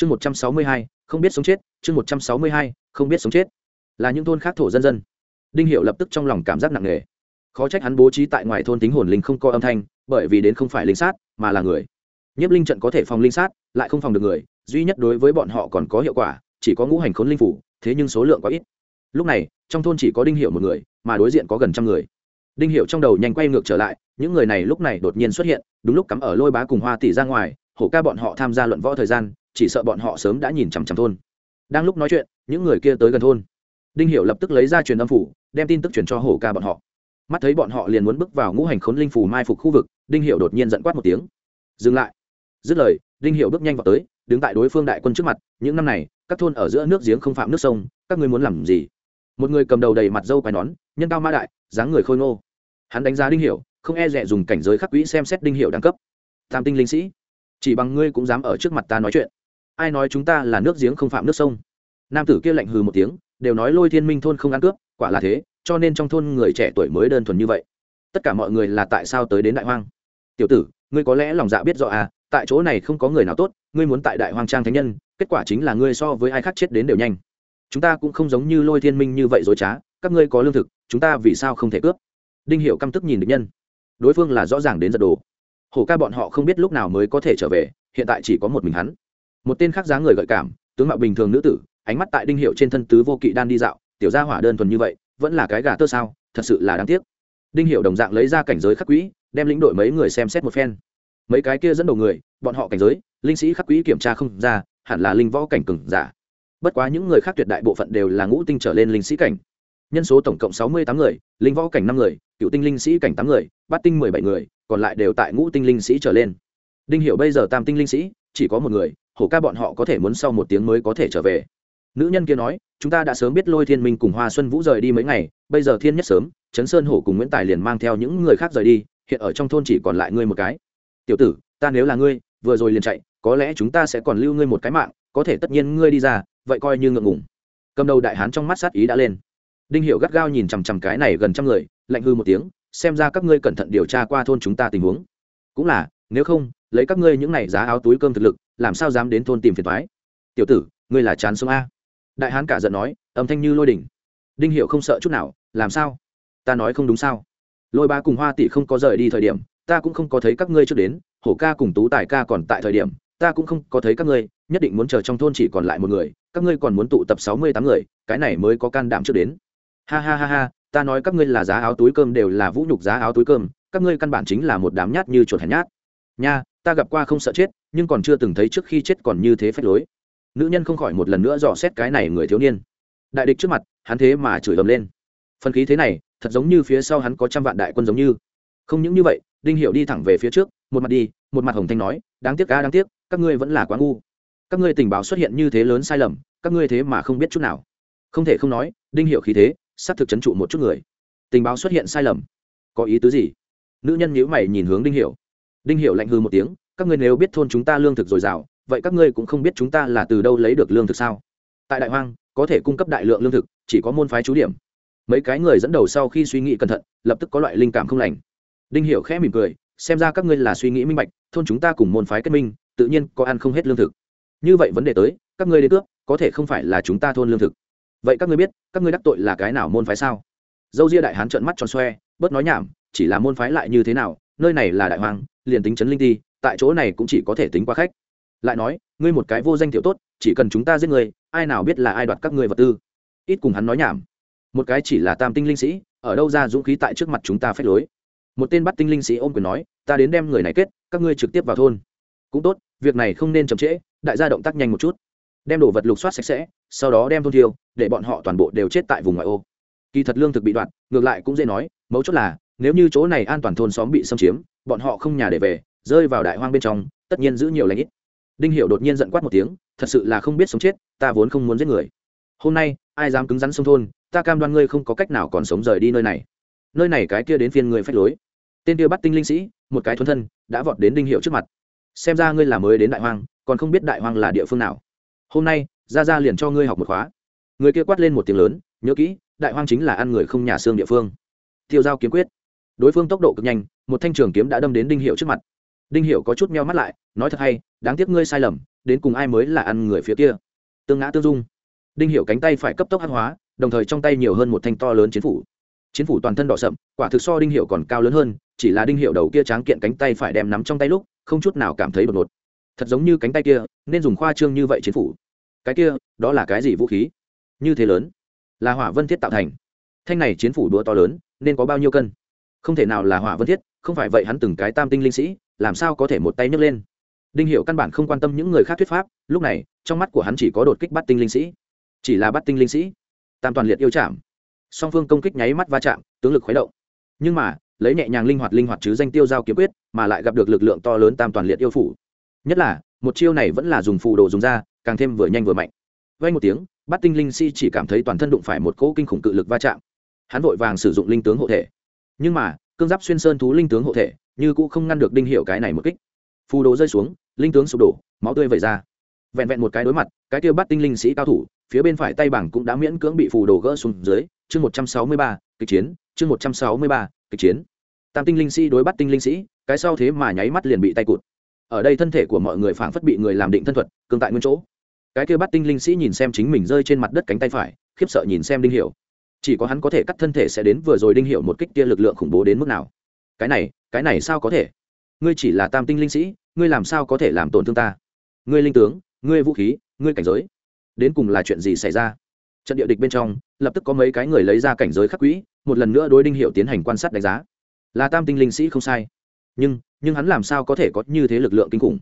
chương một trăm sáu mươi hai, không biết sống chết. Chương một trăm sáu mươi hai, không biết sống chết. Là những thôn khác thổ dân dân. Đinh hiệu lập tức trong lòng cảm giác nặng nề. Khó trách hắn bố trí tại ngoài thôn tính hồn linh không có âm thanh, bởi vì đến không phải linh sát, mà là người. Nhiếp linh trận có thể phòng linh sát, lại không phòng được người, duy nhất đối với bọn họ còn có hiệu quả, chỉ có ngũ hành khốn linh phủ, thế nhưng số lượng quá ít. Lúc này, trong thôn chỉ có đinh hiệu một người, mà đối diện có gần trăm người. Đinh hiệu trong đầu nhanh quay ngược trở lại, những người này lúc này đột nhiên xuất hiện, đúng lúc cắm ở lôi bá cùng hoa tỷ ra ngoài, hổ ca bọn họ tham gia luận võ thời gian chỉ sợ bọn họ sớm đã nhìn chằm chằm thôn. Đang lúc nói chuyện những người kia tới gần thôn. Đinh Hiểu lập tức lấy ra truyền âm phủ đem tin tức truyền cho hổ ca bọn họ. Mắt thấy bọn họ liền muốn bước vào ngũ hành khốn linh phủ mai phục khu vực đinh Hiểu đột nhiên giận quát một tiếng. Dừng lại. Dứt lời đinh Hiểu bước nhanh vào tới đứng tại đối phương đại quân trước mặt những năm này các thôn ở giữa nước giếng không phạm nước sông các ngươi muốn làm gì? Một người cầm đầu đầy mặt dâu quai nón nhân cao ma đại dáng người khôi ngô. Hắn đánh giá đinh Hiểu, không e dè dùng cảnh giới khắc quỹ xem xét đinh Hiểu đẳng cấp. Tam tinh linh sĩ chỉ bằng ngươi cũng dám ở trước mặt ta nói chuyện ai nói chúng ta là nước giếng không phạm nước sông? Nam tử kia lạnh hừ một tiếng, đều nói lôi thiên minh thôn không ăn cướp, quả là thế, cho nên trong thôn người trẻ tuổi mới đơn thuần như vậy. Tất cả mọi người là tại sao tới đến đại hoang? Tiểu tử, ngươi có lẽ lòng dạ biết rõ à tại chỗ này không có người nào tốt, ngươi muốn tại đại hoang trang thánh nhân, kết quả chính là ngươi so với ai khác chết đến đều nhanh. Chúng ta cũng không giống như lôi thiên minh như vậy dối trá, các ngươi có lương thực, chúng ta vì sao không thể cướp? Đinh hiệu căm tức nhìn được nhân. Đối phương là rõ ràng đến giật đồ. Hổ ca bọn họ không biết lúc nào mới có thể trở về, hiện tại chỉ có một mình hắn một tên khác dáng người gợi cảm, tướng mạo bình thường nữ tử, ánh mắt tại đinh hiệu trên thân tứ vô kỵ đan đi dạo, tiểu gia hỏa đơn thuần như vậy, vẫn là cái gà tơ sao, thật sự là đáng tiếc. Đinh hiệu đồng dạng lấy ra cảnh giới khắc quỹ, đem lĩnh đội mấy người xem xét một phen. Mấy cái kia dẫn đầu người, bọn họ cảnh giới, linh sĩ khắc quỹ kiểm tra không ra, hẳn là linh võ cảnh cừng giả. Bất quá những người khác tuyệt đại bộ phận đều là ngũ tinh trở lên linh sĩ cảnh. Nhân số tổng cộng sáu mươi tám người, linh võ cảnh năm người, cựu tinh linh sĩ cảnh tám người, bát tinh mười bảy người, còn lại đều tại ngũ tinh linh sĩ trở lên. Đinh Hiệu bây giờ tam tinh linh sĩ, chỉ có một người hổ ca bọn họ có thể muốn sau một tiếng mới có thể trở về. Nữ nhân kia nói, chúng ta đã sớm biết lôi thiên minh cùng hoa xuân vũ rời đi mấy ngày, bây giờ thiên nhất sớm, trấn sơn hổ cùng nguyễn tài liền mang theo những người khác rời đi, hiện ở trong thôn chỉ còn lại ngươi một cái. Tiểu tử, ta nếu là ngươi, vừa rồi liền chạy, có lẽ chúng ta sẽ còn lưu ngươi một cái mạng, có thể tất nhiên ngươi đi ra, vậy coi như ngượng ngùng. Cầm đầu đại hán trong mắt sát ý đã lên. Đinh hiệu gắt gao nhìn chằm chằm cái này gần trăm người, lạnh hư một tiếng, xem ra các ngươi cẩn thận điều tra qua thôn chúng ta tình huống. Cũng là, nếu không lấy các ngươi những này giá áo túi cơm thực lực, làm sao dám đến thôn tìm phiền thoái tiểu tử, ngươi là chán sống a. Đại hán cả giận nói, âm thanh như lôi đỉnh. Đinh hiệu không sợ chút nào, làm sao? Ta nói không đúng sao? Lôi ba cùng hoa tỷ không có rời đi thời điểm, ta cũng không có thấy các ngươi trước đến, hổ ca cùng tú tài ca còn tại thời điểm, ta cũng không có thấy các ngươi, nhất định muốn chờ trong thôn chỉ còn lại một người, các ngươi còn muốn tụ tập sáu mươi tám người, cái này mới có can đảm trước đến. Ha ha ha ha, ta nói các ngươi là giá áo túi cơm đều là vũ nhục giá áo túi cơm, các ngươi căn bản chính là một đám nhát như chuột hèn nhát. Nha ta gặp qua không sợ chết, nhưng còn chưa từng thấy trước khi chết còn như thế phách lối. Nữ nhân không khỏi một lần nữa dò xét cái này người thiếu niên. Đại địch trước mặt, hắn thế mà chửi ầm lên. Phần khí thế này, thật giống như phía sau hắn có trăm vạn đại quân giống như. Không những như vậy, đinh hiệu đi thẳng về phía trước, một mặt đi, một mặt hồng thanh nói, đáng tiếc ca đáng tiếc, các ngươi vẫn là quá ngu. Các ngươi tình báo xuất hiện như thế lớn sai lầm, các ngươi thế mà không biết chút nào. Không thể không nói, đinh hiệu khí thế xác thực chấn trụ một chút người. Tình báo xuất hiện sai lầm. Có ý tứ gì? Nữ nhân nhíu mày nhìn hướng đinh hiệu đinh hiệu lạnh hư một tiếng, các ngươi nếu biết thôn chúng ta lương thực dồi dào, vậy các ngươi cũng không biết chúng ta là từ đâu lấy được lương thực sao? Tại đại hoang, có thể cung cấp đại lượng lương thực, chỉ có môn phái trú điểm. Mấy cái người dẫn đầu sau khi suy nghĩ cẩn thận, lập tức có loại linh cảm không lành. Đinh hiểu khẽ mỉm cười, xem ra các ngươi là suy nghĩ minh bạch, thôn chúng ta cùng môn phái kết minh, tự nhiên có ăn không hết lương thực. Như vậy vấn đề tới, các ngươi đến cướp, có thể không phải là chúng ta thôn lương thực. Vậy các ngươi biết, các ngươi đắc tội là cái nào môn phái sao? Dâu ria đại hán trợn mắt tròn xoe, bớt nói nhảm, chỉ là môn phái lại như thế nào, nơi này là đại hoàng liền tính chấn linh ti, tại chỗ này cũng chỉ có thể tính qua khách. Lại nói, ngươi một cái vô danh tiểu tốt, chỉ cần chúng ta giết người ai nào biết là ai đoạt các ngươi vật tư. Ít cùng hắn nói nhảm. Một cái chỉ là tam tinh linh sĩ, ở đâu ra dũng khí tại trước mặt chúng ta phép lối. Một tên bắt tinh linh sĩ ôm quyền nói, ta đến đem người này kết, các ngươi trực tiếp vào thôn. Cũng tốt, việc này không nên chậm trễ, đại gia động tác nhanh một chút. Đem đồ vật lục soát sạch sẽ, sau đó đem thôn thiêu, để bọn họ toàn bộ đều chết tại vùng ngoại ô. Kỳ thật lương thực bị đoạn, ngược lại cũng dễ nói, mấu chốt là, nếu như chỗ này an toàn thôn xóm bị xâm chiếm bọn họ không nhà để về, rơi vào đại hoang bên trong, tất nhiên giữ nhiều lãnh ít. Đinh hiệu đột nhiên giận quát một tiếng, thật sự là không biết sống chết, ta vốn không muốn giết người. Hôm nay, ai dám cứng rắn sông thôn, ta cam đoan ngươi không có cách nào còn sống rời đi nơi này. Nơi này cái kia đến phiên người phách lối. Tên kia bắt tinh linh sĩ, một cái thuần thân, đã vọt đến đinh hiệu trước mặt. Xem ra ngươi là mới đến đại hoang, còn không biết đại hoang là địa phương nào. Hôm nay ra ra liền cho ngươi học một khóa. Người kia quát lên một tiếng lớn, nhớ kỹ, đại hoang chính là ăn người không nhà xương địa phương. Tiêu giao kiếm quyết đối phương tốc độ cực nhanh, một thanh trường kiếm đã đâm đến đinh hiệu trước mặt. Đinh hiệu có chút meo mắt lại, nói thật hay, đáng tiếc ngươi sai lầm, đến cùng ai mới là ăn người phía kia? Tương ngã tương dung. Đinh hiệu cánh tay phải cấp tốc hắc hóa, đồng thời trong tay nhiều hơn một thanh to lớn chiến phủ. Chiến phủ toàn thân đỏ sậm, quả thực so đinh hiệu còn cao lớn hơn, chỉ là đinh hiệu đầu kia tráng kiện cánh tay phải đem nắm trong tay lúc, không chút nào cảm thấy đột ngột. Thật giống như cánh tay kia, nên dùng khoa trương như vậy chiến phủ. Cái kia, đó là cái gì vũ khí? Như thế lớn, là hỏa vân thiết tạo thành. Thanh này chiến phủ đũa to lớn, nên có bao nhiêu cân? Không thể nào là hỏa vân thiết, không phải vậy hắn từng cái tam tinh linh sĩ, làm sao có thể một tay nhấc lên? Đinh hiệu căn bản không quan tâm những người khác thuyết pháp, lúc này, trong mắt của hắn chỉ có đột kích bắt tinh linh sĩ. Chỉ là bắt tinh linh sĩ, tam toàn liệt yêu chạm. Song phương công kích nháy mắt va chạm, tướng lực khuấy động. Nhưng mà, lấy nhẹ nhàng linh hoạt linh hoạt chứ danh tiêu giao kiếm quyết, mà lại gặp được lực lượng to lớn tam toàn liệt yêu phủ. Nhất là, một chiêu này vẫn là dùng phù đồ dùng ra, càng thêm vừa nhanh vừa mạnh. Vay một tiếng, bắt tinh linh si chỉ cảm thấy toàn thân đụng phải một cỗ kinh khủng cự lực va chạm. Hắn vội vàng sử dụng linh tướng hộ thể nhưng mà, cương giáp xuyên sơn thú linh tướng hộ thể, như cũng không ngăn được đinh hiệu cái này một kích. Phù đồ rơi xuống, linh tướng sụp đổ, máu tươi vẩy ra. Vẹn vẹn một cái đối mặt, cái kia bắt tinh linh sĩ cao thủ, phía bên phải tay bảng cũng đã miễn cưỡng bị phù đồ gỡ xuống dưới. Chương một trăm sáu mươi ba, kịch chiến, chương một trăm sáu mươi ba, kịch chiến. Tam tinh linh sĩ đối bắt tinh linh sĩ, cái sau thế mà nháy mắt liền bị tay cụt. Ở đây thân thể của mọi người phảng phất bị người làm định thân thuật, cương tại nguyên chỗ. Cái kia bắt tinh linh sĩ nhìn xem chính mình rơi trên mặt đất cánh tay phải, khiếp sợ nhìn xem đinh hiểu chỉ có hắn có thể cắt thân thể sẽ đến vừa rồi đinh hiệu một kích tia lực lượng khủng bố đến mức nào. Cái này cái này sao có thể? Ngươi chỉ là tam tinh linh sĩ, ngươi làm sao có thể làm tổn thương ta? Ngươi linh tướng, ngươi vũ khí, ngươi cảnh giới. Đến cùng là chuyện gì xảy ra? Trận địa địch bên trong, lập tức có mấy cái người lấy ra cảnh giới khắc quỹ, một lần nữa đối đinh hiệu tiến hành quan sát đánh giá. Là tam tinh linh sĩ không sai. Nhưng nhưng hắn làm sao có thể có như thế lực lượng kinh khủng?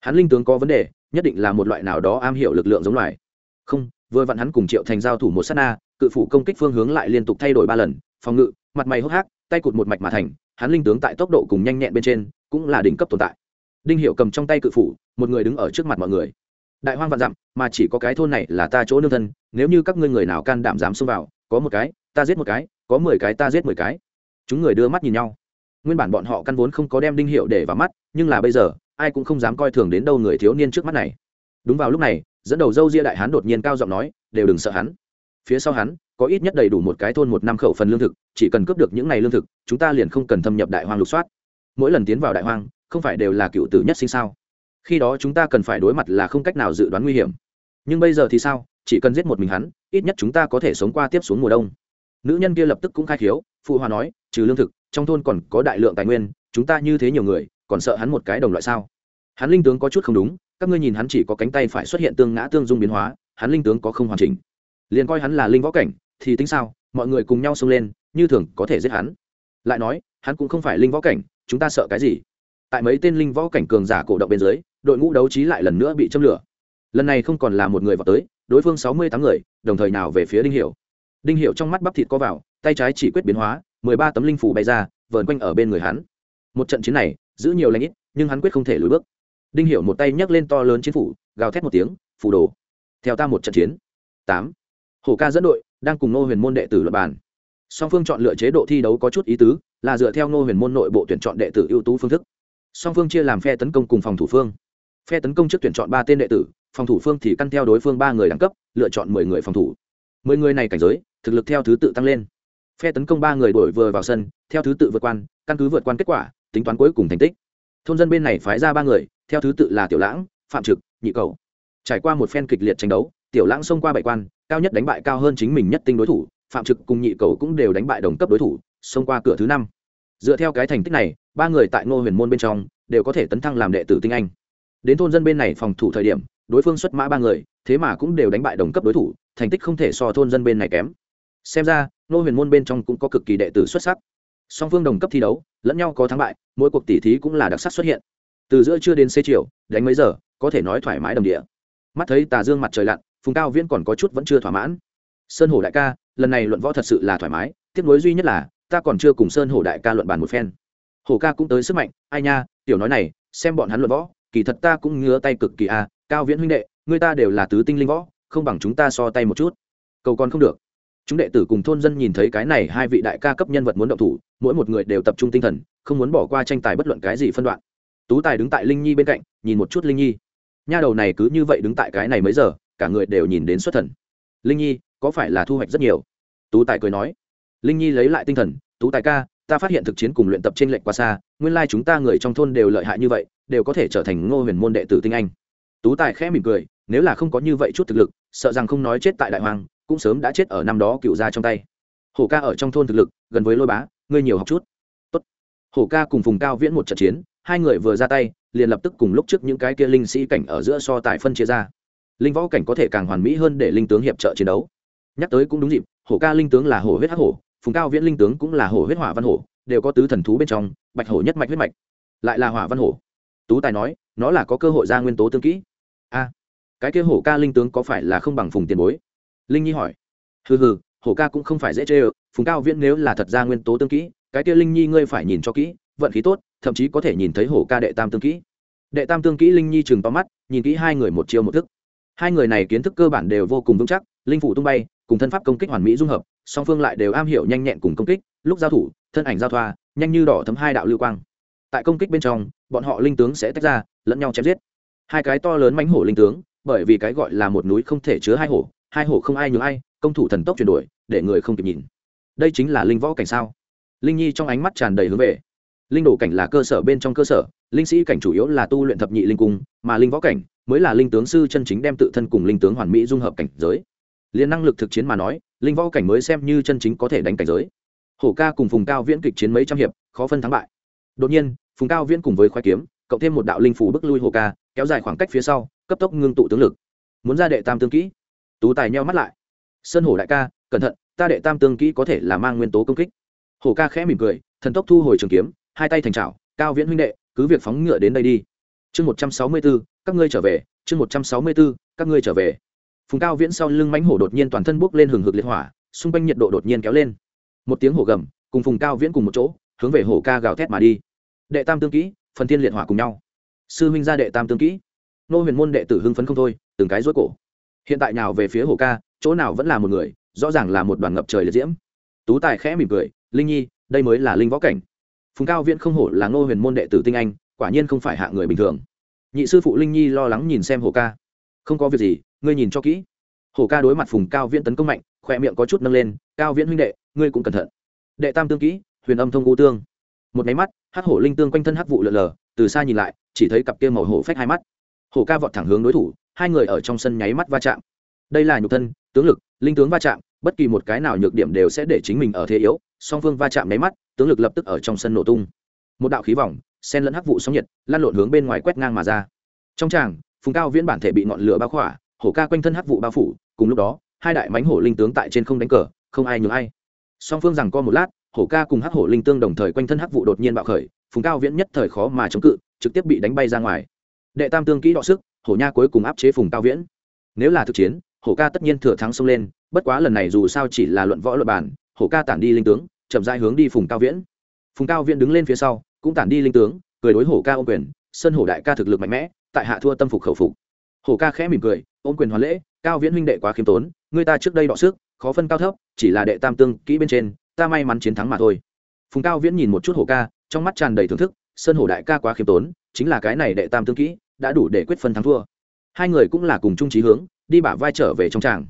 Hắn linh tướng có vấn đề, nhất định là một loại nào đó am hiểu lực lượng giống loài. Không, vừa vặn hắn cùng triệu thành giao thủ một s á t na cự phủ công kích phương hướng lại liên tục thay đổi ba lần, phòng ngự, mặt mày hốc hác, tay cụt một mạch mà thành, hắn linh tướng tại tốc độ cùng nhanh nhẹn bên trên, cũng là đỉnh cấp tồn tại. Đinh hiệu cầm trong tay cự phủ, một người đứng ở trước mặt mọi người. Đại hoang vạn dặm, mà chỉ có cái thôn này là ta chỗ nương thân, nếu như các ngươi người nào can đảm dám xông vào, có một cái, ta giết một cái, có mười cái ta giết mười cái. Chúng người đưa mắt nhìn nhau. Nguyên bản bọn họ căn vốn không có đem đinh hiệu để vào mắt, nhưng là bây giờ, ai cũng không dám coi thường đến đâu người thiếu niên trước mắt này. Đúng vào lúc này, dẫn đầu dâu ria đại hán đột nhiên cao giọng nói, đều đừng sợ hắn phía sau hắn, có ít nhất đầy đủ một cái thôn một năm khẩu phần lương thực, chỉ cần cướp được những ngày lương thực, chúng ta liền không cần thâm nhập đại hoang lục soát. Mỗi lần tiến vào đại hoang, không phải đều là cựu tử nhất sinh sao? Khi đó chúng ta cần phải đối mặt là không cách nào dự đoán nguy hiểm. Nhưng bây giờ thì sao? Chỉ cần giết một mình hắn, ít nhất chúng ta có thể sống qua tiếp xuống mùa đông. Nữ nhân kia lập tức cũng khai khiếu, phụ hòa nói, trừ lương thực, trong thôn còn có đại lượng tài nguyên, chúng ta như thế nhiều người, còn sợ hắn một cái đồng loại sao? Hắn linh tướng có chút không đúng, các ngươi nhìn hắn chỉ có cánh tay phải xuất hiện tương ngã tương dung biến hóa, hắn linh tướng có không hoàn chỉnh liền coi hắn là linh võ cảnh, thì tính sao? Mọi người cùng nhau xông lên, như thường có thể giết hắn. Lại nói, hắn cũng không phải linh võ cảnh, chúng ta sợ cái gì? Tại mấy tên linh võ cảnh cường giả cổ động bên dưới, đội ngũ đấu trí lại lần nữa bị châm lửa. Lần này không còn là một người vào tới, đối phương sáu mươi tám người, đồng thời nào về phía đinh hiệu đinh hiệu trong mắt bắp thịt có vào, tay trái chỉ quyết biến hóa, mười ba tấm linh phủ bay ra, vờn quanh ở bên người hắn. Một trận chiến này, giữ nhiều lãnh ít, nhưng hắn quyết không thể lùi bước. Đinh hiệu một tay nhấc lên to lớn chiến phủ, gào thét một tiếng phủ đồ, theo ta một trận chiến. Tám hổ ca dẫn đội, đang cùng nô huyền môn đệ tử luật bàn. Song phương chọn lựa chế độ thi đấu có chút ý tứ là dựa theo nô huyền môn nội bộ tuyển chọn đệ tử ưu tú phương thức. Song phương chia làm phe tấn công cùng phòng thủ phương. Phe tấn công trước tuyển chọn ba tên đệ tử, phòng thủ phương thì căn theo đối phương ba người đẳng cấp, lựa chọn mười người phòng thủ. Mười người này cảnh giới, thực lực theo thứ tự tăng lên. Phe tấn công ba người đổi vừa vào sân, theo thứ tự vượt quan căn cứ vượt quan kết quả, tính toán cuối cùng thành tích. Thôn dân bên này phái ra ba người, theo thứ tự là tiểu lãng, phạm trực, nhị cầu. Trải qua một phen kịch liệt tranh đấu, tiểu lãng xông qua bảy quan cao nhất đánh bại cao hơn chính mình nhất tinh đối thủ, phạm trực cùng nhị cầu cũng đều đánh bại đồng cấp đối thủ, xông qua cửa thứ năm. Dựa theo cái thành tích này, ba người tại ngô huyền môn bên trong đều có thể tấn thăng làm đệ tử tinh anh. Đến thôn dân bên này phòng thủ thời điểm, đối phương xuất mã ba người, thế mà cũng đều đánh bại đồng cấp đối thủ, thành tích không thể so thôn dân bên này kém. Xem ra, ngô huyền môn bên trong cũng có cực kỳ đệ tử xuất sắc. Song phương đồng cấp thi đấu, lẫn nhau có thắng bại, mỗi cuộc tỷ thí cũng là đặc sắc xuất hiện. Từ giữa trưa đến xế chiều, đánh mấy giờ, có thể nói thoải mái đồng địa. Mắt thấy tà dương mặt trời lặn phùng cao viễn còn có chút vẫn chưa thỏa mãn. Sơn hổ đại ca, lần này luận võ thật sự là thoải mái, tiếc nối duy nhất là, ta còn chưa cùng sơn hổ đại ca luận bàn một phen. Hổ ca cũng tới sức mạnh, ai nha, tiểu nói này, xem bọn hắn luận võ, kỳ thật ta cũng ngứa tay cực kỳ à. cao viễn huynh đệ, người ta đều là tứ tinh linh võ, không bằng chúng ta so tay một chút. Cầu còn không được. Chúng đệ tử cùng thôn dân nhìn thấy cái này hai vị đại ca cấp nhân vật muốn động thủ, mỗi một người đều tập trung tinh thần, không muốn bỏ qua tranh tài bất luận cái gì phân đoạn. Tú tài đứng tại linh nhi bên cạnh, nhìn một chút linh nhi. Nha đầu này cứ như vậy đứng tại cái này mấy giờ? Cả người đều nhìn đến xuất thần. Linh nhi, có phải là thu hoạch rất nhiều? Tú tài cười nói. Linh nhi lấy lại tinh thần, tú tài ca, ta phát hiện thực chiến cùng luyện tập trên lệnh quá xa, nguyên lai chúng ta người trong thôn đều lợi hại như vậy, đều có thể trở thành ngô huyền môn đệ tử tinh anh. Tú tài khẽ mỉm cười, nếu là không có như vậy chút thực lực, sợ rằng không nói chết tại đại hoàng, cũng sớm đã chết ở năm đó cựu ra trong tay. Hổ ca ở trong thôn thực lực, gần với lôi bá, ngươi nhiều học chút. Tốt. hổ ca cùng phùng cao viễn một trận chiến, hai người vừa ra tay, liền lập tức cùng lúc trước những cái kia linh sĩ cảnh ở giữa so tài phân chia ra linh võ cảnh có thể càng hoàn mỹ hơn để linh tướng hiệp trợ chiến đấu. Nhắc tới cũng đúng dịp, hổ ca linh tướng là hổ huyết hắc hổ, phùng cao viễn linh tướng cũng là hổ huyết hỏa văn hổ, đều có tứ thần thú bên trong, bạch hổ nhất mạch huyết mạch, lại là hỏa văn hổ. Tú tài nói, nó là có cơ hội ra nguyên tố tương kỹ. A, cái kia hổ ca linh tướng có phải là không bằng phùng tiền bối? Linh nhi hỏi. Hừ hừ, hổ ca cũng không phải dễ chê ơ, phùng cao viễn nếu là thật ra nguyên tố tương kỹ, cái kia linh nhi ngươi phải nhìn cho kỹ, vận khí tốt, thậm chí có thể nhìn thấy hổ ca đệ tam tương kỹ. Đệ tam tương kỹ linh nhi chừng to mắt, nhìn kỹ hai người một chiêu một thức hai người này kiến thức cơ bản đều vô cùng vững chắc, linh phủ tung bay, cùng thân pháp công kích hoàn mỹ dung hợp, song phương lại đều am hiểu nhanh nhẹn cùng công kích, lúc giao thủ, thân ảnh giao thoa, nhanh như đỏ thấm hai đạo lưu quang. Tại công kích bên trong, bọn họ linh tướng sẽ tách ra, lẫn nhau chém giết. Hai cái to lớn mánh hổ linh tướng, bởi vì cái gọi là một núi không thể chứa hai hổ hai hổ không ai nhường ai, công thủ thần tốc chuyển đổi, để người không kịp nhìn. Đây chính là linh võ cảnh sao? Linh nhi trong ánh mắt tràn đầy hướng về. Linh đồ cảnh là cơ sở bên trong cơ sở, linh sĩ cảnh chủ yếu là tu luyện thập nhị linh cung, mà linh võ cảnh mới là linh tướng sư chân chính đem tự thân cùng linh tướng hoàn mỹ dung hợp cảnh giới. Liên năng lực thực chiến mà nói, linh võ cảnh mới xem như chân chính có thể đánh cảnh giới. Hổ ca cùng phùng cao viễn kịch chiến mấy trăm hiệp, khó phân thắng bại. Đột nhiên, phùng cao viễn cùng với khoai kiếm, cộng thêm một đạo linh phủ bức lui hổ ca, kéo dài khoảng cách phía sau, cấp tốc ngưng tụ tướng lực. Muốn ra đệ tam tương kỹ. Tú tài nheo mắt lại. Sơn hổ đại ca, cẩn thận, ta đệ tam tương kỹ có thể là mang nguyên tố công kích. Hổ ca khẽ mỉm cười, thần tốc thu hồi trường kiếm, hai tay thành trào cao viễn huynh đệ, cứ việc phóng ngựa đến đây đi chương một trăm sáu mươi b ố các ngươi trở về, chương một trăm sáu mươi b ố các ngươi trở về. Phùng cao viễn sau lưng mánh hổ đột nhiên toàn thân bốc lên hừng hực liệt hỏa, xung quanh nhiệt độ đột nhiên kéo lên. Một tiếng hổ gầm, cùng phùng cao viễn cùng một chỗ, hướng về hổ ca gào thét mà đi. Đệ tam tương kỹ, phần thiên liệt hỏa cùng nhau. Sư huynh ra đệ tam tương kỹ. Nô huyền môn đệ tử hưng phấn không thôi, từng cái rối cổ. Hiện tại nào về phía hổ ca, chỗ nào vẫn là một người, rõ ràng là một đoàn ngập trời liệt diễm. Tú tài khẽ mỉm cười, linh nhi, đây mới là linh võ cảnh. Phùng cao viễn không hổ là ngô huyền môn đệ tử tinh anh quả nhiên không phải hạ người bình thường. Nhị sư phụ linh nhi lo lắng nhìn xem hồ ca. Không có việc gì, ngươi nhìn cho kỹ. Hồ ca đối mặt phùng cao viễn tấn công mạnh, khỏe miệng có chút nâng lên, cao viễn huynh đệ, ngươi cũng cẩn thận. Đệ tam tương kỹ, huyền âm thông u tương. Một máy mắt hát hổ linh tương quanh thân hắc vụ lượn lờ, từ xa nhìn lại, chỉ thấy cặp kia màu hổ phách hai mắt. Hổ ca vọt thẳng hướng đối thủ, hai người ở trong sân nháy mắt va chạm. Đây là nhục thân, tướng lực, linh tướng va chạm, bất kỳ một cái nào nhược điểm đều sẽ để chính mình ở thế yếu, song phương va chạm nháy mắt, tướng lực lập tức ở trong sân nổ tung một đạo khí vòng, sen lẫn hắc vụ sóng nhiệt, lan lộn hướng bên ngoài quét ngang mà ra. Trong tràng, phùng cao viễn bản thể bị ngọn lửa bao khỏa, hổ ca quanh thân hắc vụ bao phủ, cùng lúc đó, hai đại mánh hổ linh tướng tại trên không đánh cờ, không ai nhường ai. Song phương rằng co một lát, hổ ca cùng hắc hổ linh tương đồng thời quanh thân hắc vụ đột nhiên bạo khởi, phùng cao viễn nhất thời khó mà chống cự, trực tiếp bị đánh bay ra ngoài. Đệ tam tương kỹ đọ sức, hổ nha cuối cùng áp chế phùng cao viễn. Nếu là thực chiến, hổ ca tất nhiên thừa thắng xông lên, bất quá lần này dù sao chỉ là luận võ luật bản hổ ca tản đi linh tướng, chậm rãi hướng đi phùng cao viễn phùng cao viễn đứng lên phía sau, cũng tản đi linh tướng, cười đối hổ ca Ô quyền sân hổ đại ca thực lực mạnh mẽ, tại hạ thua tâm phục khẩu phục. Hổ ca khẽ mỉm cười, ôm quyền hoàn lễ, cao viễn huynh đệ quá khiêm tốn người ta trước đây đọ sức, khó phân cao thấp, chỉ là đệ tam tương kỹ bên trên, ta may mắn chiến thắng mà thôi. Phùng cao viễn nhìn một chút hổ ca, trong mắt tràn đầy thưởng thức sân hổ đại ca quá khiêm tốn, chính là cái này đệ tam tương kỹ, đã đủ để quyết phân thắng thua. Hai người cũng là cùng chung trí hướng, đi bả vai trở về trong tràng.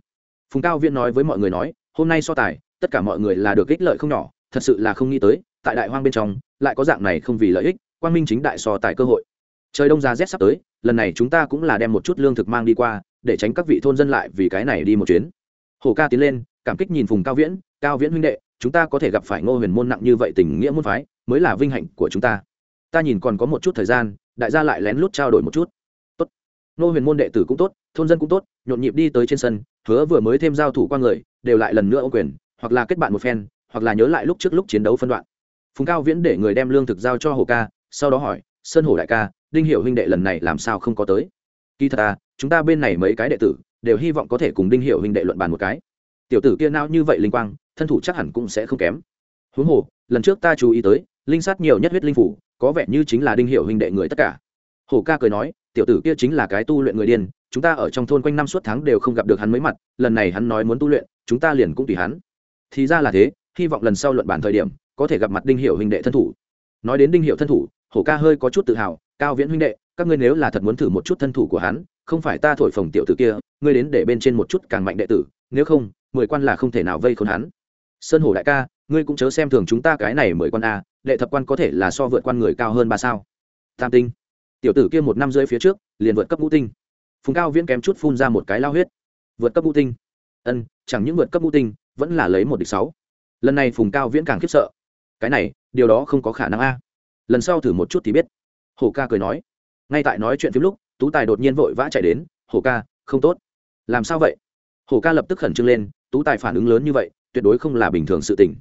Phùng cao viễn nói với mọi người nói, hôm nay so tài, tất cả mọi người là được ích lợi không nhỏ, thật sự là không nghĩ tới tại đại hoang bên trong, lại có dạng này không vì lợi ích, quang minh chính đại so tài cơ hội. Trời đông ra rét sắp tới, lần này chúng ta cũng là đem một chút lương thực mang đi qua, để tránh các vị thôn dân lại vì cái này đi một chuyến. Hồ ca tiến lên, cảm kích nhìn phùng cao viễn cao viễn huynh đệ, chúng ta có thể gặp phải ngô huyền môn nặng như vậy tình nghĩa môn phái, mới là vinh hạnh của chúng ta. Ta nhìn còn có một chút thời gian, đại gia lại lén lút trao đổi một chút. Tốt. Ngô huyền môn đệ tử cũng tốt, thôn dân cũng tốt, nhộn nhịp đi tới trên sân, hứa vừa mới thêm giao thủ qua người, đều lại lần nữa ô quyền, hoặc là kết bạn một phen, hoặc là nhớ lại lúc trước lúc chiến đấu phân đoạn phùng cao viễn để người đem lương thực giao cho hồ ca, sau đó hỏi, sơn hồ đại ca, đinh hiệu huynh đệ lần này làm sao không có tới? Kỳ thật à chúng ta bên này mấy cái đệ tử, đều hy vọng có thể cùng đinh hiệu huynh đệ luận bàn một cái. Tiểu tử kia nao như vậy linh quang, thân thủ chắc hẳn cũng sẽ không kém. Huống hồ, lần trước ta chú ý tới, linh sát nhiều nhất huyết linh phủ, có vẻ như chính là đinh hiệu huynh đệ người tất cả. Hồ ca cười nói, tiểu tử kia chính là cái tu luyện người điên, chúng ta ở trong thôn quanh năm suốt tháng đều không gặp được hắn mấy mặt, lần này hắn nói muốn tu luyện, chúng ta liền cũng tùy hắn. Thì ra là thế, hy vọng lần sau luận bản thời điểm có thể gặp mặt đinh hiệu huynh đệ thân thủ. Nói đến đinh hiệu thân thủ, hổ ca hơi có chút tự hào, cao viễn huynh đệ, các ngươi nếu là thật muốn thử một chút thân thủ của hắn, không phải ta thổi phồng tiểu tử kia, ngươi đến để bên trên một chút càng mạnh đệ tử, nếu không, mười quan là không thể nào vây khốn hắn. Sơn hổ đại ca, ngươi cũng chớ xem thường chúng ta cái này mười quan a, đệ thập quan có thể là so vượt quan người cao hơn ba sao. Tam tinh. Tiểu tử kia một năm rưỡi phía trước, liền vượt cấp ngũ tinh. Phùng cao viễn kém chút phun ra một cái lao huyết. Vượt cấp ngũ tinh. Ân, chẳng những vượt cấp ngũ tinh, vẫn là lấy một địch sáu. Lần này phùng cao viễn càng khiếp sợ cái này, điều đó không có khả năng a. Lần sau thử một chút thì biết. Hổ ca cười nói. Ngay tại nói chuyện phim lúc, tú tài đột nhiên vội vã chạy đến. Hổ ca, không tốt. Làm sao vậy? Hổ ca lập tức khẩn trương lên. Tú tài phản ứng lớn như vậy, tuyệt đối không là bình thường sự tình.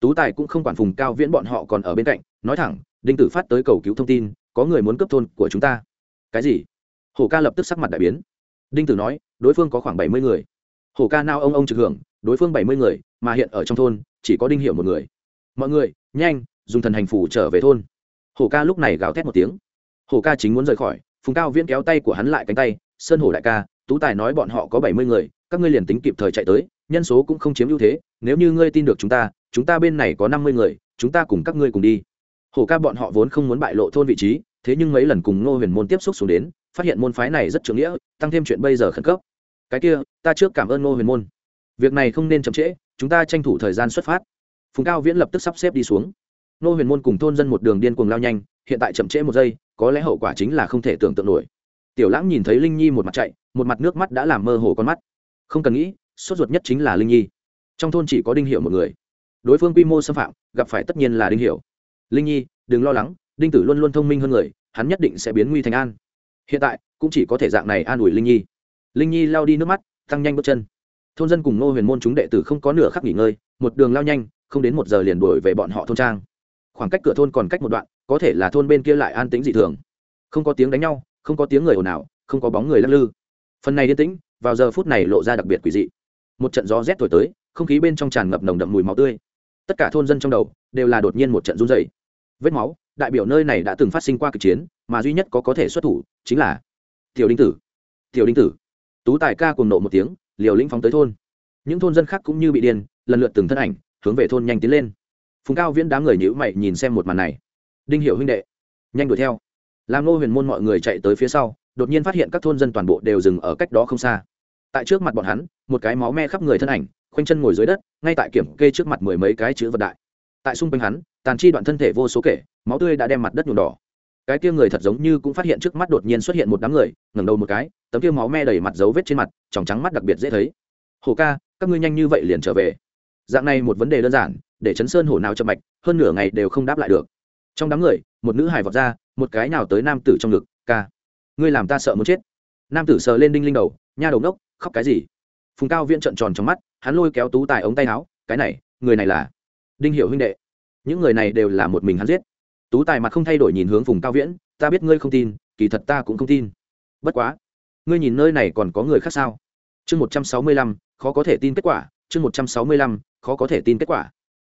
Tú tài cũng không quản phùng cao viễn bọn họ còn ở bên cạnh, nói thẳng, đinh tử phát tới cầu cứu thông tin, có người muốn cấp thôn của chúng ta. Cái gì? Hổ ca lập tức sắc mặt đại biến. Đinh tử nói, đối phương có khoảng bảy mươi người. Hổ ca nao ông ông trực hưởng, đối phương bảy mươi người, mà hiện ở trong thôn, chỉ có đinh hiểu một người mọi người, nhanh, dùng thần hành phủ trở về thôn. Hổ ca lúc này gào thét một tiếng. Hổ ca chính muốn rời khỏi, phùng cao viễn kéo tay của hắn lại cánh tay, sơn hổ đại ca, tú tài nói bọn họ có bảy mươi người, các ngươi liền tính kịp thời chạy tới, nhân số cũng không chiếm ưu thế, nếu như ngươi tin được chúng ta chúng ta bên này có năm mươi người, chúng ta cùng các ngươi cùng đi. Hổ ca bọn họ vốn không muốn bại lộ thôn vị trí, thế nhưng mấy lần cùng ngô huyền môn tiếp xúc xuống đến, phát hiện môn phái này rất trưởng nghĩa, tăng thêm chuyện bây giờ khẩn cấp. Cái kia, ta trước cảm ơn ngô huyền môn. Việc này không nên chậm trễ, chúng ta tranh thủ thời gian xuất phát phùng cao viễn lập tức sắp xếp đi xuống. Nô huyền môn cùng thôn dân một đường điên cuồng lao nhanh, hiện tại chậm trễ một giây, có lẽ hậu quả chính là không thể tưởng tượng nổi. Tiểu lãng nhìn thấy linh nhi một mặt chạy, một mặt nước mắt đã làm mơ hồ con mắt. Không cần nghĩ, sốt ruột nhất chính là linh nhi. Trong thôn chỉ có đinh hiệu một người. Đối phương quy mô xâm phạm, gặp phải tất nhiên là đinh hiệu linh nhi, đừng lo lắng, đinh tử luôn luôn thông minh hơn người, hắn nhất định sẽ biến nguy thành an. Hiện tại, cũng chỉ có thể dạng này an ủi linh nhi. Linh nhi lao đi nước mắt, tăng nhanh bước chân. Thôn dân cùng ngô huyền môn chúng đệ tử không có nửa khắc nghỉ ngơi, một đường lao nhanh không đến một giờ liền đuổi về bọn họ thôn trang. Khoảng cách cửa thôn còn cách một đoạn, có thể là thôn bên kia lại an tĩnh dị thường. Không có tiếng đánh nhau, không có tiếng người ồn ào, không có bóng người lắc lư. Phần này yên tĩnh, vào giờ phút này lộ ra đặc biệt quỷ dị. Một trận gió rét thổi tới, không khí bên trong tràn ngập nồng đậm mùi máu tươi. Tất cả thôn dân trong đầu đều là đột nhiên một trận run dày vết máu, đại biểu nơi này đã từng phát sinh qua kịch chiến, mà duy nhất có có thể xuất thủ chính là tiểu đinh tử. Tiểu đinh tử. Tú tài ca cùng nộ một tiếng, liều lĩnh phóng tới thôn. Những thôn dân khác cũng như bị điên, lần lượt từng thân ảnh hướng về thôn nhanh tiến lên. Phùng cao viễn đám người nhữ mày nhìn xem một màn này. Đinh hiểu huynh đệ, nhanh đuổi theo. Làm nô huyền môn mọi người chạy tới phía sau, đột nhiên phát hiện các thôn dân toàn bộ đều dừng ở cách đó không xa. Tại trước mặt bọn hắn, một cái máu me khắp người thân ảnh, khoanh chân ngồi dưới đất, ngay tại kiểm kê trước mặt mười mấy cái chữ vật đại. Tại xung quanh hắn, tàn chi đoạn thân thể vô số kể, máu tươi đã đem mặt đất nhuộm đỏ. Cái kia người thật giống như cũng phát hiện trước mắt đột nhiên xuất hiện một đám người, ngẩng đầu một cái, tấm kia máu me đầy mặt dấu vết trên mặt tròng trắng mắt đặc biệt dễ thấy. Hồ ca, các ngươi nhanh như vậy liền trở về dạng này một vấn đề đơn giản, để chấn sơn hổ nào chậm mạch, hơn nửa ngày đều không đáp lại được. Trong đám người, một nữ hài vọt ra, một cái nào tới nam tử trong ngực, ca, ngươi làm ta sợ muốn chết. Nam tử sờ lên đinh linh đầu, nha đầu ngốc, khóc cái gì? Phùng cao viễn trợn tròn trong mắt, hắn lôi kéo tú tài ống tay áo, cái này, người này là đinh hiệu huynh đệ. Những người này đều là một mình hắn giết. Tú tài mặt không thay đổi nhìn hướng phùng cao viễn, ta biết ngươi không tin, kỳ thật ta cũng không tin. Bất quá, ngươi nhìn nơi này còn có người khác sao? Chương một trăm sáu mươi lăm, khó có thể tin kết quả, chương một trăm sáu mươi lăm khó có thể tin kết quả.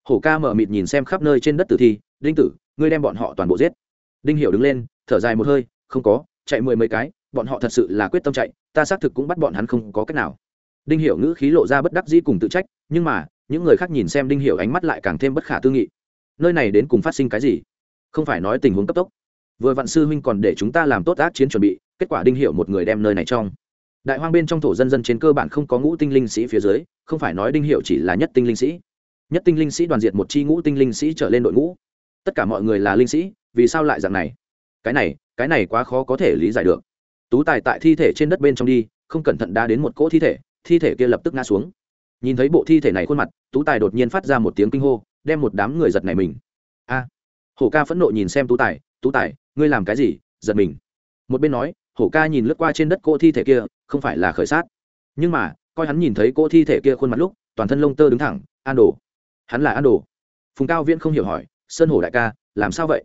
Hổ ca mở mịt nhìn xem khắp nơi trên đất tử thi, đinh tử, ngươi đem bọn họ toàn bộ giết. Đinh hiểu đứng lên, thở dài một hơi, không có, chạy mười mấy cái, bọn họ thật sự là quyết tâm chạy, ta xác thực cũng bắt bọn hắn không có cách nào. Đinh hiểu ngữ khí lộ ra bất đắc dĩ cùng tự trách, nhưng mà, những người khác nhìn xem đinh hiểu ánh mắt lại càng thêm bất khả tư nghị. Nơi này đến cùng phát sinh cái gì? Không phải nói tình huống cấp tốc. Vừa vạn sư huynh còn để chúng ta làm tốt ác chiến chuẩn bị, kết quả đinh hiểu một người đem nơi này trong đại hoang bên trong thổ dân dân trên cơ bản không có ngũ tinh linh sĩ phía dưới, không phải nói đinh hiệu chỉ là nhất tinh linh sĩ. Nhất tinh linh sĩ đoàn diệt một chi ngũ tinh linh sĩ trở lên đội ngũ. Tất cả mọi người là linh sĩ, vì sao lại dạng này? Cái này cái này quá khó có thể lý giải được. Tú tài tại thi thể trên đất bên trong đi, không cẩn thận đá đến một cỗ thi thể thi thể kia lập tức ngã xuống. Nhìn thấy bộ thi thể này khuôn mặt, tú tài đột nhiên phát ra một tiếng kinh hô, đem một đám người giật này mình. A! Hổ ca phẫn nộ nhìn xem tú tài tú tài, ngươi làm cái gì? Giật mình. Một bên nói hổ ca nhìn lướt qua trên đất cỗ thi thể kia, không phải là khởi sát. Nhưng mà, coi hắn nhìn thấy cỗ thi thể kia khuôn mặt lúc, toàn thân lông tơ đứng thẳng, an đồ. Hắn là an đồ. Phùng cao viễn không hiểu hỏi, sơn hổ đại ca, làm sao vậy?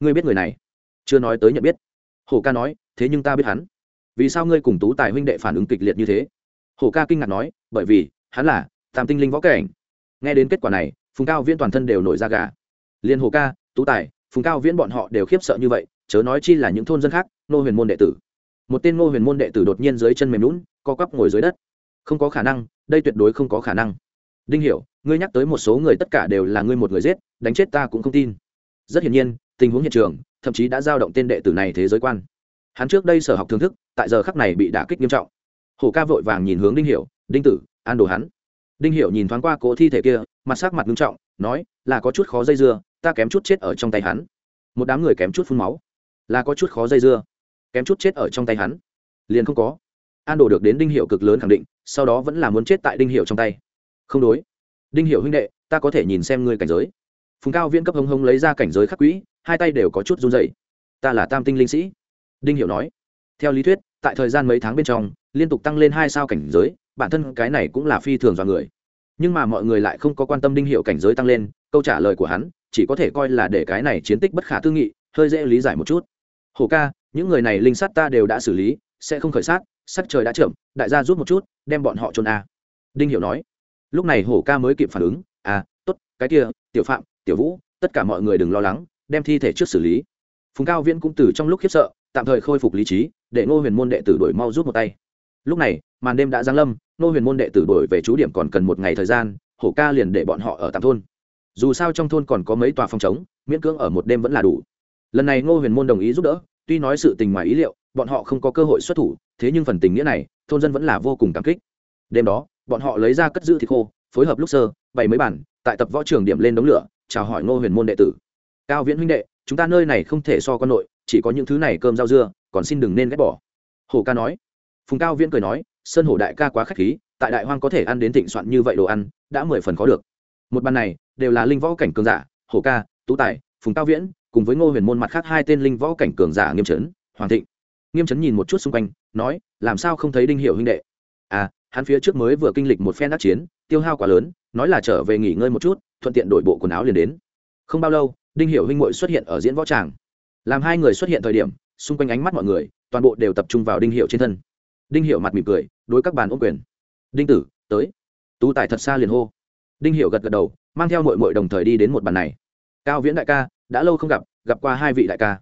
Ngươi biết người này? Chưa nói tới nhận biết. Hổ ca nói, thế nhưng ta biết hắn. Vì sao ngươi cùng tú tài huynh đệ phản ứng kịch liệt như thế? Hổ ca kinh ngạc nói, bởi vì, hắn là tam tinh linh võ cảnh. Nghe đến kết quả này, phùng cao viễn toàn thân đều nổi ra gà. Liên hổ ca, tú tài, phùng cao viễn bọn họ đều khiếp sợ như vậy, chớ nói chi là những thôn dân khác, nô huyền môn đệ tử một tên Ngô huyền môn đệ tử đột nhiên dưới chân mềm lún, co quắp ngồi dưới đất. Không có khả năng, đây tuyệt đối không có khả năng. Đinh hiểu, ngươi nhắc tới một số người tất cả đều là ngươi một người giết, đánh chết ta cũng không tin. Rất hiển nhiên, tình huống hiện trường, thậm chí đã giao động tên đệ tử này thế giới quan. Hắn trước đây sở học thưởng thức, tại giờ khắc này bị đả kích nghiêm trọng. Hổ ca vội vàng nhìn hướng đinh hiểu, đinh tử, an đồ hắn. Đinh hiểu nhìn thoáng qua cỗ thi thể kia, mặt sắc mặt nghiêm trọng, nói, là có chút khó dây dưa, ta kém chút chết ở trong tay hắn. Một đám người kém chút phun máu. Là có chút khó dây dưa kém chút chết ở trong tay hắn. Liền không có. An đồ được đến đinh hiệu cực lớn khẳng định, sau đó vẫn là muốn chết tại đinh hiệu trong tay. Không đối. Đinh hiệu huynh đệ, ta có thể nhìn xem ngươi cảnh giới. Phùng cao viễn cấp hông hông lấy ra cảnh giới khắc quỹ, hai tay đều có chút run dày ta là tam tinh linh sĩ. Đinh hiệu nói. Theo lý thuyết, tại thời gian mấy tháng bên trong, liên tục tăng lên hai sao cảnh giới, bản thân cái này cũng là phi thường do người. Nhưng mà mọi người lại không có quan tâm đinh hiệu cảnh giới tăng lên, câu trả lời của hắn chỉ có thể coi là để cái này chiến tích bất khả tư nghị, hơi dễ lý giải một chút. Hồ ca những người này linh sát ta đều đã xử lý, sẽ không khởi sát, sắc trời đã trưởng. đại gia rút một chút, đem bọn họ trôn a. Đinh hiểu nói. Lúc này hổ ca mới kịp phản ứng à tốt, cái kia, tiểu phạm, tiểu vũ, tất cả mọi người đừng lo lắng, đem thi thể trước xử lý. Phùng cao viễn cũng từ trong lúc khiếp sợ, tạm thời khôi phục lý trí, để ngô huyền môn đệ tử đổi mau rút một tay. Lúc này, màn đêm đã giáng lâm, ngô huyền môn đệ tử đổi về chú điểm còn cần một ngày thời gian, hổ ca liền để bọn họ ở tạm thôn. Dù sao trong thôn còn có mấy tòa phòng chống miễn cưỡng ở một đêm vẫn là đủ. Lần này ngô huyền môn đồng ý giúp đỡ tuy nói sự tình ngoài ý liệu, bọn họ không có cơ hội xuất thủ, thế nhưng phần tình nghĩa này, thôn dân vẫn là vô cùng cảm kích. Đêm đó, bọn họ lấy ra cất giữ thịt khô, phối hợp lúc sơ, bày mấy bản tại tập võ trường điểm lên đống lửa, chào hỏi ngô huyền môn đệ tử. Cao viễn huynh đệ, chúng ta nơi này không thể so con nội, chỉ có những thứ này cơm rau dưa, còn xin đừng nên ghét bỏ. Hồ ca nói. Phùng cao viễn cười nói, sơn hổ đại ca quá k h á c h khí, tại đại hoang có thể ăn đến thịnh soạn như vậy đồ ăn, đã mười phần khó được. Một bàn này, đều là linh võ cảnh cường giả, hổ ca, tú tài, phùng cao viễn cùng với ngô huyền môn mặt khác hai tên linh võ cảnh cường giả nghiêm trấn hoàng thịnh. Nghiêm trấn nhìn một chút xung quanh, nói, làm sao không thấy đinh hiệu huynh đệ? À hắn phía trước mới vừa kinh lịch một phen đắc chiến, tiêu hao quá lớn, nói là trở về nghỉ ngơi một chút, thuận tiện đổi bộ quần áo liền đến. Không bao lâu, đinh hiệu huynh muội xuất hiện ở diễn võ tràng. Làm hai người xuất hiện thời điểm, xung quanh ánh mắt mọi người, toàn bộ đều tập trung vào đinh hiệu trên thân. Đinh hiệu mặt mỉm cười, đối các bàn ôm quyền. Đinh tử, tới. Tú tài thật xa liền hô. Đinh hiệu gật gật đầu, mang theo mội mội đồng thời đi đến một bàn này. Cao viễn đại ca đã lâu không gặp gặp qua hai vị đại ca.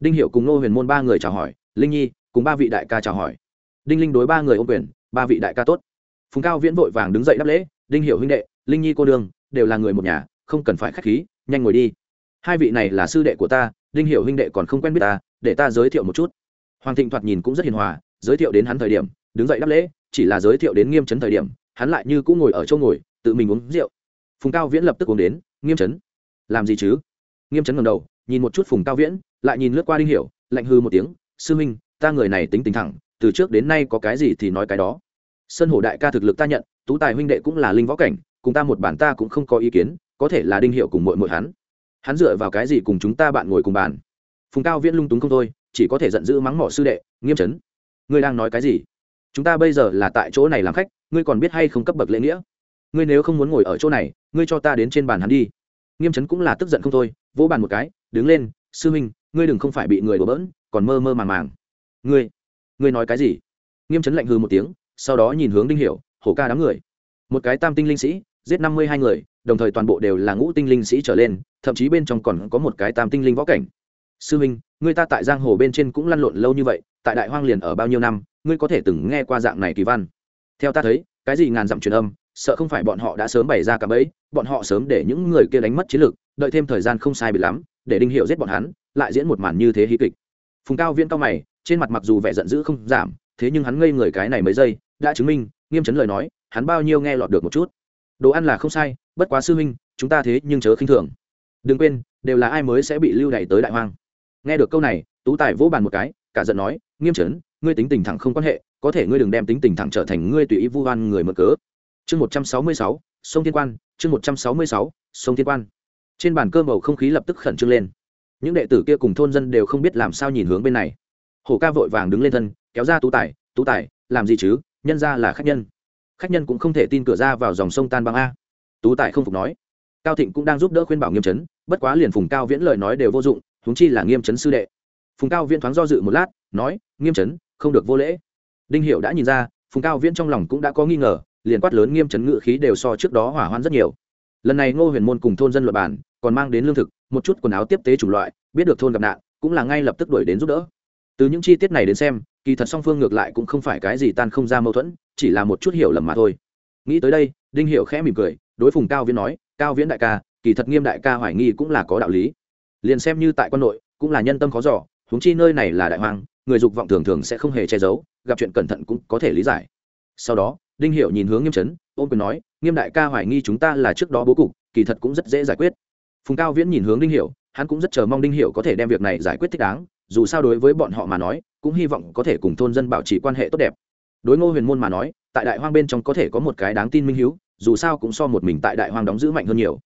Đinh hiệu cùng nô huyền môn ba người chào hỏi linh nhi cùng ba vị đại ca chào hỏi. Đinh linh đối ba người ô quyền ba vị đại ca tốt. Phùng cao viễn vội vàng đứng dậy đáp lễ đinh hiệu huynh đệ linh nhi cô đường, đều là người một nhà không cần phải k h á c h khí nhanh ngồi đi. Hai vị này là sư đệ của ta đinh hiệu huynh đệ còn không quen biết ta để ta giới thiệu một chút. Hoàng thịnh thoạt nhìn cũng rất hiền hòa giới thiệu đến hắn thời điểm đứng dậy đáp lễ chỉ là giới thiệu đến nghiêm chấn thời điểm hắn lại như cũng ngồi ở chỗ ngồi tự mình uống rượu. Phùng cao viễn lập tức uống đến nghiêm chấn làm gì chứ? Nghiêm chấn ngầm đầu, nhìn một chút phùng cao viễn, lại nhìn lướt qua đinh hiểu, lạnh hư một tiếng, sư minh ta người này tính tình thẳng, từ trước đến nay có cái gì thì nói cái đó. Sơn hổ đại ca thực lực ta nhận, tú tài huynh đệ cũng là linh võ cảnh, cùng ta một bản ta cũng không có ý kiến, có thể là đinh hiệu cùng mội mội hắn. Hắn dựa vào cái gì cùng chúng ta bạn ngồi cùng bàn? Phùng cao viễn lung túng không thôi, chỉ có thể giận dữ mắng mỏ sư đệ, nghiêm chấn, ngươi đang nói cái gì? Chúng ta bây giờ là tại chỗ này làm khách, ngươi còn biết hay không cấp bậc lễ nghĩa? Ngươi nếu không muốn ngồi ở chỗ này, ngươi cho ta đến trên bàn hắn đi. Nghiêm chấn cũng là tức giận không thôi vỗ bàn một cái, đứng lên, sư huynh, ngươi đừng không phải bị người đổ bỡn, còn mơ mơ màng màng. Ngươi ngươi nói cái gì? Nghiêm chấn lạnh hư một tiếng, sau đó nhìn hướng đinh hiểu, hổ ca đám người. Một cái tam tinh linh sĩ, giết năm mươi hai người, đồng thời toàn bộ đều là ngũ tinh linh sĩ trở lên, thậm chí bên trong còn có một cái tam tinh linh võ cảnh. Sư huynh, ngươi ta tại giang hồ bên trên cũng lăn lộn lâu như vậy, tại đại hoang liền ở bao nhiêu năm, ngươi có thể từng nghe qua dạng này kỳ văn? Theo ta thấy, cái gì ngàn dặm truyền âm, sợ không phải bọn họ đã sớm bày ra cả bẫy, bọn họ sớm để những người kia đánh mất chiến lược đợi thêm thời gian không sai bị lắm, để đinh hiệu giết bọn hắn, lại diễn một màn như thế hí kịch. Phùng cao viễn cao mày, trên mặt mặc dù vẻ giận dữ không giảm, thế nhưng hắn ngây người cái này mấy giây, đã chứng minh, nghiêm chấn lời nói, hắn bao nhiêu nghe lọt được một chút. Đồ ăn là không sai, bất quá sư huynh, chúng ta thế nhưng chớ khinh thường. Đừng quên, đều là ai mới sẽ bị lưu đày tới đại hoang. Nghe được câu này, tú tài vỗ bàn một cái, cả giận nói, nghiêm chấn, ngươi tính tình thẳng không quan hệ, có thể ngươi đừng đem tính tình thẳng trở thành ngươi tùy ý vu oan người mở cớ. Chương một trăm sáu mươi sáu, sông thiên quan, chương một trăm sáu mươi sáu, sông thiên quan trên bàn cơm bầu không khí lập tức khẩn trương lên. Những đệ tử kia cùng thôn dân đều không biết làm sao nhìn hướng bên này. Hổ ca vội vàng đứng lên thân, kéo ra tú tài tú tài, làm gì chứ? Nhân ra là khách nhân. Khách nhân cũng không thể tin cửa ra vào dòng sông tan băng a. Tú tài không phục nói. Cao thịnh cũng đang giúp đỡ khuyên bảo nghiêm chấn, bất quá liền phùng cao viễn lời nói đều vô dụng húng chi là nghiêm chấn sư đệ. Phùng cao viễn thoáng do dự một lát, nói, nghiêm chấn, không được vô lễ. Đinh hiệu đã nhìn ra, phùng cao viễn trong lòng cũng đã có nghi ngờ, liền quát lớn nghiêm chấn ngự khí đều so trước đó hỏa hoạn rất nhiều lần này ngô huyền môn cùng thôn dân luật bản còn mang đến lương thực, một chút quần áo tiếp tế chủng loại, biết được thôn gặp nạn, cũng là ngay lập tức đuổi đến giúp đỡ. Từ những chi tiết này đến xem, kỳ thật song phương ngược lại cũng không phải cái gì tan không ra mâu thuẫn, chỉ là một chút hiểu lầm mà thôi. Nghĩ tới đây, đinh hiệu khẽ mỉm cười, đối phùng cao viễn nói, cao viễn đại ca, kỳ thật nghiêm đại ca hoài nghi cũng là có đạo lý. Liền xem như tại quân nội cũng là nhân tâm khó giỏ huống chi nơi này là đại hoang, người dục vọng thường thường sẽ không hề che giấu, gặp chuyện cẩn thận cũng có thể lý giải. Sau đó, đinh hiệu nhìn hướng nghiêm chấn ôm quyền nói nghiêm đại ca hoài nghi chúng ta là trước đó bố cục kỳ thật cũng rất dễ giải quyết. Phùng cao viễn nhìn hướng đinh Hiểu, hắn cũng rất chờ mong đinh Hiểu có thể đem việc này giải quyết thích đáng dù sao đối với bọn họ mà nói cũng hy vọng có thể cùng thôn dân bảo trì quan hệ tốt đẹp. Đối ngô huyền môn mà nói tại đại hoang bên trong có thể có một cái đáng tin minh hiếu dù sao cũng so một mình tại đại hoang đóng giữ mạnh hơn nhiều.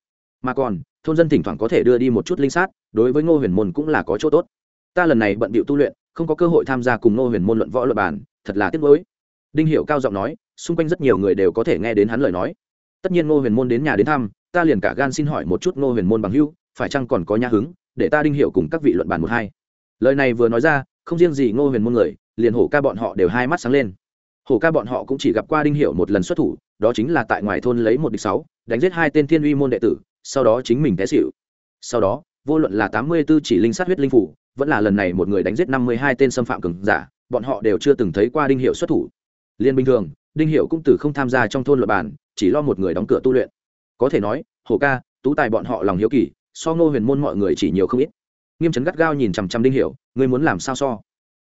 Mà còn thôn dân thỉnh thoảng có thể đưa đi một chút linh sát đối với ngô huyền môn cũng là có chỗ tốt. Ta lần này bận bịu tu luyện không có cơ hội tham gia cùng ngô huyền môn luận võ luận bản thật là tiếc nuối. Đinh Hiểu cao giọng nói xung quanh rất nhiều người đều có thể nghe đến hắn lời nói. Tất nhiên ngô huyền môn đến nhà đến thăm, ta liền cả gan xin hỏi một chút ngô huyền môn bằng hưu phải chăng còn có nha hứng, để ta đinh Hiểu cùng các vị luận bàn một hai. Lời này vừa nói ra, không riêng gì ngô huyền môn người, liền hổ ca bọn họ đều hai mắt sáng lên. Hổ ca bọn họ cũng chỉ gặp qua đinh Hiểu một lần xuất thủ, đó chính là tại ngoài thôn lấy một địch sáu, đánh giết hai tên thiên uy môn đệ tử, sau đó chính mình té xỉu. Sau đó, vô luận là tám mươi b ố chỉ linh sát huyết linh phủ, vẫn là lần này một người đánh giết năm mươi hai tên xâm phạm cường giả, bọn họ đều chưa từng thấy qua đinh hiệu xuất thủ. Liên bình thường đinh hiệu cũng từ không tham gia trong thôn luật bản chỉ lo một người đóng cửa tu luyện. Có thể nói, hồ ca, tú tài bọn họ lòng hiếu kỳ, so ngô huyền môn mọi người chỉ nhiều không ít. Nghiêm chấn gắt gao nhìn chằm chằm đinh hiệu ngươi muốn làm sao so?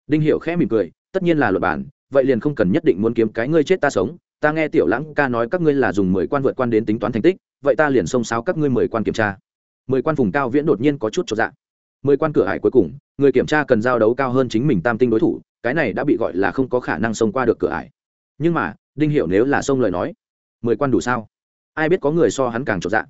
Đinh hiệu khẽ mỉm cười, tất nhiên là luật bản vậy liền không cần nhất định muốn kiếm cái ngươi chết ta sống. Ta nghe tiểu lãng ca nói các ngươi là dùng mười quan vượt quan đến tính toán thành tích, vậy ta liền xông xáo các ngươi mười quan kiểm tra. Mười quan vùng cao viễn đột nhiên có chút cho dạng. Mười quan cửa hải cuối cùng, người kiểm tra cần giao đấu cao hơn chính mình tam tinh đối thủ, cái này đã bị gọi là không có khả năng xông qua được cửa hải nhưng mà, đinh hiểu nếu là xông lời nói, mười quan đủ sao? Ai biết có người so hắn càng trọn dạng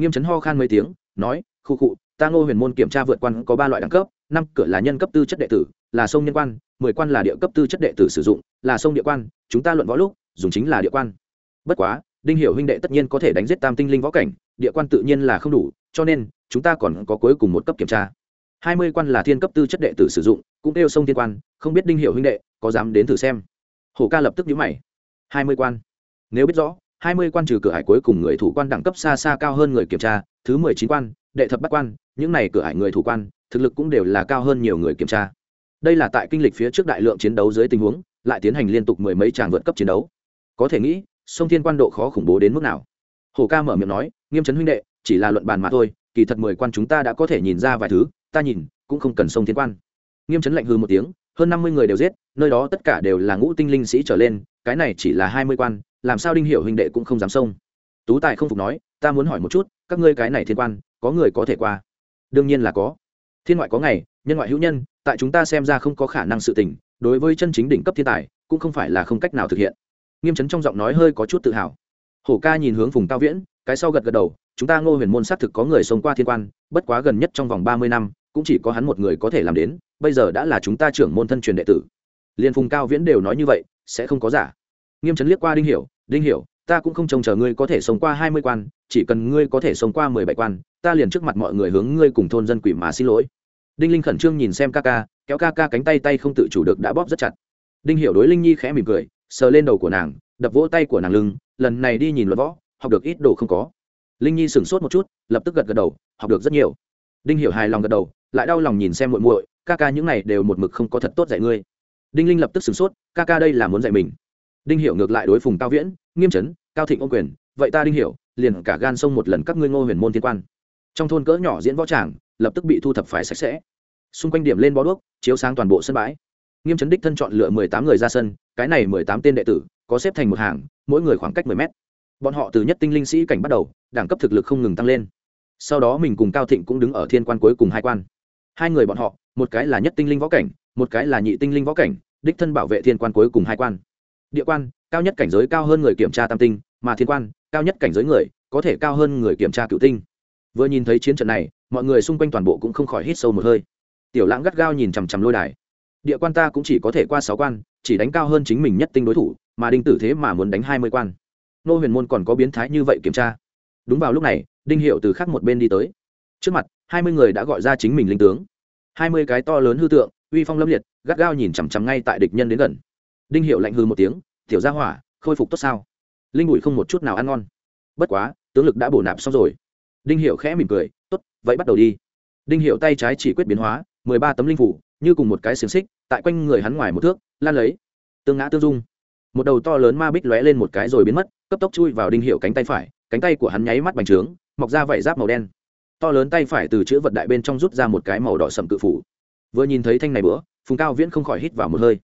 nghiêm chấn ho khan mấy tiếng, nói, khu cụ ta ngô huyền môn kiểm tra vượt quan có ba loại đẳng cấp, năm cửa là nhân cấp tư chất đệ tử, là sông nhân quan, mười quan là địa cấp tư chất đệ tử sử dụng, là sông địa quan, chúng ta luận võ lúc, dùng chính là địa quan. Bất quá, đinh hiểu huynh đệ tất nhiên có thể đánh giết tam tinh linh võ cảnh, địa quan tự nhiên là không đủ, cho nên, chúng ta còn có cuối cùng một cấp kiểm tra. Hai mươi quan là thiên cấp tư chất đệ tử sử dụng, cũng kêu sông thiên quan, không biết đinh hiểu huynh đệ có dám đến thử xem hổ ca lập tức nhíu mày. Hai mươi quan. Nếu biết rõ, hai mươi quan trừ cửa hải cuối cùng người thủ quan đẳng cấp xa xa cao hơn người kiểm tra, thứ mười chín quan, đệ thập bát quan, những này cửa hải người thủ quan, thực lực cũng đều là cao hơn nhiều người kiểm tra. Đây là tại kinh lịch phía trước đại lượng chiến đấu dưới tình huống, lại tiến hành liên tục mười mấy tràng vượt cấp chiến đấu. Có thể nghĩ, sông thiên quan độ khó khủng bố đến mức nào? Hồ ca mở miệng nói, nghiêm trấn huynh đệ, chỉ là luận bàn mà thôi, kỳ thật mười quan chúng ta đã có thể nhìn ra vài thứ, ta nhìn, cũng không cần sông thiên quan. Nghiêm trấn lạnh hư một tiếng hơn năm mươi người đều giết, nơi đó tất cả đều là ngũ tinh linh sĩ trở lên, cái này chỉ là hai mươi quan, làm sao đinh hiểu huynh đệ cũng không dám xông. Tú tài không phục nói, ta muốn hỏi một chút, các ngươi cái này thiên quan, có người có thể qua? Đương nhiên là có. Thiên ngoại có ngày, nhân ngoại hữu nhân, tại chúng ta xem ra không có khả năng sự tình, đối với chân chính đỉnh cấp thiên tài, cũng không phải là không cách nào thực hiện. Nghiêm chấn trong giọng nói hơi có chút tự hào. Hổ ca nhìn hướng vùng cao viễn, cái sau gật gật đầu, chúng ta ngô huyền môn xác thực có người sống qua thiên quan, bất quá gần nhất trong vòng ba mươi năm cũng chỉ có hắn một người có thể làm đến, bây giờ đã là chúng ta trưởng môn thân truyền đệ tử. Liên phùng cao viễn đều nói như vậy, sẽ không có giả. Nghiêm trấn liếc qua đinh hiểu đinh hiểu, ta cũng không trông chờ ngươi có thể sống qua hai mươi quan, chỉ cần ngươi có thể sống qua mười bảy quan, ta liền trước mặt mọi người hướng ngươi cùng thôn dân quỷ mà xin lỗi. Đinh linh khẩn trương nhìn xem ca ca, kéo ca ca cánh tay tay không tự chủ được đã bóp rất chặt. Đinh hiểu đối linh nhi khẽ mỉm cười, sờ lên đầu của nàng, đập vỗ tay của nàng lưng, lần này đi nhìn luật võ, học được ít đồ không có. Linh nhi sửng sốt một chút, lập tức gật gật đầu, học được rất nhiều. Đinh hiểu hài lòng gật đầu lại đau lòng nhìn xem muội muội, ca ca những này đều một mực không có thật tốt dạy ngươi. Đinh linh lập tức sửng sốt, ca ca đây là muốn dạy mình. Đinh hiểu ngược lại đối phùng cao viễn, nghiêm chấn, cao thịnh ô quyền, vậy ta đinh hiểu, liền cả gan xông một lần các ngươi ngô huyền môn thiên quan. Trong thôn cỡ nhỏ diễn võ tràng, lập tức bị thu thập phải sạch sẽ. Xung quanh điểm lên bó đuốc, chiếu sáng toàn bộ sân bãi. Nghiêm chấn đích thân chọn lựa mười tám người ra sân, cái này mười tám tên đệ tử, có xếp thành một hàng, mỗi người khoảng cách mười mét. Bọn họ từ nhất tinh linh sĩ cảnh bắt đầu, đẳng cấp thực lực không ngừng tăng lên. Sau đó mình cùng cao thịnh cũng đứng ở thiên quan cuối cùng hai quan hai người bọn họ, một cái là nhất tinh linh võ cảnh, một cái là nhị tinh linh võ cảnh, đích thân bảo vệ thiên quan cuối cùng hai quan. Địa quan, cao nhất cảnh giới cao hơn người kiểm tra tam tinh, mà thiên quan, cao nhất cảnh giới người, có thể cao hơn người kiểm tra cựu tinh. Vừa nhìn thấy chiến trận này, mọi người xung quanh toàn bộ cũng không khỏi hít sâu một hơi. Tiểu lãng gắt gao nhìn chằm chằm lôi đài. Địa quan ta cũng chỉ có thể qua sáu quan, chỉ đánh cao hơn chính mình nhất tinh đối thủ, mà đinh tử thế mà muốn đánh hai mươi quan. Nô huyền môn còn có biến thái như vậy kiểm tra. Đúng vào lúc này, đinh hiệu từ khác một bên đi tới trước mặt, hai mươi người đã gọi ra chính mình linh tướng. Hai mươi cái to lớn hư tượng, uy phong lâm liệt, gắt gao nhìn chằm chằm ngay tại địch nhân đến gần. Đinh hiệu lạnh hư một tiếng, tiểu gia hỏa, khôi phục tốt sao? Linh bụi không một chút nào ăn ngon. Bất quá, tướng lực đã bổ nạp xong rồi. Đinh hiệu khẽ mỉm cười, tốt, vậy bắt đầu đi. Đinh hiệu tay trái chỉ quyết biến hóa, mười ba tấm linh phủ, như cùng một cái xiềng xích, tại quanh người hắn ngoài một thước, lan lấy. Tương ngã tương dung. Một đầu to lớn ma bích lóe lên một cái rồi biến mất, cấp tốc chui vào đinh hiệu cánh tay phải, cánh tay của hắn nháy mắt bành trướng, mọc ra vảy giáp màu đen to lớn tay phải từ chữ vật đại bên trong rút ra một cái màu đỏ sậm cự phủ. Vừa nhìn thấy thanh này bữa phùng cao viễn không khỏi hít vào một hơi.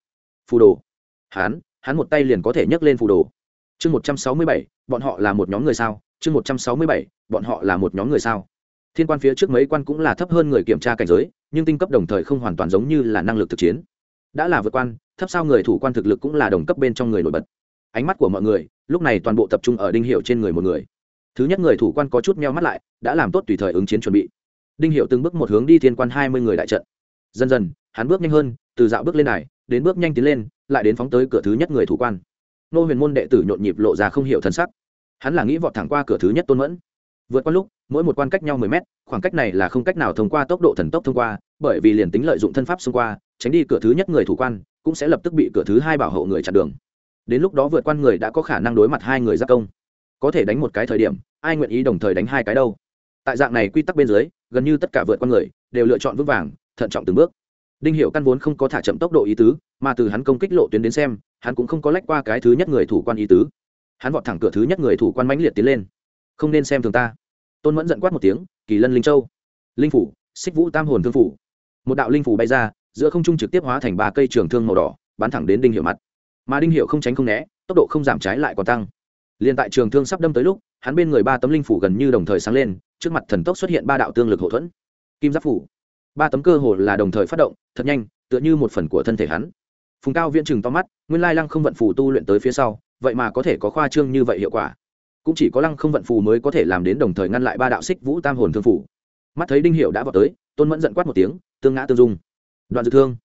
Phù đồ. Hán, hắn một tay liền có thể nhấc lên phù đồ. Chương một trăm sáu mươi bảy bọn họ là một nhóm người sao? Chương một trăm sáu mươi bảy bọn họ là một nhóm người sao? Thiên quan phía trước mấy quan cũng là thấp hơn người kiểm tra cảnh giới nhưng tinh cấp đồng thời không hoàn toàn giống như là năng lực thực chiến. Đã là vượt quan thấp sao người thủ quan thực lực cũng là đồng cấp bên trong người nổi bật. Ánh mắt của mọi người lúc này toàn bộ tập trung ở đinh hiệu trên người một người thứ nhất người thủ quan có chút meo mắt lại, đã làm tốt tùy thời ứng chiến chuẩn bị. Đinh hiệu từng bước một hướng đi thiên quan hai mươi người đại trận. Dần dần, hắn bước nhanh hơn, từ dạo bước lên này đến bước nhanh tiến lên, lại đến phóng tới cửa thứ nhất người thủ quan. Nô huyền môn đệ tử nhộn nhịp lộ ra không hiểu thân sắc. Hắn là nghĩ vọt thẳng qua cửa thứ nhất tôn mẫn. Vượt qua lúc, mỗi một quan cách nhau mười mét, khoảng cách này là không cách nào thông qua tốc độ thần tốc thông qua, bởi vì liền tính lợi dụng thân pháp xông qua, tránh đi cửa thứ nhất người thủ quan, cũng sẽ lập tức bị cửa thứ hai bảo hộ người chặn đường. Đến lúc đó vượt qua người đã có khả năng đối mặt hai người giác công có thể đánh một cái thời điểm, ai nguyện ý đồng thời đánh hai cái đâu? Tại dạng này quy tắc bên dưới, gần như tất cả vượt con người, đều lựa chọn vững vàng, thận trọng từng bước. Đinh hiệu căn vốn không có thả chậm tốc độ ý tứ, mà từ hắn công kích lộ tuyến đến xem, hắn cũng không có lách qua cái thứ nhất người thủ quan ý tứ. Hắn vọt thẳng cửa thứ nhất người thủ quan mãnh liệt tiến lên. Không nên xem thường ta. Tôn mẫn giận quát một tiếng, kỳ lân linh châu. Linh phủ, xích vũ tam hồn thương phủ. Một đạo linh phủ bay ra, giữa không trung trực tiếp hóa thành ba cây trường thương màu đỏ, bắn thẳng đến đinh hiệu mặt. Mà đinh hiệu không tránh không né, tốc độ không giảm trái lại còn tăng liền tại trường thương sắp đâm tới lúc, hắn bên người ba tấm linh phủ gần như đồng thời sáng lên, trước mặt thần tốc xuất hiện ba đạo tương lực hậu thuẫn. Kim giáp phủ. Ba tấm cơ hồ là đồng thời phát động, thật nhanh, tựa như một phần của thân thể hắn. Phùng cao viễn chừng to mắt, nguyên lai lăng không vận phủ tu luyện tới phía sau, vậy mà có thể có khoa trương như vậy hiệu quả. Cũng chỉ có lăng không vận phù mới có thể làm đến đồng thời ngăn lại ba đạo xích vũ tam hồn thương phủ. Mắt thấy đinh hiệu đã vào tới, tôn mẫn giận quát một tiếng, tương ngã tương dung. Đoạn dự thương.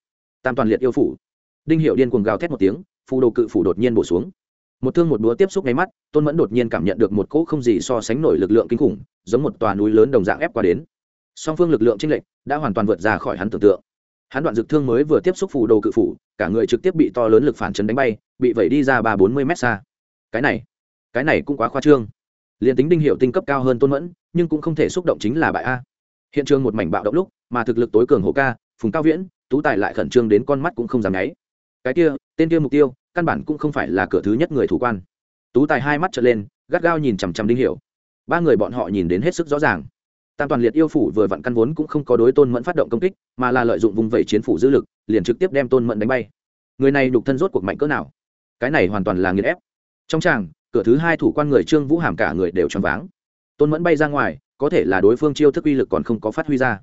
Tam toàn liệt yêu phủ. Đinh hiệu điên cuồng gào thét một tiếng, phù đồ cự phủ đột nhiên bổ xuống một thương một búa tiếp xúc ngay mắt, tôn mẫn đột nhiên cảm nhận được một cỗ không gì so sánh nổi lực lượng kinh khủng, giống một tòa núi lớn đồng dạng ép qua đến. Song phương lực lượng chênh lệch đã hoàn toàn vượt ra khỏi hắn tưởng tượng. Hắn đoạn dực thương mới vừa tiếp xúc phù đồ cự phủ, cả người trực tiếp bị to lớn lực phản chấn đánh bay, bị vẩy đi ra ba bốn mươi mét xa. Cái này cái này cũng quá khoa trương. Liền tính đinh hiệu tinh cấp cao hơn tôn mẫn, nhưng cũng không thể xúc động chính là bại a. Hiện trường một mảnh bạo động lúc, mà thực lực tối cường hồ ca, phùng cao viễn, tú tài lại khẩn trương đến con mắt cũng không dám nháy cái kia, tên kia mục tiêu, căn bản cũng không phải là cửa thứ nhất người thủ quan. Tú tài hai mắt trở lên, gắt gao nhìn chằm chằm đinh hiệu ba người bọn họ nhìn đến hết sức rõ ràng. Tam toàn liệt yêu phủ vừa vặn căn vốn cũng không có đối tôn mẫn phát động công kích, mà là lợi dụng vùng vẩy chiến phủ dư lực, liền trực tiếp đem tôn mẫn đánh bay. Người này đục thân rốt cuộc mạnh cỡ nào? Cái này hoàn toàn là nghiền ép. Trong tràng, cửa thứ hai thủ quan người trương vũ hàm cả người đều choáng váng. Tôn mẫn bay ra ngoài, có thể là đối phương chiêu thức uy lực còn không có phát huy ra.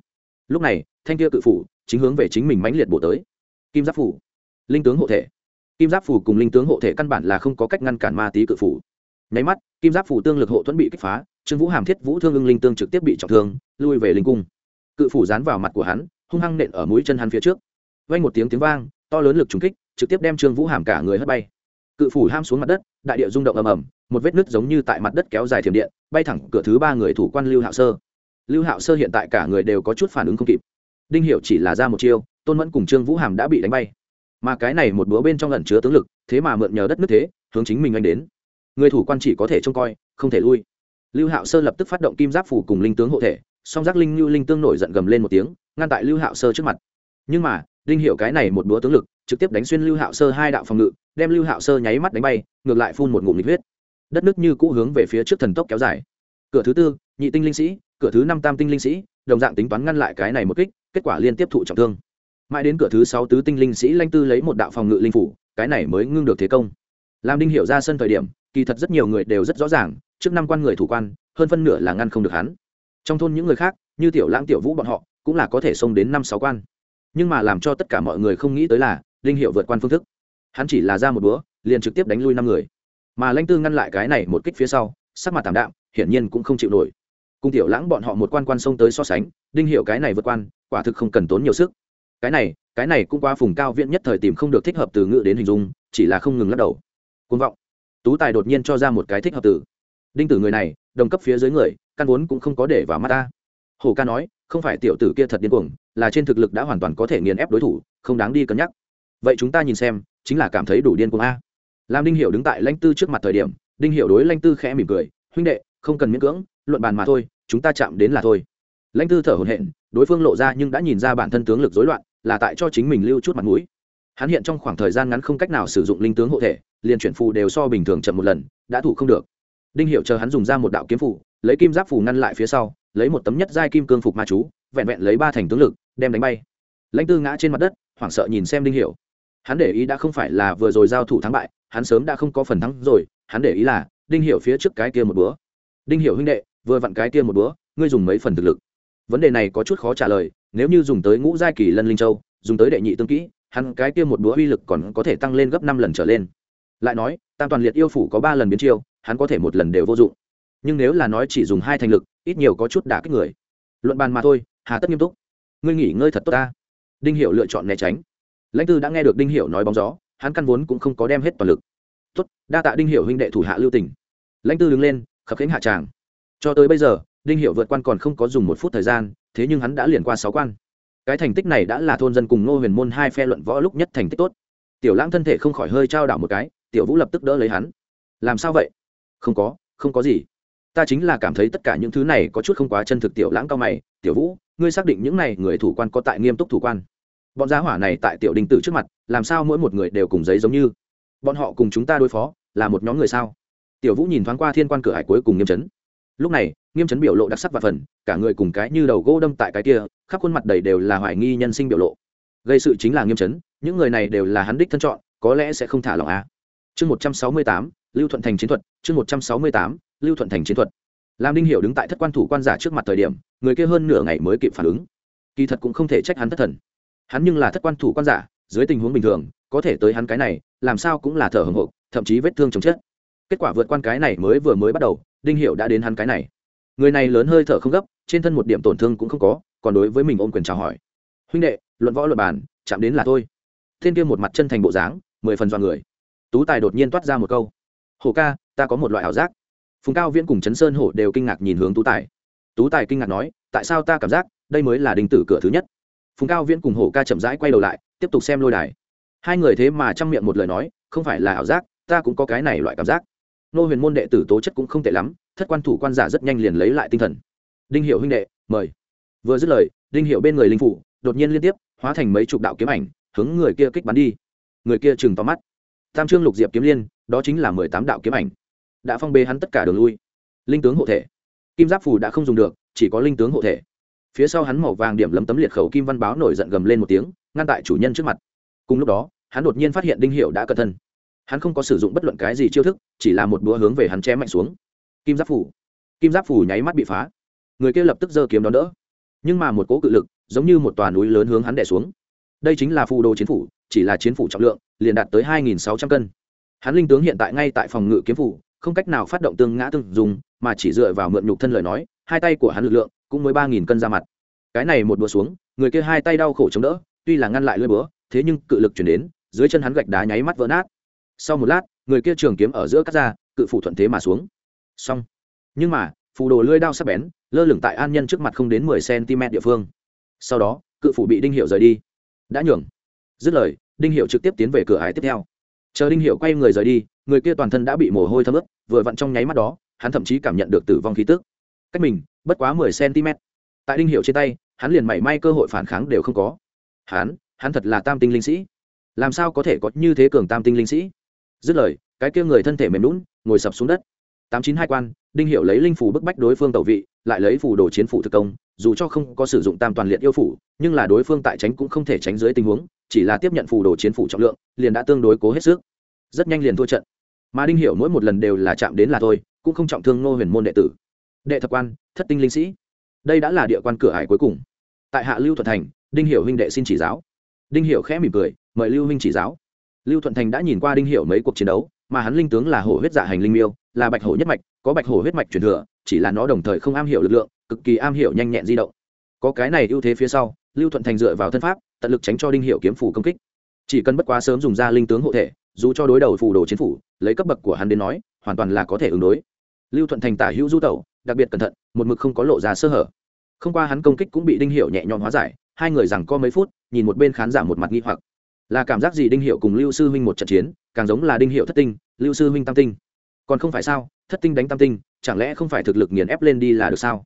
Lúc này, thanh kia cự phủ chính hướng về chính mình mãnh liệt bổ tới. Kim giáp phủ linh tướng hộ thể. Kim giáp phủ cùng linh tướng hộ thể căn bản là không có cách ngăn cản ma tý cự phủ nháy mắt, kim giáp phủ tương lực hộ thuẫn bị kích phá, trương vũ hàm thiết vũ thương ưng linh tương trực tiếp bị trọng thương, lui về linh cung. Cự phủ dán vào mặt của hắn, hung hăng nện ở mũi chân hắn phía trước. Vang một tiếng tiếng vang, to lớn lực trúng kích, trực tiếp đem trương vũ hàm cả người hất bay. Cự phủ ham xuống mặt đất, đại địa rung động ầm ầm, một vết nứt giống như tại mặt đất kéo dài thiểm điện, bay thẳng cửa thứ ba người thủ quan lưu hạo sơ. Lưu hạo sơ hiện tại cả người đều có chút phản ứng không kịp. Đinh hiệu chỉ là ra một chiêu, tôn mẫn cùng trương vũ hàm đã bị đánh bay mà cái này một búa bên trong lẩn chứa tướng lực, thế mà mượn nhờ đất nước thế, hướng chính mình anh đến. Người thủ quan chỉ có thể trông coi, không thể lui. Lưu hạo sơ lập tức phát động kim giáp phủ cùng linh tướng hộ thể, song giác linh như linh tương nổi giận gầm lên một tiếng, ngăn tại lưu hạo sơ trước mặt. Nhưng mà, đinh Hiểu cái này một búa tướng lực, trực tiếp đánh xuyên lưu hạo sơ hai đạo phòng ngự, đem lưu hạo sơ nháy mắt đánh bay, ngược lại phun một ngụm nhiệt huyết. Đất nước như cũ hướng về phía trước thần tốc kéo dài. Cửa thứ tư, nhị tinh linh sĩ, cửa thứ năm tam tinh linh sĩ, đồng dạng tính toán ngăn lại cái này một kích, kết quả liên tiếp thụ trọng thương mãi đến cửa thứ sáu tứ tinh linh sĩ lanh tư lấy một đạo phòng ngự linh phủ, cái này mới ngưng được thế công. Làm đinh hiệu ra sân thời điểm, kỳ thật rất nhiều người đều rất rõ ràng, trước năm quan người thủ quan, hơn phân nửa là ngăn không được hắn. Trong thôn những người khác, như tiểu lãng, tiểu vũ bọn họ, cũng là có thể xông đến năm sáu quan. Nhưng mà làm cho tất cả mọi người không nghĩ tới là, đinh hiệu vượt quan phương thức. Hắn chỉ là ra một búa liền trực tiếp đánh lui năm người. Mà lãnh tư ngăn lại cái này một kích phía sau, sắc mặt tảm đạm, hiển nhiên cũng không chịu nổi. Cung tiểu lãng bọn họ một quan quan xông tới so sánh, đinh hiệu cái này vượt quan, quả thực không cần tốn nhiều sức cái này cái này cũng qua phùng cao viện nhất thời tìm không được thích hợp từ ngữ đến hình dung, chỉ là không ngừng lắc đầu. Côn vọng. Tú tài đột nhiên cho ra một cái thích hợp từ. Đinh tử người này, đồng cấp phía dưới người, căn vốn cũng không có để vào mắt ta. Hồ ca nói, không phải tiểu tử kia thật điên cuồng, là trên thực lực đã hoàn toàn có thể nghiền ép đối thủ, không đáng đi cân nhắc. Vậy chúng ta nhìn xem, chính là cảm thấy đủ điên cuồng a. Làm đinh hiểu đứng tại lãnh tư trước mặt thời điểm, đinh hiểu đối lãnh tư khẽ mỉm cười, huynh đệ, không cần miễn cưỡng, luận bàn mà thôi, chúng ta chạm đến là thôi. Lãnh tư thở hổn hển, đối phương lộ ra nhưng đã nhìn ra bản thân tướng lực rối loạn là tại cho chính mình lưu chút mặt mũi. Hắn hiện trong khoảng thời gian ngắn không cách nào sử dụng linh tướng hộ thể, liền chuyển phù đều so bình thường chậm một lần, đã thủ không được. Đinh hiệu chờ hắn dùng ra một đạo kiếm phủ lấy kim giáp phù ngăn lại phía sau, lấy một tấm nhất giai kim cương phục ma chú, vẹn vẹn lấy ba thành tướng lực, đem đánh bay. Lãnh tư ngã trên mặt đất, hoảng sợ nhìn xem đinh hiệu hắn để ý đã không phải là vừa rồi giao thủ thắng bại, hắn sớm đã không có phần thắng rồi, hắn để ý là, đinh hiệu phía trước cái kia một búa đinh hiệu huynh đệ, vừa vặn cái kia một búa ngươi dùng mấy phần thực lực? Vấn đề này có chút khó trả lời nếu như dùng tới ngũ giai kỳ lân linh châu, dùng tới đệ nhị tương kỹ, hắn cái kia một búa uy lực còn có thể tăng lên gấp năm lần trở lên. Lại nói, tam toàn liệt yêu phủ có ba lần biến chiêu, hắn có thể một lần đều vô dụng. Nhưng nếu là nói chỉ dùng hai thành lực, ít nhiều có chút đả kích người. Luận bàn mà thôi, hà tất nghiêm túc. Ngươi nghỉ ngơi thật tốt ta. Đinh hiệu lựa chọn né tránh. Lãnh tư đã nghe được đinh hiệu nói bóng gió, hắn căn vốn cũng không có đem hết toàn lực. Tốt, đa tạ đinh hiệu huynh đệ thủ hạ lưu tỉnh lãnh tư đứng lên, khập khánh hạ tràng. Cho tới bây giờ, đinh hiệu vượt quan còn không có dùng một phút thời gian thế nhưng hắn đã liền qua sáu quan. Cái thành tích này đã là thôn dân cùng ngô huyền môn hai phe luận võ lúc nhất thành tích tốt. Tiểu lãng thân thể không khỏi hơi trao đảo một cái, tiểu vũ lập tức đỡ lấy hắn. Làm sao vậy? Không có không có gì. Ta chính là cảm thấy tất cả những thứ này có chút không quá chân thực, tiểu lãng cao mày, tiểu vũ, ngươi xác định những này người thủ quan có tại nghiêm túc thủ quan? Bọn giá hỏa này tại tiểu đình tử trước mặt, làm sao mỗi một người đều cùng giấy giống như? Bọn họ cùng chúng ta đối phó, là một nhóm người sao? Tiểu vũ nhìn thoáng qua thiên quan cửa hải cuối cùng nghiêm chấn. Lúc này nghiêm chấn biểu lộ đặc sắc và phần, cả người cùng cái như đầu gỗ đâm tại cái kia, khắp khuôn mặt đầy đều là hoài nghi nhân sinh biểu lộ. Gây sự chính là nghiêm chấn, những người này đều là hắn đích thân chọn, có lẽ sẽ không thả lòng a à. chương một trăm sáu mươi tám, lưu thuận thành chiến thuật, chương một trăm sáu mươi tám, lưu thuận thành chiến thuật. Làm đinh hiểu đứng tại thất quan thủ quan giả trước mặt thời điểm, người kia hơn nửa ngày mới kịp phản ứng. Kỳ thật cũng không thể trách hắn thất thần. Hắn nhưng là thất quan thủ quan giả, dưới tình huống bình thường, có thể tới hắn cái này, làm sao cũng là thở hồng hộc, thậm chí vết thương chồng chết. Kết quả vượt quan cái này mới vừa mới bắt đầu, đinh hiểu đã đến hắn cái này người này lớn hơi thở không gấp, trên thân một điểm tổn thương cũng không có, còn đối với mình ôm quyền chào hỏi. Huynh đệ, luận võ luận bàn, chạm đến là tôi. Thiên kia một mặt chân thành bộ dáng, mười phần do người. Tú tài đột nhiên toát ra một câu. Hổ ca, ta có một loại ảo giác. Phùng cao viễn cùng chấn sơn hổ đều kinh ngạc nhìn hướng tú tài. Tú tài kinh ngạc nói, tại sao ta cảm giác đây mới là đình tử cửa thứ nhất? Phùng cao viễn cùng hổ ca chậm rãi quay đầu lại, tiếp tục xem lôi đài. Hai người thế mà chăm miệng một lời nói, không phải là ảo giác, ta cũng có cái này loại cảm giác. Nô huyền môn đệ tử tố chất cũng không tệ lắm thất quan thủ quan giả rất nhanh liền lấy lại tinh thần. Đinh hiệu huynh đệ, mời. Vừa dứt lời, đinh hiệu bên người linh phủ đột nhiên liên tiếp hóa thành mấy chục đạo kiếm ảnh, hướng người kia kích bắn đi. Người kia chừng tóm mắt. Tam trương lục diệp kiếm liên, đó chính là mười tám đạo kiếm ảnh. Đã phong bê hắn tất cả đường lui. Linh tướng hộ thể. Kim giáp phù đã không dùng được, chỉ có linh tướng hộ thể. Phía sau hắn màu vàng điểm lấm tấm liệt khẩu kim văn báo nổi giận gầm lên một tiếng, ngăn tại chủ nhân trước mặt. Cùng lúc đó, hắn đột nhiên phát hiện đinh hiệu đã cẩn thân. Hắn không có sử dụng bất luận cái gì chiêu thức, chỉ là một búa hướng về hắn chém mạnh xuống kim giáp phủ. Kim giáp phủ nháy mắt bị phá. Người kia lập tức giơ kiếm đón đỡ. Nhưng mà một cố cự lực, giống như một tòa núi lớn hướng hắn đẻ xuống. Đây chính là phù đồ chiến phủ, chỉ là chiến phủ trọng lượng, liền đạt tới hai nghìn sáu trăm cân. Hắn linh tướng hiện tại ngay tại phòng ngự kiếm phủ, không cách nào phát động tương ngã tương dùng, mà chỉ dựa vào mượn nhục thân lời nói, hai tay của hắn lực lượng cũng mới ba nghìn cân ra mặt. Cái này một đùa xuống, người kia hai tay đau khổ chống đỡ, tuy là ngăn lại lưỡi búa, thế nhưng cự lực chuyển đến, dưới chân hắn gạch đá nháy mắt vỡ nát. Sau một lát, người kia trường kiếm ở giữa cắt ra, cự phủ thuận thế mà xuống xong. Nhưng mà, phù đồ lưỡi đao sắc bén, lơ lửng tại an nhân trước mặt không đến mười cm địa phương. Sau đó, cự phủ bị đinh hiệu rời đi. Đã nhường. Dứt lời, đinh hiệu trực tiếp tiến về cửa ải tiếp theo. Chờ đinh hiệu quay người rời đi, người kia toàn thân đã bị mồ hôi thấm ướt, vừa vặn trong nháy mắt đó, hắn thậm chí cảm nhận được tử vong khí tức. Cách mình, bất quá mười cm tại đinh hiệu trên tay, hắn liền mảy may cơ hội phản kháng đều không có. Hắn hắn thật là tam tinh linh sĩ. Làm sao có thể có như thế cường tam tinh linh sĩ? Dứt lời, cái kia người thân thể mềm lún ngồi sập xuống đất tám chín hai quan, đinh hiệu lấy linh phủ bức bách đối phương tẩu vị, lại lấy phủ đồ chiến phủ thực công, dù cho không có sử dụng tam toàn liệt yêu phủ, nhưng là đối phương tại tránh cũng không thể tránh dưới tình huống, chỉ là tiếp nhận phủ đồ chiến phủ trọng lượng, liền đã tương đối cố hết sức. Rất nhanh liền thua trận. Mà đinh hiệu mỗi một lần đều là chạm đến là thôi, cũng không trọng thương ngô huyền môn đệ tử. Đệ thập quan, thất tinh linh sĩ. Đây đã là địa quan cửa hải cuối cùng. Tại hạ lưu thuận thành, đinh hiệu huynh đệ xin chỉ giáo. Đinh hiệu khẽ mỉm cười, mời lưu huynh chỉ giáo. Lưu thuận thành đã nhìn qua đinh hiệu mấy cuộc chiến đấu mà hắn linh tướng là hổ huyết dạ hành linh miêu, là bạch hổ nhất mạch, có bạch hổ huyết mạch truyền thừa, chỉ là nó đồng thời không am hiểu lực lượng, cực kỳ am hiểu nhanh nhẹn di động. Có cái này ưu thế phía sau, lưu thuận thành dựa vào thân pháp, tận lực tránh cho đinh hiệu kiếm phủ công kích. Chỉ cần bất quá sớm dùng ra linh tướng hộ thể, dù cho đối đầu phù đồ chiến phủ, lấy cấp bậc của hắn đến nói, hoàn toàn là có thể ứng đối. Lưu thuận thành tả hữu du tẩu, đặc biệt cẩn thận, một mực không có lộ ra sơ hở. Không qua hắn công kích cũng bị đinh hiệu nhẹ nhõm hóa giải, hai người rằng co mấy phút, nhìn một bên khán giả một mặt nghi hoặc là cảm giác gì đinh hiệu cùng lưu sư huynh một trận chiến, càng giống là đinh hiệu thất tinh, lưu sư huynh tam tinh. Còn không phải sao, thất tinh đánh tam tinh, chẳng lẽ không phải thực lực nghiền ép lên đi là được sao?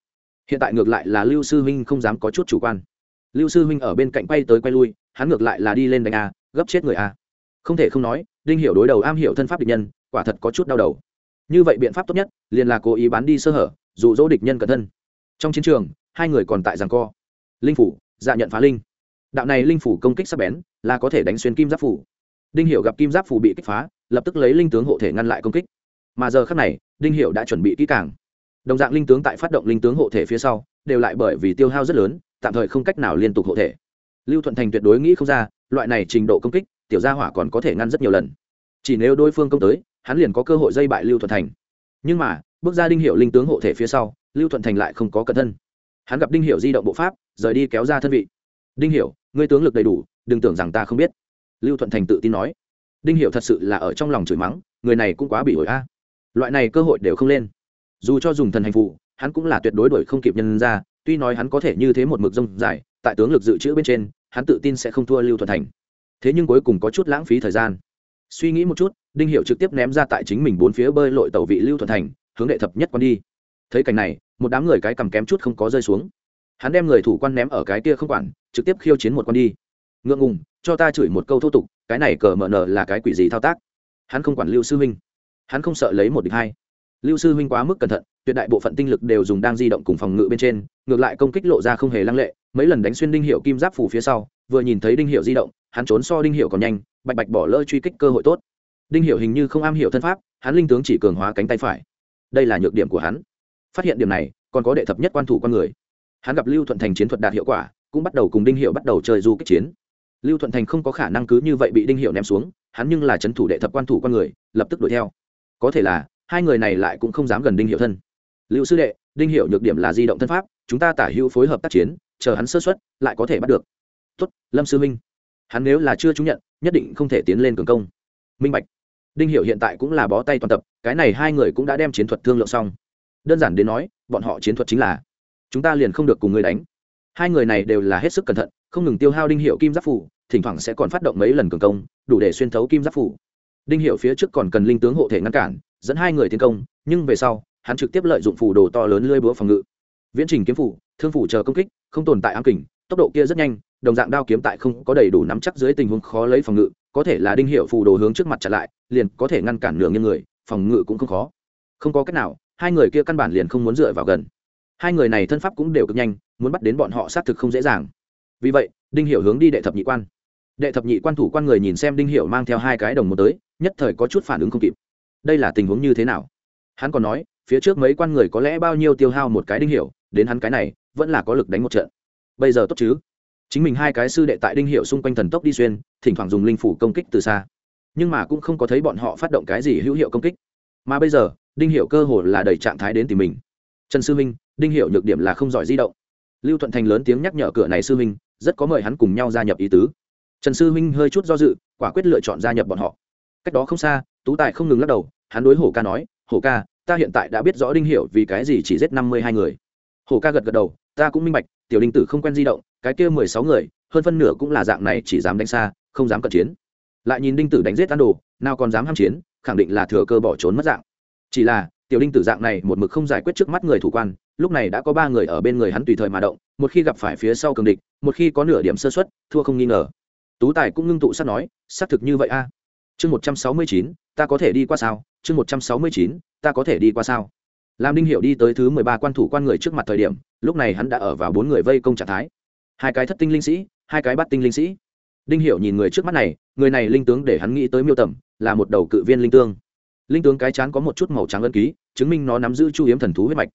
Hiện tại ngược lại là lưu sư huynh không dám có chút chủ quan. Lưu sư huynh ở bên cạnh quay tới quay lui, hắn ngược lại là đi lên đánh a, gấp chết người a. Không thể không nói, đinh Hiệu đối đầu am hiểu thân pháp địch nhân, quả thật có chút đau đầu. Như vậy biện pháp tốt nhất, liền là cố ý bán đi sơ hở, dụ dỗ địch nhân cẩn thân. Trong chiến trường, hai người còn tại giằng co. Linh phủ dạ nhận phá linh đạo này linh phủ công kích sắc bén, là có thể đánh xuyên kim giáp phủ. Đinh hiểu gặp kim giáp phủ bị kích phá, lập tức lấy linh tướng hộ thể ngăn lại công kích. Mà giờ khắc này, đinh hiểu đã chuẩn bị kỹ càng. Đồng dạng linh tướng tại phát động linh tướng hộ thể phía sau, đều lại bởi vì tiêu hao rất lớn, tạm thời không cách nào liên tục hộ thể. Lưu thuận thành tuyệt đối nghĩ không ra, loại này trình độ công kích, tiểu gia hỏa còn có thể ngăn rất nhiều lần. Chỉ nếu đối phương công tới, hắn liền có cơ hội dây bại lưu thuận thành. Nhưng mà, bước ra đinh hiệu linh tướng hộ thể phía sau, lưu thuận thành lại không có cẩn thân. Hắn gặp đinh hiệu di động bộ pháp, rời đi kéo ra thân vị đinh Hiểu, ngươi tướng lực đầy đủ đừng tưởng rằng ta không biết. Lưu thuận thành tự tin nói. Đinh Hiểu thật sự là ở trong lòng chửi mắng người này cũng quá bị ổi a. Loại này cơ hội đều không lên. Dù cho dùng thần hành phụ hắn cũng là tuyệt đối đuổi không kịp nhân ra tuy nói hắn có thể như thế một mực rông dài tại tướng lực dự trữ bên trên hắn tự tin sẽ không thua lưu thuận thành. Thế nhưng cuối cùng có chút lãng phí thời gian. Suy nghĩ một chút đinh hiệu trực tiếp ném ra tại chính mình bốn phía bơi lội tàu vị lưu thuận thành hướng đệ thập nhất quan đi. Thấy cảnh này một đám người cái cầm kém chút không có rơi xuống hắn đem người thủ quan ném ở cái kia không quản, trực tiếp khiêu chiến một con đi. Ngượng ngùng, cho ta chửi một câu thô tục, cái này cờ mờ nở là cái quỷ gì thao tác? Hắn không quản lưu sư huynh. Hắn không sợ lấy một địch hai. Lưu sư huynh quá mức cẩn thận, tuyệt đại bộ phận tinh lực đều dùng đang di động cùng phòng ngự bên trên, ngược lại công kích lộ ra không hề lăng lệ, mấy lần đánh xuyên đinh hiệu kim giáp phủ phía sau, vừa nhìn thấy đinh hiệu di động, hắn trốn so đinh hiệu còn nhanh, bạch bạch bỏ lỡ truy kích cơ hội tốt. Đinh hiệu hình như không am hiểu thân pháp, hắn linh tướng chỉ cường hóa cánh tay phải. Đây là nhược điểm của hắn. Phát hiện điểm này, còn có đệ thập nhất quan thủ con người hắn gặp lưu thuận thành chiến thuật đạt hiệu quả, cũng bắt đầu cùng đinh hiệu bắt đầu chơi du kích chiến. Lưu thuận thành không có khả năng cứ như vậy bị đinh hiệu ném xuống, hắn nhưng là c h ấ n thủ đệ thập quan thủ con người, lập tức đuổi theo. Có thể là, hai người này lại cũng không dám gần đinh hiệu thân. Lưu sư đệ, đinh hiệu nhược điểm là di động thân pháp, chúng ta tả hữu phối hợp tác chiến, chờ hắn sơ xuất, lại có thể bắt được. Tuất lâm sư minh hắn nếu là chưa trúng nhận, nhất định không thể tiến lên cường công. Minh bạch. Đinh hiệu hiện tại cũng là bó tay toàn tập, cái này hai người cũng đã đem chiến thuật thương lượng xong. Đơn giản đến nói, bọn họ chiến thuật chính là chúng ta liền không được cùng người đánh. Hai người này đều là hết sức cẩn thận, không ngừng tiêu hao đinh hiệu kim giáp phủ, thỉnh thoảng sẽ còn phát động mấy lần cường công, đủ để xuyên thấu kim giáp phủ. Đinh hiệu phía trước còn cần linh tướng hộ thể ngăn cản, dẫn hai người tiến công, nhưng về sau, hắn trực tiếp lợi dụng phủ đồ to lớn lưỡi búa phòng ngự. Viễn trình kiếm phủ, thương phủ chờ công kích, không tồn tại ám kình, tốc độ kia rất nhanh, đồng dạng đao kiếm tại không có đầy đủ nắm chắc dưới tình huống khó lấy phòng ngự, có thể là đinh hiệu phù đồ hướng trước mặt chặn lại, liền có thể ngăn cản nửa nghiêng người, phòng ngự cũng không khó. Không có cách nào, hai người kia căn bản liền không muốn dựa vào gần hai người này thân pháp cũng đều cực nhanh, muốn bắt đến bọn họ xác thực không dễ dàng. Vì vậy, đinh hiểu hướng đi đệ thập nhị quan. Đệ thập nhị quan thủ quan người nhìn xem đinh hiểu mang theo hai cái đồng một tới, nhất thời có chút phản ứng không kịp. Đây là tình huống như thế nào? Hắn còn nói, phía trước mấy quan người có lẽ bao nhiêu tiêu hao một cái đinh hiểu, đến hắn cái này, vẫn là có lực đánh một trận. Bây giờ tốt chứ? Chính mình hai cái sư đệ tại đinh hiểu xung quanh thần tốc đi xuyên, thỉnh thoảng dùng linh phủ công kích từ xa. Nhưng mà cũng không có thấy bọn họ phát động cái gì hữu hiệu công kích. Mà bây giờ, đinh hiểu cơ hồ là đầy trạng thái đến tìm mình. Trần sư minh đinh hiệu nhược điểm là không giỏi di động. Lưu thuận thành lớn tiếng nhắc nhở cửa này sư minh rất có mời hắn cùng nhau gia nhập ý tứ. Trần sư minh hơi chút do dự, quả quyết lựa chọn gia nhập bọn họ. Cách đó không xa, tú tài không ngừng lắc đầu, hắn đối hổ ca nói, hổ ca, ta hiện tại đã biết rõ đinh Hiểu vì cái gì chỉ giết năm mươi hai người. Hổ ca gật gật đầu, ta cũng minh bạch, tiểu đinh tử không quen di động, cái kia mười sáu người, hơn phân nửa cũng là dạng này chỉ dám đánh xa, không dám cận chiến. Lại nhìn đinh tử đánh giết tan đồ, nào còn dám ham chiến, khẳng định là thừa cơ bỏ trốn mất dạng. Chỉ là, tiểu đinh tử dạng này một mực không giải quyết trước mắt người thủ quan lúc này đã có ba người ở bên người hắn tùy thời mà động, một khi gặp phải phía sau cường địch, một khi có nửa điểm sơ xuất thua không nghi ngờ. Tú tài cũng ngưng tụ sát nói, xác thực như vậy a. Chương một trăm sáu mươi chín, ta có thể đi qua sao? Chương một trăm sáu mươi chín, ta có thể đi qua sao? Làm đinh hiệu đi tới thứ mười ba quan thủ quan người trước mặt thời điểm, lúc này hắn đã ở vào bốn người vây công trạng thái. Hai cái thất tinh linh sĩ, hai cái bắt tinh linh sĩ. Đinh hiệu nhìn người trước mắt này, người này linh tướng để hắn nghĩ tới miêu tầm, là một đầu cự viên linh tương. Linh tướng cái chán có một chút màu trắng ân ký, chứng minh nó nắm giữ chu hiếm thần thú huyết mạch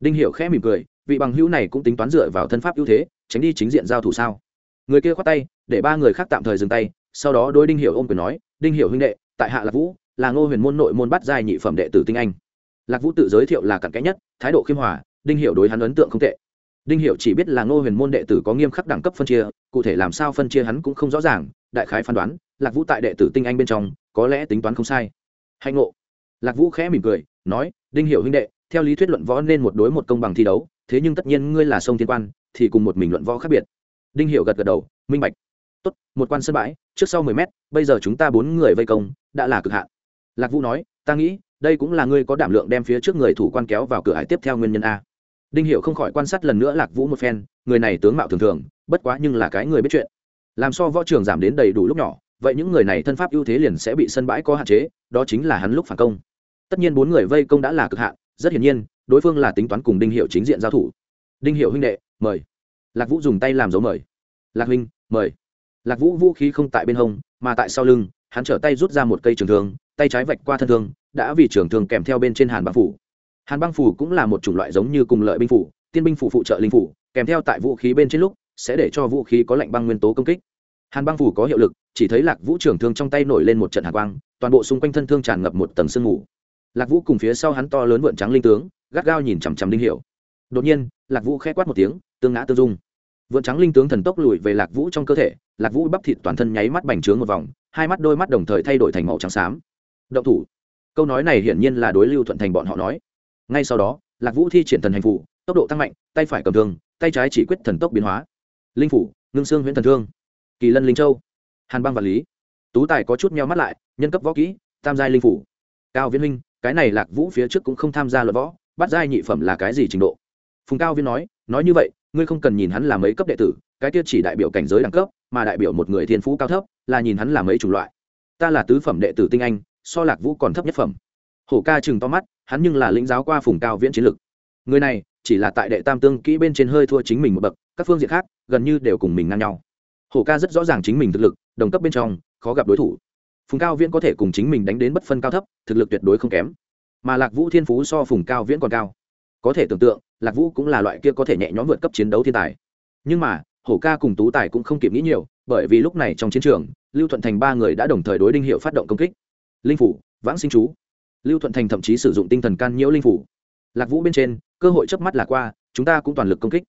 đinh hiểu khẽ mỉm cười, vị bằng hữu này cũng tính toán dựa vào thân pháp ưu thế, tránh đi chính diện giao thủ sao? Người kia khoát tay, để ba người khác tạm thời dừng tay, sau đó đôi đinh hiểu ôm quyền nói, đinh hiểu huynh đệ, tại hạ lạc vũ, là ngô huyền môn nội môn bắt giai nhị phẩm đệ tử tinh anh. Lạc vũ tự giới thiệu là cặn kẽ nhất, thái độ khiêm hòa, đinh hiểu đối hắn ấn tượng không tệ. Đinh hiểu chỉ biết là ngô huyền môn đệ tử có nghiêm khắc đẳng cấp phân chia, cụ thể làm sao phân chia hắn cũng không rõ ràng, đại khái phán đoán, lạc vũ tại đệ tử tinh anh bên trong, có lẽ tính toán không sai. Hạnh ngộ. Lạc vũ khẽ mỉm cười, nói, đinh hiểu huynh đệ theo lý thuyết luận võ nên một đối một công bằng thi đấu, thế nhưng tất nhiên ngươi là sông thiên quan, thì cùng một mình luận võ khác biệt. Đinh hiểu gật gật đầu, minh bạch. Tốt, một quan sân bãi, trước sau mười mét, bây giờ chúng ta bốn người vây công, đã là cực hạn. Lạc vũ nói, ta nghĩ, đây cũng là ngươi có đảm lượng đem phía trước người thủ quan kéo vào cửa hải tiếp theo nguyên nhân a. Đinh hiểu không khỏi quan sát lần nữa lạc vũ một phen, người này tướng mạo thường thường, bất quá nhưng là cái người biết chuyện. Làm so võ trường giảm đến đầy đủ lúc nhỏ, vậy những người này thân pháp ưu thế liền sẽ bị sân bãi có hạn chế, đó chính là hắn lúc phản công. Tất nhiên bốn người vây công đã là cực hạn rất hiển nhiên, đối phương là tính toán cùng đinh hiệu chính diện giao thủ. Đinh hiệu huynh đệ, mời. Lạc vũ dùng tay làm dấu mời. Lạc huynh, mời. Lạc vũ vũ khí không tại bên hông, mà tại sau lưng, hắn trở tay rút ra một cây trường thương, tay trái vạch qua thân thương, đã vì trường thương kèm theo bên trên hàn băng phủ. Hàn băng phủ cũng là một chủng loại giống như cùng lợi binh phủ, tiên binh phủ phụ trợ linh phủ, kèm theo tại vũ khí bên trên lúc, sẽ để cho vũ khí có lệnh băng nguyên tố công kích. Hàn băng phủ có hiệu lực, chỉ thấy lạc vũ trường thương trong tay nổi lên một trận hạ quang, toàn bộ xung quanh thân thương tràn ngập một tầng sương mù lạc vũ cùng phía sau hắn to lớn vượn trắng linh tướng, gắt gao nhìn chằm chằm đinh hiểu. Đột nhiên, lạc vũ khẽ quát một tiếng, tương ngã tương dung. Vượn trắng linh tướng thần tốc lùi về lạc vũ trong cơ thể, lạc vũ bắp thịt toàn thân nháy mắt bành trướng một vòng, hai mắt đôi mắt đồng thời thay đổi thành màu trắng xám. Động thủ. Câu nói này hiển nhiên là đối lưu thuận thành bọn họ nói. Ngay sau đó, lạc vũ thi triển thần hành phủ, tốc độ tăng mạnh, tay phải cầm thương, tay trái chỉ quyết thần tốc biến hóa. Linh phủ, ngưng xương huyễn thần thương. Kỳ lân linh châu. Hàn băng vật lý. Tú tài có chút meo mắt lại, nhân cấp võ kỹ, tam giai linh phủ. Cao viễn minh cái này lạc vũ phía trước cũng không tham gia luật võ, bắt giai nhị phẩm là cái gì trình độ? Phùng cao viên nói nói như vậy, ngươi không cần nhìn hắn là mấy cấp đệ tử, cái tiết chỉ đại biểu cảnh giới đẳng cấp, mà đại biểu một người thiên phú cao thấp, là nhìn hắn là mấy chủng loại. Ta là tứ phẩm đệ tử tinh anh, so lạc vũ còn thấp nhất phẩm. Hổ ca chừng to mắt, hắn nhưng là lĩnh giáo qua phùng cao viễn chiến lực. Người này, chỉ là tại đệ tam tương kỹ bên trên hơi thua chính mình một bậc, các phương diện khác, gần như đều cùng mình ngang nhau. Hổ ca rất rõ ràng chính mình thực lực, đồng cấp bên trong, khó gặp đối thủ phùng cao viễn có thể cùng chính mình đánh đến bất phân cao thấp, thực lực tuyệt đối không kém. Mà lạc vũ thiên phú so phùng cao viễn còn cao. Có thể tưởng tượng, lạc vũ cũng là loại kia có thể nhẹ nhõm vượt cấp chiến đấu thiên tài. Nhưng mà, hổ ca cùng tú tài cũng không kịp nghĩ nhiều, bởi vì lúc này trong chiến trường, lưu thuận thành ba người đã đồng thời đối đinh hiệu phát động công kích. Linh phủ, vãng sinh chú. Lưu thuận thành thậm chí sử dụng tinh thần can nhiễu linh phủ. Lạc vũ bên trên, cơ hội chớp mắt là qua, chúng ta cũng toàn lực công kích.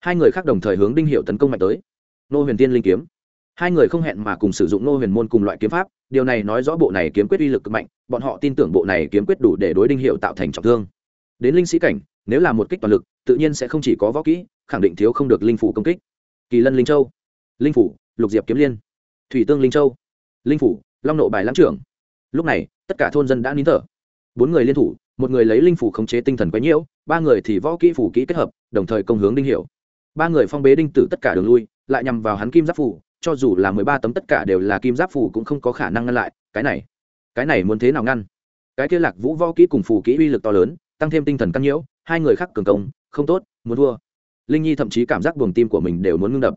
Hai người khác đồng thời hướng đinh hiệu tấn công mạnh tới. Nô huyền tiên linh kiếm. Hai người không hẹn mà cùng sử dụng nô huyền môn cùng loại kiếm pháp điều này nói rõ bộ này kiếm quyết uy lực cực mạnh, bọn họ tin tưởng bộ này kiếm quyết đủ để đối đinh hiệu tạo thành trọng thương. Đến linh sĩ cảnh, nếu là một kích toàn lực, tự nhiên sẽ không chỉ có võ kỹ, khẳng định thiếu không được linh phủ công kích. Kỳ lân linh châu. Linh phủ, lục diệp kiếm liên. Thủy tương linh châu. Linh phủ, long nộ bài lãng trưởng. Lúc này, tất cả thôn dân đã nín thở. Bốn người liên thủ, một người lấy linh phủ khống chế tinh thần quấy nhiễu, ba người thì võ kỹ phủ kỹ kết hợp, đồng thời công hướng đinh hiệu. Ba người phong bế đinh tử tất cả đường lui, lại nhằm vào hắn kim giáp phủ cho dù là mười ba tấm tất cả đều là kim giáp phủ cũng không có khả năng ngăn lại, cái này cái này muốn thế nào ngăn? Cái kia lạc vũ võ kỹ cùng phù kỹ uy lực to lớn, tăng thêm tinh thần căn nhiễu, hai người khác cường công, không tốt, muốn thua. Linh nhi thậm chí cảm giác buồng tim của mình đều muốn ngưng đập.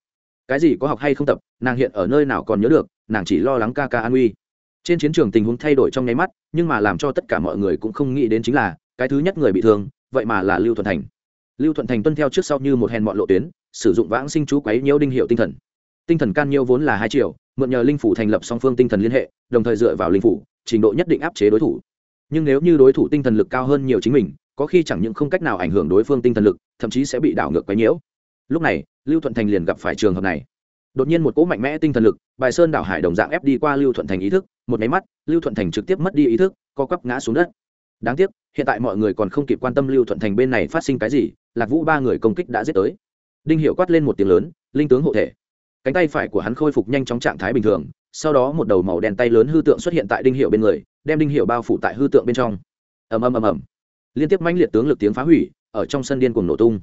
Cái gì có học hay không tập, nàng hiện ở nơi nào còn nhớ được, nàng chỉ lo lắng ca ca an nguy. trên chiến trường tình huống thay đổi trong nháy mắt, nhưng mà làm cho tất cả mọi người cũng không nghĩ đến chính là, cái thứ nhất người bị thương, vậy mà là lưu thuận thành. Lưu thuận thành tuân theo trước sau như một hèn mọn lộ tuyến, sử dụng vãng sinh chú quấy nhiễu đinh hiệu tinh thần tinh thần can nhiêu vốn là hai triệu, mượn nhờ linh phủ thành lập song phương tinh thần liên hệ, đồng thời dựa vào linh phủ, trình độ nhất định áp chế đối thủ. Nhưng nếu như đối thủ tinh thần lực cao hơn nhiều chính mình, có khi chẳng những không cách nào ảnh hưởng đối phương tinh thần lực, thậm chí sẽ bị đảo ngược quấy nhiễu. Lúc này, lưu thuận thành liền gặp phải trường hợp này. Đột nhiên một cỗ mạnh mẽ tinh thần lực, bài sơn đảo hải đồng dạng ép đi qua lưu thuận thành ý thức, một máy mắt, lưu thuận thành trực tiếp mất đi ý thức, co quắp ngã xuống đất. Đáng tiếc, hiện tại mọi người còn không kịp quan tâm lưu thuận thành bên này phát sinh cái gì, lạc vũ ba người công kích đã giết tới. Đinh hiệu quát lên một tiếng lớn, linh tướng hộ thể cánh tay phải của hắn khôi phục nhanh chóng trạng thái bình thường, sau đó một đầu màu đen tay lớn hư tượng xuất hiện tại đinh hiệu bên người, đem đinh hiệu bao phủ tại hư tượng bên trong. Ầm ầm ầm ầm. Liên tiếp mãnh liệt tướng lực tiếng phá hủy, ở trong sân điên cuồng nổ tung.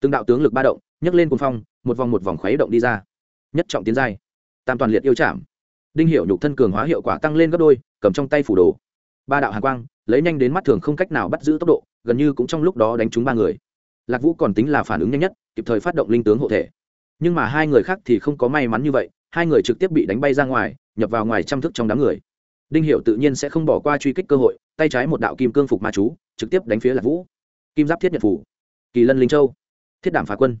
Từng đạo tướng lực ba động, nhấc lên cuồng phong, một vòng một vòng khuấy động đi ra. Nhất trọng tiến giai. Tam toàn liệt yêu chạm đinh hiệu nhục thân cường hóa hiệu quả tăng lên gấp đôi, cầm trong tay phủ đồ. Ba đạo hàn quang, lấy nhanh đến mắt thường không cách nào bắt giữ tốc độ, gần như cũng trong lúc đó đánh trúng ba người. Lạc vũ còn tính là phản ứng nhanh nhất, kịp thời phát động linh tướng hộ thể nhưng mà hai người khác thì không có may mắn như vậy, hai người trực tiếp bị đánh bay ra ngoài, nhập vào ngoài trăm thức trong đám người. Đinh Hiểu tự nhiên sẽ không bỏ qua truy kích cơ hội, tay trái một đạo kim cương phục ma chú, trực tiếp đánh phía lạc vũ. Kim giáp thiết nhật phủ. Kỳ lân linh châu. Thiết đảm phá quân.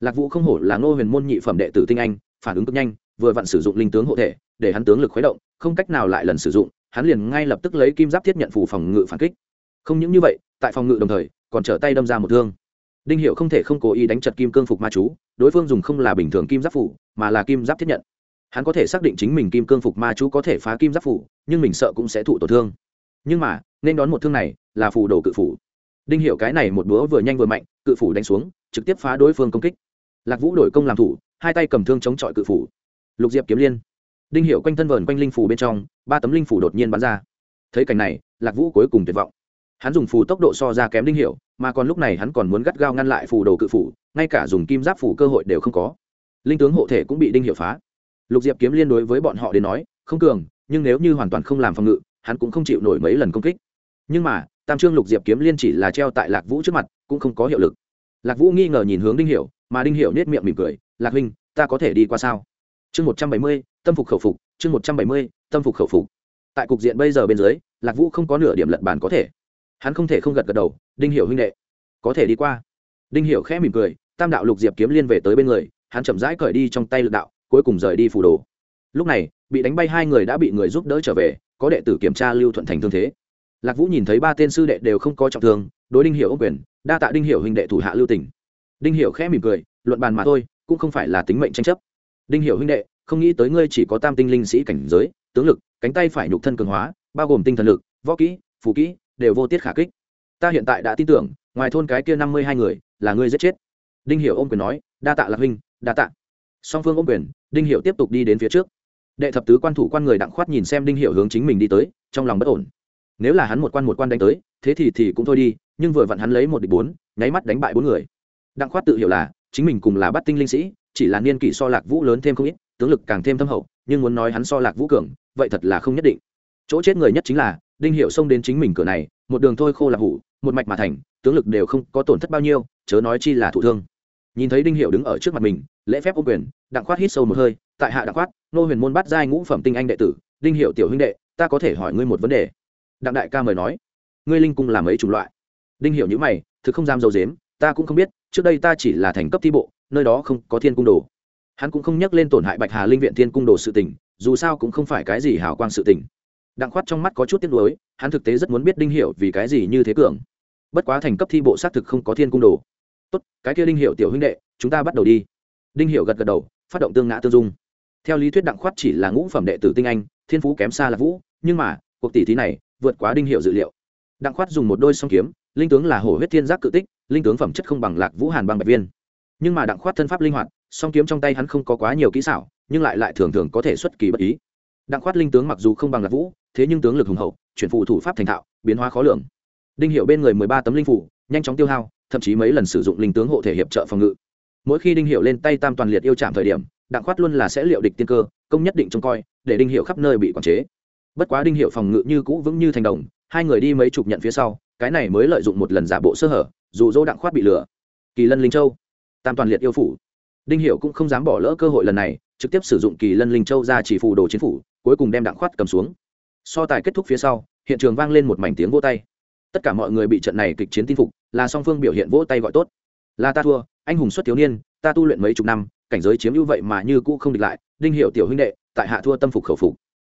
Lạc vũ không hổ là ngô huyền môn nhị phẩm đệ tử tinh anh, phản ứng cực nhanh, vừa vặn sử dụng linh tướng hộ thể, để hắn tướng lực khuấy động, không cách nào lại lần sử dụng, hắn liền ngay lập tức lấy kim giáp thiết nhận phủ phòng ngự phản kích. Không những như vậy, tại phòng ngự đồng thời, còn trở tay đâm ra một thương đinh hiệu không thể không cố ý đánh chật kim cương phục ma chú, đối phương dùng không là bình thường kim giáp phủ, mà là kim giáp thiết nhận. Hắn có thể xác định chính mình kim cương phục ma chú có thể phá kim giáp phủ, nhưng mình sợ cũng sẽ thụ tổn thương. Nhưng mà, nên đón một thương này là phủ đồ cự phủ. Đinh hiệu cái này một búa vừa nhanh vừa mạnh, cự phủ đánh xuống, trực tiếp phá đối phương công kích. Lạc vũ đổi công làm thủ, hai tay cầm thương chống chọi cự phủ. Lục diệp kiếm liên. Đinh hiệu quanh thân vờn quanh linh phủ bên trong, ba tấm linh phủ đột nhiên bắn ra. Thấy cảnh này, lạc vũ cuối cùng tuyệt vọng. Hắn dùng phù tốc độ so ra kém đinh hiệu mà còn lúc này hắn còn muốn gắt gao ngăn lại phù đồ cự phủ, ngay cả dùng kim giáp phủ cơ hội đều không có. Linh tướng hộ thể cũng bị đinh hiệu phá. Lục diệp kiếm liên đối với bọn họ đến nói, không cường, nhưng nếu như hoàn toàn không làm phòng ngự, hắn cũng không chịu nổi mấy lần công kích. Nhưng mà, tam trương lục diệp kiếm liên chỉ là treo tại lạc vũ trước mặt, cũng không có hiệu lực. Lạc vũ nghi ngờ nhìn hướng đinh hiểu mà đinh hiểu nết miệng mỉm cười, lạc huynh, ta có thể đi qua sao? Chương một trăm bảy mươi, tâm phục khẩu phục, chương một trăm bảy mươi, tâm phục khẩu phục. Tại cục diện bây giờ bên dưới, lạc vũ không có nửa điểm lật bàn có thể hắn không thể không gật gật đầu, đinh hiểu huynh đệ, có thể đi qua. Đinh hiểu khẽ mỉm cười, tam đạo lục diệp kiếm liên về tới bên người, hắn chậm rãi cởi đi trong tay lực đạo, cuối cùng rời đi phủ đồ. Lúc này, bị đánh bay hai người đã bị người giúp đỡ trở về, có đệ tử kiểm tra lưu thuận thành thương thế. Lạc vũ nhìn thấy ba tên sư đệ đều không có trọng thương, đối đinh hiểu ông quyền, đa tạ đinh hiểu huynh đệ thủ hạ lưu tỉnh đinh hiểu khẽ mỉm cười, luận bàn mà thôi, cũng không phải là tính mệnh tranh chấp. Đinh hiểu huynh đệ, không nghĩ tới ngươi chỉ có tam tinh linh sĩ cảnh giới, tướng lực, cánh tay phải nhục thân cường hóa, bao gồm tinh thần lực, võ kỹ, phù kỹ đều vô tiết khả kích. Ta hiện tại đã tin tưởng, ngoài thôn cái kia năm mươi hai người, là ngươi giết chết. Đinh hiểu ôm quyền nói, đa tạ lạc huynh, đa tạ. Song phương ôm quyền, đinh hiểu tiếp tục đi đến phía trước. Đệ thập tứ quan thủ quan người đặng khoát nhìn xem đinh hiểu hướng chính mình đi tới, trong lòng bất ổn. Nếu là hắn một quan một quan đánh tới, thế thì thì cũng thôi đi, nhưng vừa vặn hắn lấy một địch bốn, nháy mắt đánh bại bốn người. Đặng khoát tự hiểu là, chính mình cùng là bắt tinh linh sĩ, chỉ là niên kỷ so lạc vũ lớn thêm không ít, tướng lực càng thêm thâm hậu, nhưng muốn nói hắn so lạc vũ cường, vậy thật là không nhất định. Chỗ chết người nhất chính là đinh hiệu xông đến chính mình cửa này, một đường thôi khô là hủ, một mạch mà thành, tướng lực đều không có tổn thất bao nhiêu, chớ nói chi là thụ thương. Nhìn thấy đinh hiệu đứng ở trước mặt mình, lễ phép ô quyền, đặng khoát hít sâu một hơi, tại hạ đặng khoát, nô huyền môn bắt giai ngũ phẩm tinh anh đệ tử, đinh hiệu tiểu huynh đệ, ta có thể hỏi ngươi một vấn đề. Đặng đại ca mời nói. Ngươi linh cung làm ấy chủng loại? Đinh hiệu nhữ mày, thực không dám dầu dếm, ta cũng không biết, trước đây ta chỉ là thành cấp thi bộ, nơi đó không có thiên cung đồ. Hắn cũng không nhắc lên tổn hại bạch hà linh viện thiên cung đồ sự tình, dù sao cũng không phải cái gì hào quang sự tình đặng khoát trong mắt có chút tiếc nuối, hắn thực tế rất muốn biết đinh hiệu vì cái gì như thế cường. Bất quá thành cấp thi bộ xác thực không có thiên cung đồ. Tốt, cái kia đinh hiệu tiểu huynh đệ, chúng ta bắt đầu đi. Đinh hiệu gật gật đầu, phát động tương ngã tương dung. Theo lý thuyết đặng khoát chỉ là ngũ phẩm đệ tử tinh anh, thiên phú kém xa là vũ, nhưng mà, cuộc tỷ thí này, vượt quá đinh hiệu dự liệu. Đặng khoát dùng một đôi song kiếm, linh tướng là hổ huyết thiên giác cự tích, linh tướng phẩm chất không bằng lạc vũ hàn bằng bạch viên. Nhưng mà đặng khoát thân pháp linh hoạt, song kiếm trong tay hắn không có quá nhiều kỹ xảo, nhưng lại lại thường thường có thể xuất kỳ bất ý. Đặng khoát linh tướng mặc dù không bằng lạc vũ thế nhưng tướng lực hùng hậu, chuyển phụ thủ pháp thành thạo, biến hóa khó lường. Đinh hiệu bên người mười ba tấm linh phủ, nhanh chóng tiêu hao, thậm chí mấy lần sử dụng linh tướng hộ thể hiệp trợ phòng ngự. Mỗi khi đinh hiệu lên tay tam toàn liệt yêu chạm thời điểm, đặng khoát luôn là sẽ liệu địch tiên cơ, công nhất định trông coi, để đinh hiệu khắp nơi bị quản chế. Bất quá đinh hiệu phòng ngự như cũ vững như thành đồng, hai người đi mấy chục nhận phía sau, cái này mới lợi dụng một lần giả bộ sơ hở dù dỗ đặng khoát bị lừa. Kỳ lân linh châu, tam toàn liệt yêu phủ. Đinh hiệu cũng không dám bỏ lỡ cơ hội lần này, trực tiếp sử dụng kỳ lân linh châu ra chỉ phù đồ chiến phủ, cuối cùng đem đặng khoát cầm xuống so tài kết thúc phía sau, hiện trường vang lên một mảnh tiếng vỗ tay. Tất cả mọi người bị trận này kịch chiến tin phục, là song phương biểu hiện vỗ tay gọi tốt. Là ta thua, anh hùng xuất thiếu niên, ta tu luyện mấy chục năm, cảnh giới chiếm ưu vậy mà như cũ không địch lại, đinh hiệu tiểu huynh đệ, tại hạ thua tâm phục khẩu phục.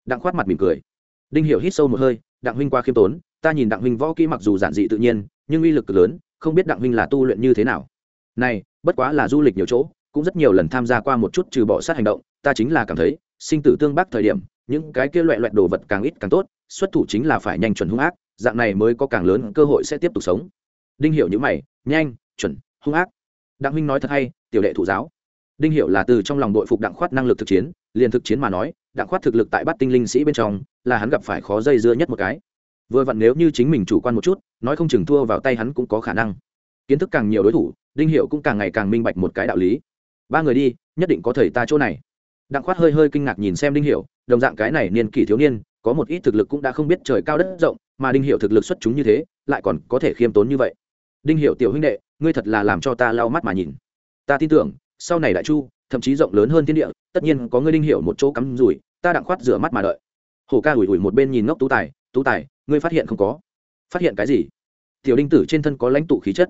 Đặng khoát mặt mỉm cười. Đinh hiệu hít sâu một hơi, đặng huynh qua khiêm tốn, ta nhìn đặng huynh võ kỹ mặc dù giản dị tự nhiên, nhưng uy lực lớn, không biết đặng huynh là tu luyện như thế nào. Này, bất quá là du lịch nhiều chỗ, cũng rất nhiều lần tham gia qua một chút trừ bỏ sát hành động, ta chính là cảm thấy sinh tử tương bắc thời điểm, những cái kia loại loại đồ vật càng ít càng tốt, xuất thủ chính là phải nhanh chuẩn hung ác, dạng này mới có càng lớn cơ hội sẽ tiếp tục sống. Đinh hiểu như mày, nhanh, chuẩn, hung ác. Đặng huynh nói thật hay, tiểu đệ thủ giáo. Đinh hiểu là từ trong lòng đội phục đặng khoát năng lực thực chiến, liền thực chiến mà nói, đặng khoát thực lực tại bát tinh linh sĩ bên trong, là hắn gặp phải khó dây dưa nhất một cái. Vừa vặn nếu như chính mình chủ quan một chút, nói không chừng thua vào tay hắn cũng có khả năng. Kiến thức càng nhiều đối thủ, đinh hiệu cũng càng ngày càng minh bạch một cái đạo lý. Ba người đi, nhất định có thầy ta chỗ này đặng khoát hơi hơi kinh ngạc nhìn xem đinh hiệu đồng dạng cái này niên kỷ thiếu niên, có một ít thực lực cũng đã không biết trời cao đất rộng, mà đinh hiệu thực lực xuất chúng như thế, lại còn có thể khiêm tốn như vậy. Đinh hiệu tiểu huynh đệ, ngươi thật là làm cho ta lau mắt mà nhìn. Ta tin tưởng, sau này đại chu, thậm chí rộng lớn hơn thiên địa, tất nhiên có ngươi đinh hiệu một chỗ cắm rủi, ta đặng khoát rửa mắt mà đợi. Hổ ca ủi ủi một bên nhìn ngốc tú tài tú tài, ngươi phát hiện không có? Phát hiện cái gì? Tiểu đinh tử trên thân có lãnh tụ khí chất.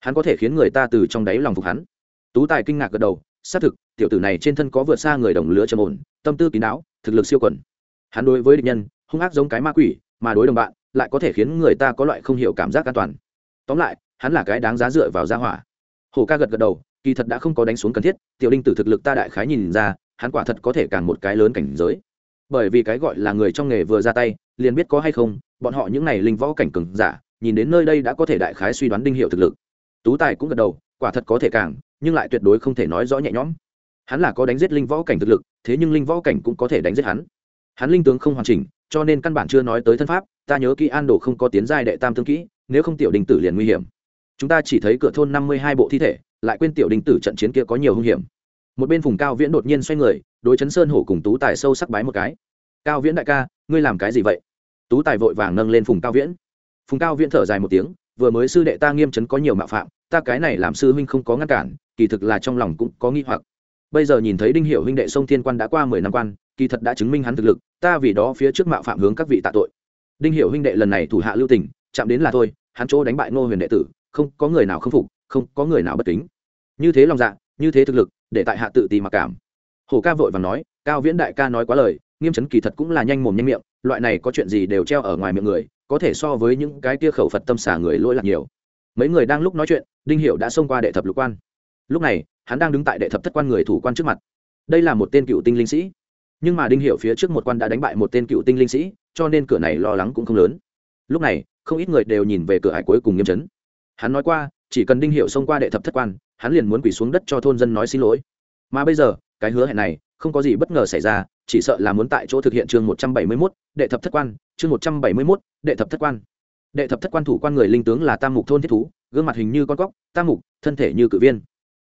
Hắn có thể khiến người ta từ trong đáy lòng phục hắn. Tú tài kinh ngạc gật đầu xác thực, tiểu tử này trên thân có vượt xa người đồng lứa trầm ổn, tâm tư kín đáo, thực lực siêu quẩn. Hắn đối với địch nhân, hung ác giống cái ma quỷ, mà đối đồng bạn, lại có thể khiến người ta có loại không hiểu cảm giác an toàn. Tóm lại, hắn là cái đáng giá dựa vào gia hỏa. Hồ ca gật gật đầu, kỳ thật đã không có đánh xuống cần thiết, tiểu đinh tử thực lực ta đại khái nhìn ra, hắn quả thật có thể càng một cái lớn cảnh giới. Bởi vì cái gọi là người trong nghề vừa ra tay, liền biết có hay không, bọn họ những này linh võ cảnh cường giả, nhìn đến nơi đây đã có thể đại khái suy đoán đinh hiệu thực lực. Tú tài cũng gật đầu, quả thật có thể càng nhưng lại tuyệt đối không thể nói rõ nhẹ nhõm. Hắn là có đánh giết linh võ cảnh thực lực, thế nhưng linh võ cảnh cũng có thể đánh giết hắn. Hắn linh tướng không hoàn chỉnh, cho nên căn bản chưa nói tới thân pháp, ta nhớ kỹ an đồ không có tiến giai đệ tam tương kỹ, nếu không tiểu đình tử liền nguy hiểm. Chúng ta chỉ thấy cửa thôn năm mươi hai bộ thi thể, lại quên tiểu đình tử trận chiến kia có nhiều hung hiểm. Một bên phùng cao viễn đột nhiên xoay người, đối chấn sơn hổ cùng tú tài sâu sắc bái một cái. Cao viễn đại ca, ngươi làm cái gì vậy? Tú tài vội vàng nâng lên phùng cao viễn. Phùng cao viễn thở dài một tiếng, vừa mới sư đệ ta nghiêm chấn có nhiều mạo phạm, ta cái này làm sư huynh không có ngăn cản kỳ thực là trong lòng cũng có nghi hoặc. Bây giờ nhìn thấy đinh Hiểu huynh đệ sông thiên quan đã qua mười năm quan, kỳ thật đã chứng minh hắn thực lực, ta vì đó phía trước mạo phạm hướng các vị tạ tội. Đinh Hiểu huynh đệ lần này thủ hạ lưu tình, chạm đến là thôi, hắn chỗ đánh bại ngô huyền đệ tử, không, có người nào không phục, không, có người nào bất kính. Như thế lòng dạ như thế thực lực, để tại hạ tự tì mặc cảm. Hồ ca vội và nói, cao viễn đại ca nói quá lời, nghiêm chấn kỳ thật cũng là nhanh mồm nhanh miệng, loại này có chuyện gì đều treo ở ngoài miệng người, có thể so với những cái tia khẩu phật tâm xả người lỗi lạc nhiều. Mấy người đang lúc nói chuyện, đinh Hiểu đã xông qua đệ thập lục quan lúc này, hắn đang đứng tại đệ thập thất quan người thủ quan trước mặt. Đây là một tên cựu tinh linh sĩ. Nhưng mà đinh hiệu phía trước một quan đã đánh bại một tên cựu tinh linh sĩ, cho nên cửa này lo lắng cũng không lớn. Lúc này, không ít người đều nhìn về cửa hải cuối cùng nghiêm chấn. Hắn nói qua, chỉ cần đinh hiệu xông qua đệ thập thất quan, hắn liền muốn quỳ xuống đất cho thôn dân nói xin lỗi. Mà bây giờ, cái hứa hẹn này, không có gì bất ngờ xảy ra, chỉ sợ là muốn tại chỗ thực hiện chương một trăm bảy mươi mốt, đệ thập thất quan, chương một trăm bảy mươi mốt, đệ thập thất quan. Đệ thập thất quan thủ quan người linh tướng là tam mục thôn thiết thú, gương mặt hình như con cóc, tam mục, thân thể như cự viên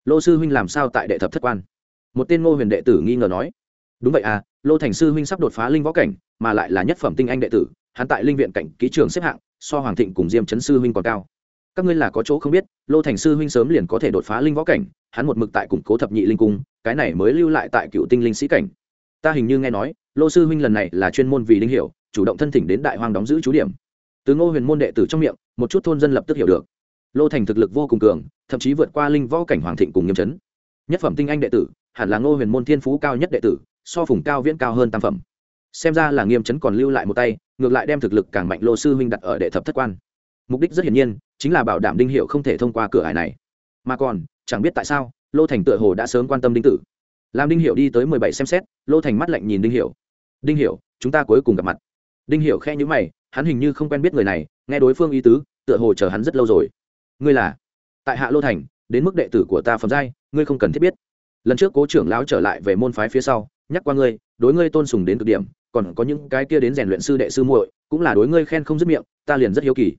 lô sư huynh làm sao tại đệ thập thất quan? Một tên ngô huyền đệ tử nghi ngờ nói. Đúng vậy à lô thành sư huynh sắp đột phá linh võ cảnh, mà lại là nhất phẩm tinh anh đệ tử, hắn tại linh viện cảnh ký trường xếp hạng, so hoàng thịnh cùng diêm chấn sư huynh còn cao. Các ngươi là có chỗ không biết, lô thành sư huynh sớm liền có thể đột phá linh võ cảnh, hắn một mực tại củng cố thập nhị linh cung, cái này mới lưu lại tại cựu tinh linh sĩ cảnh. Ta hình như nghe nói, lô sư huynh lần này là chuyên môn vì linh hiểu, chủ động thân thỉnh đến đại hoàng đóng giữ chú điểm. Từ ngô huyền môn đệ tử trong miệng, một chút thôn dân lập tức hiểu được lô thành thực lực vô cùng cường, thậm chí vượt qua linh võ cảnh hoàng thịnh cùng nghiêm chấn. Nhất phẩm tinh anh đệ tử, hẳn là ngô huyền môn thiên phú cao nhất đệ tử, so phùng cao viễn cao hơn tam phẩm. Xem ra là nghiêm chấn còn lưu lại một tay, ngược lại đem thực lực càng mạnh lô sư huynh đặt ở đệ thập thất quan. Mục đích rất hiển nhiên, chính là bảo đảm đinh hiệu không thể thông qua cửa hải này. Mà còn, chẳng biết tại sao, lô thành tựa hồ đã sớm quan tâm đinh tử. Làm đinh hiệu đi tới mười bảy xem xét, lô thành mắt lạnh nhìn đinh hiệu. Đinh hiệu, chúng ta cuối cùng gặp mặt. Đinh hiệu khe nhữ mày, hắn hình như không quen biết người này, nghe đối phương ý tứ, tựa hồ chờ hắn rất lâu rồi ngươi là tại hạ lô thành đến mức đệ tử của ta phẩm giai ngươi không cần thiết biết lần trước cố trưởng lão trở lại về môn phái phía sau nhắc qua ngươi đối ngươi tôn sùng đến cực điểm còn có những cái kia đến rèn luyện sư đệ sư muội cũng là đối ngươi khen không dứt miệng ta liền rất hiếu kỳ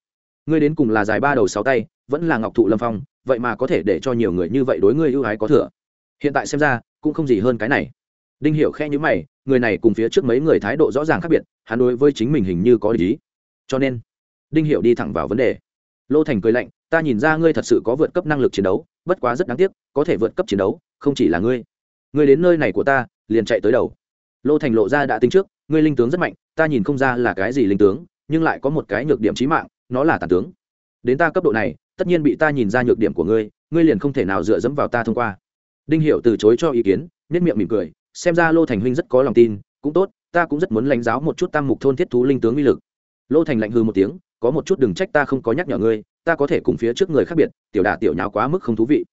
ngươi đến cùng là dài ba đầu sáu tay vẫn là ngọc thụ lâm phong vậy mà có thể để cho nhiều người như vậy đối ngươi ưu ái có thừa hiện tại xem ra cũng không gì hơn cái này đinh hiểu khe như mày người này cùng phía trước mấy người thái độ rõ ràng khác biệt hắn đối với chính mình hình như có lý cho nên đinh hiểu đi thẳng vào vấn đề lô thành cười lạnh ta nhìn ra ngươi thật sự có vượt cấp năng lực chiến đấu, bất quá rất đáng tiếc, có thể vượt cấp chiến đấu, không chỉ là ngươi. Ngươi đến nơi này của ta, liền chạy tới đầu. Lô thành lộ ra đã tính trước, ngươi linh tướng rất mạnh, ta nhìn không ra là cái gì linh tướng, nhưng lại có một cái nhược điểm chí mạng, nó là tàn tướng. Đến ta cấp độ này, tất nhiên bị ta nhìn ra nhược điểm của ngươi ngươi liền không thể nào dựa dẫm vào ta thông qua. Đinh hiệu từ chối cho ý kiến nhất miệng mỉm cười, xem ra lô thành huynh rất có lòng tin, cũng tốt, ta cũng rất muốn lãnh giáo một chút tam mục thôn thiết thú linh tướng uy lực. Lô thành lạnh hư một tiếng, có một chút đừng trách ta không có nhắc nhở ngươi ta có thể cùng phía trước người khác biệt, tiểu đả tiểu nháo quá mức không thú vị.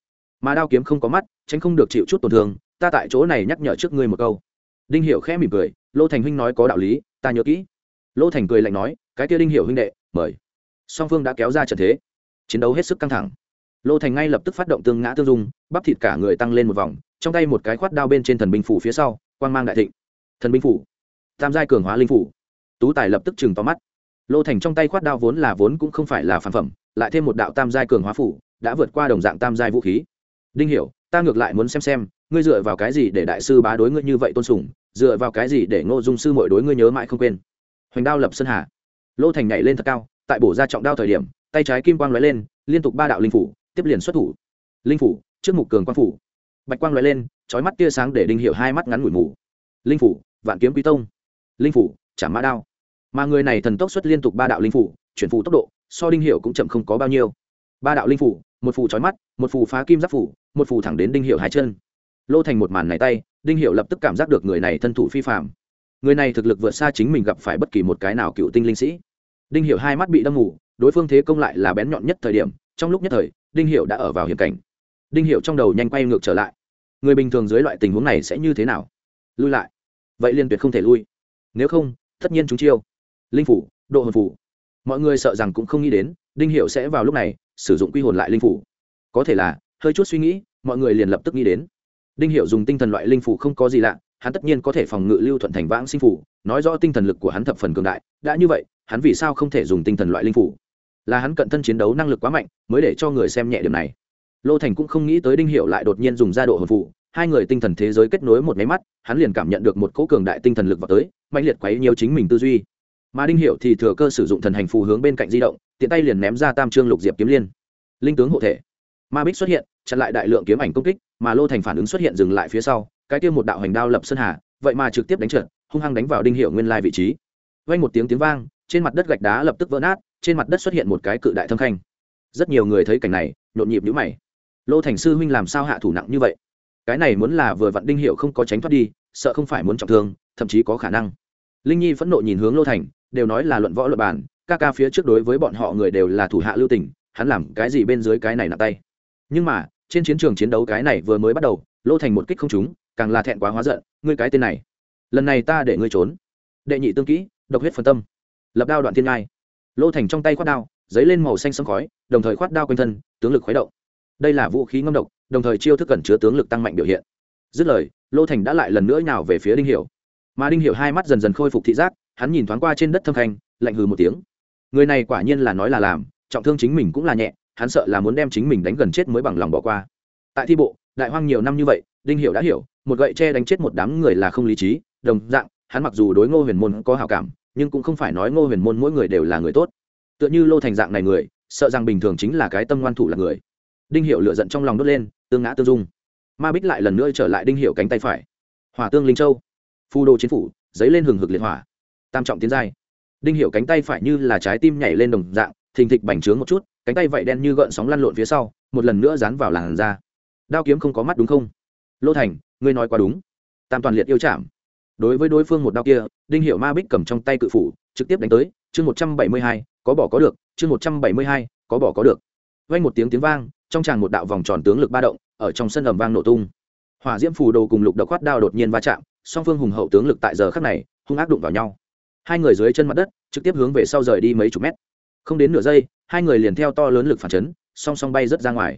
Mà đao kiếm không có mắt, tránh không được chịu chút tổn thương, ta tại chỗ này nhắc nhở trước ngươi một câu. Đinh hiểu khẽ mỉm cười, lô thành huynh nói có đạo lý, ta nhớ kỹ. Lô thành cười lạnh nói, cái kia đinh hiểu huynh đệ, mời. Song phương đã kéo ra trận thế, chiến đấu hết sức căng thẳng. Lô thành ngay lập tức phát động tương ngã tương dung, bắp thịt cả người tăng lên một vòng, trong tay một cái khoát đao bên trên thần binh phủ phía sau, quang mang đại thịnh. Thần binh phủ, tam giai cường hóa linh phủ. Tú tài lập tức chừng to mắt. Lô thành trong tay khoát đao vốn là vốn cũng không phải là phản phẩm lại thêm một đạo tam giai cường hóa phủ, đã vượt qua đồng dạng tam giai vũ khí. Đinh hiểu, ta ngược lại muốn xem xem, ngươi dựa vào cái gì để đại sư bá đối ngươi như vậy tôn sùng, dựa vào cái gì để ngô dung sư mọi đối ngươi nhớ mãi không quên? Hoành đao lập sơn hà. Lô thành nhảy lên thật cao, tại bổ ra trọng đao thời điểm, tay trái kim quang lóe lên, liên tục ba đạo linh phủ, tiếp liền xuất thủ. Linh phủ, trước mục cường quang phủ. Bạch quang lóe lên, chói mắt tia sáng để đinh hiệu hai mắt ngắn ngủi mù. Linh phủ, vạn kiếm quý tông. Linh phủ chả mã đao. Mà người này thần tốc xuất liên tục ba đạo linh phủ, chuyển phủ tốc độ so đinh hiệu cũng chậm không có bao nhiêu. Ba đạo linh phủ, một phủ chói mắt, một phủ phá kim giáp phủ, một phủ thẳng đến đinh hiệu hai chân. Lô thành một màn này tay, đinh hiệu lập tức cảm giác được người này thân thủ phi phạm người này thực lực vượt xa chính mình gặp phải bất kỳ một cái nào cựu tinh linh sĩ. Đinh hiệu hai mắt bị đâm ngủ, đối phương thế công lại là bén nhọn nhất thời điểm, trong lúc nhất thời, đinh hiệu đã ở vào hiểm cảnh. Đinh hiệu trong đầu nhanh quay ngược trở lại. Người bình thường dưới loại tình huống này sẽ như thế nào? Lui lại. Vậy liên tuyệt không thể lui. Nếu không, tất nhiên chúng chiêu. Linh phủ, độ hồn phủ mọi người sợ rằng cũng không nghĩ đến, đinh hiệu sẽ vào lúc này sử dụng quy hồn lại linh phủ. Có thể là, hơi chút suy nghĩ, mọi người liền lập tức nghĩ đến. Đinh hiệu dùng tinh thần loại linh phủ không có gì lạ, hắn tất nhiên có thể phòng ngự lưu thuận thành vãng sinh phủ, nói rõ tinh thần lực của hắn thập phần cường đại, đã như vậy, hắn vì sao không thể dùng tinh thần loại linh phủ? Là hắn cận thân chiến đấu năng lực quá mạnh, mới để cho người xem nhẹ điểm này. Lô thành cũng không nghĩ tới đinh hiệu lại đột nhiên dùng ra độ hồn phụ hai người tinh thần thế giới kết nối một máy mắt, hắn liền cảm nhận được một cỗ cường đại tinh thần lực vào tới mạnh liệt quấy nhiều chính mình tư duy mà đinh hiệu thì thừa cơ sử dụng thần hành phù hướng bên cạnh di động, tiện tay liền ném ra tam trương lục diệp kiếm liên. Linh tướng hộ thể. Ma bích xuất hiện, chặn lại đại lượng kiếm ảnh công kích, mà lô thành phản ứng xuất hiện dừng lại phía sau, cái tiêu một đạo hành đao lập sơn hà, vậy mà trực tiếp đánh trượt, hung hăng đánh vào đinh hiệu nguyên lai vị trí. Vang một tiếng tiếng vang, trên mặt đất gạch đá lập tức vỡ nát, trên mặt đất xuất hiện một cái cự đại thâm khanh. Rất nhiều người thấy cảnh này, nhộn nhịp nhũ mày. Lô thành sư huynh làm sao hạ thủ nặng như vậy? Cái này muốn là vừa vặn đinh hiệu không có tránh thoát đi, sợ không phải muốn trọng thương, thậm chí có khả năng. Linh nhi phẫn nộ nhìn hướng lô thành đều nói là luận võ luận bản ca ca phía trước đối với bọn họ người đều là thủ hạ lưu tình, hắn làm cái gì bên dưới cái này nặng tay. Nhưng mà, trên chiến trường chiến đấu cái này vừa mới bắt đầu, lô thành một kích không trúng, càng là thẹn quá hóa giận, ngươi cái tên này, lần này ta để ngươi trốn. Đệ nhị tương kỹ, độc huyết phân tâm. Lập đao đoạn thiên ngai. Lô thành trong tay khoát đao, giấy lên màu xanh sấm khói, đồng thời khoát đao quanh thân, tướng lực khuấy động. Đây là vũ khí ngâm độc, đồng thời chiêu thức cẩn chứa tướng lực tăng mạnh biểu hiện. Dứt lời, lô thành đã lại lần nữa nhào về phía đinh hiểu. Mà đinh hiểu hai mắt dần dần khôi phục thị giác hắn nhìn thoáng qua trên đất thâm khanh, lạnh hừ một tiếng. Người này quả nhiên là nói là làm, trọng thương chính mình cũng là nhẹ, hắn sợ là muốn đem chính mình đánh gần chết mới bằng lòng bỏ qua. Tại thi bộ, đại hoang nhiều năm như vậy, đinh hiểu đã hiểu, một gậy tre đánh chết một đám người là không lý trí, đồng dạng, hắn mặc dù đối ngô huyền môn có hảo cảm, nhưng cũng không phải nói ngô huyền môn mỗi người đều là người tốt. Tựa như lô thành dạng này người, sợ rằng bình thường chính là cái tâm ngoan thủ là người. Đinh hiệu lựa giận trong lòng đốt lên, tương ngã tương dung. Ma bích lại lần nữa trở lại đinh hiệu cánh tay phải. Hỏa tương linh châu. Phù đồ chiến phủ dấy lên hừng hực liệt hỏa tam trọng tiến giai. Đinh Hiểu cánh tay phải như là trái tim nhảy lên đồng dạng, thình thịch bành trướng một chút, cánh tay vậy đen như gợn sóng lăn lộn phía sau, một lần nữa dán vào làn da. Đao kiếm không có mắt đúng không? Lô thành, ngươi nói quá đúng. Tam toàn liệt yêu chạm đối với đối phương một đao kia, đinh Hiểu ma bích cầm trong tay cự phủ, trực tiếp đánh tới, chương một trăm bảy mươi hai, có bỏ có được, chương một trăm bảy mươi hai, có bỏ có được. Vang một tiếng tiếng vang, trong tràng một đạo vòng tròn tướng lực ba động, ở trong sân ầm vang nổ tung. Hỏa diễm phù đồ cùng lục độc khoát đao đột nhiên va chạm, song phương hùng hậu tướng lực tại giờ khắc này, hung ác đụng vào nhau hai người dưới chân mặt đất, trực tiếp hướng về sau rời đi mấy chục mét. Không đến nửa giây, hai người liền theo to lớn lực phản chấn, song song bay rất ra ngoài.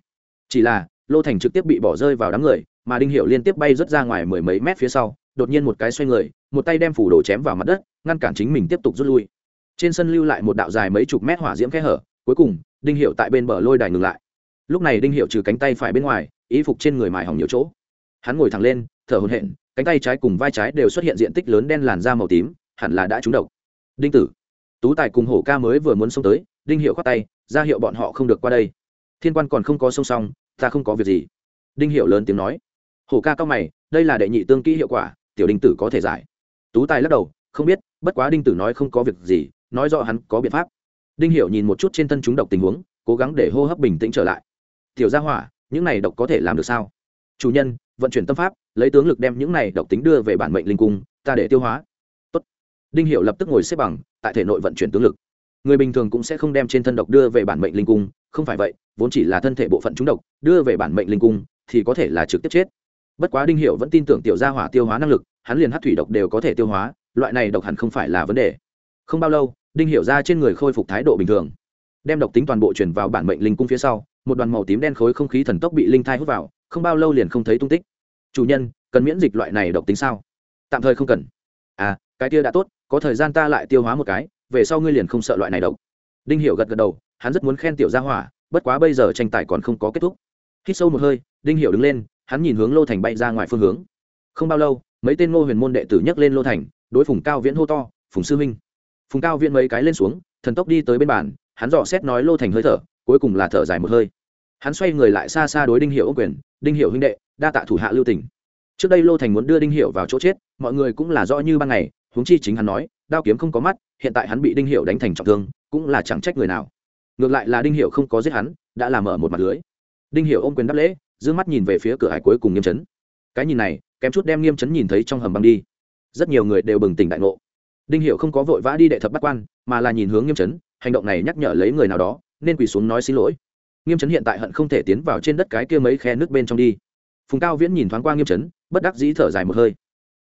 Chỉ là, lô thành trực tiếp bị bỏ rơi vào đám người, mà đinh hiệu liên tiếp bay rất ra ngoài mười mấy mét phía sau, đột nhiên một cái xoay người, một tay đem phủ đồ chém vào mặt đất, ngăn cản chính mình tiếp tục rút lui. Trên sân lưu lại một đạo dài mấy chục mét hỏa diễm kẽ hở, cuối cùng, đinh hiệu tại bên bờ lôi đài ngừng lại. Lúc này đinh hiệu trừ cánh tay phải bên ngoài ý phục trên người mài hỏng nhiều chỗ. Hắn ngồi thẳng lên, thở hồn hện cánh tay trái cùng vai trái đều xuất hiện diện tích lớn đen làn da màu tím hẳn là đã trúng độc. Đinh tử, tú tài cùng hổ ca mới vừa muốn xông tới, đinh hiệu khoát tay, ra hiệu bọn họ không được qua đây. Thiên quan còn không có song xong, ta không có việc gì. Đinh hiệu lớn tiếng nói. Hổ ca cao mày, đây là đệ nhị tương kỹ hiệu quả, tiểu đinh tử có thể giải. Tú tài lắc đầu, không biết, bất quá đinh tử nói không có việc gì, nói rõ hắn có biện pháp. Đinh hiểu nhìn một chút trên thân chúng độc tình huống, cố gắng để hô hấp bình tĩnh trở lại. Tiểu gia hỏa, những này độc có thể làm được sao? Chủ nhân, vận chuyển tâm pháp, lấy tướng lực đem những này độc tính đưa về bản mệnh linh cung, ta để tiêu hóa đinh hiểu lập tức ngồi xếp bằng, tại thể nội vận chuyển tướng lực. Người bình thường cũng sẽ không đem trên thân độc đưa về bản mệnh linh cung, không phải vậy, vốn chỉ là thân thể bộ phận chúng độc, đưa về bản mệnh linh cung thì có thể là trực tiếp chết. Bất quá đinh hiểu vẫn tin tưởng tiểu gia hỏa tiêu hóa năng lực, hắn liền hát thủy độc đều có thể tiêu hóa, loại này độc hẳn không phải là vấn đề. Không bao lâu, đinh hiểu ra trên người khôi phục thái độ bình thường. Đem độc tính toàn bộ chuyển vào bản mệnh linh cung phía sau, một đoàn màu tím đen khối không khí thần tốc bị linh thai hút vào, không bao lâu liền không thấy tung tích. Chủ nhân, cần miễn dịch loại này độc tính sao? Tạm thời không cần. À cái kia đã tốt, có thời gian ta lại tiêu hóa một cái, về sau ngươi liền không sợ loại này độc. Đinh hiểu gật gật đầu, hắn rất muốn khen tiểu gia hỏa, bất quá bây giờ tranh tài còn không có kết thúc. Hít sâu một hơi, đinh hiểu đứng lên, hắn nhìn hướng lô thành bay ra ngoài phương hướng. Không bao lâu, mấy tên ngô huyền môn đệ tử nhấc lên lô thành, đối phùng cao viễn hô to, phùng sư huynh. Phùng cao viễn mấy cái lên xuống, thần tốc đi tới bên bàn, hắn dò xét nói lô thành hơi thở, cuối cùng là thở dài một hơi. Hắn xoay người lại xa xa đối đinh hiệu ô quyền, đinh hiệu huynh đệ, đa tạ thủ hạ lưu tỉnh trước đây lô thành muốn đưa đinh hiệu vào chỗ chết, mọi người cũng là rõ như ban ngày huống chi chính hắn nói, đao kiếm không có mắt, hiện tại hắn bị đinh hiệu đánh thành trọng thương, cũng là chẳng trách người nào. Ngược lại là đinh hiệu không có giết hắn, đã làm mở một mặt lưới. Đinh hiệu ôm quyền đáp lễ d mắt nhìn về phía cửa hải cuối cùng nghiêm chấn. Cái nhìn này, kém chút đem nghiêm chấn nhìn thấy trong hầm băng đi. Rất nhiều người đều bừng tỉnh đại ngộ. Đinh hiệu không có vội vã đi đệ thập bắt quan, mà là nhìn hướng nghiêm chấn, hành động này nhắc nhở lấy người nào đó, nên quỳ xuống nói xin lỗi. Nghiêm chấn hiện tại hận không thể tiến vào trên đất cái kia mấy khe nước bên trong đi. Phùng cao viễn nhìn thoáng qua nghiêm chấn, bất đắc dĩ thở dài một hơi.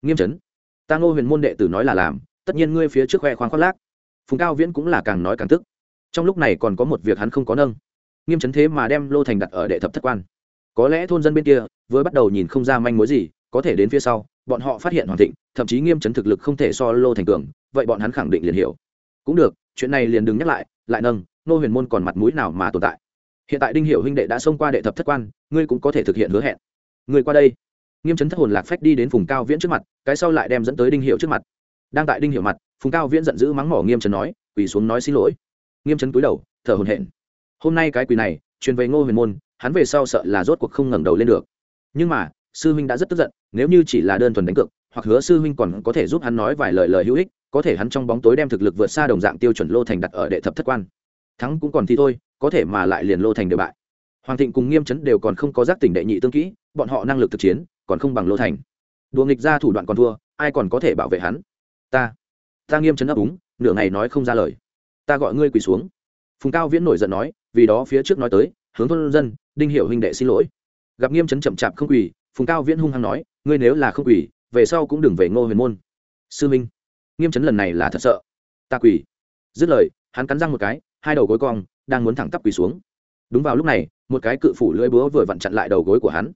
Nghiêm chấn ta ngô huyền môn đệ tử nói là làm, tất nhiên ngươi phía trước khoe khoang khoác lác. Phùng cao viễn cũng là càng nói càng tức. Trong lúc này còn có một việc hắn không có nâng. Nghiêm chấn thế mà đem lô thành đặt ở đệ thập thất quan. Có lẽ thôn dân bên kia vừa bắt đầu nhìn không ra manh mối gì, có thể đến phía sau, bọn họ phát hiện hoàn thịnh, thậm chí nghiêm chấn thực lực không thể so lô thành cường, vậy bọn hắn khẳng định liền hiểu. Cũng được, chuyện này liền đừng nhắc lại lại nâng nô huyền môn còn mặt mũi nào mà tồn tại. Hiện tại đinh hiệu huynh đệ đã xông qua đệ thập thất quan, ngươi cũng có thể thực hiện hứa hẹn. Người qua đây nghiêm chấn thất hồn lạc phách đi đến phùng cao viễn trước mặt, cái sau lại đem dẫn tới đinh hiệu trước mặt. Đang tại đinh hiệu mặt, phùng cao viễn giận dữ mắng mỏ nghiêm chấn nói, quỳ xuống nói xin lỗi. Nghiêm chấn cúi đầu, thở hồn hển. Hôm nay cái quỳ này, truyền về ngô huyền môn, hắn về sau sợ là rốt cuộc không ngẩng đầu lên được. Nhưng mà, sư huynh đã rất tức giận, nếu như chỉ là đơn thuần đánh cược, hoặc hứa sư huynh còn có thể giúp hắn nói vài lời lời hữu ích, có thể hắn trong bóng tối đem thực lực vượt xa đồng dạng tiêu chuẩn lô thành đặt ở đệ thập thất quan. Thắng cũng còn thì thôi, có thể mà lại liền lô thành đều bại. Hoàng thịnh cùng nghiêm chấn đều còn không có giác tỉnh đệ nhị tương kỹ, bọn họ năng lực thực chiến còn không bằng lô thành. Đùa nghịch ra thủ đoạn còn thua, ai còn có thể bảo vệ hắn? Ta. Ta nghiêm chấn ấp úng, nửa ngày nói không ra lời. Ta gọi ngươi quỳ xuống. Phùng cao viễn nổi giận nói, vì đó phía trước nói tới, hướng thôn dân, đinh hiểu huynh đệ xin lỗi. Gặp nghiêm chấn chậm chạp không quỳ, phùng cao viễn hung hăng nói, ngươi nếu là không quỳ, về sau cũng đừng về ngô huyền môn. Sư minh, nghiêm chấn lần này là thật sợ. Ta quỳ. Dứt lời, hắn cắn răng một cái, hai đầu gối cong, đang muốn thẳng tắp quỳ xuống. Đúng vào lúc này, một cái cự phủ lưỡi búa vừa vặn chặn lại đầu gối của hắn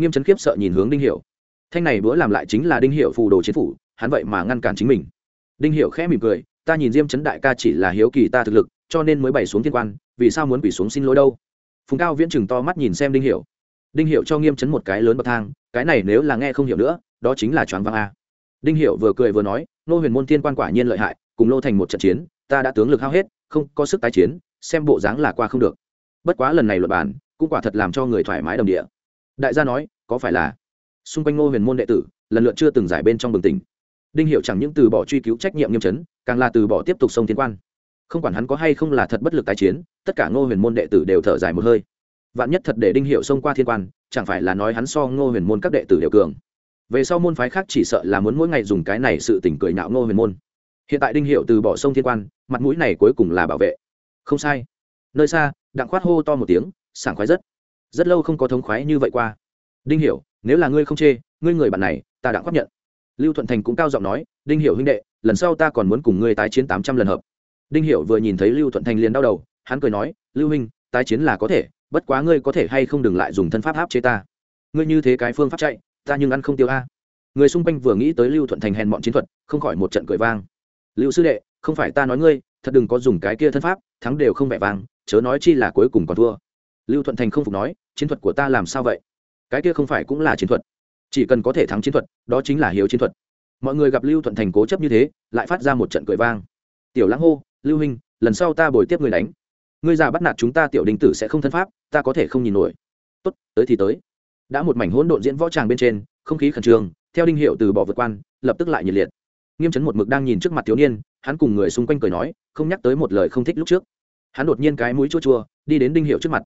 nghiêm chấn khiếp sợ nhìn hướng đinh hiểu thanh này bữa làm lại chính là đinh hiểu phù đồ chiến phủ, hắn vậy mà ngăn cản chính mình. Đinh hiểu khẽ mỉm cười, ta nhìn diêm chấn đại ca chỉ là hiếu kỳ ta thực lực, cho nên mới bày xuống thiên quan, vì sao muốn quỷ xuống xin lỗi đâu? Phùng cao viễn chừng to mắt nhìn xem đinh hiểu đinh hiểu cho nghiêm chấn một cái lớn bậc thang, cái này nếu là nghe không hiểu nữa, đó chính là choáng váng a. Đinh hiểu vừa cười vừa nói, nô huyền môn thiên quan quả nhiên lợi hại, cùng lô thành một trận chiến, ta đã tướng lực hao hết, không có sức tái chiến, xem bộ dáng là qua không được. Bất quá lần này luật bản, cũng quả thật làm cho người thoải mái đồng địa đại gia nói, có phải là xung quanh ngô huyền môn đệ tử, lần lượt chưa từng giải bên trong bừng tỉnh. Đinh hiệu chẳng những từ bỏ truy cứu trách nhiệm nghiêm chấn, càng là từ bỏ tiếp tục sông thiên quan. Không quản hắn có hay không là thật bất lực tái chiến, tất cả ngô huyền môn đệ tử đều thở dài một hơi. Vạn nhất thật để đinh hiệu xông qua thiên quan, chẳng phải là nói hắn so ngô huyền môn các đệ tử đều cường. Về sau môn phái khác chỉ sợ là muốn mỗi ngày dùng cái này sự tỉnh cười nạo ngô huyền môn. Hiện tại đinh hiệu từ bỏ sông thiên quan, mặt mũi này cuối cùng là bảo vệ. Không sai. Nơi xa, đặng khoát hô to một tiếng, sảng khoái rất rất lâu không có thống khoái như vậy qua. Đinh hiểu, nếu là ngươi không chê, ngươi người bạn này, ta đã chấp nhận. Lưu thuận thành cũng cao giọng nói, đinh hiểu huynh đệ, lần sau ta còn muốn cùng ngươi tái chiến tám trăm lần hợp. Đinh hiểu vừa nhìn thấy lưu thuận thành liền đau đầu, hắn cười nói, lưu huynh, tái chiến là có thể, bất quá ngươi có thể hay không đừng lại dùng thân pháp áp chế ta. Ngươi như thế cái phương pháp chạy, ta nhưng ăn không tiêu a. Người xung quanh vừa nghĩ tới lưu thuận thành hèn bọn chiến thuật, không khỏi một trận cười vang. Lưu sư đệ, không phải ta nói ngươi, thật đừng có dùng cái kia thân pháp, thắng đều không vẻ vang, chớ nói chi là cuối cùng còn thua lưu thuận thành không phục nói, chiến thuật của ta làm sao vậy? Cái kia không phải cũng là chiến thuật. Chỉ cần có thể thắng chiến thuật, đó chính là hiếu chiến thuật. Mọi người gặp lưu thuận thành cố chấp như thế, lại phát ra một trận cười vang. Tiểu lãng hô, lưu huynh, lần sau ta bồi tiếp người đánh. Ngươi già bắt nạt chúng ta tiểu đình tử sẽ không thân pháp, ta có thể không nhìn nổi. Tốt, tới thì tới. Đã một mảnh hỗn độn diễn võ tràng bên trên, không khí khẩn trương, theo đinh hiệu từ bỏ vượt quan, lập tức lại nhiệt liệt. Nghiêm chấn một mực đang nhìn trước mặt thiếu niên, hắn cùng người xung quanh cười nói, không nhắc tới một lời không thích lúc trước. Hắn đột nhiên cái mũi chua chua, đi đến đinh hiệu trước mặt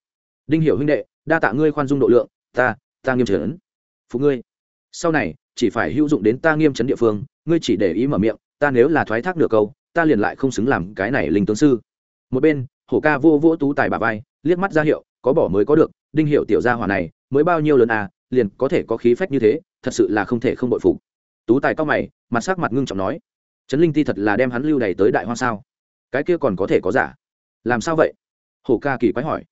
đinh Hiểu huynh đệ, đa tạ ngươi khoan dung độ lượng, ta ta nghiêm trấn phụ ngươi. Sau này, chỉ phải hữu dụng đến ta nghiêm trấn địa phương, ngươi chỉ để ý mở miệng, ta nếu là thoái thác nửa câu, ta liền lại không xứng làm cái này linh tướng sư. Một bên, hổ ca vô vô tú tài bà vai, liếc mắt ra hiệu, có bỏ mới có được, đinh hiệu tiểu gia hỏa này, mới bao nhiêu lần à liền có thể có khí phách như thế, thật sự là không thể không bội phục. Tú tài cao mày, mặt sắc mặt ngưng trọng nói, trấn linh ti thật là đem hắn lưu đầy tới đại hoa sao? Cái kia còn có thể có giả? Làm sao vậy? Hổ ca kỳ quái hỏi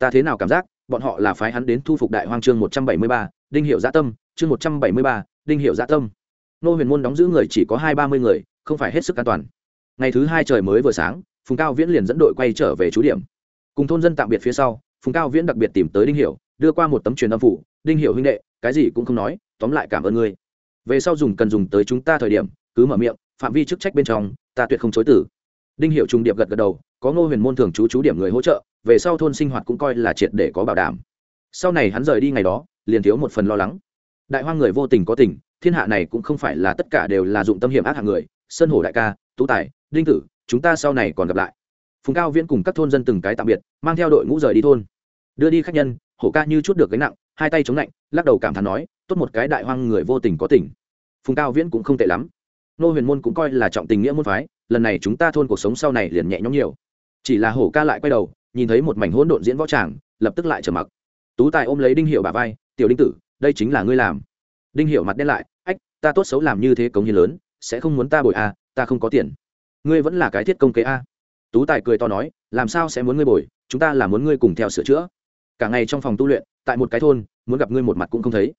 ta thế nào cảm giác, bọn họ là phái hắn đến thu phục đại hoang chương một trăm bảy mươi ba, đinh hiệu gia tâm, chương một trăm bảy mươi ba, đinh hiệu gia tâm. Nô huyền môn đóng giữ người chỉ có hai ba mươi người, không phải hết sức an toàn. Ngày thứ hai trời mới vừa sáng, phùng cao viễn liền dẫn đội quay trở về trú điểm. Cùng thôn dân tạm biệt phía sau, phùng cao viễn đặc biệt tìm tới đinh hiệu, đưa qua một tấm truyền âm phủ, đinh hiệu huynh đệ, cái gì cũng không nói, tóm lại cảm ơn ngươi. Về sau dùng cần dùng tới chúng ta thời điểm, cứ mở miệng, phạm vi chức trách bên trong, ta tuyệt không chối tử đinh hiệu trung điệp gật gật đầu, có ngô huyền môn thường chú chú điểm người hỗ trợ về sau thôn sinh hoạt cũng coi là triệt để có bảo đảm. Sau này hắn rời đi ngày đó, liền thiếu một phần lo lắng. Đại hoang người vô tình có tình, thiên hạ này cũng không phải là tất cả đều là dụng tâm hiểm ác hạng người. Sơn hổ đại ca, tú tài, đinh tử, chúng ta sau này còn gặp lại. Phùng cao viễn cùng các thôn dân từng cái tạm biệt, mang theo đội ngũ rời đi thôn. Đưa đi khách nhân, hổ ca như chút được gánh nặng, hai tay chống lạnh, lắc đầu cảm thán nói, tốt một cái đại hoang người vô tình có tình. Phùng cao viễn cũng không tệ lắm. Nô huyền môn cũng coi là trọng tình nghĩa môn phái, lần này chúng ta thôn cuộc sống sau này liền nhẹ nhõm nhiều. Chỉ là hổ ca lại quay đầu nhìn thấy một mảnh hỗn độn diễn võ tràng lập tức lại trở mặc. Tú tài ôm lấy đinh hiệu bà vai tiểu đinh tử đây chính là ngươi làm. Đinh hiệu mặt đen lại ách ta tốt xấu làm như thế cống hiến lớn sẽ không muốn ta bồi a à, ta không có tiền. Ngươi vẫn là cái thiết công kế a. Tú tài cười to nói làm sao sẽ muốn ngươi bồi chúng ta là muốn ngươi cùng theo sửa chữa. Cả ngày trong phòng tu luyện tại một cái thôn muốn gặp ngươi một mặt cũng không thấy.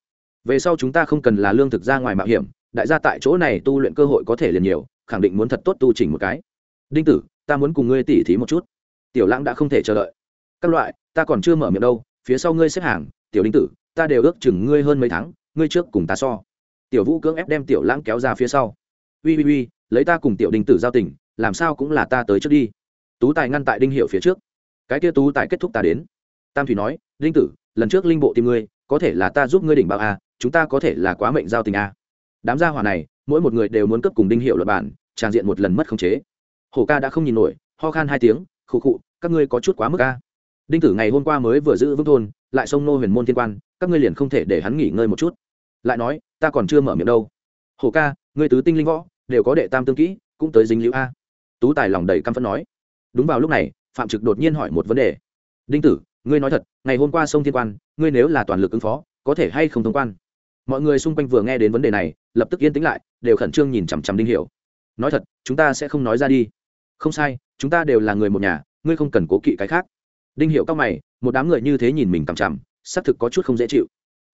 Về sau chúng ta không cần là lương thực ra ngoài mạo hiểm đại gia tại chỗ này tu luyện cơ hội có thể liền nhiều khẳng định muốn thật tốt tu chỉnh một cái. Đinh tử ta muốn cùng ngươi tỉ thí một chút tiểu lãng đã không thể chờ đợi. Các loại, ta còn chưa mở miệng đâu, phía sau ngươi xếp hàng, tiểu đinh tử, ta đều ước chừng ngươi hơn mấy tháng, ngươi trước cùng ta so. Tiểu vũ cưỡng ép đem tiểu lãng kéo ra phía sau. Ui ui ui, lấy ta cùng tiểu đinh tử giao tình, làm sao cũng là ta tới trước đi. Tú tài ngăn tại đinh hiệu phía trước. Cái kia tú tài kết thúc ta đến. Tam thủy nói, đinh tử, lần trước linh bộ tìm ngươi, có thể là ta giúp ngươi đỉnh bảo a à, chúng ta có thể là quá mệnh giao tình a đám gia hỏa này, mỗi một người đều muốn cấp cùng đinh hiệu luật bản, tràn diện một lần mất khống chế. Hổ ca đã không nhìn nổi, ho khan hai tiếng khụ khụ, các ngươi có chút quá mức a. Đinh tử ngày hôm qua mới vừa giữ vững thôn, lại sông nô huyền môn thiên quan, các ngươi liền không thể để hắn nghỉ ngơi một chút. Lại nói, ta còn chưa mở miệng đâu. Hồ ca, ngươi tứ tinh linh võ, đều có đệ tam tương kỹ, cũng tới dính liễu a. Tú tài lòng đầy căm phẫn nói. Đúng vào lúc này, phạm trực đột nhiên hỏi một vấn đề. Đinh tử, ngươi nói thật, ngày hôm qua sông thiên quan, ngươi nếu là toàn lực ứng phó, có thể hay không thông quan? Mọi người xung quanh vừa nghe đến vấn đề này, lập tức yên tĩnh lại, đều khẩn trương nhìn chằm chằm đinh hiểu. Nói thật, chúng ta sẽ không nói ra đi. Không sai chúng ta đều là người một nhà, ngươi không cần cố kỵ cái khác. Đinh hiểu cao mày, một đám người như thế nhìn mình cằm chằm, xác thực có chút không dễ chịu.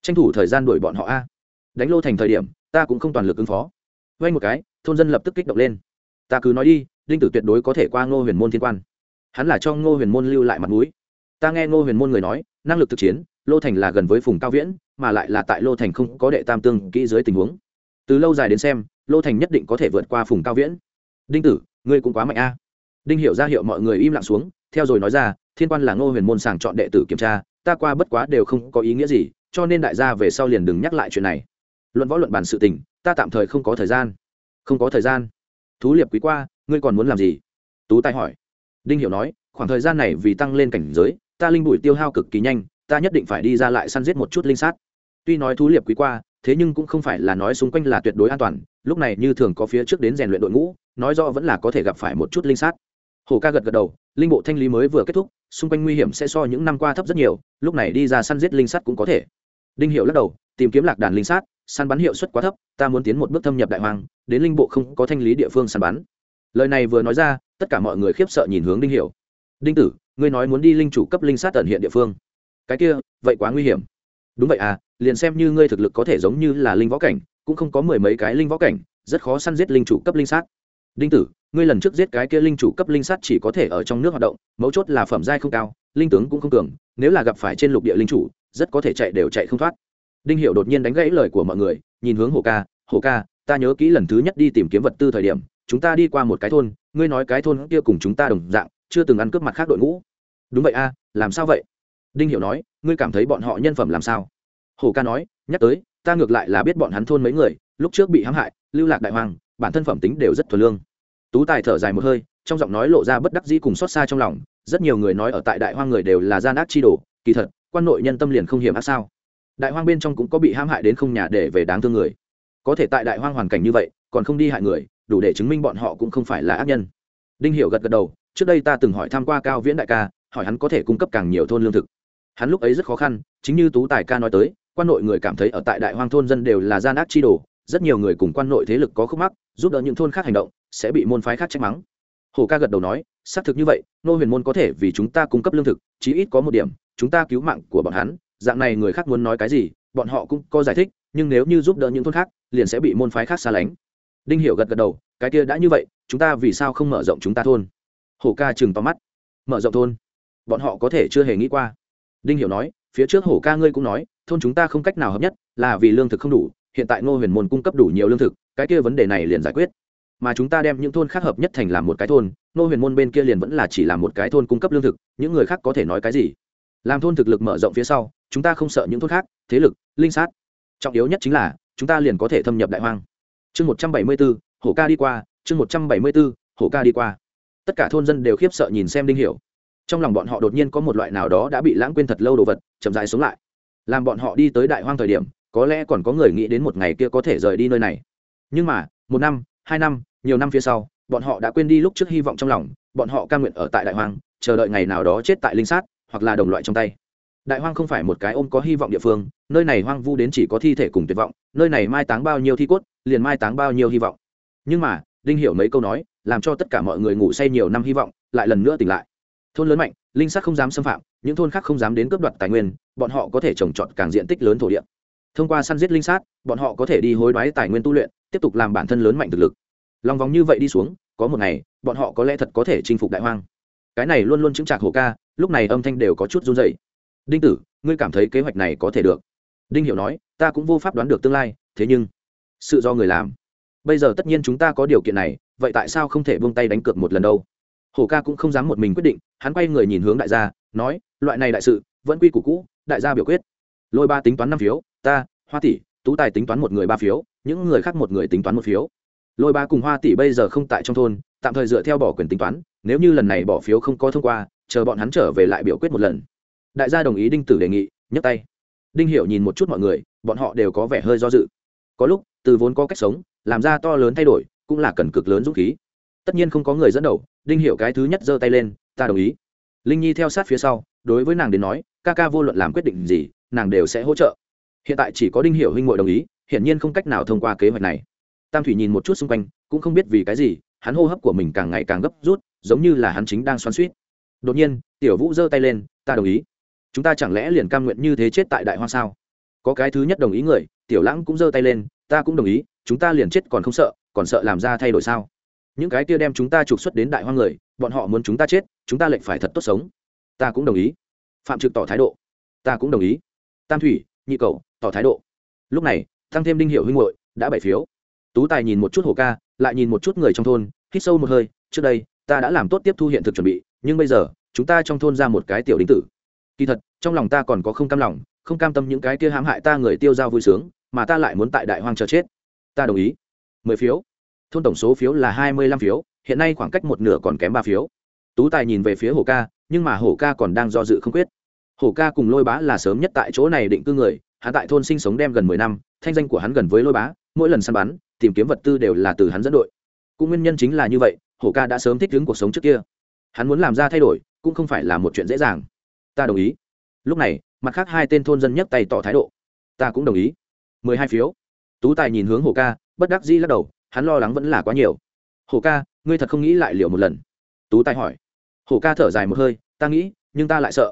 Tranh thủ thời gian đuổi bọn họ a. Đánh lô thành thời điểm, ta cũng không toàn lực ứng phó. Vay một cái, thôn dân lập tức kích động lên. Ta cứ nói đi, đinh tử tuyệt đối có thể qua ngô huyền môn thiên quan. Hắn là cho ngô huyền môn lưu lại mặt mũi. Ta nghe ngô huyền môn người nói, năng lực thực chiến, lô thành là gần với phùng cao viễn, mà lại là tại lô thành không có đệ tam tương kỹ dưới tình huống. Từ lâu dài đến xem, lô thành nhất định có thể vượt qua phùng cao viễn. Đinh tử, ngươi cũng quá mạnh a đinh hiểu ra hiệu mọi người im lặng xuống, theo rồi nói ra, thiên quan là ngô huyền môn sàng chọn đệ tử kiểm tra, ta qua bất quá đều không có ý nghĩa gì, cho nên đại gia về sau liền đừng nhắc lại chuyện này. Luận võ luận bàn sự tình, ta tạm thời không có thời gian. Không có thời gian? Thú liệp quý qua, ngươi còn muốn làm gì? Tú tài hỏi. Đinh hiểu nói, khoảng thời gian này vì tăng lên cảnh giới, ta linh bụi tiêu hao cực kỳ nhanh, ta nhất định phải đi ra lại săn giết một chút linh sát. Tuy nói thú liệp quý qua, thế nhưng cũng không phải là nói xung quanh là tuyệt đối an toàn, lúc này như thường có phía trước đến rèn luyện đội ngũ, nói rõ vẫn là có thể gặp phải một chút linh sát hồ ca gật gật đầu, linh bộ thanh lý mới vừa kết thúc, xung quanh nguy hiểm sẽ so những năm qua thấp rất nhiều, lúc này đi ra săn giết linh sát cũng có thể. Đinh hiệu lắc đầu, tìm kiếm lạc đàn linh sát săn bắn hiệu suất quá thấp, ta muốn tiến một bước thâm nhập đại hoàng, đến linh bộ không có thanh lý địa phương săn bắn. Lời này vừa nói ra, tất cả mọi người khiếp sợ nhìn hướng đinh Hiệu. đinh tử, ngươi nói muốn đi linh chủ cấp linh sát tận hiện địa phương. Cái kia, vậy quá nguy hiểm. Đúng vậy à liền xem như ngươi thực lực có thể giống như là linh võ cảnh, cũng không có mười mấy cái linh võ cảnh, rất khó săn giết linh chủ cấp linh sát đinh tử, ngươi lần trước giết cái kia linh chủ cấp linh sắt chỉ có thể ở trong nước hoạt động, mấu chốt là phẩm giai không cao, linh tướng cũng không cường, nếu là gặp phải trên lục địa linh chủ, rất có thể chạy đều chạy không thoát. Đinh hiệu đột nhiên đánh gãy lời của mọi người, nhìn hướng hồ ca hồ ca, ta nhớ kỹ lần thứ nhất đi tìm kiếm vật tư thời điểm, chúng ta đi qua một cái thôn, ngươi nói cái thôn kia cùng chúng ta đồng dạng, chưa từng ăn cướp mặt khác đội ngũ. Đúng vậy a, làm sao vậy? Đinh hiểu nói, ngươi cảm thấy bọn họ nhân phẩm làm sao? Hồ ca nói, nhắc tới, ta ngược lại là biết bọn hắn thôn mấy người, lúc trước bị hãm hại, lưu lạc đại hoàng bản thân phẩm tính đều rất thuần lương. Tú tài thở dài một hơi, trong giọng nói lộ ra bất đắc dĩ cùng xót xa trong lòng, rất nhiều người nói ở tại đại hoang người đều là gian ác chi đồ, kỳ thật, quan nội nhân tâm liền không hiểm ác sao. Đại hoang bên trong cũng có bị hãm hại đến không nhà để về đáng thương người. Có thể tại đại hoang hoàn cảnh như vậy, còn không đi hại người, đủ để chứng minh bọn họ cũng không phải là ác nhân. Đinh hiểu gật gật đầu, trước đây ta từng hỏi tham q u a cao viễn đại ca, hỏi hắn có thể cung cấp càng nhiều thôn lương thực. Hắn lúc ấy rất khó khăn, chính như tú tài ca nói tới, quan nội người cảm thấy ở tại đại hoang thôn dân đều là gian ác chi đồ rất nhiều người cùng quan nội thế lực có khúc mắc, giúp đỡ những thôn khác hành động, sẽ bị môn phái khác trách mắng. Hồ ca gật đầu nói, xác thực như vậy, nô huyền môn có thể vì chúng ta cung cấp lương thực, chí ít có một điểm, chúng ta cứu mạng của bọn hắn, dạng này người khác muốn nói cái gì, bọn họ cũng có giải thích, nhưng nếu như giúp đỡ những thôn khác, liền sẽ bị môn phái khác xa lánh. Đinh hiểu gật gật đầu, cái kia đã như vậy, chúng ta vì sao không mở rộng chúng ta thôn? Hổ ca chừng to mắt. Mở rộng thôn? Bọn họ có thể chưa hề nghĩ qua. Đinh hiểu nói, phía trước hổ ca ngươi cũng nói, thôn chúng ta không cách nào hợp nhất, là vì lương thực không đủ hiện tại ngô huyền môn cung cấp đủ nhiều lương thực, cái kia vấn đề này liền giải quyết. Mà chúng ta đem những thôn khác hợp nhất thành làm một cái thôn, ngô huyền môn bên kia liền vẫn là chỉ là một cái thôn cung cấp lương thực, những người khác có thể nói cái gì? Làm thôn thực lực mở rộng phía sau, chúng ta không sợ những thôn khác, thế lực, linh sát. Trọng yếu nhất chính là, chúng ta liền có thể thâm nhập đại hoang. Chương một trăm bảy mươi bốn, hổ ca đi qua, chương một trăm bảy mươi bốn, hổ ca đi qua. Tất cả thôn dân đều khiếp sợ nhìn xem đinh hiểu. Trong lòng bọn họ đột nhiên có một loại nào đó đã bị lãng quên thật lâu đồ vật, chậm rãi sống lại. Làm bọn họ đi tới đại hoang thời điểm có lẽ còn có người nghĩ đến một ngày kia có thể rời đi nơi này. Nhưng mà, một năm, hai năm, nhiều năm phía sau, bọn họ đã quên đi lúc trước hy vọng trong lòng, bọn họ ca nguyện ở tại đại hoang, chờ đợi ngày nào đó chết tại linh sát, hoặc là đồng loại trong tay. Đại hoang không phải một cái ôm có hy vọng địa phương, nơi này hoang vu đến chỉ có thi thể cùng tuyệt vọng, nơi này mai táng bao nhiêu thi cốt, liền mai táng bao nhiêu hy vọng. Nhưng mà, đinh hiểu mấy câu nói, làm cho tất cả mọi người ngủ say nhiều năm hy vọng, lại lần nữa tỉnh lại. Thôn lớn mạnh, linh sát không dám xâm phạm, những thôn khác không dám đến cướp đoạt tài nguyên, bọn họ có thể trồng trọt càng diện tích lớn thổ địa thông qua săn giết linh sát, bọn họ có thể đi hối đoái tài nguyên tu luyện, tiếp tục làm bản thân lớn mạnh thực lực. Lòng vòng như vậy đi xuống, có một ngày, bọn họ có lẽ thật có thể chinh phục đại hoang. Cái này luôn luôn chứng trạc hổ ca, lúc này âm thanh đều có chút run dày đinh tử, ngươi cảm thấy kế hoạch này có thể được? Đinh hiểu nói, ta cũng vô pháp đoán được tương lai, thế nhưng, sự do người làm. Bây giờ tất nhiên chúng ta có điều kiện này, vậy tại sao không thể buông tay đánh cược một lần đâu? Hổ ca cũng không dám một mình quyết định, hắn quay người nhìn hướng đại gia, nói, loại này đại sự, vẫn quy củ cũ, đại gia biểu quyết lôi ba tính toán năm phiếu, ta, hoa tỷ, tú tài tính toán một người ba phiếu, những người khác một người tính toán một phiếu. Lôi ba cùng hoa tỷ bây giờ không tại trong thôn, tạm thời dựa theo bỏ quyền tính toán, nếu như lần này bỏ phiếu không có thông qua, chờ bọn hắn trở về lại biểu quyết một lần. Đại gia đồng ý đinh tử đề nghị, nhấc tay. Đinh hiểu nhìn một chút mọi người, bọn họ đều có vẻ hơi do dự. Có lúc, từ vốn có cách sống, làm ra to lớn thay đổi, cũng là cần cực lớn dũng khí. Tất nhiên không có người dẫn đầu, đinh hiểu cái thứ nhất giơ tay lên, ta đồng ý. Linh nhi theo sát phía sau, đối với nàng đến nói, ca ca vô luận làm quyết định gì nàng đều sẽ hỗ trợ. Hiện tại chỉ có đinh hiểu huynh muội đồng ý, hiển nhiên không cách nào thông qua kế hoạch này. Tam thủy nhìn một chút xung quanh, cũng không biết vì cái gì, hắn hô hấp của mình càng ngày càng gấp rút, giống như là hắn chính đang xoắn suýt đột nhiên, tiểu vũ giơ tay lên, ta đồng ý. Chúng ta chẳng lẽ liền cam nguyện như thế chết tại đại hoa sao? Có cái thứ nhất đồng ý người, tiểu lãng cũng giơ tay lên, ta cũng đồng ý, chúng ta liền chết còn không sợ, còn sợ làm ra thay đổi sao? Những cái kia đem chúng ta trục xuất đến đại hoa người, bọn họ muốn chúng ta chết, chúng ta lệnh phải thật tốt sống. Ta cũng đồng ý. Phạm trực tỏ thái độ. Ta cũng đồng ý tam thủy, nhị cầu, tỏ thái độ. Lúc này tăng thêm đinh hiệu huynh hội đã bảy phiếu. Tú tài nhìn một chút hồ ca, lại nhìn một chút người trong thôn, hít sâu một hơi, trước đây, ta đã làm tốt tiếp thu hiện thực chuẩn bị, nhưng bây giờ, chúng ta trong thôn ra một cái tiểu đính tử. Kỳ thật, trong lòng ta còn có không cam lòng, không cam tâm những cái kia hãm hại ta người tiêu dao vui sướng, mà ta lại muốn tại đại hoang chờ chết. Ta đồng ý. Mười phiếu. Thôn tổng số phiếu là hai mươi lăm phiếu, hiện nay khoảng cách một nửa còn kém ba phiếu. Tú tài nhìn về phía hồ ca, nhưng mà hồ ca còn đang do dự không quyết. Hổ ca cùng lôi bá là sớm nhất tại chỗ này định cư người, hắn tại thôn sinh sống đem gần mười năm, thanh danh của hắn gần với lôi bá, mỗi lần săn bắn, tìm kiếm vật tư đều là từ hắn dẫn đội. Cũng nguyên nhân chính là như vậy, Hổ ca đã sớm thích ứng cuộc sống trước kia. Hắn muốn làm ra thay đổi, cũng không phải là một chuyện dễ dàng. Ta đồng ý. Lúc này, mặt khác hai tên thôn dân nhấc tay tỏ thái độ. Ta cũng đồng ý. Mười hai phiếu. Tú tài nhìn hướng Hổ ca, bất đắc dĩ lắc đầu, hắn lo lắng vẫn là quá nhiều. Hổ ca, ngươi thật không nghĩ lại liệu một lần? Tú tài hỏi. Hổ ca thở dài một hơi, ta nghĩ, nhưng ta lại sợ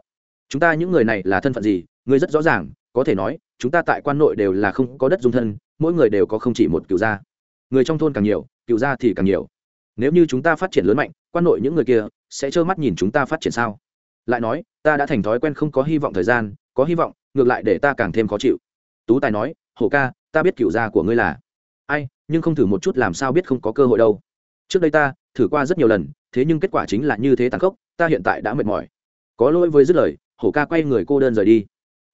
chúng ta những người này là thân phận gì? Ngươi rất rõ ràng, có thể nói, chúng ta tại quan nội đều là không có đất dung thân, mỗi người đều có không chỉ một cựu gia. Người trong thôn càng nhiều, cựu gia thì càng nhiều. Nếu như chúng ta phát triển lớn mạnh, quan nội những người kia sẽ trơ mắt nhìn chúng ta phát triển sao? Lại nói, ta đã thành thói quen không có hy vọng thời gian, có hy vọng, ngược lại để ta càng thêm khó chịu. Tú tài nói, hổ ca, ta biết cựu gia của ngươi là ai, nhưng không thử một chút làm sao biết không có cơ hội đâu. Trước đây ta thử qua rất nhiều lần, thế nhưng kết quả chính là như thế tàn khốc, ta hiện tại đã mệt mỏi. Có lỗi với dứt lời hổ ca quay người cô đơn rời đi.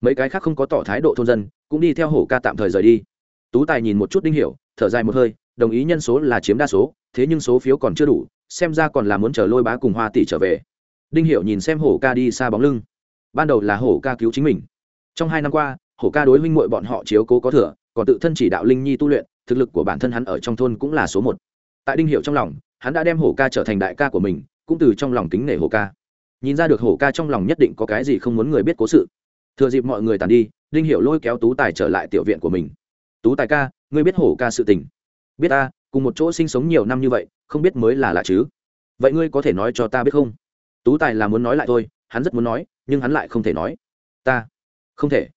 Mấy cái khác không có tỏ thái độ thôn dân, cũng đi theo hổ ca tạm thời rời đi. Tú tài nhìn một chút đinh hiểu, thở dài một hơi, đồng ý nhân số là chiếm đa số, thế nhưng số phiếu còn chưa đủ, xem ra còn là muốn chờ lôi bá cùng hoa tỷ trở về. Đinh hiểu nhìn xem hổ ca đi xa bóng lưng. Ban đầu là hổ ca cứu chính mình. Trong hai năm qua, hổ ca đối huynh muội bọn họ chiếu cố có thừa, còn tự thân chỉ đạo linh nhi tu luyện, thực lực của bản thân hắn ở trong thôn cũng là số một. Tại đinh Hiểu trong lòng, hắn đã đem hổ ca trở thành đại ca của mình, cũng từ trong lòng kính nể hổ ca nhìn ra được hổ ca trong lòng nhất định có cái gì không muốn người biết cố sự. Thừa dịp mọi người tàn đi, đinh Hiểu lôi kéo tú tài trở lại tiểu viện của mình. Tú tài ca, ngươi biết hổ ca sự tình? Biết ta, cùng một chỗ sinh sống nhiều năm như vậy, không biết mới là lạ chứ. Vậy ngươi có thể nói cho ta biết không? Tú tài là muốn nói lại thôi, hắn rất muốn nói, nhưng hắn lại không thể nói. Ta, không thể.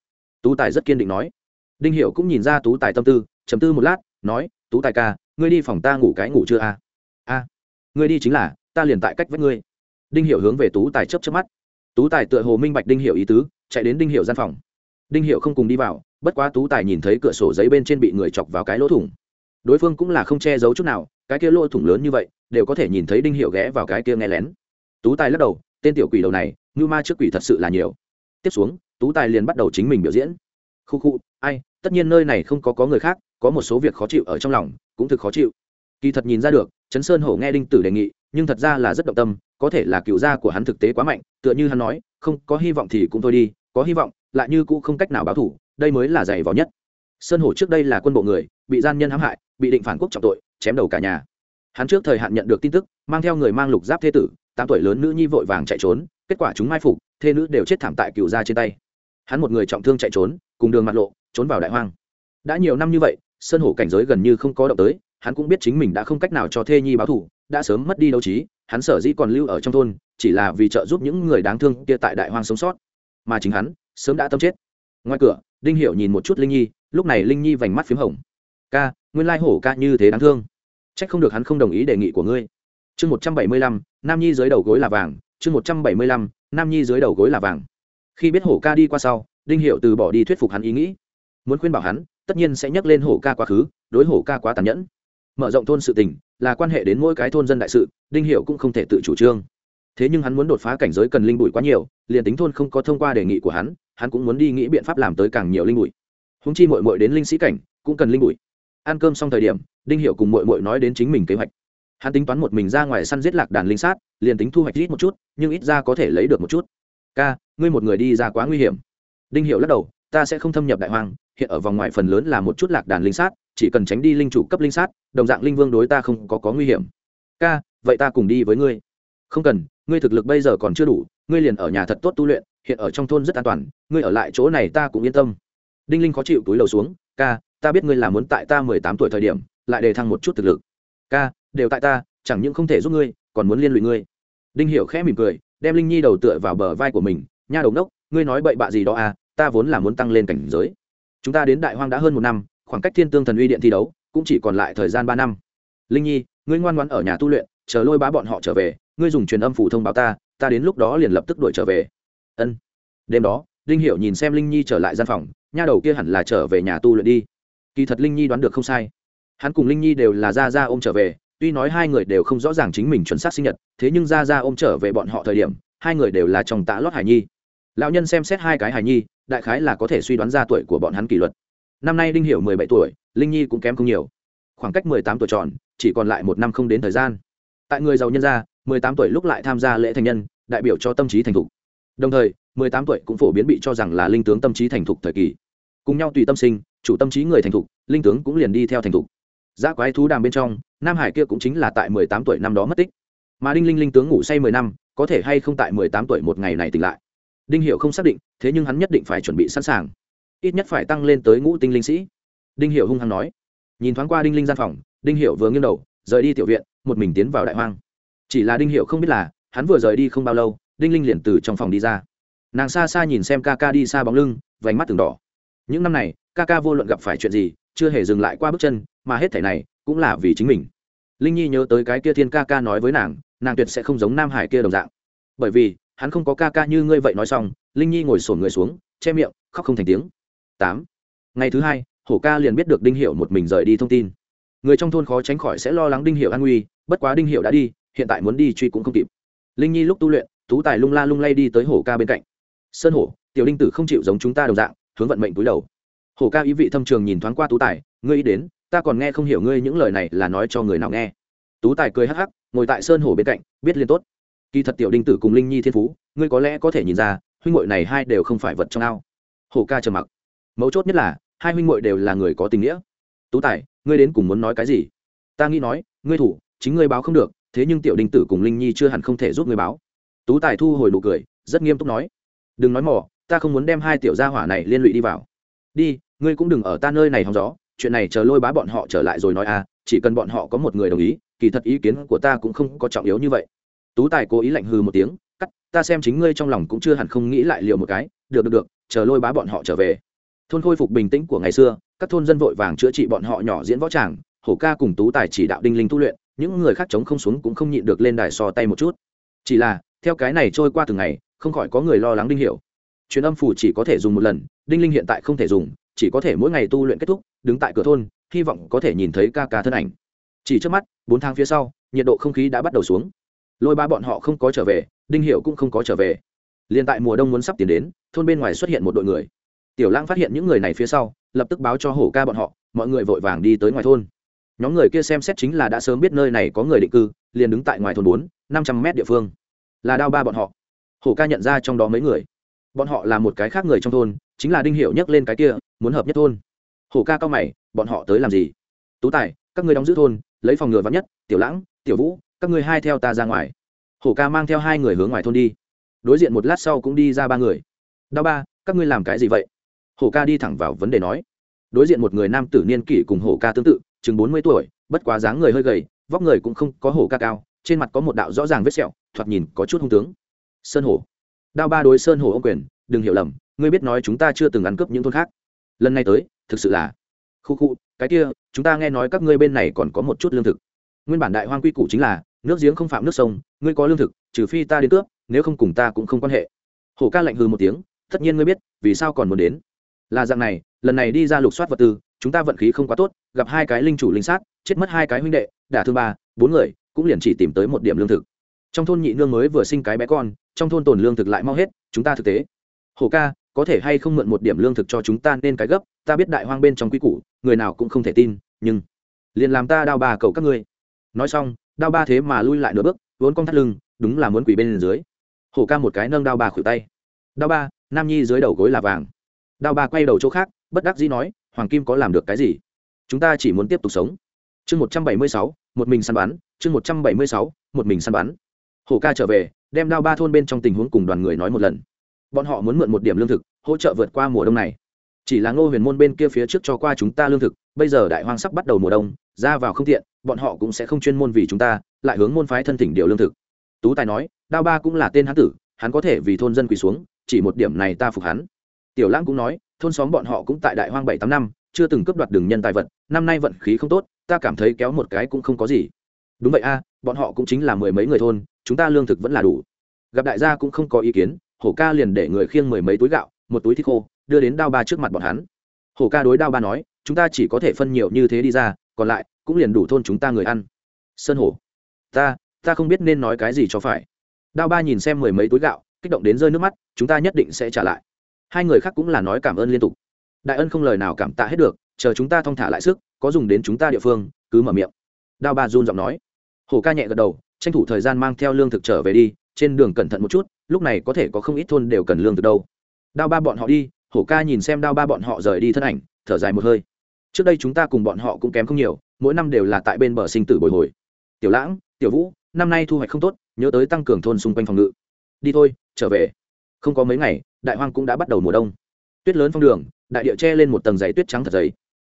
Tú tài rất kiên định nói. Đinh Hiểu cũng nhìn ra tú tài tâm tư chấm tư một lát, nói, tú tài ca, ngươi đi phòng ta ngủ cái ngủ chưa a à? a, ngươi đi chính là, ta liền tại cách với ngươi đinh hiệu hướng về tú tài chấp chấp mắt. Tú tài tựa hồ minh bạch đinh hiệu ý tứ, chạy đến đinh hiệu gian phòng. Đinh hiệu không cùng đi vào, bất quá tú tài nhìn thấy cửa sổ giấy bên trên bị người chọc vào cái lỗ thủng. Đối phương cũng là không che giấu chút nào, cái kia lỗ thủng lớn như vậy, đều có thể nhìn thấy đinh hiệu ghé vào cái kia nghe lén. Tú tài lắc đầu, tên tiểu quỷ đầu này, ngưu ma trước quỷ thật sự là nhiều. Tiếp xuống, tú tài liền bắt đầu chính mình biểu diễn. Khu khu, ai, tất nhiên nơi này không có có người khác, có một số việc khó chịu ở trong lòng, cũng thực khó chịu. Kỳ thật nhìn ra được, Trấn sơn hổ nghe đinh tử đề nghị, nhưng thật ra là rất động tâm có thể là cựu gia của hắn thực tế quá mạnh, tựa như hắn nói, không, có hy vọng thì cũng thôi đi, có hy vọng, lại như cũng không cách nào báo thủ, đây mới là dày vò nhất. Sơn hổ trước đây là quân bộ người, bị gian nhân hãm hại, bị định phản quốc trọng tội, chém đầu cả nhà. Hắn trước thời hạn nhận được tin tức, mang theo người mang lục giáp thế tử, tám tuổi lớn nữ nhi vội vàng chạy trốn, kết quả chúng mai phục, thê nữ đều chết thảm tại cựu gia trên tay. Hắn một người trọng thương chạy trốn, cùng đường mặt lộ, trốn vào đại hoang. Đã nhiều năm như vậy, sơn hổ cảnh giới gần như không có động tới, hắn cũng biết chính mình đã không cách nào cho thê nhi báo thủ đã sớm mất đi đấu trí, hắn sở dĩ còn lưu ở trong thôn, chỉ là vì trợ giúp những người đáng thương kia tại đại hoang sống sót. Mà chính hắn, sớm đã tâm chết. Ngoài cửa, đinh hiểu nhìn một chút linh nhi, lúc này linh nhi vành mắt phím hồng. Ca, nguyên lai hổ ca như thế đáng thương. Trách không được hắn không đồng ý đề nghị của ngươi. Chương một trăm bảy mươi lăm, nam nhi dưới đầu gối là vàng. Chương một trăm bảy mươi lăm, nam nhi dưới đầu gối là vàng. Khi biết hổ ca đi qua sau, đinh hiệu từ bỏ đi thuyết phục hắn ý nghĩ. Muốn khuyên bảo hắn, tất nhiên sẽ nhắc lên hổ ca quá khứ, đối hổ ca quá tàn nhẫn mở rộng thôn sự tình, là quan hệ đến mỗi cái thôn dân đại sự, đinh hiệu cũng không thể tự chủ trương. Thế nhưng hắn muốn đột phá cảnh giới cần linh bụi quá nhiều, liền tính thôn không có thông qua đề nghị của hắn hắn cũng muốn đi nghĩ biện pháp làm tới càng nhiều linh bụi. Húng chi mội mội đến linh sĩ cảnh, cũng cần linh bụi. Ăn cơm xong thời điểm, đinh hiệu cùng mội mội nói đến chính mình kế hoạch. Hắn tính toán một mình ra ngoài săn giết lạc đàn linh sát, liền tính thu hoạch ít một chút, nhưng ít ra có thể lấy được một chút. Ca, ngươi một người đi ra quá nguy hiểm. Đinh hiệu lắc đầu, ta sẽ không thâm nhập đại hoang hiện ở vòng ngoài phần lớn là một chút lạc đàn linh sát, chỉ cần tránh đi linh chủ cấp linh sát, đồng dạng linh vương đối ta không có có nguy hiểm. Ca, vậy ta cùng đi với ngươi. Không cần, ngươi thực lực bây giờ còn chưa đủ, ngươi liền ở nhà thật tốt tu luyện, hiện ở trong thôn rất an toàn, ngươi ở lại chỗ này ta cũng yên tâm. Đinh linh khó chịu túi lầu xuống, ca, ta biết ngươi là muốn tại ta mười tám tuổi thời điểm, lại đề thăng một chút thực lực. Ca, đều tại ta, chẳng những không thể giúp ngươi, còn muốn liên lụy ngươi. Đinh hiểu khẽ mỉm cười, đem linh nhi đầu tựa vào bờ vai của mình, nha đầu nốc ngươi nói bậy bạ gì đó à ta vốn là muốn tăng lên cảnh giới chúng ta đến đại hoang đã hơn một năm, khoảng cách thiên tương thần uy điện thi đấu cũng chỉ còn lại thời gian ba năm. Linh nhi, ngươi ngoan ngoãn ở nhà tu luyện, chờ lôi bá bọn họ trở về, ngươi dùng truyền âm phủ thông báo ta ta đến lúc đó liền lập tức đuổi trở về. Ân. Đêm đó Linh hiểu nhìn xem linh nhi trở lại gian phòng, nha đầu kia hẳn là trở về nhà tu luyện đi. Kỳ thật linh nhi đoán được không sai. Hắn cùng linh nhi đều là ra ra ôm trở về, tuy nói hai người đều không rõ ràng chính mình chuẩn xác sinh nhật, thế nhưng ra ra ôm trở về bọn họ thời điểm, hai người đều là chồng tạ lót hải nhi lão nhân xem xét hai cái hài nhi, đại khái là có thể suy đoán ra tuổi của bọn hắn kỷ luật. Năm nay đinh hiểu mười bảy tuổi, linh nhi cũng kém không nhiều. Khoảng cách mười tám tuổi tròn, chỉ còn lại một năm không đến thời gian. Tại người giàu nhân gia, mười tám tuổi lúc lại tham gia lễ thành nhân, đại biểu cho tâm trí thành thục. Đồng thời, mười tám tuổi cũng phổ biến bị cho rằng là linh tướng tâm trí thành thục thời kỳ. Cùng nhau tùy tâm sinh, chủ tâm trí người thành thục, linh tướng cũng liền đi theo thành thục. Giá quái thú đàm bên trong, nam hải kia cũng chính là tại mười tám tuổi năm đó mất tích. Mà đinh linh linh tướng ngủ say mười năm, có thể hay không tại mười tám tuổi một ngày này tỉnh lại? Đinh hiệu không xác định, thế nhưng hắn nhất định phải chuẩn bị sẵn sàng. Ít nhất phải tăng lên tới ngũ tinh linh sĩ. Đinh hiệu hung hăng nói. Nhìn thoáng qua đinh linh gian phòng, đinh hiệu vừa nghiêng đầu, rời đi tiểu viện, một mình tiến vào đại hoang. Chỉ là đinh hiệu không biết là, hắn vừa rời đi không bao lâu, đinh linh liền từ trong phòng đi ra. Nàng xa xa nhìn xem ca ca đi xa bóng lưng, vành mắt từng đỏ. Những năm này ca ca vô luận gặp phải chuyện gì, chưa hề dừng lại qua bước chân, mà hết thể này cũng là vì chính mình. Linh nhi nhớ tới cái kia thiên ca ca nói với nàng nàng tuyệt sẽ không giống nam hải kia đồng dạng. Bởi vì hắn không có ca ca như ngươi vậy nói xong, linh nhi ngồi sổn người xuống, che miệng, khóc không thành tiếng. Tám. Ngày thứ hai, hổ ca liền biết được đinh hiệu một mình rời đi thông tin. Người trong thôn khó tránh khỏi sẽ lo lắng đinh hiệu an nguy, bất quá đinh hiệu đã đi, hiện tại muốn đi truy cũng không kịp. Linh nhi lúc tu luyện, tú tài lung la lung lay đi tới hổ ca bên cạnh. Sơn hổ, tiểu đinh tử không chịu giống chúng ta đồng dạng, hướng vận mệnh túi đầu. Hổ ca ý vị thâm trường nhìn thoáng qua tú tài, ngươi ý đến, ta còn nghe không hiểu ngươi những lời này là nói cho người nào nghe. Tú tài cười hắc hắc, ngồi tại sơn hổ bên cạnh, biết liên tốt kỳ thật tiểu đinh tử cùng linh nhi thiên phú, ngươi có lẽ có thể nhìn ra, huynh hội này hai đều không phải vật trong ao. Hổ ca trầm mặc. Mấu chốt nhất là, hai huynh hội đều là người có tình nghĩa. Tú tài, ngươi đến cùng muốn nói cái gì? Ta nghĩ nói, ngươi thủ, chính ngươi báo không được, thế nhưng tiểu đinh tử cùng linh nhi chưa hẳn không thể giúp ngươi báo. Tú tài thu hồi nụ cười, rất nghiêm túc nói. Đừng nói mỏ ta không muốn đem hai tiểu gia hỏa này liên lụy đi vào. Đi, ngươi cũng đừng ở ta nơi này hóng gió, chuyện này chờ lôi bá bọn họ trở lại rồi nói à chỉ cần bọn họ có một người đồng ý, kỳ thật ý kiến của ta cũng không có trọng yếu như vậy tú tài cố ý lạnh hư một tiếng, cắt, ta xem chính ngươi trong lòng cũng chưa hẳn không nghĩ lại liệu một cái. Được được được, chờ lôi bá bọn họ trở về. Thôn khôi phục bình tĩnh của ngày xưa, các thôn dân vội vàng chữa trị bọn họ nhỏ diễn võ tràng, hổ ca cùng tú tài chỉ đạo đinh linh tu luyện, những người khác chống không xuống cũng không nhịn được lên đài so tay một chút. Chỉ là, theo cái này trôi qua từng ngày, không khỏi có người lo lắng đinh hiểu. Truyền âm phủ chỉ có thể dùng một lần, đinh linh hiện tại không thể dùng, chỉ có thể mỗi ngày tu luyện kết thúc, đứng tại cửa thôn, hy vọng có thể nhìn thấy ca ca thân ảnh. Chỉ trước mắt, bốn tháng phía sau, nhiệt độ không khí đã bắt đầu xuống lôi ba bọn họ không có trở về, đinh hiệu cũng không có trở về. Liền tại mùa đông muốn sắp tiến đến, thôn bên ngoài xuất hiện một đội người. Tiểu lãng phát hiện những người này phía sau, lập tức báo cho hổ ca bọn họ, mọi người vội vàng đi tới ngoài thôn. Nhóm người kia xem xét chính là đã sớm biết nơi này có người định cư, liền đứng tại ngoài thôn bốn, năm trăm mét địa phương. Là đao ba bọn họ. Hổ ca nhận ra trong đó mấy người. Bọn họ là một cái khác người trong thôn, chính là đinh hiệu nhắc lên cái kia, muốn hợp nhất thôn. Hổ ca cao mày, bọn họ tới làm gì? Tú tài, các ngươi đóng giữ thôn, lấy phòng ngừa vắn nhất, tiểu lãng, tiểu vũ các ngươi hai theo ta ra ngoài. Hổ ca mang theo hai người hướng ngoài thôn đi. Đối diện một lát sau cũng đi ra ba người. Đao ba, các ngươi làm cái gì vậy? Hổ ca đi thẳng vào vấn đề nói. Đối diện một người nam tử niên kỷ cùng hổ ca tương tự, chừng bốn mươi tuổi, bất quá dáng người hơi gầy, vóc người cũng không có hổ ca cao, trên mặt có một đạo rõ ràng vết sẹo, thoạt nhìn có chút hung tướng. Sơn hổ. Đao ba đối sơn hổ ô quyền, đừng hiểu lầm, ngươi biết nói chúng ta chưa từng ăn cướp những thôn khác. Lần này tới, thực sự là khu khu, cái kia, chúng ta nghe nói các ngươi bên này còn có một chút lương thực. Nguyên bản đại hoang quy củ chính là nước giếng không phạm nước sông, ngươi có lương thực, trừ phi ta đến cướp, nếu không cùng ta cũng không quan hệ. Hổ ca lạnh hư một tiếng, tất nhiên ngươi biết, vì sao còn muốn đến. Là dạng này, lần này đi ra lục soát vật tư, chúng ta vận khí không quá tốt, gặp hai cái linh chủ linh sát, chết mất hai cái huynh đệ, đả thương ba, bốn người, cũng liền chỉ tìm tới một điểm lương thực. Trong thôn nhị nương mới vừa sinh cái bé con, trong thôn tồn lương thực lại mau hết, chúng ta thực tế. Hổ ca, có thể hay không mượn một điểm lương thực cho chúng ta nên cái gấp, ta biết đại hoang bên trong quy củ, người nào cũng không thể tin, nhưng liền làm ta đao bà cầu các ngươi. Nói xong đao ba thế mà lui lại nửa bước, vốn con thắt lưng, đúng là muốn quỷ bên dưới. Hổ ca một cái nâng đao ba khuỷu tay. Đao ba, nam nhi dưới đầu gối là vàng. Đao ba quay đầu chỗ khác, bất đắc dĩ nói, hoàng kim có làm được cái gì? Chúng ta chỉ muốn tiếp tục sống. Chương một trăm bảy mươi sáu, một mình săn bắn, chương một trăm bảy mươi sáu, một mình săn bắn. Hổ ca trở về, đem đao ba thôn bên trong tình huống cùng đoàn người nói một lần. Bọn họ muốn mượn một điểm lương thực, hỗ trợ vượt qua mùa đông này chỉ là ngô huyền môn bên kia phía trước cho qua chúng ta lương thực, bây giờ đại hoang sắp bắt đầu mùa đông, ra vào không tiện, bọn họ cũng sẽ không chuyên môn vì chúng ta, lại hướng môn phái thân thỉnh điều lương thực. Tú tài nói, đao ba cũng là tên hán tử, hắn có thể vì thôn dân quỳ xuống, chỉ một điểm này ta phục hắn. Tiểu lãng cũng nói, thôn xóm bọn họ cũng tại đại hoang bảy tám năm, chưa từng cướp đoạt đường nhân tài vật, năm nay vận khí không tốt, ta cảm thấy kéo một cái cũng không có gì. Đúng vậy a, bọn họ cũng chính là mười mấy người thôn, chúng ta lương thực vẫn là đủ. Gặp đại gia cũng không có ý kiến, hổ ca liền để người khiêng mười mấy túi gạo, một túi thịt khô đưa đến đao ba trước mặt bọn hắn. Hổ ca đối đao ba nói, chúng ta chỉ có thể phân nhiều như thế đi ra, còn lại cũng liền đủ thôn chúng ta người ăn. Sơn hổ, ta ta không biết nên nói cái gì cho phải. Đao ba nhìn xem mười mấy túi gạo, kích động đến rơi nước mắt, chúng ta nhất định sẽ trả lại. Hai người khác cũng là nói cảm ơn liên tục. Đại ân không lời nào cảm tạ hết được, chờ chúng ta thong thả lại sức, có dùng đến chúng ta địa phương, cứ mở miệng. Đao ba run giọng nói. Hổ ca nhẹ gật đầu, tranh thủ thời gian mang theo lương thực trở về đi, trên đường cẩn thận một chút, lúc này có thể có không ít thôn đều cần lương thực đâu. Đao ba bọn họ đi hổ ca nhìn xem đao ba bọn họ rời đi thân ảnh, thở dài một hơi. Trước đây chúng ta cùng bọn họ cũng kém không nhiều, mỗi năm đều là tại bên bờ sinh tử bồi hồi. Tiểu lãng, tiểu vũ, năm nay thu hoạch không tốt, nhớ tới tăng cường thôn xung quanh phòng ngự. Đi thôi, trở về. Không có mấy ngày, đại hoang cũng đã bắt đầu mùa đông. Tuyết lớn phong đường, đại địa che lên một tầng giấy tuyết trắng thật dày.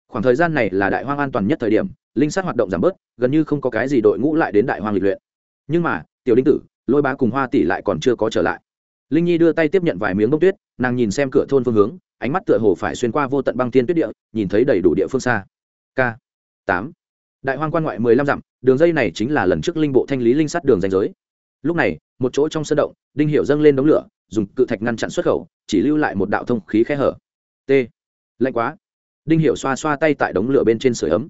Khoảng thời gian này là đại hoang an toàn nhất thời điểm, linh sát hoạt động giảm bớt, gần như không có cái gì đội ngũ lại đến đại hoang lịch luyện. Nhưng mà, tiểu đinh tử, lôi bá cùng hoa tỷ lại còn chưa có trở lại. Linh nhi đưa tay tiếp nhận vài miếng bông tuyết nàng nhìn xem cửa thôn phương hướng, ánh mắt tựa hồ phải xuyên qua vô tận băng thiên tuyết địa, nhìn thấy đầy đủ địa phương xa. K. Tám. Đại hoang quan ngoại mười lăm dặm, đường dây này chính là lần trước linh bộ thanh lý linh sắt đường danh giới. Lúc này, một chỗ trong sân động, đinh hiệu dâng lên đống lửa, dùng cự thạch ngăn chặn xuất khẩu, chỉ lưu lại một đạo thông khí khe hở. T. Lạnh quá. Đinh hiệu xoa xoa tay tại đống lửa bên trên sửa ấm.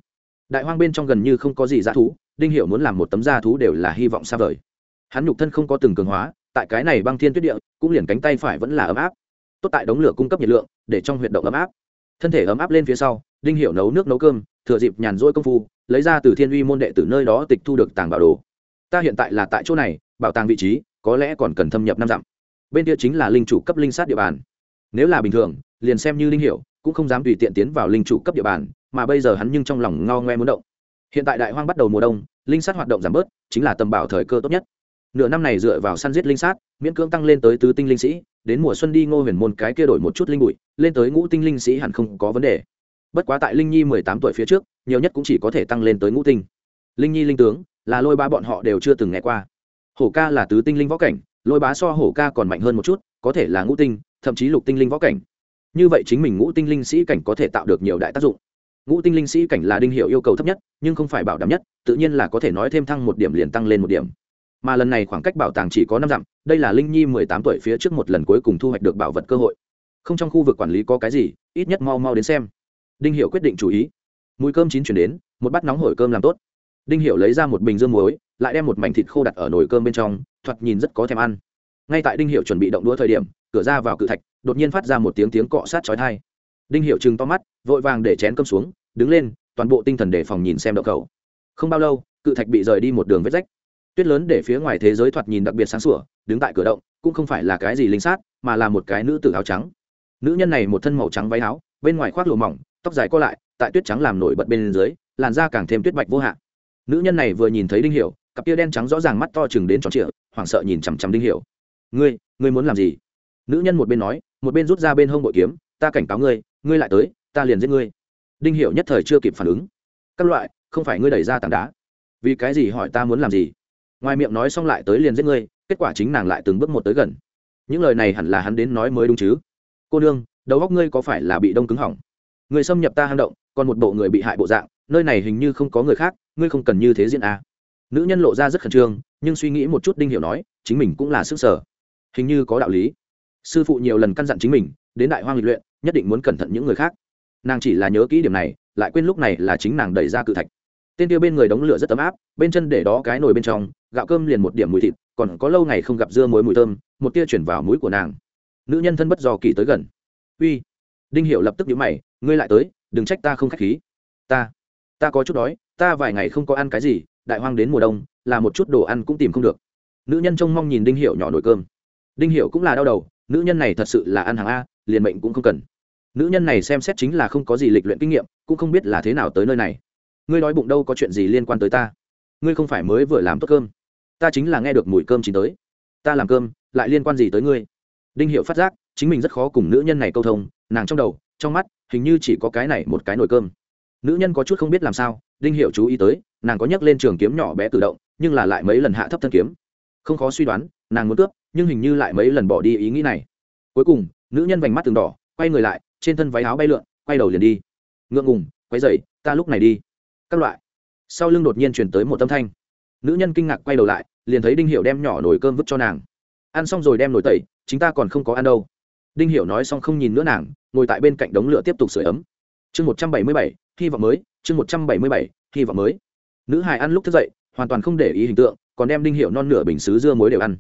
Đại hoang bên trong gần như không có gì dã thú, đinh hiệu muốn làm một tấm da thú đều là hy vọng xa vời. Hắn nhục thân không có từng cường hóa, tại cái này băng thiên tuyết địa, cũng liền cánh tay phải vẫn là ấm áp tốt tại đống lửa cung cấp nhiệt lượng, để trong huyệt động ấm áp. Thân thể ấm áp lên phía sau, đinh Hiểu nấu nước nấu cơm, thừa dịp nhàn rỗi công phu, lấy ra từ thiên uy môn đệ từ nơi đó tịch thu được tàng bảo đồ. Ta hiện tại là tại chỗ này, bảo tàng vị trí, có lẽ còn cần thâm nhập năm dặm. Bên kia chính là linh chủ cấp linh sát địa bàn. Nếu là bình thường, liền xem như linh Hiểu, cũng không dám tùy tiện tiến vào linh chủ cấp địa bàn, mà bây giờ hắn nhưng trong lòng ngao ngoe muốn động. Hiện tại đại hoang bắt đầu mùa đông, linh sát hoạt động giảm bớt, chính là tầm bảo thời cơ tốt nhất nửa năm này dựa vào săn giết linh sát, miễn cưỡng tăng lên tới tứ tinh linh sĩ, đến mùa xuân đi ngô huyền môn cái kia đổi một chút linh bụi, lên tới ngũ tinh linh sĩ hẳn không có vấn đề. Bất quá tại linh nhi mười tám tuổi phía trước, nhiều nhất cũng chỉ có thể tăng lên tới ngũ tinh. Linh nhi linh tướng, là lôi ba bọn họ đều chưa từng nghe qua. Hổ ca là tứ tinh linh võ cảnh, lôi bá so hổ ca còn mạnh hơn một chút, có thể là ngũ tinh, thậm chí lục tinh linh võ cảnh. Như vậy chính mình ngũ tinh linh sĩ cảnh có thể tạo được nhiều đại tác dụng. Ngũ tinh linh sĩ cảnh là đinh hiệu yêu cầu thấp nhất, nhưng không phải bảo đảm nhất, tự nhiên là có thể nói thêm thăng một điểm liền tăng lên một điểm mà lần này khoảng cách bảo tàng chỉ có năm dặm, đây là linh nhi mười tám tuổi phía trước một lần cuối cùng thu hoạch được bảo vật cơ hội. Không trong khu vực quản lý có cái gì, ít nhất mau mau đến xem. Đinh hiệu quyết định chú ý. Mùi cơm chín chuyển đến, một bát nóng hổi cơm làm tốt. Đinh hiệu lấy ra một bình dương muối, lại đem một mảnh thịt khô đặt ở nồi cơm bên trong, thoạt nhìn rất có thèm ăn. Ngay tại đinh hiệu chuẩn bị động đũa thời điểm, cửa ra vào cự thạch, đột nhiên phát ra một tiếng tiếng cọ sát chói thai đinh hiệu chừng to mắt, vội vàng để chén cơm xuống, đứng lên, toàn bộ tinh thần đề phòng nhìn xem đậu cầu không bao lâu, cự thạch bị rời đi một đường vết rách tuyết lớn để phía ngoài thế giới thoạt nhìn đặc biệt sáng sủa, đứng tại cửa động, cũng không phải là cái gì linh sát, mà là một cái nữ tử áo trắng. Nữ nhân này một thân màu trắng váy áo, bên ngoài khoác lụa mỏng, tóc dài co lại, tại tuyết trắng làm nổi bật bên dưới, làn da càng thêm tuyết bạch vô hạn. Nữ nhân này vừa nhìn thấy đinh hiểu, cặp tia đen trắng rõ ràng mắt to chừng đến tròn trịa, hoảng sợ nhìn chằm chằm đinh hiểu. Ngươi ngươi muốn làm gì? Nữ nhân một bên nói, một bên rút ra bên hông bội kiếm, ta cảnh cáo ngươi ngươi lại tới, ta liền giết ngươi. Đinh hiểu nhất thời chưa kịp phản ứng. Các loại, không phải ngươi đẩy ra tảng đá. Vì cái gì hỏi ta muốn làm gì? Ngoài miệng nói xong lại tới liền giết ngươi, kết quả chính nàng lại từng bước một tới gần. Những lời này hẳn là hắn đến nói mới đúng chứ. Cô nương, đầu góc ngươi có phải là bị đông cứng hỏng? Người xâm nhập ta hang động, còn một bộ người bị hại bộ dạng, nơi này hình như không có người khác, ngươi không cần như thế diễn à. nữ nhân lộ ra rất khẩn trương, nhưng suy nghĩ một chút đinh hiểu nói, chính mình cũng là sức sở. Hình như có đạo lý. Sư phụ nhiều lần căn dặn chính mình, đến đại hoang lịch luyện, nhất định muốn cẩn thận những người khác. Nàng chỉ là nhớ kỹ điểm này, lại quên lúc này là chính nàng đẩy ra cự thạch tên kia bên người đống lửa rất ấm áp, bên chân để đó cái nồi bên trong, gạo cơm liền một điểm mùi thịt, còn có lâu ngày không gặp dưa muối mùi thơm, một tia chuyển vào mũi của nàng. Nữ nhân thân bất dò kỳ tới gần. Uy. Đinh Hiệu lập tức nhíu mày, ngươi lại tới, đừng trách ta không khách khí. Ta ta có chút đói, ta vài ngày không có ăn cái gì, đại hoang đến mùa đông, là một chút đồ ăn cũng tìm không được. Nữ nhân trông mong nhìn đinh Hiệu nhỏ nồi cơm. Đinh Hiệu cũng là đau đầu, nữ nhân này thật sự là ăn hàng a, liền mệnh cũng không cần. Nữ nhân này xem xét chính là không có gì lịch luyện kinh nghiệm, cũng không biết là thế nào tới nơi này ngươi nói bụng đâu có chuyện gì liên quan tới ta? Ngươi không phải mới vừa làm tốt cơm. Ta chính là nghe được mùi cơm chín tới. Ta làm cơm, lại liên quan gì tới ngươi? Đinh hiệu phát giác, chính mình rất khó cùng nữ nhân này câu thông, nàng trong đầu, trong mắt, hình như chỉ có cái này một cái nồi cơm. Nữ nhân có chút không biết làm sao, đinh hiệu chú ý tới, nàng có nhắc lên trường kiếm nhỏ bé tự động, nhưng là lại mấy lần hạ thấp thân kiếm. Không khó suy đoán, nàng muốn cướp, nhưng hình như lại mấy lần bỏ đi ý nghĩ này. Cuối cùng, nữ nhân vành mắt từng đỏ, quay người lại, trên thân váy áo bay lượn, quay đầu liền đi. Ngượng ngùng quay dậy ta lúc này đi các loại. Sau lưng đột nhiên chuyển tới một âm thanh. Nữ nhân kinh ngạc quay đầu lại, liền thấy đinh hiệu đem nhỏ nồi cơm vứt cho nàng. Ăn xong rồi đem nồi tẩy chúng ta còn không có ăn đâu. Đinh hiểu nói xong không nhìn nữa nàng, ngồi tại bên cạnh đống lửa tiếp tục sửa ấm. Chương một trăm bảy mươi bảy, hy vọng mới, chương một trăm bảy mươi bảy, hy vọng mới. Nữ hài ăn lúc thức dậy, hoàn toàn không để ý hình tượng, còn đem đinh hiệu non nửa bình xứ dưa muối đều ăn.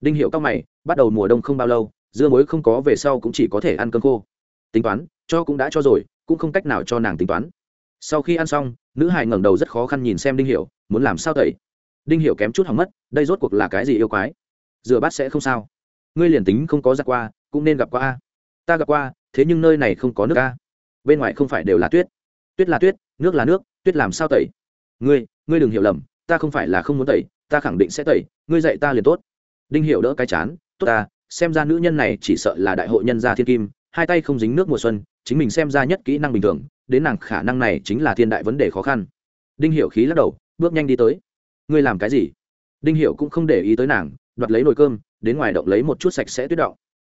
Đinh hiệu cao mày, bắt đầu mùa đông không bao lâu, dưa muối không có về sau cũng chỉ có thể ăn cơm khô. Tính toán, cho cũng đã cho rồi, cũng không cách nào cho nàng tính toán sau khi ăn xong, nữ hài ngẩng đầu rất khó khăn nhìn xem đinh hiểu, muốn làm sao tẩy? Đinh hiểu kém chút hỏng mất, đây rốt cuộc là cái gì yêu quái? Rửa bát sẽ không sao. Ngươi liền tính không có giặt qua, cũng nên gặp qua a. Ta gặp qua, thế nhưng nơi này không có nước a. Bên ngoài không phải đều là tuyết. Tuyết là tuyết, nước là nước, tuyết làm sao tẩy? Ngươi ngươi đừng hiểu lầm, ta không phải là không muốn tẩy, ta khẳng định sẽ tẩy, ngươi dạy ta liền tốt. Đinh hiểu đỡ cái chán, tốt ta, xem ra nữ nhân này chỉ sợ là đại hội nhân gia thiên kim, hai tay không dính nước mùa xuân, chính mình xem ra nhất kỹ năng bình thường đến nàng khả năng này chính là thiên đại vấn đề khó khăn. Đinh hiểu khí lắc đầu, bước nhanh đi tới. Ngươi làm cái gì? Đinh hiểu cũng không để ý tới nàng, đoạt lấy nồi cơm, đến ngoài động lấy một chút sạch sẽ tuyết động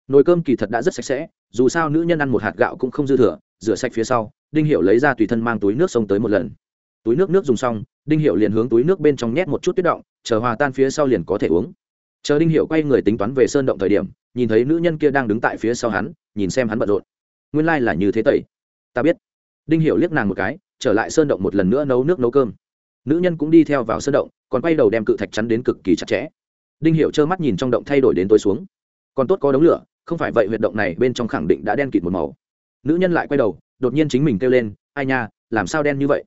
nồi cơm kỳ thật đã rất sạch sẽ, dù sao nữ nhân ăn một hạt gạo cũng không dư thừa, rửa sạch phía sau, đinh Hiểu lấy ra tùy thân mang túi nước sông tới một lần. Túi nước nước dùng xong, đinh Hiểu liền hướng túi nước bên trong nhét một chút tuyết động chờ hòa tan phía sau liền có thể uống. Chờ đinh Hiểu quay người tính toán về sơn động thời điểm, nhìn thấy nữ nhân kia đang đứng tại phía sau hắn, nhìn xem hắn bận rộn. Nguyên Lai là như thế tẩy. Ta biết đinh Hiểu liếc nàng một cái, trở lại sơn động một lần nữa nấu nước nấu cơm. Nữ nhân cũng đi theo vào sơn động, còn quay đầu đem cự thạch chắn đến cực kỳ chặt chẽ. Đinh Hiểu trơ mắt nhìn trong động thay đổi đến tối xuống. Còn tốt có đống lửa, không phải vậy huyệt động này bên trong khẳng định đã đen kịt một màu. Nữ nhân lại quay đầu, đột nhiên chính mình kêu lên, ai nha, làm sao đen như vậy?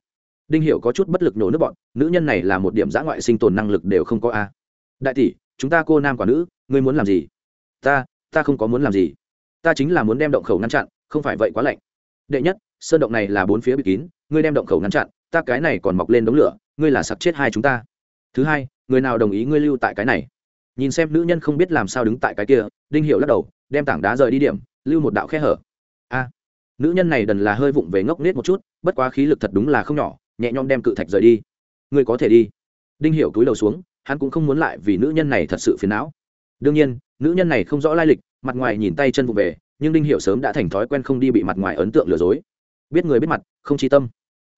Đinh hiểu có chút bất lực nổ nước bọn, nữ nhân này là một điểm giã ngoại sinh tồn năng lực đều không có a. Đại tỷ, chúng ta cô nam quả nữ, ngươi muốn làm gì? Ta ta không có muốn làm gì. Ta chính là muốn đem động khẩu ngăn chặn, không phải vậy quá lạnh. Đệ nhất sơn động này là bốn phía bị kín, ngươi đem động khẩu ngăn chặn, ta cái này còn mọc lên đống lửa, ngươi là sặc chết hai chúng ta. Thứ hai, người nào đồng ý ngươi lưu tại cái này? Nhìn xem nữ nhân không biết làm sao đứng tại cái kia, đinh hiệu lắc đầu, đem tảng đá rời đi điểm, lưu một đạo khe hở. A, nữ nhân này đần là hơi vụng về ngốc nết một chút, bất quá khí lực thật đúng là không nhỏ, nhẹ nhõm đem cự thạch rời đi. Ngươi có thể đi. Đinh hiệu túi đầu xuống, hắn cũng không muốn lại vì nữ nhân này thật sự phiền não. Đương nhiên, nữ nhân này không rõ lai lịch, mặt ngoài nhìn tay chân vụ về, nhưng đinh hiệu sớm đã thành thói quen không đi bị mặt ngoài ấn tượng lừa dối biết người biết mặt, không chi tâm.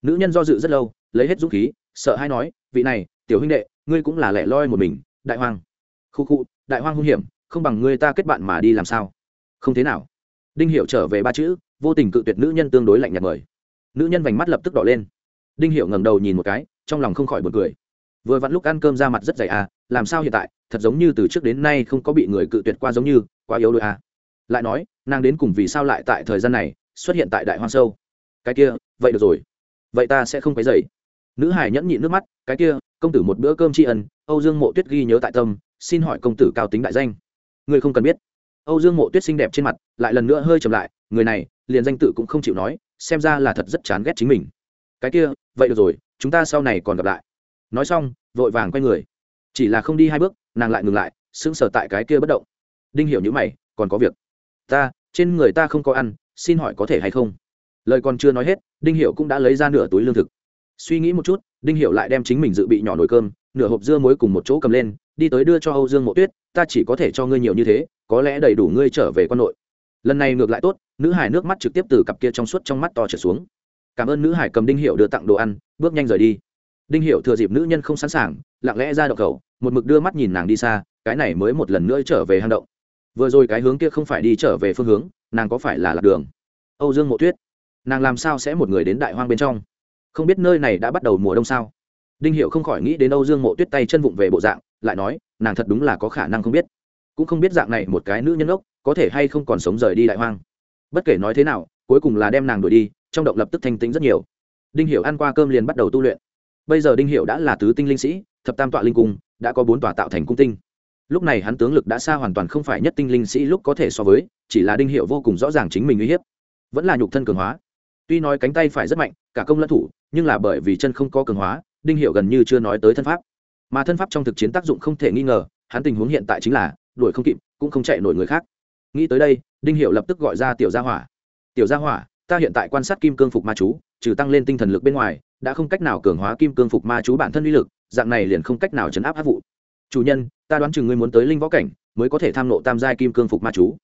Nữ nhân do dự rất lâu, lấy hết dũng khí, sợ hay nói, vị này, tiểu huynh đệ, ngươi cũng là lẻ loi một mình, đại hoàng khu khu, đại hoang hung hiểm, không bằng ngươi ta kết bạn mà đi làm sao? Không thế nào. Đinh hiệu trở về ba chữ, vô tình cự tuyệt nữ nhân tương đối lạnh nhạt mời. Nữ nhân vành mắt lập tức đỏ lên. Đinh hiệu ngẩng đầu nhìn một cái, trong lòng không khỏi buồn cười. Vừa vặn lúc ăn cơm ra mặt rất dày à làm sao hiện tại, thật giống như từ trước đến nay không có bị người cự tuyệt qua giống như, quá yếu đuối à. Lại nói, nàng đến cùng vì sao lại tại thời gian này, xuất hiện tại đại hoang sâu? Cái kia, vậy được rồi. Vậy ta sẽ không phải dậy nữ hải nhẫn nhịn nước mắt, cái kia, công tử một bữa cơm tri ân, âu dương mộ tuyết ghi nhớ tại tâm, xin hỏi công tử cao tính đại danh. Người không cần biết. Âu dương mộ tuyết xinh đẹp trên mặt, lại lần nữa hơi chậm lại, người này, liền danh tự cũng không chịu nói, xem ra là thật rất chán ghét chính mình. Cái kia, vậy được rồi, chúng ta sau này còn gặp lại. Nói xong, vội vàng quay người. Chỉ là không đi hai bước, nàng lại ngừng lại, sững sờ tại cái kia bất động. Đinh hiểu như mày, còn có việc. Ta, trên người ta không có ăn, xin hỏi có thể hay không? Lời còn chưa nói hết, đinh hiểu cũng đã lấy ra nửa túi lương thực. Suy nghĩ một chút, đinh hiểu lại đem chính mình dự bị nhỏ nồi cơm, nửa hộp dưa muối cùng một chỗ cầm lên, đi tới đưa cho âu dương mộ tuyết, ta chỉ có thể cho ngươi nhiều như thế, có lẽ đầy đủ ngươi trở về quan nội. Lần này ngược lại tốt, nữ hải nước mắt trực tiếp từ cặp kia trong suốt trong mắt to trở xuống. Cảm ơn nữ hải cầm đinh hiệu đưa tặng đồ ăn, bước nhanh rời đi. Đinh hiệu thừa dịp nữ nhân không sẵn sàng, lặng lẽ ra đậu cầu một mực đưa mắt nhìn nàng đi xa, cái này mới một lần nữa trở về hang động. Vừa rồi cái hướng kia không phải đi trở về phương hướng, nàng có phải là lạc đường? Âu dương mộ tuyết nàng làm sao sẽ một người đến đại hoang bên trong? Không biết nơi này đã bắt đầu mùa đông sao? Đinh hiệu không khỏi nghĩ đến âu dương mộ tuyết tay chân vụng về bộ dạng, lại nói, nàng thật đúng là có khả năng không biết. Cũng không biết dạng này một cái nữ nhân ốc có thể hay không còn sống rời đi đại hoang. Bất kể nói thế nào, cuối cùng là đem nàng đuổi đi, trong động lập tức thanh tính rất nhiều. Đinh hiệu ăn qua cơm liền bắt đầu tu luyện. Bây giờ đinh hiệu đã là tứ tinh linh sĩ, thập tam tọa linh cung, đã có bốn tòa tạo thành cung tinh. Lúc này hắn tướng lực đã xa hoàn toàn không phải nhất tinh linh sĩ lúc có thể so với, chỉ là đinh hiệu vô cùng rõ ràng chính mình uy hiếp. Vẫn là nhục thân cường hóa tuy nói cánh tay phải rất mạnh, cả công lẫn thủ, nhưng là bởi vì chân không có cường hóa, đinh hiệu gần như chưa nói tới thân pháp. Mà thân pháp trong thực chiến tác dụng không thể nghi ngờ, hắn tình huống hiện tại chính là, đuổi không kịp, cũng không chạy nổi người khác. Nghĩ tới đây, đinh hiệu lập tức gọi ra tiểu gia hỏa. Tiểu gia hỏa, ta hiện tại quan sát kim cương phục ma chú, trừ tăng lên tinh thần lực bên ngoài, đã không cách nào cường hóa kim cương phục ma chú bản thân uy lực, dạng này liền không cách nào chấn áp hát vụ. Chủ nhân, ta đoán chừng ngươi muốn tới linh võ cảnh, mới có thể tham nộ tam giai kim cương phục ma chú.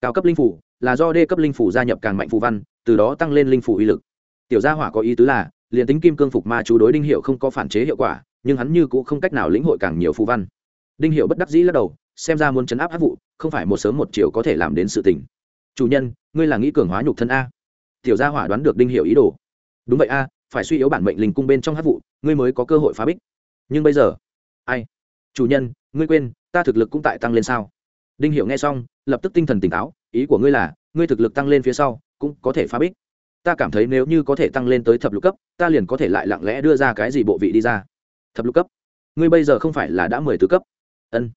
Cao cấp linh phủ, là do đê cấp linh phủ gia nhập càng mạnh phù văn từ đó tăng lên linh phủ uy lực. Tiểu gia hỏa có ý tứ là, liền tính kim cương phục ma chú đối đinh hiệu không có phản chế hiệu quả, nhưng hắn như cũng không cách nào lĩnh hội càng nhiều phù văn. Đinh hiệu bất đắc dĩ lắc đầu, xem ra muốn chấn áp hát vụ, không phải một sớm một chiều có thể làm đến sự tình. Chủ nhân, ngươi là nghĩ cường hóa nhục thân a? Tiểu gia hỏa đoán được đinh hiệu ý đồ. Đúng vậy a, phải suy yếu bản mệnh linh cung bên trong hát vụ, ngươi mới có cơ hội phá bích. Nhưng bây giờ, ai? Chủ nhân, ngươi quên, ta thực lực cũng tại tăng lên sao? Đinh hiệu nghe xong, lập tức tinh thần tỉnh táo, ý của ngươi là, ngươi thực lực tăng lên phía sau cũng có thể phá bích. Ta cảm thấy nếu như có thể tăng lên tới thập lục cấp, ta liền có thể lại lặng lẽ đưa ra cái gì bộ vị đi ra. Thập lục cấp? Ngươi bây giờ không phải là đã mười tứ cấp? Ân.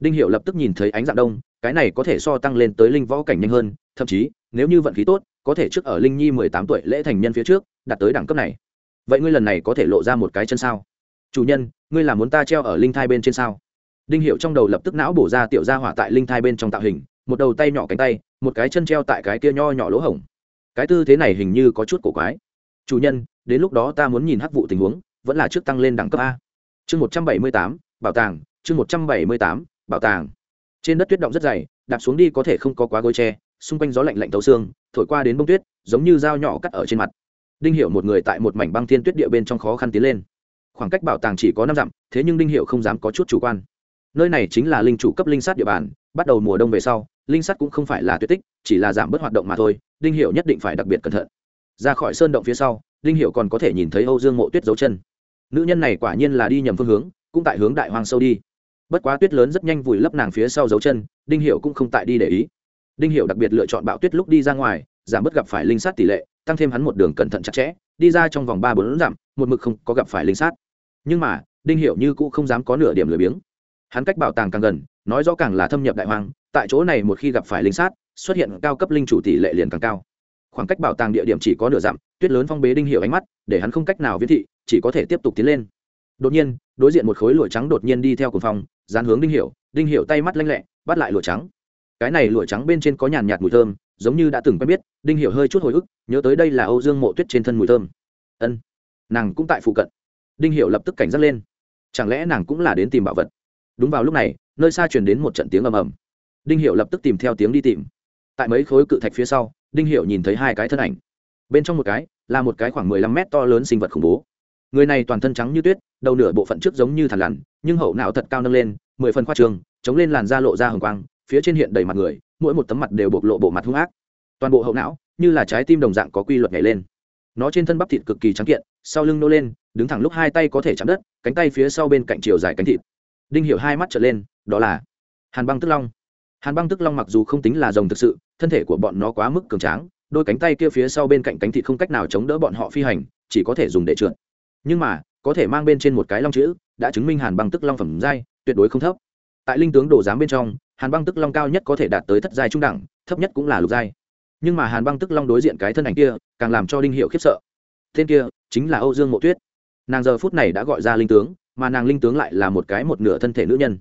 Đinh hiệu lập tức nhìn thấy ánh dạng đông, cái này có thể so tăng lên tới linh võ cảnh nhanh hơn, thậm chí, nếu như vận khí tốt, có thể trước ở linh nhi mười tám tuổi lễ thành nhân phía trước, đạt tới đẳng cấp này. Vậy ngươi lần này có thể lộ ra một cái chân sao? Chủ nhân, ngươi là muốn ta treo ở linh thai bên trên sao? Đinh hiệu trong đầu lập tức não bổ ra tiểu gia hỏa tại linh thai bên trong tạo hình, một đầu tay nhỏ cánh tay một cái chân treo tại cái kia nho nhỏ lỗ hổng. Cái tư thế này hình như có chút cổ quái. Chủ nhân, đến lúc đó ta muốn nhìn hắc vụ tình huống, vẫn là trước tăng lên đẳng cấp a. Chương một trăm bảy mươi tám, bảo tàng, chương một trăm bảy mươi tám, bảo tàng. Trên đất tuyết động rất dày, đạp xuống đi có thể không có quá gối tre, xung quanh gió lạnh lạnh tấu xương, thổi qua đến bông tuyết, giống như dao nhỏ cắt ở trên mặt. Đinh hiệu một người tại một mảnh băng thiên tuyết địa bên trong khó khăn tiến lên. Khoảng cách bảo tàng chỉ có năm dặm, thế nhưng đinh hiệu không dám có chút chủ quan. Nơi này chính là linh chủ cấp linh sát địa bàn, bắt đầu mùa đông về sau linh sắt cũng không phải là tuyệt tích, chỉ là giảm bớt hoạt động mà thôi, đinh hiệu nhất định phải đặc biệt cẩn thận. Ra khỏi sơn động phía sau, đinh hiệu còn có thể nhìn thấy âu dương mộ tuyết dấu chân. Nữ nhân này quả nhiên là đi nhầm phương hướng, cũng tại hướng đại hoang sâu đi. Bất quá tuyết lớn rất nhanh vùi lấp nàng phía sau dấu chân, đinh hiệu cũng không tại đi để ý. Đinh hiệu đặc biệt lựa chọn bạo tuyết lúc đi ra ngoài, giảm bớt gặp phải linh sát tỷ lệ, tăng thêm hắn một đường cẩn thận chặt chẽ, đi ra trong vòng ba bốn dặm, một mực không có gặp phải linh sát nhưng mà, đinh hiệu như cũng không dám có nửa điểm lười biếng. Hắn cách bảo tàng càng gần nói rõ càng là thâm nhập đại hoang, tại chỗ này một khi gặp phải linh sát, xuất hiện cao cấp linh chủ tỷ lệ liền càng cao. Khoảng cách bảo tàng địa điểm chỉ có nửa dặm, tuyết lớn phong bế đinh hiệu ánh mắt, để hắn không cách nào viễn thị, chỉ có thể tiếp tục tiến lên. Đột nhiên, đối diện một khối lụa trắng đột nhiên đi theo cùng phòng dán hướng đinh hiệu đinh hiệu tay mắt lanh lẹ, bắt lại lụa trắng. Cái này lụa trắng bên trên có nhàn nhạt mùi thơm, giống như đã từng quen biết, đinh hiệu hơi chút hồi ức, nhớ tới đây là âu dương mộ tuyết trên thân mùi thơm. Ân, nàng cũng tại phụ cận. Đinh hiệu lập tức cảnh giác lên. Chẳng lẽ nàng cũng là đến tìm bảo vật? Đúng vào lúc này, nơi xa truyền đến một trận tiếng ầm ầm. Đinh hiệu lập tức tìm theo tiếng đi tìm. Tại mấy khối cự thạch phía sau, đinh hiệu nhìn thấy hai cái thân ảnh. Bên trong một cái, là một cái khoảng mười lăm mét to lớn sinh vật khủng bố. Người này toàn thân trắng như tuyết, đầu nửa bộ phận trước giống như thằn lằn, nhưng hậu não thật cao nâng lên, mười phần khoa trường, chống lên làn da lộ ra hồng quang, phía trên hiện đầy mặt người, mỗi một tấm mặt đều bộc lộ bộ mặt hung ác. Toàn bộ hậu não, như là trái tim đồng dạng có quy luật nhảy lên. Nó trên thân bắp thịt cực kỳ trắng kiện, sau lưng nô lên, đứng thẳng lúc hai tay có thể chạm đất, cánh tay phía sau bên cạnh chiều dài cánh thịt đinh hiểu hai mắt trở lên, đó là hàn băng tức long. Hàn băng tức long mặc dù không tính là rồng thực sự, thân thể của bọn nó quá mức cường tráng, đôi cánh tay kia phía sau bên cạnh cánh thịt không cách nào chống đỡ bọn họ phi hành, chỉ có thể dùng để trượt. Nhưng mà, có thể mang bên trên một cái long chữ, đã chứng minh hàn băng tức long phẩm giai, tuyệt đối không thấp. Tại linh tướng đồ giám bên trong, hàn băng tức long cao nhất có thể đạt tới thất giai trung đẳng, thấp nhất cũng là lục giai. Nhưng mà hàn băng tức long đối diện cái thân ảnh kia, càng làm cho đinh hiệu khiếp sợ. Tên kia chính là âu dương mộ tuyết nàng giờ phút này đã gọi ra linh tướng, mà nàng linh tướng lại là một cái một nửa thân thể nữ nhân.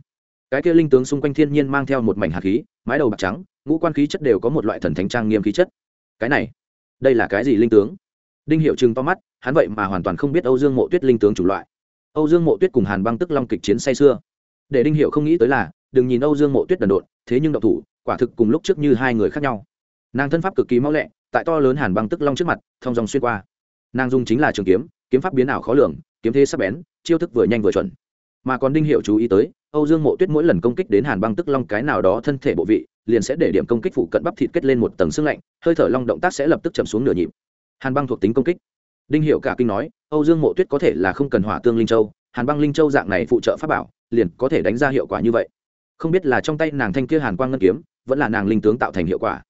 Cái kia linh tướng xung quanh thiên nhiên mang theo một mảnh hạt khí, mái đầu bạc trắng, ngũ quan khí chất đều có một loại thần thánh trang nghiêm khí chất. Cái này, đây là cái gì linh tướng? Đinh hiệu chừng to mắt, hắn vậy mà hoàn toàn không biết âu dương mộ tuyết linh tướng chủ loại. Âu dương mộ tuyết cùng hàn băng tức long kịch chiến say xưa để đinh hiệu không nghĩ tới là, đừng nhìn âu dương mộ tuyết đần độn, thế nhưng độc thủ, quả thực cùng lúc trước như hai người khác nhau. Nàng thân pháp cực kỳ mau lẹ, tại to lớn hàn băng tức long trước mặt, thông dòng xuyên qua. Nàng dùng chính là trường kiếm kiếm pháp biến ảo khó lường, kiếm thế sắc bén, chiêu thức vừa nhanh vừa chuẩn. Mà còn đinh hiệu chú ý tới, âu dương mộ tuyết mỗi lần công kích đến hàn băng tức long cái nào đó thân thể bộ vị, liền sẽ để điểm công kích phụ cận bắp thịt kết lên một tầng xương lạnh, hơi thở long động tác sẽ lập tức chậm xuống nửa nhịp. Hàn băng thuộc tính công kích. Đinh hiệu cả kinh nói, âu dương mộ tuyết có thể là không cần hỏa tương linh châu, hàn băng linh châu dạng này phụ trợ pháp bảo, liền có thể đánh ra hiệu quả như vậy. Không biết là trong tay nàng thanh kia hàn quang ngân kiếm, vẫn là nàng linh tướng tạo thành hiệu quả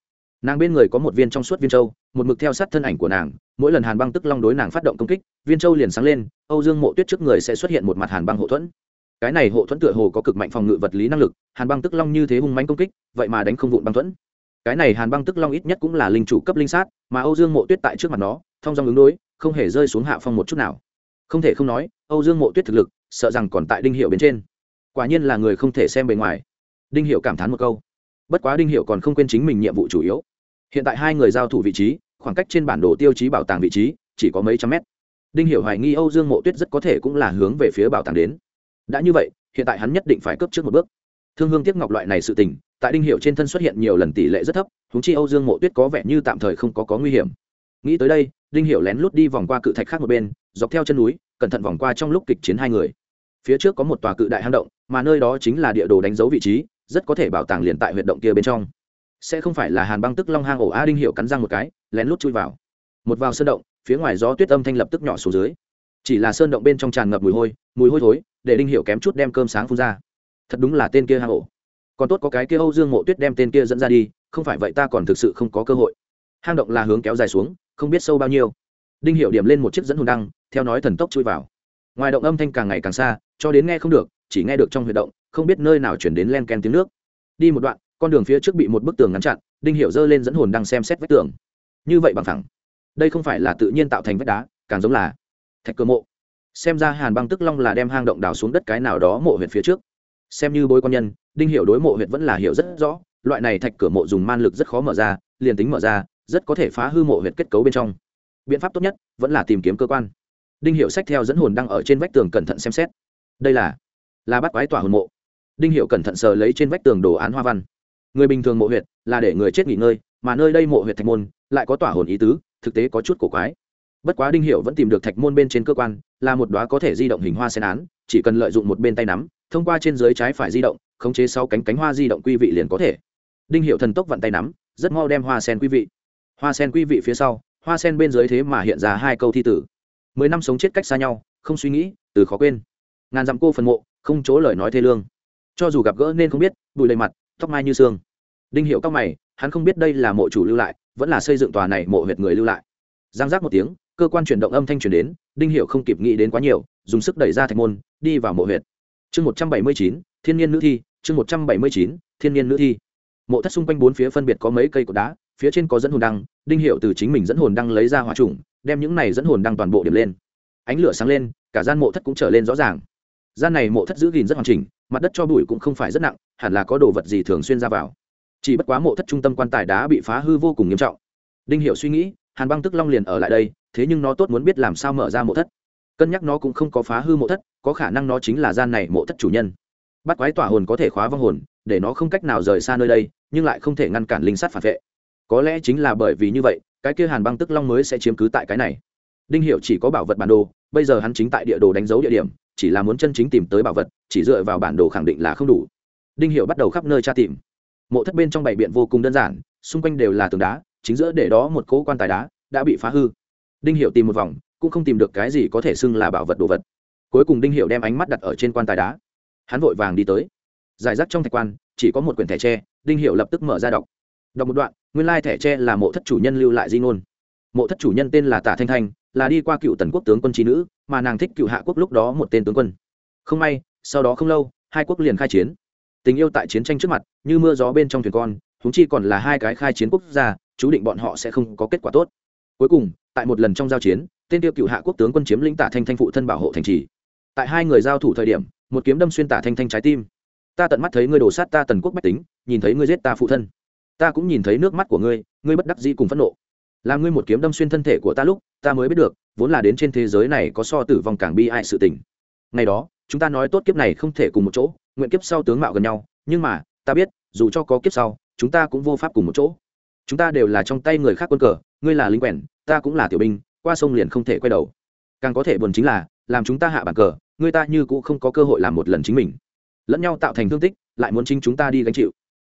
nàng bên người có một viên trong suốt viên châu, một mực theo sát thân ảnh của nàng, mỗi lần hàn băng tức long đối nàng phát động công kích, viên châu liền sáng lên, âu dương mộ tuyết trước người sẽ xuất hiện một mặt hàn băng hộ thuẫn. Cái này hộ thuẫn tựa hồ có cực mạnh phòng ngự vật lý năng lực, hàn băng tức long như thế hung mánh công kích, vậy mà đánh không vụn băng thuẫn. Cái này hàn băng tức long ít nhất cũng là linh chủ cấp linh sát, mà âu dương mộ tuyết tại trước mặt nó, thông dong ứng đối, không hề rơi xuống hạ phong một chút nào. Không thể không nói, âu dương mộ tuyết thực lực, sợ rằng còn tại đinh hiệu bên trên. Quả nhiên là người không thể xem bề ngoài. Đinh hiệu cảm thán một câu. Bất quá đinh hiệu còn không quên chính mình nhiệm vụ chủ yếu hiện tại hai người giao thủ vị trí, khoảng cách trên bản đồ tiêu chí bảo tàng vị trí chỉ có mấy trăm mét. Đinh Hiểu hoài nghi âu dương mộ tuyết rất có thể cũng là hướng về phía bảo tàng đến. Đã như vậy, hiện tại hắn nhất định phải cấp trước một bước. Thương hương tiếc ngọc loại này sự tình, tại đinh Hiểu trên thân xuất hiện nhiều lần tỷ lệ rất thấp húng chi âu dương mộ tuyết có vẻ như tạm thời không có có nguy hiểm. Nghĩ tới đây, đinh Hiểu lén lút đi vòng qua cự thạch khác một bên, dọc theo chân núi, cẩn thận vòng qua trong lúc kịch chiến hai người. Phía trước có một tòa cự đại hang động, mà nơi đó chính là địa đồ đánh dấu vị trí, rất có thể bảo tàng liền tại huyệt động kia bên trong sẽ không phải là hàn băng tức long hang ổ a đinh hiệu cắn răng một cái, lén lút chui vào. Một vào sơn động, phía ngoài gió tuyết âm thanh lập tức nhỏ xuống dưới. Chỉ là sơn động bên trong tràn ngập mùi hôi mùi hôi thối, để đinh hiệu kém chút đem cơm sáng phun ra. Thật đúng là tên kia hang ổ. Còn tốt có cái kia âu dương mộ tuyết đem tên kia dẫn ra đi, không phải vậy ta còn thực sự không có cơ hội. Hang động là hướng kéo dài xuống, không biết sâu bao nhiêu. Đinh hiệu điểm lên một chiếc dẫn hồn đăng, theo nói thần tốc chui vào. Ngoài động âm thanh càng ngày càng xa, cho đến nghe không được, chỉ nghe được trong huy động, không biết nơi nào chuyển đến len ken tiếng nước. Đi một đoạn con đường phía trước bị một bức tường ngăn chặn, đinh hiểu dơ lên dẫn hồn đang xem xét vách tường. Như vậy bằng thẳng đây không phải là tự nhiên tạo thành vách đá, càng giống là thạch cơ mộ. Xem ra hàn băng tức long là đem hang động đào xuống đất cái nào đó mộ huyện phía trước. Xem như bối quan nhân, đinh hiểu đối mộ huyện vẫn là hiểu rất rõ, loại này thạch cửa mộ dùng man lực rất khó mở ra, liền tính mở ra, rất có thể phá hư mộ huyện kết cấu bên trong. Biện pháp tốt nhất vẫn là tìm kiếm cơ quan. Đinh hiểu sách theo dẫn hồn đang ở trên vách tường cẩn thận xem xét. Đây là là bắt quái tỏa hồn mộ. Đinh hiểu cẩn thận sờ lấy trên vách tường đồ án hoa văn người bình thường mộ huyệt là để người chết nghỉ ngơi, mà nơi đây mộ huyệt thạch môn lại có tỏa hồn ý tứ, thực tế có chút cổ quái. Bất quá đinh hiệu vẫn tìm được thạch môn bên trên cơ quan, là một đoá có thể di động hình hoa sen án, chỉ cần lợi dụng một bên tay nắm, thông qua trên dưới trái phải di động, khống chế sau cánh cánh hoa di động quy vị liền có thể. Đinh hiệu thần tốc vặn tay nắm, rất mau đem hoa sen quy vị. Hoa sen quy vị phía sau, hoa sen bên dưới thế mà hiện ra hai câu thi tử. Mười năm sống chết cách xa nhau, không suy nghĩ, từ khó quên. Ngàn dặm cô phần mộ, không chỗ lời nói thê lương. Cho dù gặp gỡ nên không biết bụi lầy mặt tóc mai như xương. Đinh hiệu cao mày, hắn không biết đây là mộ chủ lưu lại, vẫn là xây dựng tòa này mộ huyệt người lưu lại. Giang giác một tiếng, cơ quan chuyển động âm thanh chuyển đến, đinh hiệu không kịp nghĩ đến quá nhiều, dùng sức đẩy ra thạch môn, đi vào mộ huyệt. Chương một trăm bảy mươi chín, thiên nhiên nữ thi, chương một trăm bảy mươi chín, thiên nhiên nữ thi. Mộ thất xung quanh bốn phía phân biệt có mấy cây cột đá, phía trên có dẫn hồn đăng, đinh hiệu từ chính mình dẫn hồn đăng lấy ra hỏa trùng, đem những này dẫn hồn đăng toàn bộ điểm lên. Ánh lửa sáng lên, cả gian mộ thất cũng trở lên rõ ràng gian này mộ thất giữ gìn rất hoàn chỉnh, mặt đất cho bụi cũng không phải rất nặng, hẳn là có đồ vật gì thường xuyên ra vào. Chỉ bất quá mộ thất trung tâm quan tài đá bị phá hư vô cùng nghiêm trọng. Đinh Hiểu suy nghĩ, hàn băng tức long liền ở lại đây, thế nhưng nó tốt muốn biết làm sao mở ra mộ thất. Cân nhắc nó cũng không có phá hư mộ thất, có khả năng nó chính là gian này mộ thất chủ nhân. Bắt quái tỏa hồn có thể khóa vong hồn, để nó không cách nào rời xa nơi đây, nhưng lại không thể ngăn cản linh sát phản vệ. Có lẽ chính là bởi vì như vậy, cái kia hàn băng tức long mới sẽ chiếm cứ tại cái này. Đinh hiệu chỉ có bảo vật bản đồ, bây giờ hắn chính tại địa đồ đánh dấu địa điểm chỉ là muốn chân chính tìm tới bảo vật, chỉ dựa vào bản đồ khẳng định là không đủ. Đinh hiệu bắt đầu khắp nơi tra tìm. Mộ thất bên trong bảy biện vô cùng đơn giản, xung quanh đều là tường đá, chính giữa để đó một cỗ quan tài đá đã bị phá hư. Đinh hiệu tìm một vòng, cũng không tìm được cái gì có thể xưng là bảo vật đồ vật. Cuối cùng đinh hiệu đem ánh mắt đặt ở trên quan tài đá. Hắn vội vàng đi tới. Giải rác trong thạch quan, chỉ có một quyển thẻ tre, đinh hiệu lập tức mở ra đọc. Đọc một đoạn, nguyên lai thẻ tre là mộ thất chủ nhân lưu lại di ngôn. Mộ thất chủ nhân tên là tả thanh thanh là đi qua cựu tần quốc tướng quân trí nữ, mà nàng thích cựu hạ quốc lúc đó một tên tướng quân. Không may, sau đó không lâu, hai quốc liền khai chiến. Tình yêu tại chiến tranh trước mặt, như mưa gió bên trong thuyền con húng chi còn là hai cái khai chiến quốc gia, chú định bọn họ sẽ không có kết quả tốt. Cuối cùng, tại một lần trong giao chiến, tên tiêu cựu hạ quốc tướng quân chiếm lĩnh tả thanh thanh phụ thân bảo hộ thành trì. Tại hai người giao thủ thời điểm, một kiếm đâm xuyên tả thanh thanh trái tim. Ta tận mắt thấy ngươi đổ sát ta tần quốc bách tính, nhìn thấy ngươi giết ta phụ thân. Ta cũng nhìn thấy nước mắt của ngươi ngươi bất đắc dĩ cùng phẫn nộ là ngươi một kiếm đâm xuyên thân thể của ta lúc, ta mới biết được, vốn là đến trên thế giới này có so tử vong càng bi ai sự tình. Ngày đó, chúng ta nói tốt kiếp này không thể cùng một chỗ, nguyện kiếp sau tướng mạo gần nhau, nhưng mà, ta biết, dù cho có kiếp sau, chúng ta cũng vô pháp cùng một chỗ. Chúng ta đều là trong tay người khác quân cờ, ngươi là lính quèn, ta cũng là tiểu binh, qua sông liền không thể quay đầu. Càng có thể buồn chính là, làm chúng ta hạ bàn cờ, ngươi ta như cũng không có cơ hội làm một lần chính mình. Lẫn nhau tạo thành thương tích, lại muốn chính chúng ta đi gánh chịu.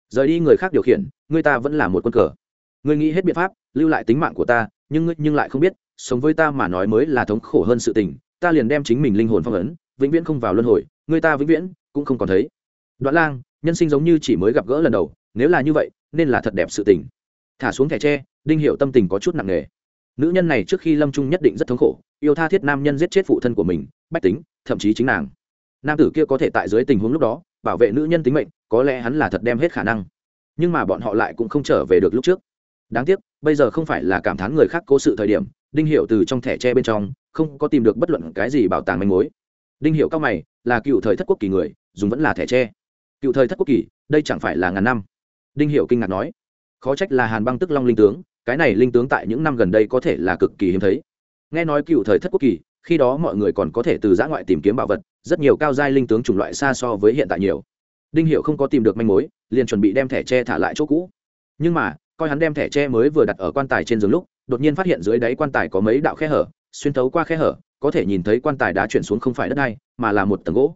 Rời đi người khác điều khiển, ngươi ta vẫn là một quân cờ. Ngươi nghĩ hết biện pháp lưu lại tính mạng của ta, nhưng ngươi nhưng lại không biết, sống với ta mà nói mới là thống khổ hơn sự tình, ta liền đem chính mình linh hồn phong ấn, vĩnh viễn không vào luân hồi người ta vĩnh viễn cũng không còn thấy. Đoạn lang, nhân sinh giống như chỉ mới gặp gỡ lần đầu, nếu là như vậy, nên là thật đẹp sự tình. Thả xuống thẻ tre, đinh hiệu tâm tình có chút nặng nề. Nữ nhân này trước khi lâm trung nhất định rất thống khổ, yêu tha thiết nam nhân giết chết phụ thân của mình, bách tính, thậm chí chính nàng. Nam tử kia có thể tại dưới tình huống lúc đó, bảo vệ nữ nhân tính mệnh, có lẽ hắn là thật đem hết khả năng. Nhưng mà bọn họ lại cũng không trở về được lúc trước. Đáng tiếc bây giờ không phải là cảm thán người khác cố sự thời điểm, đinh hiệu từ trong thẻ tre bên trong, không có tìm được bất luận cái gì bảo tàng manh mối. Đinh hiệu cao mày, là cựu thời thất quốc kỳ người, dùng vẫn là thẻ tre. Cựu thời thất quốc kỳ, đây chẳng phải là ngàn năm. Đinh hiệu kinh ngạc nói, khó trách là hàn băng tức long linh tướng, cái này linh tướng tại những năm gần đây có thể là cực kỳ hiếm thấy. Nghe nói cựu thời thất quốc kỳ, khi đó mọi người còn có thể từ giã ngoại tìm kiếm bảo vật, rất nhiều cao giai linh tướng chủng loại xa so với hiện tại nhiều. Đinh hiệu không có tìm được manh mối, liền chuẩn bị đem thẻ tre thả lại chỗ cũ. Nhưng mà coi hắn đem thẻ tre mới vừa đặt ở quan tài trên giường lúc, đột nhiên phát hiện dưới đáy quan tài có mấy đạo khe hở, xuyên thấu qua khe hở, có thể nhìn thấy quan tài đá chuyển xuống không phải đất đai, mà là một tầng gỗ.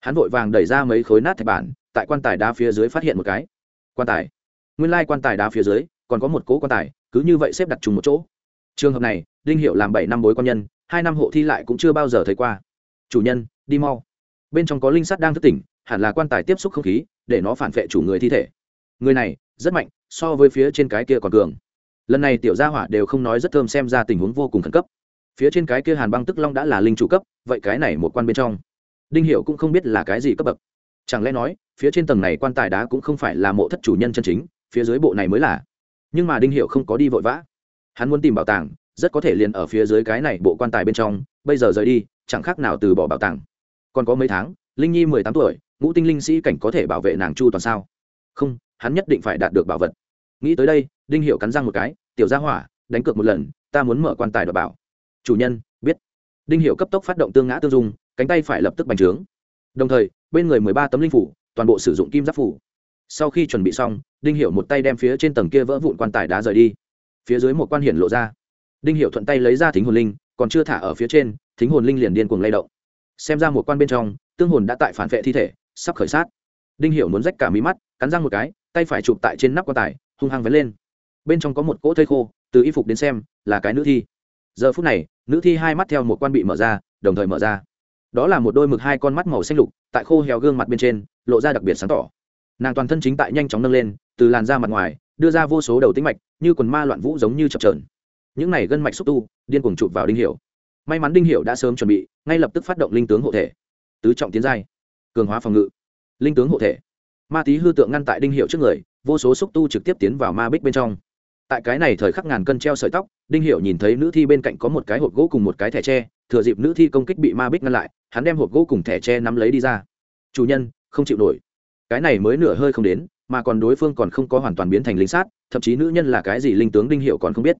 Hắn vội vàng đẩy ra mấy khối nát thạch bản, tại quan tài đá phía dưới phát hiện một cái. Quan tài. Nguyên lai quan tài đá phía dưới còn có một cỗ quan tài, cứ như vậy xếp đặt chung một chỗ. Trường hợp này, đinh hiệu làm bảy năm bối quan nhân, hai năm hộ thi lại cũng chưa bao giờ thấy qua. Chủ nhân, đi mau. Bên trong có linh sắt đang thức tỉnh, hẳn là quan tài tiếp xúc không khí, để nó phản vệ chủ người thi thể. Người này rất mạnh, so với phía trên cái kia còn cường. Lần này tiểu gia hỏa đều không nói rất thơm xem ra tình huống vô cùng khẩn cấp. Phía trên cái kia hàn băng tức long đã là linh chủ cấp, vậy cái này một quan bên trong, đinh hiệu cũng không biết là cái gì cấp bậc. Chẳng lẽ nói, phía trên tầng này quan tài đá cũng không phải là mộ thất chủ nhân chân chính, phía dưới bộ này mới là. Nhưng mà đinh hiệu không có đi vội vã. Hắn muốn tìm bảo tàng, rất có thể liền ở phía dưới cái này bộ quan tài bên trong, bây giờ rời đi, chẳng khác nào từ bỏ bảo tàng. Còn có mấy tháng, linh nhi mười tám tuổi, ngũ tinh linh sĩ cảnh có thể bảo vệ nàng chu toàn sao? Không hắn nhất định phải đạt được bảo vật. Nghĩ tới đây, đinh hiệu cắn răng một cái, tiểu gia hỏa, đánh cược một lần, ta muốn mở quan tài đ bảo. Chủ nhân, biết. Đinh hiệu cấp tốc phát động tương ngã tương dung, cánh tay phải lập tức bành trướng. Đồng thời, bên người mười ba tấm linh phủ, toàn bộ sử dụng kim giáp phủ. Sau khi chuẩn bị xong, đinh hiệu một tay đem phía trên tầng kia vỡ vụn quan tài đá rời đi. Phía dưới một quan hiển lộ ra. Đinh hiệu thuận tay lấy ra thính hồn linh, còn chưa thả ở phía trên, thính hồn linh liền điên cuồng lay động. Xem ra một quan bên trong, tương hồn đã tại phản vệ thi thể, sắp khởi sát đinh hiểu muốn rách cả mí mắt, cắn răng một cái, tay phải chụp tại trên nắp quan tài, hung hăng vén lên. Bên trong có một cỗ thây khô, từ y phục đến xem, là cái nữ thi. Giờ phút này, nữ thi hai mắt theo một quan bị mở ra, đồng thời mở ra. Đó là một đôi mực hai con mắt màu xanh lục, tại khô héo gương mặt bên trên, lộ ra đặc biệt sáng tỏ. Nàng toàn thân chính tại nhanh chóng nâng lên, từ làn da mặt ngoài, đưa ra vô số đầu tĩnh mạch, như quần ma loạn vũ giống như chập trờn những này gân mạch xúc tu, điên cuồng chụp vào đinh hiểu. May mắn đinh hiểu đã sớm chuẩn bị, ngay lập tức phát động linh tướng hộ thể. Tứ trọng tiến giai. Cường hóa phòng ngự linh tướng hộ thể. Ma tý hư tượng ngăn tại đinh hiệu trước người, vô số xúc tu trực tiếp tiến vào ma bích bên trong. Tại cái này thời khắc ngàn cân treo sợi tóc, đinh hiệu nhìn thấy nữ thi bên cạnh có một cái hộp gỗ cùng một cái thẻ tre, thừa dịp nữ thi công kích bị ma bích ngăn lại, hắn đem hộp gỗ cùng thẻ tre nắm lấy đi ra. Chủ nhân, không chịu nổi. Cái này mới nửa hơi không đến, mà còn đối phương còn không có hoàn toàn biến thành linh sát, thậm chí nữ nhân là cái gì linh tướng đinh hiệu còn không biết.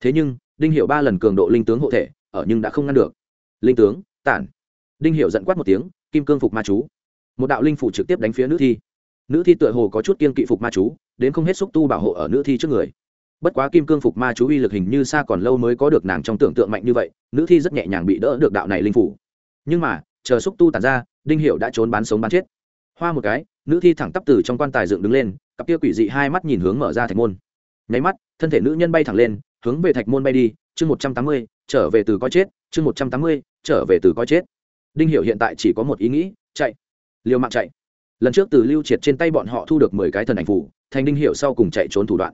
Thế nhưng, đinh hiệu ba lần cường độ linh tướng hộ thể, ở nhưng đã không ngăn được. Linh tướng, tản. Đinh hiệu giận quát một tiếng, kim cương phục ma chú một đạo linh phủ trực tiếp đánh phía nữ thi. Nữ thi tựa hồ có chút kiên kỵ phục ma chú, đến không hết xúc tu bảo hộ ở nữ thi trước người. Bất quá kim cương phục ma chú uy lực hình như xa còn lâu mới có được nàng trong tưởng tượng mạnh như vậy, nữ thi rất nhẹ nhàng bị đỡ được đạo này linh phủ. Nhưng mà, chờ xúc tu tàn ra, đinh hiệu đã trốn bán sống bán chết. Hoa một cái, nữ thi thẳng tắp từ trong quan tài dựng đứng lên, cặp kia quỷ dị hai mắt nhìn hướng mở ra thạch môn. Nháy mắt, thân thể nữ nhân bay thẳng lên, hướng về thạch môn bay đi, chương một trăm tám mươi, trở về từ coi chết, chương một trăm tám mươi, trở về từ coi chết. Đinh hiệu hiện tại chỉ có một ý nghĩ, chạy liều mạng chạy. Lần trước từ lưu triệt trên tay bọn họ thu được mười cái thần ảnh phủ, thành đinh hiệu sau cùng chạy trốn thủ đoạn.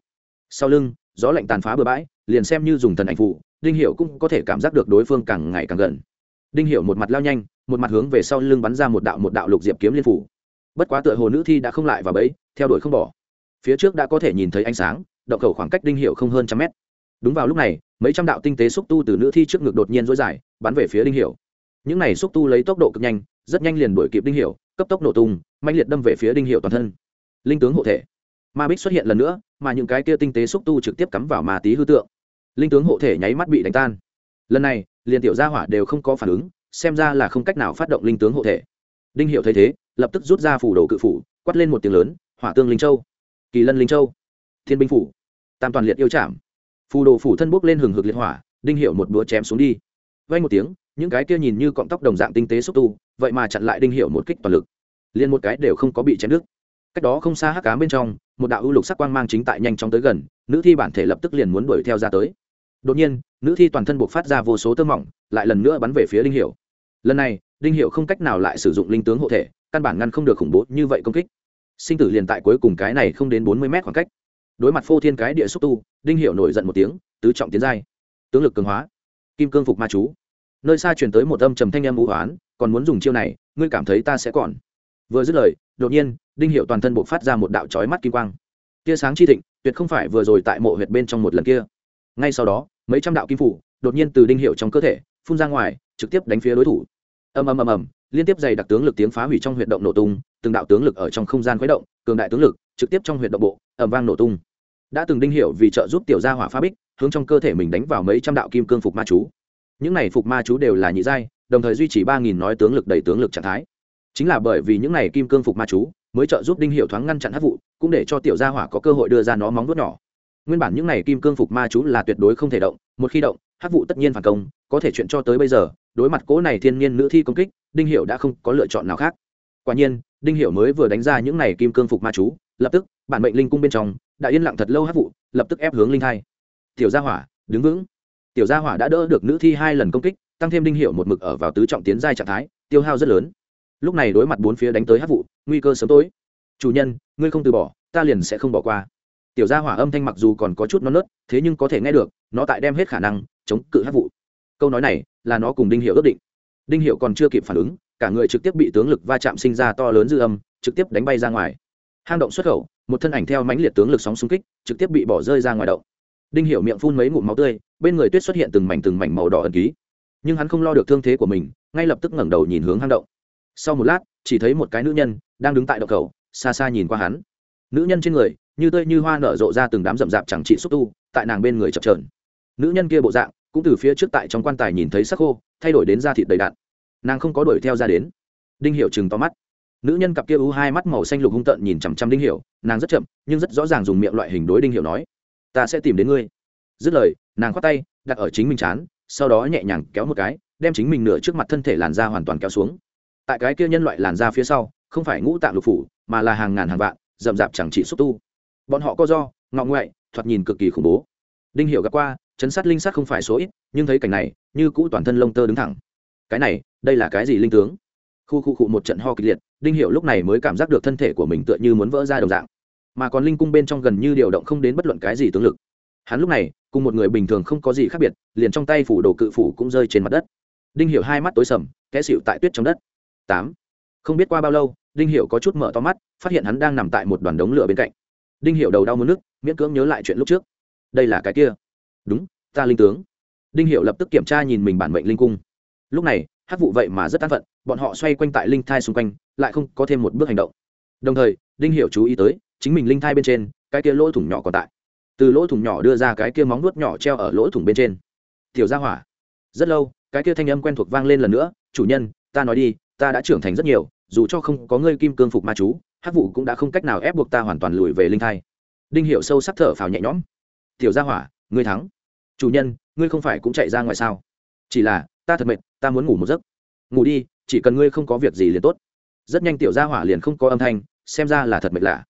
Sau lưng, gió lạnh tàn phá bừa bãi, liền xem như dùng thần ảnh phủ, đinh hiệu cũng có thể cảm giác được đối phương càng ngày càng gần. Đinh hiệu một mặt lao nhanh, một mặt hướng về sau lưng bắn ra một đạo một đạo lục diệp kiếm liên phủ. Bất quá tựa hồ nữ thi đã không lại và bẫy, theo đuổi không bỏ. Phía trước đã có thể nhìn thấy ánh sáng, động khẩu khoảng cách đinh hiệu không hơn trăm mét. Đúng vào lúc này, mấy trăm đạo tinh tế xúc tu từ nữ thi trước ngực đột nhiên dối dài, bắn về phía đinh hiệu những này xúc tu lấy tốc độ cực nhanh, rất nhanh liền đuổi kịp đinh hiệu cấp tốc nổ tung mạnh liệt đâm về phía đinh hiệu toàn thân. Linh tướng hộ thể. Ma bích xuất hiện lần nữa, mà những cái kia tinh tế xúc tu trực tiếp cắm vào ma tí hư tượng. Linh tướng hộ thể nháy mắt bị đánh tan. Lần này, liền tiểu gia hỏa đều không có phản ứng, xem ra là không cách nào phát động linh tướng hộ thể. Đinh hiệu thấy thế, lập tức rút ra phủ đồ cự phủ quắt lên một tiếng lớn, hỏa tương linh châu. Kỳ lân linh châu. Thiên binh phủ. Tam toàn liệt yêu chạm phù đồ phủ thân bốc lên hừng hực liệt hỏa, đinh hiệu một búa chém xuống đi vay một tiếng, những cái kia nhìn như cọng tóc đồng dạng tinh tế xúc tu, vậy mà chặn lại đinh hiệu một kích toàn lực. Liền một cái đều không có bị chém đứt. Cách đó không xa hắc cám bên trong, một đạo ưu lục sắc quang mang chính tại nhanh chóng tới gần, nữ thi bản thể lập tức liền muốn đuổi theo ra tới. Đột nhiên, nữ thi toàn thân buộc phát ra vô số tơ mỏng, lại lần nữa bắn về phía đinh hiệu. Lần này, đinh hiệu không cách nào lại sử dụng linh tướng hộ thể, căn bản ngăn không được khủng bố như vậy công kích. Sinh tử liền tại cuối cùng cái này không đến bốn mươi mét khoảng cách. Đối mặt phô thiên cái địa xúc tu, đinh hiệu nổi giận một tiếng, tứ trọng tiến giai. Tướng lực cường hóa kim cương phục ma chú. Nơi xa truyền tới một âm trầm thanh em vũ hoán còn muốn dùng chiêu này, ngươi cảm thấy ta sẽ còn. Vừa dứt lời, đột nhiên, đinh hiệu toàn thân buộc phát ra một đạo trói mắt kim quang. Tia sáng chi thịnh, tuyệt không phải vừa rồi tại mộ huyệt bên trong một lần kia. Ngay sau đó, mấy trăm đạo kim phủ đột nhiên từ đinh hiệu trong cơ thể phun ra ngoài, trực tiếp đánh phía đối thủ. Ầm ầm ầm ầm, liên tiếp dày đặc tướng lực tiếng phá hủy trong huyệt động nổ tung, từng đạo tướng lực ở trong không gian khuấy động, cường đại tướng lực trực tiếp trong huyệt động bộ, ầm vang nổ tung. Đã từng đinh hiệu vì trợ giúp tiểu gia hỏa phá bích hướng trong cơ thể mình đánh vào mấy trăm đạo kim cương phục ma chú. Những này phục ma chú đều là nhị giai, đồng thời duy trì ba nghìn nói tướng lực đầy tướng lực trạng thái. Chính là bởi vì những này kim cương phục ma chú mới trợ giúp đinh hiệu thoáng ngăn chặn hát vụ, cũng để cho tiểu gia hỏa có cơ hội đưa ra nó móng vuốt nhỏ. Nguyên bản những này kim cương phục ma chú là tuyệt đối không thể động, một khi động hát vụ tất nhiên phản công, có thể chuyện cho tới bây giờ, đối mặt cố này thiên nhiên nữ thi công kích, đinh hiệu đã không có lựa chọn nào khác. Quả nhiên, đinh hiệu mới vừa đánh ra những này kim cương phục ma chú, lập tức, bản mệnh linh cung bên trong, đã yên lặng thật lâu hát vụ, lập tức ép hướng linh hai tiểu gia hỏa, đứng vững. Tiểu gia hỏa đã đỡ được nữ thi hai lần công kích, tăng thêm đinh hiệu một mực ở vào tứ trọng tiến giai trạng thái, tiêu hao rất lớn. Lúc này đối mặt bốn phía đánh tới hát vụ, nguy cơ sớm tối. Chủ nhân, ngươi không từ bỏ, ta liền sẽ không bỏ qua. Tiểu gia hỏa âm thanh mặc dù còn có chút non nớt, thế nhưng có thể nghe được, nó tại đem hết khả năng chống cự hát vụ. Câu nói này là nó cùng đinh hiệu ước định. Đinh hiệu còn chưa kịp phản ứng, cả người trực tiếp bị tướng lực va chạm sinh ra to lớn dư âm, trực tiếp đánh bay ra ngoài. Hang động xuất khẩu, một thân ảnh theo mãnh liệt tướng lực sóng xung kích, trực tiếp bị bỏ rơi ra ngoài động đinh Hiểu miệng phun mấy ngụm máu tươi bên người tuyết xuất hiện từng mảnh từng mảnh màu đỏ ẩn ký. Nhưng hắn không lo được thương thế của mình ngay lập tức ngẩng đầu nhìn hướng hang động. Sau một lát chỉ thấy một cái nữ nhân đang đứng tại động cầu xa xa nhìn qua hắn. Nữ nhân trên người như tươi như hoa nở rộ ra từng đám rậm rạp chẳng trị xúc tu tại nàng bên người chập trờn nữ nhân kia bộ dạng cũng từ phía trước tại trong quan tài nhìn thấy sắc khô thay đổi đến da thịt đầy đạn nàng không có đuổi theo ra đến. Đinh Hiểu chừng to mắt. Nữ nhân cặp kia u hai mắt màu xanh lục hung tợn nhìn chằm chằm đinh Hiểu, nàng rất chậm nhưng rất rõ ràng dùng miệng loại hình đối đinh Hiểu nói ta sẽ tìm đến ngươi. Dứt lời, nàng khoát tay, đặt ở chính mình chán, sau đó nhẹ nhàng kéo một cái, đem chính mình nửa trước mặt thân thể làn da hoàn toàn kéo xuống. Tại cái kia nhân loại làn da phía sau, không phải ngũ tạng lục phủ, mà là hàng ngàn hàng vạn, rậm rạp chẳng chỉ xúc tu. Bọn họ có do ngọ ngoại, thoạt nhìn cực kỳ khủng bố. Đinh hiểu gặp qua, chấn sát linh sát không phải số ít, nhưng thấy cảnh này, như cũ toàn thân lông tơ đứng thẳng. Cái này, đây là cái gì linh tướng? Khu khu cụ một trận ho kịch liệt, đinh hiểu lúc này mới cảm giác được thân thể của mình tựa như muốn vỡ ra đồng dạng mà còn linh cung bên trong gần như điều động không đến bất luận cái gì tướng lực. Hắn lúc này, cùng một người bình thường không có gì khác biệt, liền trong tay phủ đồ cự phủ cũng rơi trên mặt đất. Đinh hiểu hai mắt tối sầm, kẽ xịu tại tuyết trong đất. Tám. Không biết qua bao lâu, đinh hiểu có chút mở to mắt, phát hiện hắn đang nằm tại một đoàn đống lửa bên cạnh. Đinh hiểu đầu đau muốn nước, miễn cưỡng nhớ lại chuyện lúc trước. Đây là cái kia. Đúng, ta linh tướng. Đinh hiểu lập tức kiểm tra nhìn mình bản mệnh linh cung. Lúc này hát vụ vậy mà rất an phận, bọn họ xoay quanh tại linh thai xung quanh, lại không có thêm một bước hành động. Đồng thời, đinh hiểu chú ý tới chính mình linh thai bên trên, cái kia lỗ thủng nhỏ còn tại. Từ lỗ thủng nhỏ đưa ra cái kia móng nuốt nhỏ treo ở lỗ thủng bên trên. Tiểu gia hỏa, rất lâu, cái kia thanh âm quen thuộc vang lên lần nữa, chủ nhân, ta nói đi, ta đã trưởng thành rất nhiều, dù cho không có ngươi kim cương phục ma chú hát vụ cũng đã không cách nào ép buộc ta hoàn toàn lùi về linh thai. Đinh hiệu sâu sắc thở phào nhẹ nhõm. Tiểu gia hỏa, ngươi thắng. Chủ nhân, ngươi không phải cũng chạy ra ngoài sao? Chỉ là, ta thật mệt, ta muốn ngủ một giấc. Ngủ đi, chỉ cần ngươi không có việc gì liền tốt. Rất nhanh tiểu gia hỏa liền không có âm thanh, xem ra là thật mệt lạ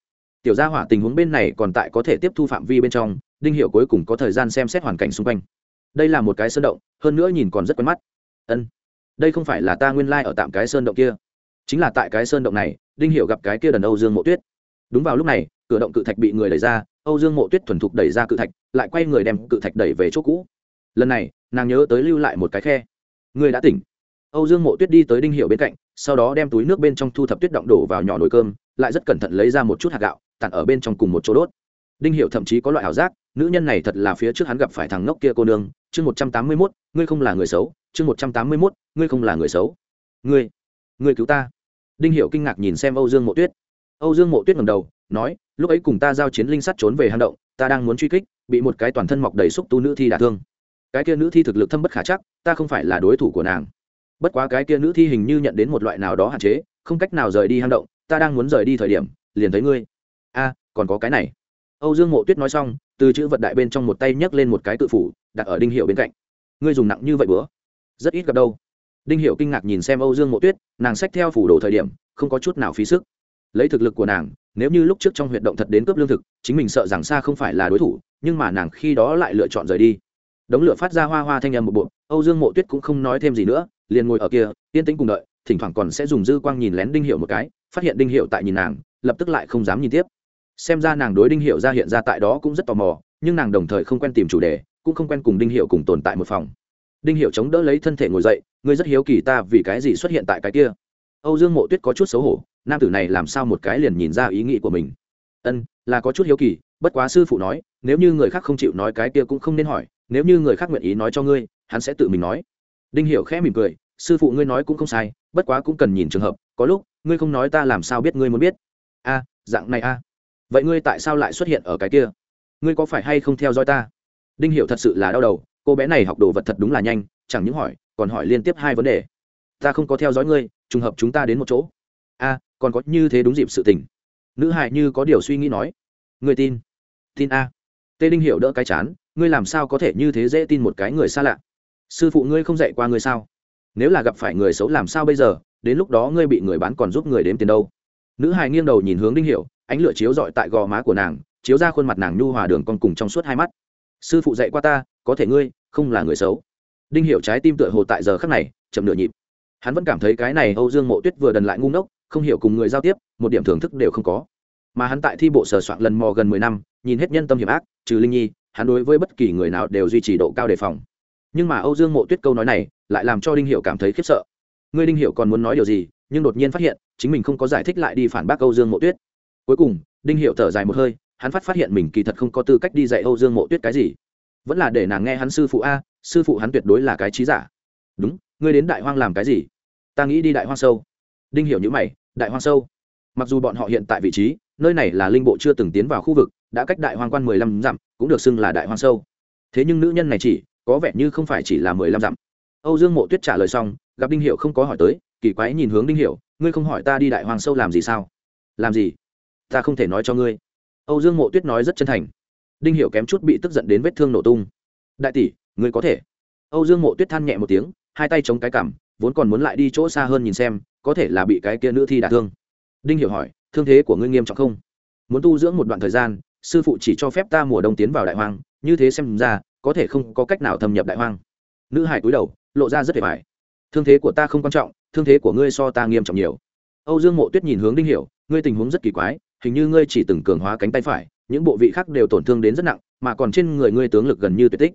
tiểu gia hỏa tình huống bên này còn tại có thể tiếp thu phạm vi bên trong, đinh hiệu cuối cùng có thời gian xem xét hoàn cảnh xung quanh. Đây là một cái sơn động, hơn nữa nhìn còn rất quen mắt. Ân, đây không phải là ta nguyên lai、like、ở tạm cái sơn động kia. Chính là tại cái sơn động này, đinh hiệu gặp cái kia đần âu dương mộ tuyết. Đúng vào lúc này, cửa động cự thạch bị người đẩy ra, âu dương mộ tuyết thuần thục đẩy ra cự thạch, lại quay người đem cự thạch đẩy về chỗ cũ. Lần này, nàng nhớ tới lưu lại một cái khe. Người đã tỉnh. Âu dương mộ tuyết đi tới đinh hiệu bên cạnh sau đó đem túi nước bên trong thu thập tuyết động đổ vào nhỏ nồi cơm, lại rất cẩn thận lấy ra một chút hạt gạo tặn ở bên trong cùng một chỗ đốt. Đinh hiệu thậm chí có loại ảo giác, nữ nhân này thật là phía trước hắn gặp phải thằng ngốc kia cô nương. Chương một trăm tám mươi mốt, ngươi không là người xấu. Chương một trăm tám mươi mốt, ngươi không là người xấu. Ngươi ngươi cứu ta. Đinh hiệu kinh ngạc nhìn xem âu dương mộ tuyết. Âu dương mộ tuyết ngầm đầu, nói, lúc ấy cùng ta giao chiến linh sắt trốn về hang động, ta đang muốn truy kích, bị một cái toàn thân mọc đầy xúc tu nữ thi đả thương. Cái kia nữ thi thực lực thâm bất khả chắc, ta không phải là đối thủ của nàng bất quá cái kia nữ thi hình như nhận đến một loại nào đó hạn chế, không cách nào rời đi hang động, ta đang muốn rời đi thời điểm, liền thấy ngươi. A, còn có cái này. Âu dương mộ tuyết nói xong, từ chữ vật đại bên trong một tay nhấc lên một cái tự phủ, đặt ở đinh hiệu bên cạnh. Ngươi dùng nặng như vậy bữa? Rất ít gặp đâu. Đinh hiệu kinh ngạc nhìn xem âu dương mộ tuyết, nàng xách theo phủ đồ thời điểm, không có chút nào phí sức. Lấy thực lực của nàng, nếu như lúc trước trong huyện động thật đến cướp lương thực, chính mình sợ rằng xa không phải là đối thủ, nhưng mà nàng khi đó lại lựa chọn rời đi. Đống lửa phát ra hoa hoa thanh âm một bộ âu dương mộ tuyết cũng không nói thêm gì nữa liền ngồi ở kia, yên tĩnh cùng đợi, thỉnh thoảng còn sẽ dùng dư quang nhìn lén đinh hiệu một cái, phát hiện đinh hiệu tại nhìn nàng, lập tức lại không dám nhìn tiếp. Xem ra nàng đối đinh hiệu ra hiện ra tại đó cũng rất tò mò, nhưng nàng đồng thời không quen tìm chủ đề, cũng không quen cùng đinh hiệu cùng tồn tại một phòng. Đinh hiệu chống đỡ lấy thân thể ngồi dậy, ngươi rất hiếu kỳ ta vì cái gì xuất hiện tại cái kia? Âu dương mộ tuyết có chút xấu hổ, nam tử này làm sao một cái liền nhìn ra ý nghĩ của mình. Ân, là có chút hiếu kỳ, bất quá sư phụ nói, nếu như người khác không chịu nói cái kia cũng không nên hỏi, nếu như người khác nguyện ý nói cho ngươi, hắn sẽ tự mình nói đinh hiểu khẽ mỉm cười, sư phụ ngươi nói cũng không sai, bất quá cũng cần nhìn trường hợp, có lúc, ngươi không nói ta làm sao biết ngươi muốn biết. A, dạng này a? Vậy ngươi tại sao lại xuất hiện ở cái kia? Ngươi có phải hay không theo dõi ta? Đinh hiểu thật sự là đau đầu, cô bé này học đồ vật thật đúng là nhanh, chẳng những hỏi, còn hỏi liên tiếp hai vấn đề. Ta không có theo dõi ngươi, trùng hợp chúng ta đến một chỗ. A, còn có như thế đúng dịp sự tình. Nữ hài như có điều suy nghĩ nói. Ngươi tin? Tin a. Tê đinh hiểu đỡ cái chán, ngươi làm sao có thể như thế dễ tin một cái người xa lạ? Sư phụ ngươi không dạy qua ngươi sao? Nếu là gặp phải người xấu làm sao bây giờ? Đến lúc đó ngươi bị người bán còn giúp người đếm tiền đâu? Nữ hài nghiêng đầu nhìn hướng đinh hiểu, ánh lửa chiếu rọi tại gò má của nàng, chiếu ra khuôn mặt nàng nhu hòa đường con cùng trong suốt hai mắt. Sư phụ dạy qua ta, có thể ngươi không là người xấu. Đinh hiểu trái tim tựa hồ tại giờ khắc này chậm nửa nhịp. Hắn vẫn cảm thấy cái này âu dương mộ tuyết vừa đần lại ngu ngốc, không hiểu cùng người giao tiếp, một điểm thưởng thức đều không có. Mà hắn tại thi bộ sở soạn lần mò gần mười năm, nhìn hết nhân tâm hiểm ác, trừ linh nhi, hắn đối với bất kỳ người nào đều duy trì độ cao đề phòng nhưng mà âu dương mộ tuyết câu nói này lại làm cho đinh hiệu cảm thấy khiếp sợ. Ngươi đinh hiệu còn muốn nói điều gì, nhưng đột nhiên phát hiện, chính mình không có giải thích lại đi phản bác âu dương mộ tuyết. Cuối cùng, đinh hiệu thở dài một hơi, hắn phát phát hiện mình kỳ thật không có tư cách đi dạy âu dương mộ tuyết cái gì. Vẫn là để nàng nghe hắn sư phụ a, sư phụ hắn tuyệt đối là cái trí giả. Đúng, ngươi đến đại hoang làm cái gì? Ta nghĩ đi đại hoang sâu. Đinh hiểu như mày, đại hoang sâu. Mặc dù bọn họ hiện tại vị trí, nơi này là linh bộ chưa từng tiến vào khu vực, đã cách đại hoang quan mười lăm dặm, cũng được xưng là đại hoang sâu. Thế nhưng nữ nhân này chỉ có vẻ như không phải chỉ là mười lăm dặm. Âu dương mộ tuyết trả lời xong, gặp đinh hiệu không có hỏi tới, kỳ quái nhìn hướng đinh hiệu ngươi không hỏi ta đi đại Hoàng sâu làm gì sao? Làm gì? Ta không thể nói cho ngươi. Âu dương mộ tuyết nói rất chân thành. Đinh hiệu kém chút bị tức giận đến vết thương nổ tung. Đại tỷ, ngươi có thể. Âu dương mộ tuyết than nhẹ một tiếng, hai tay chống cái cằm, vốn còn muốn lại đi chỗ xa hơn nhìn xem, có thể là bị cái kia nữ thi đả thương. Đinh hiểu hỏi, thương thế của ngươi nghiêm trọng không? Muốn tu dưỡng một đoạn thời gian, sư phụ chỉ cho phép ta mùa đông tiến vào đại hoang như thế xem ra có thể không có cách nào thâm nhập đại hoang. Nữ hải cúi đầu, lộ ra rất vẻ vải. Thương thế của ta không quan trọng, thương thế của ngươi so ta nghiêm trọng nhiều. Âu dương mộ tuyết nhìn hướng đinh hiểu, ngươi tình huống rất kỳ quái, hình như ngươi chỉ từng cường hóa cánh tay phải, những bộ vị khác đều tổn thương đến rất nặng, mà còn trên người ngươi tướng lực gần như tuyệt tích.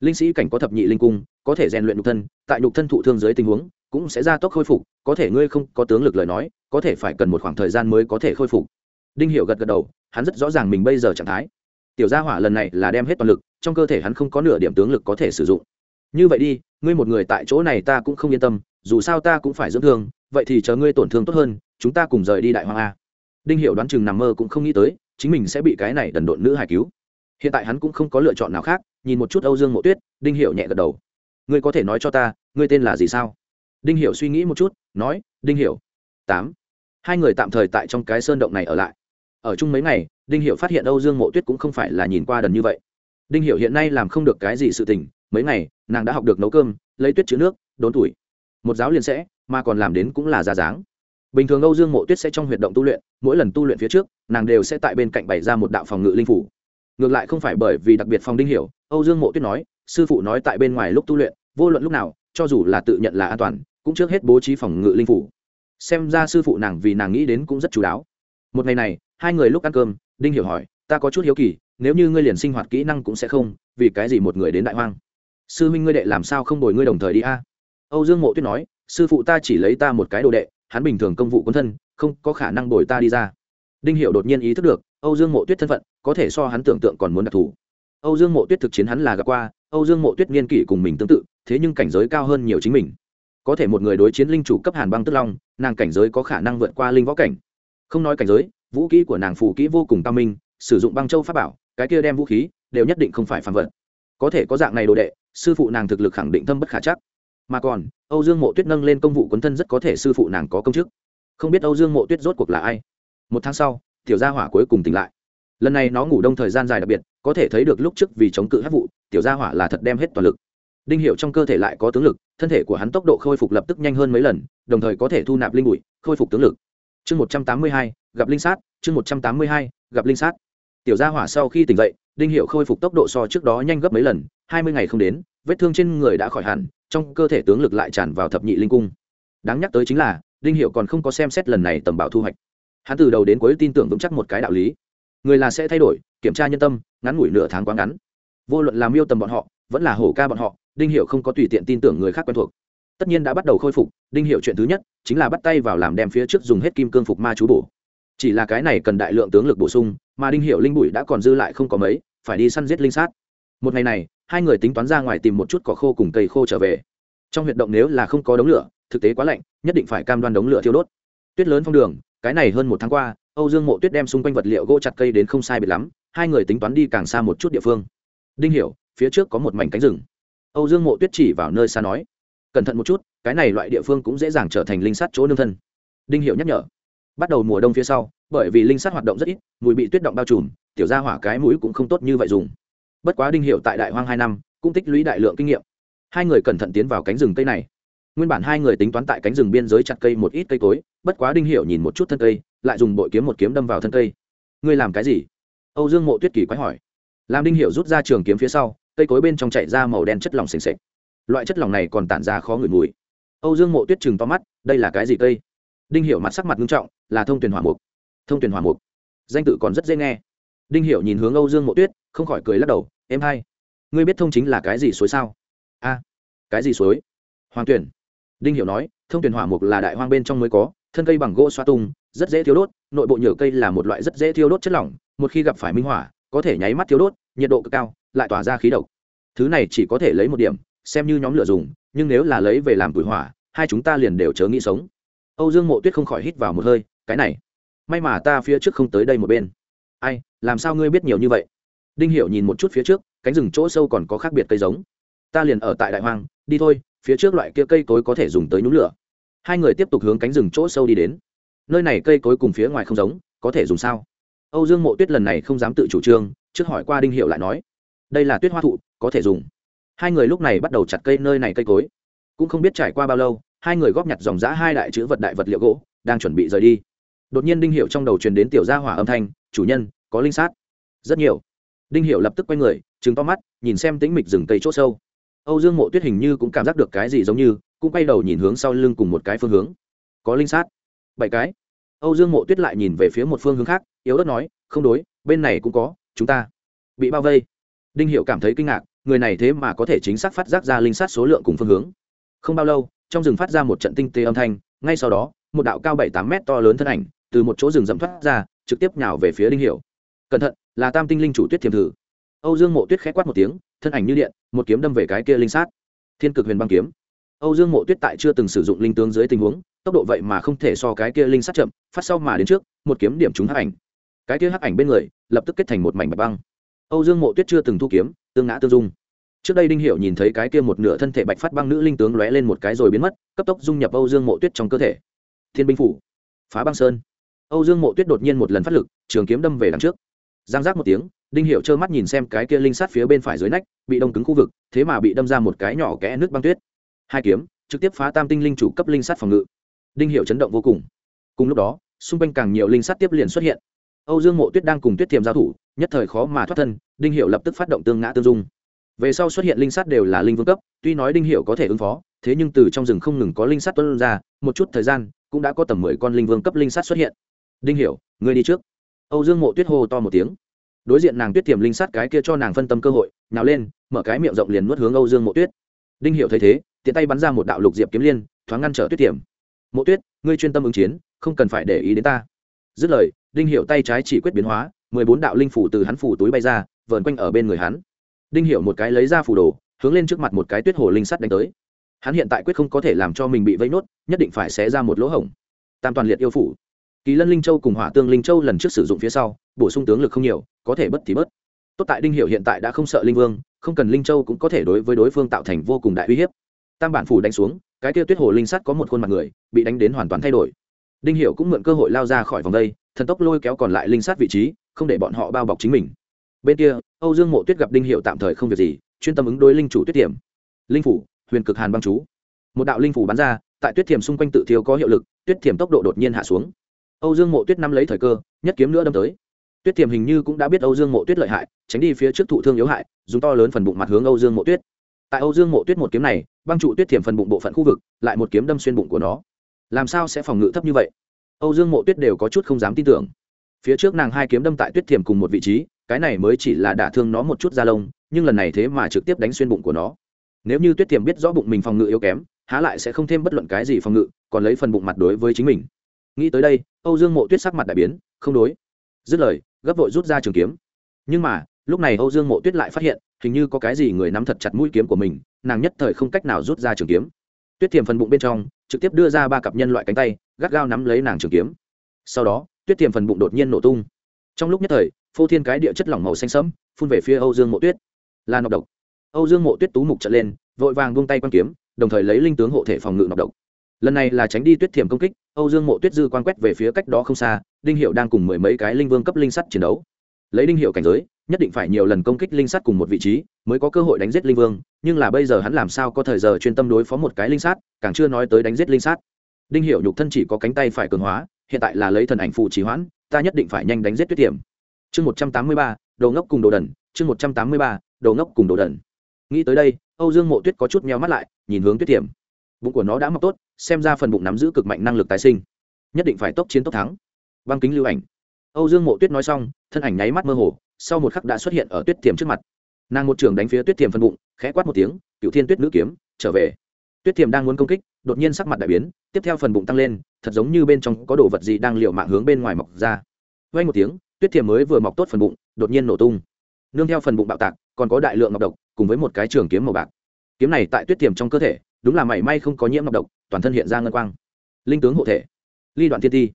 Linh sĩ cảnh có thập nhị linh cung, có thể rèn luyện nhục thân, tại nhục thân thụ thương dưới tình huống, cũng sẽ gia tốc khôi phục, có thể ngươi không có tướng lực lời nói, có thể phải cần một khoảng thời gian mới có thể khôi phục. Đinh hiểu gật gật đầu, hắn rất rõ ràng mình bây giờ trạng thái. Tiểu gia hỏa lần này là đem hết toàn lực trong cơ thể hắn không có nửa điểm tướng lực có thể sử dụng. Như vậy đi, ngươi một người tại chỗ này ta cũng không yên tâm, dù sao ta cũng phải dưỡng thương, vậy thì chờ ngươi tổn thương tốt hơn, chúng ta cùng rời đi đại hoang a. Đinh hiểu đoán chừng nằm mơ cũng không nghĩ tới, chính mình sẽ bị cái này đần độn nữ hải cứu. Hiện tại hắn cũng không có lựa chọn nào khác, nhìn một chút âu dương mộ tuyết, đinh hiểu nhẹ gật đầu. Ngươi có thể nói cho ta, ngươi tên là gì sao? Đinh hiểu suy nghĩ một chút, nói, đinh hiểu. Tám. Hai người tạm thời tại trong cái sơn động này ở lại. Ở chung mấy ngày, đinh hiểu phát hiện âu dương mộ tuyết cũng không phải là nhìn qua đần như vậy đinh hiểu hiện nay làm không được cái gì sự tình, mấy ngày, nàng đã học được nấu cơm, lấy tuyết chứa nước, đốn tuổi. Một giáo liền sẽ, mà còn làm đến cũng là ra dáng. Bình thường âu dương mộ tuyết sẽ trong huyệt động tu luyện, mỗi lần tu luyện phía trước, nàng đều sẽ tại bên cạnh bày ra một đạo phòng ngự linh phủ. Ngược lại không phải bởi vì đặc biệt phòng đinh hiểu, âu dương mộ tuyết nói, sư phụ nói tại bên ngoài lúc tu luyện, vô luận lúc nào, cho dù là tự nhận là an toàn, cũng trước hết bố trí phòng ngự linh phủ. Xem ra sư phụ nàng vì nàng nghĩ đến cũng rất chú đáo. Một ngày này, hai người lúc ăn cơm, đinh hiểu hỏi, ta có chút hiếu kỳ nếu như ngươi liền sinh hoạt kỹ năng cũng sẽ không, vì cái gì một người đến đại hoang? Sư minh ngươi đệ làm sao không đổi ngươi đồng thời đi a? Âu dương mộ tuyết nói, sư phụ ta chỉ lấy ta một cái đồ đệ, hắn bình thường công vụ quân thân, không có khả năng đổi ta đi ra. Đinh Hiệu đột nhiên ý thức được, âu dương mộ tuyết thân phận, có thể so hắn tưởng tượng còn muốn đặc thù. Âu dương mộ tuyết thực chiến hắn là gặp qua, âu dương mộ tuyết niên kỷ cùng mình tương tự, thế nhưng cảnh giới cao hơn nhiều chính mình. Có thể một người đối chiến linh chủ cấp hàn băng tức long, nàng cảnh giới có khả năng vượt qua linh võ cảnh. Không nói cảnh giới, vũ kỹ của nàng phù kỹ vô cùng cao minh, sử dụng băng châu pháp bảo cái kia đem vũ khí đều nhất định không phải phản vật. Có thể có dạng này đồ đệ, sư phụ nàng thực lực khẳng định thâm bất khả chắc. Mà còn, âu dương mộ tuyết nâng lên công vụ quấn thân rất có thể sư phụ nàng có công chức. Không biết âu dương mộ tuyết rốt cuộc là ai? Một tháng sau, tiểu gia hỏa cuối cùng tỉnh lại. Lần này nó ngủ đông thời gian dài đặc biệt, có thể thấy được lúc trước vì chống cự hát vụ, tiểu gia hỏa là thật đem hết toàn lực. Đinh hiệu trong cơ thể lại có tướng lực, thân thể của hắn tốc độ khôi phục lập tức nhanh hơn mấy lần, đồng thời có thể thu nạp linh bụi, khôi phục tướng lực. Chương một trăm tám mươi hai, gặp linh sát, chương một trăm tám mươi hai, gặp linh sát tiểu gia hỏa sau khi tỉnh dậy, đinh hiệu khôi phục tốc độ so trước đó nhanh gấp mấy lần, hai mươi ngày không đến, vết thương trên người đã khỏi hẳn, trong cơ thể tướng lực lại tràn vào thập nhị linh cung. Đáng nhắc tới chính là, đinh hiệu còn không có xem xét lần này tầm bảo thu hoạch. Hắn từ đầu đến cuối tin tưởng vững chắc một cái đạo lý. Người là sẽ thay đổi, kiểm tra nhân tâm, ngắn ngủi nửa tháng quá ngắn. Vô luận làm miêu tầm bọn họ, vẫn là hổ ca bọn họ, đinh hiệu không có tùy tiện tin tưởng người khác quen thuộc. Tất nhiên đã bắt đầu khôi phục, đinh hiệu chuyện thứ nhất, chính là bắt tay vào làm đem phía trước dùng hết kim cương phục ma chú bổ. Chỉ là cái này cần đại lượng tướng lực bổ sung mà đinh hiệu linh bụi đã còn dư lại không có mấy, phải đi săn giết linh sát. Một ngày này, hai người tính toán ra ngoài tìm một chút cỏ khô cùng cây khô trở về. Trong huyệt động nếu là không có đống lửa, thực tế quá lạnh, nhất định phải cam đoan đống lửa thiêu đốt. Tuyết lớn phong đường, cái này hơn một tháng qua, âu dương mộ tuyết đem xung quanh vật liệu gỗ chặt cây đến không sai biệt lắm, hai người tính toán đi càng xa một chút địa phương. Đinh hiểu, phía trước có một mảnh cánh rừng. Âu dương mộ tuyết chỉ vào nơi xa nói, cẩn thận một chút, cái này loại địa phương cũng dễ dàng trở thành linh sát chỗ nương thân. Đinh hiểu nhắc nhở, bắt đầu mùa đông phía sau bởi vì linh sát hoạt động rất ít, mùi bị tuyết động bao trùm, tiểu gia hỏa cái mũi cũng không tốt như vậy dùng. Bất quá đinh hiệu tại đại hoang hai năm, cũng tích lũy đại lượng kinh nghiệm. Hai người cẩn thận tiến vào cánh rừng cây này. Nguyên bản hai người tính toán tại cánh rừng biên giới chặt cây một ít cây cối, bất quá đinh hiệu nhìn một chút thân cây, lại dùng bội kiếm một kiếm đâm vào thân cây. Ngươi làm cái gì? Âu dương mộ tuyết kỳ quái hỏi. Làm đinh hiệu rút ra trường kiếm phía sau, cây cối bên trong chạy ra màu đen chất lỏng sền sệt. Loại chất lỏng này còn tản ra khó ngửi mùi. Âu dương mộ tuyết chừng to mắt, đây là cái gì cây? Đinh hiệu mặt sắc mặt nghiêm trọng, là thông tuyển hỏa mục thông tuyển hỏa mục. Danh tự còn rất dễ nghe. Đinh hiểu nhìn hướng âu dương mộ tuyết, không khỏi cười lắc đầu, em hay ngươi biết thông chính là cái gì suối sao? A, cái gì suối? Hoàng tuyển. Đinh hiểu nói, thông tuyển hỏa mục là đại hoang bên trong mới có, thân cây bằng gỗ xoa tung, rất dễ thiêu đốt, nội bộ nhựa cây là một loại rất dễ thiêu đốt chất lỏng, một khi gặp phải minh hỏa, có thể nháy mắt thiêu đốt, nhiệt độ cực cao, lại tỏa ra khí độc. Thứ này chỉ có thể lấy một điểm, xem như nhóm lửa dùng, nhưng nếu là lấy về làm tuổi hỏa, hai chúng ta liền đều chớ nghĩ sống. Âu dương mộ tuyết không khỏi hít vào một hơi, cái này may mà ta phía trước không tới đây một bên. Ai, làm sao ngươi biết nhiều như vậy? Đinh hiểu nhìn một chút phía trước, cánh rừng chỗ sâu còn có khác biệt cây giống. Ta liền ở tại đại hoang, đi thôi, phía trước loại kia cây cối có thể dùng tới nhúng lửa. Hai người tiếp tục hướng cánh rừng chỗ sâu đi đến. Nơi này cây cối cùng phía ngoài không giống, có thể dùng sao? Âu dương mộ tuyết lần này không dám tự chủ trương, trước hỏi qua đinh hiệu lại nói. Đây là tuyết hoa thụ, có thể dùng. Hai người lúc này bắt đầu chặt cây nơi này cây cối. Cũng không biết trải qua bao lâu, hai người góp nhặt dòng giã hai đại chữ vật đại vật liệu gỗ, đang chuẩn bị rời đi đột nhiên đinh hiệu trong đầu truyền đến tiểu gia hỏa âm thanh, chủ nhân, có linh sát. Rất nhiều. Đinh hiệu lập tức quay người trứng to mắt, nhìn xem tĩnh mịch rừng cây c h ỗ sâu. Âu dương mộ tuyết hình như cũng cảm giác được cái gì giống như, cũng quay đầu nhìn hướng sau lưng cùng một cái phương hướng. Có linh sát. Bảy cái. Âu dương mộ tuyết lại nhìn về phía một phương hướng khác, yếu ớt nói, không đối, bên này cũng có, chúng ta bị bao vây. Đinh hiệu cảm thấy kinh ngạc, người này thế mà có thể chính xác phát giác ra linh sát số lượng cùng phương hướng. Không bao lâu, trong rừng phát ra một trận tinh tế âm thanh, ngay sau đó, một đạo cao bảy tám mét to lớn thân ảnh từ một chỗ rừng rậm thoát ra, trực tiếp nhào về phía đinh hiểu. Cẩn thận, là tam tinh linh chủ tuyết thiềm thử. Âu dương mộ tuyết khẽ quát một tiếng, thân ảnh như điện, một kiếm đâm về cái kia linh sát. Thiên cực huyền băng kiếm. Âu dương mộ tuyết tại chưa từng sử dụng linh tướng dưới tình huống, tốc độ vậy mà không thể so cái kia linh sát chậm, phát sau mà đến trước, một kiếm điểm trúng hắc ảnh. Cái kia hắc ảnh bên người, lập tức kết thành một mảnh bạch băng. Âu dương mộ tuyết chưa từng thu kiếm, tương ngã tương dung. Trước đây đinh hiểu nhìn thấy cái kia một nửa thân thể bạch phát băng nữ linh tướng lóe lên một cái rồi biến mất, cấp tốc dung nhập âu dương mộ tuyết trong cơ thể. Thiên binh phủ. Phá băng sơn âu dương mộ tuyết đột nhiên một lần phát lực, trường kiếm đâm về đằng trước. Giang giác một tiếng, đinh hiệu trơ mắt nhìn xem cái kia linh sát phía bên phải dưới nách, bị đông cứng khu vực, thế mà bị đâm ra một cái nhỏ kẽ nước băng tuyết. Hai kiếm, trực tiếp phá tam tinh linh chủ cấp linh sát phòng ngự. Đinh hiệu chấn động vô cùng. Cùng lúc đó, xung quanh càng nhiều linh sát tiếp liền xuất hiện. Âu dương mộ tuyết đang cùng tuyết thiềm giao thủ, nhất thời khó mà thoát thân, đinh hiệu lập tức phát động tương ngã tương dung. Về sau xuất hiện linh sát đều là linh vương cấp, tuy nói đinh hiệu có thể ứng phó, thế nhưng từ trong rừng không ngừng có linh sát tuân ra, một chút thời gian, cũng đã có tầm mười con linh vương cấp linh sát xuất hiện đinh Hiểu, ngươi đi trước. Âu dương mộ tuyết hô to một tiếng. Đối diện nàng tuyết tiềm linh sát cái kia cho nàng phân tâm cơ hội nào lên mở cái miệng rộng liền nuốt hướng âu dương mộ tuyết. Đinh Hiểu thấy thế tiện tay bắn ra một đạo lục diệp kiếm liên thoáng ngăn trở tuyết tiềm. Mộ tuyết ngươi chuyên tâm ứng chiến không cần phải để ý đến ta. Dứt lời đinh Hiểu tay trái chỉ quyết biến hóa mười bốn đạo linh phủ từ hắn phủ túi bay ra vờn quanh ở bên người hắn. Đinh Hiểu một cái lấy ra phủ đồ hướng lên trước mặt một cái tuyết hồ linh sắt đánh tới. Hắn hiện tại quyết không có thể làm cho mình bị vây nốt nhất định phải xé ra một lỗ hổng. Tam toàn liệt yêu phủ kỳ lân linh châu cùng hỏa tương linh châu lần trước sử dụng phía sau, bổ sung tướng lực không nhiều, có thể bất thì bớt tốt tại đinh hiệu hiện tại đã không sợ linh vương, không cần linh châu cũng có thể đối với đối phương tạo thành vô cùng đại uy hiếp. Tam bản phủ đánh xuống, cái tiêu tuyết hồ linh sắt có một khuôn mặt người, bị đánh đến hoàn toàn thay đổi. Đinh hiệu cũng mượn cơ hội lao ra khỏi vòng đây, thần tốc lôi kéo còn lại linh sát vị trí, không để bọn họ bao bọc chính mình. Bên kia, âu dương mộ tuyết gặp đinh hiệu tạm thời không việc gì, chuyên tâm ứng đối linh chủ tuyết tiềm linh phủ, huyền cực hàn băng chú. Một đạo linh phủ bắn ra, tại tuyết thiềm xung quanh tự thiếu có hiệu lực, tuyết thiềm tốc độ đột nhiên hạ xuống âu dương mộ tuyết nắm lấy thời cơ, nhất kiếm nữa đâm tới. Tuyết Tiềm hình như cũng đã biết âu dương mộ tuyết lợi hại, tránh đi phía trước thụ thương yếu hại, dùng to lớn phần bụng mặt hướng âu dương mộ tuyết. Tại âu dương mộ tuyết một kiếm này, băng trụ tuyết Tiềm phần bụng bộ phận khu vực, lại một kiếm đâm xuyên bụng của nó. Làm sao sẽ phòng ngự thấp như vậy? Âu dương mộ tuyết đều có chút không dám tin tưởng. Phía trước nàng hai kiếm đâm tại tuyết Tiềm cùng một vị trí, cái này mới chỉ là đả thương nó một chút da lông, nhưng lần này thế mà trực tiếp đánh xuyên bụng của nó. Nếu như tuyết Tiềm biết rõ bụng mình phòng ngự yếu kém, há lại sẽ không thêm bất luận cái gì phòng ngự, còn lấy phần bụng mặt đối với chính mình nghĩ tới đây, âu dương mộ tuyết sắc mặt đại biến, không đối. Dứt lời, gấp vội rút ra trường kiếm. Nhưng mà, lúc này âu dương mộ tuyết lại phát hiện, hình như có cái gì người nắm thật chặt mũi kiếm của mình, nàng nhất thời không cách nào rút ra trường kiếm. Tuyết thiềm phần bụng bên trong, trực tiếp đưa ra ba cặp nhân loại cánh tay, gắt gao nắm lấy nàng trường kiếm. Sau đó, tuyết thiềm phần bụng đột nhiên nổ tung. Trong lúc nhất thời, phô thiên cái địa chất lỏng màu xanh sẫm, phun về phía âu dương mộ tuyết. Là nọc độc. Âu dương mộ tuyết tú mục trận lên, vội vàng buông tay quan kiếm, đồng thời lấy linh tướng hộ thể phòng ngự nọc độc lần này là tránh đi tuyết thiểm công kích, âu dương mộ tuyết dư quan quét về phía cách đó không xa, đinh hiệu đang cùng mười mấy cái linh vương cấp linh sắt chiến đấu. Lấy đinh hiệu cảnh giới, nhất định phải nhiều lần công kích linh sắt cùng một vị trí, mới có cơ hội đánh giết linh vương, nhưng là bây giờ hắn làm sao có thời giờ chuyên tâm đối phó một cái linh sát càng chưa nói tới đánh giết linh sát đinh hiệu nhục thân chỉ có cánh tay phải cường hóa, hiện tại là lấy thần ảnh phụ trì hoãn, ta nhất định phải nhanh đánh giết tuyết tiềm chương một trăm tám mươi ba đầu ngốc cùng đồ đần, chương một trăm tám mươi ba đầu ngốc cùng đồ đần. Nghĩ tới đây, âu dương mộ tuyết có chút meo mắt lại, nhìn hướng tuyết tiềm bụng của nó đã mọc tốt, xem ra phần bụng nắm giữ cực mạnh năng lực tái sinh. Nhất định phải tốc chiến tốc thắng. Băng kính lưu ảnh. Âu dương mộ tuyết nói xong, thân ảnh nháy mắt mơ hồ, sau một khắc đã xuất hiện ở tuyết tiềm trước mặt. Nàng một trường đánh phía tuyết tiềm phần bụng, khẽ quát một tiếng cựu thiên tuyết nữ kiếm, trở về. Tuyết tiềm đang muốn công kích, đột nhiên sắc mặt đại biến, tiếp theo phần bụng tăng lên, thật giống như bên trong có đồ vật gì đang liệu mạng hướng bên ngoài mọc ra. Vay một tiếng, tuyết tiềm mới vừa mọc tốt phần bụng, đột nhiên nổ tung. Nương theo phần bụng bạo tạc, còn có đại lượng ngọc độc, cùng với một cái trường kiếm màu bạc. Kiếm này tại tuyết tiềm trong cơ thể đúng là mảy may không có nhiễm ngọc độc, toàn thân hiện ra ngân quang. Linh tướng hộ thể. Ly đoạn thiên ti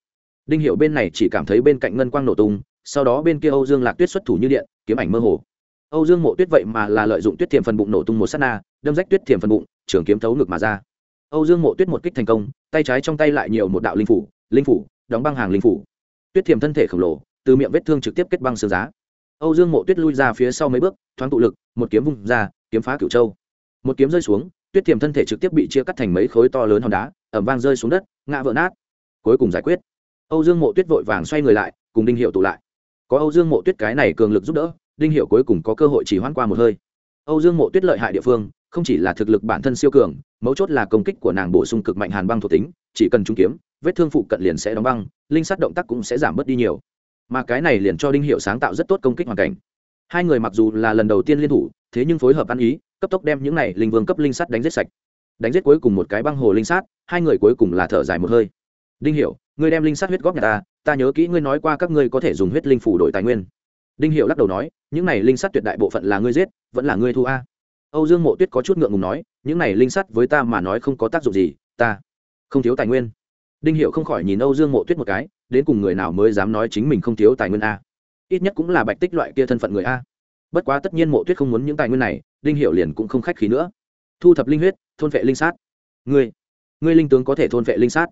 đinh hiệu bên này chỉ cảm thấy bên cạnh ngân quang nổ tung, sau đó bên kia âu dương lạc tuyết xuất thủ như điện, kiếm ảnh mơ hồ. Âu dương mộ tuyết vậy mà là lợi dụng tuyết thiềm phần bụng nổ tung một s á t na, đâm rách tuyết thiềm phần bụng, trường kiếm thấu ngực mà ra. Âu dương mộ tuyết một kích thành công, tay trái trong tay lại nhiều một đạo linh phủ linh phủ, đóng băng hàng linh phủ. Tuyết thiềm thân thể khổng lồ, từ miệng vết thương trực tiếp kết băng xương giá. Âu dương mộ tuyết lui ra phía sau mấy bước, thoáng tụ lực, một kiếm vung ra, kiếm phá cửu châu. Một kiếm rơi xuống tuyết thiềm thân thể trực tiếp bị chia cắt thành mấy khối to lớn hòn đá ẩm vang rơi xuống đất, ngã vỡ nát. Cuối cùng giải quyết. Âu dương mộ tuyết vội vàng xoay người lại, cùng đinh hiệu tụ lại. Có âu dương mộ tuyết cái này cường lực giúp đỡ, đinh hiệu cuối cùng có cơ hội chỉ hoãn qua một hơi. Âu dương mộ tuyết lợi hại địa phương, không chỉ là thực lực bản thân siêu cường, mấu chốt là công kích của nàng bổ sung cực mạnh hàn băng thuộc tính, chỉ cần trúng kiếm, vết thương phụ cận liền sẽ đóng băng, linh sát động tác cũng sẽ giảm bớt đi nhiều. Mà cái này liền cho đinh hiệu sáng tạo rất tốt công kích hoàn cảnh. Hai người mặc dù là lần đầu tiên liên thủ, thế nhưng phối hợp ăn ý cấp tốc đem những này linh vương cấp linh sắt đánh giết sạch. Đánh giết cuối cùng một cái băng hồ linh sát hai người cuối cùng là thở dài một hơi. Đinh hiểu, ngươi đem linh sát huyết góp nhà ta ta nhớ kỹ ngươi nói qua các ngươi có thể dùng huyết linh phủ đổi tài nguyên. Đinh hiểu lắc đầu nói, những này linh sát tuyệt đại bộ phận là ngươi giết, vẫn là ngươi thu a. Âu dương mộ tuyết có chút ngượng ngùng nói, những này linh sắt với ta mà nói không có tác dụng gì, ta không thiếu tài nguyên. Đinh Hiểu không khỏi nhìn âu dương mộ tuyết một cái, đến cùng người nào mới dám nói chính mình không thiếu tài nguyên a. Ít nhất cũng là bạch tích loại kia thân phận người a bất quá tất nhiên mộ tuyết không muốn những tài nguyên này, đinh hiệu liền cũng không khách khí nữa. Thu thập linh huyết, thôn vệ linh sát. Ngươi ngươi linh tướng có thể thôn vệ linh sát.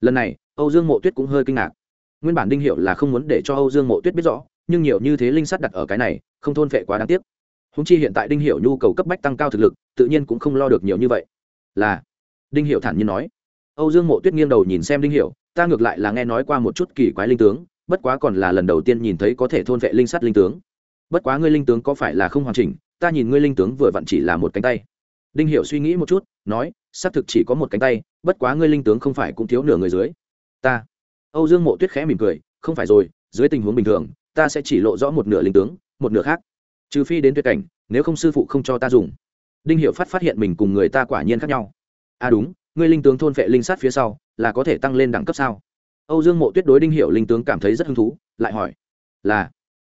Lần này, âu dương mộ tuyết cũng hơi kinh ngạc. Nguyên bản đinh hiệu là không muốn để cho âu dương mộ tuyết biết rõ, nhưng nhiều như thế linh sát đặt ở cái này, không thôn vệ quá đáng tiếc. Húng chi hiện tại đinh hiệu nhu cầu cấp bách tăng cao thực lực, tự nhiên cũng không lo được nhiều như vậy. Là, đinh hiệu thản nhiên nói. Âu dương mộ tuyết nghiêng đầu nhìn xem đinh hiệu ta ngược lại là nghe nói qua một chút kỳ quái linh tướng, bất quá còn là lần đầu tiên nhìn thấy có thể thôn vệ linh sắt linh tướng bất quá ngươi linh tướng có phải là không hoàn chỉnh, ta nhìn ngươi linh tướng vừa vặn chỉ là một cánh tay. Đinh hiệu suy nghĩ một chút, nói, xác thực chỉ có một cánh tay, bất quá ngươi linh tướng không phải cũng thiếu nửa người dưới. Ta. Âu dương mộ tuyết khẽ mỉm cười, không phải rồi, dưới tình huống bình thường, ta sẽ chỉ lộ rõ một nửa linh tướng, một nửa khác. Trừ phi đến tuyệt cảnh, nếu không sư phụ không cho ta dùng. Đinh hiệu phát phát hiện mình cùng người ta quả nhiên khác nhau. À đúng, ngươi linh tướng thôn vệ linh sát phía sau, là có thể tăng lên đẳng cấp sao? Âu dương mộ tuyết đối đinh hiệu linh tướng cảm thấy rất hứng thú, lại hỏi, là,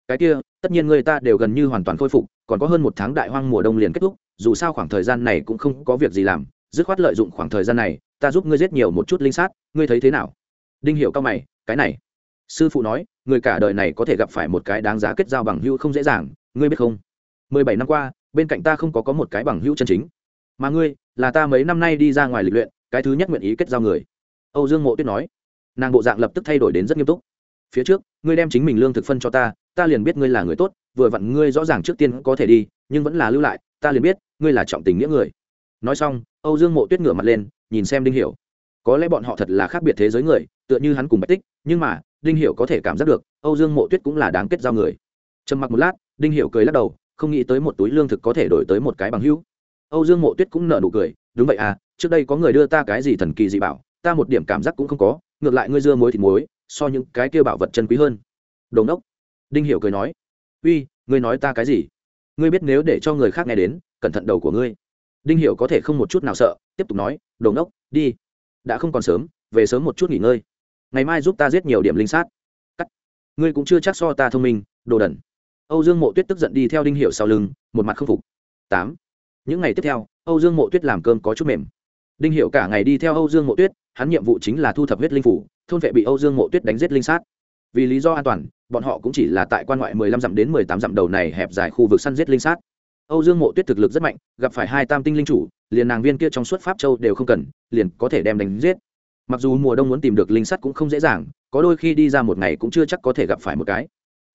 cái kia tất nhiên người ta đều gần như hoàn toàn khôi phục, còn có hơn một tháng đại hoang mùa đông liền kết thúc, dù sao khoảng thời gian này cũng không có việc gì làm, dứt khoát lợi dụng khoảng thời gian này, ta giúp ngươi giết nhiều một chút linh sát, ngươi thấy thế nào? Đinh Hiểu cao mày, cái này. Sư phụ nói, người cả đời này có thể gặp phải một cái đáng giá kết giao bằng hữu không dễ dàng, ngươi biết không? Mười bảy năm qua, bên cạnh ta không có có một cái bằng hữu chân chính. Mà ngươi, là ta mấy năm nay đi ra ngoài lịch luyện, cái thứ nhất nguyện ý kết giao người. Âu dương mộ tuyết nói. Nàng bộ dạng lập tức thay đổi đến rất nghiêm túc. Phía trước, ngươi đem chính mình lương thực phân cho ta ta liền biết ngươi là người tốt, vừa vặn ngươi rõ ràng trước tiên có thể đi, nhưng vẫn là lưu lại, ta liền biết, ngươi là trọng tình nghĩa người. Nói xong, âu dương mộ tuyết ngửa mặt lên, nhìn xem đinh hiểu. Có lẽ bọn họ thật là khác biệt thế giới người, tựa như hắn cùng bạch tích, nhưng mà, đinh hiểu có thể cảm giác được, âu dương mộ tuyết cũng là đáng kết giao người. Trầm mặc một lát, đinh hiểu cười lắc đầu, không nghĩ tới một túi lương thực có thể đổi tới một cái bằng hữu. Âu dương mộ tuyết cũng nở nụ cười, đúng vậy à trước đây có người đưa ta cái gì thần kỳ gì bảo, ta một điểm cảm giác cũng không có, ngược lại ngươi dưa muối thịt muối, so những cái kia bảo vật chân quý hơn. Đồng đốc đinh hiểu cười nói, uy, ngươi nói ta cái gì? Ngươi biết nếu để cho người khác nghe đến, cẩn thận đầu của ngươi. Đinh hiểu có thể không một chút nào sợ, tiếp tục nói, đồ ngốc, đi. Đã không còn sớm, về sớm một chút nghỉ ngơi. Ngày mai giúp ta giết nhiều điểm linh sát. Cắt. Ngươi cũng chưa chắc so ta thông minh, đồ đần. Âu dương mộ tuyết tức giận đi theo đinh Hiểu sau lưng, một mặt k phục. Tám. Những ngày tiếp theo, âu dương mộ tuyết làm cơm có chút mềm. Đinh Hiểu cả ngày đi theo âu dương mộ tuyết, hắn nhiệm vụ chính là thu thập huyết linh phủ, thôn vệ bị âu dương mộ tuyết đánh giết linh sát vì lý do an toàn, bọn họ cũng chỉ là tại quan ngoại mười lăm dặm đến mười tám dặm đầu này hẹp dài khu vực săn giết linh sát. Âu dương mộ tuyết thực lực rất mạnh, gặp phải hai tam tinh linh chủ, liền nàng viên kia trong suốt pháp châu đều không cần, liền có thể đem đánh giết. Mặc dù mùa đông muốn tìm được linh sắt cũng không dễ dàng, có đôi khi đi ra một ngày cũng chưa chắc có thể gặp phải một cái.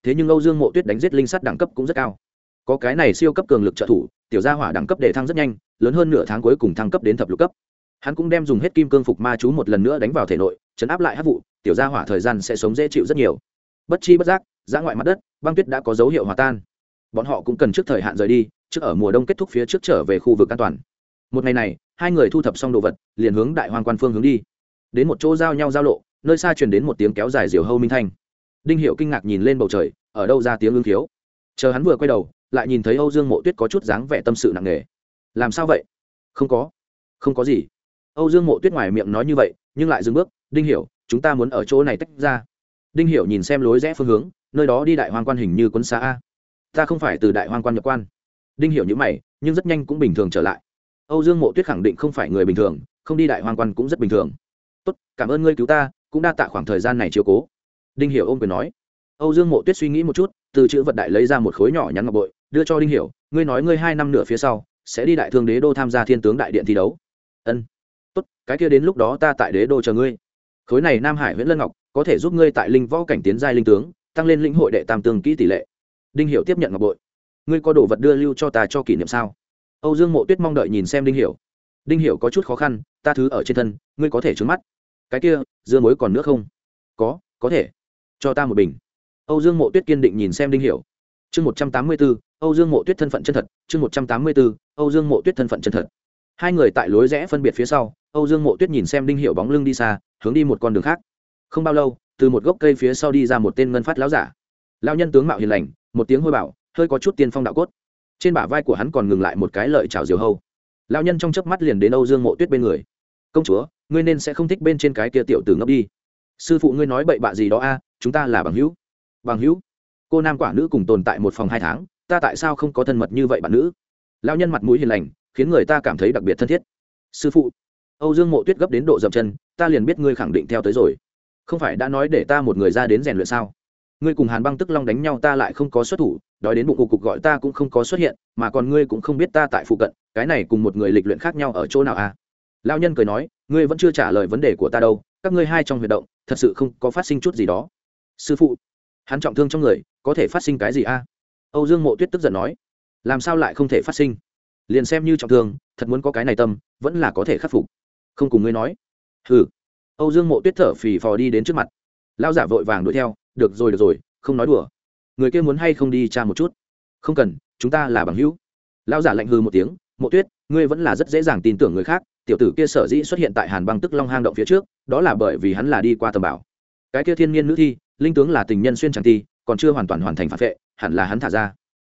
Thế nhưng âu dương mộ tuyết đánh giết linh sắt đẳng cấp cũng rất cao. Có cái này siêu cấp cường lực trợ thủ, tiểu gia hỏa đẳng cấp để thăng rất nhanh, lớn hơn nửa tháng cuối cùng thăng cấp đến thập lục cấp. Hắn cũng đem dùng hết kim cương phục ma chú một lần nữa đánh vào thể nội, chấn áp lại hát vụ tiểu gia hỏa thời gian sẽ sống dễ chịu rất nhiều. Bất chi bất giác ra ngoại mặt đất, băng tuyết đã có dấu hiệu hòa tan. Bọn họ cũng cần trước thời hạn rời đi, trước ở mùa đông kết thúc phía trước trở về khu vực an toàn. Một ngày này, hai người thu thập xong đồ vật, liền hướng đại hoàng quan phương hướng đi. Đến một chỗ giao nhau giao lộ, nơi xa truyền đến một tiếng kéo dài diều hâu minh thanh. Đinh hiệu kinh ngạc nhìn lên bầu trời, ở đâu ra tiếng ưng thiếu chờ hắn vừa quay đầu, lại nhìn thấy âu dương mộ tuyết có chút dáng vẻ tâm sự nặng nề. Làm sao vậy? Không có. Không có gì. Âu dương mộ tuyết ngoài miệng nói như vậy, nhưng lại dừng bước. Đinh hiểu chúng ta muốn ở chỗ này tách ra. Đinh hiểu nhìn xem lối rẽ phương hướng, nơi đó đi đại hoang quan hình như quân xa a. Ta không phải từ đại hoang quan nhập quan. Đinh hiểu như mày, nhưng rất nhanh cũng bình thường trở lại. Âu dương mộ tuyết khẳng định không phải người bình thường, không đi đại hoang quan cũng rất bình thường. Tốt, cảm ơn ngươi cứu ta, cũng đa tạ khoảng thời gian này chiếu cố. Đinh hiểu ôm quyền nói. Âu dương mộ tuyết suy nghĩ một chút, từ chữ vật đại lấy ra một khối nhỏ nhắn ngọc bội, đưa cho đinh hiểu, ngươi nói ngươi hai năm nửa phía sau, sẽ đi đại thương đế đô tham gia thiên tướng đại điện thi đấu. Ân. Tốt, cái kia đến lúc đó ta tại đế đô chờ ngươi khối này nam hải nguyễn lân ngọc, có thể giúp ngươi tại linh võ cảnh tiến giai linh tướng, tăng lên lĩnh hội đệ tam tương kỹ tỷ lệ. Đinh hiểu tiếp nhận ngọc bội. Ngươi có đồ vật đưa lưu cho ta cho kỷ niệm sao? Âu dương mộ tuyết mong đợi nhìn xem đinh hiểu. Đinh hiểu có chút khó khăn, ta thứ ở trên thân, ngươi có thể trứng mắt. Cái kia, dưa muối còn nước không? Có có thể. Cho ta một bình. Âu dương mộ tuyết kiên định nhìn xem đinh hiểu. Chương một trăm tám mươi bốn âu dương mộ tuyết thân phận chân thật. Chương một trăm tám mươi bốn âu dương mộ tuyết thân phận chân thật. Hai người tại lối rẽ phân biệt phía sau âu dương mộ tuyết nhìn xem đinh hiệu bóng lưng đi xa, hướng đi một con đường khác. Không bao lâu, từ một gốc cây phía sau đi ra một tên ngân phát lão giả. Lão nhân tướng mạo hiền lành, một tiếng hôi bảo hơi có chút tiên phong đạo cốt. Trên bả vai của hắn còn ngừng lại một cái lợi chảo diều hâu. Lão nhân trong chớp mắt liền đến âu dương mộ tuyết bên người. Công chúa, ngươi nên sẽ không thích bên trên cái kia tiểu tử ngốc đi. Sư phụ ngươi nói bậy bạ gì đó a, chúng ta là bằng hữu. Bằng hữu? Cô nam quả nữ cùng tồn tại một phòng hai tháng, ta tại sao không có thân mật như vậy bạn nữ? Lão nhân mặt mũi hiền lành, khiến người ta cảm thấy đặc biệt thân thiết. Sư phụ âu dương mộ tuyết gấp đến độ dậm chân, ta liền biết ngươi khẳng định theo tới rồi. Không phải đã nói để ta một người ra đến rèn luyện sao? Ngươi cùng hàn băng tức long đánh nhau ta lại không có xuất thủ, đói đến bụng cục cục gọi ta cũng không có xuất hiện, mà còn ngươi cũng không biết ta tại phụ cận, cái này cùng một người lịch luyện khác nhau ở chỗ nào à? Lao nhân cười nói, ngươi vẫn chưa trả lời vấn đề của ta đâu, các ngươi hai trong huyệt động, thật sự không có phát sinh chút gì đó. Sư phụ, hắn trọng thương trong người, có thể phát sinh cái gì a à? âu dương mộ tuyết tức giận nói, làm sao lại không thể phát sinh? Liền xem như trọng thương, thật muốn có cái này tâm, vẫn là có thể khắc phục không cùng ngươi nói. Hừ. Âu dương mộ tuyết thở phì phò đi đến trước mặt. Lao giả vội vàng đuổi theo, được rồi được rồi, không nói đùa. Người kia muốn hay không đi cha một chút? Không cần, chúng ta là bằng hữu. Lao giả lạnh hư một tiếng, mộ tuyết, ngươi vẫn là rất dễ dàng tin tưởng người khác, tiểu tử kia sở dĩ xuất hiện tại hàn băng tức long hang động phía trước, đó là bởi vì hắn là đi qua tầm bảo. Cái kia thiên nhiên nữ thi, linh tướng là tình nhân xuyên tràng thi, còn chưa hoàn toàn hoàn thành phản vệ, hẳn là hắn thả ra.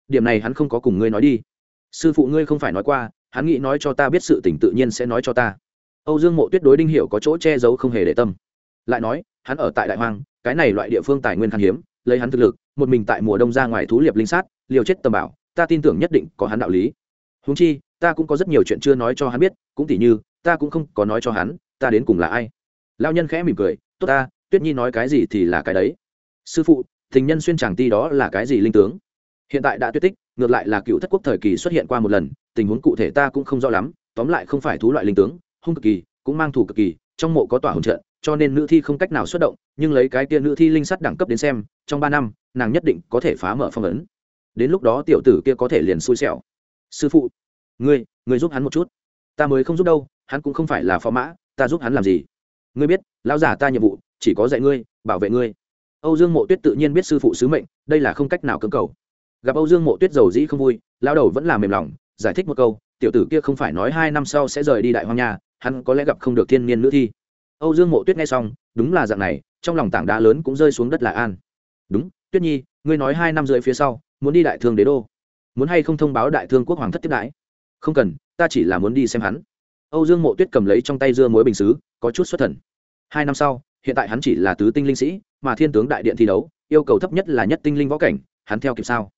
Điểm này hắn không có cùng ngươi nói đi. Sư phụ ngươi không phải nói qua, hắn nghĩ nói cho ta biết sự tỉnh tự nhiên sẽ nói cho ta âu dương mộ tuyết đối đinh hiểu có chỗ che giấu không hề để tâm. Lại nói, hắn ở tại đại hoang, cái này loại địa phương tài nguyên khan hiếm, lấy hắn thực lực, một mình tại mùa đông ra ngoài thú liệp linh sát, liều chết tầm bảo, ta tin tưởng nhất định có hắn đạo lý. Huống chi, ta cũng có rất nhiều chuyện chưa nói cho hắn biết, cũng tỉ như, ta cũng không có nói cho hắn, ta đến cùng là ai. Lao nhân khẽ mỉm cười, tốt ta, tuyết nhi nói cái gì thì là cái đấy. Sư phụ, tình nhân xuyên tràng ti đó là cái gì linh tướng? Hiện tại đã tuyết tích, ngược lại là cựu thất quốc thời kỳ xuất hiện qua một lần, tình huống cụ thể ta cũng không rõ lắm, tóm lại không phải thú loại linh tướng hung cực kỳ, cũng mang thủ cực kỳ, trong mộ có tỏa hồn trận, cho nên nữ thi không cách nào xuất động, nhưng lấy cái kia nữ thi linh sắt đẳng cấp đến xem, trong ba năm, nàng nhất định có thể phá mở phong ấn. Đến lúc đó tiểu tử kia có thể liền xui xẻo. Sư phụ, ngươi ngươi giúp hắn một chút. Ta mới không giúp đâu, hắn cũng không phải là phó mã, ta giúp hắn làm gì? Ngươi biết, lão giả ta nhiệm vụ, chỉ có dạy ngươi, bảo vệ ngươi. Âu dương mộ tuyết tự nhiên biết sư phụ sứ mệnh, đây là không cách nào cưỡng cầu. Gặp âu dương mộ tuyết giàu dĩ không vui lao đầu vẫn là mềm lòng, giải thích một câu, tiểu tử kia không phải nói hai năm sau sẽ rời đi đại hoang nha hắn có lẽ gặp không được thiên niên nữ thi. Âu dương mộ tuyết nghe xong, đúng là dạng này, trong lòng tảng đá lớn cũng rơi xuống đất là an. Đúng, tuyết nhi, ngươi nói hai năm rưỡi phía sau, muốn đi đại thương đế đô. Muốn hay không thông báo đại thương quốc hoàng thất tiếp đãi? Không cần, ta chỉ là muốn đi xem hắn. Âu dương mộ tuyết cầm lấy trong tay dưa muối bình xứ, có chút xuất thần. Hai năm sau, hiện tại hắn chỉ là tứ tinh linh sĩ, mà thiên tướng đại điện thi đấu, yêu cầu thấp nhất là nhất tinh linh võ cảnh, hắn theo kịp sao?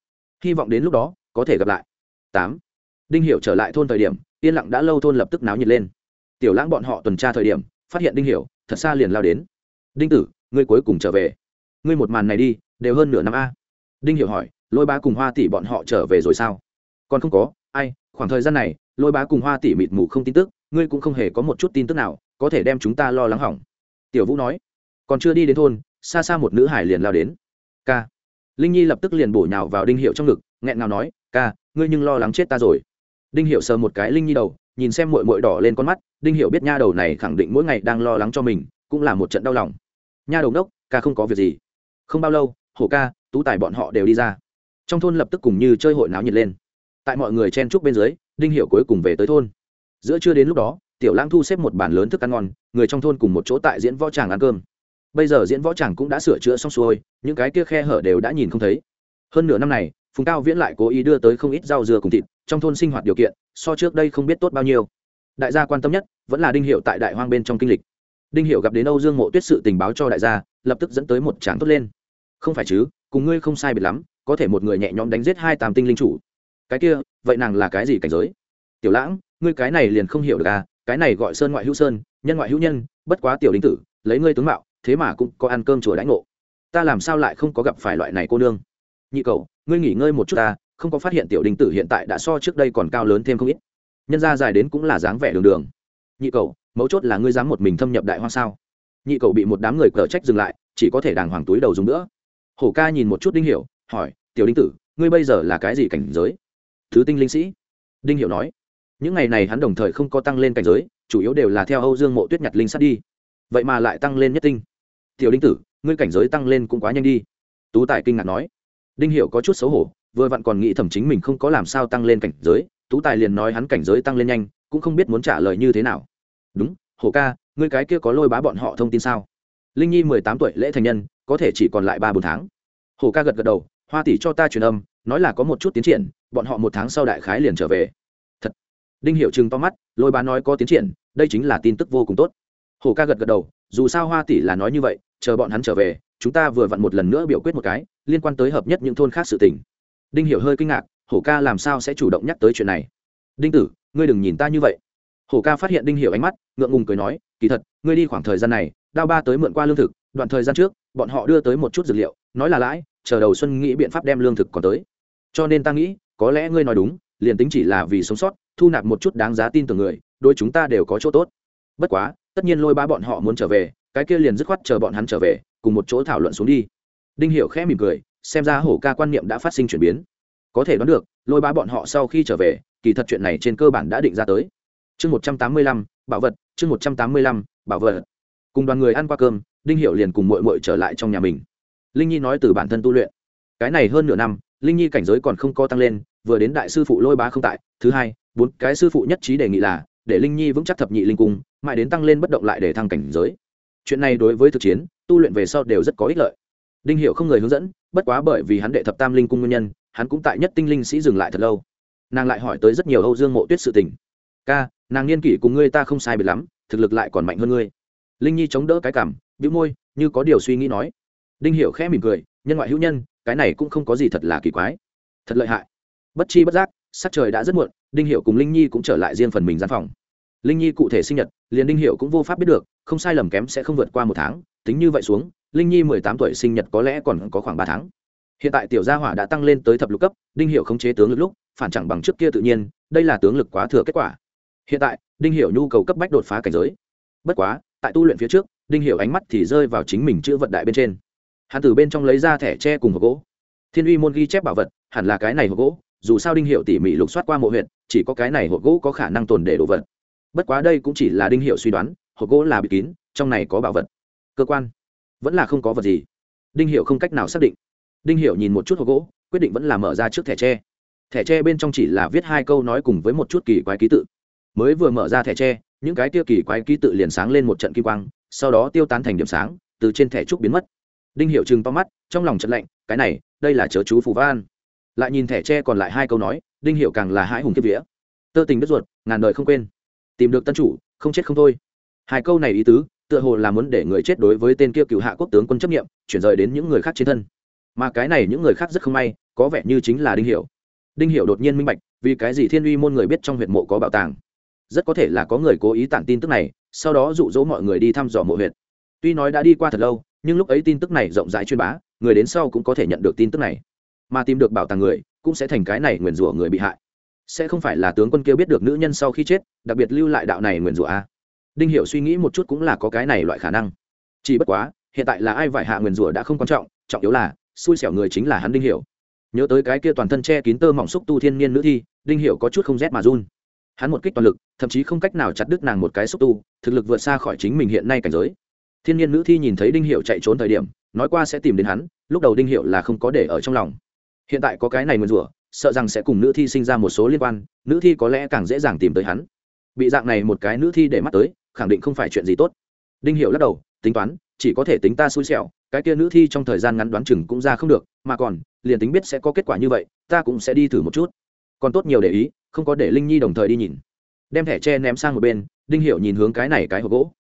Hy vọng đến lúc đó, có thể gặp lại. Tám. Đinh hiểu trở lại thôn thời điểm, yên lặng đã lâu thôn lập tức náo nhiệt lên tiểu lãng bọn họ tuần tra thời điểm, phát hiện đinh hiểu, thật xa liền lao đến. Đinh tử, ngươi cuối cùng trở về. Ngươi một màn này đi, đều hơn nửa năm a. Đinh hiểu hỏi, lôi bá cùng hoa tỷ bọn họ trở về rồi sao? Còn không có, ai, khoảng thời gian này, lôi bá cùng hoa tỷ mịt mù không tin tức, ngươi cũng không hề có một chút tin tức nào, có thể đem chúng ta lo lắng hỏng. Tiểu vũ nói, còn chưa đi đến thôn, xa xa một nữ hải liền lao đến. Ca. Linh nhi lập tức liền bổ nhào vào đinh hiệu trong ngực, nghẹn ngào nói, ca, ngươi nhưng lo lắng chết ta rồi. Đinh hiệu sờ một cái linh nhi đầu, nhìn xem mội mội đỏ lên con mắt đinh Hiểu biết nha đầu này khẳng định mỗi ngày đang lo lắng cho mình, cũng là một trận đau lòng. Nha đầu đốc, ca không có việc gì. Không bao lâu, hổ ca, tú tài bọn họ đều đi ra. Trong thôn lập tức cùng như chơi hội náo nhiệt lên. Tại mọi người chen chúc bên dưới, đinh Hiểu cuối cùng về tới thôn. Giữa trưa đến lúc đó, tiểu lãng thu xếp một bàn lớn thức ăn ngon, người trong thôn cùng một chỗ tại diễn võ tràng ăn cơm. Bây giờ diễn võ tràng cũng đã sửa chữa xong xuôi, những cái kia khe hở đều đã nhìn không thấy. Hơn nửa năm này, phùng cao viễn lại cố ý đưa tới không ít rau dừa cùng thịt, trong thôn sinh hoạt điều kiện, so trước đây không biết tốt bao nhiêu đại gia quan tâm nhất vẫn là đinh hiệu tại đại hoang bên trong kinh lịch. Đinh hiệu gặp đến âu dương mộ tuyết sự tình báo cho đại gia, lập tức dẫn tới một tràng tốt lên. Không phải chứ, cùng ngươi không sai biệt lắm, có thể một người nhẹ nhõm đánh giết hai tam tinh linh chủ. Cái kia, vậy nàng là cái gì cảnh giới? Tiểu lãng, ngươi cái này liền không hiểu được à cái này gọi sơn ngoại hữu sơn, nhân ngoại hữu nhân, bất quá tiểu đinh tử, lấy ngươi tướng mạo, thế mà cũng có ăn cơm chùa đánh ngộ. Ta làm sao lại không có gặp phải loại này cô nương? Nhị cầu ngươi nghỉ ngơi một chút ta, không có phát hiện tiểu đinh tử hiện tại đã so trước đây còn cao lớn thêm không ít nhân ra dài đến cũng là dáng vẻ đường đường. Nhị cậu, mấu chốt là ngươi dám một mình thâm nhập đại hoang sao? Nhị cậu bị một đám người cờ trách dừng lại chỉ có thể đàng hoàng túi đầu dùng nữa. Hổ ca nhìn một chút đinh hiểu hỏi tiểu đinh tử ngươi bây giờ là cái gì cảnh giới? Thứ tinh linh sĩ. Đinh hiểu nói. Những ngày này hắn đồng thời không có tăng lên cảnh giới chủ yếu đều là theo âu dương mộ tuyết nhặt linh sắt đi. Vậy mà lại tăng lên nhất tinh. Tiểu đinh tử ngươi cảnh giới tăng lên cũng quá nhanh đi. Tú tài kinh ngạc nói. Đinh hiểu có chút xấu hổ vừa vặn còn nghĩ thẩm chính mình không có làm sao tăng lên cảnh giới tú tài liền nói hắn cảnh giới tăng lên nhanh, cũng không biết muốn trả lời như thế nào. Đúng hổ ca, ngươi cái kia có lôi bá bọn họ thông tin sao? Linh nhi mười tám tuổi, lễ thành nhân, có thể chỉ còn lại ba bốn tháng. Hổ ca gật gật đầu, hoa tỷ cho ta truyền âm, nói là có một chút tiến triển, bọn họ một tháng sau đại khái liền trở về. Thật. Đinh hiệu chừng to mắt, lôi bá nói có tiến triển, đây chính là tin tức vô cùng tốt. Hổ ca gật gật đầu, dù sao hoa tỷ là nói như vậy, chờ bọn hắn trở về, chúng ta vừa vặn một lần nữa biểu quyết một cái, liên quan tới hợp nhất những thôn khác sự tình. Đinh hiểu hơi kinh ngạc hổ ca làm sao sẽ chủ động nhắc tới chuyện này? Đinh tử, ngươi đừng nhìn ta như vậy. Hổ ca phát hiện đinh hiểu ánh mắt, ngượng ngùng cười nói, kỳ thật, ngươi đi khoảng thời gian này, đao ba tới mượn qua lương thực, đoạn thời gian trước, bọn họ đưa tới một chút dược liệu, nói là lãi, chờ đầu xuân nghĩ biện pháp đem lương thực còn tới. Cho nên ta nghĩ, có lẽ ngươi nói đúng, liền tính chỉ là vì sống sót, thu nạp một chút đáng giá tin tưởng người đôi chúng ta đều có chỗ tốt. Bất quá, tất nhiên lôi ba bọn họ muốn trở về, cái kia liền dứt khoát chờ bọn hắn trở về, cùng một chỗ thảo luận xuống đi. Đinh hiểu khẽ mỉm cười, xem ra hổ ca quan niệm đã phát sinh chuyển biến có thể đoán được, lôi bá bọn họ sau khi trở về, kỳ thật chuyện này trên cơ bản đã định ra tới. Chương một trăm tám mươi lăm, bảo vật, chương một trăm tám mươi lăm, bảo vật. Cùng đoàn người ăn qua cơm, đinh hiểu liền cùng muội muội trở lại trong nhà mình. Linh nhi nói từ bản thân tu luyện. Cái này hơn nửa năm, linh nhi cảnh giới còn không co tăng lên, vừa đến đại sư phụ lôi bá không tại, thứ hai, bốn, cái sư phụ nhất trí đề nghị là, để linh nhi vững chắc thập nhị linh cung, mãi đến tăng lên bất động lại để thăng cảnh giới. Chuyện này đối với thực chiến, tu luyện về sau đều rất có ích lợi. Đinh hiệu không người hướng dẫn, bất quá bởi vì hắn đệ thập tam linh cung nguyên nhân hắn cũng tại nhất tinh linh sĩ dừng lại thật lâu. Nàng lại hỏi tới rất nhiều âu dương mộ tuyết sự tình. Ca, nàng niên kỷ cùng ngươi ta không sai biệt lắm, thực lực lại còn mạnh hơn ngươi. Linh nhi chống đỡ cái cảm, bĩu môi, như có điều suy nghĩ nói. Đinh hiểu khẽ mỉm cười, nhân ngoại hữu nhân, cái này cũng không có gì thật là kỳ quái. Thật lợi hại. Bất chi bất giác, sắc trời đã rất muộn, đinh hiểu cùng linh nhi cũng trở lại riêng phần mình gian phòng. Linh nhi cụ thể sinh nhật, liền đinh hiểu cũng vô pháp biết được, không sai lầm kém sẽ không vượt qua một tháng, tính như vậy xuống, linh nhi mười tám tuổi sinh nhật có lẽ còn có khoảng ba tháng hiện tại tiểu gia hỏa đã tăng lên tới thập lục cấp, đinh hiệu khống chế tướng lực lúc, phản chẳng bằng trước kia tự nhiên, đây là tướng lực quá thừa kết quả. Hiện tại, đinh hiệu nhu cầu cấp bách đột phá cảnh giới. Bất quá, tại tu luyện phía trước, đinh hiệu ánh mắt thì rơi vào chính mình chữ vận đại bên trên. Hắn từ bên trong lấy ra thẻ tre cùng hộp gỗ. Thiên uy môn ghi chép bảo vật, hẳn là cái này hộp gỗ, dù sao đinh hiệu tỉ mỉ lục soát qua mộ huyện chỉ có cái này hộp gỗ có khả năng tồn để đồ vật. Bất quá đây cũng chỉ là đinh hiệu suy đoán, hộp gỗ là bị kín, trong này có bảo vật. Cơ quan, vẫn là không có vật gì. Đinh hiệu không cách nào xác định đinh Hiểu nhìn một chút hộp gỗ, quyết định vẫn là mở ra trước thẻ tre. Thẻ tre bên trong chỉ là viết hai câu nói cùng với một chút kỳ quái ký tự. Mới vừa mở ra thẻ tre, những cái tiêu kỳ quái ký tự liền sáng lên một trận kim quang, sau đó tiêu tán thành điểm sáng, từ trên thẻ trúc biến mất. Đinh hiệu chừng to mắt, trong lòng trận lạnh, cái này, đây là chớ chú phù văn. Lại nhìn thẻ tre còn lại hai câu nói, đinh hiệu càng là hãi hùng kiếp vía. Tơ tình đất ruột, ngàn đời không quên. Tìm được tân chủ, không chết không thôi. Hai câu này ý tứ, tựa hồ là muốn để người chết đối với tên kia cựu hạ quốc tướng quân chấp nghiệm chuyển rời đến những người khác trên thân mà cái này những người khác rất không may, có vẻ như chính là đinh hiểu. Đinh hiểu đột nhiên minh bạch, vì cái gì thiên uy môn người biết trong huyện mộ có bảo tàng. Rất có thể là có người cố ý tản tin tức này, sau đó dụ dỗ mọi người đi thăm dò mộ huyện tuy nói đã đi qua thật lâu, nhưng lúc ấy tin tức này rộng rãi truyền bá, người đến sau cũng có thể nhận được tin tức này. Mà tìm được bảo tàng người, cũng sẽ thành cái này nguyền rủa người bị hại. Sẽ không phải là tướng quân kia biết được nữ nhân sau khi chết, đặc biệt lưu lại đạo này nguyền rủa a. Đinh hiểu suy nghĩ một chút cũng là có cái này loại khả năng. Chỉ bất quá, hiện tại là ai vải hạ nguyền rủa đã không quan trọng trọng yếu là xui xẻo người chính là hắn đinh hiểu. Nhớ tới cái kia toàn thân che kín tơ mỏng xúc tu thiên niên nữ thi, đinh hiểu có chút không rét mà run. Hắn một kích toàn lực, thậm chí không cách nào chặt đứt nàng một cái xúc tu, thực lực vượt xa khỏi chính mình hiện nay cảnh giới. Thiên niên nữ thi nhìn thấy đinh hiệu chạy trốn thời điểm, nói qua sẽ tìm đến hắn, lúc đầu đinh hiệu là không có để ở trong lòng. Hiện tại có cái này mượn rủa, sợ rằng sẽ cùng nữ thi sinh ra một số liên quan, nữ thi có lẽ càng dễ dàng tìm tới hắn. Bị dạng này một cái nữ thi để mắt tới, khẳng định không phải chuyện gì tốt. Đinh hiệu lắc đầu, tính toán, chỉ có thể tính ta xui xẻo cái kia nữ thi trong thời gian ngắn đoán chừng cũng ra không được, mà còn, liền tính biết sẽ có kết quả như vậy, ta cũng sẽ đi thử một chút. Còn tốt nhiều để ý, không có để linh nhi đồng thời đi nhìn. Đem thẻ tre ném sang một bên, đinh hiệu nhìn hướng cái này cái hộp gỗ.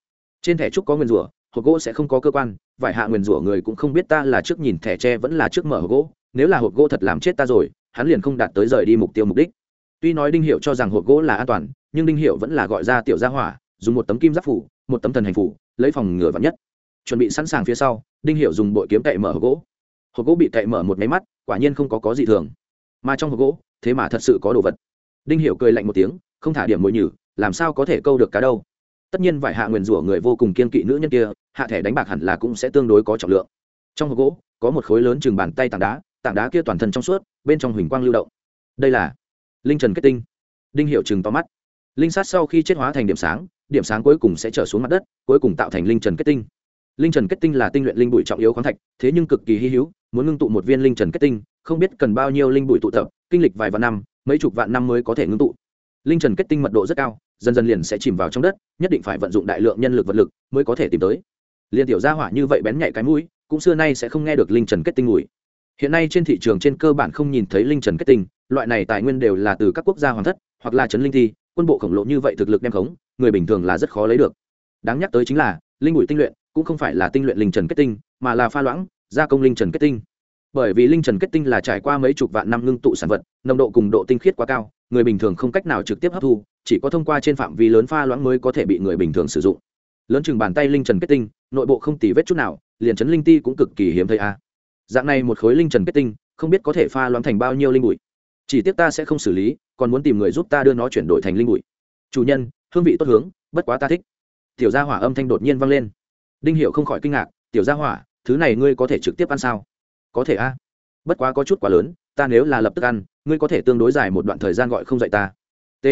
Trên thẻ trúc có nguyên rủa, hộp gỗ sẽ không có cơ quan, vải hạ nguyền rủa người cũng không biết ta là trước nhìn thẻ tre vẫn là trước mở hộp gỗ, nếu là hộp gỗ thật làm chết ta rồi, hắn liền không đạt tới rời đi mục tiêu mục đích. Tuy nói đinh hiệu cho rằng hộp gỗ là an toàn, nhưng đinh hiệu vẫn là gọi ra tiểu gia hỏa, dùng một tấm kim giáp phủ, một tấm thần hành phủ, lấy phòng ngừa vắn nhất chuẩn bị sẵn sàng phía sau, đinh hiệu dùng bội kiếm cậy mở hộp gỗ. Hộp gỗ bị cậy mở một máy mắt, quả nhiên không có có gì thường. Mà trong hộp gỗ, thế mà thật sự có đồ vật. Đinh hiệu cười lạnh một tiếng, không thả điểm mồi nhử, làm sao có thể câu được cá đâu. Tất nhiên vải hạ nguyền rủa người vô cùng kiên kỵ nữ nhân kia, hạ thẻ đánh bạc hẳn là cũng sẽ tương đối có trọng lượng. Trong hộp gỗ, có một khối lớn chừng bàn tay tảng đá tảng đá kia toàn thân trong suốt, bên trong huỳnh quang lưu động. Đây là linh trần kết tinh. Đinh hiệu chừng to mắt. Linh sát sau khi chết hóa thành điểm sáng điểm sáng cuối cùng sẽ trở xuống mặt đất, cuối cùng tạo thành linh trần kết tinh linh trần kết tinh là tinh luyện linh bụi trọng yếu khoáng thạch, thế nhưng cực kỳ hy hữu, muốn ngưng tụ một viên linh trần kết tinh, không biết cần bao nhiêu linh bụi tụ tập, kinh lịch vài vạn năm, mấy chục vạn năm mới có thể ngưng tụ. Linh trần kết tinh mật độ rất cao, dần dần liền sẽ chìm vào trong đất, nhất định phải vận dụng đại lượng nhân lực vật lực mới có thể tìm tới. Liền tiểu gia hỏa như vậy bén nhạy cái mũi, cũng xưa nay sẽ không nghe được linh trần kết tinh mùi hiện nay trên thị trường trên cơ bản không nhìn thấy linh trần kết tinh, loại này tài nguyên đều là từ các quốc gia hoàng thất hoặc là trấn linh thi, quân bộ khổng lồ như vậy thực lực đem khống, người bình thường là rất khó lấy được. Đáng nhắc tới chính là, linh bụi tinh luyện cũng không phải là tinh luyện linh trần kết tinh, mà là pha loãng, gia công linh trần kết tinh. Bởi vì linh trần kết tinh là trải qua mấy chục vạn năm ngưng tụ sản vật, nồng độ cùng độ tinh khiết quá cao, người bình thường không cách nào trực tiếp hấp thu, chỉ có thông qua trên phạm vi lớn pha loãng mới có thể bị người bình thường sử dụng. Lớn chừng bàn tay linh trần kết tinh, nội bộ không tì vết chút nào, liền chấn linh ti cũng cực kỳ hiếm thấy a. Dạng này một khối linh trần kết tinh, không biết có thể pha loãng thành bao nhiêu linh bụi. Chỉ tiếc ta sẽ không xử lý, còn muốn tìm người giúp ta đưa nó chuyển đổi thành linh bụi. Chủ nhân, hương vị tốt hướng, bất quá ta thích. Tiểu gia hỏa âm thanh đột nhiên vang lên đinh hiệu không khỏi kinh ngạc, tiểu gia hỏa, thứ này ngươi có thể trực tiếp ăn sao? Có thể a. Bất quá có chút quá lớn, ta nếu là lập tức ăn, ngươi có thể tương đối dài một đoạn thời gian gọi không dạy ta. T.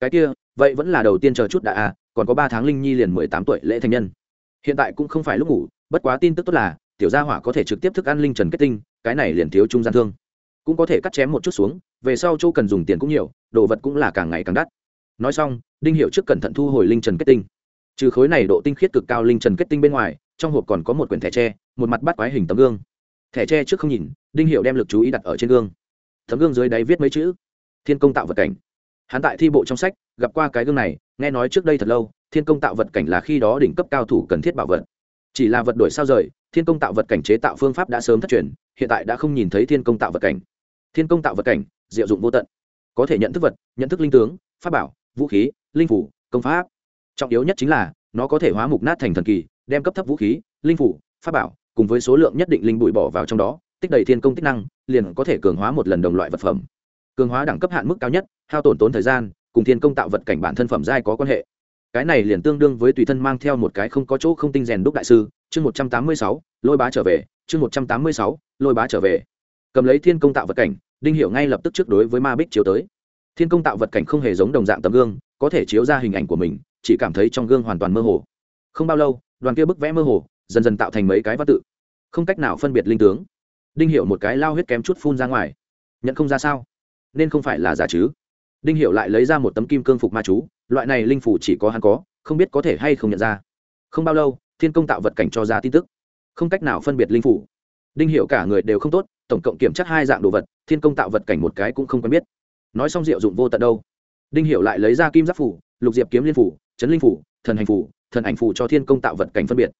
Cái kia, vậy vẫn là đầu tiên chờ chút đã a, còn có ba tháng linh nhi liền mười tám tuổi lễ thành nhân. Hiện tại cũng không phải lúc ngủ, bất quá tin tức tốt là, tiểu gia hỏa có thể trực tiếp thức ăn linh trần kết tinh, cái này liền thiếu trung gian thương. Cũng có thể cắt chém một chút xuống, về sau châu cần dùng tiền cũng nhiều, đồ vật cũng là càng ngày càng đắt. Nói xong, đinh hiệu trước cẩn thận thu hồi linh trần kết tinh trừ khối này độ tinh khiết cực cao linh trần kết tinh bên ngoài, trong hộp còn có một quyển thẻ tre, một mặt bắt quái hình tấm gương. Thẻ tre trước không nhìn, đinh hiệu đem lực chú ý đặt ở trên gương. Tấm gương dưới đáy viết mấy chữ, thiên công tạo vật cảnh. Hắn tại thi bộ trong sách, gặp qua cái gương này, nghe nói trước đây thật lâu, thiên công tạo vật cảnh là khi đó đỉnh cấp cao thủ cần thiết bảo vật. Chỉ là vật đổi sao rời, thiên công tạo vật cảnh chế tạo phương pháp đã sớm thất truyền, hiện tại đã không nhìn thấy thiên công tạo vật cảnh. Thiên công tạo vật cảnh, diệu dụng vô tận. Có thể nhận thức vật, nhận thức linh tướng, pháp bảo, vũ khí, linh phủ, công pháp trọng yếu nhất chính là, nó có thể hóa mục nát thành thần kỳ, đem cấp thấp vũ khí, linh phủ, pháp bảo, cùng với số lượng nhất định linh bụi bỏ vào trong đó, tích đầy thiên công tích năng, liền có thể cường hóa một lần đồng loại vật phẩm. Cường hóa đẳng cấp hạn mức cao nhất, hao tổn tốn thời gian, cùng thiên công tạo vật cảnh bản thân phẩm giai có quan hệ. Cái này liền tương đương với tùy thân mang theo một cái không có chỗ không tinh rèn đúc đại sư, chương một trăm tám mươi sáu, lôi bá trở về, chương một trăm tám mươi sáu, lôi bá trở về. Cầm lấy thiên công tạo vật cảnh, đinh hiểu ngay lập tức trước đối với ma bích chiếu tới. Thiên công tạo vật cảnh không hề giống đồng dạng tấm gương, có thể chiếu ra hình ảnh của mình chỉ cảm thấy trong gương hoàn toàn mơ hồ. Không bao lâu, đoàn kia bức vẽ mơ hồ, dần dần tạo thành mấy cái văn tự. Không cách nào phân biệt linh tướng. Đinh hiểu một cái lao huyết kém chút phun ra ngoài. Nhận không ra sao? Nên không phải là giả chứ? Đinh hiểu lại lấy ra một tấm kim cương phục ma chú, loại này linh phủ chỉ có hắn có, không biết có thể hay không nhận ra. Không bao lâu, thiên công tạo vật cảnh cho ra tin tức. Không cách nào phân biệt linh phủ. Đinh hiểu cả người đều không tốt, tổng cộng kiểm tra hai dạng đồ vật, thiên công tạo vật cảnh một cái cũng không quen biết. Nói xong diệu dụng vô tận đâu. Đinh hiểu lại lấy ra kim giáp phủ, lục diệp kiếm liên phủ chấn linh phủ, thần hành phủ, thần ảnh phủ cho thiên công tạo vật cảnh phân biệt.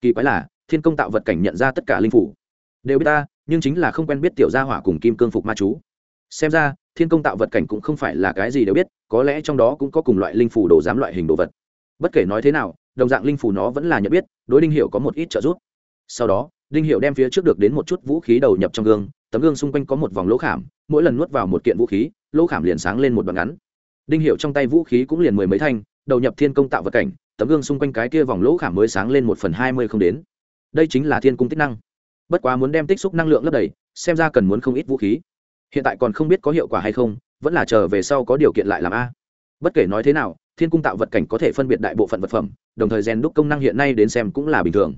Kỳ quái là, thiên công tạo vật cảnh nhận ra tất cả linh phủ. Đều biết ta, nhưng chính là không quen biết tiểu gia hỏa cùng kim cương phục ma chú. Xem ra, thiên công tạo vật cảnh cũng không phải là cái gì đều biết, có lẽ trong đó cũng có cùng loại linh phủ đồ giám loại hình đồ vật. Bất kể nói thế nào, đồng dạng linh phủ nó vẫn là nhận biết, đối đinh hiệu có một ít trợ giúp. Sau đó, đinh hiệu đem phía trước được đến một chút vũ khí đầu nhập trong gương, tấm gương xung quanh có một vòng lỗ khảm, mỗi lần nuốt vào một kiện vũ khí, lỗ khảm liền sáng lên một đoạn ngắn. Đinh hiệu trong tay vũ khí cũng liền mười mấy thanh đầu nhập thiên công tạo vật cảnh, tấm gương xung quanh cái kia vòng lỗ khảm mới sáng lên một phần hai mươi không đến. Đây chính là thiên cung tích năng. Bất quá muốn đem tích xúc năng lượng lấp đầy, xem ra cần muốn không ít vũ khí. Hiện tại còn không biết có hiệu quả hay không, vẫn là chờ về sau có điều kiện lại làm a. Bất kể nói thế nào, thiên cung tạo vật cảnh có thể phân biệt đại bộ phận vật phẩm, đồng thời rèn đúc công năng hiện nay đến xem cũng là bình thường.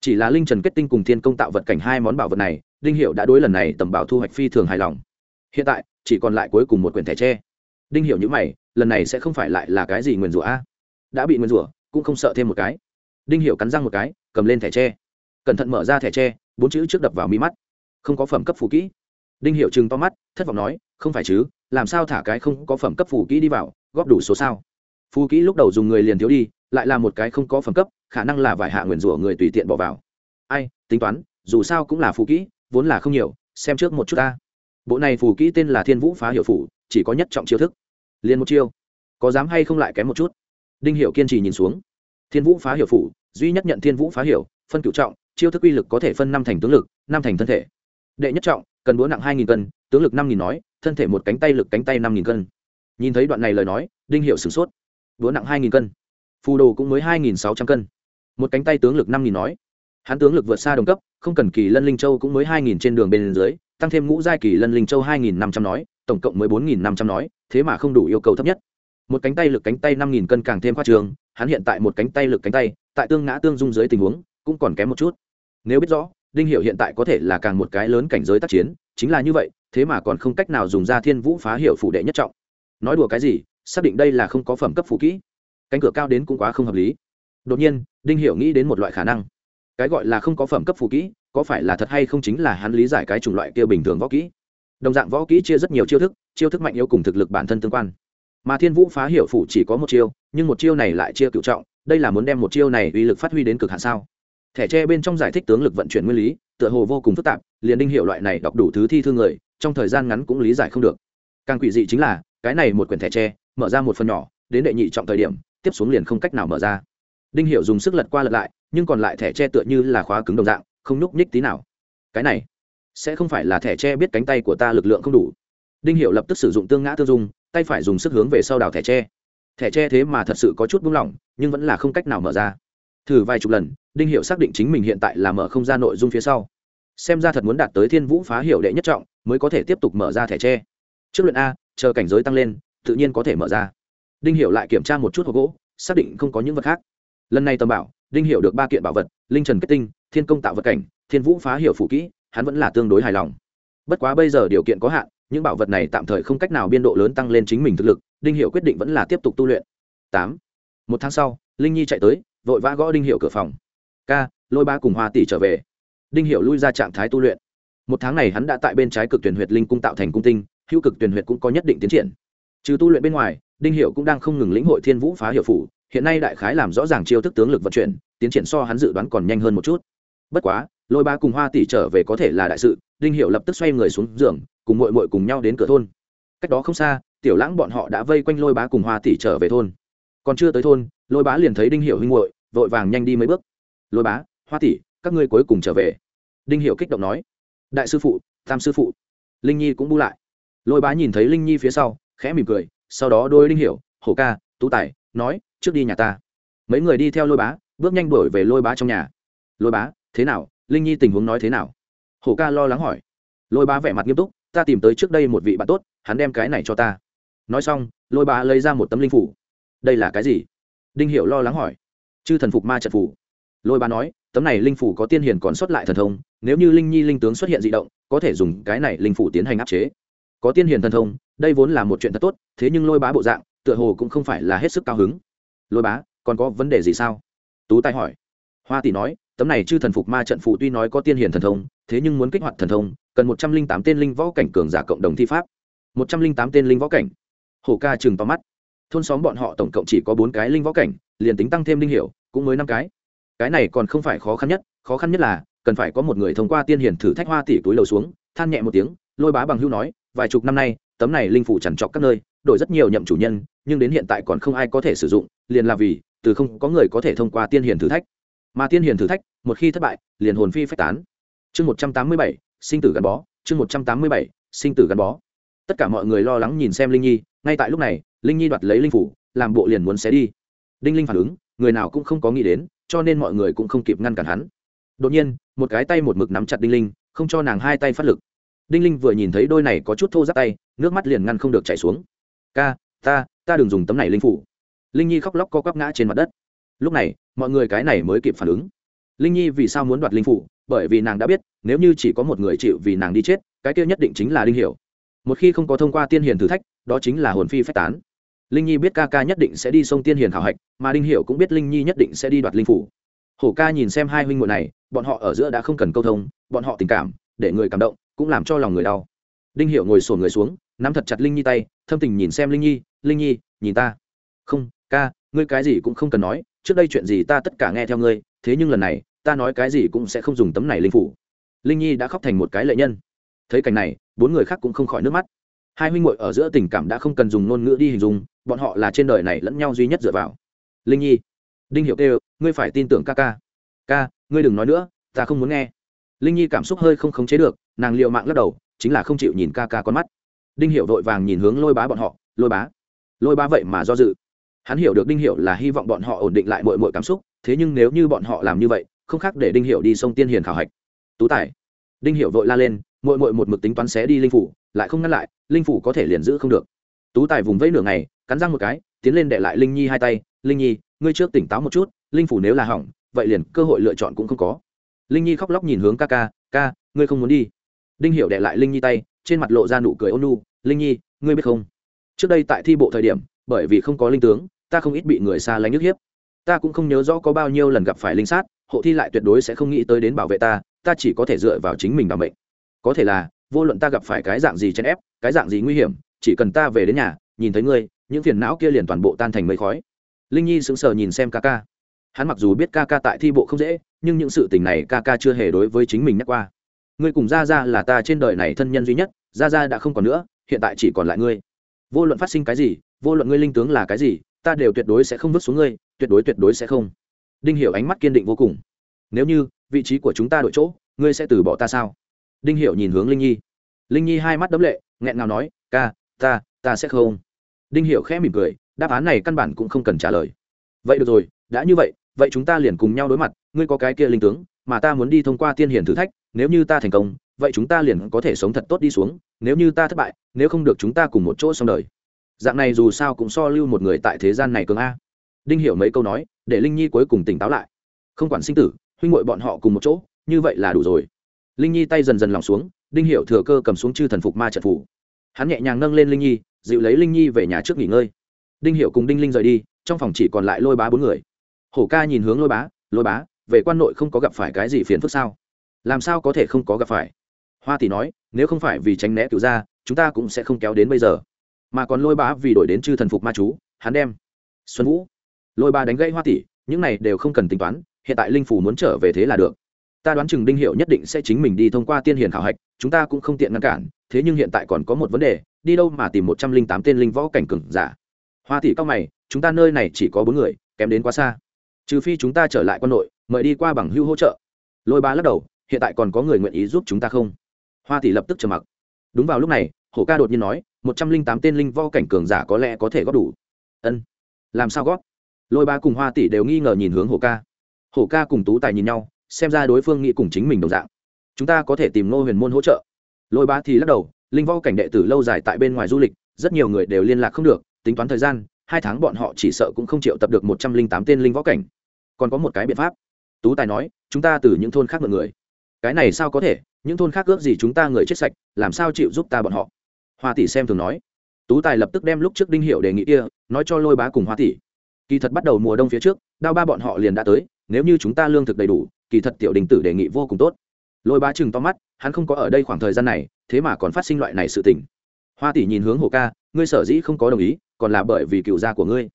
Chỉ là linh trần kết tinh cùng thiên công tạo vật cảnh hai món bảo vật này, đinh hiệu đã đối lần này tầm bảo thu hoạch phi thường hài lòng. Hiện tại, chỉ còn lại cuối cùng một quyển thẻ tre. Đinh hiệu nhữ mày lần này sẽ không phải lại là cái gì nguyền rủa a. Đã bị nguyền rủa, cũng không sợ thêm một cái. Đinh hiểu cắn răng một cái, cầm lên thẻ tre. Cẩn thận mở ra thẻ tre, bốn chữ trước đập vào mi mắt. Không có phẩm cấp phù kỹ. Đinh hiểu chừng to mắt, thất vọng nói, không phải chứ, làm sao thả cái không có phẩm cấp phù kỹ đi vào, góp đủ số sao? Phù kỹ lúc đầu dùng người liền thiếu đi, lại là một cái không có phẩm cấp, khả năng là vài hạ nguyền rủa người tùy tiện bỏ vào. Ai, tính toán, dù sao cũng là phù kỹ, vốn là không nhiều, xem trước một chút ta. Bộ này phù kỹ tên là thiên vũ phá hiệu phủ, chỉ có nhất trọng chiêu thức liền một chiêu. Có dám hay không lại kém một chút? Đinh Hiểu kiên trì nhìn xuống. Thiên vũ phá hiểu phủ, duy nhất nhận thiên vũ phá hiểu. phân cửu trọng, chiêu thức uy lực có thể phân năm thành tướng lực, năm thành thân thể. Đệ nhất trọng, cần búa nặng hai nghìn cân, tướng lực năm nghìn nói, thân thể một cánh tay lực cánh tay năm nghìn cân. Nhìn thấy đoạn này lời nói, đinh hiệu sửng sốt. Búa nặng hai nghìn cân, phù đồ cũng mới hai nghìn sáu trăm cân. Một cánh tay tướng lực năm nghìn nói. Hắn tướng lực vượt xa đồng cấp, không cần kỳ lân linh châu cũng mới hai nghìn trên đường bên dưới, tăng thêm ngũ giai kỳ lân linh châu hai nghìn năm trăm nói tổng cộng mới bốn nghìn năm trăm nói, thế mà không đủ yêu cầu thấp nhất. Một cánh tay lực cánh tay năm nghìn cân càng thêm khoa trường, hắn hiện tại một cánh tay lực cánh tay, tại tương ngã tương dung dưới tình huống, cũng còn kém một chút. Nếu biết rõ, đinh hiệu hiện tại có thể là càng một cái lớn cảnh giới tác chiến, chính là như vậy, thế mà còn không cách nào dùng ra thiên vũ phá hiệu phủ đệ nhất trọng. Nói đùa cái gì, xác định đây là không có phẩm cấp phủ kỹ. Cánh cửa cao đến cũng quá không hợp lý. Đột nhiên, đinh hiệu nghĩ đến một loại khả năng. Cái gọi là không có phẩm cấp phù kỹ, có phải là thật hay không chính là hắn lý giải cái chủng loại kia bình thường võ kỹ? Đồng dạng võ kỹ chia rất nhiều chiêu thức chiêu thức mạnh yếu cùng thực lực bản thân tương quan. Mà thiên vũ phá hiệu phủ chỉ có một chiêu, nhưng một chiêu này lại chia cựu trọng, đây là muốn đem một chiêu này uy lực phát huy đến cực hạn sao? Thẻ tre bên trong giải thích tướng lực vận chuyển nguyên lý, tựa hồ vô cùng phức tạp, liền đinh hiệu loại này đọc đủ thứ thi thương người, trong thời gian ngắn cũng lý giải không được. Càng quỷ dị chính là, cái này một quyển thẻ tre, mở ra một phần nhỏ, đến đệ nhị trọng thời điểm, tiếp xuống liền không cách nào mở ra. Đinh hiệu dùng sức lật qua lật lại, nhưng còn lại thẻ tre tựa như là khóa cứng đồng dạng, không nhúc nhích tí nào. Cái này sẽ không phải là thẻ tre biết cánh tay của ta lực lượng không đủ. Đinh hiệu lập tức sử dụng tương ngã tương dung, tay phải dùng sức hướng về sau đào thẻ tre thẻ tre thế mà thật sự có chút buông lỏng, nhưng vẫn là không cách nào mở ra. Thử vài chục lần, đinh hiệu xác định chính mình hiện tại là mở không ra nội dung phía sau. Xem ra thật muốn đạt tới thiên vũ phá hiệu đệ nhất trọng, mới có thể tiếp tục mở ra thẻ tre trước luyện a, chờ cảnh giới tăng lên, tự nhiên có thể mở ra. Đinh hiệu lại kiểm tra một chút hộp gỗ, xác định không có những vật khác. Lần này tầm bảo, đinh hiệu được ba kiện bảo vật, linh trần kết tinh, thiên công tạo vật cảnh, thiên vũ phá hiệu phủ kỹ hắn vẫn là tương đối hài lòng. Bất quá bây giờ điều kiện có hạn, những bảo vật này tạm thời không cách nào biên độ lớn tăng lên chính mình thực lực, đinh hiệu quyết định vẫn là tiếp tục tu luyện. Tám. Một tháng sau, linh nhi chạy tới, vội vã gõ đinh hiệu cửa phòng. Ca, lôi ba cùng hoa tỷ trở về. Đinh hiệu lui ra trạng thái tu luyện. Một tháng này hắn đã tại bên trái cực tuyển huyệt linh cung tạo thành cung tinh, hữu cực tuyển huyệt cũng có nhất định tiến triển. Trừ tu luyện bên ngoài, đinh hiệu cũng đang không ngừng lĩnh hội thiên vũ phá hiệu phủ, hiện nay đại khái làm rõ ràng chiêu thức tướng lực vận chuyển, tiến triển so hắn dự đoán còn nhanh hơn một chút. Bất quá lôi ba cùng hoa tỷ trở về có thể là đại sự, đinh hiệu lập tức xoay người xuống giường, cùng mội mội cùng nhau đến cửa thôn. Cách đó không xa, tiểu lãng bọn họ đã vây quanh lôi bá cùng hoa tỷ trở về thôn. Còn chưa tới thôn, lôi bá liền thấy đinh hiệu huynh hội vội vàng nhanh đi mấy bước. Lôi bá, hoa tỷ, các ngươi cuối cùng trở về. Đinh hiệu kích động nói. Đại sư phụ, tam sư phụ. Linh nhi cũng bu lại. Lôi bá nhìn thấy linh nhi phía sau, khẽ mỉm cười, sau đó đôi đinh hiểu, hổ ca, tú tài, nói, trước đi nhà ta. Mấy người đi theo lôi bá, bước nhanh đổi về lôi bá trong nhà. Lôi bá, thế nào? Linh nhi tình huống nói thế nào? Hổ ca lo lắng hỏi. Lôi bá vẻ mặt nghiêm túc, ta tìm tới trước đây một vị bạn tốt, hắn đem cái này cho ta. Nói xong, lôi bá lấy ra một tấm linh phủ. Đây là cái gì? Đinh hiệu lo lắng hỏi. Chư thần phục ma trận phủ. Lôi bá nói, tấm này linh phủ có tiên hiền còn sót lại thần thông, nếu như linh nhi linh tướng xuất hiện d ị động, có thể dùng cái này linh phủ tiến hành áp chế. Có tiên hiền thần thông, đây vốn là một chuyện thật tốt, thế nhưng lôi bá bộ dạng, tựa hồ cũng không phải là hết sức cao hứng. Lôi bá, còn có vấn đề gì sao? Tú tài hỏi. Hoa tỷ nói tấm này chư thần phục ma trận phụ tuy nói có tiên hiền thần thông, thế nhưng muốn kích hoạt thần thông, cần một trăm linh tám tên linh võ cảnh cường giả cộng đồng thi pháp. Một trăm linh tám tên linh võ cảnh. Hổ ca chừng to mắt. Thôn xóm bọn họ tổng cộng chỉ có bốn cái linh võ cảnh, liền tính tăng thêm linh hiệu cũng mới năm cái. Cái này còn không phải khó khăn nhất, khó khăn nhất là, cần phải có một người thông qua tiên hiển thử thách hoa tỷ túi lầu xuống, than nhẹ một tiếng, lôi bá bằng hưu nói, vài chục năm nay, tấm này linh phủ chẳng trọc các nơi, đổi rất nhiều nhậm chủ nhân, nhưng đến hiện tại còn không ai có thể sử dụng, liền là vì, từ không có người có thể thông qua tiên hiển thử thách mà tiên hiền thử thách, một khi thất bại, liền hồn phi phách tán. Chương một trăm tám mươi bảy, sinh tử gắn bó. Chương một trăm tám mươi bảy, sinh tử gắn bó. Tất cả mọi người lo lắng nhìn xem linh nhi, ngay tại lúc này, linh nhi đoạt lấy linh phủ, làm bộ liền muốn xé đi. Đinh linh phản ứng, người nào cũng không có nghĩ đến, cho nên mọi người cũng không kịp ngăn cản hắn. Đột nhiên, một cái tay một mực nắm chặt đinh linh, không cho nàng hai tay phát lực. Đinh linh vừa nhìn thấy đôi này có chút thô giáp tay, nước mắt liền ngăn không được chảy xuống. Ca, ta ta đừng dùng tấm này linh phủ. Linh nhi khóc lóc co quắp ngã trên mặt đất lúc này, mọi người cái này mới kịp phản ứng. Linh nhi vì sao muốn đoạt linh phủ bởi vì nàng đã biết, nếu như chỉ có một người chịu vì nàng đi chết, cái kia nhất định chính là Linh hiểu. Một khi không có thông qua tiên hiền thử thách, đó chính là hồn phi phách tán. Linh nhi biết ca ca nhất định sẽ đi sông tiên hiền khảo hạch, mà đinh hiểu cũng biết linh nhi nhất định sẽ đi đoạt linh phủ hổ ca nhìn xem hai huynh muội này, bọn họ ở giữa đã không cần câu thông, bọn họ tình cảm, để người cảm động, cũng làm cho lòng người đau. Đinh hiểu ngồi sồn người xuống, nắm thật chặt linh nhi tay, thâm tình nhìn xem linh nhi linh nhi, nhìn ta. Không, ca, ngươi cái gì cũng không cần nói trước đây chuyện gì ta tất cả nghe theo ngươi, thế nhưng lần này, ta nói cái gì cũng sẽ không dùng tấm này linh phủ. Linh nhi đã khóc thành một cái lệ nhân. Thấy cảnh này, bốn người khác cũng không khỏi nước mắt. Hai huynh muội ở giữa tình cảm đã không cần dùng ngôn ngữ đi hình dung, bọn họ là trên đời này lẫn nhau duy nhất dựa vào. Linh nhi, đinh hiểu kêu, ngươi phải tin tưởng ca ca. Ca, ngươi đừng nói nữa, ta không muốn nghe. Linh nhi cảm xúc hơi không khống chế được, nàng liều mạng lắc đầu, chính là không chịu nhìn ca ca con mắt. Đinh hiểu vội vàng nhìn hướng lôi bá bọn họ, lôi bá lôi bá vậy mà do dự hắn hiểu được đinh hiểu là hy vọng bọn họ ổn định lại mọi mọi cảm xúc, thế nhưng nếu như bọn họ làm như vậy, không khác để đinh hiểu đi sông tiên hiền khảo hạch. Tú tài. Đinh hiểu vội la lên, muội muội một mực tính toán xé đi linh phủ, lại không ngăn lại, linh phủ có thể liền giữ không được. Tú tài vùng vẫy nửa ngày, cắn răng một cái, tiến lên để lại linh nhi hai tay, linh nhi, ngươi trước tỉnh táo một chút, linh phủ nếu là hỏng, vậy liền cơ hội lựa chọn cũng không có. Linh nhi khóc lóc nhìn hướng ca ca ca, ngươi không muốn đi. Đinh hiểu để lại linh nhi tay, trên mặt lộ ra nụ cười ôn nhu, linh nhi, ngươi biết không? Trước đây tại thi bộ thời điểm, bởi vì không có linh tướng ta không ít bị người xa lánh nhức hiếp. Ta cũng không nhớ rõ có bao nhiêu lần gặp phải linh sát, hộ thi lại tuyệt đối sẽ không nghĩ tới đến bảo vệ ta ta chỉ có thể dựa vào chính mình bảo mệnh. Có thể là, vô luận ta gặp phải cái dạng gì chen ép, cái dạng gì nguy hiểm, chỉ cần ta về đến nhà, nhìn thấy ngươi, những phiền não kia liền toàn bộ tan thành mây khói. Linh nhi sững sờ nhìn xem ca ca. Hắn mặc dù biết ca ca tại thi bộ không dễ, nhưng những sự tình này ca ca chưa hề đối với chính mình nhắc qua. Ngươi cùng Ra Ra là ta trên đời này thân nhân duy nhất Ra Ra đã không còn nữa, hiện tại chỉ còn lại ngươi. Vô luận phát sinh cái gì, vô luận ngươi linh tướng là cái gì ta đều tuyệt đối sẽ không vứt xuống ngươi, tuyệt đối tuyệt đối sẽ không. Đinh hiểu ánh mắt kiên định vô cùng. Nếu như vị trí của chúng ta đổi chỗ, ngươi sẽ từ bỏ ta sao? Đinh hiểu nhìn hướng linh nhi. Linh nhi hai mắt đấm lệ, nghẹn ngào nói, ca, ta ta sẽ không. Đinh hiểu khẽ mỉm cười, đáp án này căn bản cũng không cần trả lời. Vậy được rồi, đã như vậy vậy chúng ta liền cùng nhau đối mặt, ngươi có cái kia linh tướng, mà ta muốn đi thông qua tiên hiển thử thách, nếu như ta thành công, vậy chúng ta liền có thể sống thật tốt đi xuống, nếu như ta thất bại, nếu không được chúng ta cùng một chỗ xong đời dạng này dù sao cũng so lưu một người tại thế gian này cường a. Đinh hiểu mấy câu nói, để linh nhi cuối cùng tỉnh táo lại. Không quản sinh tử, huynh muội bọn họ cùng một chỗ, như vậy là đủ rồi. Linh nhi tay dần dần lòng xuống, đinh hiểu thừa cơ cầm xuống chư thần phục ma trận phủ. Hắn nhẹ nhàng nâng lên linh nhi, dịu lấy linh nhi về nhà trước nghỉ ngơi. Đinh hiểu cùng đinh linh rời đi, trong phòng chỉ còn lại lôi bá bốn người. Hổ ca nhìn hướng lôi bá lôi bá, về quan nội không có gặp phải cái gì phiền phức sao? Làm sao có thể không có gặp phải? Hoa tỷ nói, nếu không phải vì tránh né cựu gia, chúng ta cũng sẽ không kéo đến bây giờ mà còn lôi bá vì đổi đến chư thần phục ma chú, hắn đem xuân vũ, lôi bá đánh gãy hoa tỷ, những này đều không cần tính toán, hiện tại linh phủ muốn trở về thế là được. Ta đoán chừng đinh hiệu nhất định sẽ chính mình đi thông qua tiên hiền khảo hạch, chúng ta cũng không tiện ngăn cản, thế nhưng hiện tại còn có một vấn đề, đi đâu mà tìm một trăm linh tám tên linh võ cảnh cừng giả. Hoa tỷ cao mày, chúng ta nơi này chỉ có bốn người, kém đến quá xa. Trừ phi chúng ta trở lại quân nội mời đi qua bằng hưu hỗ trợ. Lôi ba lắc đầu, hiện tại còn có người nguyện ý giúp chúng ta không? Hoa tỷ lập tức trầm mặc. Đúng vào lúc này, hổ ca đột nhiên nói một trăm linh tám tên linh võ cảnh cường giả có lẽ có thể góp đủ. Ân. Làm sao góp? Lôi ba cùng hoa tỷ đều nghi ngờ nhìn hướng hổ ca. Hổ ca cùng tú tài nhìn nhau, xem ra đối phương nghĩ cùng chính mình đồng dạng. Chúng ta có thể tìm ngô huyền môn hỗ trợ. Lôi ba thì lắc đầu, linh võ cảnh đệ tử lâu dài tại bên ngoài du lịch, rất nhiều người đều liên lạc không được, tính toán thời gian, hai tháng bọn họ chỉ sợ cũng không chịu tập được một trăm linh tám tên linh võ cảnh. Còn có một cái biện pháp. Tú tài nói, chúng ta từ những thôn khác mượn người. Cái này sao có thể? Những thôn khác ước gì chúng ta người chết sạch, làm sao chịu giúp ta bọn họ? Hoa tỷ xem thường nói. Tú tài lập tức đem lúc trước đinh hiệu đề nghị kia, nói cho lôi bá cùng hoa tỷ. Kỳ thật bắt đầu mùa đông phía trước, đao ba bọn họ liền đã tới, nếu như chúng ta lương thực đầy đủ, kỳ thật tiểu đình tử đề nghị vô cùng tốt. Lôi bá chừng to mắt, hắn không có ở đây khoảng thời gian này, thế mà còn phát sinh loại này sự tình. Hoa tỷ nhìn hướng hồ ca, ngươi sở dĩ không có đồng ý, còn là bởi vì cựu gia của ngươi.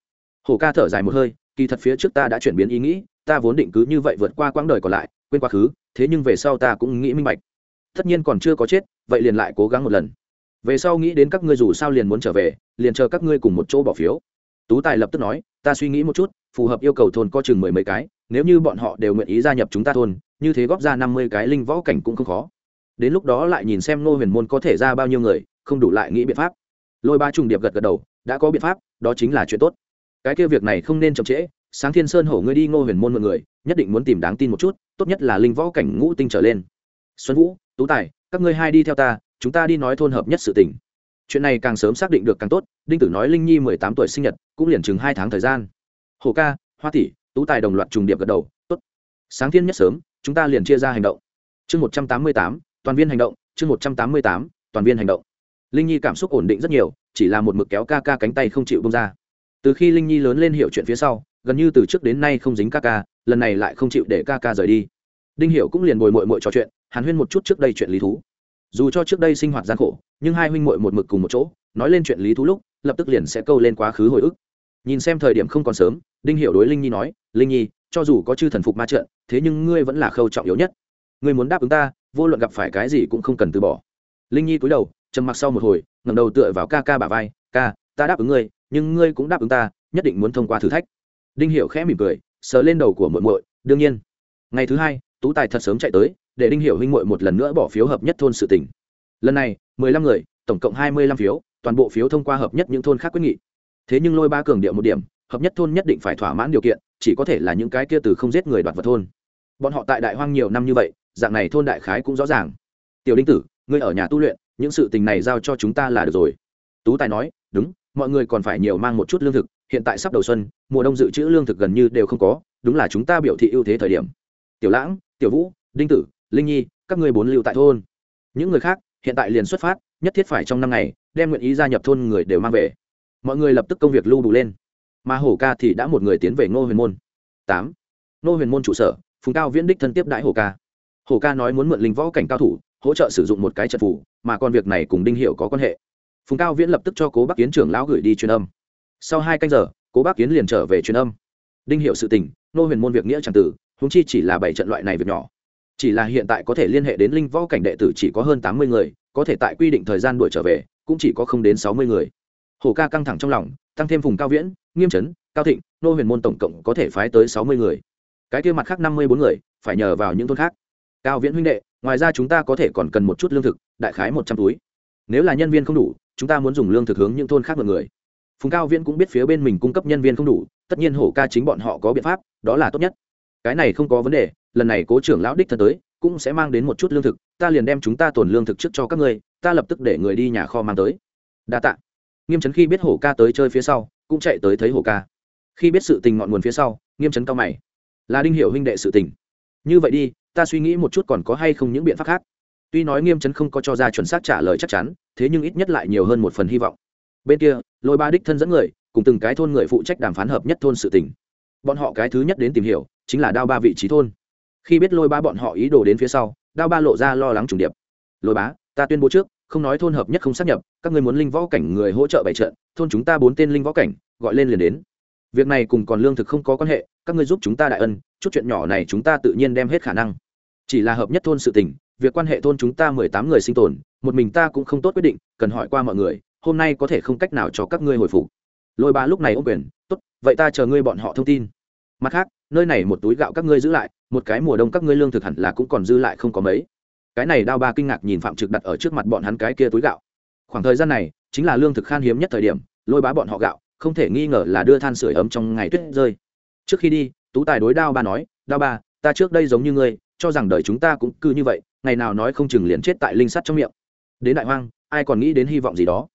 Hồ ca thở dài một hơi, kỳ thật phía trước ta đã chuyển biến ý nghĩ, ta vốn định cứ như vậy vượt qua quãng đời còn lại, quên quá khứ, thế nhưng về sau ta cũng nghĩ minh bạch. Tất nhiên còn chưa có chết, vậy liền lại cố gắng một lần về sau nghĩ đến các ngươi dù sao liền muốn trở về, liền chờ các ngươi cùng một chỗ bỏ phiếu. Tú tài lập tức nói, ta suy nghĩ một chút, phù hợp yêu cầu thôn có chừng mười mấy cái, nếu như bọn họ đều nguyện ý gia nhập chúng ta thôn, như thế góp ra năm mươi cái linh võ cảnh cũng không khó. Đến lúc đó lại nhìn xem nô huyền môn có thể ra bao nhiêu người, không đủ lại nghĩ biện pháp. Lôi ba trùng điệp gật gật đầu, đã có biện pháp, đó chính là chuyện tốt. Cái kia việc này không nên chậm trễ, sáng thiên sơn hổ ngươi đi ngô huyền môn mọi người, nhất định muốn tìm đáng tin một chút, tốt nhất là linh võ cảnh ngũ tinh trở lên. Xuân vũ, tú tài, các ngươi hai đi theo ta chúng ta đi nói thôn hợp nhất sự tình. Chuyện này càng sớm xác định được càng tốt, đinh tử nói linh nhi mười tám tuổi sinh nhật, cũng liền chừng hai tháng thời gian. Hồ ca, hoa tỷ, tú tài đồng loạt trùng điệp gật đầu, tốt. Sáng thiên nhất sớm, chúng ta liền chia ra hành động. Chương một trăm tám mươi tám, toàn viên hành động, chương một trăm tám mươi tám, toàn viên hành động. Linh nhi cảm xúc ổn định rất nhiều, chỉ là một mực kéo ca ca cánh tay không chịu bông ra. Từ khi linh nhi lớn lên hiểu chuyện phía sau, gần như từ trước đến nay không dính ca ca, lần này lại không chịu để ca ca rời đi. Đinh hiểu cũng liền bồi mội mội trò chuyện, hàn huyên một chút trước đây chuyện lý thú dù cho trước đây sinh hoạt gian khổ, nhưng hai huynh muội một mực cùng một chỗ, nói lên chuyện lý thú lúc, lập tức liền sẽ câu lên quá khứ hồi ức. Nhìn xem thời điểm không còn sớm, đinh hiểu đối linh nhi nói, linh nhi, cho dù có chư thần phục ma trận, thế nhưng ngươi vẫn là khâu trọng yếu nhất. Ngươi muốn đáp ứng ta, vô luận gặp phải cái gì cũng không cần từ bỏ. Linh nhi cúi đầu, trầm mặc sau một hồi, ngẩng đầu tựa vào ca ca bả vai, ca, ta đáp ứng ngươi, nhưng ngươi cũng đáp ứng ta, nhất định muốn thông qua thử thách. Đinh hiểu khẽ mỉm cười, sờ lên đầu của muội muội, đương nhiên. Ngày thứ hai, tú tài thật sớm chạy tới để đinh hiểu huynh muội một lần nữa bỏ phiếu hợp nhất thôn sự tỉnh lần này, mười lăm người, tổng cộng hai mươi lăm phiếu, toàn bộ phiếu thông qua hợp nhất những thôn khác quyết nghị. Thế nhưng lôi ba cường điệu một điểm, hợp nhất thôn nhất định phải thỏa mãn điều kiện, chỉ có thể là những cái kia từ không giết người đoạt vật thôn. Bọn họ tại đại hoang nhiều năm như vậy, dạng này thôn đại khái cũng rõ ràng. Tiểu đinh tử, ngươi ở nhà tu luyện, những sự tình này giao cho chúng ta là được rồi. Tú tài nói, đúng, mọi người còn phải nhiều mang một chút lương thực, hiện tại sắp đầu xuân, mùa đông dự trữ lương thực gần như đều không có, đúng là chúng ta biểu thị ưu thế thời điểm. Tiểu lãng, tiểu vũ, đinh tử linh nhi, các ngươi bốn lưu tại thôn. Những người khác, hiện tại liền xuất phát, nhất thiết phải trong năm ngày, đem nguyện ý gia nhập thôn người đều mang về. Mọi người lập tức công việc lưu đủ lên. Mà hổ ca thì đã một người tiến về ngô huyền môn. Tám. Ngô huyền môn trụ sở, phùng cao viễn đích thân tiếp đãi hổ ca. Hổ ca nói muốn mượn linh võ cảnh cao thủ, hỗ trợ sử dụng một cái trận phủ, mà còn việc này cùng đinh hiệu có quan hệ. Phùng cao viễn lập tức cho cố bác kiến trưởng lão gửi đi truyền âm. Sau hai canh giờ, cố bác kiến liền trở về truyền âm. Đinh hiệu sự tình nô huyền môn việc nghĩa c tử húng chi chỉ là bảy trận loại này việc nhỏ chỉ là hiện tại có thể liên hệ đến linh võ cảnh đệ tử chỉ có hơn tám mươi người, có thể tại quy định thời gian đuổi trở về, cũng chỉ có không đến sáu mươi người. Hồ ca căng thẳng trong lòng, tăng thêm vùng cao viễn, nghiêm chấn, cao thịnh, nô huyền môn tổng cộng có thể phái tới sáu mươi người. Cái kia mặt khác năm mươi bốn người, phải nhờ vào những thôn khác. Cao viễn huynh đệ, ngoài ra chúng ta có thể còn cần một chút lương thực, đại khái một trăm túi. Nếu là nhân viên không đủ, chúng ta muốn dùng lương thực hướng những thôn khác mọi người. Phùng cao viễn cũng biết phía bên mình cung cấp nhân viên không đủ, tất nhiên hổ ca chính bọn họ có biện pháp, đó là tốt nhất. Cái này không có vấn đề lần này cố trưởng lão đích thân tới, cũng sẽ mang đến một chút lương thực, ta liền đem chúng ta tồn lương thực trước cho các ngươi, ta lập tức để người đi nhà kho mang tới. Đa tạ. Nghiêm trấn khi biết hổ ca tới chơi phía sau, cũng chạy tới thấy hổ ca. Khi biết sự tình ngọn nguồn phía sau, nghiêm trấn cao mày. Là đinh hiệu huynh đệ sự tình. Như vậy đi, ta suy nghĩ một chút còn có hay không những biện pháp khác. Tuy nói nghiêm trấn không có cho ra chuẩn xác trả lời chắc chắn, thế nhưng ít nhất lại nhiều hơn một phần hy vọng. Bên kia, lôi ba đích thân dẫn người, cùng từng cái thôn người phụ trách đàm phán hợp nhất thôn sự tỉnh bọn họ cái thứ nhất đến tìm hiểu, chính là đao ba vị trí thôn khi biết lôi ba bọn họ ý đồ đến phía sau, đao ba lộ ra lo lắng trùng điệp. Lôi bá, ta tuyên bố trước, không nói thôn hợp nhất không xác nhập, các người muốn linh võ cảnh người hỗ trợ bày trận, thôn chúng ta bốn tên linh võ cảnh, gọi lên liền đến. Việc này cùng còn lương thực không có quan hệ, các ngươi giúp chúng ta đại ân, chút chuyện nhỏ này chúng ta tự nhiên đem hết khả năng. Chỉ là hợp nhất thôn sự tình, việc quan hệ thôn chúng ta mười tám người sinh tồn, một mình ta cũng không tốt quyết định, cần hỏi qua mọi người, hôm nay có thể không cách nào cho các ngươi hồi phục. Lôi ba lúc này ô quyền, tốt, vậy ta chờ ngươi bọn họ thông tin. Mặt khác, nơi này một túi gạo các ngươi giữ lại một cái mùa đông các ngươi lương thực hẳn là cũng còn dư lại không có mấy. Cái này đao ba kinh ngạc nhìn phạm trực đặt ở trước mặt bọn hắn cái kia túi gạo. Khoảng thời gian này, chính là lương thực khan hiếm nhất thời điểm, lôi bá bọn họ gạo, không thể nghi ngờ là đưa than sửa ấm trong ngày tuyết rơi. Trước khi đi, tú tài đối đao ba nói, đao ba, ta trước đây giống như ngươi, cho rằng đời chúng ta cũng cứ như vậy, ngày nào nói không chừng liền chết tại linh sắt trong miệng. Đến đại hoang, ai còn nghĩ đến hy vọng gì đó?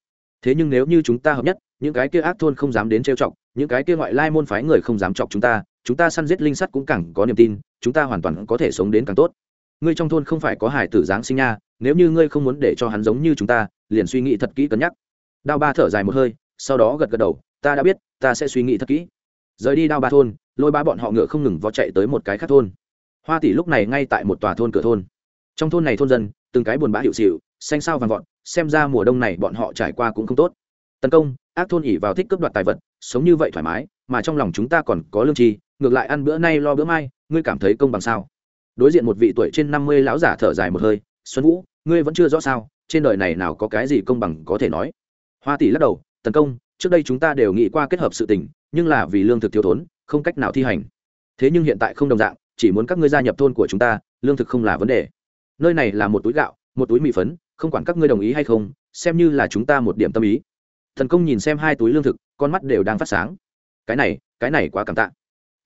Thế nhưng nếu như chúng ta hợp nhất, những cái kia ác thôn không dám đến trêu chọc, những cái kia ngoại lai môn phái người không dám chọc chúng ta chúng ta săn giết linh sắt cũng càng có niềm tin, chúng ta hoàn toàn có thể sống đến càng tốt. Ngươi trong thôn không phải có hải tử giáng sinh nha, nếu như ngươi không muốn để cho hắn giống như chúng ta, liền suy nghĩ thật kỹ cân nhắc. Đao ba thở dài một hơi, sau đó gật gật đầu, ta đã biết, ta sẽ suy nghĩ thật kỹ. Rời đi đao ba thôn, lôi ba bọn họ ngựa không ngừng vó chạy tới một cái khác thôn. Hoa tỷ lúc này ngay tại một tòa thôn cửa thôn. Trong thôn này thôn dân, từng cái buồn bã hiệu xịu, xanh sao vàng vọt, xem ra mùa đông này bọn họ trải qua cũng không tốt. Tấn công, ác thôn ỉ vào thích cướp đoạt tài vật, sống như vậy thoải mái mà trong lòng chúng ta còn có lương tri, ngược lại ăn bữa nay lo bữa mai, ngươi cảm thấy công bằng sao? Đối diện một vị tuổi trên năm mươi lão giả thở dài một hơi, xuân vũ, ngươi vẫn chưa rõ sao, trên đời này nào có cái gì công bằng có thể nói? Hoa tỷ lắc đầu tấn công, trước đây chúng ta đều nghĩ qua kết hợp sự tình, nhưng là vì lương thực thiếu thốn, không cách nào thi hành. Thế nhưng hiện tại không đồng dạng, chỉ muốn các ngươi gia nhập thôn của chúng ta, lương thực không là vấn đề. Nơi này là một túi gạo, một túi mì phấn, không quản các ngươi đồng ý hay không, xem như là chúng ta một điểm tâm ý. Thần công nhìn xem hai túi lương thực, con mắt đều đang phát sáng cái này cái này quá cảm tạ.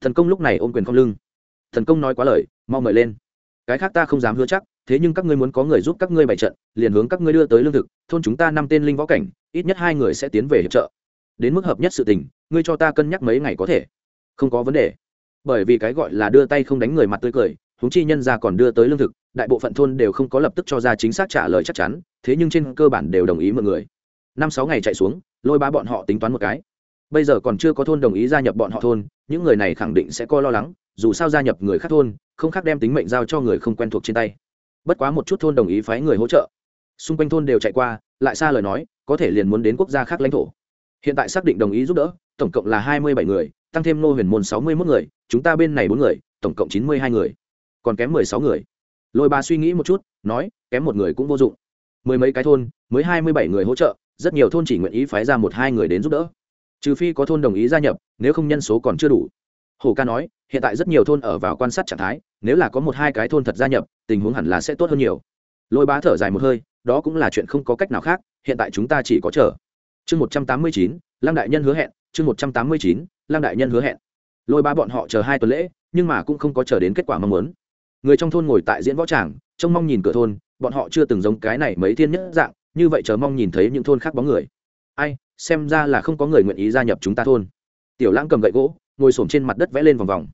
Thần công lúc này ôm quyền không lưng. Thần công nói quá lời, mau mời lên. Cái khác ta không dám hứa chắc, thế nhưng các ngươi muốn có người giúp các ngươi bày trận, liền hướng các ngươi đưa tới lương thực, thôn chúng ta năm tên linh võ cảnh, ít nhất hai người sẽ tiến về hiệp trợ. Đến mức hợp nhất sự tình, ngươi cho ta cân nhắc mấy ngày có thể. Không có vấn đề. Bởi vì cái gọi là đưa tay không đánh người mặt tươi cười húng chi nhân ra còn đưa tới lương thực, đại bộ phận thôn đều không có lập tức cho ra chính xác trả lời chắc chắn, thế nhưng trên cơ bản đều đồng ý mọi người. Năm sáu ngày chạy xuống, lôi ba bọn họ tính toán một cái bây giờ còn chưa có thôn đồng ý gia nhập bọn họ thôn, những người này khẳng định sẽ coi lo lắng, dù sao gia nhập người khác thôn, không khác đem tính mệnh giao cho người không quen thuộc trên tay. Bất quá một chút thôn đồng ý phái người hỗ trợ. Xung quanh thôn đều chạy qua, lại xa lời nói, có thể liền muốn đến quốc gia khác lãnh thổ. Hiện tại xác định đồng ý giúp đỡ, tổng cộng là hai mươi bảy người, tăng thêm nô huyền môn sáu mươi mốt người, chúng ta bên này bốn người, tổng cộng chín mươi hai người. Còn kém mười sáu người. Lôi bà suy nghĩ một chút, nói, kém một người cũng vô dụng. Mười mấy cái thôn, mới hai mươi bảy người hỗ trợ, rất nhiều thôn chỉ nguyện ý phái ra một hai người đến giúp đỡ trừ phi có thôn đồng ý gia nhập, nếu không nhân số còn chưa đủ. Hồ ca nói, hiện tại rất nhiều thôn ở vào quan sát trạng thái, nếu là có một hai cái thôn thật gia nhập, tình huống hẳn là sẽ tốt hơn nhiều. Lôi bá thở dài một hơi, đó cũng là chuyện không có cách nào khác, hiện tại chúng ta chỉ có chờ. Chương một trăm tám mươi chín, lăng đại nhân hứa hẹn, chương một trăm tám mươi chín, lăng đại nhân hứa hẹn. Lôi Bá bọn họ chờ hai tuần lễ, nhưng mà cũng không có chờ đến kết quả mong muốn. Người trong thôn ngồi tại diễn võ tràng, trông mong nhìn cửa thôn, bọn họ chưa từng giống cái này mấy thiên nhất dạng, như vậy chờ mong nhìn thấy những thôn khác bóng người. Ai xem ra là không có người nguyện ý gia nhập chúng ta thôn. Tiểu lãng cầm gậy gỗ, ngồi s trên mặt đất vẽ lên vòng vòng.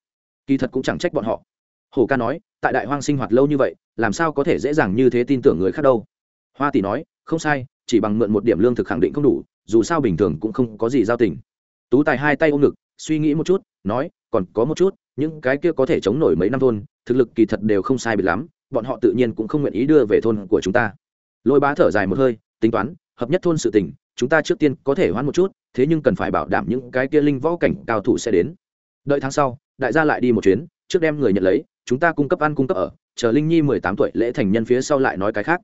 Kỳ thật cũng chẳng trách bọn họ. Hồ ca nói, tại đại hoang sinh hoạt lâu như vậy, làm sao có thể dễ dàng như thế tin tưởng người khác đâu? Hoa tỷ nói, không sai, chỉ bằng mượn một điểm lương thực khẳng định không đủ, dù sao bình thường cũng không có gì giao tình. Tú tài hai tay ôm ngực, suy nghĩ một chút, nói, còn có một chút, những cái kia có thể chống nổi mấy năm thôn, thực lực kỳ thật đều không sai biệt lắm, bọn họ tự nhiên cũng không nguyện ý đưa về thôn của chúng ta. Lôi bá thở dài một hơi, tính toán, hợp nhất thôn sự tình chúng ta trước tiên có thể hoãn một chút, thế nhưng cần phải bảo đảm những cái kia linh võ cảnh cao thủ sẽ đến. Đợi tháng sau, đại gia lại đi một chuyến, trước đem người nhận lấy, chúng ta cung cấp ăn cung cấp ở, chờ linh nhi mười tám tuổi lễ thành nhân phía sau lại nói cái khác.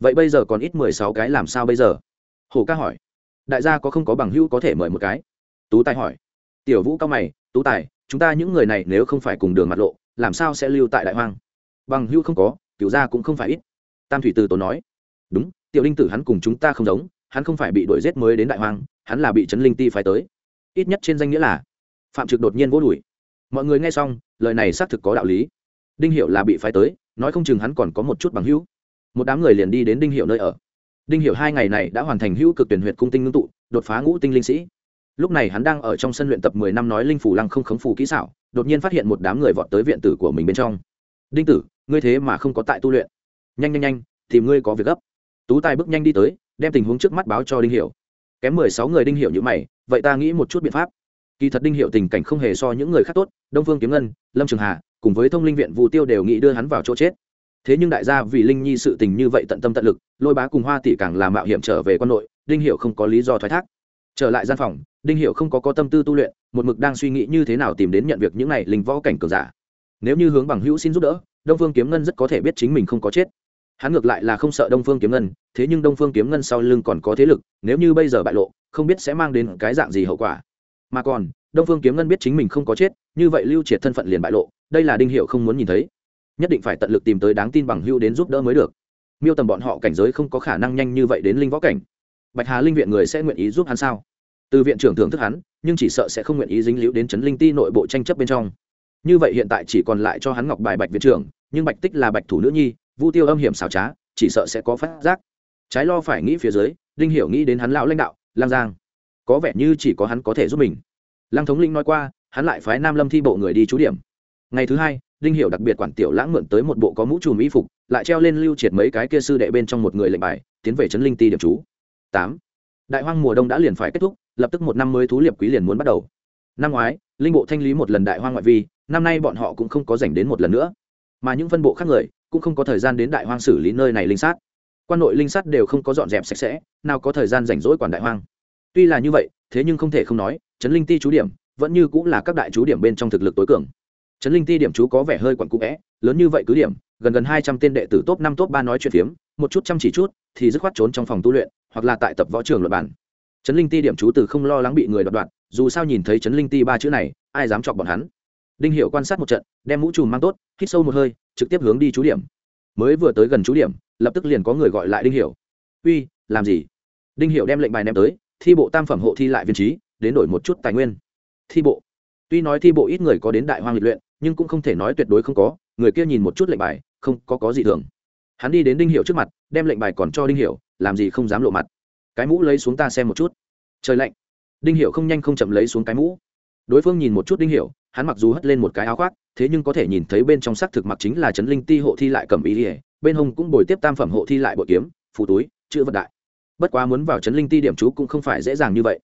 Vậy bây giờ còn ít mười sáu cái làm sao bây giờ? Hồ ca hỏi. Đại gia có không có bằng hữu có thể mời một cái? Tú tài hỏi. Tiểu vũ cao mày, tú tài, chúng ta những người này nếu không phải cùng đường mặt lộ, làm sao sẽ lưu tại đại hoang? Bằng hữu không có, tiểu gia cũng không phải ít. Tam thủy từ tổ nói. Đúng, tiểu linh tử hắn cùng chúng ta không giống hắn không phải bị đuổi giết mới đến đại hoang, hắn là bị trấn linh ti phái tới. Ít nhất trên danh nghĩa là, phạm trực đột nhiên vô đuổi. Mọi người nghe xong, lời này xác thực có đạo lý. Đinh hiệu là bị phái tới, nói không chừng hắn còn có một chút bằng hữu. Một đám người liền đi đến đinh hiệu nơi ở. Đinh hiệu hai ngày này đã hoàn thành hữu cực tuyển huyện cung tinh ngưng tụ, đột phá ngũ tinh linh sĩ. Lúc này hắn đang ở trong sân luyện tập mười năm nói linh phủ lăng không khống phủ kỹ xảo, đột nhiên phát hiện một đám người vọt tới viện tử của mình bên trong. Đinh tử, ngươi thế mà không có tại tu luyện. Nhanh nhanh nhanh, tìm ngươi có việc gấp. Tú tài bước nhanh đi tới đem tình huống trước mắt báo cho đinh hiểu. Kém mười sáu người đinh hiểu như mày, vậy ta nghĩ một chút biện pháp. Kỳ thật đinh hiểu tình cảnh không hề so những người khác tốt, đông phương kiếm ngân, lâm trường hà, cùng với thông linh viện vu tiêu đều nghĩ đưa hắn vào chỗ chết. Thế nhưng đại gia vì linh nhi sự tình như vậy tận tâm tận lực, lôi bá cùng hoa tỷ càng làm mạo hiểm trở về quân nội, đinh hiểu không có lý do thoái thác. Trở lại gian phòng, đinh hiểu không có có tâm tư tu luyện, một mực đang suy nghĩ như thế nào tìm đến nhận việc những này linh võ cảnh cường giả. Nếu như hướng bằng hữu xin giúp đỡ, đông phương kiếm ngân rất có thể biết chính mình không có chết hắn ngược lại là không sợ đông phương kiếm ngân, thế nhưng đông phương kiếm ngân sau lưng còn có thế lực, nếu như bây giờ bại lộ, không biết sẽ mang đến cái dạng gì hậu quả. Mà còn, đông phương kiếm ngân biết chính mình không có chết, như vậy lưu triệt thân phận liền bại lộ, đây là đinh hiệu không muốn nhìn thấy. Nhất định phải tận lực tìm tới đáng tin bằng hưu đến giúp đỡ mới được. Miêu tầm bọn họ cảnh giới không có khả năng nhanh như vậy đến linh võ cảnh. Bạch hà linh viện người sẽ nguyện ý giúp hắn sao? Từ viện trưởng thưởng thức hắn, nhưng chỉ sợ sẽ không nguyện ý dính liễu đến chấn linh ti nội bộ tranh chấp bên trong. Như vậy hiện tại chỉ còn lại cho hắn ngọc bài bạch viện trưởng, nhưng bạch tích là bạch thủ nữ nhi vu tiêu âm hiểm xảo trá, chỉ sợ sẽ có phát giác. Trái lo phải nghĩ phía dưới, đinh hiểu nghĩ đến hắn lão lãnh đạo lang giang. Có vẻ như chỉ có hắn có thể giúp mình. Lăng thống linh nói qua, hắn lại phái nam lâm thi bộ người đi trú điểm. Ngày thứ hai, đinh hiểu đặc biệt quản tiểu lãng mượn tới một bộ có mũ trùm y phục, lại treo lên lưu triệt mấy cái kia sư đệ bên trong một người lệnh bài, tiến về trấn linh ti điểm trú. Tám, đại hoang mùa đông đã liền phải kết thúc, lập tức một năm mới thú liệp quý liền muốn bắt đầu. Năm ngoái, linh bộ thanh lý một lần đại hoang ngoại vi, năm nay bọn họ cũng không có dành đến một lần nữa. Mà những phân bộ khác người cũng không có thời gian đến đại hoang xử lý nơi này linh sát. Quan nội linh sát đều không có dọn dẹp sạch sẽ, nào có thời gian rảnh rỗi quản đại hoang. Tuy là như vậy, thế nhưng không thể không nói, trấn linh ti chú điểm vẫn như cũng là các đại chú điểm bên trong thực lực tối cường. Trấn linh ti điểm chú có vẻ hơi quặn cũ vẽ lớn như vậy cứ điểm, gần gần hai trăm tên đệ tử top năm top ba nói chuyện phiếm, một chút chăm chỉ chút thì dứt khoát trốn trong phòng tu luyện, hoặc là tại tập võ trường luật bản trấn linh ti điểm chú từ không lo lắng bị người đoạt đoạt, dù sao nhìn thấy trấn linh ti ba chữ này, ai dám chọc bọn hắn? Đinh hiệu quan sát một trận, đem mũ trùm mang tốt, hít sâu một hơi trực tiếp hướng đi chú điểm. Mới vừa tới gần chú điểm, lập tức liền có người gọi lại đinh hiểu. Uy, làm gì? Đinh hiểu đem lệnh bài ném tới, thi bộ tam phẩm hộ thi lại viên trí, đến đổi một chút tài nguyên. Thi bộ. Tuy nói thi bộ ít người có đến đại hoang lịch luyện, nhưng cũng không thể nói tuyệt đối không có, người kia nhìn một chút lệnh bài, không có có gì thường. Hắn đi đến đinh hiệu trước mặt, đem lệnh bài còn cho đinh hiệu làm gì không dám lộ mặt. Cái mũ lấy xuống ta xem một chút. Trời lạnh. Đinh hiệu không nhanh không chậm lấy xuống cái mũ. Đối phương nhìn một chút đinh hiệu hắn mặc dù hất lên một cái áo khoác thế nhưng có thể nhìn thấy bên trong xác thực mặc chính là trấn linh ti hộ thi lại cầm ý ỉa, bên hông cũng bồi tiếp tam phẩm hộ thi lại bội kiếm, phù túi, chữ vật đại. Bất quá muốn vào trấn linh ti điểm chú cũng không phải dễ dàng như vậy.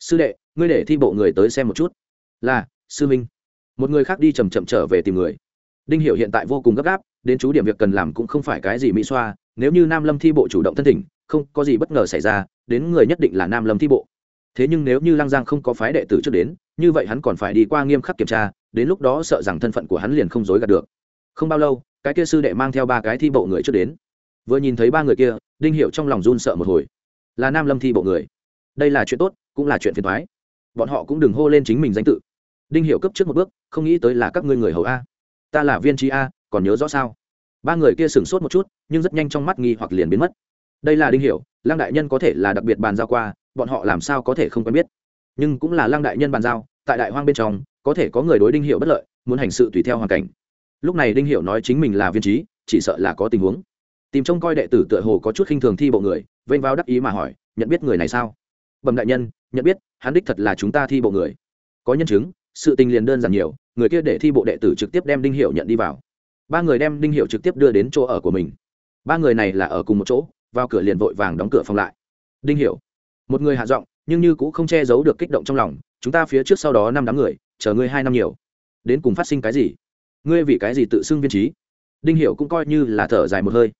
Sư đệ, ngươi để thi bộ người tới xem một chút. Là, sư minh. Một người khác đi chầm chậm trở về tìm người. Đinh hiểu hiện tại vô cùng gấp gáp, đến chú điểm việc cần làm cũng không phải cái gì mỹ xoa, nếu như nam lâm thi bộ chủ động thân thỉnh, không có gì bất ngờ xảy ra, đến người nhất định là nam lâm thi bộ thế nhưng nếu như lăng giang không có phái đệ tử trước đến, như vậy hắn còn phải đi qua nghiêm khắc kiểm tra, đến lúc đó sợ rằng thân phận của hắn liền không dối gạt được. Không bao lâu, cái kia sư đệ mang theo ba cái thi bộ người trước đến. Vừa nhìn thấy ba người kia, đinh hiệu trong lòng run sợ một hồi. Là nam lâm thi bộ người. Đây là chuyện tốt, cũng là chuyện phiền thoái bọn họ cũng đừng hô lên chính mình danh tự. Đinh hiệu cấp trước một bước, không nghĩ tới là các ngươi người hầu a. Ta là viên trí a, còn nhớ rõ sao? Ba người kia sửng sốt một chút, nhưng rất nhanh trong mắt nghi hoặc liền biến mất. Đây là đinh hiệu lăng đại nhân có thể là đặc biệt bàn giao qua bọn họ làm sao có thể không quen biết? Nhưng cũng là lăng đại nhân bàn giao, tại đại hoang bên trong, có thể có người đối đinh hiệu bất lợi, muốn hành sự tùy theo hoàn cảnh. Lúc này đinh hiệu nói chính mình là viên trí, chỉ sợ là có tình huống. Tìm trông coi đệ tử tựa hồ có chút khinh thường thi bộ người, vênh vào đắc ý mà hỏi, nhận biết người này sao? Bẩm đại nhân, nhận biết, hắn đích thật là chúng ta thi bộ người. Có nhân chứng, sự tình liền đơn giản nhiều, người kia để thi bộ đệ tử trực tiếp đem đinh hiệu nhận đi vào. Ba người đem đinh hiệu trực tiếp đưa đến chỗ ở của mình. Ba người này là ở cùng một chỗ, vào cửa liền vội vàng đóng cửa phòng lại. Đinh hiệu một người hạ giọng, nhưng như cũng không che giấu được kích động trong lòng, chúng ta phía trước sau đó năm đám người, chờ ngươi hai năm nhiều. Đến cùng phát sinh cái gì? Ngươi vì cái gì tự xưng viên trí? Đinh hiểu cũng coi như là thở dài một hơi.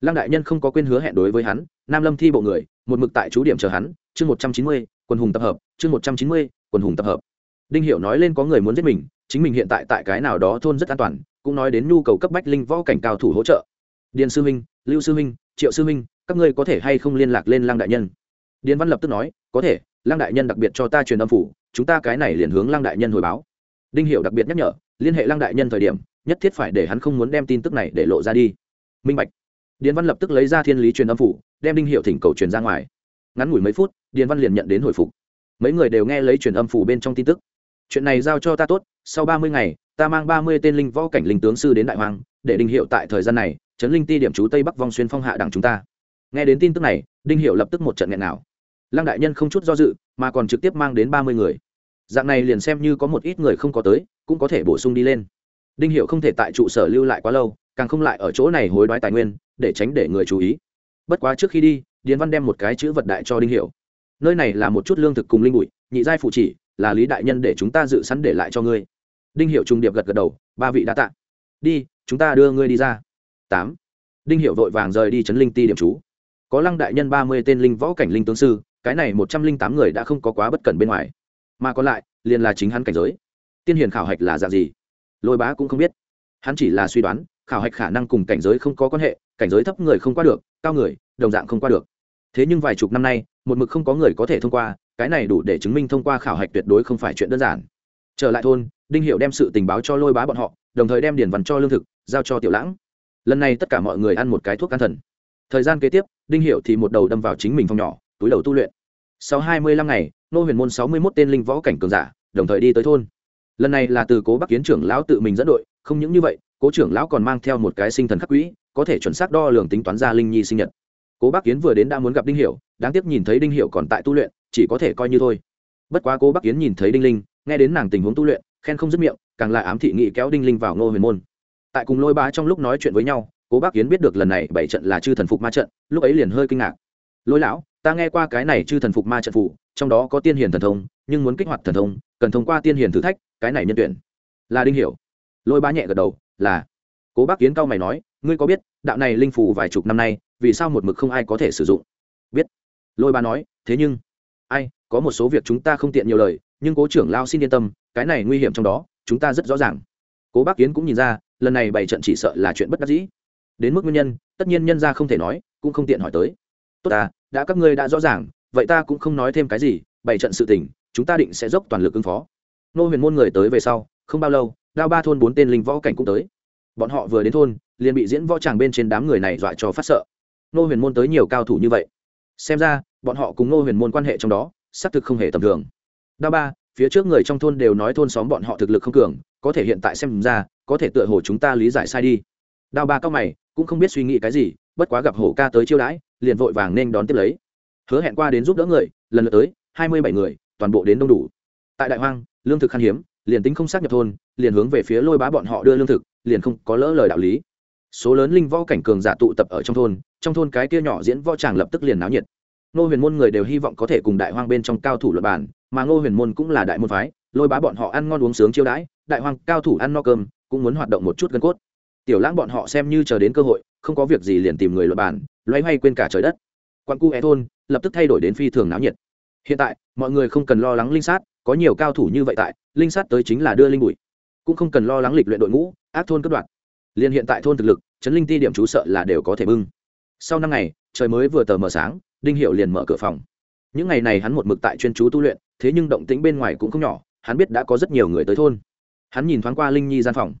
Lăng đại nhân không có quên hứa hẹn đối với hắn, nam lâm thi bộ người, một mực tại chú điểm chờ hắn, chương một trăm chín mươi, quần hùng tập hợp, chương một trăm chín mươi, quần hùng tập hợp. Đinh hiểu nói lên có người muốn giết mình, chính mình hiện tại tại cái nào đó thôn rất an toàn, cũng nói đến nhu cầu cấp bách linh võ cảnh cao thủ hỗ trợ. Điền sư minh lưu sư minh triệu sư minh các ngươi có thể hay không liên lạc lên lăng đại nhân? Điền văn lập tức nói, có thể, lăng đại nhân đặc biệt cho ta truyền âm phủ, chúng ta cái này liền hướng lăng đại nhân hồi báo. Đinh hiểu đặc biệt nhắc nhở, liên hệ lăng đại nhân thời điểm, nhất thiết phải để hắn không muốn đem tin tức này để lộ ra đi. Minh bạch. Điền văn lập tức lấy ra thiên lý truyền âm phủ, đem đinh hiệu thỉnh cầu truyền ra ngoài. Ngắn ngủi mấy phút, điền văn liền nhận đến hồi phục. Mấy người đều nghe lấy truyền âm phủ bên trong tin tức. Chuyện này giao cho ta tốt, sau ba mươi ngày, ta mang ba mươi tên linh võ cảnh linh tướng sư đến đại hoàng để đinh hiệu tại thời gian này chấn linh ti điểm chú tây bắc vong xuyên phong hạ đằng chúng ta. Nghe đến tin tức này, đinh hiệu lập tức một trận nghẹn nào lăng đại nhân không chút do dự, mà còn trực tiếp mang đến ba mươi người. Dạng này liền xem như có một ít người không có tới, cũng có thể bổ sung đi lên. Đinh hiệu không thể tại trụ sở lưu lại quá lâu, càng không lại ở chỗ này hối đoái tài nguyên, để tránh để người chú ý. Bất quá trước khi đi, điền văn đem một cái chữ vật đại cho đinh hiệu nơi này là một chút lương thực cùng linh bụi, nhị giai phụ chỉ, là lý đại nhân để chúng ta dự sẵn để lại cho ngươi. Đinh hiệu trung điệp gật gật đầu, ba vị đã tạ. Đi, chúng ta đưa ngươi đi ra. Tám. Đinh hiệu vội vàng rời đi chấn linh ti điểm chú. Có lăng đại nhân ba mươi tên linh võ cảnh linh tướng sư cái này một trăm linh tám người đã không có quá bất cẩn bên ngoài. Mà còn lại, liền là chính hắn cảnh giới. Tiên hiền khảo hạch là dạng gì? Lôi bá cũng không biết. Hắn chỉ là suy đoán, khảo hạch khả năng cùng cảnh giới không có quan hệ, cảnh giới thấp người không qua được, cao người, đồng dạng không qua được. Thế nhưng vài chục năm nay, một mực không có người có thể thông qua, cái này đủ để chứng minh thông qua khảo hạch tuyệt đối không phải chuyện đơn giản. Trở lại thôn, đinh hiệu đem sự tình báo cho lôi bá bọn họ, đồng thời đem điển văn cho lương thực, giao cho tiểu lãng. Lần này tất cả mọi người ăn một cái thuốc an thần. Thời gian kế tiếp, đinh hiệu thì một đầu đâm vào chính mình phòng nhỏ túi đầu tu luyện. Sau hai mươi lăm ngày nô huyền môn sáu mươi mốt tên linh võ cảnh cường giả, đồng thời đi tới thôn. Lần này là từ cố bắc kiến trưởng lão tự mình dẫn đội, không những như vậy, cố trưởng lão còn mang theo một cái sinh thần khắc quỹ, có thể chuẩn xác đo lường tính toán ra linh nhi sinh nhật. Cố bắc kiến vừa đến đã muốn gặp đinh hiểu, đáng tiếc nhìn thấy đinh hiểu còn tại tu luyện, chỉ có thể coi như thôi. Bất quá cố bắc kiến nhìn thấy đinh linh, nghe đến nàng tình huống tu luyện, khen không dứt miệng, càng lại ám thị nghị kéo đinh linh vào ngô huyền môn. Tại cùng lôi bá trong lúc nói chuyện với nhau, cố bắc kiến biết được lần này bảy trận là chư thần phục ma trận, lúc ấy liền hơi kinh ngạc. Lôi lão ta nghe qua cái này chư thần phục ma trận phụ trong đó có tiên hiền thần thông, nhưng muốn kích hoạt thần thông, cần thông qua tiên hiền thử thách, cái này nhân tuyển. Là đinh hiểu. Lôi bá nhẹ gật đầu, là. Cố bác kiến cao mày nói, ngươi có biết, đạo này linh phủ vài chục năm nay, vì sao một mực không ai có thể sử dụng? Biết. Lôi bá nói, thế nhưng, ai, có một số việc chúng ta không tiện nhiều lời, nhưng cố trưởng lao xin yên tâm, cái này nguy hiểm trong đó, chúng ta rất rõ ràng. Cố bác kiến cũng nhìn ra, lần này bảy trận chỉ sợ là chuyện bất đắc dĩ. Đến mức nguyên nhân, tất nhiên nhân ra không thể nói, cũng không tiện hỏi tới tốt ta, đã các ngươi đã rõ ràng, vậy ta cũng không nói thêm cái gì, bảy trận sự tình, chúng ta định sẽ dốc toàn lực ứng phó. Nô huyền môn người tới về sau, không bao lâu, đao ba thôn bốn tên linh võ cảnh cũng tới. Bọn họ vừa đến thôn, liền bị diễn võ tràng bên trên đám người này dọa cho phát sợ. Nô huyền môn tới nhiều cao thủ như vậy. Xem ra, bọn họ cùng nô huyền môn quan hệ trong đó, xác thực không hề tầm thường. Đao ba, phía trước người trong thôn đều nói thôn xóm bọn họ thực lực không cường, có thể hiện tại xem ra, có thể tựa hồ chúng ta lý giải sai đi. Đao ba cao mày, cũng không biết suy nghĩ cái gì bất quá gặp hổ ca tới chiêu đãi, liền vội vàng nên đón tiếp lấy. Hứa hẹn qua đến giúp đỡ người, lần lượt tới, hai mươi bảy người, toàn bộ đến đông đủ. Tại đại hoang, lương thực khan hiếm, liền tính không xác nhập thôn, liền hướng về phía lôi bá bọn họ đưa lương thực, liền không có lỡ lời đạo lý. Số lớn linh võ cảnh cường giả tụ tập ở trong thôn trong thôn cái kia nhỏ diễn võ tràng lập tức liền náo nhiệt. Ngô huyền môn người đều hy vọng có thể cùng đại hoang bên trong cao thủ luật bản mà ngô huyền môn cũng là đại môn phái, lôi bá bọn họ ăn ngon uống sướng chiêu đãi, đại hoang cao thủ ăn no cơm, cũng muốn hoạt động một chút gân cốt tiểu lãng bọn họ xem như chờ đến cơ hội, không có việc gì liền tìm người luật bản loay hoay quên cả trời đất. Quan cu é thôn lập tức thay đổi đến phi thường náo nhiệt. Hiện tại, mọi người không cần lo lắng linh sát, có nhiều cao thủ như vậy tại, linh sát tới chính là đưa linh bụi. Cũng không cần lo lắng lịch luyện đội ngũ, ác thôn cất đoạt. liền hiện tại thôn thực lực chấn linh ti điểm chú sợ là đều có thể bưng. Sau năm ngày, trời mới vừa tờ mờ sáng, đinh hiệu liền mở cửa phòng. Những ngày này hắn một mực tại chuyên chú tu luyện, thế nhưng động tĩnh bên ngoài cũng không nhỏ, hắn biết đã có rất nhiều người tới thôn. Hắn nhìn thoáng qua linh nhi gian phòng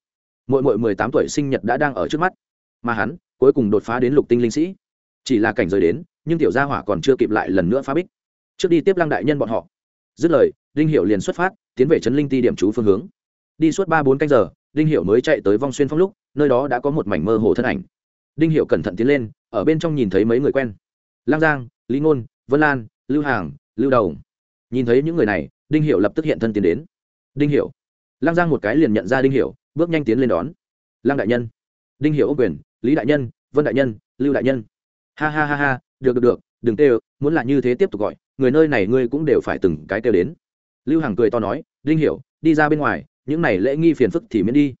mỗi mỗi mười tám tuổi sinh nhật đã đang ở trước mắt. Mà hắn, cuối cùng đột phá đến lục tinh linh sĩ. Chỉ là cảnh rời đến, nhưng tiểu gia hỏa còn chưa kịp lại lần nữa phá bích. Trước đi tiếp lăng đại nhân bọn họ. Dứt lời, đinh hiệu liền xuất phát, tiến về trấn linh ti điểm chú phương hướng. Đi suốt ba bốn canh giờ, đinh hiệu mới chạy tới vong xuyên phong lúc, nơi đó đã có một mảnh mơ hồ thân ảnh. Đinh hiệu cẩn thận tiến lên, ở bên trong nhìn thấy mấy người quen. Lang giang, lý ngôn, vân lan, lưu hàng, lưu đầu nhìn thấy những người này, đinh hiệu lập tức hiện thân tiến đến. Đinh hiệu lang giang một cái liền nhận ra đinh hiệu bước nhanh tiến lên đón. Lang đại nhân, đinh Hiểu ô quyền, lý đại nhân, vân đại nhân, lưu đại nhân. Ha ha ha ha, được được được, đừng tê muốn là như thế tiếp tục gọi, người nơi này ngươi cũng đều phải từng cái kêu đến. Lưu hằng cười to nói, đinh hiểu, đi ra bên ngoài, những này lễ nghi phiền phức thì miễn đi.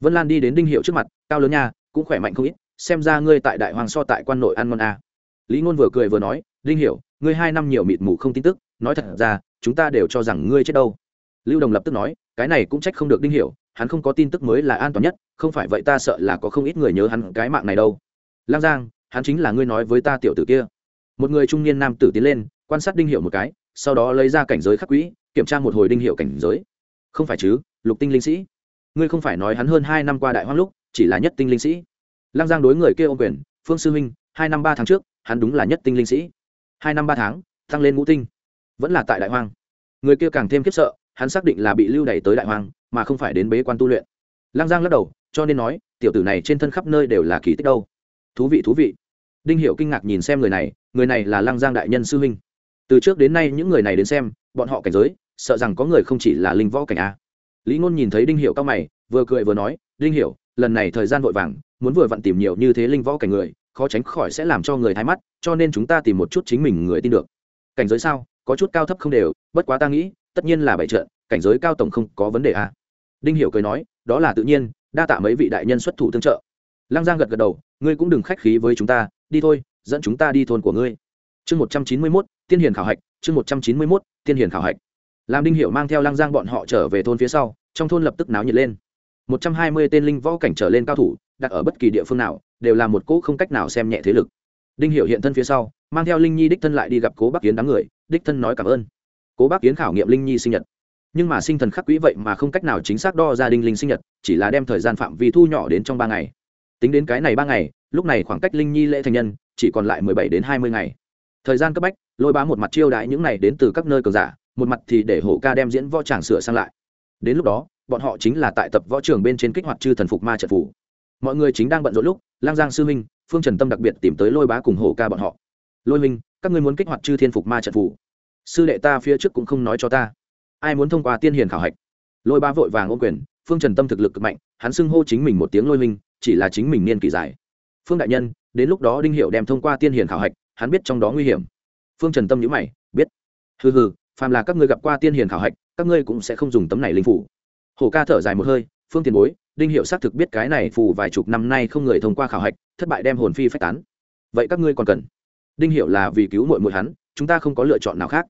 Vân lan đi đến đinh hiệu trước mặt, cao lớn nha, cũng khỏe mạnh không ít, xem ra ngươi tại đại hoàng so tại quan nội ăn ngon à. lý ngôn vừa cười vừa nói, đinh hiểu, ngươi hai năm nhiều mịt mù không tin tức, nói thật ra, chúng ta đều cho rằng ngươi chết đâu lưu đồng lập tức nói, cái này cũng trách không được đinh hiểu, hắn không có tin tức mới là an toàn nhất, không phải vậy ta sợ là có không ít người nhớ hắn cái mạng này đâu. Lang giang, hắn chính là ngươi nói với ta tiểu tử kia. Một người trung niên nam tử tiến lên, quan sát đinh hiệu một cái, sau đó lấy ra cảnh giới khắc quỹ, kiểm tra một hồi đinh hiệu cảnh giới. Không phải chứ, lục tinh linh sĩ. Ngươi không phải nói hắn hơn hai năm qua đại hoang lúc, chỉ là nhất tinh linh sĩ. Lang giang đối người kia ô quyền, phương sư huynh, hai năm ba tháng trước, hắn đúng là nhất tinh linh sĩ. Hai năm ba tháng, tăng lên ngũ tinh. Vẫn là tại đại hoang. Người kia càng thêm khiếp sợ hắn xác định là bị lưu đày tới đại hoang, mà không phải đến bế quan tu luyện. Lang giang lắc đầu, cho nên nói, tiểu tử này trên thân khắp nơi đều là kỳ tích đâu. Thú vị thú vị. Đinh hiệu kinh ngạc nhìn xem người này người này là Lang giang đại nhân sư huynh. Từ trước đến nay những người này đến xem, bọn họ cảnh giới, sợ rằng có người không chỉ là linh võ cảnh a. Lý ngôn nhìn thấy đinh hiệu cao mày, vừa cười vừa nói, đinh hiệu lần này thời gian vội vàng, muốn vừa vặn tìm nhiều như thế linh võ cảnh người, khó tránh khỏi sẽ làm cho người thái mắt, cho nên chúng ta tìm một chút chính mình người tin được. Cảnh giới sao? Có chút cao thấp không đều, bất quá ta nghĩ tất nhiên là bảy trận, cảnh giới cao tổng không có vấn đề a đinh hiểu cười nói, đó là tự nhiên, đa tạ mấy vị đại nhân xuất thủ tương trợ. Lăng giang gật gật đầu, ngươi cũng đừng khách khí với chúng ta, đi thôi, dẫn chúng ta đi thôn của ngươi. Chương một trăm chín mươi mốt, tiên hiền khảo hạch, chương một trăm chín mươi mốt, tiên hiền khảo hạch. Làm đinh Hiểu mang theo lăng giang bọn họ trở về thôn phía sau, trong thôn lập tức náo nhiệt lên. Một trăm hai mươi tên linh võ cảnh trở lên cao thủ, đặt ở bất kỳ địa phương nào, đều là một cỗ không cách nào xem nhẹ thế lực. Đinh Hiểu hiện thân phía sau, mang theo linh nhi đích thân lại đi gặp cố Bắc kiến đám người, đích thân nói cảm ơn cố bác kiến khảo nghiệm linh nhi sinh nhật. Nhưng mà sinh thần khắc quỹ vậy mà không cách nào chính xác đo ra đinh linh sinh nhật, chỉ là đem thời gian phạm vi thu nhỏ đến trong ba ngày. Tính đến cái này ba ngày, lúc này khoảng cách linh nhi lễ thành nhân chỉ còn lại mười bảy đến hai mươi ngày. Thời gian cấp bách, lôi bá một mặt chiêu đãi những này đến từ các nơi cờ giả, một mặt thì để hổ ca đem diễn võ tràng sửa sang lại. Đến lúc đó, bọn họ chính là tại tập võ trường bên trên kích hoạt chư thần phục ma trận phủ. Mọi người chính đang bận rộn lúc, lang giang sư minh phương trần tâm đặc biệt tìm tới lôi bá cùng hổ ca bọn họ. Lôi minh các ngươi muốn kích hoạt chư thiên phục ma trận phủ sư đệ ta phía trước cũng không nói cho ta. Ai muốn thông qua tiên hiền khảo hạch? Lôi Ba vội vàng ô quyền, phương trần tâm thực lực cực mạnh, hắn xưng hô chính mình một tiếng lôi minh, chỉ là chính mình niên kỳ dài. Phương đại nhân, đến lúc đó đinh hiệu đem thông qua tiên hiền khảo hạch, hắn biết trong đó nguy hiểm. Phương trần tâm nhữ mày, biết. Hừ hừ, phàm là các ngươi gặp qua tiên hiền khảo hạch, các ngươi cũng sẽ không dùng tấm này linh phủ. Hổ ca thở dài một hơi, phương tiền bối, đinh hiệu xác thực biết cái này phù vài chục năm nay không người thông qua khảo hạch, thất bại đem hồn phi phách tán. Vậy các ngươi còn cần? Đinh hiệu là vì cứu mội mội hắn, chúng ta không có lựa chọn nào khác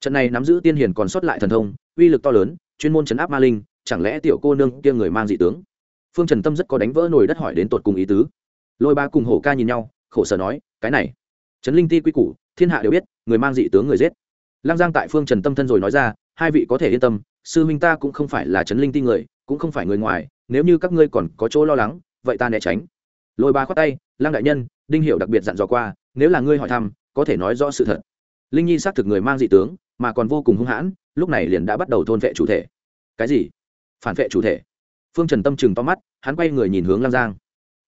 trận này nắm giữ tiên hiền còn sót lại thần thông, uy lực to lớn, chuyên môn chấn áp ma linh, chẳng lẽ tiểu cô nương kia người mang dị tướng? Phương trần tâm rất có đánh vỡ nồi đất hỏi đến tột cùng ý tứ. Lôi ba cùng hổ ca nhìn nhau, khổ sở nói, cái này, trấn linh ti quy củ, thiên hạ đều biết, người mang dị tướng người giết. Lăng giang tại phương trần tâm thân rồi nói ra, hai vị có thể yên tâm, sư huynh ta cũng không phải là trấn linh ti người, cũng không phải người ngoài, nếu như các ngươi còn có chỗ lo lắng, vậy ta né tránh. Lôi ba khoát tay, lăng đại nhân, đinh hiểu đặc biệt dặn dò qua, nếu là ngươi hỏi thăm, có thể nói rõ sự thật. Linh nhi xác thực người mang dị tướng mà còn vô cùng hung hãn, lúc này liền đã bắt đầu thôn vệ chủ thể. Cái gì? Phản vệ chủ thể? Phương trần tâm chừng to mắt, hắn quay người nhìn hướng Lam giang.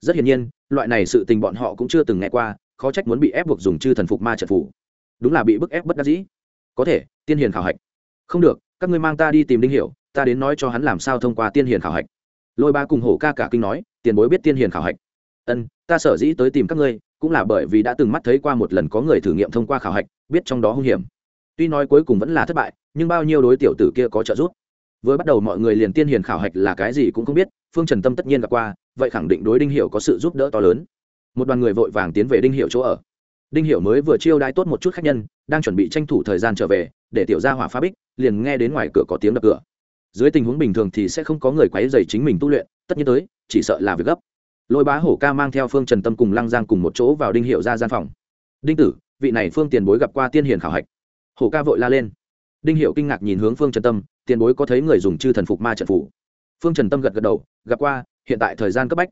Rất hiển nhiên, loại này sự tình bọn họ cũng chưa từng nghe qua, khó trách muốn bị ép buộc dùng chư thần phục ma trận phủ. Đúng là bị bức ép bất đắc dĩ. Có thể, tiên hiền khảo hạch. Không được, các ngươi mang ta đi tìm đinh hiểu, ta đến nói cho hắn làm sao thông qua tiên hiền khảo hạch. Lôi ba cùng hổ ca cả kinh nói, tiền bối biết tiên hiền khảo hạch. Ân, ta sở dĩ tới tìm các ngươi, cũng là bởi vì đã từng mắt thấy qua một lần có người thử nghiệm thông qua khảo hạch, biết trong đó hung hiểm tuy nói cuối cùng vẫn là thất bại, nhưng bao nhiêu đối tiểu tử kia có trợ giúp. Vừa bắt đầu mọi người liền tiên hiền khảo hạch là cái gì cũng không biết, phương trần tâm tất nhiên gặp qua, vậy khẳng định đối đinh hiệu có sự giúp đỡ to lớn. Một đoàn người vội vàng tiến về đinh hiệu chỗ ở. Đinh hiệu mới vừa chiêu đãi tốt một chút khách nhân, đang chuẩn bị tranh thủ thời gian trở về, để tiểu gia hỏa phá bích, liền nghe đến ngoài cửa có tiếng đập cửa. Dưới tình huống bình thường thì sẽ không có người quấy dày chính mình tu luyện, tất nhiên tới, chỉ sợ là việc gấp. Lôi bá hổ ca mang theo phương trần tâm cùng lăng giang cùng một chỗ vào đinh hiệu ra gian phòng. Đinh tử, vị này phương tiền bối gặp qua tiên hiền khảo hạch hổ ca vội la lên. Đinh hiệu kinh ngạc nhìn hướng phương trần tâm, tiền bối có thấy người dùng chư thần phục ma trận phủ? Phương trần tâm gật gật đầu, gặp qua, hiện tại thời gian cấp bách.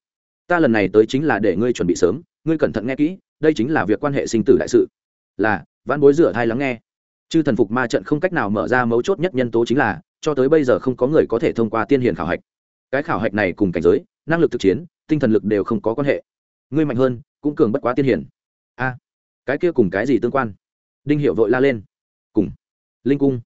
Ta lần này tới chính là để ngươi chuẩn bị sớm, ngươi cẩn thận nghe kỹ, đây chính là việc quan hệ sinh tử đại sự. Là văn bối rửa thai lắng nghe. Chư thần phục ma trận không cách nào mở ra mấu chốt nhất nhân tố chính là, cho tới bây giờ không có người có thể thông qua tiên hiền khảo hạch. Cái khảo hạch này cùng cảnh giới, năng lực thực chiến, tinh thần lực đều không có quan hệ. Ngươi mạnh hơn, cũng cường bất quá tiên hiền a, cái kia cùng cái gì tương quan? Đinh hiệu vội la lên cùng linh cung.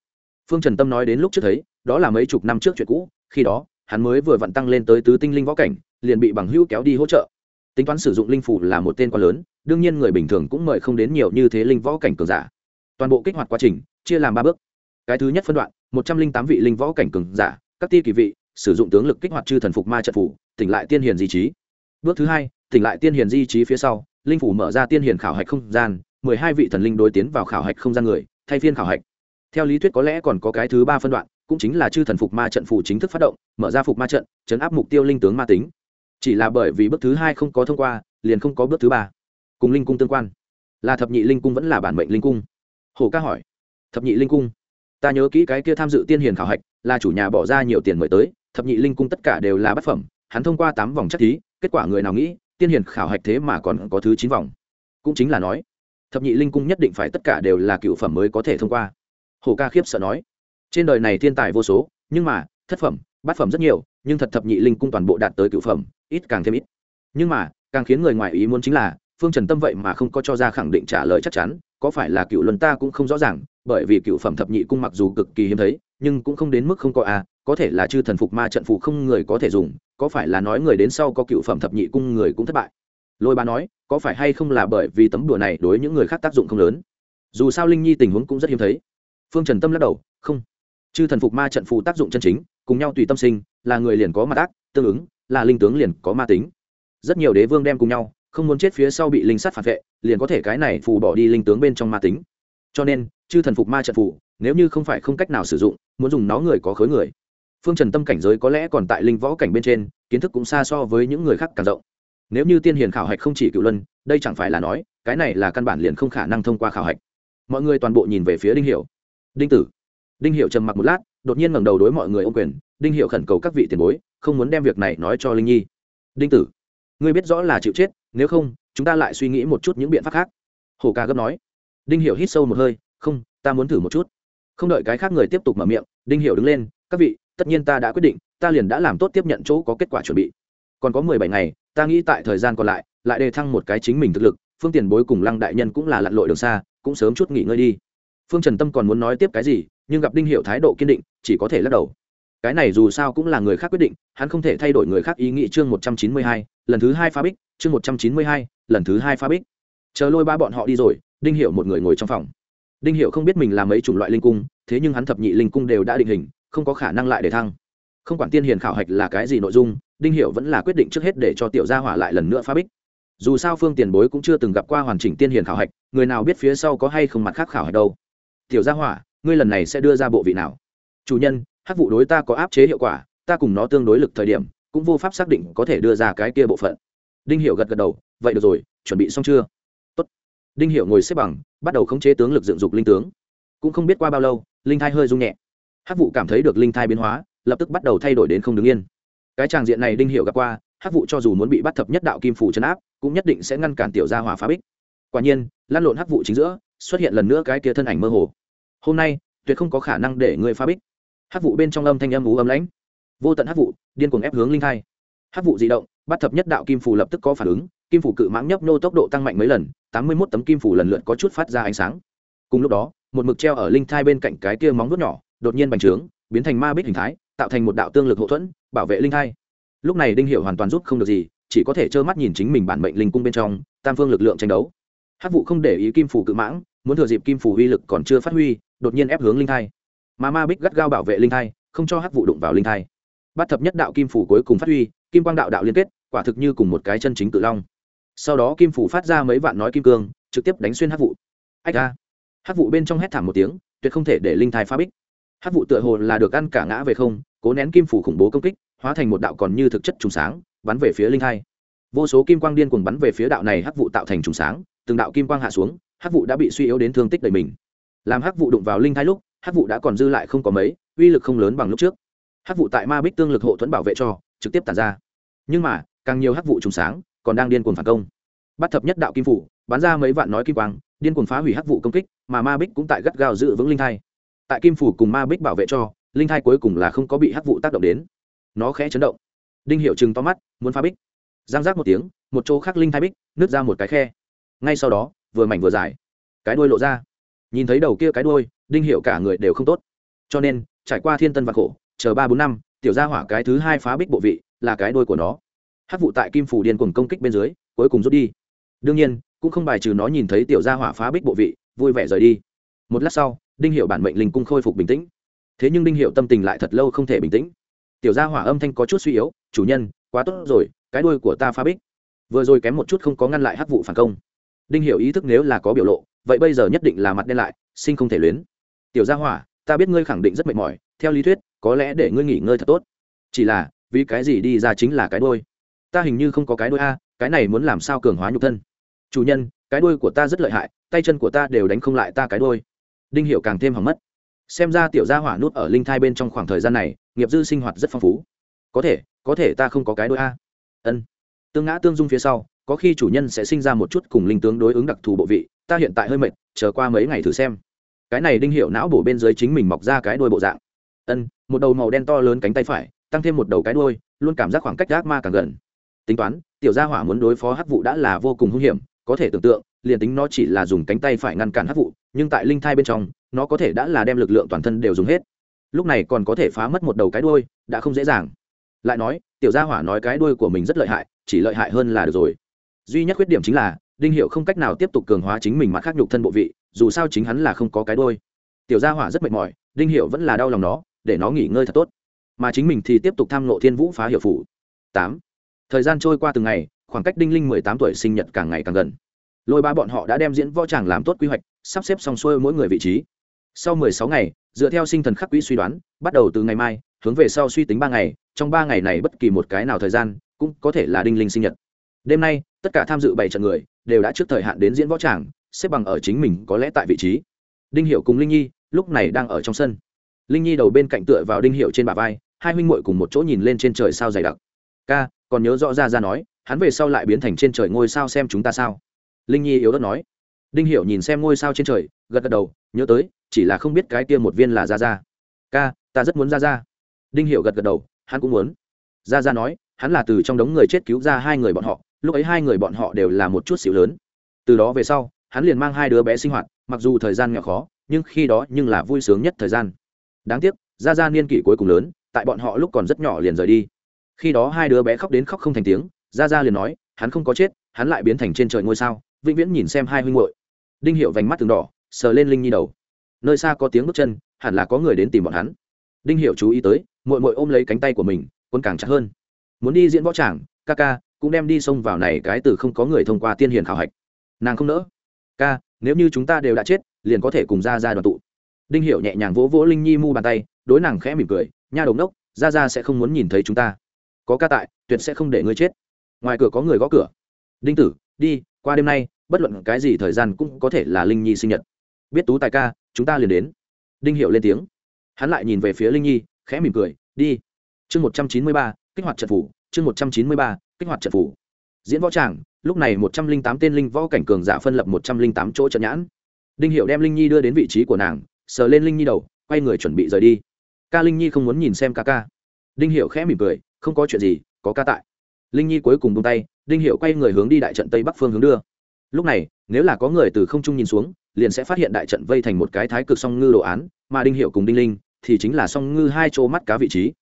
Phương trần tâm nói đến lúc trước thấy, đó là mấy chục năm trước chuyện cũ, khi đó, hắn mới vừa vặn tăng lên tới tứ tinh linh võ cảnh, liền bị bằng hữu kéo đi hỗ trợ. Tính toán sử dụng linh phủ là một tên quá lớn, đương nhiên người bình thường cũng mời không đến nhiều như thế linh võ cảnh cường giả. Toàn bộ kích hoạt quá trình, chia làm ba bước. Cái thứ nhất phân đoạn, một trăm linh tám vị linh võ cảnh cường giả, các ti kỳ vị, sử dụng tướng lực kích hoạt chư thần phục ma trận phủ, tỉnh lại tiên hiền di trí. Bước thứ hai, tỉnh lại tiên hiền di trí phía sau, linh phủ mở ra tiên hiền khảo hạch không gian, mười hai vị thần linh đối tiến vào khảo hạch không gian người thay phiên khảo hạch. Theo lý thuyết có lẽ còn có cái thứ ba phân đoạn, cũng chính là chư thần phục ma trận phủ chính thức phát động, mở ra phục ma trận, chấn áp mục tiêu linh tướng ma tính. Chỉ là bởi vì bước thứ hai không có thông qua, liền không có bước thứ ba. Cùng linh cung tương quan. Là thập nhị linh cung vẫn là bản mệnh linh cung? Hồ ca hỏi. Thập nhị linh cung? Ta nhớ kỹ cái kia tham dự tiên hiền khảo hạch, là chủ nhà bỏ ra nhiều tiền mời tới, thập nhị linh cung tất cả đều là bát phẩm, hắn thông qua tám vòng chắc thí, kết quả người nào nghĩ, tiên hiền khảo hạch thế mà còn có thứ chín vòng. Cũng chính là nói thập nhị linh cung nhất định phải tất cả đều là cựu phẩm mới có thể thông qua. Hồ ca khiếp sợ nói trên đời này thiên tài vô số nhưng mà thất phẩm bát phẩm rất nhiều nhưng thật thập nhị linh cung toàn bộ đạt tới cựu phẩm ít càng thêm ít. Nhưng mà càng khiến người ngoài ý muốn chính là phương trần tâm vậy mà không có cho ra khẳng định trả lời chắc chắn có phải là cựu luân ta cũng không rõ ràng bởi vì cựu phẩm thập nhị cung mặc dù cực kỳ hiếm thấy nhưng cũng không đến mức không có a à, có thể là chư thần phục ma trận phụ không người có thể dùng có phải là nói người đến sau có cựu phẩm thập nhị cung người cũng thất bại lôi ba nói, có phải hay không là bởi vì tấm đùa này đối những người khác tác dụng không lớn? Dù sao linh nhi tình huống cũng rất hiếm thấy. Phương trần tâm lắc đầu, không. Chư thần phục ma trận phù tác dụng chân chính, cùng nhau tùy tâm sinh, là người liền có mặt ác, tương ứng, là linh tướng liền có ma tính. Rất nhiều đế vương đem cùng nhau, không muốn chết phía sau bị linh sát phản vệ, liền có thể cái này phù bỏ đi linh tướng bên trong ma tính. Cho nên, chư thần phục ma trận phù, nếu như không phải không cách nào sử dụng, muốn dùng nó người có khối người. Phương trần tâm cảnh giới có lẽ còn tại linh võ cảnh bên trên, kiến thức cũng xa so với những người khác càng rộng nếu như tiên hiền khảo hạch không chỉ cựu luân, đây chẳng phải là nói, cái này là căn bản liền không khả năng thông qua khảo hạch. Mọi người toàn bộ nhìn về phía đinh hiểu. Đinh tử. Đinh hiệu trầm mặc một lát, đột nhiên ngẩng đầu đối mọi người ô quyền, đinh hiệu khẩn cầu các vị tiền bối, không muốn đem việc này nói cho linh nhi. Đinh tử. Ngươi biết rõ là chịu chết, nếu không, chúng ta lại suy nghĩ một chút những biện pháp khác. Hồ ca gấp nói. Đinh hiệu hít sâu một hơi, không, ta muốn thử một chút. Không đợi cái khác người tiếp tục mở miệng, đinh hiệu đứng lên, các vị, tất nhiên ta đã quyết định, ta liền đã làm tốt tiếp nhận chỗ có kết quả chuẩn bị. Còn có mười bảy ngày ta nghĩ tại thời gian còn lại lại đề thăng một cái chính mình thực lực, phương tiền bối cùng lăng đại nhân cũng là lặn lội đường xa, cũng sớm chút nghỉ ngơi đi. Phương trần tâm còn muốn nói tiếp cái gì, nhưng gặp đinh hiệu thái độ kiên định, chỉ có thể lắc đầu. Cái này dù sao cũng là người khác quyết định, hắn không thể thay đổi người khác ý nghĩ chương một trăm chín mươi hai, lần thứ hai pha bích, chương một trăm chín mươi hai, lần thứ hai pha bích. Chờ lôi ba bọn họ đi rồi, đinh hiệu một người ngồi trong phòng. Đinh hiệu không biết mình làm mấy chủng loại linh cung, thế nhưng hắn thập nhị linh cung đều đã định hình, không có khả năng lại để thăng. Không quản tiên hiền khảo hạch là cái gì nội dung đinh hiệu vẫn là quyết định trước hết để cho tiểu gia hỏa lại lần nữa phá bích. Dù sao phương tiền bối cũng chưa từng gặp qua hoàn chỉnh tiên hiền khảo hạch, người nào biết phía sau có hay không mặt khác khảo hạch đâu. Tiểu gia hỏa, ngươi lần này sẽ đưa ra bộ vị nào? Chủ nhân, hắc vụ đối ta có áp chế hiệu quả, ta cùng nó tương đối lực thời điểm, cũng vô pháp xác định có thể đưa ra cái kia bộ phận. Đinh hiệu gật gật đầu, vậy được rồi, chuẩn bị xong chưa? Tốt. đinh hiệu ngồi xếp bằng, bắt đầu khống chế tướng lực dựng dục linh tướng. Cũng không biết qua bao lâu, linh thai hơi rung nhẹ. Hắc vụ cảm thấy được linh thai biến hóa, lập tức bắt đầu thay đổi đến không đứng yên cái tràng diện này đinh hiệu gặp qua, hắc vụ cho dù muốn bị bắt thập nhất đạo kim phủ chấn áp, cũng nhất định sẽ ngăn cản tiểu gia hỏa phá bích. Quả nhiên lan lộn hắc vụ chính giữa, xuất hiện lần nữa cái kia thân ảnh mơ hồ. Hôm nay, tuyệt không có khả năng để người phá bích. Hắc vụ bên trong âm thanh âm ú âm lãnh. Vô tận hắc vụ điên cuồng ép hướng linh thai. Hắc vụ di động, bắt thập nhất đạo kim phủ lập tức có phản ứng, kim phủ cự mãng nhấp nô tốc độ tăng mạnh mấy lần, tám mươi mốt tấm kim phủ lần lượt có chút phát ra ánh sáng. Cùng lúc đó, một mực treo ở linh thai bên cạnh cái kia móng vuốt nhỏ, đột nhiên bành trướng, biến thành ma bích hình thái, tạo thành một đạo tương lực hậu thuẫn bảo vệ linh thai. Lúc này đinh hiệu hoàn toàn rút không được gì, chỉ có thể trơ mắt nhìn chính mình bản mệnh linh cung bên trong, tam phương lực lượng tranh đấu. Hát vụ không để ý kim phủ cự mãng, muốn thừa dịp kim phủ uy lực còn chưa phát huy, đột nhiên ép hướng linh thai. Mà ma bích gắt gao bảo vệ linh thai, không cho hát vụ đụng vào linh thai. Bắt thập nhất đạo kim phủ cuối cùng phát huy, kim quang đạo đạo liên kết, quả thực như cùng một cái chân chính cự long. Sau đó kim phủ phát ra mấy vạn nói kim cương, trực tiếp đánh xuyên hát vụ ách ra hát vụ bên trong hét thảm một tiếng, tuyệt không thể để linh thai phá bích. Hát vụ tựa hồ là được ăn cả ngã về không cố nén kim phủ khủng bố công kích, hóa thành một đạo còn như thực chất trùng sáng, bắn về phía linh hai. vô số kim quang điên cuồng bắn về phía đạo này hắc vụ tạo thành trùng sáng, từng đạo kim quang hạ xuống, hắc vụ đã bị suy yếu đến thương tích đầy mình. Làm hắc vụ đụng vào linh hai lúc, hắc vụ đã còn dư lại không có mấy, uy lực không lớn bằng lúc trước. Hắc vụ tại ma bích tương lực hộ thuẫn bảo vệ cho, trực tiếp tàn ra. Nhưng mà, càng nhiều hắc vụ trùng sáng, còn đang điên cuồng phản công. Bắt thập nhất đạo kim phủ, bắn ra mấy vạn nói kim quang, điên cuồng phá hủy hắc vụ công kích, mà ma bích cũng tại gắt gao giữ vững linh thai tại kim phủ cùng ma bích bảo vệ cho linh thai cuối cùng là không có bị hắc vụ tác động đến. Nó khẽ chấn động. Đinh hiệu chừng to mắt, muốn phá bích. Giang giác một tiếng, một chỗ khác linh thai bích, nứt ra một cái khe. Ngay sau đó, vừa mảnh vừa dài. Cái đuôi lộ ra. Nhìn thấy đầu kia cái đuôi, đinh hiệu cả người đều không tốt. Cho nên, trải qua thiên tân và khổ, chờ ba bốn năm, tiểu gia hỏa cái thứ hai phá bích bộ vị là cái đuôi của nó. Hắc vụ tại kim phủ điên cùng công kích bên dưới, cuối cùng rút đi. Đương nhiên, cũng không bài trừ nó nhìn thấy tiểu gia hỏa phá bích bộ vị, vui vẻ rời đi. Một lát sau, đinh hiệu bản mệnh linh cung khôi phục bình tĩnh thế nhưng đinh hiệu tâm tình lại thật lâu không thể bình tĩnh. Tiểu gia hỏa âm thanh có chút suy yếu, chủ nhân, quá tốt rồi, cái đuôi của ta phá bích. Vừa rồi kém một chút không có ngăn lại hắc vụ phản công. Đinh hiệu ý thức nếu là có biểu lộ, vậy bây giờ nhất định là mặt đen lại, sinh không thể luyến. Tiểu gia hỏa, ta biết ngươi khẳng định rất mệt mỏi, theo lý thuyết, có lẽ để ngươi nghỉ ngơi thật tốt. Chỉ là, vì cái gì đi ra chính là cái đuôi? Ta hình như không có cái đuôi a, cái này muốn làm sao cường hóa nhục thân? Chủ nhân, cái đuôi của ta rất lợi hại, tay chân của ta đều đánh không lại ta cái đuôi. Đinh hiệu càng thêm hỏng mất xem ra tiểu gia hỏa nút ở linh thai bên trong khoảng thời gian này, nghiệp dư sinh hoạt rất phong phú. Có thể có thể ta không có cái đôi a. Ân. Tương ngã tương dung phía sau, có khi chủ nhân sẽ sinh ra một chút cùng linh tướng đối ứng đặc thù bộ vị, ta hiện tại hơi mệt, chờ qua mấy ngày thử xem. Cái này đinh hiệu não bổ bên dưới chính mình mọc ra cái đôi bộ dạng. Ân, một đầu màu đen to lớn cánh tay phải, tăng thêm một đầu cái đôi luôn cảm giác khoảng cách gác ma càng gần. Tính toán, tiểu gia hỏa muốn đối phó hắc vụ đã là vô cùng hung hiểm có thể tưởng tượng, liền tính nó chỉ là dùng cánh tay phải ngăn cản hắc vụ, nhưng tại linh thai bên trong, nó có thể đã là đem lực lượng toàn thân đều dùng hết. Lúc này còn có thể phá mất một đầu cái đuôi, đã không dễ dàng. Lại nói, tiểu gia hỏa nói cái đuôi của mình rất lợi hại, chỉ lợi hại hơn là được rồi. Duy nhất khuyết điểm chính là, đinh hiệu không cách nào tiếp tục cường hóa chính mình mặt khác nhục thân bộ vị, dù sao chính hắn là không có cái đuôi. Tiểu gia hỏa rất mệt mỏi, đinh hiệu vẫn là đau lòng nó, để nó nghỉ ngơi thật tốt. Mà chính mình thì tiếp tục tham nộ thiên vũ phá hiệu phủ. Tám. Thời gian trôi qua từng ngày khoảng cách đinh linh mười tám tuổi sinh nhật càng ngày càng gần. Lôi ba bọn họ đã đem diễn võ tràng làm tốt quy hoạch, sắp xếp xong xuôi mỗi người vị trí. Sau mười sáu ngày, dựa theo sinh thần khắc quỹ suy đoán, bắt đầu từ ngày mai, hướng về sau suy tính ba ngày, trong ba ngày này bất kỳ một cái nào thời gian, cũng có thể là đinh linh sinh nhật. Đêm nay, tất cả tham dự bảy trận người, đều đã trước thời hạn đến diễn võ tràng, xếp bằng ở chính mình có lẽ tại vị trí. Đinh hiệu cùng linh nhi, lúc này đang ở trong sân. Linh nhi đầu bên cạnh tựa vào đinh hiệu trên bả vai, hai huynh muội cùng một chỗ nhìn lên trên trời sao dày đặc. Ca, còn nhớ rõ ra ra nói hắn về sau lại biến thành trên trời ngôi sao xem chúng ta sao? Linh nhi yếu đất nói. Đinh hiệu nhìn xem ngôi sao trên trời, gật gật đầu, nhớ tới, chỉ là không biết cái kia một viên là ra ra ca, ta rất muốn ra ra đinh hiệu gật gật đầu, hắn cũng muốn. Ra ra nói, hắn là từ trong đống người chết cứu ra hai người bọn họ, lúc ấy hai người bọn họ đều là một chút xíu lớn. Từ đó về sau, hắn liền mang hai đứa bé sinh hoạt, mặc dù thời gian nghèo khó, nhưng khi đó nhưng là vui sướng nhất thời gian. Đáng tiếc ra ra niên kỷ cuối cùng lớn, tại bọn họ lúc còn rất nhỏ liền rời đi. Khi đó hai đứa bé khóc đến khóc không thành tiếng ra ra liền nói, hắn không có chết, hắn lại biến thành trên trời ngôi sao, vĩnh viễn nhìn xem hai huynh hội đinh hiệu vành mắt từng đỏ, sờ lên linh nhi đầu. Nơi xa có tiếng bước chân, hẳn là có người đến tìm bọn hắn. Đinh hiệu chú ý tới mội mội ôm lấy cánh tay của mình, quân càng chặt hơn. Muốn đi diễn võ tràng, ca ca cũng đem đi xông vào này cái từ không có người thông qua tiên hiền khảo hạch. Nàng không nỡ. Ca, nếu như chúng ta đều đã chết, liền có thể cùng ra ra đoàn tụ. Đinh Hiệu nhẹ nhàng vỗ vỗ linh nhi mu bàn tay, đối nàng khẽ mỉm cười, nha đồng đốc ra ra sẽ không muốn nhìn thấy chúng ta. Có ca tại, tuyệt sẽ không để ngươi chết ngoài cửa có người gõ cửa. Đinh tử, đi, qua đêm nay, bất luận cái gì thời gian cũng có thể là linh nhi sinh nhật. Biết tú tài ca, chúng ta liền đến. Đinh hiểu lên tiếng. Hắn lại nhìn về phía linh nhi, khẽ mỉm cười, đi. Chương một trăm chín mươi ba, kích hoạt trận phủ, chương một trăm chín mươi ba, kích hoạt trận phủ. Diễn võ tràng, lúc này một trăm linh tám tên linh võ cảnh cường giả phân lập một trăm linh tám chỗ trận nhãn. Đinh hiệu đem linh nhi đưa đến vị trí của nàng, sờ lên linh nhi đầu, quay người chuẩn bị rời đi. Ca linh nhi không muốn nhìn xem ca ca. Đinh hiệu khẽ mỉm cười, không có chuyện gì, có ca tại linh nhi cuối cùng bung tay, đinh hiệu quay người hướng đi đại trận tây bắc phương hướng đưa. Lúc này, nếu là có người từ không trung nhìn xuống, liền sẽ phát hiện đại trận vây thành một cái thái cực song ngư đồ án, mà đinh hiệu cùng đinh linh thì chính là song ngư hai chỗ mắt cá vị trí.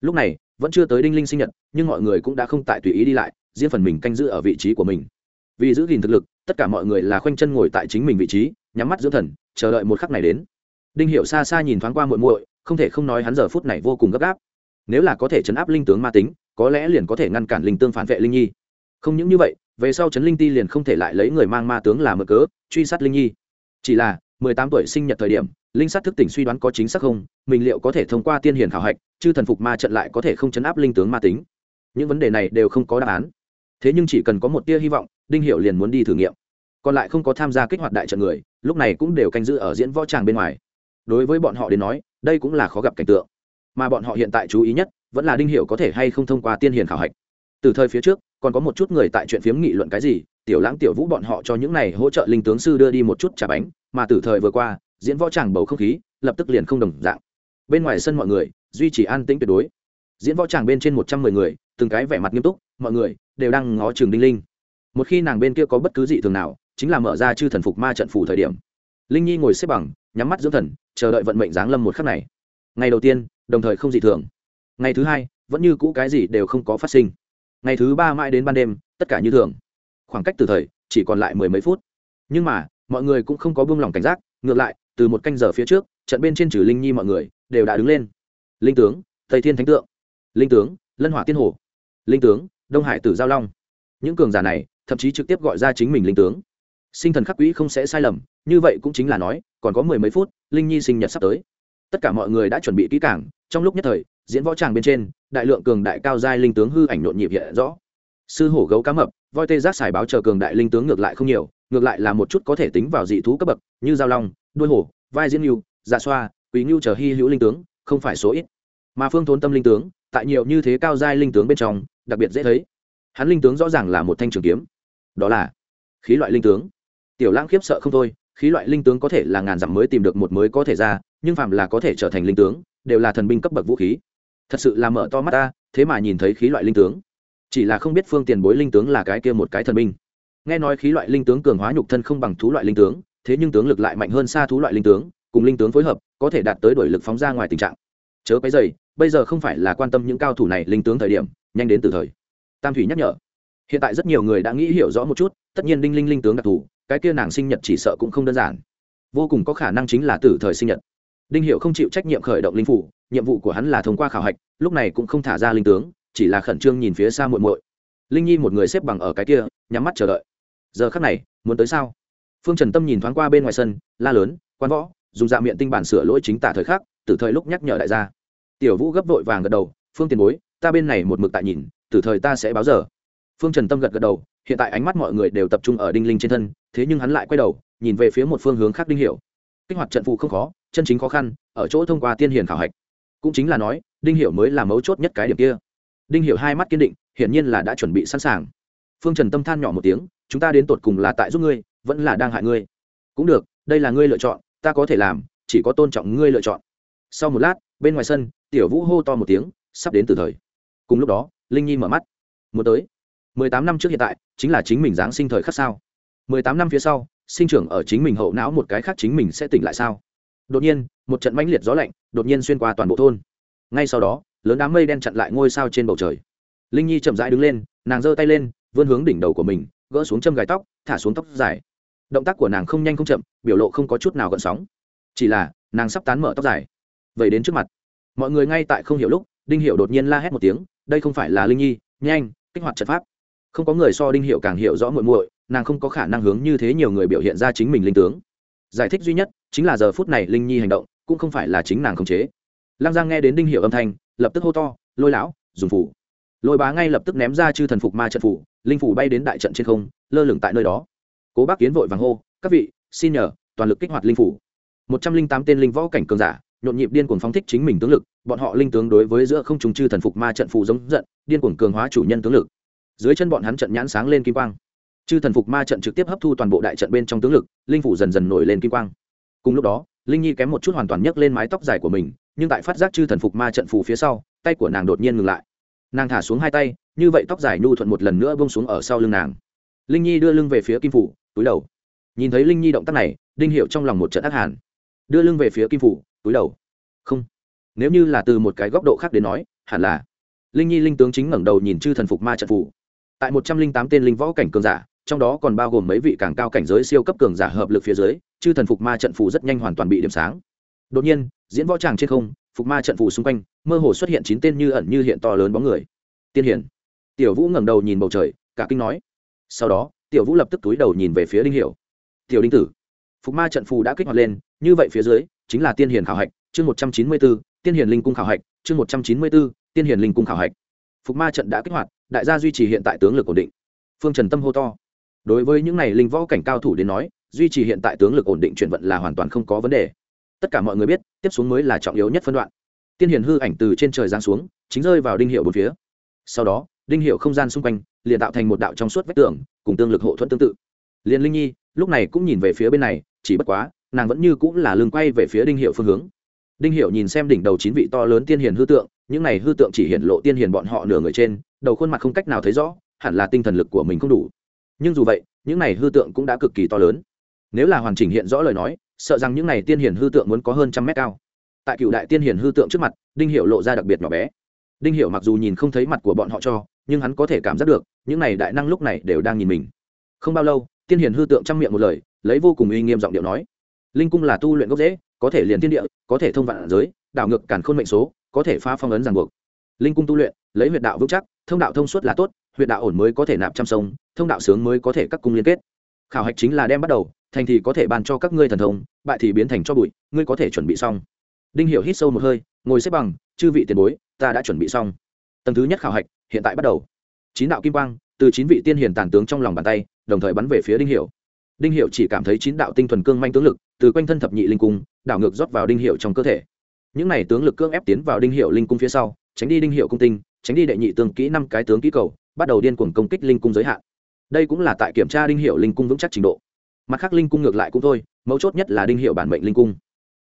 Lúc này, vẫn chưa tới đinh linh sinh nhật, nhưng mọi người cũng đã không tại tùy ý đi lại, riêng phần mình canh giữ ở vị trí của mình. Vì giữ gìn thực lực, tất cả mọi người là khoanh chân ngồi tại chính mình vị trí, nhắm mắt dưỡng thần, chờ đợi một khắc này đến. Đinh hiệu xa xa nhìn thoáng qua muội muội, không thể không nói hắn giờ phút này vô cùng gấp gáp. Nếu là có thể chấn áp linh tướng ma tính có lẽ liền có thể ngăn cản linh tương phản vệ linh nhi. Không những như vậy, về sau chấn linh ti liền không thể lại lấy người mang ma tướng làm mở cớ, truy sát linh nhi. Chỉ là, mười tám tuổi sinh nhật thời điểm, linh sát thức tỉnh suy đoán có chính xác không, mình liệu có thể thông qua tiên hiền khảo hạch chứ thần phục ma trận lại có thể không chấn áp linh tướng ma tính? Những vấn đề này đều không có đáp án. Thế nhưng chỉ cần có một tia hy vọng, đinh hiệu liền muốn đi thử nghiệm. Còn lại không có tham gia kích hoạt đại trận người, lúc này cũng đều canh giữ ở diễn võ tràng bên ngoài. Đối với bọn họ đến nói, đây cũng là khó gặp cảnh tượng. Mà bọn họ hiện tại chú ý nhất vẫn là đinh hiệu có thể hay không thông qua tiên hiền khảo hạch. Từ thời phía trước, còn có một chút người tại chuyện phiếm nghị luận cái gì, tiểu lãng, tiểu vũ bọn họ cho những này hỗ trợ linh tướng sư đưa đi một chút trà bánh, mà từ thời vừa qua, diễn võ tràng bầu không khí, lập tức liền không đồng dạng. Bên ngoài sân mọi người, duy trì an tĩnh tuyệt đối. Diễn võ tràng bên trên một trăm mười người, từng cái vẻ mặt nghiêm túc, mọi người đều đang ngó trường đinh linh. Một khi nàng bên kia có bất cứ dị thường nào, chính là mở ra chư thần phục ma trận phủ thời điểm. Linh nhi ngồi xếp bằng, nhắm mắt dưỡng thần, chờ đợi vận mệnh giáng lâm một khắc này. Ngày đầu tiên, đồng thời không dị thường ngày thứ hai, vẫn như cũ cái gì đều không có phát sinh. Ngày thứ ba mãi đến ban đêm, tất cả như thường. Khoảng cách từ thời, chỉ còn lại mười mấy phút. Nhưng mà, mọi người cũng không có buông lỏng cảnh giác, ngược lại, từ một canh giờ phía trước, trận bên trên trừ linh nhi mọi người, đều đã đứng lên. Linh tướng thầy thiên thánh tượng. Linh tướng, lân hỏa tiên hồ. Linh tướng, đông hải tử giao long. Những cường giả này, thậm chí trực tiếp gọi ra chính mình linh tướng. Sinh thần khắc quỹ không sẽ sai lầm, như vậy cũng chính là nói, còn có mười mấy phút, linh nhi sinh nhật sắp tới. Tất cả mọi người đã chuẩn bị kỹ cảng trong lúc nhất thời diễn võ tràng bên trên, đại lượng cường đại cao giai linh tướng hư ảnh nhộn nhịp hiện rõ. Sư hổ gấu cá mập, voi tê giác xài báo chờ cường đại linh tướng ngược lại không nhiều, ngược lại là một chút có thể tính vào dị thú cấp bậc, như giao long, đuôi hổ, vai diễn nhu dạ xoa, quý nhu chờ hy hữu linh tướng, không phải số ít. Mà phương thốn tâm linh tướng, tại nhiều như thế cao giai linh tướng bên trong, đặc biệt dễ thấy. Hắn linh tướng rõ ràng là một thanh trường kiếm. Đó là khí loại linh tướng. Tiểu lãng khiếp sợ không thôi, khí loại linh tướng có thể là ngàn dặm mới tìm được một mới có thể ra, nhưng phạm là có thể trở thành linh tướng, đều là thần binh cấp bậc vũ khí thật sự là mở to mắt ta, thế mà nhìn thấy khí loại linh tướng. Chỉ là không biết phương tiền bối linh tướng là cái kia một cái thần binh. Nghe nói khí loại linh tướng cường hóa nhục thân không bằng thú loại linh tướng, thế nhưng tướng lực lại mạnh hơn xa thú loại linh tướng, cùng linh tướng phối hợp, có thể đạt tới đổi lực phóng ra ngoài tình trạng. Chớ cái dày bây giờ không phải là quan tâm những cao thủ này linh tướng thời điểm, nhanh đến từ thời. Tam thủy nhắc nhở. Hiện tại rất nhiều người đã nghĩ hiểu rõ một chút, tất nhiên đinh linh linh tướng đặc thù, cái kia nàng sinh nhật chỉ sợ cũng không đơn giản. Vô cùng có khả năng chính là tử thời sinh nhật đinh hiệu không chịu trách nhiệm khởi động linh phủ, nhiệm vụ của hắn là thông qua khảo hạch, lúc này cũng không thả ra linh tướng, chỉ là khẩn trương nhìn phía xa muộn muội. Linh nhi một người xếp bằng ở cái kia, nhắm mắt chờ đợi. Giờ khắc này, muốn tới sao? Phương trần tâm nhìn thoáng qua bên ngoài sân, la lớn, quan võ, dùng dạ miệng tinh bản sửa lỗi chính tả thời khắc, từ thời lúc nhắc nhở đại gia. Tiểu vũ gấp vội vàng gật đầu, phương tiền bối, ta bên này một mực tại nhìn, từ thời ta sẽ báo giờ. Phương trần tâm gật gật đầu, hiện tại ánh mắt mọi người đều tập trung ở đinh linh trên thân, thế nhưng hắn lại quay đầu, nhìn về phía một phương hướng khác đinh hiểu kích hoạt trận phù không khó, chân chính khó khăn, ở chỗ thông qua tiên hiền khảo hạch. Cũng chính là nói, đinh hiểu mới là mấu chốt nhất cái điểm kia. Đinh hiểu hai mắt kiên định, hiển nhiên là đã chuẩn bị sẵn sàng. Phương trần tâm than nhỏ một tiếng, chúng ta đến tột cùng là tại giúp ngươi, vẫn là đang hại ngươi. Cũng được, đây là ngươi lựa chọn, ta có thể làm, chỉ có tôn trọng ngươi lựa chọn. Sau một lát, bên ngoài sân, tiểu vũ hô to một tiếng, sắp đến từ thời. Cùng lúc đó, linh nhi mở mắt. Muốn tới. Mười tám năm trước hiện tại, chính là chính mình giáng sinh thời khắc sao? Mười tám năm phía sau sinh trưởng ở chính mình hậu não một cái khác chính mình sẽ tỉnh lại sao? Đột nhiên, một trận mãnh liệt gió lạnh đột nhiên xuyên qua toàn bộ thôn. Ngay sau đó, lớn đám mây đen chặn lại ngôi sao trên bầu trời. Linh nhi chậm rãi đứng lên, nàng giơ tay lên, vươn hướng đỉnh đầu của mình, gỡ xuống châm gài tóc, thả xuống tóc dài. Động tác của nàng không nhanh không chậm, biểu lộ không có chút nào gợn sóng. Chỉ là, nàng sắp tán mở tóc dài. Vậy đến trước mặt. Mọi người ngay tại không hiểu lúc, đinh hiệu đột nhiên la hét một tiếng, đây không phải là linh nhi, nhanh, kích hoạt trận pháp. Không có người so đinh hiệu càng hiểu rõ muội muội nàng không có khả năng hướng như thế nhiều người biểu hiện ra chính mình linh tướng. Giải thích duy nhất chính là giờ phút này linh nhi hành động cũng không phải là chính nàng khống chế. Lăng giang nghe đến đinh hiệu âm thanh, lập tức hô to, lôi lão, dùng phủ. Lôi bá ngay lập tức ném ra chư thần phục ma trận phủ, linh phủ bay đến đại trận trên không, lơ lửng tại nơi đó. Cố bác kiến vội vàng hô, các vị, xin nhờ, toàn lực kích hoạt linh phủ. Một trăm linh tám tên linh võ cảnh cường giả, nhộn nhịp điên cuồng phóng thích chính mình tướng lực, bọn họ linh tướng đối với giữa không trùng chư thần phục ma trận phủ giống giận, điên cuồng cường hóa chủ nhân tướng lực. Dưới chân bọn hắn trận nhãn sáng lên kim quang chư thần phục ma trận trực tiếp hấp thu toàn bộ đại trận bên trong tướng lực, linh phủ dần dần nổi lên kim quang. Cùng lúc đó, linh nhi kém một chút hoàn toàn nhấc lên mái tóc dài của mình, nhưng tại phát giác chư thần phục ma trận phù phía sau, tay của nàng đột nhiên ngừng lại. Nàng thả xuống hai tay, như vậy tóc dài nhu thuận một lần nữa bông xuống ở sau lưng nàng. Linh nhi đưa lưng về phía kim phủ, túi đầu. Nhìn thấy linh nhi động tác này, đinh hiệu trong lòng một trận ác hàn. Đưa lưng về phía kim phủ, túi đầu. Không. Nếu như là từ một cái góc độ khác đến nói, hẳn là linh nhi linh tướng chính ngẩng đầu nhìn chư thần phục ma trận phủ tại một trăm linh tám tên linh võ cảnh cường giả trong đó còn bao gồm mấy vị càng cao cảnh giới siêu cấp cường giả hợp lực phía dưới, chư thần phục ma trận phù rất nhanh hoàn toàn bị điểm sáng. Đột nhiên, diễn võ tràng trên không, phục ma trận phù xung quanh, mơ hồ xuất hiện chín tên như ẩn như hiện to lớn bóng người. Tiên hiển. Tiểu vũ ngẩng đầu nhìn bầu trời, cả kinh nói. Sau đó, tiểu vũ lập tức túi đầu nhìn về phía đinh hiểu. Tiểu đinh tử. Phục ma trận phù đã kích hoạt lên, như vậy phía dưới, chính là tiên hiển khảo hạch, chương một trăm chín mươi b tiên hiển linh cung khảo hạch, chương một trăm chín mươi b tiên hiển linh cung khảo hạch. Phục ma trận đã kích hoạt, đại gia duy trì hiện tại tướng lực ổn định. Phương trần tâm hô to đối với những này linh võ cảnh cao thủ đến nói, duy trì hiện tại tướng lực ổn định chuyển vận là hoàn toàn không có vấn đề. Tất cả mọi người biết, tiếp xuống mới là trọng yếu nhất phân đoạn. Tiên hiền hư ảnh từ trên trời giáng xuống, chính rơi vào đinh hiệu bốn phía. Sau đó, đinh hiệu không gian xung quanh, liền tạo thành một đạo trong suốt vách tường, cùng tương lực hộ thuẫn tương tự. Liền linh nhi, lúc này cũng nhìn về phía bên này, chỉ bất quá, nàng vẫn như cũng là lưng quay về phía đinh hiệu phương hướng. Đinh hiệu nhìn xem đỉnh đầu chín vị to lớn tiên hiền hư tượng, những này hư tượng chỉ hiện lộ tiên hiền bọn họ nửa người trên, đầu khuôn mặt không cách nào thấy rõ, hẳn là tinh thần lực của mình không đủ nhưng dù vậy, những này hư tượng cũng đã cực kỳ to lớn. Nếu là hoàn chỉnh hiện rõ lời nói, sợ rằng những này tiên hiền hư tượng muốn có hơn trăm mét cao. Tại cựu đại tiên hiền hư tượng trước mặt, đinh hiệu lộ ra đặc biệt nhỏ bé. Đinh hiệu mặc dù nhìn không thấy mặt của bọn họ cho, nhưng hắn có thể cảm giác được, những này đại năng lúc này đều đang nhìn mình. Không bao lâu, tiên hiền hư tượng chăm miệng một lời, lấy vô cùng uy nghiêm giọng điệu nói. Linh cung là tu luyện gốc dễ có thể liền thiên địa, có thể thông vạn giới, đảo ngược cản khôn mệnh số, có thể phá phong ấn ràng buộc. Linh cung tu luyện, lấy huyệt đạo vững chắc, thông đạo thông suốt là tốt, huyệt đạo ổn mới có thể nạp trăm sông thông đạo sướng mới có thể các cung liên kết. Khảo hạch chính là đem bắt đầu, thành thì có thể ban cho các ngươi thần thông, bại thì biến thành cho bụi, ngươi có thể chuẩn bị xong. Đinh hiểu hít sâu một hơi, ngồi xếp bằng, chư vị tiền bối, ta đã chuẩn bị xong. Tầng thứ nhất khảo hạch, hiện tại bắt đầu. Chín đạo kim quang, từ chín vị tiên hiền tàn tướng trong lòng bàn tay, đồng thời bắn về phía đinh hiểu. Đinh hiểu chỉ cảm thấy chín đạo tinh thuần cương manh tướng lực, từ quanh thân thập nhị linh cung, đảo ngược rót vào đinh hiểu trong cơ thể. Những này tướng lực cương ép tiến vào đinh hiểu linh cung phía sau, tránh đi đinh hiểu cung tinh, tránh đi đệ nhị tương kỹ năm cái tướng kỹ cầu, bắt đầu điên cuồng công kích linh cung giới hạn đây cũng là tại kiểm tra đinh hiệu linh cung vững chắc trình độ. Mặt khác linh cung ngược lại cũng thôi, mấu chốt nhất là đinh hiệu bản mệnh linh cung.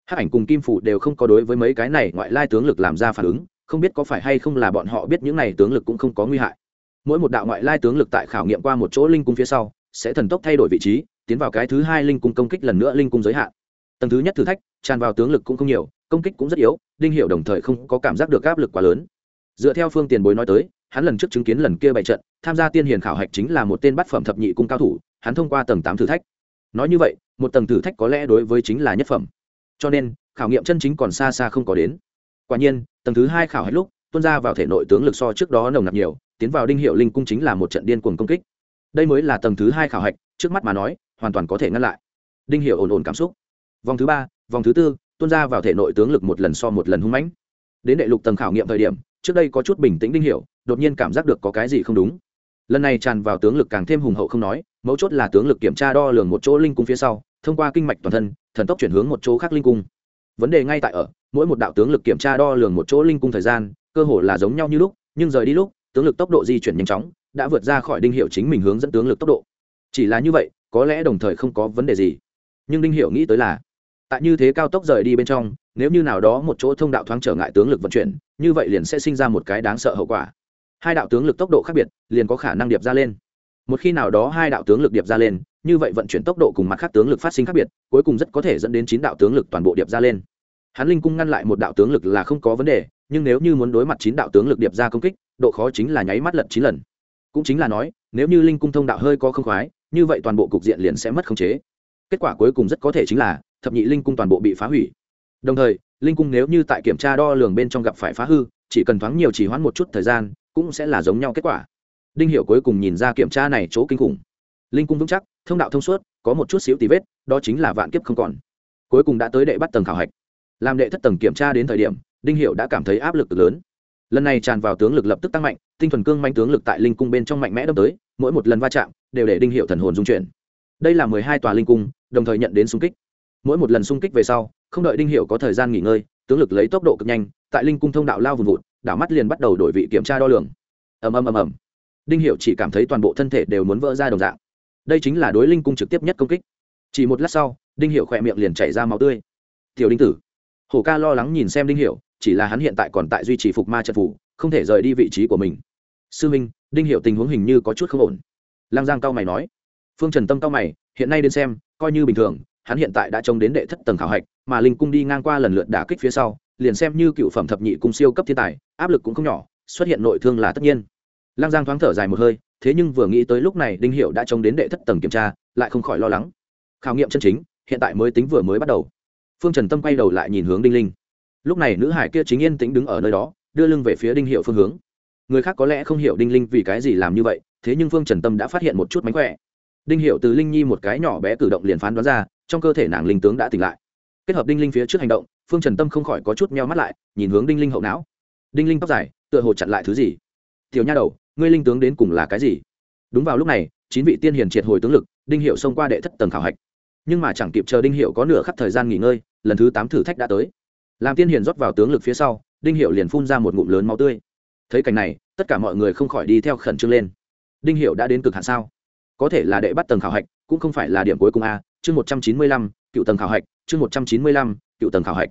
Hắc ảnh cùng kim phủ đều không có đối với mấy cái này ngoại lai tướng lực làm ra phản ứng, không biết có phải hay không là bọn họ biết những này tướng lực cũng không có nguy hại. Mỗi một đạo ngoại lai tướng lực tại khảo nghiệm qua một chỗ linh cung phía sau, sẽ thần tốc thay đổi vị trí, tiến vào cái thứ hai linh cung công kích lần nữa linh cung giới hạn. Tầng thứ nhất thử thách, tràn vào tướng lực cũng không nhiều, công kích cũng rất yếu, đinh hiệu đồng thời không có cảm giác được áp lực quá lớn. Dựa theo phương tiền bối nói tới hắn lần trước chứng kiến lần kia bày trận, tham gia tiên hiền khảo hạch chính là một tên bát phẩm thập nhị cung cao thủ, hắn thông qua tầng tám thử thách. Nói như vậy, một tầng thử thách có lẽ đối với chính là nhất phẩm. Cho nên, khảo nghiệm chân chính còn xa xa không có đến. Quả nhiên, tầng thứ hai khảo hạch lúc tuân ra vào thể nội tướng lực so trước đó nồng nặc nhiều, tiến vào đinh hiệu linh cung chính là một trận điên cuồng công kích. Đây mới là tầng thứ hai khảo hạch, trước mắt mà nói, hoàn toàn có thể ngăn lại. Đinh hiệu ổn ổn cảm xúc. Vòng thứ ba, vòng thứ tư tuân ra vào thể nội tướng lực một lần so một lần hung mãnh. Đến đệ lục tầng khảo nghiệm thời điểm trước đây có chút bình tĩnh đinh hiểu, đột nhiên cảm giác được có cái gì không đúng. Lần này tràn vào tướng lực càng thêm hùng hậu không nói, mấu chốt là tướng lực kiểm tra đo lường một chỗ linh cung phía sau, thông qua kinh mạch toàn thân, thần tốc chuyển hướng một chỗ khác linh cung. Vấn đề ngay tại ở, mỗi một đạo tướng lực kiểm tra đo lường một chỗ linh cung thời gian, cơ hồ là giống nhau như lúc, nhưng rời đi lúc, tướng lực tốc độ di chuyển nhanh chóng, đã vượt ra khỏi đinh hiệu chính mình hướng dẫn tướng lực tốc độ. Chỉ là như vậy, có lẽ đồng thời không có vấn đề gì. Nhưng đinh hiệu nghĩ tới là, tại như thế cao tốc rời đi bên trong nếu như nào đó một chỗ thông đạo thoáng trở ngại tướng lực vận chuyển, như vậy liền sẽ sinh ra một cái đáng sợ hậu quả. Hai đạo tướng lực tốc độ khác biệt, liền có khả năng điệp ra lên. Một khi nào đó hai đạo tướng lực điệp ra lên, như vậy vận chuyển tốc độ cùng mặt khác tướng lực phát sinh khác biệt, cuối cùng rất có thể dẫn đến chín đạo tướng lực toàn bộ điệp ra lên. Hắn linh cung ngăn lại một đạo tướng lực là không có vấn đề, nhưng nếu như muốn đối mặt chín đạo tướng lực điệp ra công kích, độ khó chính là nháy mắt lật chín lần. Cũng chính là nói, nếu như linh cung thông đạo hơi có không khoái, như vậy toàn bộ cục diện liền sẽ mất khống chế. Kết quả cuối cùng rất có thể chính là, thập nhị linh cung toàn bộ bị phá hủy đồng thời, linh cung nếu như tại kiểm tra đo lường bên trong gặp phải phá hư, chỉ cần thoáng nhiều chỉ hoãn một chút thời gian, cũng sẽ là giống nhau kết quả. Đinh hiệu cuối cùng nhìn ra kiểm tra này chỗ kinh khủng. Linh cung vững chắc, thông đạo thông suốt, có một chút xíu tí vết, đó chính là vạn kiếp không còn. Cuối cùng đã tới đệ bắt tầng khảo hạch. Làm đệ thất tầng kiểm tra đến thời điểm, đinh hiệu đã cảm thấy áp lực lớn. Lần này tràn vào tướng lực lập tức tăng mạnh, tinh thuần cương manh tướng lực tại linh cung bên trong mạnh mẽ đâm tới, mỗi một lần va chạm, đều để đinh hiệu thần hồn dung chuyển. Đây là mười hai tòa linh cung, đồng thời nhận đến xung kích. Mỗi một lần xung kích về sau không đợi đinh hiệu có thời gian nghỉ ngơi, tướng lực lấy tốc độ cực nhanh, tại linh cung thông đạo lao vùng vụt, đảo mắt liền bắt đầu đổi vị kiểm tra đo lường. Ầm ầm ầm ầm. Đinh hiệu chỉ cảm thấy toàn bộ thân thể đều muốn vỡ ra đồng dạng. Đây chính là đối linh cung trực tiếp nhất công kích. Chỉ một lát sau, đinh hiệu khỏe miệng liền chảy ra máu tươi. Tiểu đinh tử hổ ca lo lắng nhìn xem đinh hiệu chỉ là hắn hiện tại còn tại duy trì phục ma trận phủ, không thể rời đi vị trí của mình. Sư minh, đinh hiệu tình huống hình như có chút không ổn. Lang giang cao mày nói. Phương trần tâm cao mày, hiện nay đến xem, coi như bình thường hắn hiện tại đã trông đến đệ thất tầng khảo hạch, mà linh cung đi ngang qua lần lượt đả kích phía sau, liền xem như cựu phẩm thập nhị cung siêu cấp thiên tài, áp lực cũng không nhỏ, xuất hiện nội thương là tất nhiên. Lăng giang thoáng thở dài một hơi, thế nhưng vừa nghĩ tới lúc này đinh hiệu đã trông đến đệ thất tầng kiểm tra, lại không khỏi lo lắng. Khảo nghiệm chân chính, hiện tại mới tính vừa mới bắt đầu. Phương trần tâm quay đầu lại nhìn hướng đinh linh. Lúc này nữ hải kia chính yên tĩnh đứng ở nơi đó, đưa lưng về phía đinh hiệu phương hướng. Người khác có lẽ không hiểu đinh linh vì cái gì làm như vậy, thế nhưng phương trần tâm đã phát hiện một chút mánh khỏe đinh hiệu từ linh nhi một cái nhỏ bé cử động liền phán đoán ra, trong cơ thể nàng linh tướng đã tỉnh lại. Kết hợp đinh linh phía trước hành động, phương trần tâm không khỏi có chút meo mắt lại, nhìn hướng đinh linh hậu não. Đinh linh tóc dài, tựa hồ chặn lại thứ gì? Tiểu nha đầu, ngươi linh tướng đến cùng là cái gì? Đúng vào lúc này, chín vị tiên hiền triệt hồi tướng lực, đinh hiệu xông qua đệ thất tầng khảo hạch. Nhưng mà chẳng kịp chờ đinh hiệu có nửa khắp thời gian nghỉ ngơi, lần thứ tám thử thách đã tới. Làm tiên hiền rót vào tướng lực phía sau, đinh hiệu liền phun ra một ngụm lớn máu tươi. Thấy cảnh này, tất cả mọi người không khỏi đi theo khẩn trương lên. Đinh hiệu đã đến cực hạn sao? Có thể là đệ bắt tầng khảo hạch, cũng không phải là điểm cuối cùng a, chương một trăm chín mươi lăm, cựu tầng khảo hạch, chương một trăm chín mươi lăm, cựu tầng khảo hạch.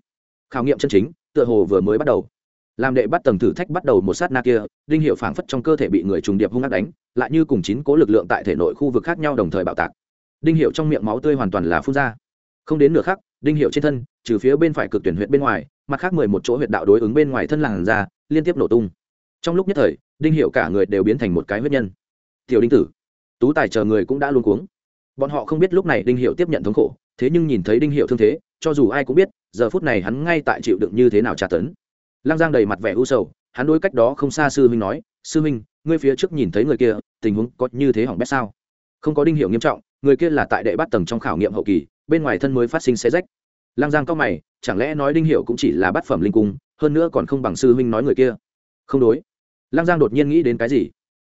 Khảo nghiệm chân chính, tựa hồ vừa mới bắt đầu. Làm đệ bắt tầng thử thách bắt đầu một sát na kia, đinh hiệu phảng phất trong cơ thể bị người trùng điệp hung ác đánh, lại như cùng chín cố lực lượng tại thể nội khu vực khác nhau đồng thời bạo tạc. Đinh hiệu trong miệng máu tươi hoàn toàn là phun ra. Không đến nửa khắc, đinh hiệu trên thân, trừ phía bên phải cực tuyển huyện bên ngoài, mặt khác mười một chỗ huyệt đạo đối ứng bên ngoài thân làn ra liên tiếp nổ tung. Trong lúc nhất thời, đinh hiệu cả người đều biến thành một cái huyết nhân. Tiểu đinh tử tú tài chờ người cũng đã luôn cuống. Bọn họ không biết lúc này đinh hiệu tiếp nhận thống khổ, thế nhưng nhìn thấy đinh hiệu thương thế, cho dù ai cũng biết, giờ phút này hắn ngay tại chịu đựng như thế nào tra tấn. Lăng giang đầy mặt vẻ u sầu, hắn đối cách đó không xa sư huynh nói, sư huynh, ngươi phía trước nhìn thấy người kia, tình huống có như thế hỏng bét sao? Không có đinh hiệu nghiêm trọng, người kia là tại đệ bát tầng trong khảo nghiệm hậu kỳ, bên ngoài thân mới phát sinh xe rách. Lăng giang cao mày, chẳng lẽ nói đinh hiệu cũng chỉ là bát phẩm linh cung, hơn nữa còn không bằng sư huynh nói người kia? Không đối. Lăng giang đột nhiên nghĩ đến cái gì?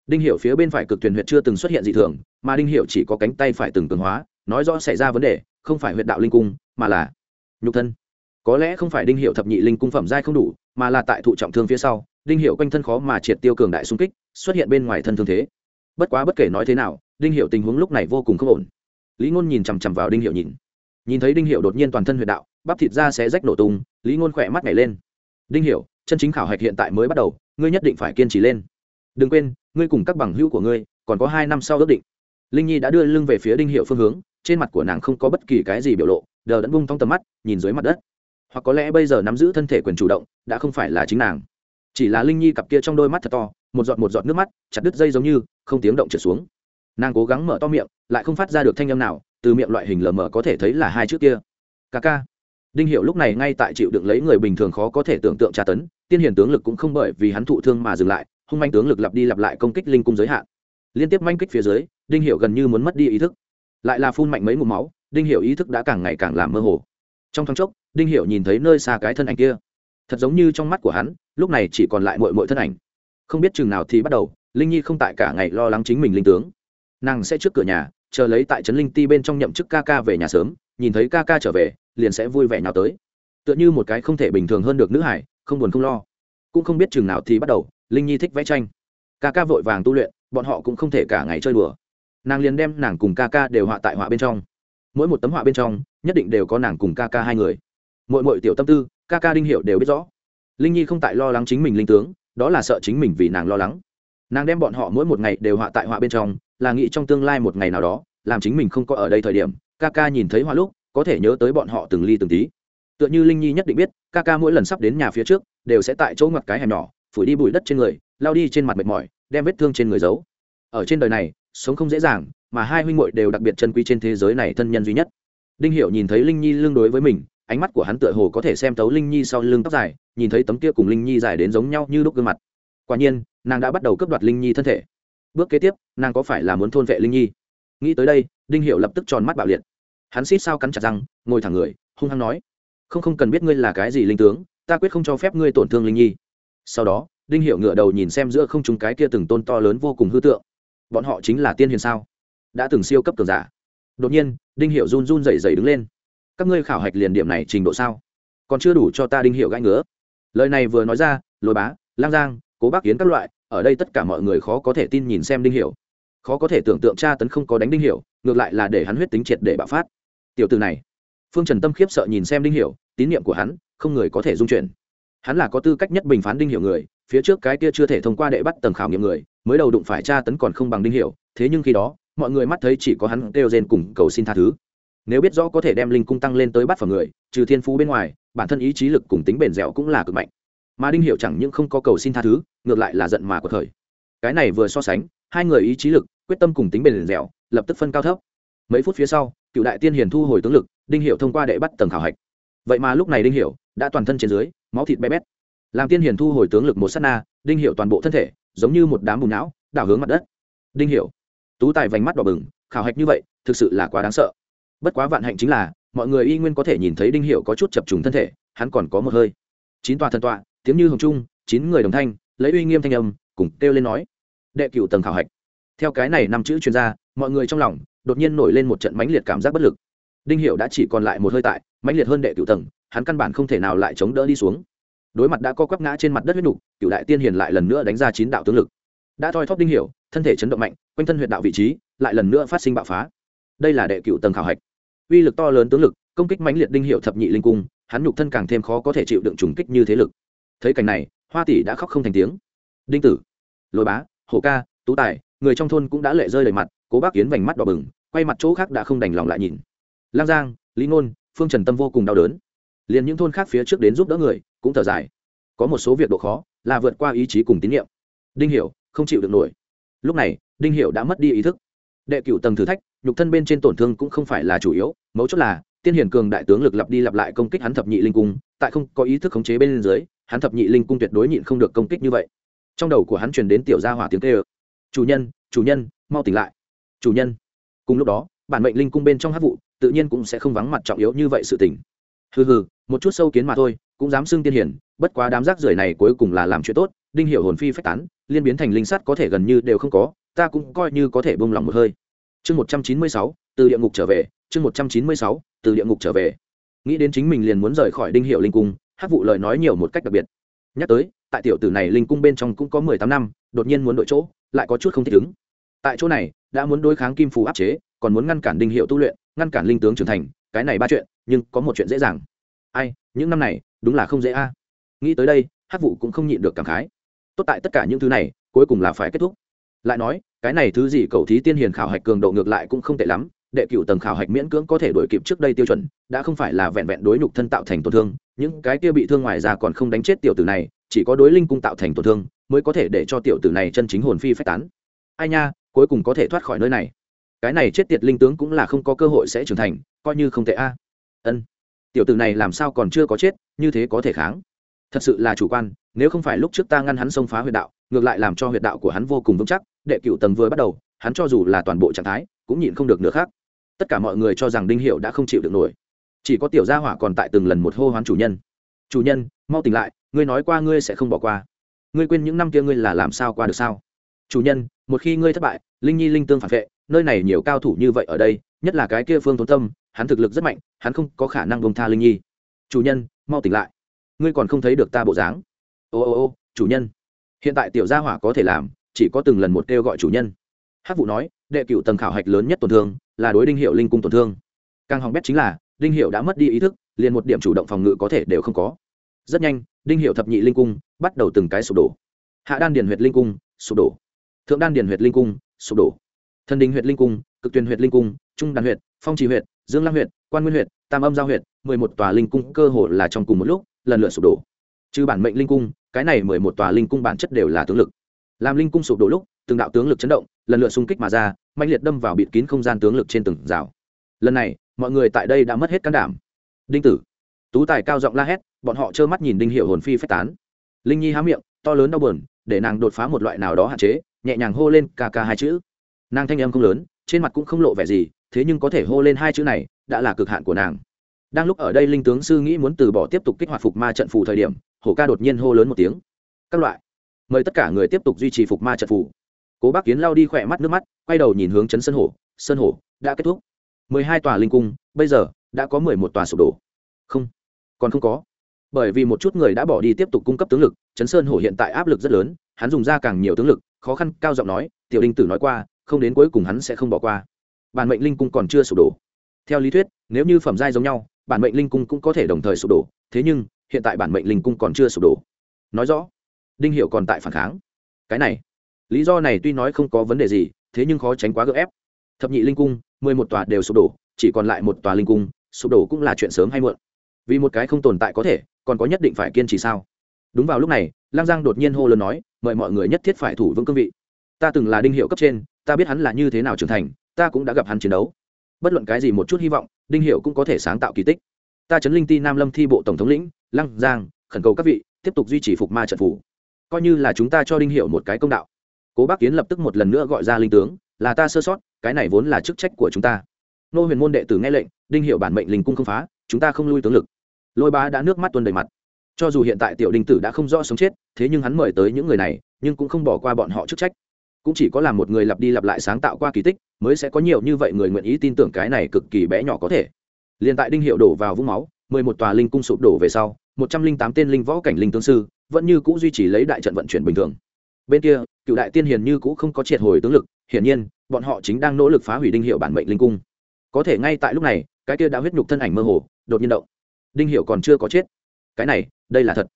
Đinh hiệu phía bên phải cực tuyển huyệt chưa từng xuất hiện dị thường, mà đinh hiệu chỉ có cánh tay phải từng cường hóa, nói rõ xảy ra vấn đề, không phải huyệt đạo linh cung, mà là nhục thân. Có lẽ không phải đinh hiệu thập nhị linh cung phẩm giai không đủ, mà là tại thụ trọng thương phía sau, đinh hiệu quanh thân khó mà triệt tiêu cường đại xung kích, xuất hiện bên ngoài thân thương thế. Bất quá bất kể nói thế nào, đinh hiệu tình huống lúc này vô cùng không ổn. Lý ngôn nhìn chằm chằm vào đinh hiệu nhìn. Nhìn thấy đinh hiệu đột nhiên toàn thân huyệt đạo, bắp thịt ra sẽ rách nổ tung, lý ngôn khỏe mắt nhảy lên. Đinh hiệu chân chính khảo hạch hiện tại mới bắt đầu, ngươi nhất định phải kiên trì lên đừng quên, ngươi cùng các bằng hữu của ngươi, còn có hai năm sau ước định. Linh nhi đã đưa lưng về phía đinh hiệu phương hướng, trên mặt của nàng không có bất kỳ cái gì biểu lộ, đờ đẫn bung thong tầm mắt, nhìn dưới mặt đất. Hoặc có lẽ bây giờ nắm giữ thân thể quyền chủ động, đã không phải là chính nàng. Chỉ là linh nhi cặp kia trong đôi mắt thật to, một giọt một giọt nước mắt, chặt đứt dây giống như, không tiếng động trượt xuống. Nàng cố gắng mở to miệng, lại không phát ra được thanh âm nào, từ miệng loại hình lờ mờ có thể thấy là hai chữ kia. Ca ca. Đinh hiệu lúc này ngay tại chịu đựng lấy người bình thường khó có thể tưởng tượng tra tấn, tiên hiển tướng lực cũng không bởi vì hắn thụ thương mà dừng lại hung manh tướng lực lặp đi lặp lại công kích linh cung giới hạn. Liên tiếp manh kích phía dưới, đinh hiệu gần như muốn mất đi ý thức. Lại là phun mạnh mấy ngụm máu, đinh hiệu ý thức đã càng ngày càng làm mơ hồ. Trong thoáng chốc, đinh hiệu nhìn thấy nơi xa cái thân ảnh kia. Thật giống như trong mắt của hắn, lúc này chỉ còn lại mội mội thân ảnh. Không biết chừng nào thì bắt đầu, linh nhi không tại cả ngày lo lắng chính mình linh tướng. Nàng sẽ trước cửa nhà, chờ lấy tại trấn linh ti bên trong nhậm chức ca ca về nhà sớm, nhìn thấy ca ca trở về, liền sẽ vui vẻ nào tới. Tựa như một cái không thể bình thường hơn được nữ hải, không buồn không lo cũng không biết chừng nào thì bắt đầu, linh nhi thích vẽ tranh. Ca ca vội vàng tu luyện, bọn họ cũng không thể cả ngày chơi đùa. Nàng liền đem nàng cùng ca ca đều họa tại họa bên trong. Mỗi một tấm họa bên trong, nhất định đều có nàng cùng ca ca hai người. Mỗi mỗi tiểu tâm tư, ca ca đinh hiệu đều biết rõ. Linh nhi không tại lo lắng chính mình linh tướng, đó là sợ chính mình vì nàng lo lắng. Nàng đem bọn họ mỗi một ngày đều họa tại họa bên trong, là nghĩ trong tương lai một ngày nào đó, làm chính mình không có ở đây thời điểm, ca ca nhìn thấy họa lúc, có thể nhớ tới bọn họ từng ly từng tí tựa như linh nhi nhất định biết, ca ca mỗi lần sắp đến nhà phía trước, đều sẽ tại chỗ ngoặt cái hẻm nhỏ, phủi đi bụi đất trên người, lao đi trên mặt mệt mỏi, đem vết thương trên người giấu. Ở trên đời này, sống không dễ dàng, mà hai huynh muội đều đặc biệt chân quý trên thế giới này thân nhân duy nhất. Đinh hiểu nhìn thấy linh nhi lương đối với mình, ánh mắt của hắn tựa hồ có thể xem tấu linh nhi sau lưng tóc dài, nhìn thấy tấm kia cùng linh nhi dài đến giống nhau như đúc gương mặt. Quả nhiên, nàng đã bắt đầu cướp đoạt linh nhi thân thể. Bước kế tiếp, nàng có phải là muốn thôn vệ linh nhi? Nghĩ tới đây, đinh hiểu lập tức tròn mắt bạo liệt. Hắn xít sao cắn chặt răng, ngồi thẳng người, hung hăng nói không không cần biết ngươi là cái gì linh tướng, ta quyết không cho phép ngươi tổn thương linh nhi. Sau đó, đinh hiệu ngựa đầu nhìn xem giữa không chúng cái kia từng tôn to lớn vô cùng hư tượng. Bọn họ chính là tiên hiền sao? Đã từng siêu cấp cường giả. Đột nhiên, đinh hiệu run run dậy dậy đứng lên. Các ngươi khảo hạch liền điểm này trình độ sao? Còn chưa đủ cho ta đinh hiệu gãi ngứa. Lời này vừa nói ra, lôi bá, lang giang, cố bác kiến các loại, ở đây tất cả mọi người khó có thể tin nhìn xem đinh hiệu khó có thể tưởng tượng cha tấn không có đánh đinh hiệu ngược lại là để hắn huyết tính triệt để bạo phát. Tiểu từ này phương trần tâm khiếp sợ nhìn xem đinh Hiểu, tín nhiệm của hắn không người có thể dung chuyển. Hắn là có tư cách nhất bình phán đinh Hiểu người, phía trước cái kia chưa thể thông qua đệ bắt tầng khảo nghiệm người, mới đầu đụng phải tra tấn còn không bằng đinh Hiểu. thế nhưng khi đó, mọi người mắt thấy chỉ có hắn kêu rên cùng cầu xin tha thứ. Nếu biết rõ có thể đem linh cung tăng lên tới bắt phẩm người, trừ thiên phú bên ngoài, bản thân ý chí lực cùng tính bền dẻo cũng là cực mạnh. Mà đinh Hiểu chẳng những không có cầu xin tha thứ, ngược lại là giận mà của thời cái này vừa so sánh, hai người ý chí lực, quyết tâm cùng tính bền dẻo, lập tức phân cao thấp mấy phút phía sau, cựu đại tiên hiền thu hồi tướng lực, đinh hiệu thông qua đệ bắt tầng khảo hạch. Vậy mà lúc này đinh hiệu đã toàn thân trên dưới, máu thịt bé bét. Làm tiên hiền thu hồi tướng lực một s á t na, đinh hiệu toàn bộ thân thể, giống như một đám bùn não, đảo hướng mặt đất. Đinh hiệu tú tài vành mắt đỏ bừng, khảo hạch như vậy, thực sự là quá đáng sợ. Bất quá vạn hạnh chính là, mọi người y nguyên có thể nhìn thấy đinh hiệu có chút chập trùng thân thể, hắn còn có một hơi. Chín tòa thần tọa, tiếng như hồng trung, chín người đồng thanh, lấy uy nghiêm thanh âm, cùng kêu lên nói. Đệ cựu tầng khảo hạch theo cái này năm chữ chuyên gia mọi người trong lòng đột nhiên nổi lên một trận mãnh liệt cảm giác bất lực. Đinh hiệu đã chỉ còn lại một hơi tại, mãnh liệt hơn đệ cựu tầng, hắn căn bản không thể nào lại chống đỡ đi xuống. Đối mặt đã co quắp ngã trên mặt đất huyết nục cựu đại tiên hiền lại lần nữa đánh ra chín đạo tướng lực. Đã thoi thóp đinh hiểu, thân thể chấn động mạnh, quanh thân huyệt đạo vị trí lại lần nữa phát sinh bạo phá. Đây là đệ cựu tầng khảo hạch. Uy lực to lớn tướng lực, công kích mãnh liệt đinh hiệu thập nhị linh cung, hắn nhục thân càng thêm khó có thể chịu đựng trùng kích như thế lực. Thấy cảnh này, hoa tỷ đã khóc không thành tiếng. Đinh tử, lôi bá, hổ ca, tú tài người trong thôn cũng đã lệ rơi đầy mặt, cố bác kiến vành mắt đỏ bừng, quay mặt chỗ khác đã không đành lòng lại nhìn. Lang giang, lý ngôn, phương trần tâm vô cùng đau đớn. Liền những thôn khác phía trước đến giúp đỡ người, cũng thở dài. Có một số việc độ khó, là vượt qua ý chí cùng tín nhiệm đinh hiểu, không chịu được nổi. Lúc này, đinh hiểu đã mất đi ý thức. Đệ cửu tầng thử thách, nhục thân bên trên tổn thương cũng không phải là chủ yếu, mấu chốt là, tiên hiển cường đại tướng lực lặp đi lặp lại công kích hắn thập nhị linh cung, tại không có ý thức khống chế bên dưới, hắn thập nhị linh cung tuyệt đối nhịn không được công kích như vậy. Trong đầu của hắn truyền đến tiểu gia hỏa tiếng kêu chủ nhân chủ nhân, mau tỉnh lại. Chủ nhân. Cùng lúc đó, bản mệnh linh cung bên trong hát vụ, tự nhiên cũng sẽ không vắng mặt trọng yếu như vậy sự tỉnh hừ hừ, một chút sâu kiến mà thôi, cũng dám xưng tiên hiển bất quá đám rác rưởi này cuối cùng là làm chuyện tốt, đinh hiểu hồn phi phách tán, liên biến thành linh sắt có thể gần như đều không có, ta cũng coi như có thể bông lòng một hơi. Chương một trăm chín mươi sáu, từ địa ngục trở về, chương một trăm chín mươi sáu, từ địa ngục trở về. Nghĩ đến chính mình liền muốn rời khỏi đinh hiệu linh cung, hát vụ lời nói nhiều một cách đặc biệt. Nhắc tới tại tiểu tử này linh cung bên trong cũng có mười tám năm, đột nhiên muốn đổi chỗ, lại có chút không thích ứng. Tại chỗ này, đã muốn đối kháng kim phù áp chế, còn muốn ngăn cản đinh hiệu tu luyện, ngăn cản linh tướng trưởng thành, cái này ba chuyện, nhưng có một chuyện dễ dàng. Ai, những năm này, đúng là không dễ a. Nghĩ tới đây hát vụ cũng không nhịn được cảm khái. Tốt tại tất cả những thứ này, cuối cùng là phải kết thúc. Lại nói, cái này thứ gì cầu thí tiên hiền khảo hạch cường độ ngược lại cũng không tệ lắm, đệ cựu tầng khảo hạch miễn cưỡng có thể đổi kịp trước đây tiêu chuẩn, đã không phải là vẹn vẹn đối nhục thân tạo thành tổn thương, những cái kia bị thương ngoài ra còn không đánh chết tiểu tử này chỉ có đối linh cung tạo thành tổn thương mới có thể để cho tiểu tử này chân chính hồn phi phách tán. Ai nha, cuối cùng có thể thoát khỏi nơi này. Cái này chết tiệt linh tướng cũng là không có cơ hội sẽ trưởng thành, coi như không tệ a. Ân. Tiểu tử này làm sao còn chưa có chết, như thế có thể kháng? Thật sự là chủ quan, nếu không phải lúc trước ta ngăn hắn xông phá huyệt đạo, ngược lại làm cho huyệt đạo của hắn vô cùng vững chắc, đệ cựu tầng vừa bắt đầu, hắn cho dù là toàn bộ trạng thái, cũng nhịn không được nữa khác tất cả mọi người cho rằng đinh hiệu đã không chịu được nổi. Chỉ có tiểu gia hỏa còn tại từng lần một hô hoán chủ nhân. Chủ nhân, mau tỉnh lại ngươi nói qua ngươi sẽ không bỏ qua. Ngươi quên những năm kia ngươi là làm sao qua được sao? Chủ nhân, một khi ngươi thất bại, linh nhi linh tương phản vệ, nơi này nhiều cao thủ như vậy ở đây, nhất là cái kia phương thốn tâm, hắn thực lực rất mạnh, hắn không có khả năng bông tha linh nhi. Chủ nhân, mau tỉnh lại. Ngươi còn không thấy được ta bộ dáng. Ô ô ô, chủ nhân. Hiện tại tiểu gia hỏa có thể làm, chỉ có từng lần một kêu gọi chủ nhân. Hát vụ nói, đệ cựu tầng khảo hạch lớn nhất tổn thương, là đối đinh hiệu linh cung tổn thương. Càng hỏng bét chính là, đinh hiệu đã mất đi ý thức, liền một điểm chủ động phòng ngự có thể đều không có rất nhanh, đinh hiệu thập nhị linh cung bắt đầu từng cái sụp đổ. Hạ đan điền huyệt linh cung sụp đổ. Thượng đan điền huyệt linh cung sụp đổ. Thần đình huyệt linh cung, cực tuyền huyệt linh cung, trung đàn huyệt, phong trì huyệt, dương lăng huyệt, quan nguyên huyệt, tam âm giao huyệt, mười một tòa linh cung cơ hồ là trong cùng một lúc, lần lượt sụp đổ. Trừ bản mệnh linh cung, cái này mười một tòa linh cung bản chất đều là tướng lực. Làm linh cung sụp đổ lúc, từng đạo tướng lực chấn động, lần lượt xung kích mà ra mạnh liệt đâm vào bịt kín không gian tướng lực trên từng rào. Lần này, mọi người tại đây đã mất hết can đảm. Đinh tử, tú tài cao giọng la hét bọn họ trơ mắt nhìn đinh hiệu hồn phi phách tán. Linh nhi há miệng, to lớn đau buồn, để nàng đột phá một loại nào đó hạn chế, nhẹ nhàng hô lên ca ca hai chữ. Nàng thanh âm không lớn, trên mặt cũng không lộ vẻ gì, thế nhưng có thể hô lên hai chữ này, đã là cực hạn của nàng. Đang lúc ở đây linh tướng sư nghĩ muốn từ bỏ tiếp tục kích hoạt phục ma trận phù thời điểm, hổ ca đột nhiên hô lớn một tiếng. Các loại. Mời tất cả người tiếp tục duy trì phục ma trận phù. Cố bác kiến lao đi khỏe mắt nước mắt, quay đầu nhìn hướng chấn sơn hổ sơn hổ, đã kết thúc. Mười hai tòa linh cung, bây giờ đã có mười một tòa sụp đổ. Không, còn không có bởi vì một chút người đã bỏ đi tiếp tục cung cấp tướng lực chấn sơn hổ hiện tại áp lực rất lớn, hắn dùng ra càng nhiều tướng lực, khó khăn, cao giọng nói, tiểu đinh tử nói qua, không đến cuối cùng hắn sẽ không bỏ qua. Bản mệnh linh cung còn chưa sụp đổ. Theo lý thuyết, nếu như phẩm giai giống nhau, bản mệnh linh cung cũng có thể đồng thời sụp đổ, thế nhưng, hiện tại bản mệnh linh cung còn chưa sụp đổ. Nói rõ, đinh hiệu còn tại phản kháng. Cái này, lý do này tuy nói không có vấn đề gì, thế nhưng khó tránh quá gỡ ép. Thập nhị linh cung, mười một tòa đều sụp đổ, chỉ còn lại một tòa linh cung, sụp đổ cũng là chuyện sớm hay muộn vì một cái không tồn tại có thể, còn có nhất định phải kiên trì sao? Đúng vào lúc này lang giang đột nhiên hô lớn nói, mời mọi người nhất thiết phải thủ vững cương vị. Ta từng là đinh hiệu cấp trên, ta biết hắn là như thế nào trưởng thành, ta cũng đã gặp hắn chiến đấu. Bất luận cái gì một chút hy vọng, đinh hiệu cũng có thể sáng tạo kỳ tích. Ta chấn linh ti nam lâm thi bộ tổng thống lĩnh, lăng giang, khẩn cầu các vị, tiếp tục duy trì phục ma trận phủ. Coi như là chúng ta cho đinh hiệu một cái công đạo. Cố bác kiến lập tức một lần nữa gọi ra linh tướng, là ta sơ sót, cái này vốn là chức trách của chúng ta. Nô huyền môn đệ tử nghe lệnh, đinh hiệu bản mệnh linh cung không phá, chúng ta không lui tướng lực lôi bá đã nước mắt tuôn đầy mặt. Cho dù hiện tại tiểu Đình tử đã không rõ sống chết, thế nhưng hắn mời tới những người này, nhưng cũng không bỏ qua bọn họ chức trách. Cũng chỉ có làm một người lặp đi lặp lại sáng tạo qua kỳ tích, mới sẽ có nhiều như vậy người nguyện ý tin tưởng cái này cực kỳ bé nhỏ có thể. Liền tại đinh hiệu đổ vào vũng máu, mười một tòa linh cung sụp đổ về sau, một trăm linh tám tên linh võ cảnh linh tương sư, vẫn như cũ duy trì lấy đại trận vận chuyển bình thường. Bên kia, cựu đại tiên hiền như cũ không có triệt hồi tướng lực, hiển nhiên, bọn họ chính đang nỗ lực phá hủy đinh hiệu bản mệnh linh cung. Có thể ngay tại lúc này, cái kia đã huyết nhục thân ảnh mơ hồ, đột nhiên động đinh hiệu còn chưa có chết. Cái này, đây là thật.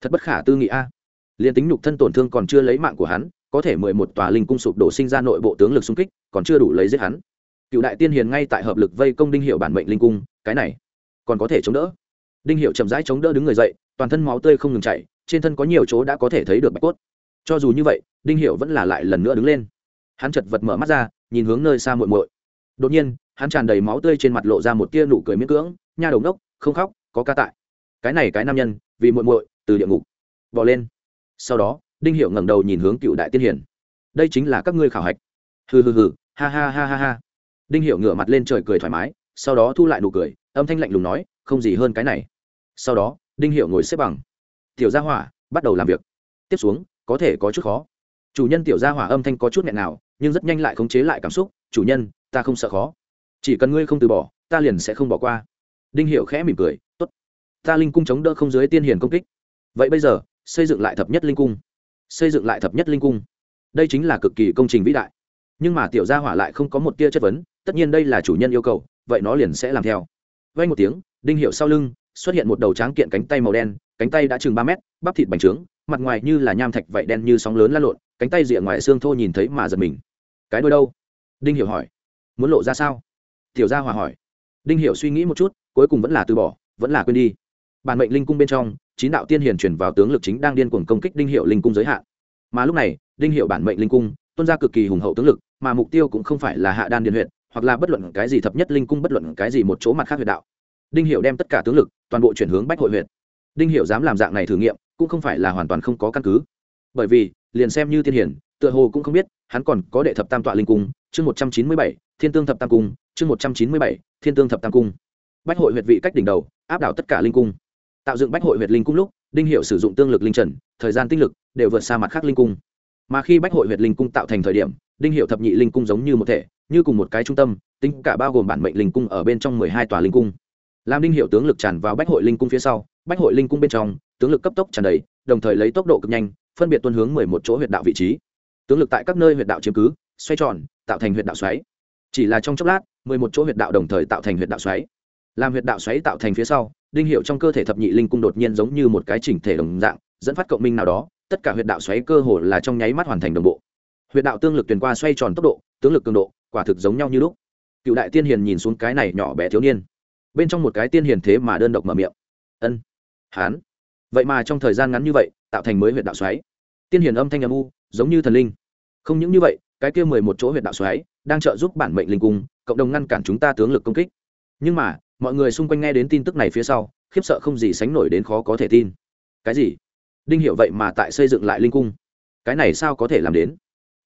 Thật bất khả tư nghị a. À. liền tính nhục thân tổn thương còn chưa lấy mạng của hắn, có thể mười một tòa linh cung sụp đổ sinh ra nội bộ tướng lực xung kích, còn chưa đủ lấy giết hắn. Cựu đại tiên hiền ngay tại hợp lực vây công đinh hiệu bản mệnh linh cung, cái này, còn có thể chống đỡ. Đinh hiệu chậm rãi chống đỡ đứng người dậy, toàn thân máu tươi không ngừng chảy, trên thân có nhiều chỗ đã có thể thấy được bạch cốt. Cho dù như vậy, đinh hiệu vẫn là lại lần nữa đứng lên. Hắn chật vật mở mắt ra, nhìn hướng nơi xa muội muội. Đột nhiên, hắn tràn đầy máu tươi trên mặt lộ ra một tia nụ cười miễn cưỡng, nha đầu ngốc, không khóc có ca tại. Cái này cái nam nhân, vì muội muội, từ địa ngục, bỏ lên. Sau đó, đinh hiệu ngẩng đầu nhìn hướng cựu đại tiên hiển. Đây chính là các ngươi khảo hạch. Hừ hừ hừ, ha ha ha ha ha. Đinh hiệu ngửa mặt lên trời cười thoải mái, sau đó thu lại nụ cười, âm thanh lạnh lùng nói, không gì hơn cái này. Sau đó, đinh hiệu ngồi xếp bằng. Tiểu gia hỏa, bắt đầu làm việc. Tiếp xuống, có thể có chút khó. Chủ nhân tiểu gia hỏa âm thanh có chút nghẹn nào, nhưng rất nhanh lại khống chế lại cảm xúc. Chủ nhân, ta không sợ khó. Chỉ cần ngươi không từ bỏ, ta liền sẽ không bỏ qua. Đinh hiệu khẽ mỉm cười ta linh cung chống đỡ không dưới tiên hiền công kích. Vậy bây giờ, xây dựng lại thập nhất linh cung. Xây dựng lại thập nhất linh cung. Đây chính là cực kỳ công trình vĩ đại. Nhưng mà tiểu gia hỏa lại không có một tia chất vấn, tất nhiên đây là chủ nhân yêu cầu, vậy nó liền sẽ làm theo. Vay một tiếng, đinh hiệu sau lưng, xuất hiện một đầu tráng kiện cánh tay màu đen, cánh tay đã chừng ba mét, bắp thịt bành trướng, mặt ngoài như là nham thạch vậy đen như sóng lớn lăn lộn, cánh tay rìa ngoài xương thô nhìn thấy mà giật mình. Cái đôi đâu? Đinh hiểu hỏi. Muốn lộ ra sao? Tiểu gia hòa hỏi. Đinh hiểu suy nghĩ một chút, cuối cùng vẫn là từ bỏ, vẫn là quên đi bản mệnh linh cung bên trong, chín đạo tiên hiền chuyển vào tướng lực chính đang điên cuồng công kích đinh hiệu linh cung giới hạn. Mà lúc này, đinh hiệu bản mệnh linh cung tuôn ra cực kỳ hùng hậu tướng lực, mà mục tiêu cũng không phải là hạ đan điền huyện hoặc là bất luận cái gì thập nhất linh cung, bất luận cái gì một chỗ mặt khác huyệt đạo. Đinh hiệu đem tất cả tướng lực, toàn bộ chuyển hướng bách hội huyện đinh hiệu dám làm dạng này thử nghiệm, cũng không phải là hoàn toàn không có căn cứ. Bởi vì, liền xem như tiên hiển tựa hồ cũng không biết, hắn còn có đệ thập tam tọa linh cung, chương một trăm chín mươi bảy, thiên tương thập tam cung, chương một trăm chín mươi bảy, thiên tương thập tam cung. Bách hội huyệt vị cách đỉnh đầu, áp đảo tất cả linh cung tạo dựng bách hội huyệt linh cung lúc, đinh hiệu sử dụng tương lực linh trần, thời gian tinh lực đều vượt xa mặt khác linh cung. Mà khi bách hội huyệt linh cung tạo thành thời điểm, đinh hiệu thập nhị linh cung giống như một thể, như cùng một cái trung tâm, tính cả bao gồm bản mệnh linh cung ở bên trong mười hai tòa linh cung. Làm đinh hiệu tướng lực tràn vào bách hội linh cung phía sau, bách hội linh cung bên trong, tướng lực cấp tốc tràn đầy, đồng thời lấy tốc độ cực nhanh, phân biệt tuân hướng mười một chỗ huyệt đạo vị trí. Tướng lực tại các nơi huyệt đạo chiếm cứ, xoay tròn, tạo thành huyệt đạo xoáy. Chỉ là trong chốc lát, mười một chỗ huyệt đạo đồng thời tạo thành huyệt đạo xoáy làm huyệt đạo xoáy tạo thành phía sau, đinh hiệu trong cơ thể thập nhị linh cung đột nhiên giống như một cái chỉnh thể đồng dạng, dẫn phát cộng minh nào đó, tất cả huyệt đạo xoáy cơ hồ là trong nháy mắt hoàn thành đồng bộ. Huyệt đạo tương lực tuyển qua xoay tròn tốc độ, tướng lực cường độ, quả thực giống nhau như lúc. Cựu đại tiên hiền nhìn xuống cái này nhỏ bé thiếu niên. Bên trong một cái tiên hiền thế mà đơn độc mở miệng. Ân, hán. Vậy mà trong thời gian ngắn như vậy, tạo thành mới huyệt đạo xoáy. Tiên hiền âm thanh âm u, giống như thần linh. Không những như vậy, cái kia mười một chỗ huyệt đạo xoáy, đang trợ giúp bản mệnh linh cung, cộng đồng ngăn cản chúng ta tướng lực công kích. Nhưng mà mọi người xung quanh nghe đến tin tức này phía sau, khiếp sợ không gì sánh nổi đến khó có thể tin. Cái gì? Đinh hiểu vậy mà tại xây dựng lại linh cung. Cái này sao có thể làm đến?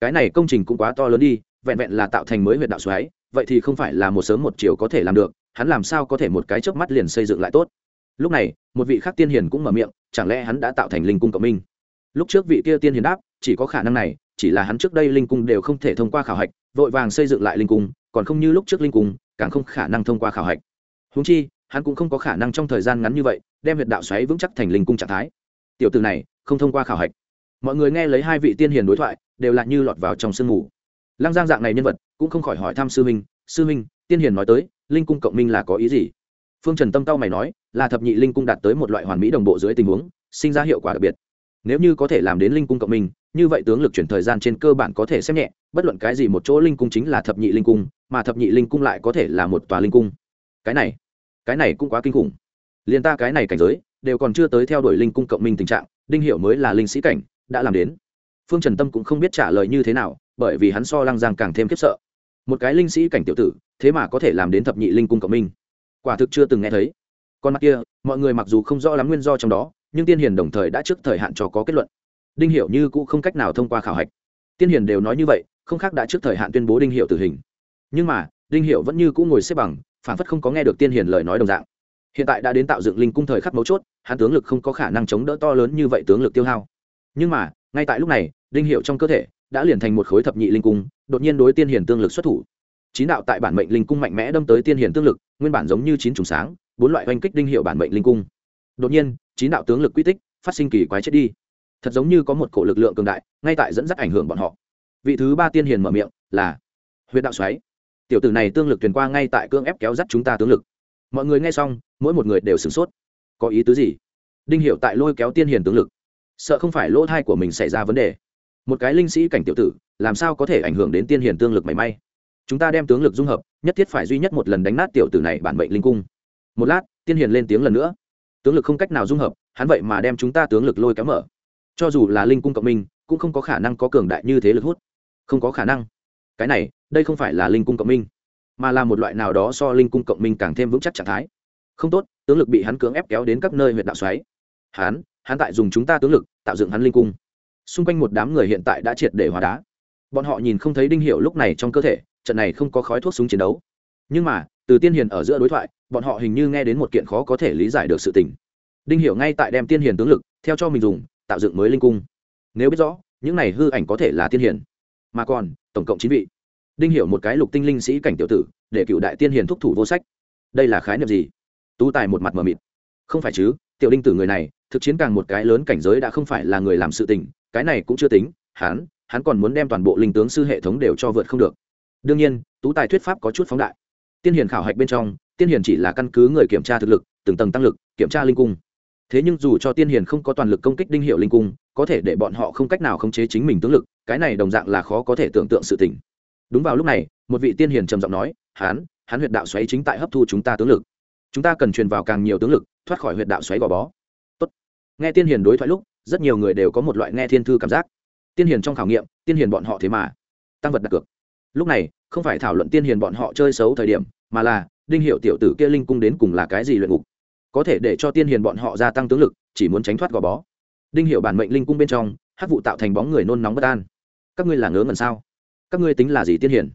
Cái này công trình cũng quá to lớn đi, vẹn vẹn là tạo thành mới huyện đạo xoáy, vậy thì không phải là một sớm một chiều có thể làm được, hắn làm sao có thể một cái chớp mắt liền xây dựng lại tốt? Lúc này, một vị khác tiên hiền cũng mở miệng, chẳng lẽ hắn đã tạo thành linh cung cộng minh? Lúc trước vị kia tiên hiền đáp, chỉ có khả năng này, chỉ là hắn trước đây linh cung đều không thể thông qua khảo hạch, vội vàng xây dựng lại linh cung, còn không như lúc trước linh cung, càng không khả năng thông qua khảo hạch húng chi, hắn cũng không có khả năng trong thời gian ngắn như vậy, đem huyệt đạo xoáy vững chắc thành linh cung trạng thái. Tiểu từ này, không thông qua khảo hạch. Mọi người nghe lấy hai vị tiên hiền đối thoại, đều là như lọt vào trong sương mù. Lăng giang dạng này nhân vật, cũng không khỏi hỏi thăm sư minh sư minh tiên hiền nói tới, linh cung cộng minh là có ý gì? Phương trần tâm tao mày nói, là thập nhị linh cung đạt tới một loại hoàn mỹ đồng bộ dưới tình huống, sinh ra hiệu quả đặc biệt. Nếu như có thể làm đến linh cung cộng minh, như vậy tướng lực chuyển thời gian trên cơ bản có thể xem nhẹ, bất luận cái gì một chỗ linh cung chính là thập nhị linh cung, mà thập nhị linh cung lại có thể là một tòa linh cung. Cái này cái này cũng quá kinh khủng. Liền ta cái này cảnh giới, đều còn chưa tới theo đuổi linh cung cộng minh tình trạng, đinh hiệu mới là linh sĩ cảnh, đã làm đến. Phương trần tâm cũng không biết trả lời như thế nào, bởi vì hắn so lăng giang càng thêm khiếp sợ. Một cái linh sĩ cảnh tiểu tử, thế mà có thể làm đến thập nhị linh cung cộng minh. Quả thực chưa từng nghe thấy. Con mặt kia, mọi người mặc dù không rõ lắm nguyên do trong đó, nhưng tiên hiền đồng thời đã trước thời hạn cho có kết luận. Đinh hiệu như cũng không cách nào thông qua khảo hạch. Tiên hiền đều nói như vậy, không khác đã trước thời hạn tuyên bố đinh hiệu tử hình. Nhưng mà, đinh hiệu vẫn như cũng ngồi xếp bằng phản phất không có nghe được tiên hiền lời nói đồng dạng. Hiện tại đã đến tạo dựng linh cung thời khắc mấu chốt, hắn tướng lực không có khả năng chống đỡ to lớn như vậy tướng lực tiêu hao. Nhưng mà, ngay tại lúc này, đinh hiệu trong cơ thể đã liền thành một khối thập nhị linh cung, đột nhiên đối tiên hiền tương lực xuất thủ. Chín đạo tại bản mệnh linh cung mạnh mẽ đâm tới tiên hiền tương lực, nguyên bản giống như chín trùng sáng, bốn loại oanh kích đinh hiệu bản mệnh linh cung. Đột nhiên, chín đạo tướng lực quy tích phát sinh kỳ quái chết đi. Thật giống như có một cổ lực lượng cường đại, ngay tại dẫn dắt ảnh hưởng bọn họ. Vị thứ ba tiên hiền mở miệng là huyệt đạo xoáy tiểu tử này tương lực truyền qua ngay tại cương ép kéo dắt chúng ta tướng lực. Mọi người nghe xong, mỗi một người đều sửng sốt. Có ý tứ gì? Đinh Hiểu tại lôi kéo tiên hiền tướng lực. Sợ không phải lỗ thai của mình xảy ra vấn đề. Một cái linh sĩ cảnh tiểu tử, làm sao có thể ảnh hưởng đến tiên hiền tương lực mảy may? Chúng ta đem tướng lực dung hợp, nhất thiết phải duy nhất một lần đánh nát tiểu tử này bản mệnh linh cung. Một lát, tiên hiền lên tiếng lần nữa. Tướng lực không cách nào dung hợp, hắn vậy mà đem chúng ta tướng lực lôi kéo mở. Cho dù là linh cung cộng minh, cũng không có khả năng có cường đại như thế lực hút. Không có khả năng cái này, đây không phải là linh cung cộng minh, mà là một loại nào đó so linh cung cộng minh càng thêm vững chắc trạng thái. Không tốt, tướng lực bị hắn cưỡng ép kéo đến các nơi huyện đạo xoáy. Hắn hắn tại dùng chúng ta tướng lực, tạo dựng hắn linh cung. Xung quanh một đám người hiện tại đã triệt để hóa đá. Bọn họ nhìn không thấy đinh hiệu lúc này trong cơ thể, trận này không có khói thuốc súng chiến đấu. Nhưng mà, từ tiên hiền ở giữa đối thoại, bọn họ hình như nghe đến một kiện khó có thể lý giải được sự tình. Đinh hiểu ngay tại đem tiên hiền tướng lực, theo cho mình dùng, tạo dựng mới linh cung. Nếu biết rõ, những này hư ảnh có thể là tiên hiền mà còn, tổng cộng chín vị. Đinh hiểu một cái lục tinh linh sĩ cảnh tiểu tử, để cựu đại tiên hiền thúc thủ vô sách. Đây là khái niệm gì? Tú tài một mặt mờ mịt. Không phải chứ, tiểu đinh tử người này, thực chiến càng một cái lớn cảnh giới đã không phải là người làm sự tình, cái này cũng chưa tính, hắn hắn còn muốn đem toàn bộ linh tướng sư hệ thống đều cho vượt không được. Đương nhiên, tú tài thuyết pháp có chút phóng đại. Tiên hiền khảo hạch bên trong, tiên hiền chỉ là căn cứ người kiểm tra thực lực, từng tầng tăng lực, kiểm tra linh cung. Thế nhưng dù cho tiên hiền không có toàn lực công kích đinh hiệu linh cung, có thể để bọn họ không cách nào khống chế chính mình tướng lực cái này đồng dạng là khó có thể tưởng tượng sự tình. Đúng vào lúc này, một vị tiên hiền trầm giọng nói, hán hán huyệt đạo xoáy chính tại hấp thu chúng ta tướng lực. Chúng ta cần truyền vào càng nhiều tướng lực, thoát khỏi huyệt đạo xoáy gò bó. Tốt. nghe tiên hiền đối thoại lúc, rất nhiều người đều có một loại nghe thiên thư cảm giác. Tiên hiền trong khảo nghiệm, tiên hiền bọn họ thế mà tăng vật đặt cược. Lúc này, không phải thảo luận tiên hiền bọn họ chơi xấu thời điểm, mà là, đinh hiệu tiểu tử kia linh cung đến cùng là cái gì luyện ngục. Có thể để cho tiên hiền bọn họ gia tăng tướng lực, chỉ muốn tránh thoát gò bó. Đinh hiệu bản mệnh linh cung bên trong hát vụ tạo thành bóng người nôn nóng bất an các ngươi là ngớ ngẩn sao? Các ngươi tính là gì tiên hiền?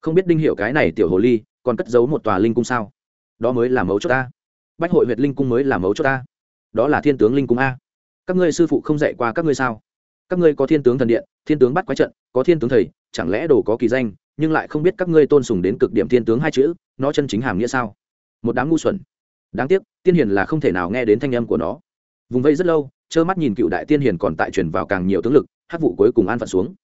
Không biết đinh hiểu cái này tiểu hồ ly, còn cất giấu một tòa linh cung sao? Đó mới là mấu chốt ta. Bách hội huyệt linh cung mới là mấu chốt ta. Đó là thiên tướng linh cung a. Các ngươi sư phụ không dạy qua các ngươi sao? Các ngươi có thiên tướng thần điện, thiên tướng bắt quái trận, có thiên tướng thầy, chẳng lẽ đồ có kỳ danh, nhưng lại không biết các ngươi tôn sùng đến cực điểm thiên tướng hai chữ, nó chân chính hàm nghĩa sao? Một đám ngu xuẩn. Đáng tiếc, tiên hiền là không thể nào nghe đến thanh âm của nó. Vùng vây rất lâu, trơ mắt nhìn cựu đại tiên hiền còn tại truyền vào càng nhiều tướng lực hát vụ cuối cùng an phận xuống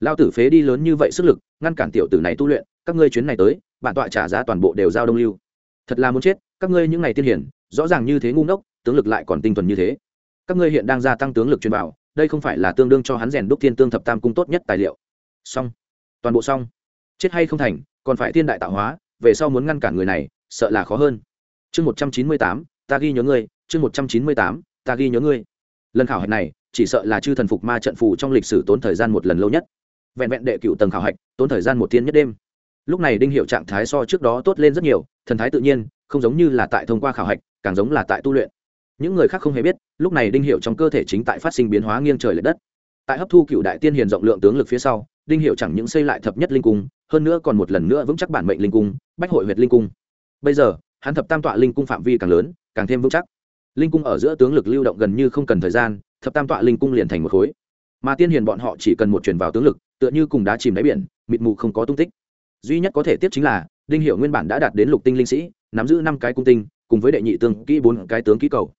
lao tử phế đi lớn như vậy sức lực ngăn cản tiểu tử này tu luyện các ngươi chuyến này tới bản tọa trả giá toàn bộ đều giao đông lưu. Thật là muốn chết các ngươi những ngày tiên hiền rõ ràng như thế ngu ngốc tướng lực lại còn tinh thuần như thế. Các ngươi hiện đang gia tăng tướng lực truyền bảo, đây không phải là tương đương cho hắn rèn đúc thiên tương thập tam cung tốt nhất tài liệu. Xong. Toàn bộ xong. Chết hay không thành còn phải thiên đại tạo hóa về sau muốn ngăn cản người này sợ là khó hơn. Chương một trăm chín mươi tám ta ghi nhớ ngươi chương một trăm chín mươi tám ta ghi nhớ ngươi. Lần khảo hạch này chỉ sợ là chư thần phục ma trận phù trong lịch sử tốn thời gian một lần lâu nhất vẹn vẹn đệ cựu tầng khảo hạch, tốn thời gian một thiên nhất đêm. Lúc này đinh hiệu trạng thái so trước đó tốt lên rất nhiều, thần thái tự nhiên, không giống như là tại thông qua khảo hạch, càng giống là tại tu luyện. Những người khác không hề biết, lúc này đinh hiệu trong cơ thể chính tại phát sinh biến hóa nghiêng trời l ệ đất. Tại hấp thu cựu đại tiên hiền rộng lượng tướng lực phía sau, đinh hiệu chẳng những xây lại thập nhất linh cung, hơn nữa còn một lần nữa vững chắc bản mệnh linh cung, bách hội huyệt linh cung. Bây giờ, hắn thập tam tọa linh cung phạm vi càng lớn, càng thêm vững chắc. Linh cung ở giữa tướng lực lưu động gần như không cần thời gian, thập tam tọa linh cung liền thành một khối. Mà tiên hiền bọn họ chỉ cần một chuyển vào tướng lực tựa như cùng đá chìm đáy biển, mịt mù không có tung tích. Duy nhất có thể tiếp chính là, đinh hiệu nguyên bản đã đạt đến lục tinh linh sĩ, nắm giữ năm cái cung tinh, cùng với đệ nhị tương kỹ bốn cái tướng kỹ cầu.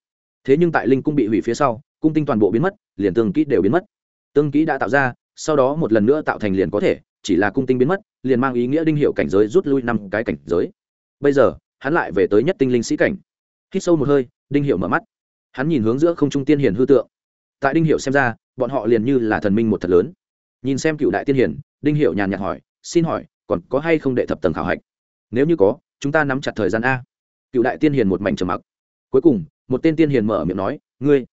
Thế nhưng tại linh cung bị hủy phía sau, cung tinh toàn bộ biến mất, liền tương kỹ đều biến mất. Tương kỹ đã tạo ra, sau đó một lần nữa tạo thành liền có thể, chỉ là cung tinh biến mất, liền mang ý nghĩa đinh hiệu cảnh giới rút lui năm cái cảnh giới. Bây giờ, hắn lại về tới nhất tinh linh sĩ cảnh. Hít sâu một hơi, đinh hiệu mở mắt. Hắn nhìn hướng giữa không trung tiên hiền hư tượng. Tại đinh hiệu xem ra, bọn họ liền như là thần minh một thật lớn nhìn xem cựu đại tiên hiền đinh hiệu nhàn nhạt hỏi, xin hỏi, còn có hay không đệ thập tầng khảo hạch? Nếu như có, chúng ta nắm chặt thời gian a. Cựu đại tiên hiền một mảnh trầm mặc. Cuối cùng, một tên tiên hiền mở miệng nói, ngươi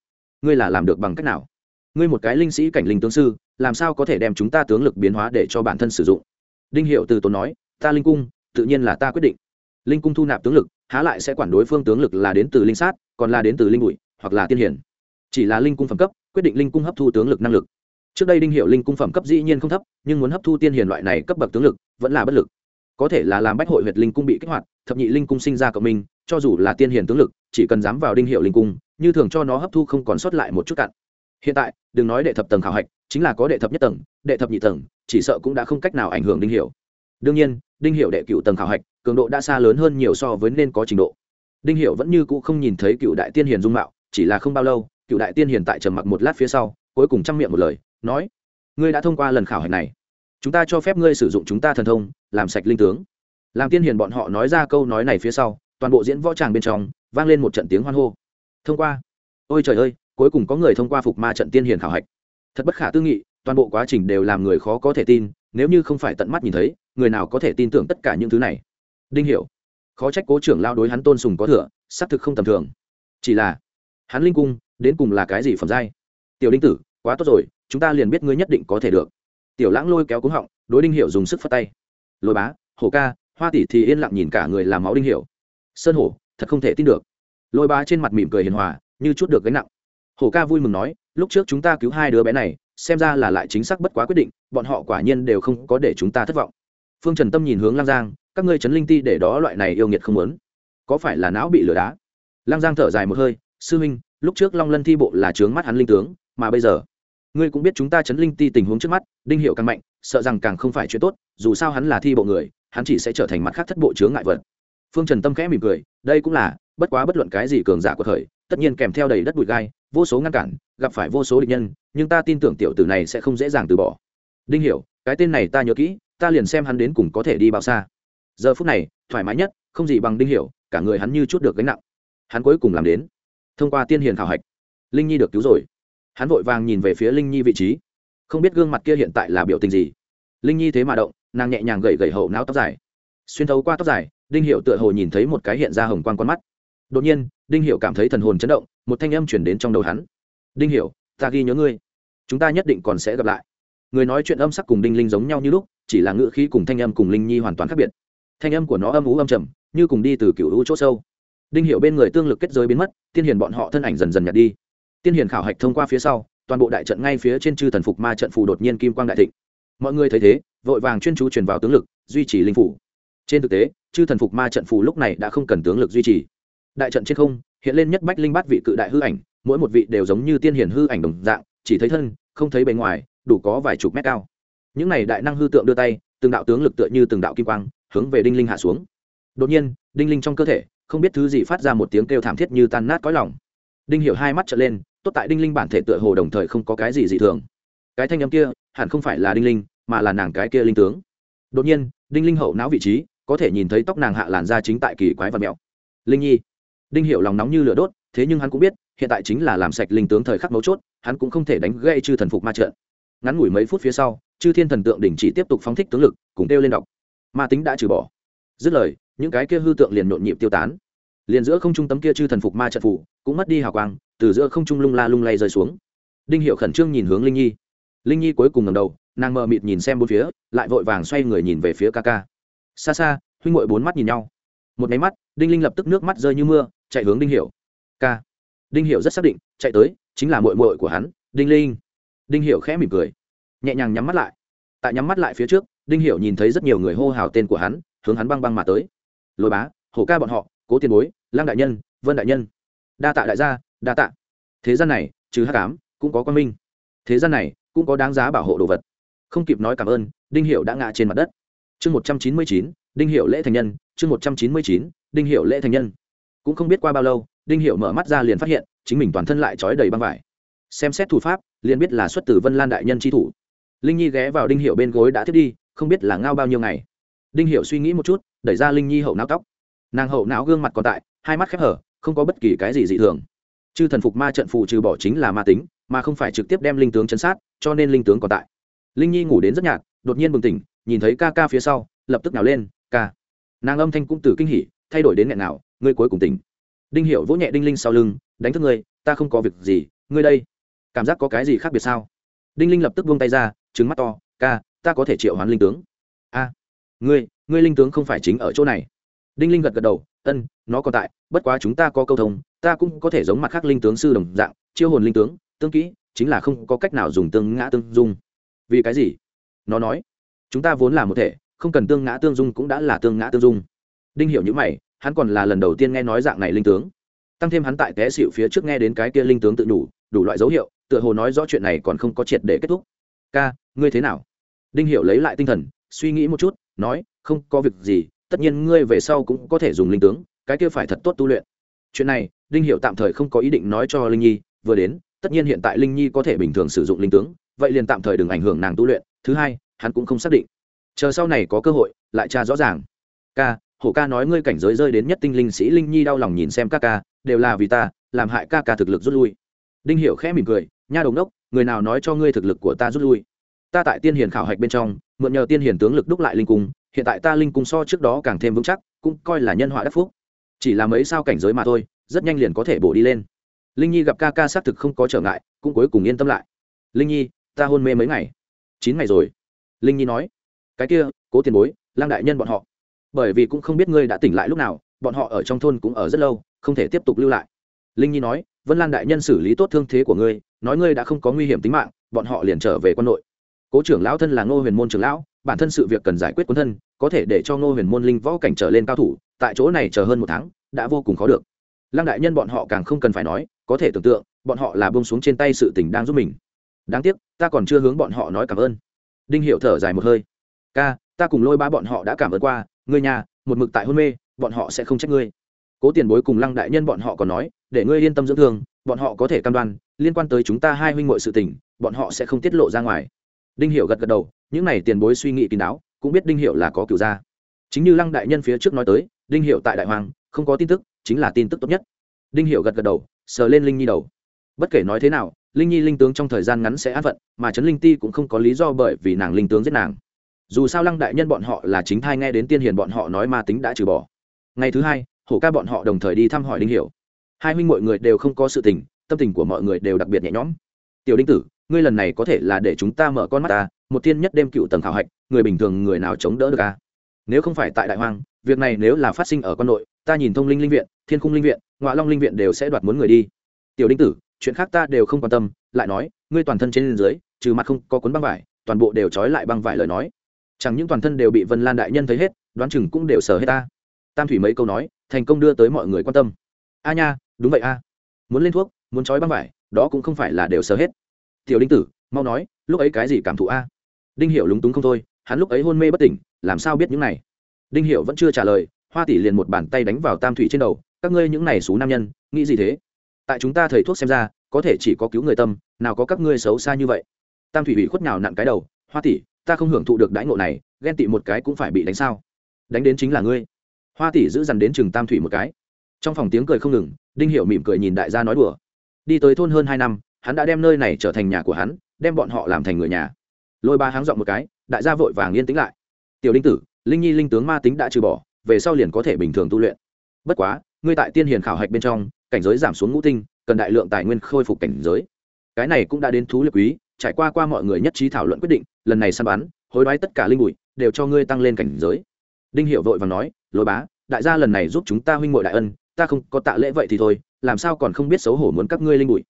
ngươi là làm được bằng cách nào? Ngươi một cái linh sĩ cảnh linh tướng sư, làm sao có thể đem chúng ta tướng lực biến hóa để cho bản thân sử dụng? Đinh hiệu từ tốn nói, ta linh cung, tự nhiên là ta quyết định. Linh cung thu nạp tướng lực, há lại sẽ quản đối phương tướng lực là đến từ linh sát, còn là đến từ linh bụi, hoặc là tiên hiển. Chỉ là linh cung phẩm cấp, quyết định linh cung hấp thu tướng lực năng lực trước đây đinh hiệu linh cung phẩm cấp dĩ nhiên không thấp, nhưng muốn hấp thu tiên hiền loại này cấp bậc tướng lực, vẫn là bất lực. Có thể là làm bách hội huyệt linh cung bị kích hoạt, thập nhị linh cung sinh ra cộng minh, cho dù là tiên hiền tướng lực, chỉ cần dám vào đinh hiệu linh cung, như thường cho nó hấp thu không còn sót lại một chút cạn hiện tại, đừng nói đệ thập tầng khảo hạch, chính là có đệ thập nhất tầng, đệ thập nhị tầng, chỉ sợ cũng đã không cách nào ảnh hưởng đinh hiệu đương nhiên, đinh hiệu đệ cựu tầng khảo hạch, cường độ đã xa lớn hơn nhiều so với nên có trình độ. Đinh hiệu vẫn như cũ không nhìn thấy cựu đại tiên hiền dung mạo, chỉ là không bao lâu, cựu đại tiên hiền tại trầm mặc một lát phía sau, cuối cùng chăm miệng một lời nói, ngươi đã thông qua lần khảo hạch này. Chúng ta cho phép ngươi sử dụng chúng ta thần thông, làm sạch linh tướng. Làm tiên hiền bọn họ nói ra câu nói này phía sau, toàn bộ diễn võ tràng bên trong vang lên một trận tiếng hoan hô. Thông qua. Ôi trời ơi, cuối cùng có người thông qua phục ma trận tiên hiền khảo hạch. Thật bất khả tư nghị, toàn bộ quá trình đều làm người khó có thể tin, nếu như không phải tận mắt nhìn thấy, người nào có thể tin tưởng tất cả những thứ này? Đinh hiểu. Khó trách cố trưởng lao đối hắn tôn sùng có thừa, xác thực không tầm thường. Chỉ là, hắn linh cung, đến cùng là cái gì phẩm giai? Tiểu đinh tử, quá tốt rồi chúng ta liền biết ngươi nhất định có thể được. Tiểu lãng lôi kéo cúng họng, đối đinh hiểu dùng sức phất tay. Lôi bá, hổ ca, hoa tỷ thì yên lặng nhìn cả người làm máu đinh hiểu. Sơn hổ, thật không thể tin được. Lôi bá trên mặt mỉm cười hiền hòa, như chút được gánh nặng. Hổ ca vui mừng nói, lúc trước chúng ta cứu hai đứa bé này, xem ra là lại chính xác bất quá quyết định, bọn họ quả nhiên đều không có để chúng ta thất vọng. Phương trần tâm nhìn hướng lang giang, các ngươi chấn linh ti để đó loại này yêu nghiệt không muốn. Có phải là não bị lửa đá? Lang giang thở dài một hơi, sư huynh, lúc trước long lân thi bộ là trướng mắt hắn linh tướng, mà bây giờ? Ngươi cũng biết chúng ta chấn linh ti tình huống trước mắt, đinh hiệu càng mạnh, sợ rằng càng không phải chuyện tốt, dù sao hắn là thi bộ người, hắn chỉ sẽ trở thành mặt khác thất bộ chướng ngại vật. Phương trần tâm khẽ mỉm cười, đây cũng là, bất quá bất luận cái gì cường giả của thời, tất nhiên kèm theo đầy đất bụi gai, vô số ngăn cản, gặp phải vô số địch nhân, nhưng ta tin tưởng tiểu tử này sẽ không dễ dàng từ bỏ. Đinh hiểu cái tên này ta nhớ kỹ, ta liền xem hắn đến cùng có thể đi bao xa. Giờ phút này, thoải mái nhất, không gì bằng đinh hiểu cả người hắn như chút được gánh nặng. Hắn cuối cùng làm đến, thông qua tiên hiền khảo hạch. Linh nhi được cứu rồi hắn vội vàng nhìn về phía linh nhi vị trí. Không biết gương mặt kia hiện tại là biểu tình gì. Linh nhi thế mà động, nàng nhẹ nhàng gậy gậy hậu não tóc dài. Xuyên thấu qua tóc dài, đinh hiệu tựa hồ nhìn thấy một cái hiện ra hồng quan con mắt. Đột nhiên, đinh hiệu cảm thấy thần hồn chấn động, một thanh âm chuyển đến trong đầu hắn. Đinh hiệu ta ghi nhớ ngươi. Chúng ta nhất định còn sẽ gặp lại. Người nói chuyện âm sắc cùng đinh linh giống nhau như lúc, chỉ là ngữ khí cùng thanh âm cùng linh nhi hoàn toàn khác biệt. Thanh âm của nó âm ú âm trầm, như cùng đi từ cựu hữu chỗ sâu. Đinh hiệu bên người tương lực kết giới biến mất, tiên hiền bọn họ thân ảnh dần dần nhạt đi tiên hiền khảo hạch thông qua phía sau, toàn bộ đại trận ngay phía trên chư thần phục ma trận phù đột nhiên kim quang đại thịnh. Mọi người thấy thế, vội vàng chuyên chú truyền vào tướng lực, duy trì linh phủ. Trên thực tế, chư thần phục ma trận phù lúc này đã không cần tướng lực duy trì. Đại trận trên không, hiện lên nhất bách linh bát vị cự đại hư ảnh, mỗi một vị đều giống như tiên hiền hư ảnh đồng dạng, chỉ thấy thân, không thấy bề ngoài, đủ có vài chục mét cao. Những này đại năng hư tượng đưa tay, từng đạo tướng lực tựa như từng đạo kim quang, hướng về đinh linh hạ xuống. Đột nhiên, đinh linh trong cơ thể, không biết thứ gì phát ra một tiếng kêu thảm thiết như tan nát cõi lòng. Đinh hiểu hai mắt trợn lên tốt tại đinh linh bản thể tựa hồ đồng thời không có cái gì dị thường. Cái thanh âm kia hẳn không phải là đinh linh, mà là nàng cái kia linh tướng. Đột nhiên, đinh linh hậu não vị trí, có thể nhìn thấy tóc nàng hạ làn da chính tại kỳ quái và mèo linh nhi. Đinh hiểu lòng nóng như lửa đốt, thế nhưng hắn cũng biết, hiện tại chính là làm sạch linh tướng thời khắc mấu chốt, hắn cũng không thể đánh gây chư thần phục ma trận. Ngắn ngủi mấy phút phía sau, chư thiên thần tượng đình chỉ tiếp tục phóng thích tướng lực, cùng kêu lên đọc. Ma tính đã trừ bỏ. Dứt lời, những cái kia hư tượng liền nhộn nhịp tiêu tán liền giữa không trung tấm kia chư thần phục ma trận phủ cũng mất đi hào quang, từ giữa không trung lung la lung lay rơi xuống. Đinh hiệu khẩn trương nhìn hướng linh nhi. Linh nhi cuối cùng ngầm đầu, nàng mờ mịt nhìn xem bốn phía, lại vội vàng xoay người nhìn về phía ca ca. Xa xa, huynh ngội bốn mắt nhìn nhau. Một máy mắt, đinh linh lập tức nước mắt rơi như mưa, chạy hướng đinh hiệu. Ca. Đinh hiệu rất xác định, chạy tới, chính là mội mội của hắn, đinh linh. Đinh hiệu khẽ mỉm cười, nhẹ nhàng nhắm mắt lại. Tại nhắm mắt lại phía trước, đinh hiệu nhìn thấy rất nhiều người hô hào tên của hắn, hướng hắn băng băng mà tới. Lôi bá, hổ ca bọn họ, cố tiền bối lang đại nhân, vân đại nhân. Đa tạ đại gia, đa tạ. Thế gian này, trừ hắc ám, cũng có quan minh. Thế gian này, cũng có đáng giá bảo hộ đồ vật. Không kịp nói cảm ơn, đinh hiệu đã ngã trên mặt đất. Chương một trăm chín mươi chín, đinh hiệu lễ thành nhân. Chương một trăm chín mươi chín, đinh hiệu lễ thành nhân. Cũng không biết qua bao lâu, đinh hiệu mở mắt ra liền phát hiện, chính mình toàn thân lại trói đầy băng vải. Xem xét thủ pháp, liền biết là xuất từ vân lan đại nhân tri thủ. Linh nhi ghé vào đinh hiệu bên gối đã thiết đi, không biết là ngao bao nhiêu ngày. Đinh hiệu suy nghĩ một chút, đẩy ra linh nhi hậu não tóc. Nàng hậu não gương mặt còn tại hai mắt khép hở, không có bất kỳ cái gì dị thường. Chư thần phục ma trận phụ trừ bỏ chính là ma tính, mà không phải trực tiếp đem linh tướng chấn sát, cho nên linh tướng còn tại. Linh nhi ngủ đến rất nhạt, đột nhiên bừng tỉnh, nhìn thấy ca ca phía sau, lập tức nào lên, ca. Nàng âm thanh cũng từ kinh hỉ, thay đổi đến nghẹn nào ngươi cuối cùng tỉnh. Đinh hiệu vỗ nhẹ đinh linh sau lưng, đánh thức ngươi, ta không có việc gì, ngươi đây, cảm giác có cái gì khác biệt sao? Đinh linh lập tức buông tay ra trứng mắt to, ca, ta có thể triệu hoán linh tướng. A, ngươi ngươi linh tướng không phải chính ở chỗ này đinh linh gật gật đầu, ân, nó còn tại, bất quá chúng ta có câu thông, ta cũng có thể giống mặt khác linh tướng sư đồng dạng, chiêu hồn linh tướng, tương kỹ, chính là không có cách nào dùng tương ngã tương dung. Vì cái gì? Nó nói. Chúng ta vốn là một thể, không cần tương ngã tương dung cũng đã là tương ngã tương dung. Đinh hiểu những mày, hắn còn là lần đầu tiên nghe nói dạng này linh tướng. Tăng thêm hắn tại té xịu phía trước nghe đến cái kia linh tướng tự đủ đủ loại dấu hiệu, tựa hồ nói rõ chuyện này còn không có triệt để kết thúc. Ca, ngươi thế nào? Đinh hiểu lấy lại tinh thần, suy nghĩ một chút, nói, không có việc gì tất nhiên ngươi về sau cũng có thể dùng linh tướng, cái kia phải thật tốt tu luyện. Chuyện này, đinh hiểu tạm thời không có ý định nói cho linh nhi, vừa đến, tất nhiên hiện tại linh nhi có thể bình thường sử dụng linh tướng, vậy liền tạm thời đừng ảnh hưởng nàng tu luyện. Thứ hai, hắn cũng không xác định. Chờ sau này có cơ hội, lại tra rõ ràng. Ca, hổ ca nói ngươi cảnh giới rơi đến nhất tinh linh sĩ, linh nhi đau lòng nhìn xem ca ca, đều là vì ta, làm hại ca ca thực lực rút lui. Đinh hiểu khẽ mỉm cười, nha đồng đốc người nào nói cho ngươi thực lực của ta rút lui? Ta tại tiên hiền khảo hạch bên trong, mượn nhờ tiên hiền tướng lực đúc lại linh cung hiện tại ta linh cung so trước đó càng thêm vững chắc, cũng coi là nhân họa đắc phúc. Chỉ là mấy sao cảnh giới mà thôi, rất nhanh liền có thể bổ đi lên. Linh nhi gặp ca ca xác thực không có trở ngại, cũng cuối cùng yên tâm lại. Linh nhi, ta hôn mê mấy ngày? Chín ngày rồi. Linh nhi nói, cái kia, cố tiền bối, lang đại nhân bọn họ. Bởi vì cũng không biết ngươi đã tỉnh lại lúc nào, bọn họ ở trong thôn cũng ở rất lâu, không thể tiếp tục lưu lại. Linh nhi nói, vân lan đại nhân xử lý tốt thương thế của ngươi, nói ngươi đã không có nguy hiểm tính mạng, bọn họ liền trở về quân nội cố trưởng lão thân là ngô huyền môn trưởng lão bản thân sự việc cần giải quyết quân thân, có thể để cho ngô huyền môn linh võ cảnh trở lên cao thủ, tại chỗ này chờ hơn một tháng, đã vô cùng khó được. Lăng đại nhân bọn họ càng không cần phải nói, có thể tưởng tượng, bọn họ là bông xuống trên tay sự tình đang giúp mình. Đáng tiếc, ta còn chưa hướng bọn họ nói cảm ơn. Đinh hiệu thở dài một hơi. Ca, ta cùng lôi ba bọn họ đã cảm ơn qua, ngươi nhà, một mực tại hôn mê, bọn họ sẽ không trách ngươi. Cố tiền bối cùng lăng đại nhân bọn họ còn nói, để ngươi yên tâm dưỡng thương, bọn họ có thể cam đoan, liên quan tới chúng ta hai huynh muội sự tình, bọn họ sẽ không tiết lộ ra ngoài. Đinh hiểu gật gật đầu những này tiền bối suy nghĩ kín đáo, cũng biết đinh hiệu là có cựu gia. Chính như lăng đại nhân phía trước nói tới, đinh hiệu tại đại hoàng, không có tin tức, chính là tin tức tốt nhất. Đinh hiệu gật gật đầu, sờ lên linh nhi đầu. Bất kể nói thế nào, linh nhi linh tướng trong thời gian ngắn sẽ an phận, mà trấn linh ti cũng không có lý do bởi vì nàng linh tướng giết nàng. Dù sao lăng đại nhân bọn họ là chính thai nghe đến tiên hiền bọn họ nói ma tính đã trừ bỏ. Ngày thứ hai, hổ ca bọn họ đồng thời đi thăm hỏi đinh hiểu hai huynh mọi người đều không có sự tình, tâm tình của mọi người đều đặc biệt nhẹ nhõm. Tiểu đinh tử, ngươi lần này có thể là để chúng ta mở con mắt ta một thiên nhất đêm cựu tầng khảo hạch, người bình thường người nào chống đỡ được à? Nếu không phải tại đại hoang, việc này nếu là phát sinh ở quân nội, ta nhìn thông linh linh viện, thiên khung linh viện ngoại long linh viện đều sẽ đoạt muốn người đi. Tiểu đinh tử, chuyện khác ta đều không quan tâm, lại nói, ngươi toàn thân trên dưới, trừ mặt không có cuốn băng vải, toàn bộ đều trói lại băng vải lời nói. Chẳng những toàn thân đều bị vân lan đại nhân thấy hết, đoán chừng cũng đều sờ hết ta. Tam thủy mấy câu nói, thành công đưa tới mọi người quan tâm. A nha, đúng vậy a. Muốn lên thuốc, muốn trói băng vải, đó cũng không phải là đều sờ hết. Tiểu đinh tử, mau nói, lúc ấy cái gì cảm thụ a? Đinh hiểu lúng túng không thôi, hắn lúc ấy hôn mê bất tỉnh, làm sao biết những này? Đinh hiểu vẫn chưa trả lời, hoa tỷ liền một bàn tay đánh vào tam thủy trên đầu, các ngươi những này xú nam nhân, nghĩ gì thế? Tại chúng ta thầy thuốc xem ra, có thể chỉ có cứu người tâm, nào có các ngươi xấu xa như vậy. Tam thủy bị khuất nào nặn cái đầu, hoa tỷ, ta không hưởng thụ được đãi ngộ này, ghen tị một cái cũng phải bị đánh sao? Đánh đến chính là ngươi. Hoa tỷ giữ dằn đến chừng tam thủy một cái. Trong phòng tiếng cười không ngừng, đinh hiệu mỉm cười nhìn đại gia nói đùa. Đi tới thôn hơn hai năm, hắn đã đem nơi này trở thành nhà của hắn, đem bọn họ làm thành người nhà lôi ba háng dọn một cái, đại gia vội vàng yên tĩnh lại. Tiểu đinh tử, linh nhi linh tướng ma tính đã trừ bỏ, về sau liền có thể bình thường tu luyện. Bất quá, ngươi tại tiên hiền khảo hạch bên trong, cảnh giới giảm xuống ngũ tinh, cần đại lượng tài nguyên khôi phục cảnh giới. Cái này cũng đã đến thú lực quý, trải qua qua mọi người nhất trí thảo luận quyết định, lần này săn bắn, hối đoái tất cả linh bụi, đều cho ngươi tăng lên cảnh giới. Đinh hiệu vội và nói, lôi bá, đại gia lần này giúp chúng ta huynh mội đại ân, ta không có tạ lễ vậy thì thôi, làm sao còn không biết xấu hổ muốn các ngươi linh bụi?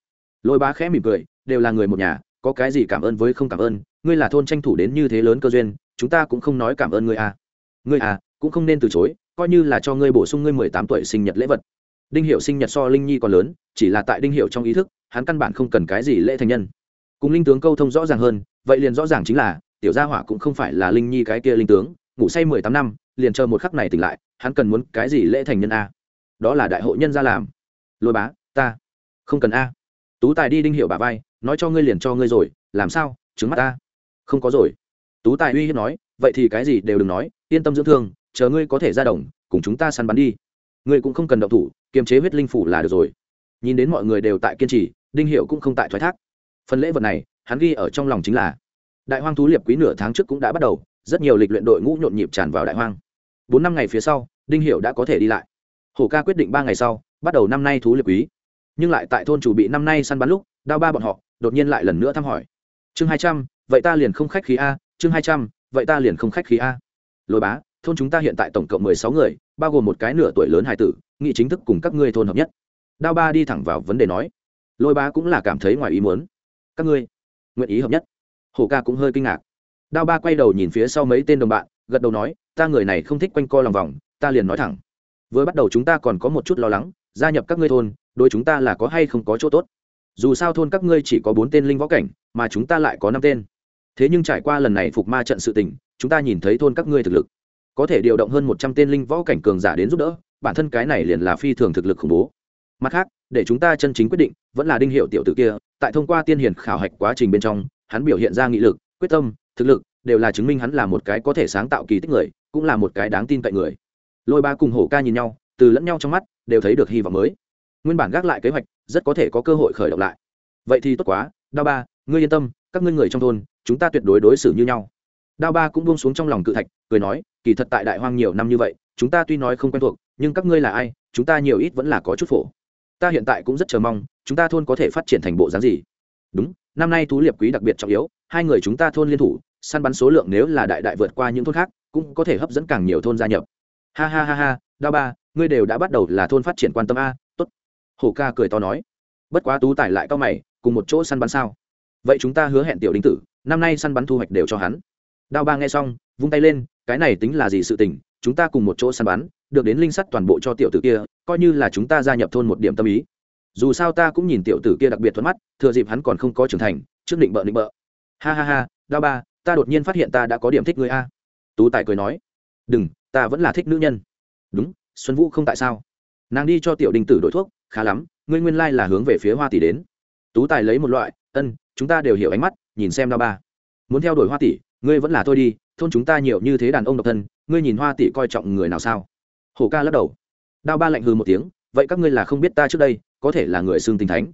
Lôi bá khẽ mỉm cười, đều là người một nhà có cái gì cảm ơn với không cảm ơn, ngươi là thôn tranh thủ đến như thế lớn cơ duyên, chúng ta cũng không nói cảm ơn ngươi à. Ngươi à cũng không nên từ chối, coi như là cho ngươi bổ sung ngươi mười tám tuổi sinh nhật lễ vật. Đinh hiệu sinh nhật so linh nhi còn lớn, chỉ là tại đinh hiệu trong ý thức, hắn căn bản không cần cái gì lễ thành nhân. Cùng linh tướng câu thông rõ ràng hơn, vậy liền rõ ràng chính là, tiểu gia hỏa cũng không phải là linh nhi cái kia linh tướng, ngủ say mười tám năm, liền chờ một khắc này tỉnh lại, hắn cần muốn cái gì lễ thành nhân a đó là đại hội nhân ra làm. Lôi bá, ta không cần a. Tú tài đi đinh hiệu bà vai nói cho ngươi liền cho ngươi rồi, làm sao, trứng mắt ta? Không có rồi. Tú tài uy hiếp nói, vậy thì cái gì đều đừng nói, yên tâm dưỡng thương, chờ ngươi có thể ra đồng, cùng chúng ta săn bắn đi. Ngươi cũng không cần động thủ, kiềm chế huyết linh phủ là được rồi. Nhìn đến mọi người đều tại kiên trì, đinh hiệu cũng không tại thoái thác. Phần lễ vật này, hắn ghi ở trong lòng chính là, đại hoang thú liệp quý nửa tháng trước cũng đã bắt đầu, rất nhiều lịch luyện đội ngũ nhộn nhịp tràn vào đại hoang. Bốn năm ngày phía sau, đinh hiệu đã có thể đi lại. Hổ ca quyết định ba ngày sau, bắt đầu năm nay thú liệp quý. Nhưng lại tại thôn chủ bị năm nay săn bắn lúc, đao ba bọn họ đột nhiên lại lần nữa thăm hỏi. Chương hai trăm, vậy ta liền không khách khí a, chương hai trăm, vậy ta liền không khách khí a. Lôi bá, thôn chúng ta hiện tại tổng cộng mười sáu người, bao gồm một cái nửa tuổi lớn hài tử, nghị chính thức cùng các ngươi thôn hợp nhất. Đao ba đi thẳng vào vấn đề nói. Lôi bá cũng là cảm thấy ngoài ý muốn. Các ngươi, nguyện ý hợp nhất. Hổ ca cũng hơi kinh ngạc. Đao ba quay đầu nhìn phía sau mấy tên đồng bạn, gật đầu nói, ta người này không thích quanh co lòng vòng, ta liền nói thẳng. Vừa bắt đầu chúng ta còn có một chút lo lắng, gia nhập các ngươi thôn, đối chúng ta là có hay không có chỗ tốt? Dù sao thôn các ngươi chỉ có bốn tên linh võ cảnh, mà chúng ta lại có năm tên. Thế nhưng trải qua lần này phục ma trận sự tình, chúng ta nhìn thấy thôn các ngươi thực lực. Có thể điều động hơn một trăm tên linh võ cảnh cường giả đến giúp đỡ, bản thân cái này liền là phi thường thực lực khủng bố. Mặt khác, để chúng ta chân chính quyết định, vẫn là đinh hiệu tiểu tử kia, tại thông qua tiên hiển khảo hạch quá trình bên trong, hắn biểu hiện ra nghị lực, quyết tâm, thực lực, đều là chứng minh hắn là một cái có thể sáng tạo kỳ tích người, cũng là một cái đáng tin cậy người. Lôi ba cùng hổ ca nhìn nhau, từ lẫn nhau trong mắt, đều thấy được hy vọng mới. Nguyên bản gác lại kế hoạch rất có thể có cơ hội khởi động lại. Vậy thì tốt quá, đao ba, ngươi yên tâm, các ngươi người trong thôn, chúng ta tuyệt đối đối xử như nhau. Đao ba cũng buông xuống trong lòng cự thạch, cười nói, kỳ thật tại đại hoang nhiều năm như vậy, chúng ta tuy nói không quen thuộc, nhưng các ngươi là ai, chúng ta nhiều ít vẫn là có chút phổ. Ta hiện tại cũng rất chờ mong, chúng ta thôn có thể phát triển thành bộ dáng gì. Đúng, năm nay thú liệp quý đặc biệt trọng yếu, hai người chúng ta thôn liên thủ, săn bắn số lượng nếu là đại đại vượt qua những thôn khác, cũng có thể hấp dẫn càng nhiều thôn gia nhập. Ha ha ha ha, đao ba, ngươi đều đã bắt đầu là thôn phát triển quan tâm a hổ ca cười to nói, bất quá tú tài lại cao mày, cùng một chỗ săn bắn sao? Vậy chúng ta hứa hẹn tiểu đinh tử, năm nay săn bắn thu hoạch đều cho hắn. Đao ba nghe xong, vung tay lên, cái này tính là gì sự tình? Chúng ta cùng một chỗ săn bắn, được đến linh sắt toàn bộ cho tiểu tử kia, coi như là chúng ta gia nhập thôn một điểm tâm ý. Dù sao ta cũng nhìn tiểu tử kia đặc biệt thuận mắt, thừa dịp hắn còn không có trưởng thành, trước định bợ định bợ. Ha ha ha, đao ba, ta đột nhiên phát hiện ta đã có điểm thích người a. Tú tài cười nói, đừng, ta vẫn là thích nữ nhân. Đúng, xuân vũ không tại sao? Nàng đi cho tiểu đình tử đổi thuốc khá lắm, ngươi nguyên lai là hướng về phía hoa tỷ đến. Tú tài lấy một loại, ân, chúng ta đều hiểu ánh mắt, nhìn xem đao ba. Muốn theo đuổi hoa tỷ, ngươi vẫn là thôi đi, thôn chúng ta nhiều như thế đàn ông độc thân, ngươi nhìn hoa tỷ coi trọng người nào sao? Hổ ca lắc đầu. Đao ba lạnh hư một tiếng, vậy các ngươi là không biết ta trước đây, có thể là người xương tình thánh.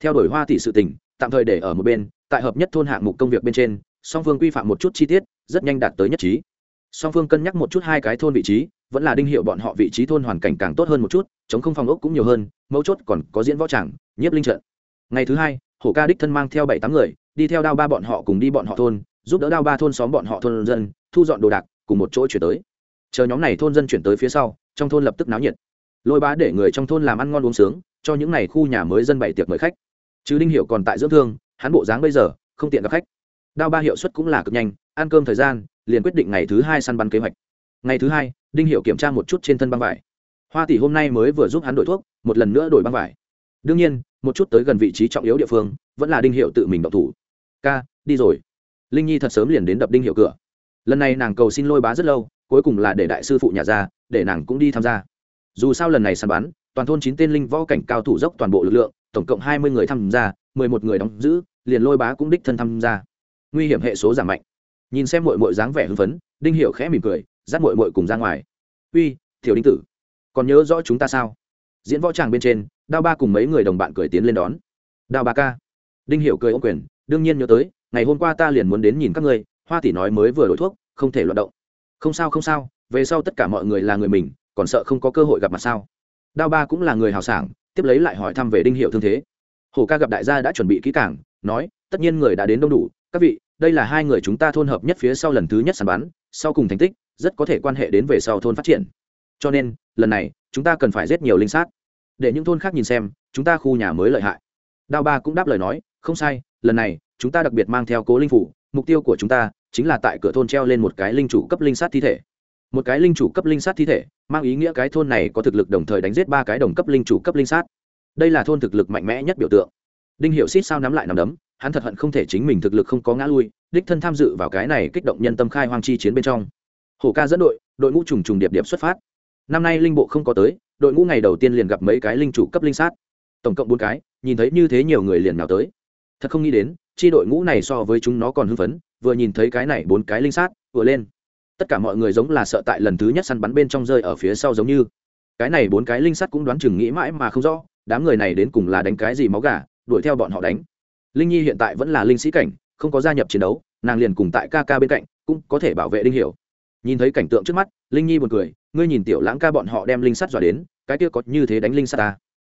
Theo đuổi hoa tỷ sự tình, tạm thời để ở một bên, tại hợp nhất thôn hạng mục công việc bên trên, song phương quy phạm một chút chi tiết, rất nhanh đạt tới nhất trí. Song phương cân nhắc một chút hai cái thôn vị trí vẫn là đinh hiệu bọn họ vị trí thôn hoàn cảnh càng tốt hơn một chút, chống không phòng ốc cũng nhiều hơn, mấu chốt còn có diễn võ tràng, nhiếp linh trận. Ngày thứ hai, hổ ca đích thân mang theo bảy tám người, đi theo đao ba bọn họ cùng đi bọn họ thôn, giúp đỡ đao ba thôn xóm bọn họ thôn dân, thu dọn đồ đạc, cùng một chỗ chuyển tới. Chờ nhóm này thôn dân chuyển tới phía sau, trong thôn lập tức náo nhiệt. Lôi bá để người trong thôn làm ăn ngon uống sướng, cho những n à y khu nhà mới dân bày tiệc mời khách. Chứ đinh hiệu còn tại dưỡng thương, hắn bộ dáng bây giờ, không tiện gặp khách. Đao ba hiệu suất cũng là cực nhanh, ăn cơm thời gian, liền quyết định ngày thứ hai săn bắn kế hoạch. Ngày thứ hai đinh hiệu kiểm tra một chút trên thân băng vải. Hoa tỷ hôm nay mới vừa giúp hắn đổi thuốc, một lần nữa đổi băng vải. Đương nhiên, một chút tới gần vị trí trọng yếu địa phương, vẫn là đinh hiệu tự mình độc thủ. Ca, đi rồi. Linh nhi thật sớm liền đến đập đinh hiệu cửa. Lần này nàng cầu xin lôi bá rất lâu, cuối cùng là để đại sư phụ nhà ra, để nàng cũng đi tham gia. Dù sao lần này săn bắn, toàn thôn chín tên linh võ cảnh cao thủ dốc toàn bộ lực lượng, tổng cộng hai mươi người tham gia, mười một người đóng giữ, liền lôi bá cũng đích thân tham gia. Nguy hiểm hệ số giảm mạnh. Nhìn xem mội mội dáng vẻ hưng phấn, đinh hiệu khẽ mỉm cười dắt mội mội cùng ra ngoài. Uy thiểu đinh tử còn nhớ rõ chúng ta sao? Diễn võ tràng bên trên đao ba cùng mấy người đồng bạn cười tiến lên đón. Đao ba ca đinh Hiểu cười ô quyền đương nhiên nhớ tới ngày hôm qua ta liền muốn đến nhìn các ngươi hoa tỷ nói mới vừa đổi thuốc không thể loạt động. Không sao không sao về sau tất cả mọi người là người mình còn sợ không có cơ hội gặp mặt sao? Đao ba cũng là người hào sảng tiếp lấy lại hỏi thăm về đinh hiệu thương thế. Hồ ca gặp đại gia đã chuẩn bị kỹ càng, nói tất nhiên người đã đến đông đủ các vị đây là hai người chúng ta thôn hợp nhất phía sau lần thứ nhất sàn bắn sau cùng thành tích rất có thể quan hệ đến về sau thôn phát triển. Cho nên, lần này, chúng ta cần phải rất nhiều linh sát. Để những thôn khác nhìn xem, chúng ta khu nhà mới lợi hại. Đao ba cũng đáp lời nói, không sai, lần này, chúng ta đặc biệt mang theo cố linh phủ, mục tiêu của chúng ta chính là tại cửa thôn treo lên một cái linh chủ cấp linh sát thi thể. Một cái linh chủ cấp linh sát thi thể, mang ý nghĩa cái thôn này có thực lực đồng thời đánh giết ba cái đồng cấp linh chủ cấp linh sát. Đây là thôn thực lực mạnh mẽ nhất biểu tượng. Đinh hiệu xít sao nắm lại nắm đấm, hắn thật hận không thể chính mình thực lực không có ngã lui, đích thân tham dự vào cái này kích động nhân tâm khai hoang chi chiến bên trong hổ ca dẫn đội đội ngũ trùng trùng điệp điệp xuất phát. Năm nay linh bộ không có tới, đội ngũ ngày đầu tiên liền gặp mấy cái linh chủ cấp linh sát. Tổng cộng bốn cái, nhìn thấy như thế nhiều người liền nào tới. Thật không nghĩ đến, chi đội ngũ này so với chúng nó còn hưng phấn, vừa nhìn thấy cái này bốn cái linh sát, vừa lên. Tất cả mọi người giống là sợ tại lần thứ nhất săn bắn bên trong rơi ở phía sau giống như. Cái này bốn cái linh sắt cũng đoán chừng nghĩ mãi mà không rõ, đám người này đến cùng là đánh cái gì máu gà, đuổi theo bọn họ đánh. Linh nhi hiện tại vẫn là linh sĩ cảnh, không có gia nhập chiến đấu, nàng liền cùng tại ca ca bên cạnh, cũng có thể bảo vệ đinh hiểu nhìn thấy cảnh tượng trước mắt, linh nhi buồn cười, ngươi nhìn tiểu lãng ca bọn họ đem linh sắt dọa đến, cái kia có như thế đánh linh sắt ta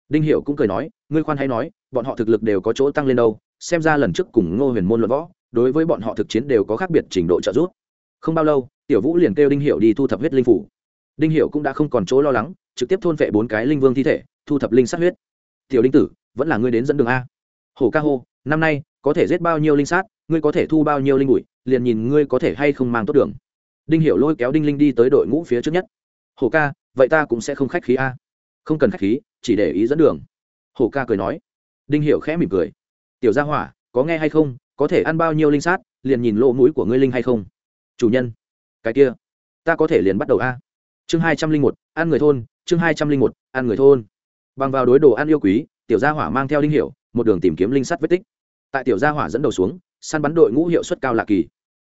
đinh hiểu cũng cười nói, ngươi khoan hay nói, bọn họ thực lực đều có chỗ tăng lên đâu, xem ra lần trước cùng ngô huyền môn luận võ, đối với bọn họ thực chiến đều có khác biệt trình độ trợ giúp. Không bao lâu, tiểu vũ liền kêu đinh hiệu đi thu thập huyết linh phủ. Đinh hiệu cũng đã không còn chỗ lo lắng, trực tiếp thôn vệ bốn cái linh vương thi thể, thu thập linh sát huyết. Tiểu đinh tử, vẫn là ngươi đến dẫn đường a. Hồ ca hô, năm nay, có thể giết bao nhiêu linh sát, ngươi có thể thu bao nhiêu linh bụi, liền nhìn ngươi có thể hay không mang tốt đường đinh Hiểu lôi kéo đinh linh đi tới đội ngũ phía trước nhất. Hổ ca, vậy ta cũng sẽ không khách khí a. Không cần khách khí, chỉ để ý dẫn đường. Hổ ca cười nói. Đinh Hiểu khẽ mỉm cười. Tiểu gia hỏa, có nghe hay không? Có thể ăn bao nhiêu linh sát, liền nhìn lỗ mũi của ngươi linh hay không? Chủ nhân. Cái kia, ta có thể liền bắt đầu a. Chương hai trăm linh một, ăn người thôn, chương hai trăm linh một, ăn người thôn. Bằng vào đối đồ ăn yêu quý, tiểu gia hỏa mang theo linh hiệu một đường tìm kiếm linh sắt vết tích. Tại tiểu gia hỏa dẫn đầu xuống, săn bắn đội ngũ hiệu suất cao lạ kỳ.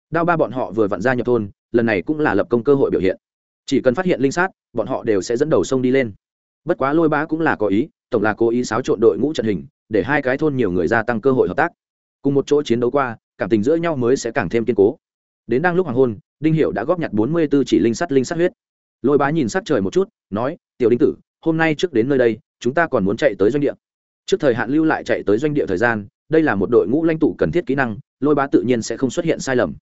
Đao ba bọn họ vừa vặn ra nhập thôn lần này cũng là lập công cơ hội biểu hiện. Chỉ cần phát hiện linh sát, bọn họ đều sẽ dẫn đầu sông đi lên. Bất quá lôi bá cũng là có ý, tổng là cố ý xáo trộn đội ngũ trận hình, để hai cái thôn nhiều người gia tăng cơ hội hợp tác. Cùng một chỗ chiến đấu qua, cảm tình giữa nhau mới sẽ càng thêm kiên cố. Đến đang lúc hoàng hôn, đinh hiệu đã góp nhặt bốn mươi b ố chỉ linh sắt linh sắt huyết. Lôi bá nhìn sát trời một chút, nói, tiểu đinh tử, hôm nay trước đến nơi đây, chúng ta còn muốn chạy tới doanh địa. Trước thời hạn lưu lại chạy tới doanh địa thời gian, đây là một đội ngũ lãnh tụ cần thiết kỹ năng, lôi bá tự nhiên sẽ không xuất hiện sai lầm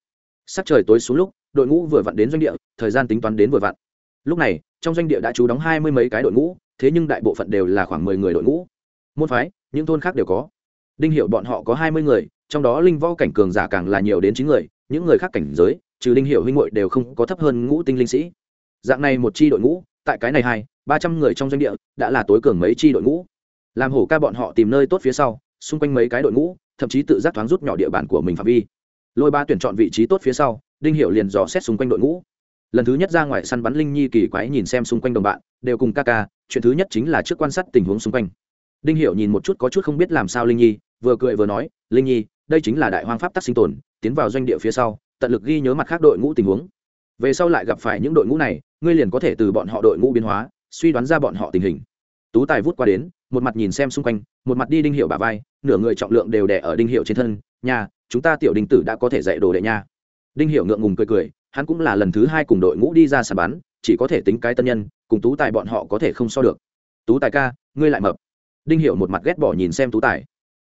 sắc trời tối xuống lúc, đội ngũ vừa vặn đến doanh địa, thời gian tính toán đến vừa vặn. Lúc này, trong doanh địa đã trú đóng hai mươi mấy cái đội ngũ, thế nhưng đại bộ phận đều là khoảng mười người đội ngũ. Môn phái, những thôn khác đều có. Đinh hiệu bọn họ có hai mươi người, trong đó linh võ cảnh cường giả càng là nhiều đến chín người, những người khác cảnh giới, trừ đinh hiệu huynh hội đều không có thấp hơn ngũ tinh linh sĩ. Dạng này một chi đội ngũ, tại cái này hai, ba trăm người trong doanh địa, đã là tối cường mấy chi đội ngũ. Làm hổ ca bọn họ tìm nơi tốt phía sau, xung quanh mấy cái đội ngũ, thậm chí tự giác thoáng rút nhỏ địa bàn của mình phạm vi lôi ba tuyển chọn vị trí tốt phía sau, đinh hiệu liền dò xét xung quanh đội ngũ. Lần thứ nhất ra ngoài săn bắn linh nhi kỳ quái nhìn xem xung quanh đồng bạn, đều cùng ca ca, chuyện thứ nhất chính là trước quan sát tình huống xung quanh. Đinh hiệu nhìn một chút có chút không biết làm sao linh nhi, vừa cười vừa nói, linh nhi, đây chính là đại hoang pháp tắc sinh tồn, tiến vào doanh địa phía sau, tận lực ghi nhớ mặt khác đội ngũ tình huống. Về sau lại gặp phải những đội ngũ này, ngươi liền có thể từ bọn họ đội ngũ biến hóa, suy đoán ra bọn họ tình hình. Tú tài vút qua đến, một mặt nhìn xem xung quanh, một mặt đi đinh hiệu bà vai, nửa người trọng lượng đều đẻ ở đinh hiệu trên thân, nhà chúng ta tiểu đinh tử đã có thể dạy đồ đệ nha. Đinh hiệu ngượng ngùng cười cười, hắn cũng là lần thứ hai cùng đội ngũ đi ra sàn bán, chỉ có thể tính cái tân nhân, cùng tú tài bọn họ có thể không so được. Tú tài ca, ngươi lại mập. Đinh hiệu một mặt ghét bỏ nhìn xem tú tài.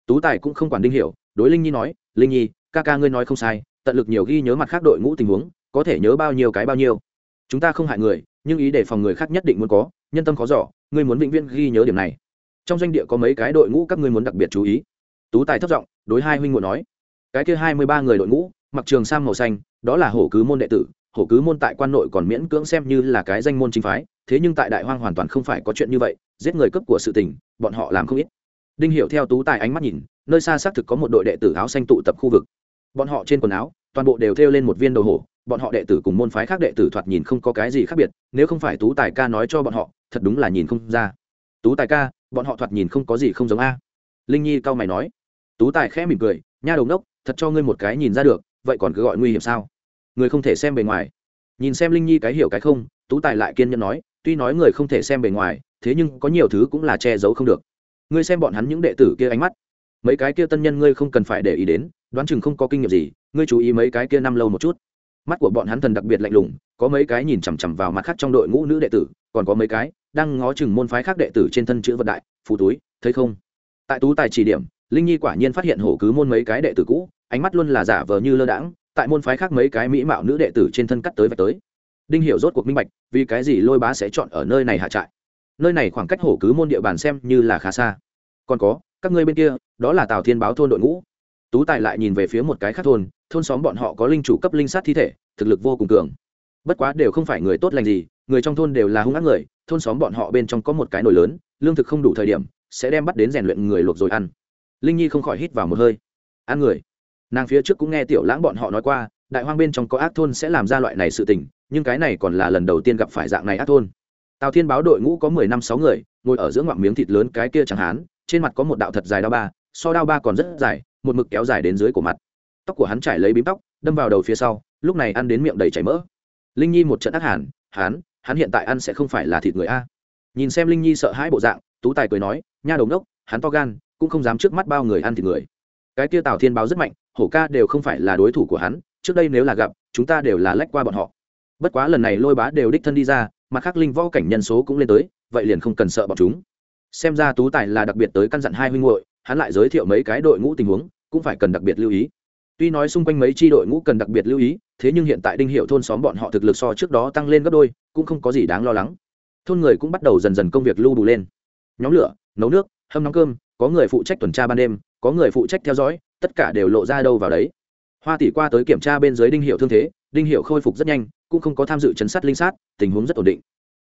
Tú tài cũng không quản đinh hiệu đối linh nhi nói, linh nhi, ca ca ngươi nói không sai, tận lực nhiều ghi nhớ mặt khác đội ngũ tình huống, có thể nhớ bao nhiêu cái bao nhiêu. Chúng ta không hại người, nhưng ý để phòng người khác nhất định muốn có, nhân tâm khó giỏ ngươi muốn vĩnh viễn ghi nhớ điểm này. Trong doanh địa có mấy cái đội ngũ các ngươi muốn đặc biệt chú ý. Tú tài thất giọng, đối hai huynh muội nói cái kia hai mươi ba người đội ngũ, mặc trường sam màu xanh, đó là hổ cứ môn đệ tử, hổ cứ môn tại quan nội còn miễn cưỡng xem như là cái danh môn chính phái, thế nhưng tại đại hoang hoàn toàn không phải có chuyện như vậy, giết người cấp của sự tình, bọn họ làm không ít. Đinh hiểu theo tú tài ánh mắt nhìn, nơi xa xác thực có một đội đệ tử áo xanh tụ tập khu vực. Bọn họ trên quần áo, toàn bộ đều thêu lên một viên đầu hổ, bọn họ đệ tử cùng môn phái khác đệ tử thoạt nhìn không có cái gì khác biệt, nếu không phải tú tài ca nói cho bọn họ, thật đúng là nhìn không ra. Tú tài ca, bọn họ thoạt nhìn không có gì không giống a. Linh nhi cao mày nói. Tú tài khẽ mỉm cười, nha đồng đốc thật cho ngươi một cái nhìn ra được, vậy còn cứ gọi nguy hiểm sao? Người không thể xem bề ngoài. Nhìn xem linh nhi cái hiểu cái không, tú tài lại kiên nhẫn nói, tuy nói người không thể xem bề ngoài, thế nhưng có nhiều thứ cũng là che giấu không được. Ngươi xem bọn hắn những đệ tử kia ánh mắt. Mấy cái kia tân nhân ngươi không cần phải để ý đến, đoán chừng không có kinh nghiệm gì, ngươi chú ý mấy cái kia năm lâu một chút. Mắt của bọn hắn thần đặc biệt lạnh lùng, có mấy cái nhìn chằm chằm vào mặt khác trong đội ngũ nữ đệ tử, còn có mấy cái đang ngó chừng môn phái khác đệ tử trên thân chữ vật đại, phù túi, thấy không? Tại tú tài chỉ điểm linh nhi quả nhiên phát hiện hổ cứ môn mấy cái đệ tử cũ, ánh mắt luôn là giả vờ như lơ đãng, tại môn phái khác mấy cái mỹ mạo nữ đệ tử trên thân cắt tới và tới. Đinh hiểu rốt cuộc minh bạch, vì cái gì lôi bá sẽ chọn ở nơi này hạ trại. Nơi này khoảng cách hổ cứ môn địa bàn xem như là khá xa. Còn có, các ngươi bên kia, đó là tào thiên báo thôn đội ngũ. Tú tài lại nhìn về phía một cái khác thôn thôn xóm bọn họ có linh chủ cấp linh sát thi thể, thực lực vô cùng cường. Bất quá đều không phải người tốt lành gì, người trong thôn đều là hung ác người, thôn xóm bọn họ bên trong có một cái nồi lớn, lương thực không đủ thời điểm, sẽ đem bắt đến rèn luyện người luộc rồi ăn linh nhi không khỏi hít vào một hơi. Ăn người. Nàng phía trước cũng nghe tiểu lãng bọn họ nói qua, đại hoang bên trong có ác thôn sẽ làm ra loại này sự tình, nhưng cái này còn là lần đầu tiên gặp phải dạng này ác thôn. Tào thiên báo đội ngũ có mười năm sáu người, ngồi ở giữa ngoạm miếng thịt lớn cái kia chẳng hán, trên mặt có một đạo thật dài đao ba, so đao ba còn rất dài, một mực kéo dài đến dưới của mặt. Tóc của hắn trải lấy bím tóc, đâm vào đầu phía sau, lúc này ăn đến miệng đầy chảy mỡ. Linh nhi một trận ác hàn hắn hắn hiện tại ăn sẽ không phải là thịt người a. Nhìn xem linh nhi sợ hãi bộ dạng, tú tài cười nói, nha đồng đốc hắn to gan cũng không dám trước mắt bao người ăn thịt người. Cái kia tào thiên báo rất mạnh, hổ ca đều không phải là đối thủ của hắn, trước đây nếu là gặp, chúng ta đều là lách qua bọn họ. Bất quá lần này lôi bá đều đích thân đi ra, mặt khác linh võ cảnh nhân số cũng lên tới, vậy liền không cần sợ bọn chúng. Xem ra tú tài là đặc biệt tới căn dặn hai huynh hội hắn lại giới thiệu mấy cái đội ngũ tình huống, cũng phải cần đặc biệt lưu ý. Tuy nói xung quanh mấy tri đội ngũ cần đặc biệt lưu ý, thế nhưng hiện tại đinh hiệu thôn xóm bọn họ thực lực so trước đó tăng lên gấp đôi, cũng không có gì đáng lo lắng. Thôn người cũng bắt đầu dần dần công việc lưu đủ lên. Nhóm lửa, nấu nước, hâm nóng cơm có người phụ trách tuần tra ban đêm, có người phụ trách theo dõi, tất cả đều lộ ra đâu vào đấy. Hoa tỷ qua tới kiểm tra bên dưới đinh hiệu thương thế, đinh hiệu khôi phục rất nhanh, cũng không có tham dự chấn sát linh sát, tình huống rất ổn định.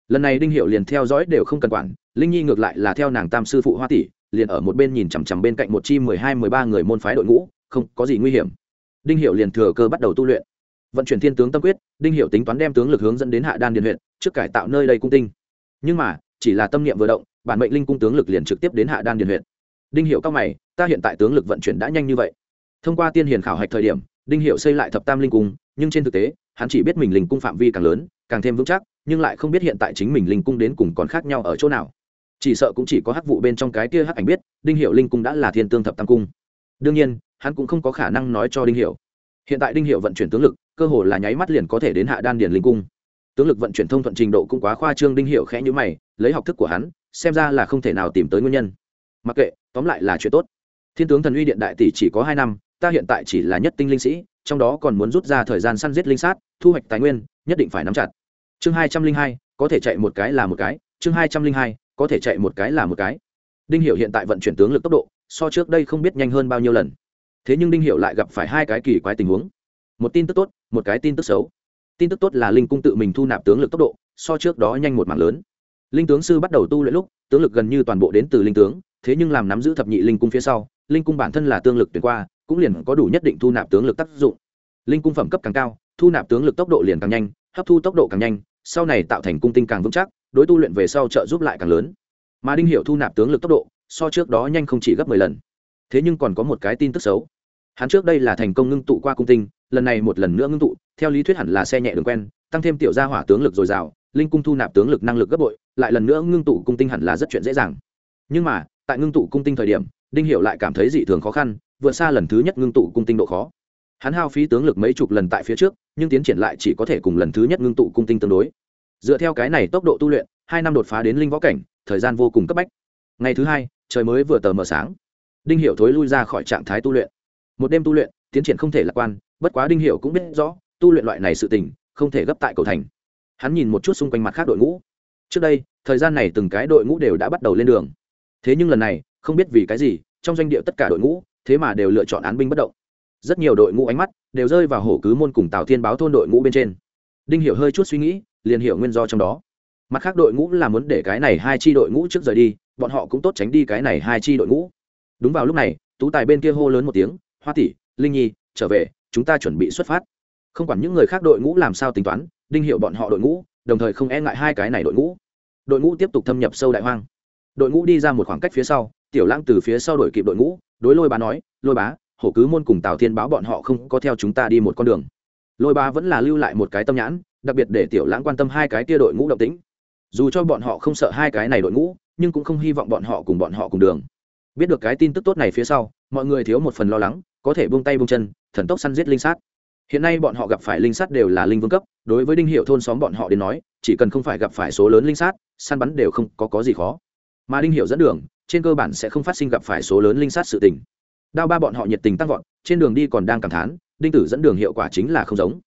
Lần này đinh hiệu liền theo dõi đều không cần quản, linh nhi ngược lại là theo nàng tam sư phụ hoa tỷ, liền ở một bên nhìn chằm chằm bên cạnh một chi mười hai, mười ba người môn phái đội ngũ, không có gì nguy hiểm. Đinh hiệu liền thừa cơ bắt đầu tu luyện. Vận chuyển thiên tướng tâm quyết, đinh hiệu tính toán đem tướng lực hướng dẫn đến hạ đan điền huyện, trước cải tạo nơi đây cung tinh. Nhưng mà, chỉ là tâm niệm vừa động, bản mệnh linh cung tướng lực liền trực tiếp đến hạ đan điền huyện đinh hiệu các mày, ta hiện tại tướng lực vận chuyển đã nhanh như vậy. Thông qua tiên hiền khảo hạch thời điểm, đinh hiệu xây lại thập tam linh cung, nhưng trên thực tế, hắn chỉ biết mình linh cung phạm vi càng lớn, càng thêm vững chắc, nhưng lại không biết hiện tại chính mình linh cung đến cùng còn khác nhau ở chỗ nào. Chỉ sợ cũng chỉ có hắc vụ bên trong cái kia hắc ảnh biết, đinh hiệu linh cung đã là thiên tương thập tam cung. Đương nhiên, hắn cũng không có khả năng nói cho đinh hiệu. Hiện tại đinh hiệu vận chuyển tướng lực, cơ hồ là nháy mắt liền có thể đến hạ đan điền linh cung. Tướng lực vận chuyển thông thuận trình độ cũng quá khoa trương, đinh hiệu khẽ nhữ mày, lấy học thức của hắn, xem ra là không thể nào tìm tới nguyên nhân mặc kệ, tóm lại là chuyện tốt. Thiên tướng thần uy điện đại tỷ chỉ có hai năm, ta hiện tại chỉ là nhất tinh linh sĩ, trong đó còn muốn rút ra thời gian săn giết linh sát, thu hoạch tài nguyên, nhất định phải nắm chặt. Chương hai trăm linh hai, có thể chạy một cái là một cái, chương hai trăm linh hai, có thể chạy một cái là một cái. Đinh Hiểu hiện tại vận chuyển tướng lực tốc độ, so trước đây không biết nhanh hơn bao nhiêu lần. Thế nhưng đinh Hiểu lại gặp phải hai cái kỳ quái tình huống. Một tin tức tốt, một cái tin tức xấu. Tin tức tốt là linh cung tự mình thu nạp tướng lực tốc độ, so trước đó nhanh một mảng lớn linh tướng sư bắt đầu tu luyện lúc, tướng lực gần như toàn bộ đến từ linh tướng, thế nhưng làm nắm giữ thập nhị linh cung phía sau, linh cung bản thân là tương lực tuyển qua, cũng liền có đủ nhất định thu nạp tướng lực tác dụng. Linh cung phẩm cấp càng cao, thu nạp tướng lực tốc độ liền càng nhanh, hấp thu tốc độ càng nhanh, sau này tạo thành cung tinh càng vững chắc, đối tu luyện về sau trợ giúp lại càng lớn. Mà đinh hiệu thu nạp tướng lực tốc độ, so trước đó nhanh không chỉ gấp mười lần. Thế nhưng còn có một cái tin tức xấu. Hắn trước đây là thành công ngưng tụ qua cung tinh, lần này một lần nữa ngưng tụ, theo lý thuyết hẳn là xe nhẹ đường quen, tăng thêm tiểu gia hỏa tướng lực dồi dào, linh cung thu nạp tướng lực năng lực gấp bội lại lần nữa ngưng tụ cung tinh hẳn là rất chuyện dễ dàng. Nhưng mà, tại ngưng tụ cung tinh thời điểm, đinh hiệu lại cảm thấy dị thường khó khăn, vượt xa lần thứ nhất ngưng tụ cung tinh độ khó. Hắn hao phí tướng lực mấy chục lần tại phía trước, nhưng tiến triển lại chỉ có thể cùng lần thứ nhất ngưng tụ cung tinh tương đối. Dựa theo cái này tốc độ tu luyện, hai năm đột phá đến linh võ cảnh, thời gian vô cùng cấp bách. Ngày thứ hai, trời mới vừa tờ mờ sáng. Đinh hiệu thối lui ra khỏi trạng thái tu luyện. Một đêm tu luyện, tiến triển không thể lạc quan, bất quá đinh hiệu cũng biết rõ, tu luyện loại này sự tình, không thể gấp tại cầu thành. Hắn nhìn một chút xung quanh mặt khác đội ngũ trước đây, thời gian này từng cái đội ngũ đều đã bắt đầu lên đường. Thế nhưng lần này, không biết vì cái gì, trong doanh địa tất cả đội ngũ, thế mà đều lựa chọn án binh bất động. Rất nhiều đội ngũ ánh mắt đều rơi vào hổ cứ môn cùng tào thiên báo thôn đội ngũ bên trên. Đinh hiểu hơi chút suy nghĩ, liền hiểu nguyên do trong đó. Mặt khác đội ngũ là muốn để cái này hai chi đội ngũ trước rời đi, bọn họ cũng tốt tránh đi cái này hai chi đội ngũ. Đúng vào lúc này, tú tài bên kia hô lớn một tiếng, hoa tỷ, linh nhi, trở về, chúng ta chuẩn bị xuất phát. Không quản những người khác đội ngũ làm sao tính toán, đinh hiệu bọn họ đội ngũ đồng thời không e ngại hai cái này đội ngũ. Đội ngũ tiếp tục thâm nhập sâu đại hoang. Đội ngũ đi ra một khoảng cách phía sau, tiểu lãng từ phía sau đổi kịp đội ngũ, đối lôi bá nói, lôi bá, hổ cứ môn cùng tào thiên báo bọn họ không có theo chúng ta đi một con đường. Lôi bá vẫn là lưu lại một cái tâm nhãn, đặc biệt để tiểu lãng quan tâm hai cái kia đội ngũ động tĩnh. Dù cho bọn họ không sợ hai cái này đội ngũ, nhưng cũng không hy vọng bọn họ cùng bọn họ cùng đường. Biết được cái tin tức tốt này phía sau, mọi người thiếu một phần lo lắng, có thể buông tay buông chân, thần tốc săn giết linh sát hiện nay bọn họ gặp phải linh sát đều là linh vương cấp đối với đinh hiệu thôn xóm bọn họ đến nói chỉ cần không phải gặp phải số lớn linh sát săn bắn đều không có, có gì khó. Mà đinh hiệu dẫn đường trên cơ bản sẽ không phát sinh gặp phải số lớn linh sát sự tình. Đao ba bọn họ nhiệt tình tăng vọt trên đường đi còn đang cảm thán đinh tử dẫn đường hiệu quả chính là không giống.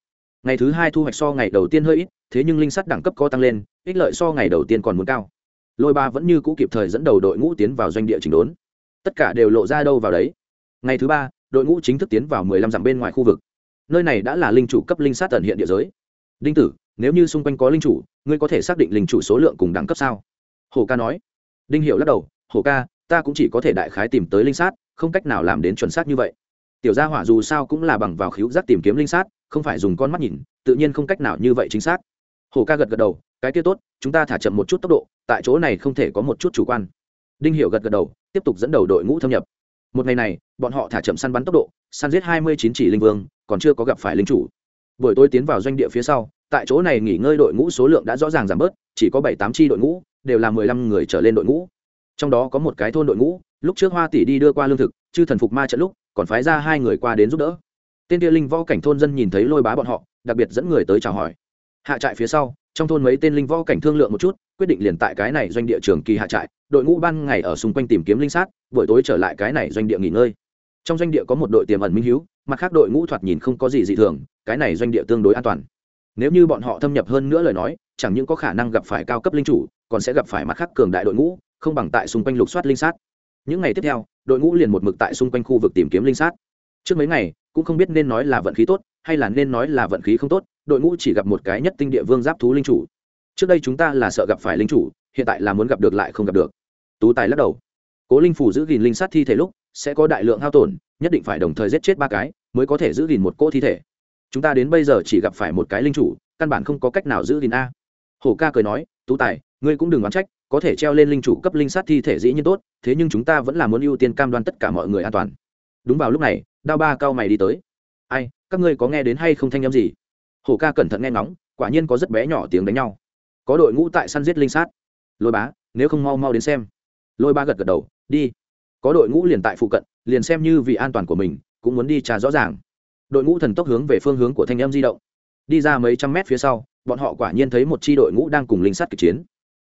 Ngày thứ hai thu hoạch so ngày đầu tiên hơi ít thế nhưng linh sắt đẳng cấp có tăng lên ích lợi so ngày đầu tiên còn muốn cao. Lôi ba vẫn như cũ kịp thời dẫn đầu đội ngũ tiến vào doanh địa chỉnh đốn. Tất cả đều lộ ra đâu vào đấy. Ngày thứ ba đội ngũ chính thức tiến vào mười lăm dặm bên ngoài khu vực nơi này đã là linh chủ cấp linh sát tận hiện địa giới. Đinh tử, nếu như xung quanh có linh chủ, ngươi có thể xác định linh chủ số lượng cùng đẳng cấp sao? Hồ ca nói. Đinh hiệu lắc đầu. Hồ ca, ta cũng chỉ có thể đại khái tìm tới linh sát, không cách nào làm đến chuẩn xác như vậy. Tiểu gia hỏa dù sao cũng là bằng vào khíu giác tìm kiếm linh sát, không phải dùng con mắt nhìn, tự nhiên không cách nào như vậy chính xác. Hồ ca gật gật đầu. Cái kia tốt, chúng ta thả chậm một chút tốc độ, tại chỗ này không thể có một chút chủ quan. Đinh hiệu gật gật đầu, tiếp tục dẫn đầu đội ngũ thâm nhập. Một ngày này, bọn họ thả chậm săn bắn tốc độ, săn giết hai mươi chín chỉ linh vương còn chưa có gặp phải linh chủ. Buổi tối tiến vào doanh địa phía sau, tại chỗ này nghỉ ngơi đội ngũ số lượng đã rõ ràng giảm bớt, chỉ có bảy tám tri đội ngũ, đều là mười lăm người trở lên đội ngũ. Trong đó có một cái thôn đội ngũ, lúc trước hoa tỷ đi đưa qua lương thực, chư thần phục ma trận lúc, còn phái ra hai người qua đến giúp đỡ. Tên kia linh võ cảnh thôn dân nhìn thấy lôi bá bọn họ, đặc biệt dẫn người tới chào hỏi. Hạ trại phía sau, trong thôn mấy tên linh võ cảnh thương lượng một chút, quyết định liền tại cái này doanh địa trường kỳ hạ trại, đội ngũ ban ngày ở xung quanh tìm kiếm linh sát, buổi tối trở lại cái này doanh địa nghỉ ngơi trong doanh địa có một đội tiềm ẩn minh hữu mặt khác đội ngũ thoạt nhìn không có gì dị thường, cái này doanh địa tương đối an toàn. Nếu như bọn họ thâm nhập hơn nữa lời nói, chẳng những có khả năng gặp phải cao cấp linh chủ, còn sẽ gặp phải mặt khác cường đại đội ngũ, không bằng tại xung quanh lục soát linh sát. Những ngày tiếp theo, đội ngũ liền một mực tại xung quanh khu vực tìm kiếm linh sát. Trước mấy ngày, cũng không biết nên nói là vận khí tốt, hay là nên nói là vận khí không tốt, đội ngũ chỉ gặp một cái nhất tinh địa vương giáp thú linh chủ. Trước đây chúng ta là sợ gặp phải linh chủ, hiện tại là muốn gặp được lại không gặp được. Tú tài lắc đầu. Cố linh phủ giữ gìn linh sát thi thể lúc sẽ có đại lượng hao tổn, nhất định phải đồng thời giết chết ba cái mới có thể giữ gìn một cỗ thi thể. Chúng ta đến bây giờ chỉ gặp phải một cái linh chủ, căn bản không có cách nào giữ gìn a. Hổ ca cười nói, tú tài, ngươi cũng đừng đoán trách, có thể treo lên linh chủ cấp linh sát thi thể dĩ nhiên tốt, thế nhưng chúng ta vẫn là muốn ưu tiên cam đoan tất cả mọi người an toàn. Đúng vào lúc này, đao ba cao mày đi tới. Ai, các ngươi có nghe đến hay không thanh â m gì? Hổ ca cẩn thận nghe ngóng, quả nhiên có rất bé nhỏ tiếng đánh nhau. Có đội ngũ tại săn giết linh sát. Lôi bá, nếu không mau mau đến xem. Lôi ba gật gật đầu, đi có đội ngũ liền tại phụ cận, liền xem như vì an toàn của mình, cũng muốn đi trà rõ ràng. Đội ngũ thần tốc hướng về phương hướng của thanh em di động. Đi ra mấy trăm mét phía sau, bọn họ quả nhiên thấy một c h i đội ngũ đang cùng linh sát kịch chiến.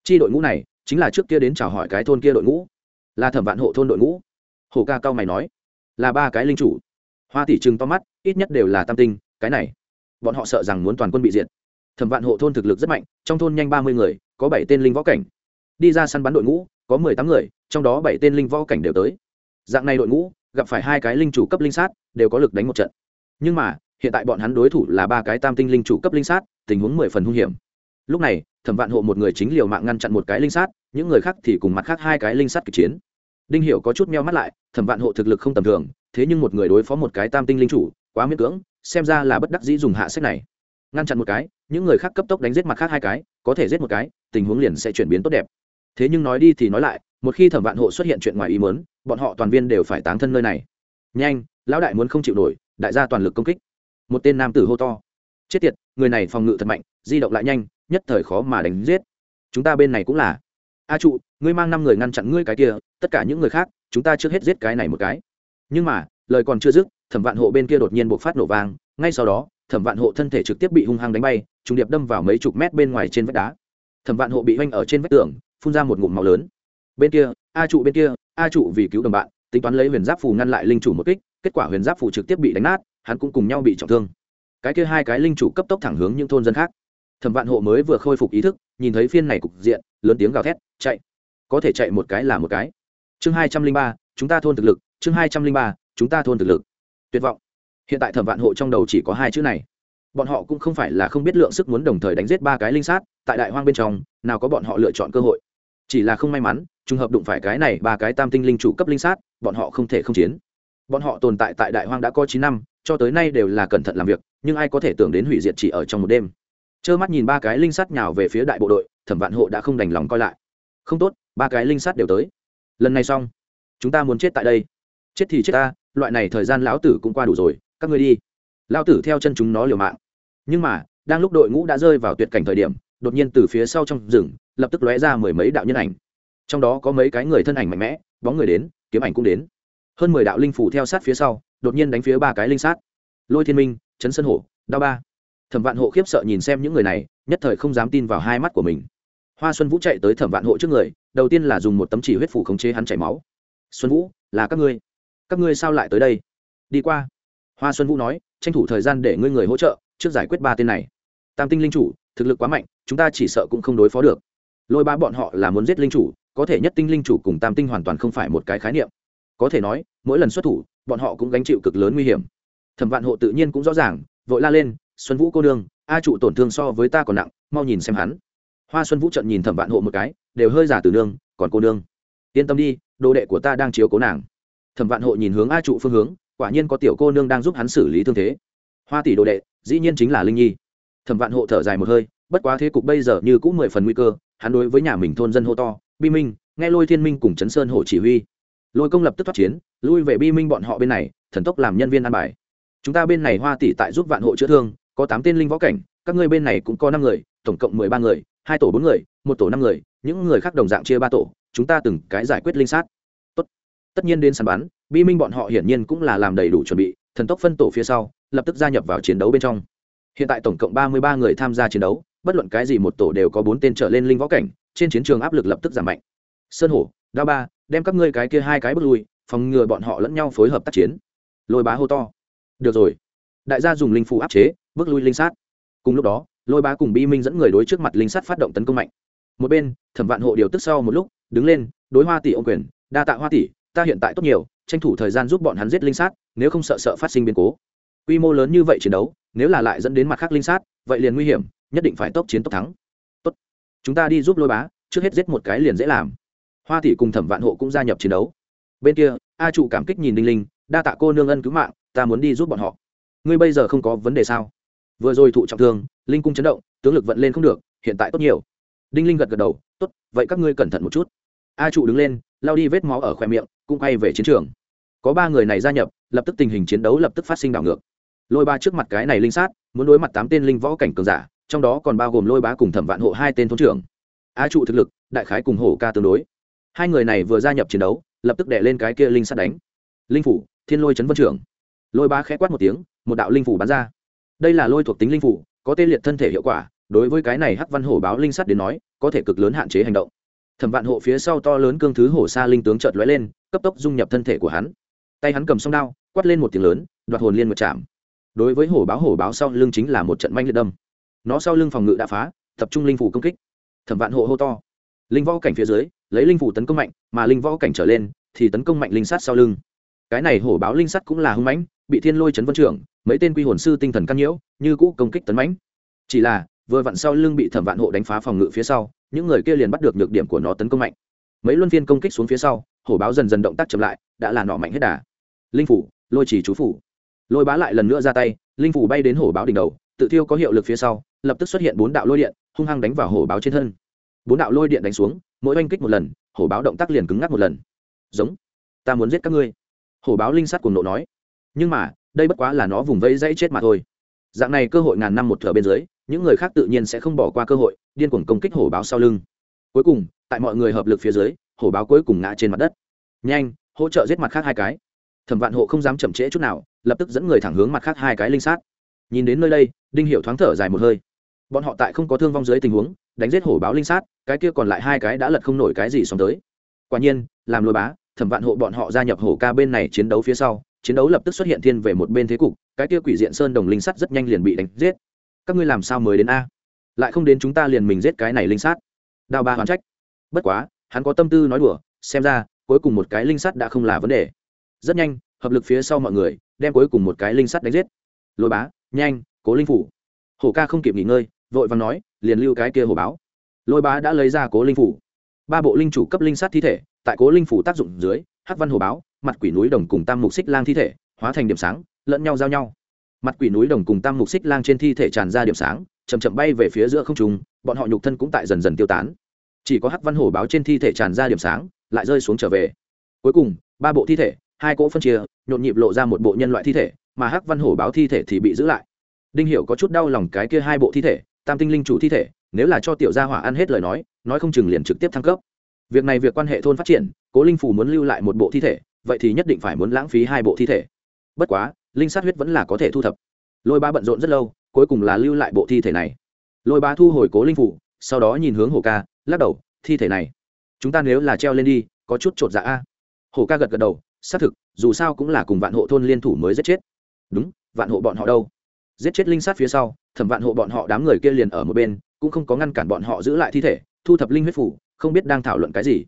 C h i đội ngũ này, chính là trước kia đến chào hỏi cái thôn kia đội ngũ. Là thẩm vạn hộ thôn đội ngũ. Hồ ca cao mày nói, là ba cái linh chủ. Hoa tỷ trừng to mắt, ít nhất đều là tam tinh, cái này. Bọn họ sợ rằng muốn toàn quân bị diệt. Thẩm vạn hộ thôn thực lực rất mạnh, trong thôn nhanh ba mươi người, có bảy tên linh võ cảnh. Đi ra săn bắn đội ngũ, có mười tám người trong đó bảy tên linh võ cảnh đều tới. Dạng này đội ngũ, gặp phải hai cái linh chủ cấp linh sát, đều có lực đánh một trận. Nhưng mà, hiện tại bọn hắn đối thủ là ba cái tam tinh linh chủ cấp linh sát, tình huống mười phần hung hiểm. Lúc này, thẩm vạn hộ một người chính liều mạng ngăn chặn một cái linh sát, những người khác thì cùng mặt khác hai cái linh sát kịch chiến. Đinh hiểu có chút meo mắt lại, thẩm vạn hộ thực lực không tầm thường, thế nhưng một người đối phó một cái tam tinh linh chủ, quá miễn cưỡng, xem ra là bất đắc dĩ dùng hạ sách này. Ngăn chặn một cái, những người khác cấp tốc đánh giết mặt khác hai cái, có thể giết một cái, tình huống liền sẽ chuyển biến tốt đẹp. Thế nhưng nói đi thì nói lại một khi thẩm vạn hộ xuất hiện chuyện ngoài ý mớn bọn họ toàn viên đều phải tán thân nơi này. Nhanh, lão đại muốn không chịu nổi, đại gia toàn lực công kích. Một tên nam tử hô to. Chết tiệt, người này phòng ngự thật mạnh, di động lại nhanh, nhất thời khó mà đánh giết. Chúng ta bên này cũng là. A trụ, ngươi mang năm người ngăn chặn ngươi cái kia, tất cả những người khác, chúng ta trước hết giết cái này một cái. Nhưng mà, lời còn chưa dứt, thẩm vạn hộ bên kia đột nhiên bộc phát nổ vang, ngay sau đó, thẩm vạn hộ thân thể trực tiếp bị hung hăng đánh bay, trùng điệp đâm vào mấy chục mét bên ngoài trên vách đá. Thẩm vạn hộ bị oanh ở trên vách tường, phun ra một ngụm màu lớn bên kia, a trụ bên kia, a trụ vì cứu đồng bạn, tính toán lấy huyền giáp phù ngăn lại linh chủ một kích, kết quả huyền giáp phù trực tiếp bị đánh nát, hắn cũng cùng nhau bị trọng thương. Cái kia hai cái linh chủ cấp tốc thẳng hướng những thôn dân khác. Thẩm vạn hộ mới vừa khôi phục ý thức, nhìn thấy phiên này cục diện, lớn tiếng gào thét, chạy! Có thể chạy một cái là một cái. Chương hai trăm linh ba, chúng ta thôn thực lực. Chương hai trăm linh ba, chúng ta thôn thực lực. Tuyệt vọng. Hiện tại thẩm vạn hộ trong đầu chỉ có hai chữ này. Bọn họ cũng không phải là không biết lượng sức muốn đồng thời đánh giết ba cái linh sát, tại đại hoang bên trong, nào có bọn họ lựa chọn cơ hội chỉ là không may mắn, trùng hợp đụng phải cái này ba cái tam tinh linh chủ cấp linh sát, bọn họ không thể không chiến. Bọn họ tồn tại tại đại hoang đã có chín năm, cho tới nay đều là cẩn thận làm việc, nhưng ai có thể tưởng đến hủy diệt chỉ ở trong một đêm. Trơ mắt nhìn ba cái linh sát nhào về phía đại bộ đội, thẩm vạn hộ đã không đành lòng coi lại. Không tốt, ba cái linh sát đều tới. Lần này xong, chúng ta muốn chết tại đây. Chết thì chết ta, loại này thời gian lão tử cũng qua đủ rồi, các ngươi đi. Lão tử theo chân chúng nó liều mạng. Nhưng mà, đang lúc đội ngũ đã rơi vào tuyệt cảnh thời điểm, đột nhiên từ phía sau trong rừng lập tức lóe ra mười mấy đạo nhân ảnh. Trong đó có mấy cái người thân ảnh mạnh mẽ, bóng người đến, kiếm ảnh cũng đến. Hơn mười đạo linh phủ theo sát phía sau, đột nhiên đánh phía ba cái linh sát. Lôi thiên minh trấn sơn hổ, đao ba. Thẩm vạn hộ khiếp sợ nhìn xem những người này, nhất thời không dám tin vào hai mắt của mình. Hoa xuân vũ chạy tới thẩm vạn hộ trước người, đầu tiên là dùng một tấm chỉ huyết phủ khống chế hắn chảy máu. Xuân vũ, là các ngươi. Các ngươi sao lại tới đây? Đi qua. Hoa xuân vũ nói, tranh thủ thời gian để ngươi người hỗ trợ, trước giải quyết ba tên này. Tam tinh linh chủ, thực lực quá mạnh, chúng ta chỉ sợ cũng không đối phó được lôi ba bọn họ là muốn giết linh chủ, có thể nhất tinh linh chủ cùng tam tinh hoàn toàn không phải một cái khái niệm. Có thể nói, mỗi lần xuất thủ, bọn họ cũng gánh chịu cực lớn nguy hiểm. Thẩm vạn hộ tự nhiên cũng rõ ràng, vội la lên, xuân vũ cô đương a trụ tổn thương so với ta còn nặng, mau nhìn xem hắn. Hoa xuân vũ trận nhìn thẩm vạn hộ một cái, đều hơi giả từ nương, còn cô nương. Yên tâm đi, đồ đệ của ta đang chiếu cố nàng. Thẩm vạn hộ nhìn hướng a trụ phương hướng, quả nhiên có tiểu cô nương đang giúp hắn xử lý thương thế. Hoa tỷ đồ đệ, dĩ nhiên chính là linh nhi. Thẩm vạn hộ thở dài một hơi, bất quá thế cục bây giờ như cũng mười phần nguy cơ hắn đối với nhà mình thôn dân hô to, bi minh, nghe lôi thiên minh cùng chấn sơn hồ chỉ huy. Lôi công lập tức thoát chiến, lui về bi minh bọn họ bên này, thần tốc làm nhân viên an bài. Chúng ta bên này hoa tỷ tại giúp vạn hộ chữa thương, có tám tên linh võ cảnh, các ngươi bên này cũng có năm người, tổng cộng mười ba người, hai tổ bốn người, một tổ năm người, những người khác đồng dạng chia ba tổ, chúng ta từng cái giải quyết linh sát. Tốt. tất nhiên đến sàn bắn, bi minh bọn họ hiển nhiên cũng là làm đầy đủ chuẩn bị, thần tốc phân tổ phía sau, lập tức gia nhập vào chiến đấu bên trong hiện tại tổng cộng ba mươi ba người tham gia chiến đấu, bất luận cái gì một tổ đều có bốn tên trở lên linh võ cảnh, trên chiến trường áp lực lập tức giảm mạnh. Sơn hổ, đao ba, đem các ngươi cái kia hai cái bước lui, phòng ngừa bọn họ lẫn nhau phối hợp tác chiến. Lôi bá hô to. Được rồi. Đại gia dùng linh phụ áp chế, bước lui linh sát. Cùng lúc đó, lôi bá cùng bi minh dẫn người đối trước mặt linh sát phát động tấn công mạnh. Một bên, thẩm vạn hộ điều tức sau một lúc, đứng lên, đối hoa tỷ ông quyền, đa tạ hoa tỷ, ta hiện tại tốt nhiều, tranh thủ thời gian giúp bọn hắn giết linh sát, nếu không sợ sợ phát sinh biến cố quy mô lớn như vậy chiến đấu, nếu là lại dẫn đến mặt khác linh sát, vậy liền nguy hiểm, nhất định phải tốc chiến tốc thắng. Tốt. Chúng ta đi giúp lôi bá, trước hết giết một cái liền dễ làm. Hoa tỷ cùng thẩm vạn hộ cũng gia nhập chiến đấu. Bên kia, a trụ cảm kích nhìn đinh linh, đa tạ cô nương ân cứu mạng, ta muốn đi giúp bọn họ. Ngươi bây giờ không có vấn đề sao? Vừa rồi thụ trọng thương, linh cung chấn động, tướng lực vận lên không được, hiện tại tốt nhiều. Đinh linh gật gật đầu, tốt, vậy các ngươi cẩn thận một chút. A trụ đứng lên lao đi vết máu ở khoe miệng, cũng quay về chiến trường. Có ba người này gia nhập, lập tức tình hình chiến đấu lập tức phát sinh đảo ngược lôi ba trước mặt cái này linh sát, muốn đối mặt tám tên linh võ cảnh cường giả, trong đó còn bao gồm lôi bá cùng thẩm vạn hộ hai tên thôn trưởng. A trụ thực lực, đại khái cùng hổ ca tương đối. Hai người này vừa gia nhập chiến đấu, lập tức đè lên cái kia linh sát đánh. Linh phủ, thiên lôi chấn vân trưởng. Lôi bá khẽ quát một tiếng, một đạo linh phủ bắn ra. Đây là lôi thuộc tính linh phủ, có tê liệt thân thể hiệu quả, đối với cái này hắc văn hổ báo linh sắt đến nói, có thể cực lớn hạn chế hành động. Thẩm vạn hộ phía sau to lớn cương thứ hổ xa linh tướng chợt lóe lên, cấp tốc dung nhập thân thể của hắn. Tay hắn cầm song đao, quát lên một tiếng lớn, đoạt hồn liên một chạm đối với hổ báo hổ báo sau lưng chính là một trận manh liệt đâm. Nó sau lưng phòng ngự đã phá, tập trung linh phủ công kích. Thẩm vạn hộ hô to. Linh võ cảnh phía dưới, lấy linh phủ tấn công mạnh, mà linh võ cảnh trở lên, thì tấn công mạnh linh sát sau lưng. Cái này hổ báo linh sắt cũng là hưng mãnh, bị thiên lôi chấn vân trưởng, mấy tên quy hồn sư tinh thần căn nhiễu, như cũ công kích tấn mãnh. Chỉ là, vừa vặn sau lưng bị thẩm vạn hộ đánh phá phòng ngự phía sau, những người kia liền bắt được nhược điểm của nó tấn công mạnh. Mấy luân phiên công kích xuống phía sau, hổ báo dần dần động tác chậm lại, đã là nọ mạnh hết đà. Linh phủ, lôi chỉ chú phủ lôi bá lại lần nữa ra tay, linh phủ bay đến hổ báo đỉnh đầu, tự thiêu có hiệu lực phía sau, lập tức xuất hiện bốn đạo lôi điện, hung hăng đánh vào hổ báo trên thân. Bốn đạo lôi điện đánh xuống, mỗi oanh kích một lần, hổ báo động tác liền cứng ngắc một lần. Giống, ta muốn giết các ngươi. Hổ báo linh sát cùng nộ nói. Nhưng mà, đây bất quá là nó vùng vẫy dãy chết mà thôi. Dạng này cơ hội ngàn năm một thở bên dưới, những người khác tự nhiên sẽ không bỏ qua cơ hội, điên cuồng công kích hổ báo sau lưng. Cuối cùng, tại mọi người hợp lực phía dưới, hổ báo cuối cùng ngã trên mặt đất. Nhanh, hỗ trợ giết mặt khác hai cái thẩm vạn hộ không dám chậm trễ chút nào, lập tức dẫn người thẳng hướng mặt khác hai cái linh sát. Nhìn đến nơi đây, đinh Hiểu thoáng thở dài một hơi. Bọn họ tại không có thương vong dưới tình huống, đánh giết hổ báo linh sát, cái kia còn lại hai cái đã lật không nổi cái gì xong tới. Quả nhiên, làm lôi bá, thẩm vạn hộ bọn họ gia nhập hổ ca bên này chiến đấu phía sau, chiến đấu lập tức xuất hiện thiên về một bên thế cục, cái kia quỷ diện sơn đồng linh sắt rất nhanh liền bị đánh giết. Các ngươi làm sao mới đến a? Lại không đến chúng ta liền mình giết cái này linh sát. Đào ba hoàn trách. Bất quá, hắn có tâm tư nói đùa, xem ra, cuối cùng một cái linh sắt đã không là vấn đề rất nhanh, hợp lực phía sau mọi người, đem cuối cùng một cái linh sắt đánh giết. Lôi bá, nhanh, cố linh phủ. Hổ ca không kịp nghỉ ngơi, vội vàng nói, liền lưu cái kia hổ báo. Lôi bá đã lấy ra cố linh phủ. Ba bộ linh chủ cấp linh sát thi thể, tại cố linh phủ tác dụng dưới hắc văn hồ báo, mặt quỷ núi đồng cùng tam mục xích lang thi thể, hóa thành điểm sáng, lẫn nhau giao nhau. Mặt quỷ núi đồng cùng tam mục xích lang trên thi thể tràn ra điểm sáng chầm chậm bay về phía giữa không trung, bọn họ nhục thân cũng tại dần dần tiêu tán. Chỉ có hắc văn hổ báo trên thi thể tràn ra điểm sáng, lại rơi xuống trở về. Cuối cùng, ba bộ thi thể hai cỗ phân chia, nhộn nhịp lộ ra một bộ nhân loại thi thể, mà hắc văn hổ báo thi thể thì bị giữ lại. Đinh hiểu có chút đau lòng cái kia hai bộ thi thể, tam tinh linh chủ thi thể, nếu là cho tiểu gia hỏa ăn hết lời nói nói không chừng liền trực tiếp thăng cấp. Việc này việc quan hệ thôn phát triển, cố linh phủ muốn lưu lại một bộ thi thể, vậy thì nhất định phải muốn lãng phí hai bộ thi thể. Bất quá, linh sát huyết vẫn là có thể thu thập. Lôi ba bận rộn rất lâu, cuối cùng là lưu lại bộ thi thể này. Lôi ba thu hồi cố linh phủ sau đó nhìn hướng hồ ca, lắc đầu, thi thể này, chúng ta nếu là treo lên đi, có chút trột dạ a. Hồ ca gật gật đầu xác thực, dù sao cũng là cùng vạn hộ thôn liên thủ mới giết chết. Đúng, vạn hộ bọn họ đâu? Giết chết linh sát phía sau, thẩm vạn hộ bọn họ đám người kia liền ở một bên, cũng không có ngăn cản bọn họ giữ lại thi thể, thu thập linh huyết phủ, không biết đang thảo luận cái gì.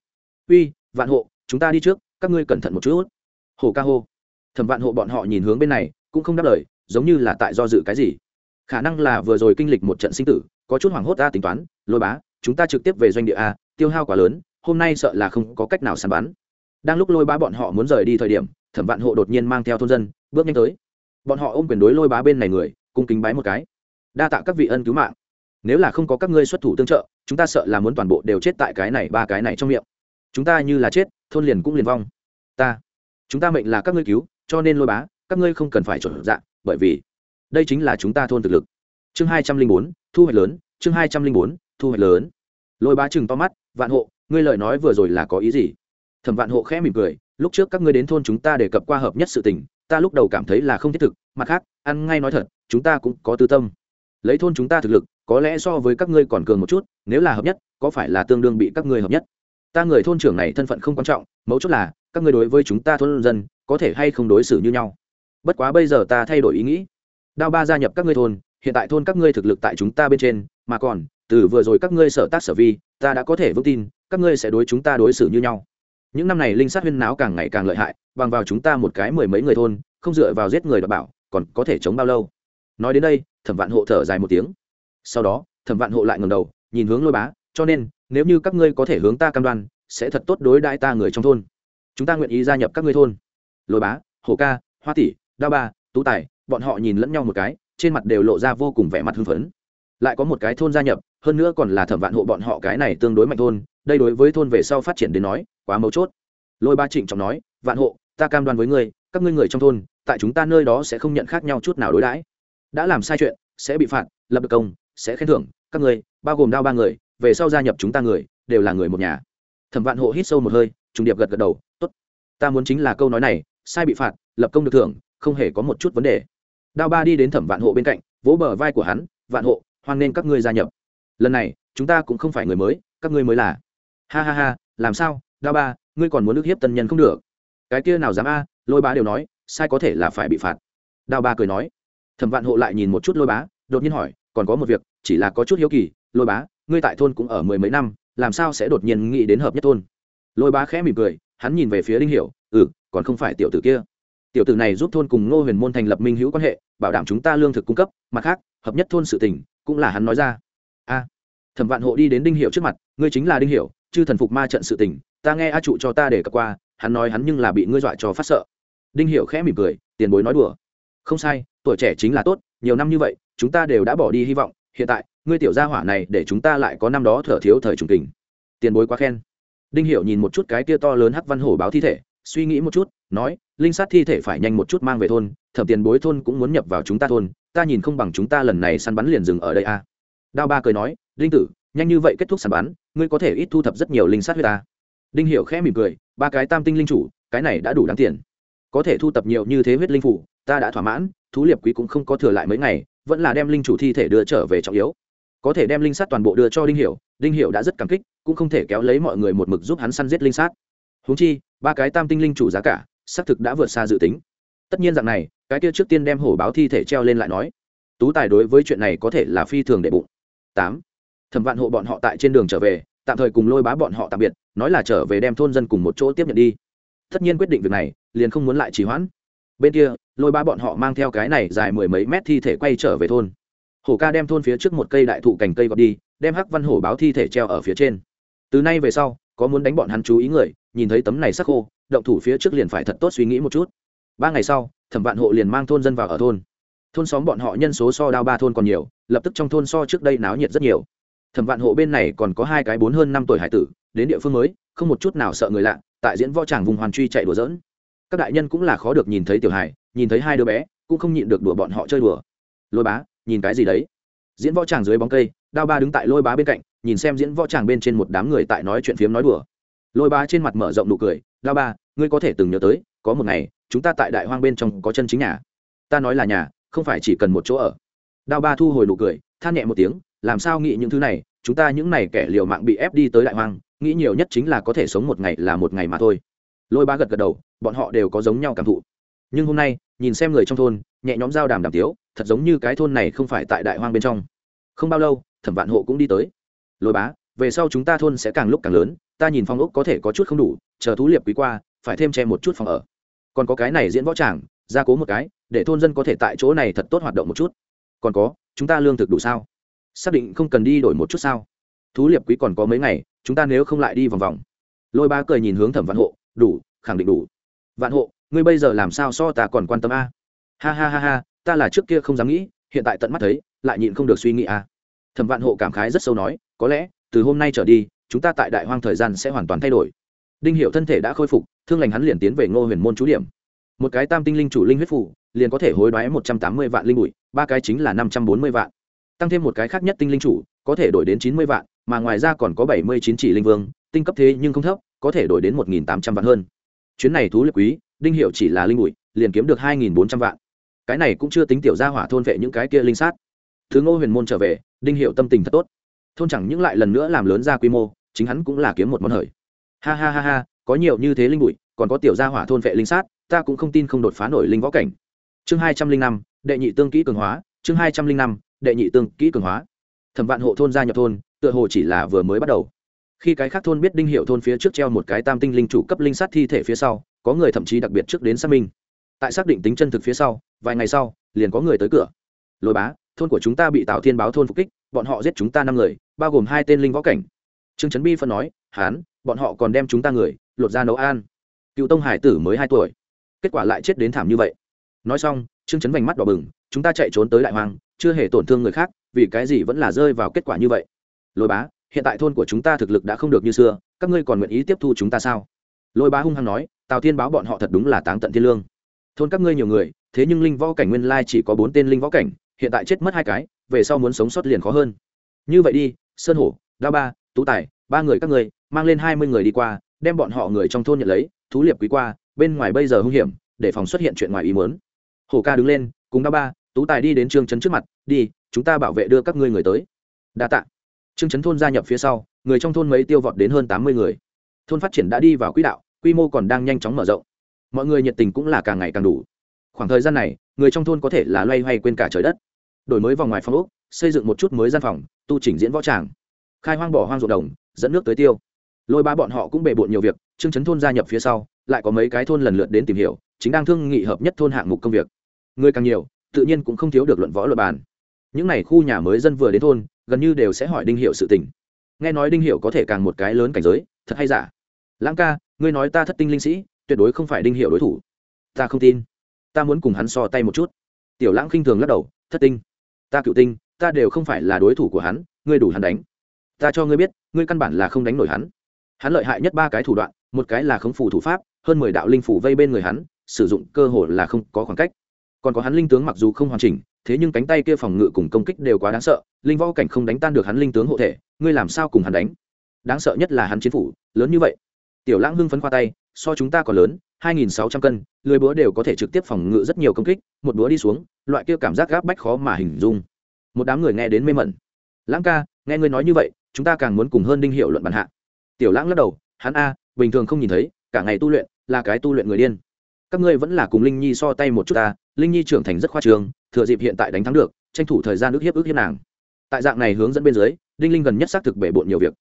Uy, vạn hộ, chúng ta đi trước, các ngươi cẩn thận một chút. Hồ ca hô. Thẩm vạn hộ bọn họ nhìn hướng bên này, cũng không đáp lời, giống như là tại do dự cái gì. Khả năng là vừa rồi kinh lịch một trận sinh tử, có chút hoảng hốt ta tính toán, lôi bá, chúng ta trực tiếp về doanh địa a, tiêu hao quá lớn, hôm nay sợ là không có cách nào săn bắn đang lúc lôi bá bọn họ muốn rời đi thời điểm, thẩm vạn hộ đột nhiên mang theo thôn dân, bước nhanh tới. Bọn họ ôm quyền đối lôi bá bên này người, cung kính bái một cái. Đa tạ các vị ân cứu mạng. Nếu là không có các ngươi xuất thủ tương trợ, chúng ta sợ là muốn toàn bộ đều chết tại cái này ba cái này trong miệng. Chúng ta như là chết, thôn liền cũng liền vong. Ta, chúng ta mệnh là các ngươi cứu, cho nên lôi bá, các ngươi không cần phải chuẩn dạng bởi vì đây chính là chúng ta thôn thực lực. Chương hai trăm linh bốn, thu hoạch lớn, chương hai trăm linh bốn, thu hoạch lớn. Lôi bá chừng to mắt, vạn hộ, ngươi lời nói vừa rồi là có ý gì? Thẩm vạn hộ khẽ mỉm cười, lúc trước các ngươi đến thôn chúng ta đề cập qua hợp nhất sự tình, ta lúc đầu cảm thấy là không thiết thực, mặt khác, ăn ngay nói thật, chúng ta cũng có tư tâm. Lấy thôn chúng ta thực lực, có lẽ so với các ngươi còn cường một chút, nếu là hợp nhất, có phải là tương đương bị các ngươi hợp nhất? Ta người thôn trưởng này thân phận không quan trọng, mấu chốt là, các ngươi đối với chúng ta thôn dân, có thể hay không đối xử như nhau. Bất quá bây giờ ta thay đổi ý nghĩ. Đao ba gia nhập các ngươi thôn, hiện tại thôn các ngươi thực lực tại chúng ta bên trên, mà còn, từ vừa rồi các ngươi sở tác sở vi, ta đã có thể vững tin, các ngươi sẽ đối chúng ta đối xử như nhau những năm này linh sát huyên náo càng ngày càng lợi hại, bằng vào chúng ta một cái mười mấy người thôn, không dựa vào giết người đảm bảo, còn có thể chống bao lâu? Nói đến đây, thẩm vạn hộ thở dài một tiếng. Sau đó, thẩm vạn hộ lại ngầm đầu, nhìn hướng lôi bá, cho nên, nếu như các ngươi có thể hướng ta cam đoan, sẽ thật tốt đối đãi ta người trong thôn. Chúng ta nguyện ý gia nhập các ngươi thôn. Lôi bá, hồ ca, hoa tỷ đa ba, tú tài, bọn họ nhìn lẫn nhau một cái, trên mặt đều lộ ra vô cùng vẻ mặt hưng phấn. Lại có một cái thôn gia nhập, hơn nữa còn là thẩm vạn hộ bọn họ cái này tương đối mạnh thôn, đây đối với thôn về sau phát triển đến nói quá mấu chốt. Lôi ba trịnh trọng nói vạn hộ ta cam đoan với ngươi các ngươi người trong thôn tại chúng ta nơi đó sẽ không nhận khác nhau chút nào đối đãi. Đã làm sai chuyện sẽ bị phạt lập được công sẽ khen thưởng các ngươi, bao gồm đao ba người về sau gia nhập chúng ta người đều là người một nhà. Thẩm vạn hộ hít sâu một hơi trùng điệp gật gật đầu tốt ta muốn chính là câu nói này sai bị phạt lập công được thưởng không hề có một chút vấn đề. Đao ba đi đến thẩm vạn hộ bên cạnh vỗ bờ vai của hắn vạn hộ hoan nên các ngươi gia nhập. Lần này chúng ta cũng không phải người mới các ngươi mới là. Ha ha ha làm sao? Đao ba, ngươi còn muốn ức hiếp tân nhân không được. Cái kia nào dám a? Lôi bá đều nói, sai có thể là phải bị phạt. Đao ba cười nói. Thẩm vạn hộ lại nhìn một chút lôi bá, đột nhiên hỏi, còn có một việc, chỉ là có chút hiếu kỳ, lôi bá, ngươi tại thôn cũng ở mười mấy năm, làm sao sẽ đột nhiên nghĩ đến hợp nhất thôn? Lôi bá khẽ mỉm cười, hắn nhìn về phía đinh hiểu ừ còn không phải tiểu tử kia. Tiểu tử này giúp thôn cùng ngô huyền môn thành lập minh hữu quan hệ, bảo đảm chúng ta lương thực cung cấp, mặt khác, hợp nhất thôn sự tình, cũng là hắn nói ra. A. Thẩm vạn hộ đi đến đinh hiểu trước mặt, ngươi chính là đinh hiểu, chư thần phục ma trận sự tình ta nghe a trụ cho ta để cập qua, hắn nói hắn nhưng là bị ngươi dọa cho phát sợ. Đinh hiểu khẽ mỉm cười, tiền bối nói đùa. Không sai, tuổi trẻ chính là tốt, nhiều năm như vậy, chúng ta đều đã bỏ đi hy vọng, hiện tại, ngươi tiểu gia hỏa này để chúng ta lại có năm đó thở thiếu thời trùng kình tiền bối quá khen. Đinh hiểu nhìn một chút cái kia to lớn hắc văn hổ báo thi thể, suy nghĩ một chút, nói, linh sát thi thể phải nhanh một chút mang về thôn, thẩm tiền bối thôn cũng muốn nhập vào chúng ta thôn, ta nhìn không bằng chúng ta lần này săn bắn liền dừng ở đây a. À. đao ba cười nói, đinh tử, nhanh như vậy kết thúc săn bắn, ngươi có thể ít thu thập rất nhiều linh sát huyết ta đinh hiểu khẽ mỉm cười, ba cái tam tinh linh chủ, cái này đã đủ đáng tiền. Có thể thu tập nhiều như thế huyết linh phủ, ta đã thỏa mãn, thú liệp quý cũng không có thừa lại mấy ngày, vẫn là đem linh chủ thi thể đưa trở về trọng yếu. Có thể đem linh sát toàn bộ đưa cho đinh hiểu đinh hiểu đã rất cảm kích, cũng không thể kéo lấy mọi người một mực giúp hắn săn giết linh sát. Huống chi, ba cái tam tinh linh chủ giá cả, xác thực đã vượt xa dự tính. Tất nhiên dạng này, cái kia trước tiên đem hổ báo thi thể treo lên lại nói. Tú tài đối với chuyện này có thể là phi thường đệ bụng. Tám. Thẩm vạn hộ bọn họ tại trên đường trở về, tạm thời cùng lôi bá bọn họ tạm biệt nói là trở về đem thôn dân cùng một chỗ tiếp nhận đi. Tất nhiên quyết định việc này, liền không muốn lại trì hoãn. Bên kia, lôi ba bọn họ mang theo cái này dài mười mấy mét thi thể quay trở về thôn. Hổ ca đem thôn phía trước một cây đại thụ cành cây gọt đi, đem hắc văn hổ báo thi thể treo ở phía trên. Từ nay về sau, có muốn đánh bọn hắn chú ý người, nhìn thấy tấm này sắc khô, động thủ phía trước liền phải thật tốt suy nghĩ một chút. Ba ngày sau, thẩm vạn hộ liền mang thôn dân vào ở thôn. Thôn xóm bọn họ nhân số so đao ba thôn còn nhiều, lập tức trong thôn so trước đây náo nhiệt rất nhiều thẩm vạn hộ bên này còn có hai cái bốn hơn năm tuổi hải tử, đến địa phương mới, không một chút nào sợ người lạ, tại diễn võ tràng vùng hoàn truy chạy đùa dỡn các đại nhân cũng là khó được nhìn thấy tiểu hải nhìn thấy hai đứa bé, cũng không nhịn được đùa bọn họ chơi đùa. Lôi bá, nhìn cái gì đấy? Diễn võ tràng dưới bóng cây, đao ba đứng tại lôi bá bên cạnh, nhìn xem diễn võ tràng bên trên một đám người tại nói chuyện phiếm nói đùa. Lôi bá trên mặt mở rộng nụ cười, đao ba, ngươi có thể từng nhớ tới, có một ngày, chúng ta tại đại hoang bên trong có chân chính nhà. Ta nói là nhà, không phải chỉ cần một chỗ ở. Đao ba thu hồi nụ cười, than nhẹ một tiếng làm sao nghĩ những thứ này, chúng ta những này kẻ liều mạng bị ép đi tới đại hoang, nghĩ nhiều nhất chính là có thể sống một ngày là một ngày mà thôi. Lôi ba gật gật đầu, bọn họ đều có giống nhau cảm thụ. Nhưng hôm nay, nhìn xem người trong thôn, nhẹ nhóm giao đàm đàm tiếu, thật giống như cái thôn này không phải tại đại hoang bên trong. Không bao lâu, thẩm vạn hộ cũng đi tới. Lôi bá, về sau chúng ta thôn sẽ càng lúc càng lớn, ta nhìn phong ốc có thể có chút không đủ, chờ thú liệp quý qua, phải thêm che một chút phòng ở. Còn có cái này diễn võ tràng, gia cố một cái, để thôn dân có thể tại chỗ này thật tốt hoạt động một chút. Còn có, chúng ta lương thực đủ sao? Xác định không cần đi đổi một chút sao? Thú liệp quý còn có mấy ngày, chúng ta nếu không lại đi vòng vòng. Lôi ba cười nhìn hướng thẩm vạn hộ, đủ, khẳng định đủ. Vạn hộ, ngươi bây giờ làm sao so ta còn quan tâm a? Ha ha ha ha, ta là trước kia không dám nghĩ, hiện tại tận mắt thấy, lại nhịn không được suy nghĩ a. Thẩm vạn hộ cảm khái rất sâu nói, có lẽ, từ hôm nay trở đi, chúng ta tại đại hoang thời gian sẽ hoàn toàn thay đổi. Đinh hiệu thân thể đã khôi phục, thương lành hắn liền tiến về ngô huyền môn chú điểm. Một cái tam tinh linh chủ linh huyết phủ liền có thể hối đoái một trăm tám mươi vạn linh bụi, ba cái chính là năm trăm bốn mươi vạn tăng thêm một cái khác nhất tinh linh chủ, có thể đổi đến chín mươi vạn, mà ngoài ra còn có bảy mươi chín chỉ linh vương, tinh cấp thế nhưng không thấp, có thể đổi đến một nghìn tám trăm vạn hơn. Chuyến này thú lực quý, đinh hiệu chỉ là linh bụi, liền kiếm được hai nghìn bốn trăm vạn. Cái này cũng chưa tính tiểu gia hỏa thôn vệ những cái kia linh sát. Thứ ngô huyền môn trở về, đinh hiệu tâm tình thật tốt. Thôn chẳng những lại lần nữa làm lớn ra quy mô, chính hắn cũng là kiếm một món hời. Ha ha ha ha, có nhiều như thế linh bụi, còn có tiểu gia hỏa thôn vệ linh sát, ta cũng không tin không đột phá nổi linh võ cảnh. Chương hai trăm linh năm, đệ nhị tương kỹ cường hóa, chương hai trăm linh năm đệ nhị tương kỹ cường hóa. Thẩm vạn hộ thôn gia nhập thôn, tựa hồ chỉ là vừa mới bắt đầu. Khi cái khác thôn biết đinh hiệu thôn phía trước treo một cái tam tinh linh chủ cấp linh sát thi thể phía sau, có người thậm chí đặc biệt trước đến xác minh. Tại xác định tính chân thực phía sau, vài ngày sau, liền có người tới cửa. Lôi bá, thôn của chúng ta bị tạo thiên báo thôn phục kích, bọn họ giết chúng ta năm người, bao gồm hai tên linh võ cảnh. Trương trấn bi phân nói, hán, bọn họ còn đem chúng ta người, lột ra nấu an cựu tông hải tử mới hai tuổi. Kết quả lại chết đến thảm như vậy. Nói xong, trương trấn vành mắt đỏ bừng, chúng ta chạy trốn tới đại hoàng chưa hề tổn thương người khác, vì cái gì vẫn là rơi vào kết quả như vậy? Lôi bá, hiện tại thôn của chúng ta thực lực đã không được như xưa, các ngươi còn nguyện ý tiếp thu chúng ta sao? Lôi bá hung hăng nói, tào thiên báo bọn họ thật đúng là táng tận thiên lương. Thôn các ngươi nhiều người, thế nhưng linh võ cảnh nguyên lai chỉ có bốn tên linh võ cảnh, hiện tại chết mất hai cái, về sau muốn sống sót liền khó hơn. Như vậy đi, sơn hổ, đao ba, tú tài, ba người các ngươi, mang lên hai mươi người đi qua, đem bọn họ người trong thôn nhận lấy, thú liệp quý qua, bên ngoài bây giờ hung hiểm, để phòng xuất hiện chuyện ngoài ý muốn. Hổ ca đứng lên, cùng đao ba tú tài đi đến trương trấn trước mặt, đi, chúng ta bảo vệ đưa các ngươi người tới. Đa tạ. Trương trấn thôn gia nhập phía sau, người trong thôn mấy tiêu vọt đến hơn tám mươi người. Thôn phát triển đã đi vào quỹ đạo, quy mô còn đang nhanh chóng mở rộng. Mọi người nhiệt tình cũng là càng ngày càng đủ. Khoảng thời gian này, người trong thôn có thể là loay hoay quên cả trời đất. Đổi mới vòng ngoài phòng ốc, xây dựng một chút mới gian phòng, tu chỉnh diễn võ tràng. Khai hoang bỏ hoang ruộng đồng, dẫn nước tới tiêu. Lôi ba bọn họ cũng bề bộn nhiều việc, trương chấn thôn gia nhập phía sau, lại có mấy cái thôn lần lượt đến tìm hiểu, chính đang thương nghị hợp nhất thôn hạng mục công việc. Người càng nhiều tự nhiên cũng không thiếu được luận võ luật bàn. Những n à y khu nhà mới dân vừa đến thôn, gần như đều sẽ hỏi đinh hiệu sự tình. Nghe nói đinh hiệu có thể càng một cái lớn cảnh giới, thật hay giả? Lãng ca, ngươi nói ta thất tinh linh sĩ, tuyệt đối không phải đinh hiệu đối thủ. Ta không tin. Ta muốn cùng hắn so tay một chút. Tiểu lãng khinh thường lắc đầu, thất tinh. Ta cựu tinh, ta đều không phải là đối thủ của hắn, ngươi đủ hắn đánh. Ta cho ngươi biết, ngươi căn bản là không đánh nổi hắn. Hắn lợi hại nhất ba cái thủ đoạn, một cái là khống phủ thủ pháp, hơn mười đạo linh phủ vây bên người hắn, sử dụng cơ hội là không có khoảng cách còn có hắn linh tướng mặc dù không hoàn chỉnh, thế nhưng cánh tay kia phòng ngự cùng công kích đều quá đáng sợ, linh võ cảnh không đánh tan được hắn linh tướng hộ thể, ngươi làm sao cùng hắn đánh? Đáng sợ nhất là hắn chiến phủ, lớn như vậy. Tiểu lãng hưng phấn khoa tay, so chúng ta còn lớn, hai nghìn sáu trăm cân, lưới búa đều có thể trực tiếp phòng ngự rất nhiều công kích, một búa đi xuống, loại kia cảm giác gáp bách khó mà hình dung. Một đám người nghe đến mê mẩn. Lãng ca, nghe ngươi nói như vậy, chúng ta càng muốn cùng hơn đinh hiệu luận bàn hạ. Tiểu lãng lắc đầu, hắn a, bình thường không nhìn thấy, cả ngày tu luyện, là cái tu luyện người điên các ngươi vẫn là cùng linh nhi so tay một chút ta, linh nhi trưởng thành rất khoa trường thừa dịp hiện tại đánh thắng được, tranh thủ thời gian ước hiếp ước hiếp nàng. Tại dạng này hướng dẫn bên dưới, đinh linh gần nhất xác thực bể bộn nhiều việc.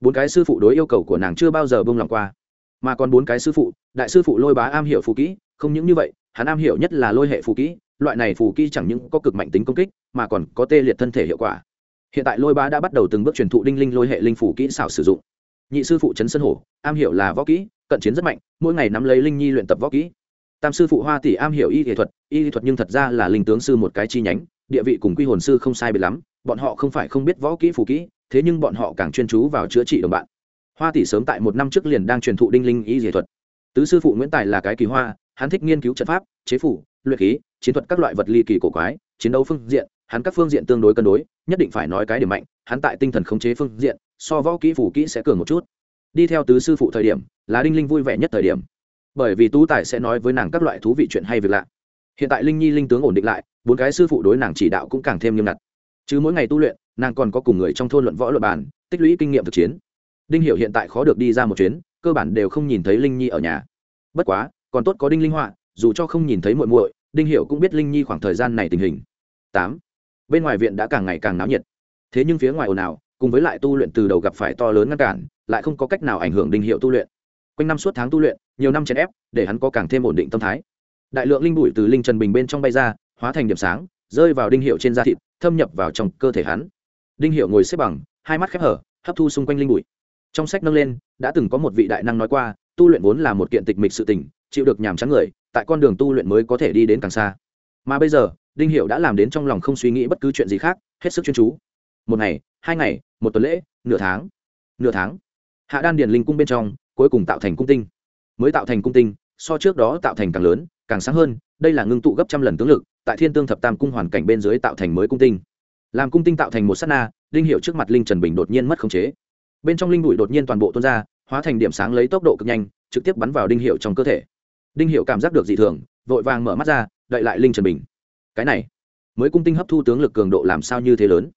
Bốn cái sư phụ đối yêu cầu của nàng chưa bao giờ bông lòng qua. Mà còn bốn cái sư phụ, đại sư phụ lôi bá am hiểu phù kỹ, không những như vậy, hắn am hiểu nhất là lôi hệ phù kỹ, loại này phù kỹ chẳng những có cực mạnh tính công kích, mà còn có tê liệt thân thể hiệu quả. Hiện tại lôi bá đã bắt đầu từng bước truyền thụ đinh linh lôi hệ linh phù kỹ xảo sử dụng. Nhị sư phụ trấn sơn hổ, am hiểu là võ kỹ, cận chiến rất mạnh, mỗi ngày nắm lấy linh nhi luyện tập võ kỹ tam sư phụ hoa tỷ am hiểu y nghệ thuật, y nghệ thuật nhưng thật ra là linh tướng sư một cái chi nhánh, địa vị cùng quy hồn sư không sai biệt lắm, bọn họ không phải không biết võ kỹ phù kỹ, thế nhưng bọn họ càng chuyên chú vào chữa trị đồng bạn. Hoa tỷ sớm tại một năm trước liền đang truyền thụ đinh linh y nghệ thuật. Tứ sư phụ nguyễn tài là cái kỳ hoa, hắn thích nghiên cứu trận pháp, chế phủ, luyện khí, chiến thuật các loại vật ly kỳ cổ quái, chiến đấu phương diện, hắn các phương diện tương đối cân đối, nhất định phải nói cái điểm mạnh, hắn tại tinh thần khống chế phương diện, so võ kỹ phủ kỹ sẽ cường một chút. Đi theo tứ sư phụ thời điểm, là đinh linh vui vẻ nhất thời điểm bởi vì tú tài sẽ nói với nàng các loại thú vị chuyện hay việc lạ. Hiện tại linh nhi linh tướng ổn định lại, bốn cái sư phụ đối nàng chỉ đạo cũng càng thêm nghiêm ngặt. Chứ mỗi ngày tu luyện, nàng còn có cùng người trong thôn luận võ luật bàn, tích lũy kinh nghiệm thực chiến. Đinh hiểu hiện tại khó được đi ra một chuyến, cơ bản đều không nhìn thấy linh nhi ở nhà. Bất quá, còn tốt có đinh linh họa, dù cho không nhìn thấy muội muội, đinh hiểu cũng biết linh nhi khoảng thời gian này tình hình. Tám. Bên ngoài viện đã càng ngày càng náo nhiệt. Thế nhưng phía ngoài ồn ào, cùng với lại tu luyện từ đầu gặp phải to lớn ngăn cản, lại không có cách nào ảnh hưởng đinh hiệu tu luyện quanh năm suốt tháng tu luyện, nhiều năm chèn ép, để hắn có càng thêm ổn định tâm thái. Đại lượng linh bụi từ linh trần bình bên trong bay ra, hóa thành điểm sáng, rơi vào đinh hiệu trên da thịt, thâm nhập vào trong cơ thể hắn. Đinh hiệu ngồi xếp bằng, hai mắt khép hở, hấp thu xung quanh linh bụi. Trong sách nâng lên, đã từng có một vị đại năng nói qua, tu luyện vốn là một kiện tịch mịch sự tình, chịu được nhàm chán người, tại con đường tu luyện mới có thể đi đến càng xa. Mà bây giờ, đinh hiệu đã làm đến trong lòng không suy nghĩ bất cứ chuyện gì khác, hết sức chuyên chú. Một ngày, hai ngày, một tuần lễ, nửa tháng nửa tháng. Hạ đan điền linh cung bên trong cuối cùng tạo thành cung tinh. Mới tạo thành cung tinh, so trước đó tạo thành càng lớn, càng sáng hơn, đây là ngưng tụ gấp trăm lần tướng lực, tại thiên tương thập tam cung hoàn cảnh bên dưới tạo thành mới cung tinh. Làm cung tinh tạo thành một s á t na linh hiệu trước mặt linh trần bình đột nhiên mất khống chế. Bên trong linh bụi đột nhiên toàn bộ tuôn ra, hóa thành điểm sáng lấy tốc độ cực nhanh, trực tiếp bắn vào đinh hiệu trong cơ thể. Đinh hiệu cảm giác được dị thường, vội vàng mở mắt ra đợi lại linh trần bình. Cái này, mới cung tinh hấp thu tướng lực cường độ làm sao như thế lớn?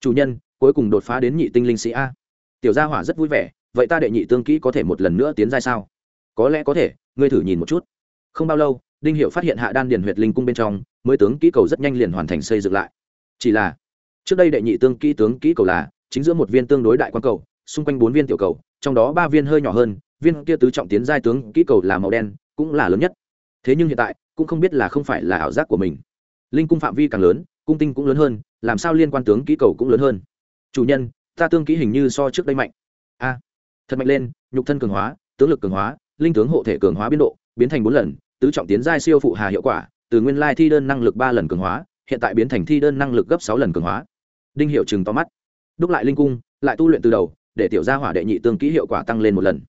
Chủ nhân, cuối cùng đột phá đến nhị tinh linh sĩ a. Tiểu gia hỏa rất vui vẻ vậy ta đệ nhị tương kỹ có thể một lần nữa tiến giai sao? Có lẽ có thể, ngươi thử nhìn một chút. Không bao lâu, đinh hiệu phát hiện hạ đan điền huyệt linh cung bên trong, mới tướng kỹ cầu rất nhanh liền hoàn thành xây dựng lại. Chỉ là, trước đây đệ nhị tương kỹ tướng kỹ cầu là chính giữa một viên tương đối đại quan cầu, xung quanh bốn viên tiểu cầu, trong đó ba viên hơi nhỏ hơn, viên kia tứ trọng tiến giai tướng kỹ cầu là màu đen, cũng là lớn nhất. Thế nhưng hiện tại, cũng không biết là không phải là ảo giác của mình. Linh cung phạm vi càng lớn, cung tinh cũng lớn hơn, làm sao liên quan tướng kỹ cầu cũng lớn hơn? Chủ nhân, ta tương kỹ hình như so trước đây mạnh. A thật mạnh lên, nhục thân cường hóa, tướng lực cường hóa, linh tướng hộ thể cường hóa biến độ, biến thành bốn lần, tứ trọng tiến giai siêu phụ hà hiệu quả, từ nguyên lai thi đơn năng lực ba lần cường hóa, hiện tại biến thành thi đơn năng lực gấp sáu lần cường hóa. Đinh hiệu chừng to mắt. Đúc lại linh cung, lại tu luyện từ đầu, để tiểu gia hỏa đệ nhị tương kỹ hiệu quả tăng lên một lần.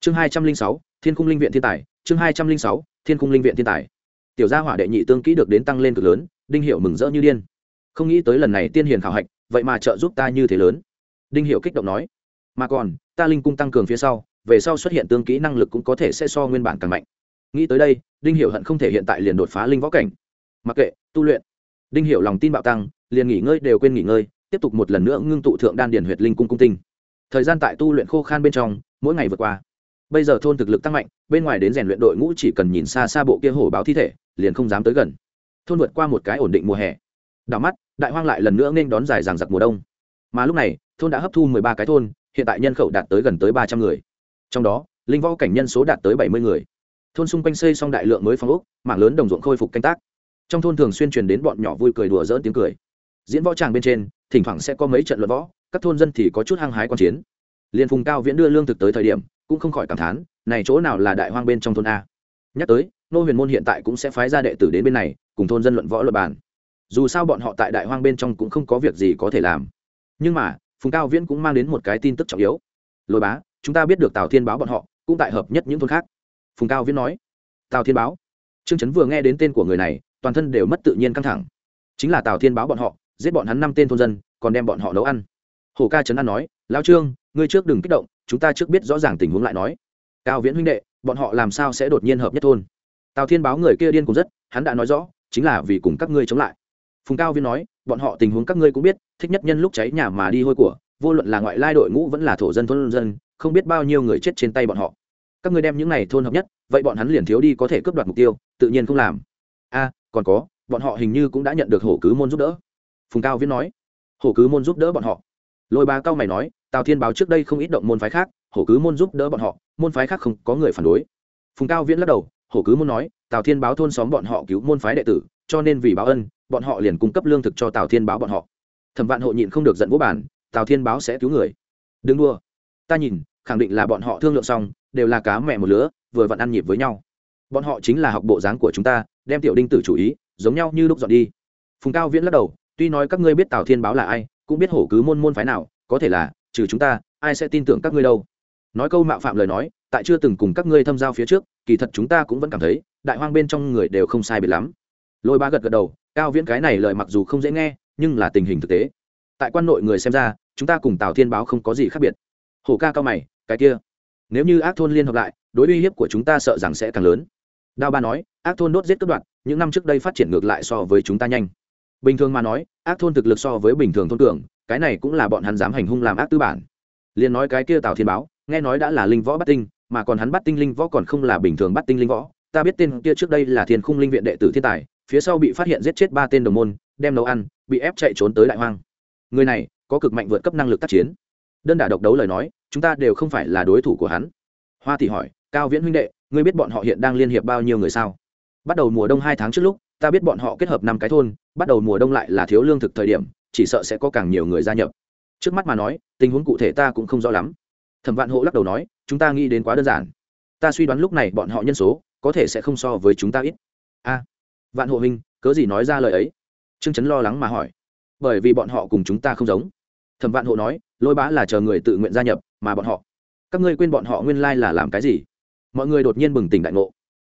Chương hai trăm linh sáu, thiên cung linh viện thiên tài, chương hai trăm linh sáu, thiên cung linh viện thiên tài. Tiểu gia hỏa đệ nhị tương kỹ được đến tăng lên cực lớn, đinh hiệu mừng rỡ như điên. Không nghĩ tới lần này tiên hiền khảo hạch, vậy mà trợ giúp ta như thế lớn. Đinh hiệu kích động nói mà còn, ta linh cung tăng cường phía sau, về sau xuất hiện tương kỹ năng lực cũng có thể sẽ so nguyên bản càng mạnh. Nghĩ tới đây, đinh Hiểu hận không thể hiện tại liền đột phá linh võ cảnh. Mặc kệ, tu luyện. Đinh Hiểu lòng tin bạo tăng, liền nghỉ ngơi đều quên nghỉ ngơi, tiếp tục một lần nữa ngưng tụ thượng đan điền huyệt linh cung cung tinh. Thời gian tại tu luyện khô khan bên trong, mỗi ngày vượt qua. Bây giờ thôn thực lực tăng mạnh, bên ngoài đến rèn luyện đội ngũ chỉ cần nhìn xa xa bộ kia hổ báo thi thể, liền không dám tới gần. Thôn vượt qua một cái ổn định mùa hè. Đảo mắt, đại hoang lại lần nữa nên đón dài ràng giặc mùa đông. Mà lúc này, thôn đã hấp thu mười ba cái thôn hiện tại nhân khẩu đạt tới gần tới ba trăm người. Trong đó, linh võ cảnh nhân số đạt tới bảy mươi người. Thôn xung quanh xây xong đại lượng mới phong ốc, mảng lớn đồng ruộng khôi phục canh tác. Trong thôn thường xuyên truyền đến bọn nhỏ vui cười đùa dỡn tiếng cười. Diễn võ tràng bên trên, thỉnh thoảng sẽ có mấy trận luận võ, các thôn dân thì có chút hăng hái quan chiến. Liên phùng cao viễn đưa lương thực tới thời điểm, cũng không khỏi cảm thán, này chỗ nào là đại hoang bên trong thôn a. Nhắc tới, nô huyền môn hiện tại cũng sẽ phái ra đệ tử đến bên này, cùng thôn dân luận võ luật bàn. Dù sao bọn họ tại đại hoang bên trong cũng không có việc gì có thể làm. Nhưng mà phùng cao viễn cũng mang đến một cái tin tức trọng yếu. Lôi bá, chúng ta biết được tào thiên báo bọn họ, cũng tại hợp nhất những thôn khác. Phùng cao viễn nói. Tào thiên báo? Trương trấn vừa nghe đến tên của người này, toàn thân đều mất tự nhiên căng thẳng. Chính là tào thiên báo bọn họ, giết bọn hắn năm tên thôn dân, còn đem bọn họ nấu ăn. Hồ ca trấn an nói. Lao trương, ngươi trước đừng kích động, chúng ta trước biết rõ ràng tình huống lại nói. Cao viễn huynh đệ, bọn họ làm sao sẽ đột nhiên hợp nhất thôn? Tào thiên báo người kia điên cùng rất, hắn đã nói rõ, chính là vì cùng các ngươi chống lại. Phùng cao viễn nói bọn họ tình huống các ngươi cũng biết, thích nhất nhân lúc cháy nhà mà đi hôi của, vô luận là ngoại lai đội ngũ vẫn là thổ dân thôn dân, không biết bao nhiêu người chết trên tay bọn họ. Các ngươi đem những này thôn hợp nhất, vậy bọn hắn liền thiếu đi có thể cướp đoạt mục tiêu, tự nhiên không làm. A, còn có, bọn họ hình như cũng đã nhận được hổ cứ môn giúp đỡ. Phùng cao viễn nói. Hổ cứ môn giúp đỡ bọn họ. Lôi ba cao mày nói, tào thiên báo trước đây không ít động môn phái khác, hổ cứ môn giúp đỡ bọn họ, môn phái khác không có người phản đối. Phùng cao viễn lắc đầu, hổ cứ môn nói, tào thiên báo thôn xóm bọn họ cứu môn phái đệ tử cho nên vì báo ân, bọn họ liền cung cấp lương thực cho tào thiên báo bọn họ. Thẩm vạn hộ nhịn không được giận vũ bản tào thiên báo sẽ cứu người. Đừng đua ta nhìn, khẳng định là bọn họ thương lượng xong, đều là cá mẹ một lứa, vừa vặn ăn nhịp với nhau. Bọn họ chính là học bộ dáng của chúng ta, đem tiểu đinh tử chủ ý, giống nhau như lúc dọn đi. Phùng cao viễn lắc đầu, tuy nói các ngươi biết tào thiên báo là ai, cũng biết hổ cứ môn môn phái nào, có thể là, trừ chúng ta, ai sẽ tin tưởng các ngươi đâu. Nói câu mạo phạm lời nói, tại chưa từng cùng các ngươi thâm giao phía trước, kỳ thật chúng ta cũng vẫn cảm thấy, đại hoang bên trong người đều không sai biệt lắm lôi ba gật gật đầu, cao viễn cái này lời mặc dù không dễ nghe, nhưng là tình hình thực tế. Tại quan nội người xem ra, chúng ta cùng tào thiên báo không có gì khác biệt. Hổ ca cao mày, cái kia. Nếu như ác thôn liên hợp lại, đối uy hiếp của chúng ta sợ rằng sẽ càng lớn. Đao ba nói, ác thôn đốt giết cướp đoạn những năm trước đây phát triển ngược lại so với chúng ta nhanh. Bình thường mà nói, ác thôn thực lực so với bình thường thôn cường, cái này cũng là bọn hắn dám hành hung làm ác tư bản. Liền nói cái kia tào thiên báo, nghe nói đã là linh võ bắt tinh, mà còn hắn bắt tinh linh võ còn không là bình thường bắt tinh linh võ. Ta biết tên kia trước đây là thiên khung linh viện đệ tử thiên tài phía sau bị phát hiện giết chết ba tên đồng môn, đem nấu ăn, bị ép chạy trốn tới đại hoang. Người này, có cực mạnh vượt cấp năng lực tác chiến. Đơn đả độc đấu lời nói, chúng ta đều không phải là đối thủ của hắn. Hoa thị hỏi, cao viễn huynh đệ, ngươi biết bọn họ hiện đang liên hiệp bao nhiêu người sao? Bắt đầu mùa đông hai tháng trước lúc, ta biết bọn họ kết hợp năm cái thôn, bắt đầu mùa đông lại là thiếu lương thực thời điểm, chỉ sợ sẽ có càng nhiều người gia nhập. Trước mắt mà nói, tình huống cụ thể ta cũng không rõ lắm. Thẩm vạn hộ lắc đầu nói, chúng ta nghĩ đến quá đơn giản. Ta suy đoán lúc này bọn họ nhân số, có thể sẽ không so với chúng ta ít. A vạn hộ huynh, cớ gì nói ra lời ấy? Trương chấn lo lắng mà hỏi. Bởi vì bọn họ cùng chúng ta không giống. Thẩm vạn hộ nói, lôi bá là chờ người tự nguyện gia nhập, mà bọn họ, các ngươi quên bọn họ nguyên lai là làm cái gì? Mọi người đột nhiên bừng tỉnh đại ngộ.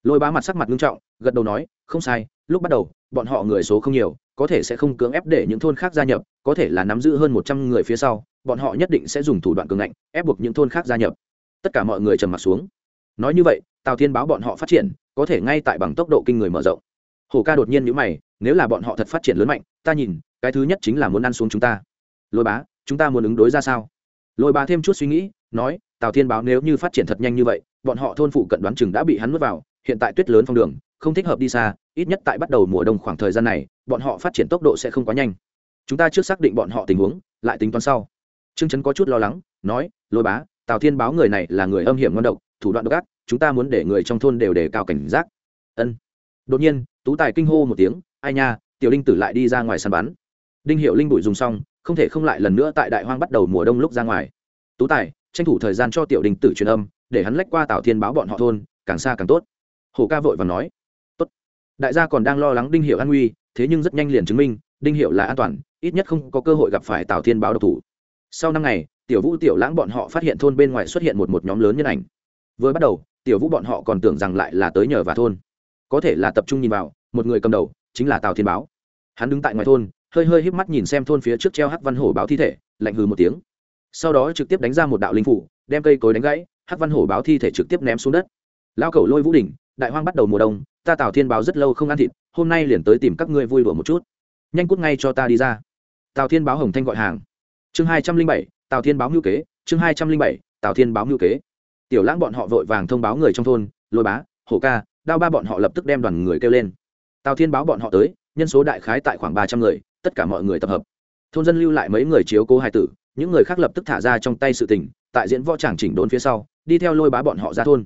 Lôi bá mặt sắc mặt nghiêm trọng, gật đầu nói, không sai, lúc bắt đầu, bọn họ người số không nhiều, có thể sẽ không cưỡng ép để những thôn khác gia nhập, có thể là nắm giữ hơn một trăm người phía sau, bọn họ nhất định sẽ dùng thủ đoạn cường ngạnh, ép buộc những thôn khác gia nhập. Tất cả mọi người trầm m ặ t xuống. Nói như vậy, tào thiên báo bọn họ phát triển, có thể ngay tại bằng tốc độ kinh người mở rộng. Hổ ca đột nhiên nhữ mày, nếu là bọn họ thật phát triển lớn mạnh, ta nhìn, cái thứ nhất chính là muốn ăn xuống chúng ta. Lôi bá, chúng ta muốn ứng đối ra sao? Lôi bá thêm chút suy nghĩ, nói, tào thiên báo nếu như phát triển thật nhanh như vậy, bọn họ thôn phụ cận đoán chừng đã bị hắn nuốt vào, hiện tại tuyết lớn phong đường, không thích hợp đi xa, ít nhất tại bắt đầu mùa đông khoảng thời gian này, bọn họ phát triển tốc độ sẽ không quá nhanh. Chúng ta trước xác định bọn họ tình huống, lại tính toán sau. Trương trấn có chút lo lắng, nói, lôi bá, tào thiên báo người này là người âm hiểm ngon độc, thủ đoạn độc ác, chúng ta muốn để người trong thôn đều đề cao cảnh giác. Ân. Đột nhiên tú tài kinh hô một tiếng, ai nha, tiểu đinh tử lại đi ra ngoài săn bắn. Đinh hiệu linh bụi dùng xong, không thể không lại lần nữa tại đại hoang bắt đầu mùa đông lúc ra ngoài. Tú tài, tranh thủ thời gian cho tiểu đinh tử truyền âm, để hắn lách qua Tảo thiên báo bọn họ thôn, càng xa càng tốt. Hồ ca vội và nói. Tốt. Đại gia còn đang lo lắng đinh hiệu an nguy, thế nhưng rất nhanh liền chứng minh, đinh hiệu là an toàn, ít nhất không có cơ hội gặp phải Tảo thiên báo độc thủ. Sau năm ngày, tiểu vũ, tiểu lãng bọn họ phát hiện thôn bên ngoài xuất hiện một một nhóm lớn nhân ảnh. Vừa bắt đầu, tiểu vũ bọn họ còn tưởng rằng lại là tới nhờ và thôn có thể là tập trung nhìn vào, một người cầm đầu chính là tào thiên báo. Hắn đứng tại ngoài thôn, hơi hơi híp mắt nhìn xem thôn phía trước treo hắc văn hổ báo thi thể, lạnh hừ một tiếng. Sau đó trực tiếp đánh ra một đạo linh phủ, đem cây cối đánh gãy, hắc văn hổ báo thi thể trực tiếp ném xuống đất. Lao cầu lôi vũ đỉnh, đại hoang bắt đầu mùa đông, ta tào thiên báo rất lâu không ăn thịt, hôm nay liền tới tìm các ngươi vui đùa một chút. Nhanh cút ngay cho ta đi ra. Tào thiên báo hồng thanh gọi hàng. Chương hai trăm linh bảy, tào thiên báo ngữ kế, chương hai trăm linh bảy, tào thiên báo ngữ kế. Tiểu lãng bọn họ vội vàng thông báo người trong thôn, lôi bá, hổ ca đao ba bọn họ lập tức đem đoàn người kêu lên. Tào thiên báo bọn họ tới, nhân số đại khái tại khoảng ba trăm người, tất cả mọi người tập hợp. Thôn dân lưu lại mấy người chiếu cố hai tử, những người khác lập tức thả ra trong tay sự tình, tại diễn võ tràng chỉnh đốn phía sau, đi theo lôi bá bọn họ ra thôn.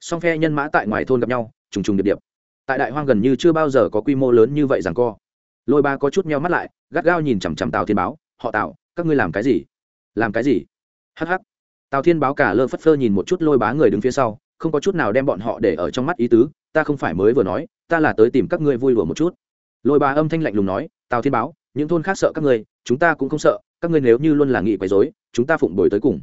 Song phe nhân mã tại ngoài thôn gặp nhau, trùng trùng điệp điệp. Tại đại hoang gần như chưa bao giờ có quy mô lớn như vậy rằng co. Lôi ba có chút meo mắt lại, gắt gao nhìn chằm chằm tào thiên báo, họ tạo các ngươi làm cái gì? Làm cái gì? Hh tào thiên báo cả lơ phất phơ nhìn một chút lôi bá người đứng phía sau không có chút nào đem bọn họ để ở trong mắt ý tứ, ta không phải mới vừa nói, ta là tới tìm các ngươi vui đùa một chút. Lôi bà âm thanh lạnh lùng nói, tào thiên báo, những thôn khác sợ các ngươi, chúng ta cũng không sợ, các ngươi nếu như luôn là nghị quấy dối chúng ta phụng bồi tới cùng.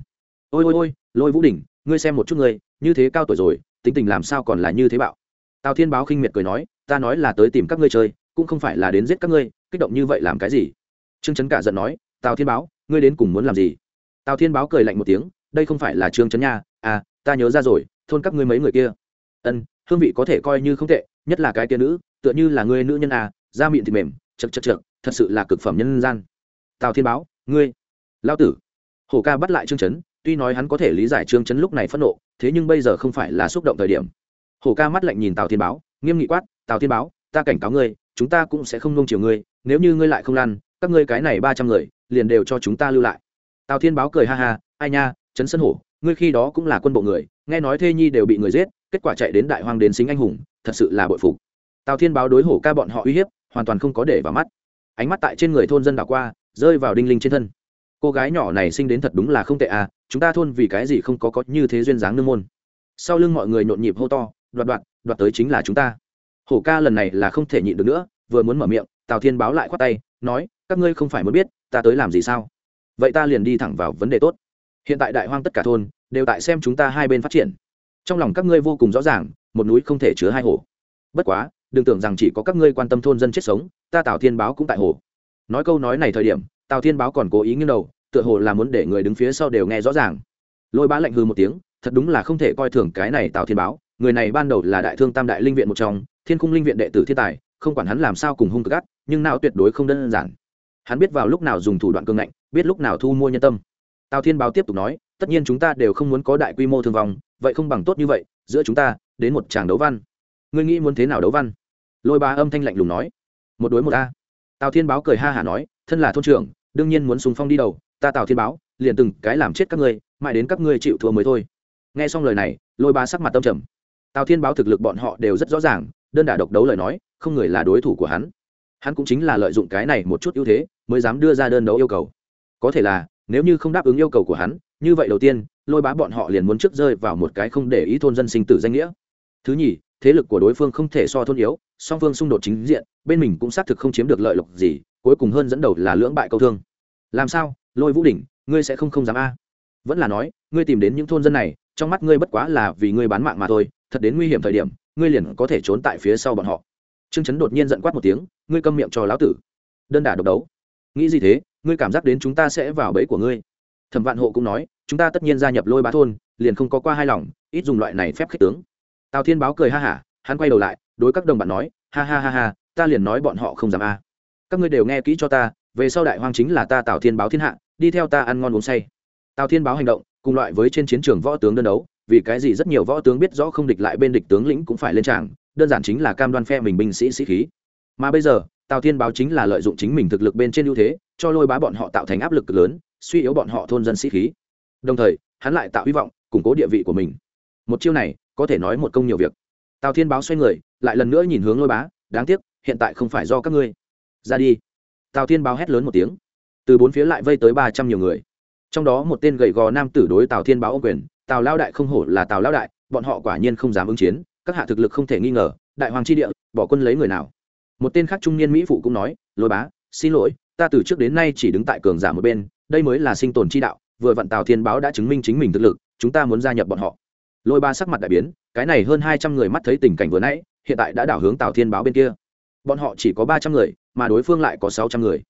Ôi ôi ôi, lôi vũ đỉnh, ngươi xem một chút ngươi, như thế cao tuổi rồi, tính tình làm sao còn là như thế bạo. Tào thiên báo khinh miệt cười nói, ta nói là tới tìm các ngươi chơi, cũng không phải là đến giết các ngươi, kích động như vậy làm cái gì? Trương trấn cả giận nói, tào thiên báo, ngươi đến cùng muốn làm gì? Tào thiên báo cười lạnh một tiếng, đây không phải là trương trấn nha à ta nhớ ra rồi thôn các ngươi mấy người kia. Ân hương vị có thể coi như không tệ nhất là cái kia nữ tựa như là ngươi nữ nhân à da miệng thịt mềm chật chật chật thật sự là cực phẩm nhân gian. Tào thiên báo ngươi lao tử. Hổ ca bắt lại trương Chấn, tuy nói hắn có thể lý giải trương Chấn lúc này phẫn nộ thế nhưng bây giờ không phải là xúc động thời điểm. Hổ ca mắt lạnh nhìn tào thiên báo nghiêm nghị quát tào thiên báo ta cảnh cáo ngươi chúng ta cũng sẽ không nông chiều ngươi nếu như ngươi lại không lan các ngươi cái này ba trăm người liền đều cho chúng ta lưu lại. Tào thiên báo cười ha ha ai nha trấn sân hổ ngươi khi đó cũng là quân bộ người nghe nói thê nhi đều bị người giết, kết quả chạy đến đại hoang đến xính anh hùng, thật sự là bội phục. Tào thiên báo đối hổ ca bọn họ uy hiếp, hoàn toàn không có để vào mắt. Ánh mắt tại trên người thôn dân đảo qua, rơi vào đinh linh trên thân. Cô gái nhỏ này sinh đến thật đúng là không tệ à chúng ta thôn vì cái gì không có có như thế duyên dáng nương môn. Sau lưng mọi người nhộn nhịp hô to, đoạt đoạt đoạt tới chính là chúng ta. Hổ ca lần này là không thể nhịn được nữa, vừa muốn mở miệng, tào thiên báo lại khoát tay, nói, các ngươi không phải muốn biết, ta tới làm gì sao? Vậy ta liền đi thẳng vào vấn đề tốt hiện tại đại hoang tất cả thôn đều tại xem chúng ta hai bên phát triển. Trong lòng các ngươi vô cùng rõ ràng, một núi không thể chứa hai hồ. Bất quá, đừng tưởng rằng chỉ có các ngươi quan tâm thôn dân chết sống, ta tào thiên báo cũng tại hồ. Nói câu nói này thời điểm, tào thiên báo còn cố ý nghiêng đầu, tựa hồ là muốn để người đứng phía sau đều nghe rõ ràng. Lôi bá lạnh hư một tiếng, thật đúng là không thể coi thường cái này tào thiên báo, người này ban đầu là đại thương tam đại linh viện một trong, thiên cung linh viện đệ tử thiên tài, không quản hắn làm sao cùng hung cực gắt nhưng nào tuyệt đối không đơn giản. Hắn biết vào lúc nào dùng thủ đoạn cương ngạnh, biết lúc nào thu mua nhân tâm tào thiên báo tiếp tục nói, tất nhiên chúng ta đều không muốn có đại quy mô thương vong, vậy không bằng tốt như vậy, giữa chúng ta, đến một tràng đấu văn. Ngươi nghĩ muốn thế nào đấu văn? Lôi ba âm thanh lạnh lùng nói. Một đối một a. Tào thiên báo cười ha hả nói, thân là thôn trưởng, đương nhiên muốn sùng phong đi đầu, ta tào thiên báo, liền từng cái làm chết các ngươi, mãi đến các ngươi chịu thua mới thôi. Nghe xong lời này, lôi ba sắc mặt tâm trầm. Tào thiên báo thực lực bọn họ đều rất rõ ràng, đơn đả độc đấu lời nói, không người là đối thủ của hắn. Hắn cũng chính là lợi dụng cái này một chút ưu thế, mới dám đưa ra đơn đấu yêu cầu. Có thể là nếu như không đáp ứng yêu cầu của hắn, như vậy đầu tiên, lôi bá bọn họ liền muốn trước rơi vào một cái không để ý thôn dân sinh tử danh nghĩa. Thứ nhì, thế lực của đối phương không thể so thôn yếu, song phương xung đột chính diện, bên mình cũng xác thực không chiếm được lợi lộc gì, cuối cùng hơn dẫn đầu là lưỡng bại câu thương. Làm sao? Lôi vũ đỉnh, ngươi sẽ không không dám a? Vẫn là nói, ngươi tìm đến những thôn dân này, trong mắt ngươi bất quá là vì ngươi bán mạng mà thôi, thật đến nguy hiểm thời điểm, ngươi liền có thể trốn tại phía sau bọn họ. Trương chấn đột nhiên giận quát một tiếng, ngươi câm miệng cho lão tử. Đơn đả độc đấu. Nghĩ gì thế? Ngươi cảm giác đến chúng ta sẽ vào bẫy của ngươi. Thẩm vạn hộ cũng nói, chúng ta tất nhiên gia nhập lôi bá thôn, liền không có qua hai lòng, ít dùng loại này phép khích tướng. Tào thiên báo cười ha hả, hắn quay đầu lại, đối các đồng bạn nói, ha ha ha ha, ta liền nói bọn họ không dám a. À. Các ngươi đều nghe kỹ cho ta, về sau đại hoang chính là ta tào thiên báo thiên hạ, đi theo ta ăn ngon uống say. Tào thiên báo hành động, cùng loại với trên chiến trường võ tướng đơn đấu, vì cái gì rất nhiều võ tướng biết rõ không địch lại bên địch tướng lĩnh cũng phải lên tràng, đơn giản chính là cam đoan phe mình binh sĩ sĩ khí. Mà bây giờ, tào thiên báo chính là lợi dụng chính mình thực lực bên trên ưu thế cho lôi bá bọn họ tạo thành áp lực lớn, suy yếu bọn họ thôn dân sĩ khí. Đồng thời, hắn lại tạo hy vọng, củng cố địa vị của mình. Một chiêu này, có thể nói một công nhiều việc. Tào thiên báo xoay người, lại lần nữa nhìn hướng lôi bá, đáng tiếc, hiện tại không phải do các ngươi. Ra đi. Tào thiên báo hét lớn một tiếng. Từ bốn phía lại vây tới ba trăm nhiều người. Trong đó một tên gầy gò nam tử đối tào thiên báo ô quyền, tào lao đại không hổ là tào lao đại, bọn họ quả nhiên không dám ứng chiến, các hạ thực lực không thể nghi ngờ, đại hoàng tri địa, bỏ quân lấy người nào? Một tên khác trung niên mỹ phụ cũng nói, lôi bá, xin lỗi ta từ trước đến nay chỉ đứng tại cường giả một bên, đây mới là sinh tồn chi đạo, vừa vặn tào thiên báo đã chứng minh chính mình thực lực, chúng ta muốn gia nhập bọn họ. Lôi ba sắc mặt đại biến, cái này hơn hai trăm người mắt thấy tình cảnh vừa nãy, hiện tại đã đảo hướng tào thiên báo bên kia. Bọn họ chỉ có ba trăm người, mà đối phương lại có sáu trăm người.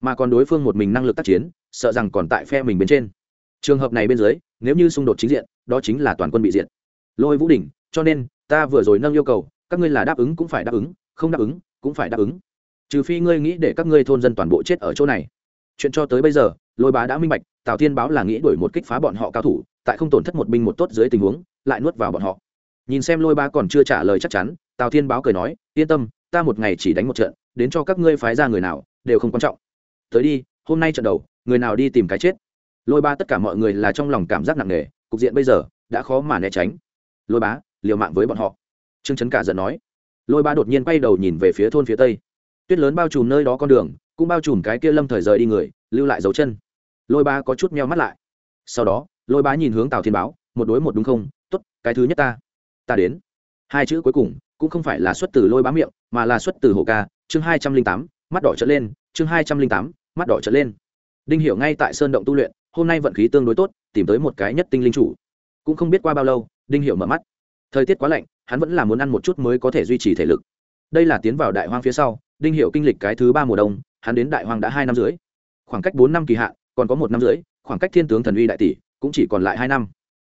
Mà còn đối phương một mình năng lực tác chiến, sợ rằng còn tại phe mình bên trên. Trường hợp này bên dưới, nếu như xung đột chính diện, đó chính là toàn quân bị diện lôi vũ đỉnh, cho nên, ta vừa rồi nâng yêu cầu, các ngươi là đáp ứng cũng phải đáp ứng, không đáp ứng, cũng phải đáp ứng trừ phi ngươi nghĩ để các ngươi thôn dân toàn bộ chết ở chỗ này. Chuyện cho tới bây giờ, lôi bá đã minh bạch, tào thiên báo là nghĩ đuổi một kích phá bọn họ cao thủ, tại không tổn thất một binh một tốt dưới tình huống, lại nuốt vào bọn họ. Nhìn xem lôi bá còn chưa trả lời chắc chắn, tào thiên báo cười nói, yên tâm, ta một ngày chỉ đánh một trận, đến cho các ngươi phái ra người nào, đều không quan trọng. Tới đi, hôm nay trận đầu, người nào đi tìm cái chết. Lôi ba tất cả mọi người là trong lòng cảm giác nặng nề, cục diện bây giờ, đã khó mà né tránh. Lôi bá, liều mạng với bọn họ. Trương trấn cả giận nói. Lôi ba đột nhiên quay đầu nhìn về phía thôn phía tây tuyết lớn bao trùm nơi đó con đường, cũng bao trùm cái kia lâm thời rời đi người, lưu lại dấu chân. Lôi ba có chút meo mắt lại. Sau đó, lôi bá nhìn hướng tào thiên báo, một đối một đúng không? T ố t cái thứ nhất ta. Ta đến. Hai chữ cuối cùng, cũng không phải là xuất từ lôi bá miệng, mà là xuất từ hồ ca, chương hai trăm linh tám, mắt đỏ trở lên, chương hai trăm linh tám, mắt đỏ trở lên. Đinh hiểu ngay tại sơn động tu luyện, hôm nay vận khí tương đối tốt, tìm tới một cái nhất tinh linh chủ. Cũng không biết qua bao lâu, đinh hiểu mở mắt. Thời tiết quá lạnh, hắn vẫn là muốn ăn một chút mới có thể duy trì thể lực đây là tiến vào đại hoang phía sau, đinh hiệu kinh lịch cái thứ ba mùa đông, hắn đến đại hoang đã hai năm rưỡi. Khoảng cách bốn năm kỳ hạn, còn có một năm rưỡi, khoảng cách thiên tướng thần uy đại tỷ cũng chỉ còn lại hai năm.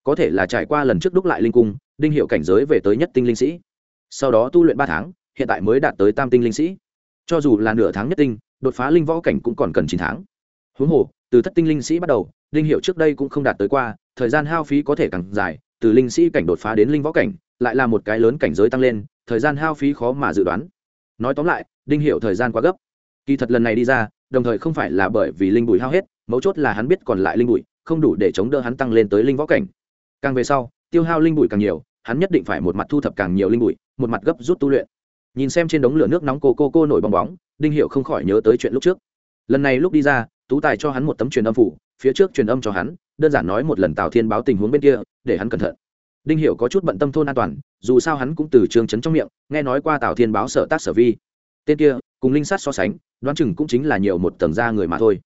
Có thể là trải qua lần trước đúc lại linh cung, đinh hiệu cảnh giới về tới nhất tinh linh sĩ. Sau đó tu luyện ba tháng, hiện tại mới đạt tới tam tinh linh sĩ. Cho dù là nửa tháng nhất tinh, đột phá linh võ cảnh cũng còn cần chín tháng. Huống hồ, từ thất tinh linh sĩ bắt đầu, đinh hiệu trước đây cũng không đạt tới qua, thời gian hao phí có thể càng dài, từ linh sĩ cảnh đột phá đến linh võ cảnh, lại là một cái lớn cảnh giới tăng lên thời gian hao phí khó mà dự đoán. Nói tóm lại, đinh hiểu thời gian quá gấp. Kỳ thật lần này đi ra, đồng thời không phải là bởi vì linh bùi hao hết, mấu chốt là hắn biết còn lại linh bụi không đủ để chống đỡ hắn tăng lên tới linh võ cảnh. Càng về sau, tiêu hao linh bụi càng nhiều, hắn nhất định phải một mặt thu thập càng nhiều linh bụi một mặt gấp rút tu luyện. Nhìn xem trên đống lửa nước nóng cô cô cô nổi bong bóng, đinh hiệu không khỏi nhớ tới chuyện lúc trước. Lần này lúc đi ra, tú tài cho hắn một tấm truyền âm phủ, phía trước truyền âm cho hắn, đơn giản nói một lần tào thiên báo tình huống bên kia, để hắn cẩn thận đinh hiệu có chút bận tâm thôn an toàn, dù sao hắn cũng từ trường trấn trong miệng, nghe nói qua tào thiên báo sở tác sở vi. Tên kia, cùng linh sát so sánh, đoán chừng cũng chính là nhiều một tầng da người mà thôi.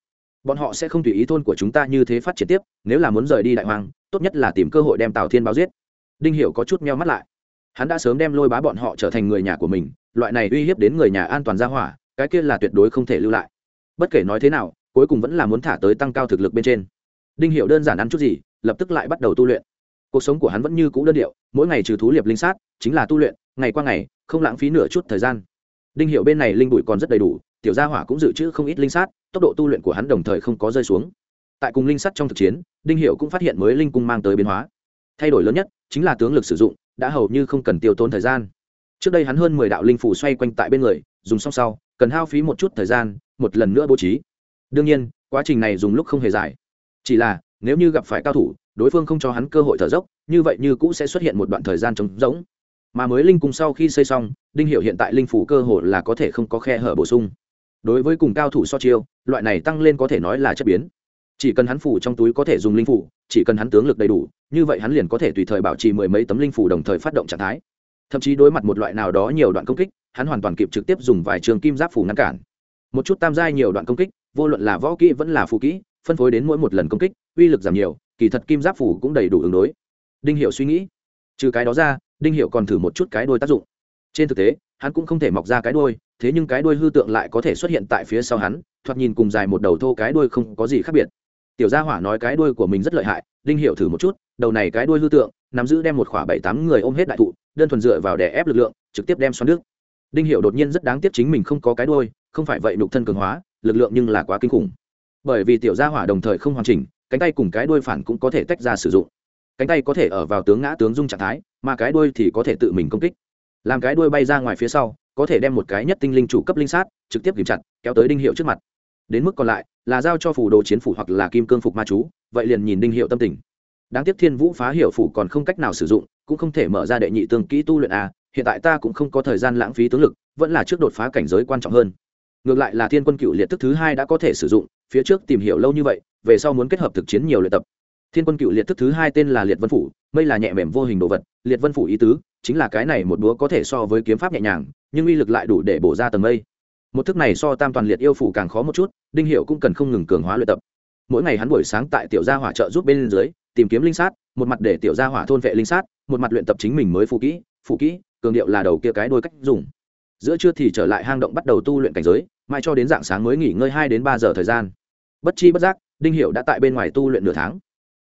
Bọn họ sẽ không tùy ý thôn của chúng ta như thế phát triển tiếp, nếu là muốn rời đi đại hoàng, tốt nhất là tìm cơ hội đem tào thiên báo giết. Đinh hiểu có chút meo mắt lại. Hắn đã sớm đem lôi bá bọn họ trở thành người nhà của mình, loại này uy hiếp đến người nhà an toàn ra hỏa, cái kia là tuyệt đối không thể lưu lại. Bất kể nói thế nào, cuối cùng vẫn là muốn thả tới tăng cao thực lực bên trên. Đinh hiểu đơn giản ăn chút gì, lập tức lại bắt đầu tu luyện cuộc sống của hắn vẫn như cũ đơn điệu, mỗi ngày trừ thú liệp linh sát, chính là tu luyện, ngày qua ngày, không lãng phí nửa chút thời gian. Đinh hiểu bên này linh bụi còn rất đầy đủ, tiểu gia hỏa cũng dự trữ không ít linh sát, tốc độ tu luyện của hắn đồng thời không có rơi xuống. Tại cùng linh sắt trong thực chiến, đinh hiệu cũng phát hiện mới linh cung mang tới biến hóa. Thay đổi lớn nhất chính là tướng lực sử dụng, đã hầu như không cần tiêu tốn thời gian. Trước đây hắn hơn mười đạo linh phủ xoay quanh tại bên người, dùng xong sau, cần hao phí một chút thời gian, một lần nữa bố trí. Đương nhiên, quá trình này dùng lúc không hề dài. Chỉ là nếu như gặp phải cao thủ, đối phương không cho hắn cơ hội thở dốc, như vậy như cũ sẽ xuất hiện một đoạn thời gian trống rỗng. Mà mới linh cung sau khi xây xong, đinh hiệu hiện tại linh phủ cơ hội là có thể không có khe hở bổ sung. Đối với cùng cao thủ so chiêu, loại này tăng lên có thể nói là chất biến. Chỉ cần hắn phủ trong túi có thể dùng linh phủ, chỉ cần hắn tướng lực đầy đủ, như vậy hắn liền có thể tùy thời bảo trì mười mấy tấm linh phủ đồng thời phát động trạng thái. Thậm chí đối mặt một loại nào đó nhiều đoạn công kích, hắn hoàn toàn kịp trực tiếp dùng vài trường kim giáp phủ ngăn cản. Một chút tam giai nhiều đoạn công kích, vô luận là võ kỹ vẫn là phù kỹ phân phối đến mỗi một lần công kích, uy lực giảm nhiều, kỳ thật kim giáp phủ cũng đầy đủ ứng đối. Đinh hiệu suy nghĩ, trừ cái đó ra, đinh hiệu còn thử một chút cái đôi tác dụng. Trên thực tế, hắn cũng không thể mọc ra cái đôi thế nhưng cái đôi hư tượng lại có thể xuất hiện tại phía sau hắn, thoạt nhìn cùng dài một đầu thô cái đôi không có gì khác biệt. Tiểu gia hỏa nói cái đuôi của mình rất lợi hại, đinh hiệu thử một chút, đầu này cái đuôi hư tượng, nắm giữ đem một khoảng bảy tám người ôm hết đại thụ, đơn thuần dựa vào đè ép lực lượng, trực tiếp đem xoắn nước đinh hiệu đột nhiên rất đáng tiếc chính mình không có cái đuôi, không phải vậy nhục thân cường hóa, lực lượng nhưng là quá kinh khủng bởi vì tiểu gia hỏa đồng thời không hoàn chỉnh, cánh tay cùng cái đuôi phản cũng có thể tách ra sử dụng. Cánh tay có thể ở vào tướng ngã tướng dung trạng thái, mà cái đuôi thì có thể tự mình công kích. Làm cái đuôi bay ra ngoài phía sau, có thể đem một cái nhất tinh linh chủ cấp linh sát, trực tiếp kìm chặt, kéo tới đinh hiệu trước mặt. Đến mức còn lại, là giao cho phủ đồ chiến phủ hoặc là kim cương phục ma chú, vậy liền nhìn đinh hiệu tâm tình. Đáng tiếc thiên vũ phá hiệu phủ còn không cách nào sử dụng, cũng không thể mở ra đệ nhị tương kỹ tu luyện a, hiện tại ta cũng không có thời gian lãng phí tướng lực, vẫn là trước đột phá cảnh giới quan trọng hơn ngược lại là thiên quân cựu liệt thức thứ hai đã có thể sử dụng, phía trước tìm hiểu lâu như vậy, về sau muốn kết hợp thực chiến nhiều luyện tập. Thiên quân cựu liệt thức thứ hai tên là liệt vân phủ, mây là nhẹ mềm vô hình đồ vật, liệt vân phủ ý tứ, chính là cái này một búa có thể so với kiếm pháp nhẹ nhàng, nhưng uy lực lại đủ để bổ ra tầng mây. Một thức này so tam toàn liệt yêu phủ càng khó một chút, đinh hiệu cũng cần không ngừng cường hóa luyện tập. Mỗi ngày hắn buổi sáng tại tiểu gia hỏa trợ giúp bên dưới, tìm kiếm linh sát, một mặt để tiểu gia hỏa thôn vệ linh sát, một mặt luyện tập chính mình mới phụ kỹ phụ kỹ, cường điệu là đầu kia cái đôi cách dùng. Giữa trưa thì trở lại hang động bắt đầu tu luyện cảnh giới mai cho đến dạng sáng mới nghỉ ngơi hai đến ba giờ thời gian. Bất chi bất giác, đinh hiệu đã tại bên ngoài tu luyện nửa tháng.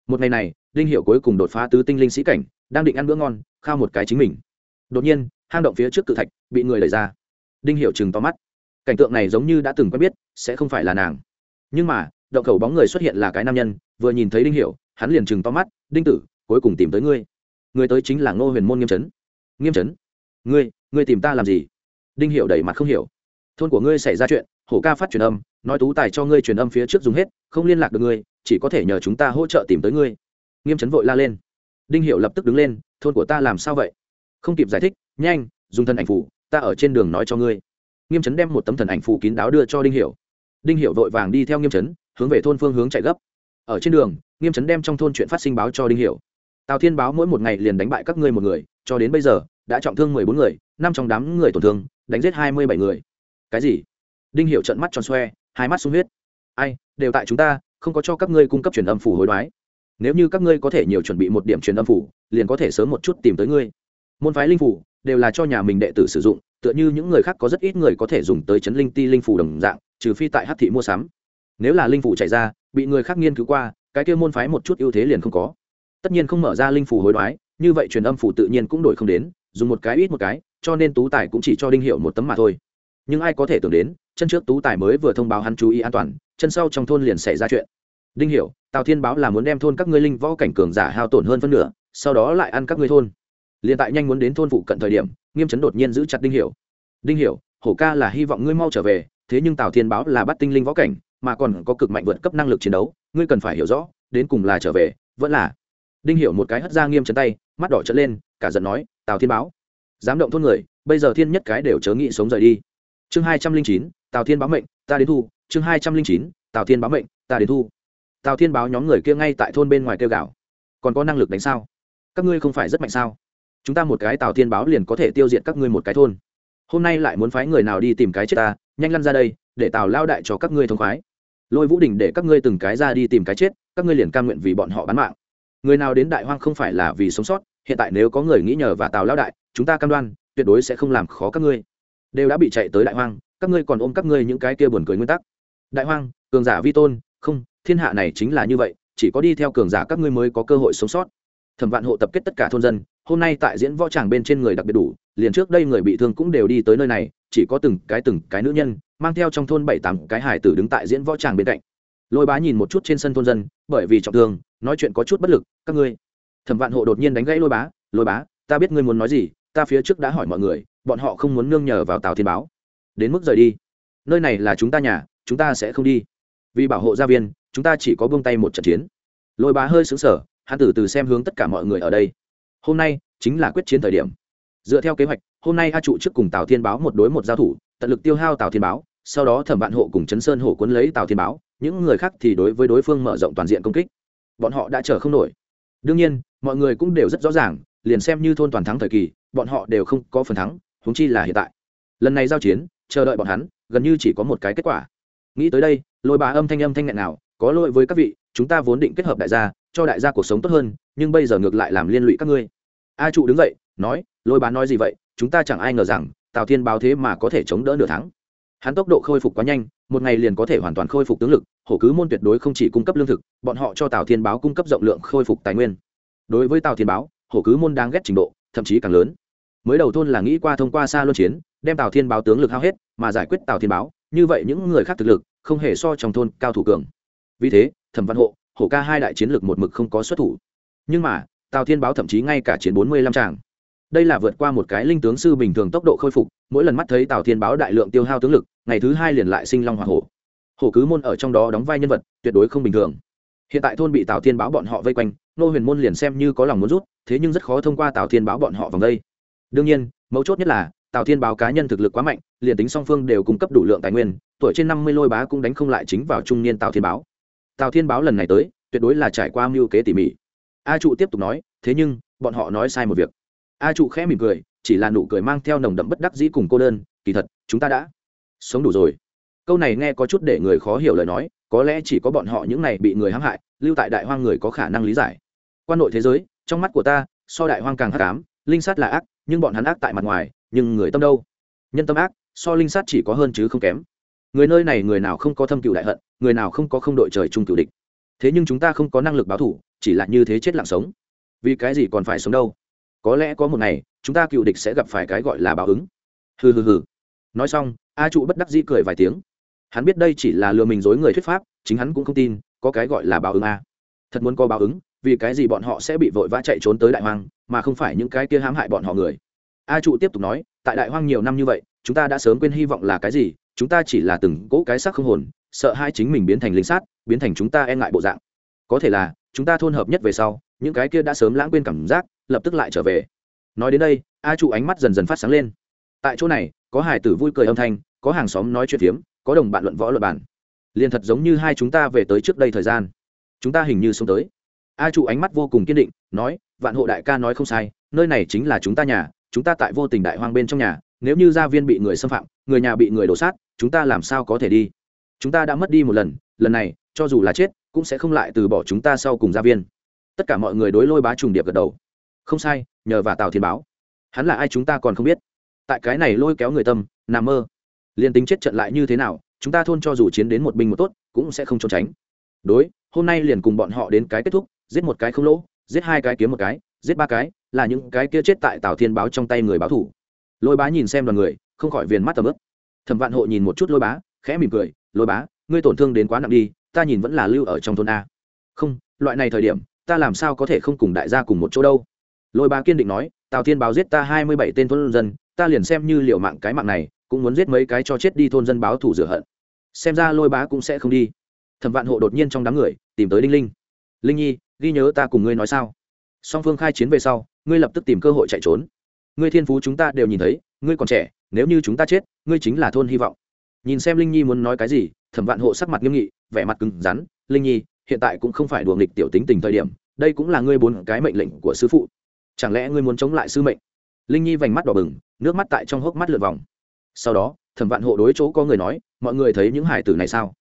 Một ngày này, đinh hiệu cuối cùng đột phá tứ tinh linh sĩ cảnh, đang định ăn bữa ngon, khao một cái chính mình. Đột nhiên, hang động phía trước cự thạch bị người đẩy ra. Đinh hiệu chừng to mắt. Cảnh tượng này giống như đã từng quen biết, sẽ không phải là nàng. Nhưng mà, động khẩu bóng người xuất hiện là cái nam nhân, vừa nhìn thấy đinh hiểu, hắn liền chừng to mắt, đinh tử, cuối cùng tìm tới ngươi. Người tới chính là ngô huyền môn nghiêm chấn. Nghiêm chấn? Ngươi ngươi tìm ta làm gì? Đinh hiểu đầy mặt không hiểu thôn của ngươi xảy ra chuyện, hổ ca phát truyền âm, nói tú tài cho ngươi truyền âm phía trước dùng hết, không liên lạc được ngươi, chỉ có thể nhờ chúng ta hỗ trợ tìm tới ngươi. Nghiêm chấn vội la lên. Đinh hiểu lập tức đứng lên, thôn của ta làm sao vậy? Không kịp giải thích, nhanh, dùng thân ảnh phủ, ta ở trên đường nói cho ngươi. Nghiêm chấn đem một tấm thần ảnh phủ kín đáo đưa cho đinh hiểu. Đinh hiểu vội vàng đi theo nghiêm chấn, hướng về thôn phương hướng chạy gấp. Ở trên đường, nghiêm chấn đem trong thôn chuyện phát sinh báo cho đinh hiểu. Tào thiên báo mỗi một ngày liền đánh bại các ngươi một người, cho đến bây giờ, đã trọng thương mười bốn người, năm trong đám người tổn thương, đánh giết hai mươi bảy người cái gì? Đinh hiểu trợn mắt tròn xoe, hai mắt sung huyết. Ai, đều tại chúng ta, không có cho các ngươi cung cấp truyền âm phủ hối đoái. Nếu như các ngươi có thể nhiều chuẩn bị một điểm truyền âm phủ, liền có thể sớm một chút tìm tới ngươi. Môn phái linh phủ, đều là cho nhà mình đệ tử sử dụng, tựa như những người khác có rất ít người có thể dùng tới chấn linh ti linh phủ đồng dạng, trừ phi tại hát thị mua sắm. Nếu là linh phủ chạy ra, bị người khác nghiên cứu qua, cái kia môn phái một chút ưu thế liền không có. Tất nhiên không mở ra linh phủ hối đoái, như vậy truyền âm phủ tự nhiên cũng đổi không đến, dùng một cái ít một cái, cho nên tú tài cũng chỉ cho đinh hiệu một tấm mà thôi nhưng ai có thể tưởng đến, chân trước tú tài mới vừa thông báo hắn chú ý an toàn, chân sau trong thôn liền xảy ra chuyện. Đinh hiểu, tào thiên báo là muốn đem thôn các ngươi linh võ cảnh cường giả hao tổn hơn phân nửa, sau đó lại ăn các ngươi thôn. Liền tại nhanh muốn đến thôn phụ cận thời điểm, nghiêm chấn đột nhiên giữ chặt đinh hiểu. Đinh hiểu, hổ ca là hy vọng ngươi mau trở về, thế nhưng tào thiên báo là bắt tinh linh võ cảnh, mà còn có cực mạnh vượt cấp năng lực chiến đấu, ngươi cần phải hiểu rõ, đến cùng là trở về, vẫn là. Đinh hiểu một cái hất ra nghiêm chấn tay, mắt đỏ trợn lên, cả giận nói, tào thiên báo, dám động thôn người, bây giờ thiên nhất cái đều chớ nghĩ sống rời đi chương hai trăm linh chín, tào thiên báo mệnh, ta đến thu. Chương hai trăm linh chín, tào thiên báo mệnh, ta đến thu. Tào thiên báo nhóm người kia ngay tại thôn bên ngoài kêu gạo còn có năng lực đánh sao? Các ngươi không phải rất mạnh sao? Chúng ta một cái tào thiên báo liền có thể tiêu diệt các ngươi một cái thôn. Hôm nay lại muốn phái người nào đi tìm cái chết ta, nhanh lăn ra đây, để tào lao đại cho các ngươi thông khoái. Lôi vũ đình để các ngươi từng cái ra đi tìm cái chết, các ngươi liền cam nguyện vì bọn họ bán mạng. Người nào đến đại hoang không phải là vì sống sót, hiện tại nếu có người nghĩ nhờ và tào lao đại, chúng ta cam đoan, tuyệt đối sẽ không làm khó các ngươi đều đã bị chạy tới đại hoang, các ngươi còn ôm các ngươi những cái kia buồn cười nguyên tắc. Đại hoang, cường giả vi tôn, không, thiên hạ này chính là như vậy, chỉ có đi theo cường giả các ngươi mới có cơ hội sống sót. Thẩm vạn hộ tập kết tất cả thôn dân, hôm nay tại diễn võ tràng bên trên người đặc biệt đủ, liền trước đây người bị thương cũng đều đi tới nơi này, chỉ có từng cái từng cái nữ nhân, mang theo trong thôn bảy tám cái hải tử đứng tại diễn võ tràng bên cạnh. Lôi bá nhìn một chút trên sân thôn dân, bởi vì trọng thương, nói chuyện có chút bất lực, các ngươi. Thẩm vạn hộ đột nhiên đánh gãy lôi bá lôi bá, ta biết ngươi muốn nói gì, ta phía trước đã hỏi mọi người bọn họ không muốn nương nhờ vào tào thiên báo. Đến mức rời đi. Nơi này là chúng ta nhà, chúng ta sẽ không đi. Vì bảo hộ gia viên, chúng ta chỉ có buông tay một trận chiến. Lôi bá hơi xứng sở hắn từ từ xem hướng tất cả mọi người ở đây. Hôm nay chính là quyết chiến thời điểm. Dựa theo kế hoạch, hôm nay a trụ trước cùng tào thiên báo một đối một giao thủ, tận lực tiêu hao tào thiên báo, sau đó thẩm vạn hộ cùng chấn sơn hổ cuốn lấy tào thiên báo, những người khác thì đối với đối phương mở rộng toàn diện công kích. Bọn họ đã chờ không nổi. Đương nhiên, mọi người cũng đều rất rõ ràng, liền xem như thôn toàn thắng thời kỳ, bọn họ đều không có phần thắng huống chi là hiện tại. Lần này giao chiến, chờ đợi bọn hắn, gần như chỉ có một cái kết quả. Nghĩ tới đây, lôi bà âm thanh âm thanh nghẹn nào có lỗi với các vị, chúng ta vốn định kết hợp đại gia, cho đại gia cuộc sống tốt hơn, nhưng bây giờ ngược lại làm liên lụy các ngươi. A trụ đứng dậy, nói, lôi bá nói gì vậy, chúng ta chẳng ai ngờ rằng, tào thiên báo thế mà có thể chống đỡ nửa tháng. Hắn tốc độ khôi phục quá nhanh, một ngày liền có thể hoàn toàn khôi phục tướng lực, hổ cứ môn tuyệt đối không chỉ cung cấp lương thực, bọn họ cho tào thiên báo cung cấp rộng lượng khôi phục tài nguyên. Đối với tào thiên báo, hổ cứ môn đang ghét trình độ, thậm chí càng lớn mới đầu thôn là nghĩ qua thông qua xa luân chiến, đem tào thiên báo tướng lực hao hết, mà giải quyết tào thiên báo, như vậy những người khác thực lực không hề so trong thôn cao thủ cường. Vì thế, thẩm văn hộ, hổ ca hai đại chiến lực một mực không có xuất thủ. Nhưng mà, tào thiên báo thậm chí ngay cả chiến bốn mươi lăm tràng. Đây là vượt qua một cái linh tướng sư bình thường tốc độ khôi phục, mỗi lần mắt thấy tào thiên báo đại lượng tiêu hao tướng lực, ngày thứ hai liền lại sinh long hoa hổ. Hổ cứ môn ở trong đó đóng vai nhân vật, tuyệt đối không bình thường. Hiện tại thôn bị tào thiên báo bọn họ vây quanh, nô huyền môn liền xem như có lòng muốn rút, thế nhưng rất khó thông qua tào thiên báo bọn họ vòng đây đương nhiên, mấu chốt nhất là, tào thiên báo cá nhân thực lực quá mạnh, liền tính song phương đều cung cấp đủ lượng tài nguyên, tuổi trên năm mươi lôi bá cũng đánh không lại chính vào trung niên tào thiên báo. Tào thiên báo lần này tới, tuyệt đối là trải qua mưu kế tỉ mỉ. A trụ tiếp tục nói, thế nhưng, bọn họ nói sai một việc. A trụ khẽ mỉm cười, chỉ là nụ cười mang theo nồng đậm bất đắc dĩ cùng cô đơn, kỳ thật, chúng ta đã sống đủ rồi. Câu này nghe có chút để người khó hiểu lời nói, có lẽ chỉ có bọn họ những này bị người hãm hại, lưu tại đại hoang người có khả năng lý giải. Quan nội thế giới, trong mắt của ta, so đại hoang càng hắc ám, linh sát là ác nhưng bọn hắn ác tại mặt ngoài, nhưng người tâm đâu? Nhân tâm ác, so linh sát chỉ có hơn chứ không kém. Người nơi này người nào không có thâm cựu đại hận, người nào không có không đội trời chung cựu địch. Thế nhưng chúng ta không có năng lực báo thủ, chỉ là như thế chết lặng sống. Vì cái gì còn phải sống đâu? Có lẽ có một ngày, chúng ta cựu địch sẽ gặp phải cái gọi là báo ứng. Hừ hừ hừ. Nói xong, a trụ bất đắc dĩ cười vài tiếng. Hắn biết đây chỉ là lừa mình dối người thuyết pháp, chính hắn cũng không tin, có cái gọi là báo ứng a. Thật muốn có báo ứng vì cái gì bọn họ sẽ bị vội vã chạy trốn tới đại hoang, mà không phải những cái kia hãm hại bọn họ người? A trụ tiếp tục nói, tại đại hoang nhiều năm như vậy, chúng ta đã sớm quên hy vọng là cái gì, chúng ta chỉ là từng cỗ cái xác không hồn, sợ hai chính mình biến thành linh sát, biến thành chúng ta e ngại bộ dạng. Có thể là, chúng ta thôn hợp nhất về sau, những cái kia đã sớm lãng quên cảm giác, lập tức lại trở về. Nói đến đây, a trụ ánh mắt dần dần phát sáng lên. Tại chỗ này, có hải tử vui cười âm thanh, có hàng xóm nói chuyện phiếm, có đồng bạn luận võ luận bản liền thật giống như hai chúng ta về tới trước đây thời gian. Chúng ta hình như sống tới a trụ ánh mắt vô cùng kiên định, nói, vạn hộ đại ca nói không sai, nơi này chính là chúng ta nhà, chúng ta tại vô tình đại hoang bên trong nhà, nếu như gia viên bị người xâm phạm, người nhà bị người đổ sát, chúng ta làm sao có thể đi? Chúng ta đã mất đi một lần lần này, cho dù là chết, cũng sẽ không lại từ bỏ chúng ta sau cùng gia viên. Tất cả mọi người đối lôi bá trùng điệp gật đầu. Không sai, nhờ và tào thiên báo. Hắn là ai chúng ta còn không biết. Tại cái này lôi kéo người tâm, nằm mơ. Liền tính chết trận lại như thế nào, chúng ta thôn cho dù chiến đến một binh một tốt, cũng sẽ không trốn tránh đối, hôm nay liền cùng bọn họ đến cái kết thúc, giết một cái không lỗ, giết hai cái kiếm một cái, giết ba cái, là những cái kia chết tại tào thiên báo trong tay người báo thủ. Lôi bá nhìn xem đoàn người, không khỏi viền mắt tầm ướp thẩm vạn hộ nhìn một chút lôi bá, khẽ mỉm cười, lôi bá, ngươi tổn thương đến quá nặng đi, ta nhìn vẫn là lưu ở trong thôn a. Không, loại này thời điểm, ta làm sao có thể không cùng đại gia cùng một chỗ đâu? Lôi bá kiên định nói, tào thiên báo giết ta hai mươi bảy tên thôn dân, ta liền xem như liệu mạng cái mạng này, cũng muốn giết mấy cái cho chết đi thôn dân báo thủ rửa hận. Xem ra lôi bá cũng sẽ không đi thẩm vạn hộ đột nhiên trong đám người, tìm tới đinh linh. Linh nhi, ghi nhớ ta cùng ngươi nói sao? Song phương khai chiến về sau, ngươi lập tức tìm cơ hội chạy trốn. Ngươi thiên phú chúng ta đều nhìn thấy, ngươi còn trẻ, nếu như chúng ta chết, ngươi chính là thôn hy vọng. Nhìn xem linh nhi muốn nói cái gì, thẩm vạn hộ sắc mặt nghiêm nghị, vẻ mặt cứng rắn. Linh nhi, hiện tại cũng không phải đùa nghịch tiểu tính tình thời điểm, đây cũng là ngươi bốn cái mệnh lệnh của sư phụ. Chẳng lẽ ngươi muốn chống lại sư mệnh? Linh nhi vành mắt đỏ bừng, nước mắt tại trong hốc mắt lượt vòng. Sau đó, thẩm vạn hộ đối chỗ có người nói, mọi người thấy những hải tử này sao?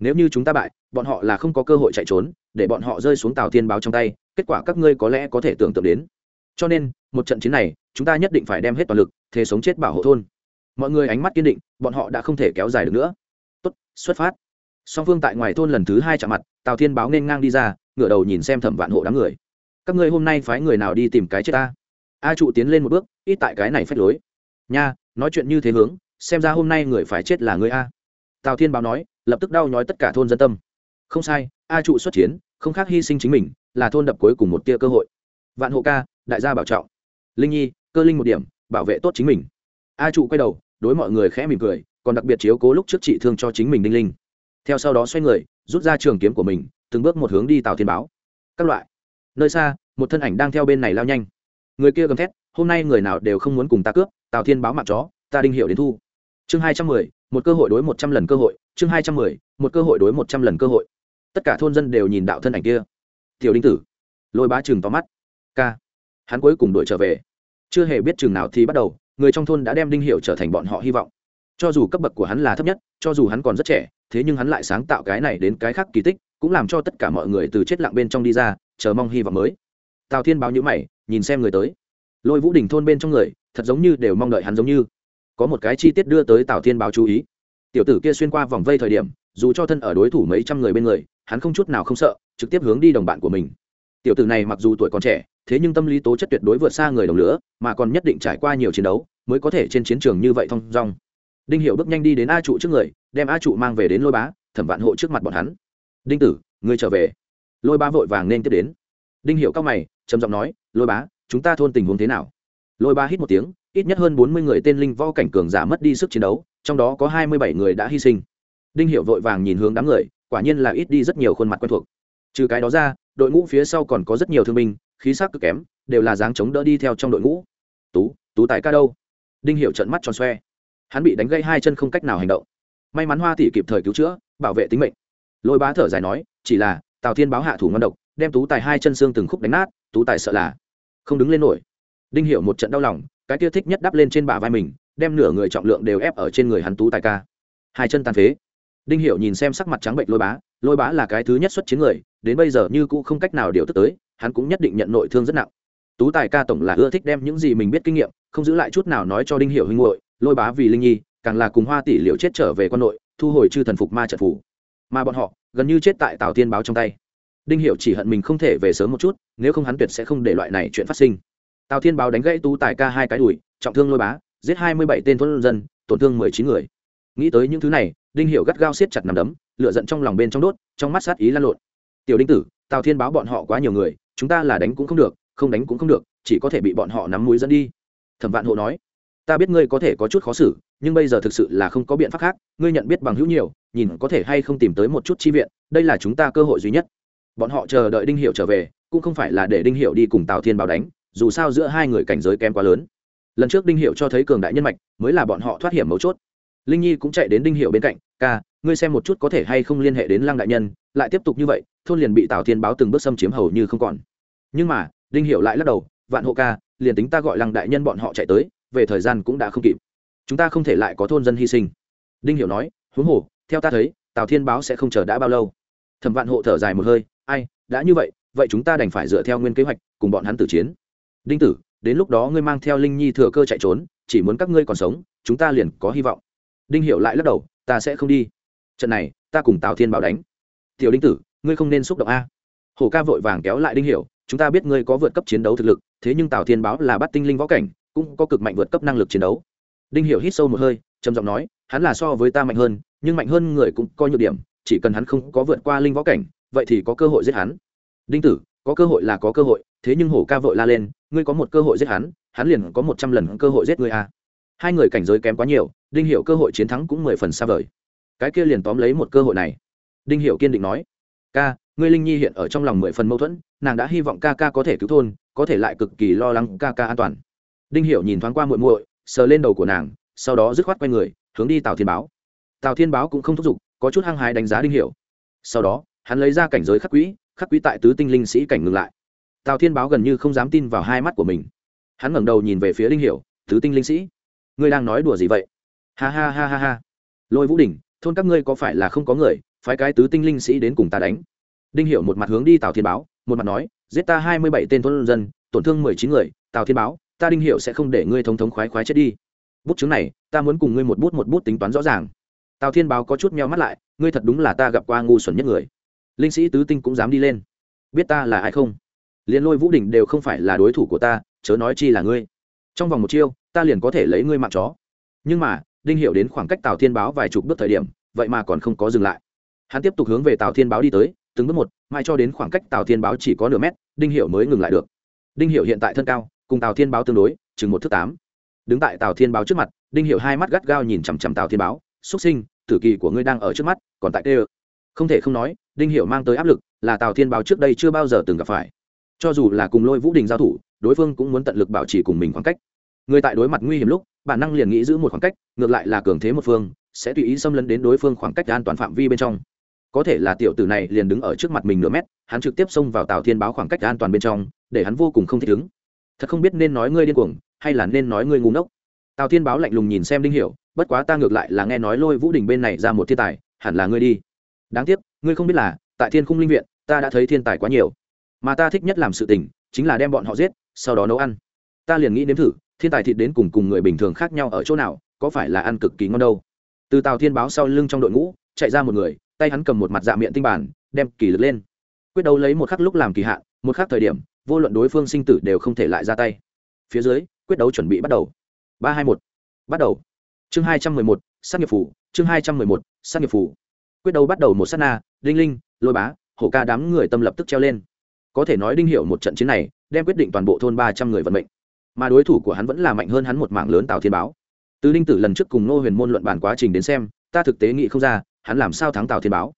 Nếu như chúng ta bại, bọn họ là không có cơ hội chạy trốn, để bọn họ rơi xuống tàu thiên báo trong tay, kết quả các ngươi có lẽ có thể tưởng tượng đến. Cho nên, một trận chiến này, chúng ta nhất định phải đem hết toàn lực thế sống chết bảo hộ thôn. Mọi người ánh mắt kiên định, bọn họ đã không thể kéo dài được nữa. Tốt, xuất phát. Song phương tại ngoài thôn lần thứ hai chạm mặt, tào thiên báo nên ngang đi ra, ngửa đầu nhìn xem thẩm vạn hộ đám người. Các ngươi hôm nay phái người nào đi tìm cái chết ta? A trụ tiến lên một bước, ít tại cái này phép lối. Nha, nói chuyện như thế hướng, xem ra hôm nay người phải chết là người a. Tào thiên báo nói lập tức đau nhói tất cả thôn dân tâm. Không sai, a trụ xuất chiến, không khác hy sinh chính mình, là thôn đập cuối cùng một tia cơ hội. Vạn hộ ca, đại gia bảo trọng. Linh nhi, cơ linh một điểm, bảo vệ tốt chính mình. A trụ quay đầu, đối mọi người khẽ mỉm cười, còn đặc biệt chiếu cố lúc trước trị thương cho chính mình đinh linh. Theo sau đó xoay người, rút ra trường kiếm của mình, từng bước một hướng đi tào thiên báo. Các loại. Nơi xa, một thân ảnh đang theo bên này lao nhanh. Người kia gầm thét, hôm nay người nào đều không muốn cùng ta cướp, tào thiên báo mạng chó, ta đinh hiệu đến thu. Chương hai trăm mười một cơ hội đối một trăm lần cơ hội, chương hai trăm mười, một cơ hội đối một trăm lần cơ hội. Tất cả thôn dân đều nhìn đạo thân ảnh kia. Tiểu đinh tử. Lôi bá chừng tóm mắt. Ca. Hắn cuối cùng đuổi trở về. Chưa hề biết chừng nào thì bắt đầu, người trong thôn đã đem đinh hiệu trở thành bọn họ hy vọng. Cho dù cấp bậc của hắn là thấp nhất, cho dù hắn còn rất trẻ, thế nhưng hắn lại sáng tạo cái này đến cái khác kỳ tích, cũng làm cho tất cả mọi người từ chết lặng bên trong đi ra, chờ mong hy vọng mới. Tào thiên báo nhữ mày, nhìn xem người tới. Lôi vũ đình thôn bên trong người, thật giống như đều mong đợi hắn giống như có một cái chi tiết đưa tới tào thiên báo chú ý. Tiểu tử kia xuyên qua vòng vây thời điểm, dù cho thân ở đối thủ mấy trăm người bên người, hắn không chút nào không sợ, trực tiếp hướng đi đồng bạn của mình. Tiểu tử này mặc dù tuổi còn trẻ, thế nhưng tâm lý tố chất tuyệt đối vượt xa người đồng lửa, mà còn nhất định trải qua nhiều chiến đấu, mới có thể trên chiến trường như vậy thong dong. Đinh hiệu bước nhanh đi đến a trụ trước người, đem a trụ mang về đến lôi bá, thẩm vạn hộ trước mặt bọn hắn. Đinh tử, ngươi trở về. Lôi bá vội vàng nên tiếp đến. Đinh hiệu cao mày, trầm giọng nói, lôi bá, chúng ta thôn tình huống thế nào? Lôi bá hít một tiếng ít nhất hơn bốn mươi người tên linh võ cảnh cường giả mất đi sức chiến đấu, trong đó có hai mươi bảy người đã hy sinh. Đinh hiệu vội vàng nhìn hướng đám người, quả nhiên là ít đi rất nhiều khuôn mặt quen thuộc. Trừ cái đó ra, đội ngũ phía sau còn có rất nhiều thương binh, khí sắc cực kém, đều là dáng chống đỡ đi theo trong đội ngũ. Tú tú tại ca đâu? Đinh hiệu trận mắt tròn xoe. Hắn bị đánh gây hai chân không cách nào hành động. May mắn hoa tỷ kịp thời cứu chữa, bảo vệ tính mệnh. Lôi bá thở dài nói, chỉ là, tào thiên báo hạ thủ ngon độc, đem tú tài hai chân xương từng khúc đánh nát, tú tài sợ là không đứng lên nổi. Đinh hiệu một trận đau lòng cái kia thích nhất đắp lên trên bả vai mình, đem nửa người trọng lượng đều ép ở trên người hắn tú tài ca. Hai chân tàn phế. Đinh hiệu nhìn xem sắc mặt trắng bệnh lôi bá lôi bá là cái thứ nhất xuất chiến người, đến bây giờ như cũ không cách nào điều tức tới, hắn cũng nhất định nhận nội thương rất nặng. Tú tài ca tổng là ưa thích đem những gì mình biết kinh nghiệm, không giữ lại chút nào nói cho đinh hiệu huynh hội lôi bá vì linh nhi, càng là cùng hoa tỷ liệu chết trở về quân nội, thu hồi chư thần phục ma trận phủ. Mà bọn họ, gần như chết tại tào thiên báo trong tay. Đinh hiệu chỉ hận mình không thể về sớm một chút, nếu không hắn tuyệt sẽ không để loại này chuyện phát sinh tào thiên báo đánh gãy tú tài ca hai cái đùi, trọng thương lôi bá, giết hai mươi bảy tên thôn dân, tổn thương mười chín người. Nghĩ tới những thứ này, đinh hiệu gắt gao siết chặt nằm đấm, lửa giận trong lòng bên trong đốt, trong mắt sát ý lan lộn. Tiểu đinh tử, tào thiên báo bọn họ quá nhiều người, chúng ta là đánh cũng không được, không đánh cũng không được, chỉ có thể bị bọn họ nắm mũi dẫn đi. Thẩm vạn hộ nói. Ta biết ngươi có thể có chút khó xử, nhưng bây giờ thực sự là không có biện pháp khác, ngươi nhận biết bằng hữu nhiều, nhìn có thể hay không tìm tới một chút chi viện, đây là chúng ta cơ hội duy nhất. Bọn họ chờ đợi đinh hiệu trở về, cũng không phải là để đinh hiệu đi cùng tào thiên báo đánh dù sao giữa hai người cảnh giới kém quá lớn. Lần trước đinh hiệu cho thấy cường đại nhân mạch, mới là bọn họ thoát hiểm mấu chốt. Linh nhi cũng chạy đến đinh hiệu bên cạnh, ca, ngươi xem một chút có thể hay không liên hệ đến lăng đại nhân, lại tiếp tục như vậy, thôn liền bị tào thiên báo từng bước xâm chiếm hầu như không còn. Nhưng mà, đinh hiệu lại lắc đầu, vạn hộ ca, liền tính ta gọi lăng đại nhân bọn họ chạy tới, về thời gian cũng đã không kịp. Chúng ta không thể lại có thôn dân hy sinh. Đinh hiệu nói, huống hồ, theo ta thấy, tào thiên báo sẽ không chờ đã bao lâu. Thẩm vạn hộ thở dài một hơi, ai, đã như vậy vậy chúng ta đành phải dựa theo nguyên kế hoạch, cùng bọn hắn tử chiến đinh tử đến lúc đó ngươi mang theo linh nhi thừa cơ chạy trốn chỉ muốn các ngươi còn sống chúng ta liền có hy vọng. Đinh Hiểu lại lắc đầu ta sẽ không đi. Trận này ta cùng tào thiên bảo đánh. Tiểu đinh tử ngươi không nên xúc động a. Hổ ca vội vàng kéo lại đinh Hiểu, chúng ta biết ngươi có vượt cấp chiến đấu thực lực thế nhưng tào thiên báo là bắt tinh linh võ cảnh cũng có cực mạnh vượt cấp năng lực chiến đấu. Đinh Hiểu hít sâu một hơi trầm giọng nói hắn là so với ta mạnh hơn nhưng mạnh hơn người cũng có nhược điểm chỉ cần hắn không có vượt qua linh võ cảnh vậy thì có cơ hội giết hắn. Đinh tử có cơ hội là có cơ hội thế nhưng hổ ca vội la lên, ngươi có một cơ hội giết hắn hắn liền có một trăm lần cơ hội giết ngươi a hai người cảnh giới kém quá nhiều, đinh hiệu cơ hội chiến thắng cũng mười phần xa vời. Cái kia liền tóm lấy một cơ hội này. Đinh hiệu kiên định nói, ca, ngươi linh nhi hiện ở trong lòng mười phần mâu thuẫn, nàng đã hy vọng ca ca có thể cứu thôn, có thể lại cực kỳ lo lắng ca ca an toàn. Đinh hiệu nhìn thoáng qua muội muội, sờ lên đầu của nàng, sau đó dứt khoát quay người, hướng đi tào thiên báo. Tào thiên báo cũng không thúc giục, có chút hăng hái đánh giá đinh hiệu sau đó, hắn lấy ra cảnh giới khắc quỹ khắc quỹ tại tứ tinh linh sĩ cảnh ngừng lại tào thiên báo gần như không dám tin vào hai mắt của mình. Hắn ngẩng đầu nhìn về phía đinh hiệu tứ tinh linh sĩ, ngươi đang nói đùa gì vậy? Ha ha ha ha ha. Lôi vũ đình thôn các ngươi có phải là không có người, phái cái tứ tinh linh sĩ đến cùng ta đánh? Đinh Hiểu một mặt hướng đi tào thiên báo, một mặt nói, giết ta hai mươi bảy tên thôn dân, tổn thương mười chín người, tào thiên báo, ta đinh Hiểu sẽ không để ngươi thống thống khoái khoái chết đi. Bút chứng này, ta muốn cùng ngươi một bút một bút tính toán rõ ràng. Tào thiên báo có chút meo mắt lại, ngươi thật đúng là ta gặp qua ngu xuẩn nhất người. Linh sĩ tứ tinh cũng dám đi lên. Biết ta là ai không? Liền lôi vũ đình đều không phải là đối thủ của ta, chớ nói chi là ngươi. Trong vòng một chiêu, ta liền có thể lấy ngươi mạng chó. Nhưng mà, đinh hiểu đến khoảng cách tào thiên báo vài chục bước thời điểm, vậy mà còn không có dừng lại. Hắn tiếp tục hướng về tào thiên báo đi tới, từng bước một, mãi cho đến khoảng cách tào thiên báo chỉ có nửa mét, đinh hiểu mới ngừng lại được. Đinh hiểu hiện tại thân cao, cùng tào thiên báo tương đối, chừng một thước tám. Đứng tại tào thiên báo trước mặt, đinh hiểu hai mắt gắt gao nhìn chằm chằm tào thiên báo xuất sinh, tử kỳ của ngươi đang ở trước mắt, còn tại tê không thể không nói, đinh hiểu mang tới áp lực là tào thiên báo trước đây chưa bao giờ từng gặp phải cho dù là cùng lôi vũ đình giao thủ, đối phương cũng muốn tận lực bảo trì cùng mình khoảng cách. Người tại đối mặt nguy hiểm lúc, bản năng liền nghĩ giữ một khoảng cách, ngược lại là cường thế một phương, sẽ tùy ý xâm lấn đến đối phương khoảng cách an toàn phạm vi bên trong. Có thể là tiểu tử này liền đứng ở trước mặt mình nửa mét, hắn trực tiếp xông vào tào thiên báo khoảng cách an toàn bên trong, để hắn vô cùng không thích ứng. Thật không biết nên nói ngươi điên cuồng, hay là nên nói ngươi ngu ngốc. Tào thiên báo lạnh lùng nhìn xem đinh hiểu, bất quá ta ngược lại là nghe nói lôi vũ đình bên này ra một thiên tài, hẳn là ngươi đi. Đáng tiếc, ngươi không biết là, tại thiên khung linh viện, ta đã thấy thiên tài quá nhiều mà ta thích nhất làm sự tình chính là đem bọn họ giết, sau đó nấu ăn. Ta liền nghĩ nếm thử, thiên tài thịt đến cùng cùng người bình thường khác nhau ở chỗ nào, có phải là ăn cực kỳ ngon đâu. Từ tàu thiên báo sau lưng trong đội ngũ, chạy ra một người, tay hắn cầm một mặt dạ miệng tinh bản, đem kỳ lực lên. Quyết đấu lấy một khắc lúc làm kỳ hạn, một khắc thời điểm, vô luận đối phương sinh tử đều không thể lại ra tay. Phía dưới, quyết đấu chuẩn bị bắt đầu. Ba hai một, bắt đầu. Chương hai trăm mười một, sát nghiệp phủ, chương hai trăm mười một, sát nghiệp phủ. Quyết đấu bắt đầu một s á t na, đinh linh, lôi bá, hổ ca đám người tâm lập tức treo lên có thể nói đinh hiệu một trận chiến này, đem quyết định toàn bộ thôn ba trăm người vận mệnh. Mà đối thủ của hắn vẫn là mạnh hơn hắn một mảng lớn tào thiên báo. Từ đinh tử lần trước cùng nô huyền môn luận bản quá trình đến xem, ta thực tế nghĩ không ra, hắn làm sao thắng tào thiên báo.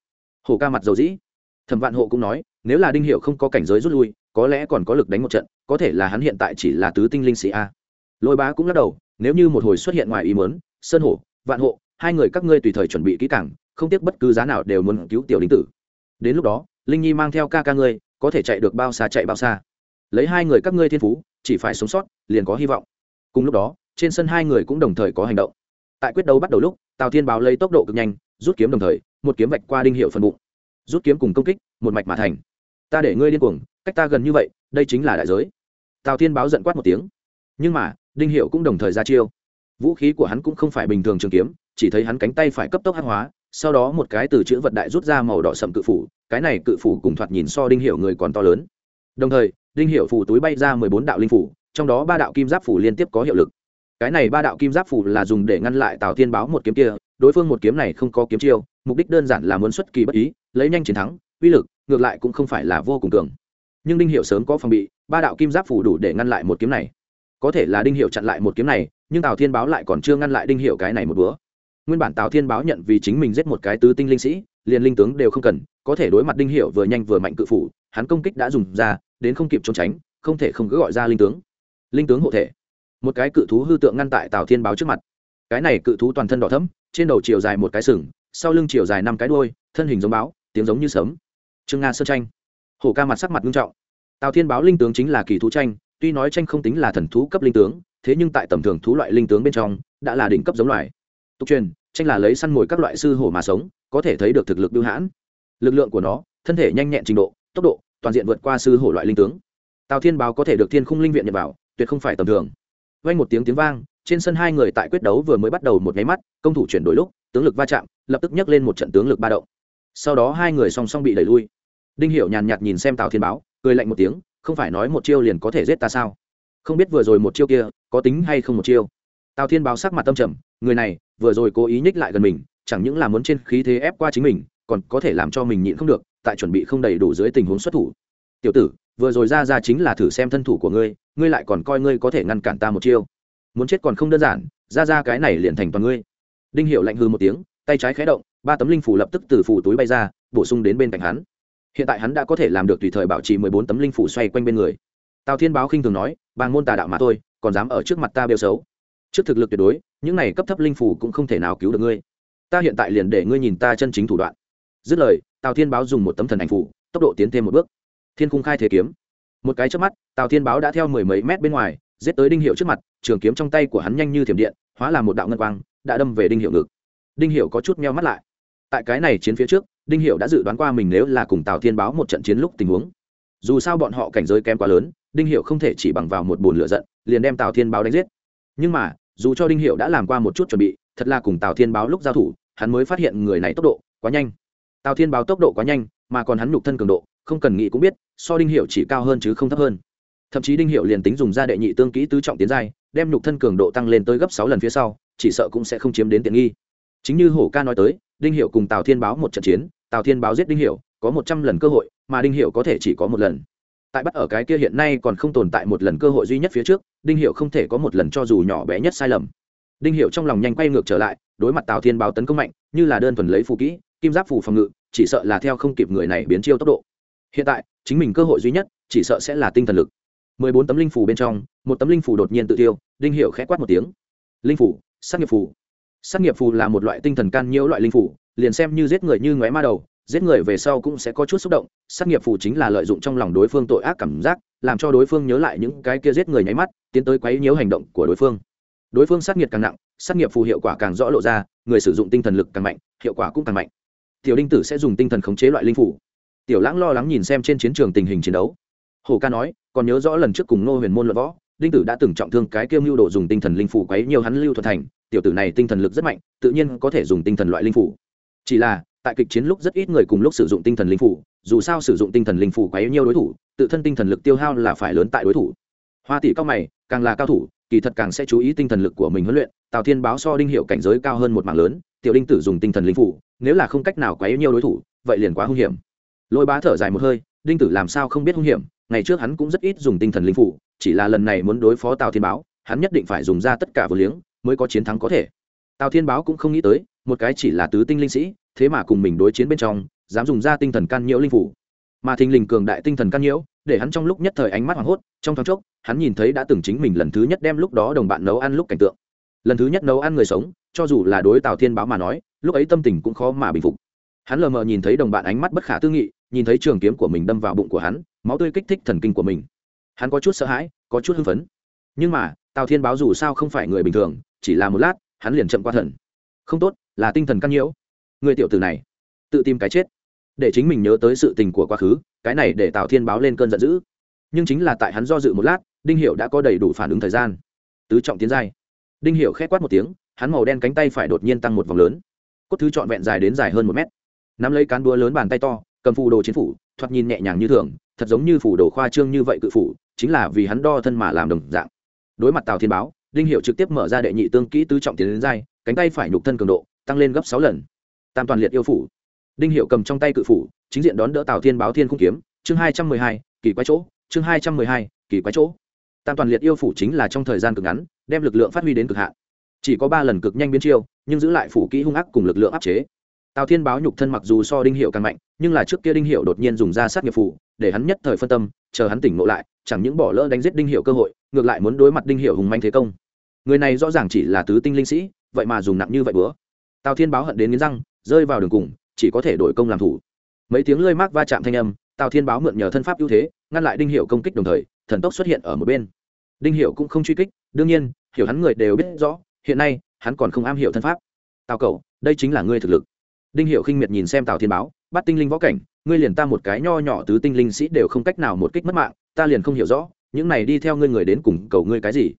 Hổ ca mặt dầu dĩ. Thẩm vạn hộ cũng nói, nếu là đinh hiệu không có cảnh giới rút lui, có lẽ còn có lực đánh một trận, có thể là hắn hiện tại chỉ là tứ tinh linh sĩ a. Lôi bá cũng lắc đầu, nếu như một hồi xuất hiện ngoài ý mớn sơn hổ, vạn hộ, hai người các ngươi tùy thời chuẩn bị kỹ càng, không tiếc bất cứ giá nào đều muốn cứu tiểu đinh tử. Đến lúc đó, linh nhi mang theo ca ca ngươi có thể chạy được bao xa chạy bao xa. Lấy hai người các ngươi thiên phú, chỉ phải sống sót, liền có hy vọng. Cùng lúc đó, trên sân hai người cũng đồng thời có hành động. Tại quyết đấu bắt đầu lúc, tào thiên báo lấy tốc độ cực nhanh, rút kiếm đồng thời, một kiếm vạch qua đinh hiệu phần bụng. Rút kiếm cùng công kích, một mạch mà thành. Ta để ngươi điên cuồng, cách ta gần như vậy, đây chính là đại giới. Tào thiên báo giận quát một tiếng. Nhưng mà, đinh hiệu cũng đồng thời ra chiêu. Vũ khí của hắn cũng không phải bình thường trường kiếm, chỉ thấy hắn cánh tay phải cấp tốc hát hóa sau đó một cái từ chữ vật đại rút ra màu đỏ sậm cự phủ, cái này cự phủ cùng thoạt nhìn so đinh hiệu người còn to lớn. Đồng thời, đinh hiệu phủ túi bay ra mười bốn đạo linh phủ, trong đó ba đạo kim giáp phủ liên tiếp có hiệu lực. Cái này ba đạo kim giáp phủ là dùng để ngăn lại tào thiên báo một kiếm kia, đối phương một kiếm này không có kiếm chiêu, mục đích đơn giản là muốn xuất kỳ bất ý, lấy nhanh chiến thắng, uy lực, ngược lại cũng không phải là vô cùng cường. Nhưng đinh hiệu sớm có phòng bị, ba đạo kim giáp phủ đủ để ngăn lại một kiếm này. Có thể là đinh hiệu chặn lại một kiếm này, nhưng tào thiên báo lại còn chưa ngăn lại đinh hiệu cái này một bữa nguyên bản tào thiên báo nhận vì chính mình giết một cái tứ tinh linh sĩ, liền linh tướng đều không cần, có thể đối mặt đinh hiệu vừa nhanh vừa mạnh cự phủ, hắn công kích đã dùng ra, đến không kịp trốn tránh, không thể không cứ gọi ra linh tướng. Linh tướng hộ thể. Một cái cự thú hư tượng ngăn tại tào thiên báo trước mặt. Cái này cự thú toàn thân đỏ thấm trên đầu chiều dài một cái sừng, sau lưng chiều dài năm cái đuôi, thân hình giống báo, tiếng giống như sấm. Trương nga sơ tranh. Hổ ca mặt sắc mặt nghiêm trọng. Tào thiên báo linh tướng chính là kỳ thú tranh, tuy nói tranh không tính là thần thú cấp linh tướng, thế nhưng tại tầm thường thú loại linh tướng bên trong, đã là đỉnh cấp giống loài tục truyền, tranh là lấy săn mồi các loại sư hổ mà sống, có thể thấy được thực lực bưu hãn. Lực lượng của nó, thân thể nhanh nhẹn trình độ, tốc độ, toàn diện vượt qua sư hổ loại linh tướng. Tào thiên báo có thể được thiên khung linh viện nhập vào, tuyệt không phải tầm thường. Vang một tiếng tiếng vang, trên sân hai người tại quyết đấu vừa mới bắt đầu một nháy mắt, công thủ chuyển đổi lúc, tướng lực va chạm, lập tức nhấc lên một trận tướng lực ba động. Sau đó hai người song song bị đẩy lui. Đinh hiểu nhàn nhạt nhìn xem tào thiên báo, cười lạnh một tiếng, không phải nói một chiêu liền có thể giết ta sao? Không biết vừa rồi một chiêu kia có tính hay không một chiêu? Tào thiên báo sắc mặt tâm trầm, người này vừa rồi cố ý nhích lại gần mình, chẳng những là muốn trên khí thế ép qua chính mình, còn có thể làm cho mình nhịn không được, tại chuẩn bị không đầy đủ dưới tình huống xuất thủ. Tiểu tử, vừa rồi ra ra chính là thử xem thân thủ của ngươi ngươi lại còn coi ngươi có thể ngăn cản ta một chiêu. Muốn chết còn không đơn giản, ra ra cái này liền thành toàn ngươi. Đinh hiệu lạnh hư một tiếng, tay trái khé động, ba tấm linh phủ lập tức từ phủ túi bay ra, bổ sung đến bên cạnh hắn. Hiện tại hắn đã có thể làm được tùy thời bảo trì mười bốn tấm linh phủ xoay quanh bên người. Tào thiên báo khinh thường nói, bàng môn tà đạo mà thôi, còn dám ở trước mặt ta bêu xấu. Trước thực lực tuyệt đối những này cấp thấp linh phủ cũng không thể nào cứu được ngươi. Ta hiện tại liền để ngươi nhìn ta chân chính thủ đoạn. Dứt lời, tào thiên báo dùng một tấm thần ảnh phủ tốc độ tiến thêm một bước. Thiên khung khai thể kiếm. Một cái trước mắt, tào thiên báo đã theo mười mấy mét bên ngoài, giết tới đinh hiệu trước mặt, trường kiếm trong tay của hắn nhanh như thiểm điện, hóa là một đạo ngân quang, đã đâm về đinh hiệu ngực. Đinh hiệu có chút meo mắt lại. Tại cái này chiến phía trước, đinh hiệu đã dự đoán qua mình nếu là cùng tào thiên báo một trận chiến lúc tình huống. Dù sao bọn họ cảnh giới kém quá lớn, đinh hiệu không thể chỉ bằng vào một bồn lửa giận, liền đem tào thiên báo đánh giết. Nhưng mà dù cho đinh hiệu đã làm qua một chút chuẩn bị, thật là cùng tào thiên báo lúc giao thủ, hắn mới phát hiện người này tốc độ quá nhanh. Tào thiên báo tốc độ quá nhanh, mà còn hắn nhục thân cường độ, không cần nghĩ cũng biết, so đinh hiệu chỉ cao hơn chứ không thấp hơn. Thậm chí đinh hiệu liền tính dùng ra đệ nhị tương kỹ tứ trọng tiến giai, đem nhục thân cường độ tăng lên tới gấp sáu lần phía sau, chỉ sợ cũng sẽ không chiếm đến tiện nghi. Chính như hổ ca nói tới, đinh hiệu cùng tào thiên báo một trận chiến, tào thiên báo giết đinh hiệu, có một trăm lần cơ hội, mà đinh hiệu có thể chỉ có một lần tại bắt ở cái kia hiện nay còn không tồn tại một lần cơ hội duy nhất phía trước, đinh hiệu không thể có một lần cho dù nhỏ bé nhất sai lầm. Đinh hiệu trong lòng nhanh quay ngược trở lại, đối mặt tào thiên báo tấn công mạnh, như là đơn thuần lấy phù kỹ, kim giáp phù phòng ngự, chỉ sợ là theo không kịp người này biến chiêu tốc độ. Hiện tại, chính mình cơ hội duy nhất, chỉ sợ sẽ là tinh thần lực. Mười bốn tấm linh phủ bên trong, một tấm linh phủ đột nhiên tự tiêu, đinh hiệu khẽ quát một tiếng. Linh phủ sát nghiệp phủ sát nghiệp phù là một loại tinh thần can nhiễu loại linh phủ liền xem như giết người như ngóe ma đầu giết người về sau cũng sẽ có chút xúc động, sát nghiệp phù chính là lợi dụng trong lòng đối phương tội ác cảm giác, làm cho đối phương nhớ lại những cái kia giết người nháy mắt, tiến tới quấy nhiễu hành động của đối phương. Đối phương sát nghiệp càng nặng, sát nghiệp phù hiệu quả càng rõ lộ ra, người sử dụng tinh thần lực càng mạnh, hiệu quả cũng càng mạnh. Tiểu đinh tử sẽ dùng tinh thần khống chế loại linh phủ tiểu lãng lo lắng nhìn xem trên chiến trường tình hình chiến đấu. Hồ ca nói, còn nhớ rõ lần trước cùng nô huyền môn luận võ, đinh tử đã từng trọng thương cái kêu mưu đồ dùng tinh thần linh phủ quấy nhiều hắn lưu thuật thành, tiểu tử này tinh thần lực rất mạnh, tự nhiên có thể dùng tinh thần loại linh phủ chỉ là tại kịch chiến lúc rất ít người cùng lúc sử dụng tinh thần linh phủ, dù sao sử dụng tinh thần linh phủ quấy nhiều đối thủ, tự thân tinh thần lực tiêu hao là phải lớn tại đối thủ. Hoa tỷ cao mày, càng là cao thủ, kỳ thật càng sẽ chú ý tinh thần lực của mình huấn luyện, tào thiên báo so đinh hiệu cảnh giới cao hơn một mạng lớn, tiểu đinh tử dùng tinh thần linh phủ, nếu là không cách nào quá yêu nhiều đối thủ, vậy liền quá hung hiểm. Lôi bá thở dài một hơi, đinh tử làm sao không biết hung hiểm, ngày trước hắn cũng rất ít dùng tinh thần linh phủ, chỉ là lần này muốn đối phó tào thiên báo, hắn nhất định phải dùng ra tất cả vừa liếng, mới có chiến thắng có thể. Tào thiên báo cũng không nghĩ tới, một cái chỉ là tứ tinh linh sĩ thế mà cùng mình đối chiến bên trong, dám dùng ra tinh thần can nhiễu linh phủ. Mà thình lình cường đại tinh thần can nhiễu, để hắn trong lúc nhất thời ánh mắt hoảng hốt, trong thoáng chốc, hắn nhìn thấy đã từng chính mình lần thứ nhất đem lúc đó đồng bạn nấu ăn lúc cảnh tượng. Lần thứ nhất nấu ăn người sống, cho dù là đối tào thiên báo mà nói, lúc ấy tâm tình cũng khó mà bình phục. Hắn lờ mờ nhìn thấy đồng bạn ánh mắt bất khả tư nghị, nhìn thấy trường kiếm của mình đâm vào bụng của hắn, máu tươi kích thích thần kinh của mình. Hắn có chút sợ hãi, có chút hưng phấn. Nhưng mà, tào thiên báo dù sao không phải người bình thường, chỉ là một lát, hắn liền chậm qua thần. Không tốt, là tinh thần căn nhiễu người tiểu tử này, tự tìm cái chết. Để chính mình nhớ tới sự tình của quá khứ, cái này để tào thiên báo lên cơn giận dữ. Nhưng chính là tại hắn do dự một lát, đinh hiệu đã có đầy đủ phản ứng thời gian. Tứ trọng tiến giai. Đinh hiệu k quát một tiếng, hắn màu đen cánh tay phải đột nhiên tăng một vòng lớn. Cốt thứ trọn vẹn dài đến dài hơn một mét. Nắm lấy cán búa lớn bàn tay to, cầm phù đồ chiến phủ, thoạt nhìn nhẹ nhàng như thường, thật giống như phủ đồ khoa trương như vậy cự phủ, chính là vì hắn đo thân mà làm đồng dạng. Đối mặt tào thiên báo, đinh hiệu trực tiếp mở ra đệ nhị tương kỹ tứ trọng tiến đến cánh tay phải nhục thân cường độ, tăng lên gấp sáu lần tam toàn liệt yêu phủ. Đinh hiệu cầm trong tay cự phủ, chính diện đón đỡ tào thiên báo thiên không kiếm. Chương hai trăm mười hai, kỳ quái chỗ. Chương hai trăm mười hai, kỳ quái chỗ. Tam toàn liệt yêu phủ chính là trong thời gian cực ngắn, đem lực lượng phát huy đến cực hạn. Chỉ có ba lần cực nhanh biến chiêu, nhưng giữ lại phủ kỹ hung ác cùng lực lượng áp chế. Tào thiên báo nhục thân mặc dù so đinh hiệu càng mạnh, nhưng là trước kia đinh hiệu đột nhiên dùng ra sát nghiệp phủ, để hắn nhất thời phân tâm, chờ hắn tỉnh ngộ lại, chẳng những bỏ lỡ đánh giết đinh hiệu cơ hội, ngược lại muốn đối mặt đinh hiệu hùng manh thế công. Người này rõ ràng chỉ là tứ tinh linh sĩ, vậy mà dùng nặng như vậy bữa. Tào thiên báo hận đến nghiến răng rơi vào đường cùng, chỉ có thể đổi công làm thủ. Mấy tiếng lơi mác va chạm thanh âm, tào thiên báo mượn nhờ thân pháp ưu thế, ngăn lại đinh hiệu công kích đồng thời, thần tốc xuất hiện ở một bên. Đinh hiệu cũng không truy kích, đương nhiên, hiểu hắn người đều biết rõ, hiện nay, hắn còn không am hiểu thân pháp. Tào cầu đây chính là ngươi thực lực. Đinh hiệu khinh miệt nhìn xem tào thiên báo, bắt tinh linh võ cảnh, ngươi liền ta một cái nho nhỏ tứ tinh linh sĩ đều không cách nào một kích mất mạng, ta liền không hiểu rõ, những này đi theo ngươi người đến cùng cầu ngươi cái gì?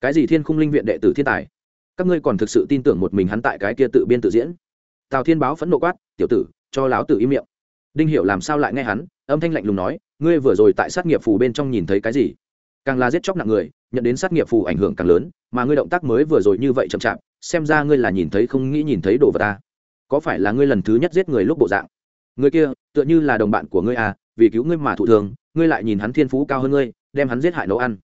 Cái gì thiên khung linh viện đệ tử thiên tài? Các ngươi còn thực sự tin tưởng một mình hắn tại cái kia tự biên tự diễn? Tào thiên báo phẫn nộ quát, tiểu tử, cho láo tử im miệng. Đinh hiểu làm sao lại nghe hắn, âm thanh lạnh lùng nói, ngươi vừa rồi tại sát nghiệp phù bên trong nhìn thấy cái gì? Càng là giết chóc nặng người, nhận đến sát nghiệp phù ảnh hưởng càng lớn, mà ngươi động tác mới vừa rồi như vậy chậm chạp, xem ra ngươi là nhìn thấy không nghĩ nhìn thấy đồ vật ta có phải là ngươi lần thứ nhất giết người lúc bộ dạng? Người kia, tựa như là đồng bạn của ngươi à vì cứu ngươi mà thụ thường ngươi lại nhìn hắn thiên phú cao hơn ngươi, đem hắn giết hại nấu ăn.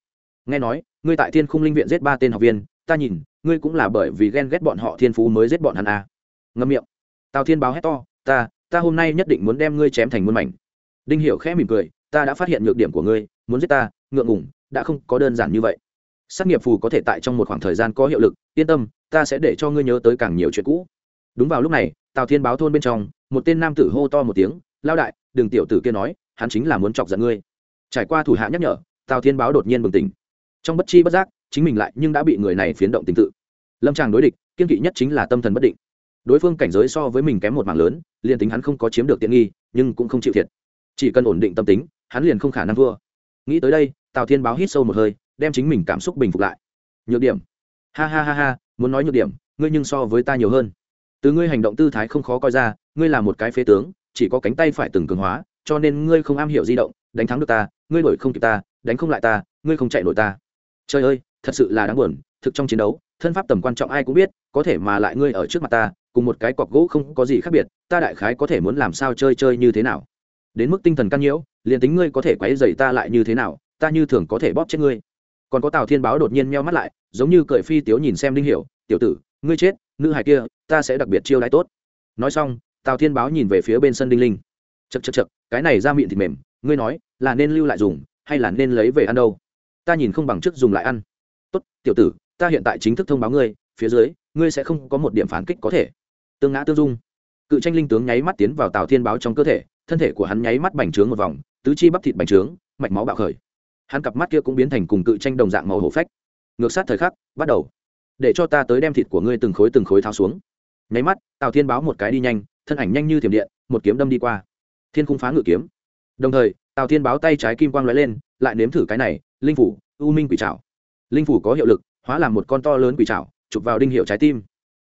Nghe nói, ngươi tại thiên khung linh viện giết ba tên học viên, ta nhìn, ngươi cũng là bởi vì ghen ghét bọn họ thiên phú mới giết bọn hắn à. ngâm miệng tào thiên báo hét to, ta ta hôm nay nhất định muốn đem ngươi chém thành muôn mảnh. Đinh hiểu khẽ mỉm cười, ta đã phát hiện nhược điểm của ngươi, muốn giết ta, ngượng ngùng, đã không có đơn giản như vậy. Sát nghiệp phù có thể tại trong một khoảng thời gian có hiệu lực, yên tâm, ta sẽ để cho ngươi nhớ tới càng nhiều chuyện cũ. Đúng vào lúc này, tào thiên báo thôn bên trong, một tên nam tử hô to một tiếng, lao đại, đừng tiểu tử kia nói, hắn chính là muốn chọc giận ngươi. Trải qua thủ hạ nhắc nhở, tào thiên báo đột nhiên bừng tỉnh. Trong bất chi bất giác, chính mình lại nhưng đã bị người này phiến động tình tự. Lâm tràng đối địch, kiên kỵ nhất chính là tâm thần bất định đối phương cảnh giới so với mình kém một mảng lớn, liền tính hắn không có chiếm được tiện nghi, nhưng cũng không chịu thiệt. Chỉ cần ổn định tâm tính, hắn liền không khả năng thua. Nghĩ tới đây, tào thiên báo hít sâu một hơi, đem chính mình cảm xúc bình phục lại. Nhược điểm. Ha ha ha ha, muốn nói nhược điểm, ngươi nhưng so với ta nhiều hơn. Từ ngươi hành động tư thái không khó coi ra, ngươi là một cái phế tướng, chỉ có cánh tay phải từng cường hóa, cho nên ngươi không am hiểu di động, đánh thắng được ta, ngươi đổi không kịp ta, đánh không lại ta, ngươi không chạy nổi ta. Trời ơi, thật sự là đáng buồn, thực trong chiến đấu, thân pháp tầm quan trọng ai cũng biết, có thể mà lại ngươi ở trước mặt ta cùng một cái cọc gỗ không có gì khác biệt, ta đại khái có thể muốn làm sao chơi chơi như thế nào? Đến mức tinh thần căn nhiễu, liền tính ngươi có thể quấy dày ta lại như thế nào, ta như thường có thể bóp chết ngươi. Còn có tào thiên báo đột nhiên meo mắt lại, giống như cởi phi tiếu nhìn xem đinh hiểu, tiểu tử, ngươi chết, nữ hài kia, ta sẽ đặc biệt chiêu đãi tốt. Nói xong, tào thiên báo nhìn về phía bên sân đinh linh. Chật chật chật cái này ra miệng thịt mềm, ngươi nói, là nên lưu lại dùng, hay là nên lấy về ăn đâu? Ta nhìn không bằng chức dùng lại ăn. Tốt, tiểu tử, ta hiện tại chính thức thông báo ngươi, phía dưới, ngươi sẽ không có một điểm phản kích có thể tương ngã tương dung. Cự tranh linh tướng nháy mắt tiến vào tào thiên báo trong cơ thể, thân thể của hắn nháy mắt bành trướng một vòng, tứ chi bắp thịt bành trướng, mạch máu bạo khởi. Hắn cặp mắt kia cũng biến thành cùng cự tranh đồng dạng màu hổ phách. Ngược sát thời khắc, bắt đầu. Để cho ta tới đem thịt của ngươi từng khối từng khối tháo xuống. Nháy mắt, tào thiên báo một cái đi nhanh, thân ảnh nhanh như thiểm điện, một kiếm đâm đi qua. Thiên cung phá ngự kiếm. Đồng thời, tào thiên báo tay trái kim quang lóe lên, lại nếm thử cái này, linh phủ, u minh quỷ trảo. Linh phủ có hiệu lực, hóa làm một con to lớn quỷ trảo, chụp vào đinh hiệu trái tim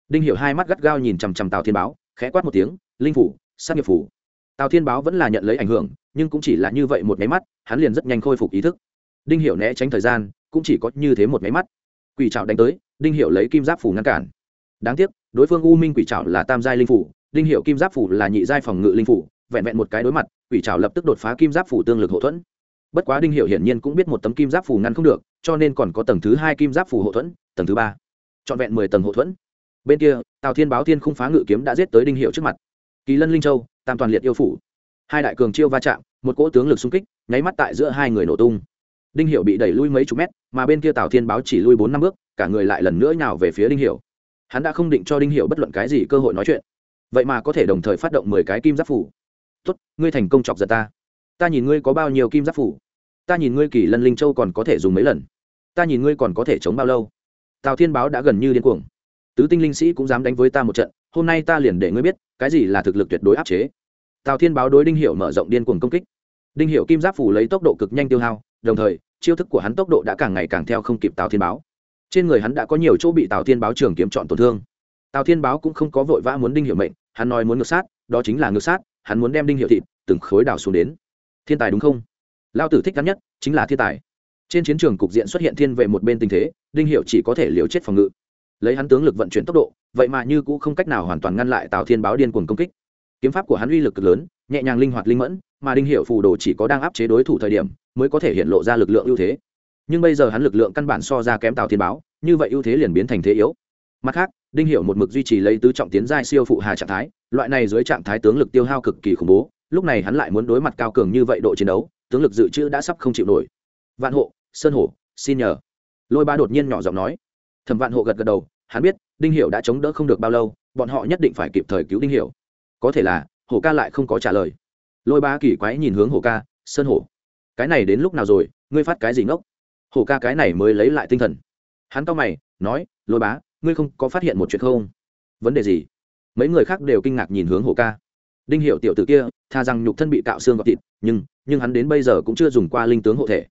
đinh hiệu hai mắt gắt gao nhìn chằm chằm tào thiên báo, khẽ quát một tiếng, linh phủ, sát nghiệp phủ. Tào thiên báo vẫn là nhận lấy ảnh hưởng, nhưng cũng chỉ là như vậy một máy mắt, hắn liền rất nhanh khôi phục ý thức. Đinh hiệu né tránh thời gian, cũng chỉ có như thế một máy mắt. Quỷ chảo đánh tới, đinh hiệu lấy kim giáp phủ ngăn cản. Đáng tiếc, đối phương u minh quỷ chảo là tam giai linh phủ, đinh hiệu kim giáp phủ là nhị giai phòng ngự linh phủ, vẹn vẹn một cái đối mặt, quỷ chảo lập tức đột phá kim giáp phủ tương lực hậu thuẫn. Bất quá đinh hiệu hiển nhiên cũng biết một tấm kim giáp phủ ngăn không được, cho nên còn có tầng thứ hai kim giáp phủ hậu thuẫn, tầng thứ ba. Trọn vẹn mười tầng hậu thuẫn bên kia, tào thiên báo thiên không phá ngự kiếm đã giết tới đinh hiệu trước mặt. Kỳ lân linh châu, tam toàn liệt yêu phủ. Hai đại cường chiêu va chạm, một cỗ tướng lực xung kích, nháy mắt tại giữa hai người nổ tung. Đinh hiệu bị đẩy lui mấy chục mét, mà bên kia tào thiên báo chỉ lui bốn năm bước, cả người lại lần nữa nhào về phía đinh hiệu. Hắn đã không định cho đinh hiệu bất luận cái gì cơ hội nói chuyện. Vậy mà có thể đồng thời phát động mười cái kim giáp phủ. Tốt, ngươi thành công chọc giật ta. Ta nhìn ngươi có bao nhiêu kim giáp phủ. Ta nhìn ngươi kỳ lân linh châu còn có thể dùng mấy lần. Ta nhìn ngươi còn có thể chống bao lâu. Tào thiên báo đã gần như điên cuồng tứ tinh linh sĩ cũng dám đánh với ta một trận, hôm nay ta liền để ngươi biết, cái gì là thực lực tuyệt đối áp chế. Tào thiên báo đối đinh hiệu mở rộng điên cuồng công kích. Đinh hiệu kim giáp phủ lấy tốc độ cực nhanh tiêu hao, đồng thời, chiêu thức của hắn tốc độ đã càng ngày càng theo không kịp tào thiên báo. Trên người hắn đã có nhiều chỗ bị tào thiên báo trường kiếm chọn tổn thương. Tào thiên báo cũng không có vội vã muốn đinh hiệu mệnh, hắn nói muốn ngược sát, đó chính là ngược sát, hắn muốn đem đinh hiệu thịt, từng khối đảo xuống đến. Thiên tài đúng không? Lao tử thích ngắn nhất, chính là thiên tài. Trên chiến trường cục diện xuất hiện thiên vệ một bên tình thế, đinh hiệu chỉ có thể liều chết phòng ngự lấy hắn tướng lực vận chuyển tốc độ, vậy mà như cũ không cách nào hoàn toàn ngăn lại tào thiên báo điên cuồng công kích. Kiếm pháp của hắn uy lực cực lớn, nhẹ nhàng linh hoạt linh mẫn, mà đinh hiệu phù đồ chỉ có đang áp chế đối thủ thời điểm mới có thể hiện lộ ra lực lượng ưu thế. Nhưng bây giờ hắn lực lượng căn bản so ra kém tào thiên báo, như vậy ưu thế liền biến thành thế yếu. Mặt khác, đinh hiệu một mực duy trì lấy tứ trọng tiến giai siêu phụ hà trạng thái, loại này dưới trạng thái tướng lực tiêu hao cực kỳ khủng bố, lúc này hắn lại muốn đối mặt cao cường như vậy độ chiến đấu, tướng lực dự trữ đã sắp không chịu nổi. Vạn hộ, sơn hổ, xin nhờ. Lôi ba đột nhiên nhỏ giọng nói thẩm vạn hộ gật gật đầu, hắn biết, đinh hiệu đã chống đỡ không được bao lâu, bọn họ nhất định phải kịp thời cứu đinh hiệu có thể là, hổ ca lại không có trả lời. Lôi ba kỳ quái nhìn hướng hổ ca, sơn hổ, cái này đến lúc nào rồi? Ngươi phát cái gì ngốc? Hổ ca cái này mới lấy lại tinh thần. Hắn cau mày, nói, lôi bá, ngươi không có phát hiện một chuyện không? Vấn đề gì? Mấy người khác đều kinh ngạc nhìn hướng hổ ca. Đinh hiệu tiểu t ử kia, tha rằng nhục thân bị cạo xương gọt thịt, nhưng nhưng hắn đến bây giờ cũng chưa dùng qua linh tướng hộ thể.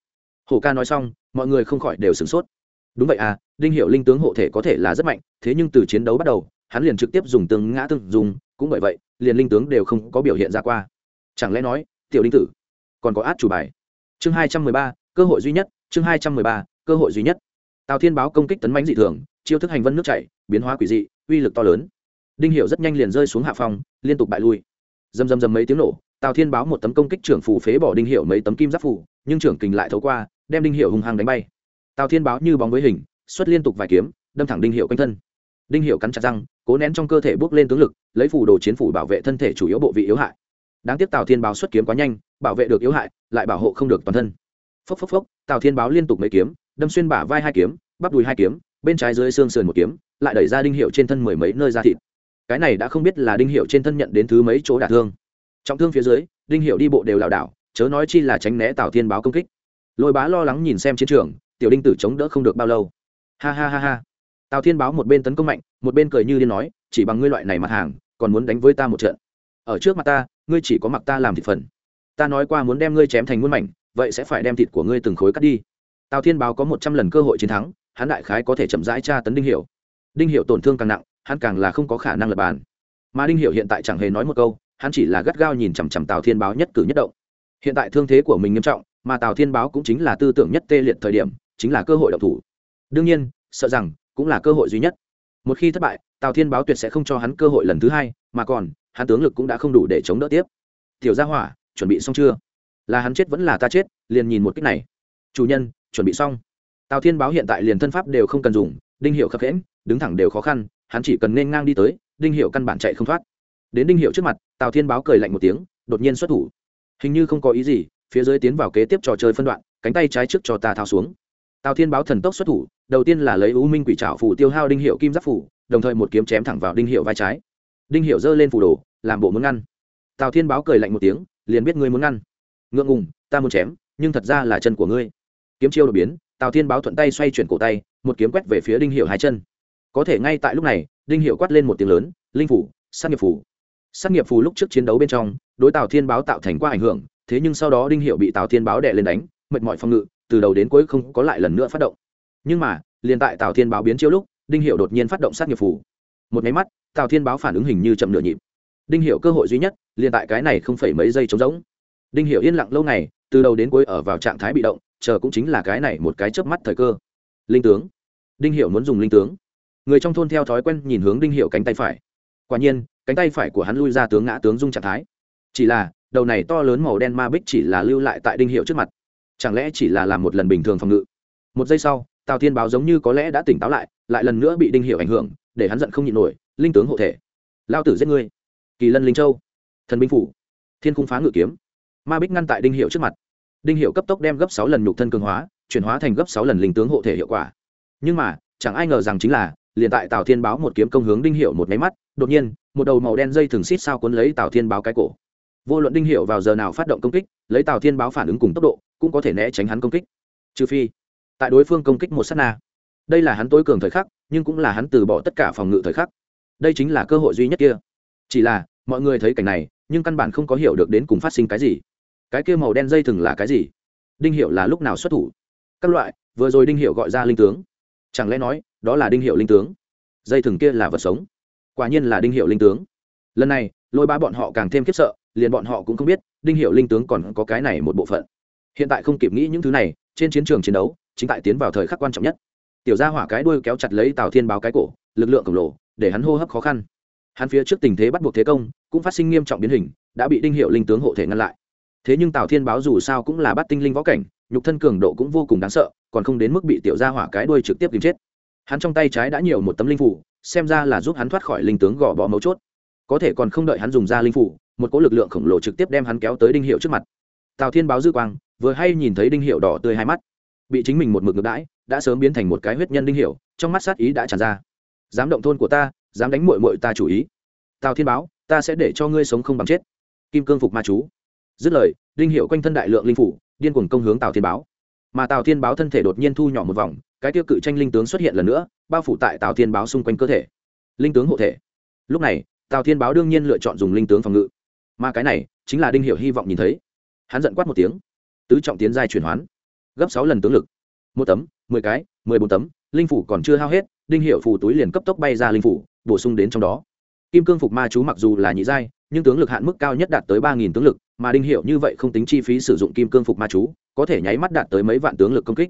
Hổ ca nói xong, mọi người không khỏi đều sửng sốt đúng vậy à đinh hiệu linh tướng hộ thể có thể là rất mạnh thế nhưng từ chiến đấu bắt đầu hắn liền trực tiếp dùng tương ngã tương dùng cũng bởi vậy liền linh tướng đều không có biểu hiện ra qua. Chẳng lẽ nói tiểu đinh tử còn có át chủ bài? Chương hai trăm mười ba cơ hội duy nhất chương hai trăm mười ba cơ hội duy nhất. Tào thiên báo công kích tấn bánh dị thường chiêu thức hành vân nước chảy biến hóa quỷ dị uy lực to lớn. Đinh hiệu rất nhanh liền rơi xuống hạ phòng, liên tục bại lui. Dầm dầm dầm mấy tiếng nổ tào thiên báo một tấm công kích trưởng phù phế bỏ đinh hiệu mấy tấm kim giáp phủ nhưng trưởng kình lại thấu qua đem đinh hiệu hung hăng đánh bay tào thiên báo như bóng với hình, xuất liên tục vài kiếm, đâm thẳng đinh hiệu quanh thân. Đinh hiệu cắn chặt răng, cố nén trong cơ thể bước lên tướng lực, lấy phủ đồ chiến phủ bảo vệ thân thể chủ yếu bộ vị yếu hại. Đáng tiếc tào thiên báo xuất kiếm quá nhanh, bảo vệ được yếu hại, lại bảo hộ không được toàn thân. Phốc phốc phốc, tào thiên báo liên tục mấy kiếm, đâm xuyên bả vai hai kiếm, bắp đùi hai kiếm, bên trái dưới xương sườn một kiếm, lại đẩy ra đinh hiệu trên thân mười mấy nơi ra thịt. Cái này đã không biết là đinh hiệu trên thân nhận đến thứ mấy chỗ đả thương. Trọng thương phía dưới, đinh hiệu đi bộ đều lảo đảo, chớ nói chi là tránh né tào thiên báo công kích. Lôi bá lo lắng nhìn xem chiến trường tiểu đinh tử chống đỡ không được bao lâu. Ha ha ha ha. Tào thiên báo một bên tấn công mạnh, một bên cười như điên nói, chỉ bằng ngươi loại này mặt hàng, còn muốn đánh với ta một trận. Ở trước mặt ta, ngươi chỉ có mặc ta làm thịt phần. Ta nói qua muốn đem ngươi chém thành muôn mảnh, vậy sẽ phải đem thịt của ngươi từng khối cắt đi. Tào thiên báo có một trăm lần cơ hội chiến thắng, hắn đại khái có thể chậm rãi tra tấn đinh hiệu đinh hiệu tổn thương càng nặng, hắn càng là không có khả năng lập bàn. Mà đinh hiệu hiện tại chẳng hề nói một câu, hắn chỉ là gắt gao nhìn chằm chằm tào thiên báo nhất cử nhất động. Hiện tại thương thế của mình nghiêm trọng, mà tào thiên báo cũng chính là tư tưởng nhất tê liệt thời điểm chính là cơ hội động thủ. Đương nhiên, sợ rằng cũng là cơ hội duy nhất. Một khi thất bại, tào thiên báo tuyệt sẽ không cho hắn cơ hội lần thứ hai, mà còn, hắn tướng lực cũng đã không đủ để chống đỡ tiếp. Tiểu gia hỏa, chuẩn bị xong chưa? Là hắn chết vẫn là ta chết, liền nhìn một cách này. Chủ nhân, chuẩn bị xong. Tào thiên báo hiện tại liền thân pháp đều không cần dùng, đinh hiệu khập khẽm đứng thẳng đều khó khăn, hắn chỉ cần nên ngang đi tới, đinh hiệu căn bản chạy không thoát. Đến đinh hiệu trước mặt, tào thiên báo cười lạnh một tiếng, đột nhiên xuất thủ. Hình như không có ý gì, phía dưới tiến vào kế tiếp trò chơi phân đoạn, cánh tay trái trước cho ta thao xuống tào thiên báo thần tốc xuất thủ, đầu tiên là lấy u minh quỷ trảo phủ tiêu hao đinh hiệu kim giáp phủ, đồng thời một kiếm chém thẳng vào đinh hiệu vai trái. Đinh hiệu giơ lên phủ đồ, làm bộ muốn ngăn. Tào thiên báo cười lạnh một tiếng, liền biết ngươi muốn ngăn. Ngượng ngùng, ta muốn chém, nhưng thật ra là chân của ngươi. Kiếm chiêu đột biến, tào thiên báo thuận tay xoay chuyển cổ tay, một kiếm quét về phía đinh hiệu hai chân. Có thể ngay tại lúc này, đinh hiệu quát lên một tiếng lớn, linh phủ, sát nghiệp phủ. Sát nghiệp phủ lúc trước chiến đấu bên trong, đối tào thiên báo tạo thành qua ảnh hưởng, thế nhưng sau đó đinh hiệu bị tào thiên báo đè lên đánh, mệt mỏi phòng ngự từ đầu đến cuối không có lại lần nữa phát động. Nhưng mà, liền tại tào thiên báo biến chiêu lúc, đinh hiệu đột nhiên phát động sát nghiệp phủ một máy mắt, tào thiên báo phản ứng hình như chậm nửa nhịp. Đinh hiệu cơ hội duy nhất, liền tại cái này không phải mấy giây trống rỗng. Đinh hiệu yên lặng lâu ngày, từ đầu đến cuối ở vào trạng thái bị động, chờ cũng chính là cái này một cái chớp mắt thời cơ. Linh tướng. Đinh hiệu muốn dùng linh tướng. Người trong thôn theo thói quen nhìn hướng đinh hiệu cánh tay phải. Quả nhiên, cánh tay phải của hắn lui ra tướng ngã tướng dung trạng thái. Chỉ là, đầu này to lớn màu đen ma bích chỉ là lưu lại tại đinh hiệu trước mặt chẳng lẽ chỉ là làm một lần bình thường phòng ngự? Một giây sau, tào thiên báo giống như có lẽ đã tỉnh táo lại lại lần nữa bị đinh hiệu ảnh hưởng, để hắn giận không nhịn nổi, linh tướng hộ thể, lao tử giết ngươi. Kỳ lân linh châu, thần binh phủ, thiên cung phá ngự kiếm. Ma bích ngăn tại đinh hiệu trước mặt. Đinh hiệu cấp tốc đem gấp sáu lần nhục thân cường hóa, chuyển hóa thành gấp sáu lần linh tướng hộ thể hiệu quả. Nhưng mà, chẳng ai ngờ rằng chính là, liền tại tào thiên báo một kiếm công hướng đinh hiệu một máy mắt, đột nhiên, một đầu màu đen dây thường xít sao cuốn lấy tào thiên báo cái cổ. Vô luận đinh hiệu vào giờ nào phát động công kích, lấy tào thiên báo phản ứng cùng tốc độ cũng có thể né tránh hắn công kích. Trừ phi, tại đối phương công kích một s á t na. Đây là hắn tối cường thời khắc, nhưng cũng là hắn từ bỏ tất cả phòng ngự thời khắc. Đây chính là cơ hội duy nhất kia. Chỉ là, mọi người thấy cảnh này, nhưng căn bản không có hiểu được đến cùng phát sinh cái gì. Cái kia màu đen dây thừng là cái gì? Đinh hiệu là lúc nào xuất thủ? Các loại, vừa rồi đinh hiệu gọi ra linh tướng. Chẳng lẽ nói, đó là đinh hiệu linh tướng? Dây thừng kia là vật sống. Quả nhiên là đinh hiệu linh tướng. Lần này, lôi ba bọn họ càng thêm khiếp sợ, liền bọn họ cũng không biết, đinh hiệu linh tướng còn có cái này một bộ phận hiện tại không kịp nghĩ những thứ này, trên chiến trường chiến đấu, chính tại tiến vào thời khắc quan trọng nhất. Tiểu gia hỏa cái đuôi kéo chặt lấy tào thiên báo cái cổ, lực lượng khổng lồ, để hắn hô hấp khó khăn. Hắn phía trước tình thế bắt buộc thế công, cũng phát sinh nghiêm trọng biến hình, đã bị đinh hiệu linh tướng hộ thể ngăn lại. Thế nhưng tào thiên báo dù sao cũng là bắt tinh linh võ cảnh, nhục thân cường độ cũng vô cùng đáng sợ, còn không đến mức bị tiểu gia hỏa cái đuôi trực tiếp tìm chết. Hắn trong tay trái đã nhiều một tấm linh phủ, xem ra là giúp hắn thoát khỏi linh tướng gò bó mấu chốt. Có thể còn không đợi hắn dùng ra linh phủ, một cỗ lực lượng khổng lồ trực tiếp đem hắn kéo tới đinh hiệu trước mặt. Tào thiên báo dư quang vừa hay nhìn thấy đinh hiệu đỏ tươi hai mắt. Bị chính mình một mực ngược đãi, đã sớm biến thành một cái huyết nhân đinh hiệu, trong mắt sát ý đã tràn ra. Dám động thôn của ta, dám đánh mội mội ta chủ ý. Tào thiên báo, ta sẽ để cho ngươi sống không bằng chết. Kim cương phục ma chú. Dứt lời, đinh hiệu quanh thân đại lượng linh phủ, điên cuồng công hướng tào thiên báo. Mà tào thiên báo thân thể đột nhiên thu nhỏ một vòng, cái tiêu cự tranh linh tướng xuất hiện lần nữa, bao phủ tại tào thiên báo xung quanh cơ thể. Linh tướng hộ thể. Lúc này, tào thiên báo đương nhiên lựa chọn dùng linh tướng phòng ngự. Mà cái này, chính là đinh hiệu hy vọng nhìn thấy. Hắn giận quát một tiếng tứ trọng tiến giai chuyển hoán. Gấp sáu lần tướng lực. Một tấm, mười cái, mười bốn tấm, linh phủ còn chưa hao hết, đinh hiệu phủ túi liền cấp tốc bay ra linh phủ, bổ sung đến trong đó. Kim cương phục ma chú mặc dù là nhị giai, nhưng tướng lực hạn mức cao nhất đạt tới ba nghìn tướng lực, mà đinh hiệu như vậy không tính chi phí sử dụng kim cương phục ma chú, có thể nháy mắt đạt tới mấy vạn tướng lực công kích.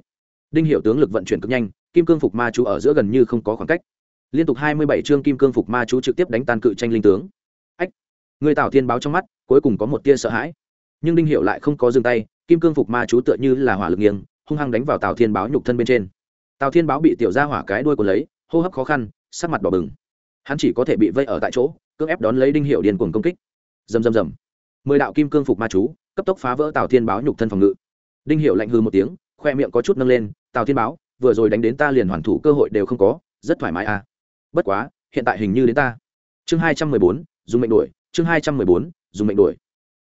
Đinh hiệu tướng lực vận chuyển cực nhanh, kim cương phục ma chú ở giữa gần như không có khoảng cách. Liên tục hai mươi bảy chương kim cương phục ma chú trực tiếp đánh tan cự tranh linh tướng. Ách! Người tào thiên báo trong mắt, cuối cùng có một tia sợ hãi. Nhưng đinh hiệu lại không có dừng tay kim cương phục ma chú tựa như là hỏa lực nghiêng, hung hăng đánh vào tào thiên báo nhục thân bên trên. Tào thiên báo bị tiểu ra hỏa cái đuôi của lấy, hô hấp khó khăn, sắc mặt đỏ bừng. Hắn chỉ có thể bị vây ở tại chỗ, cưỡng ép đón lấy đinh hiệu điền cuồng công kích. Dầm dầm dầm mười đạo kim cương phục ma chú, cấp tốc phá vỡ tào thiên báo nhục thân phòng ngự. Đinh hiệu lạnh hư một tiếng, khoe miệng có chút nâng lên, tào thiên báo, vừa rồi đánh đến ta liền hoàn thủ cơ hội đều không có, rất thoải mái à. Bất quá, hiện tại hình như đến ta. Chương hai trăm mười bốn, dùng mệnh đuổi, chương hai trăm mười bốn, dùng mệnh đuổi.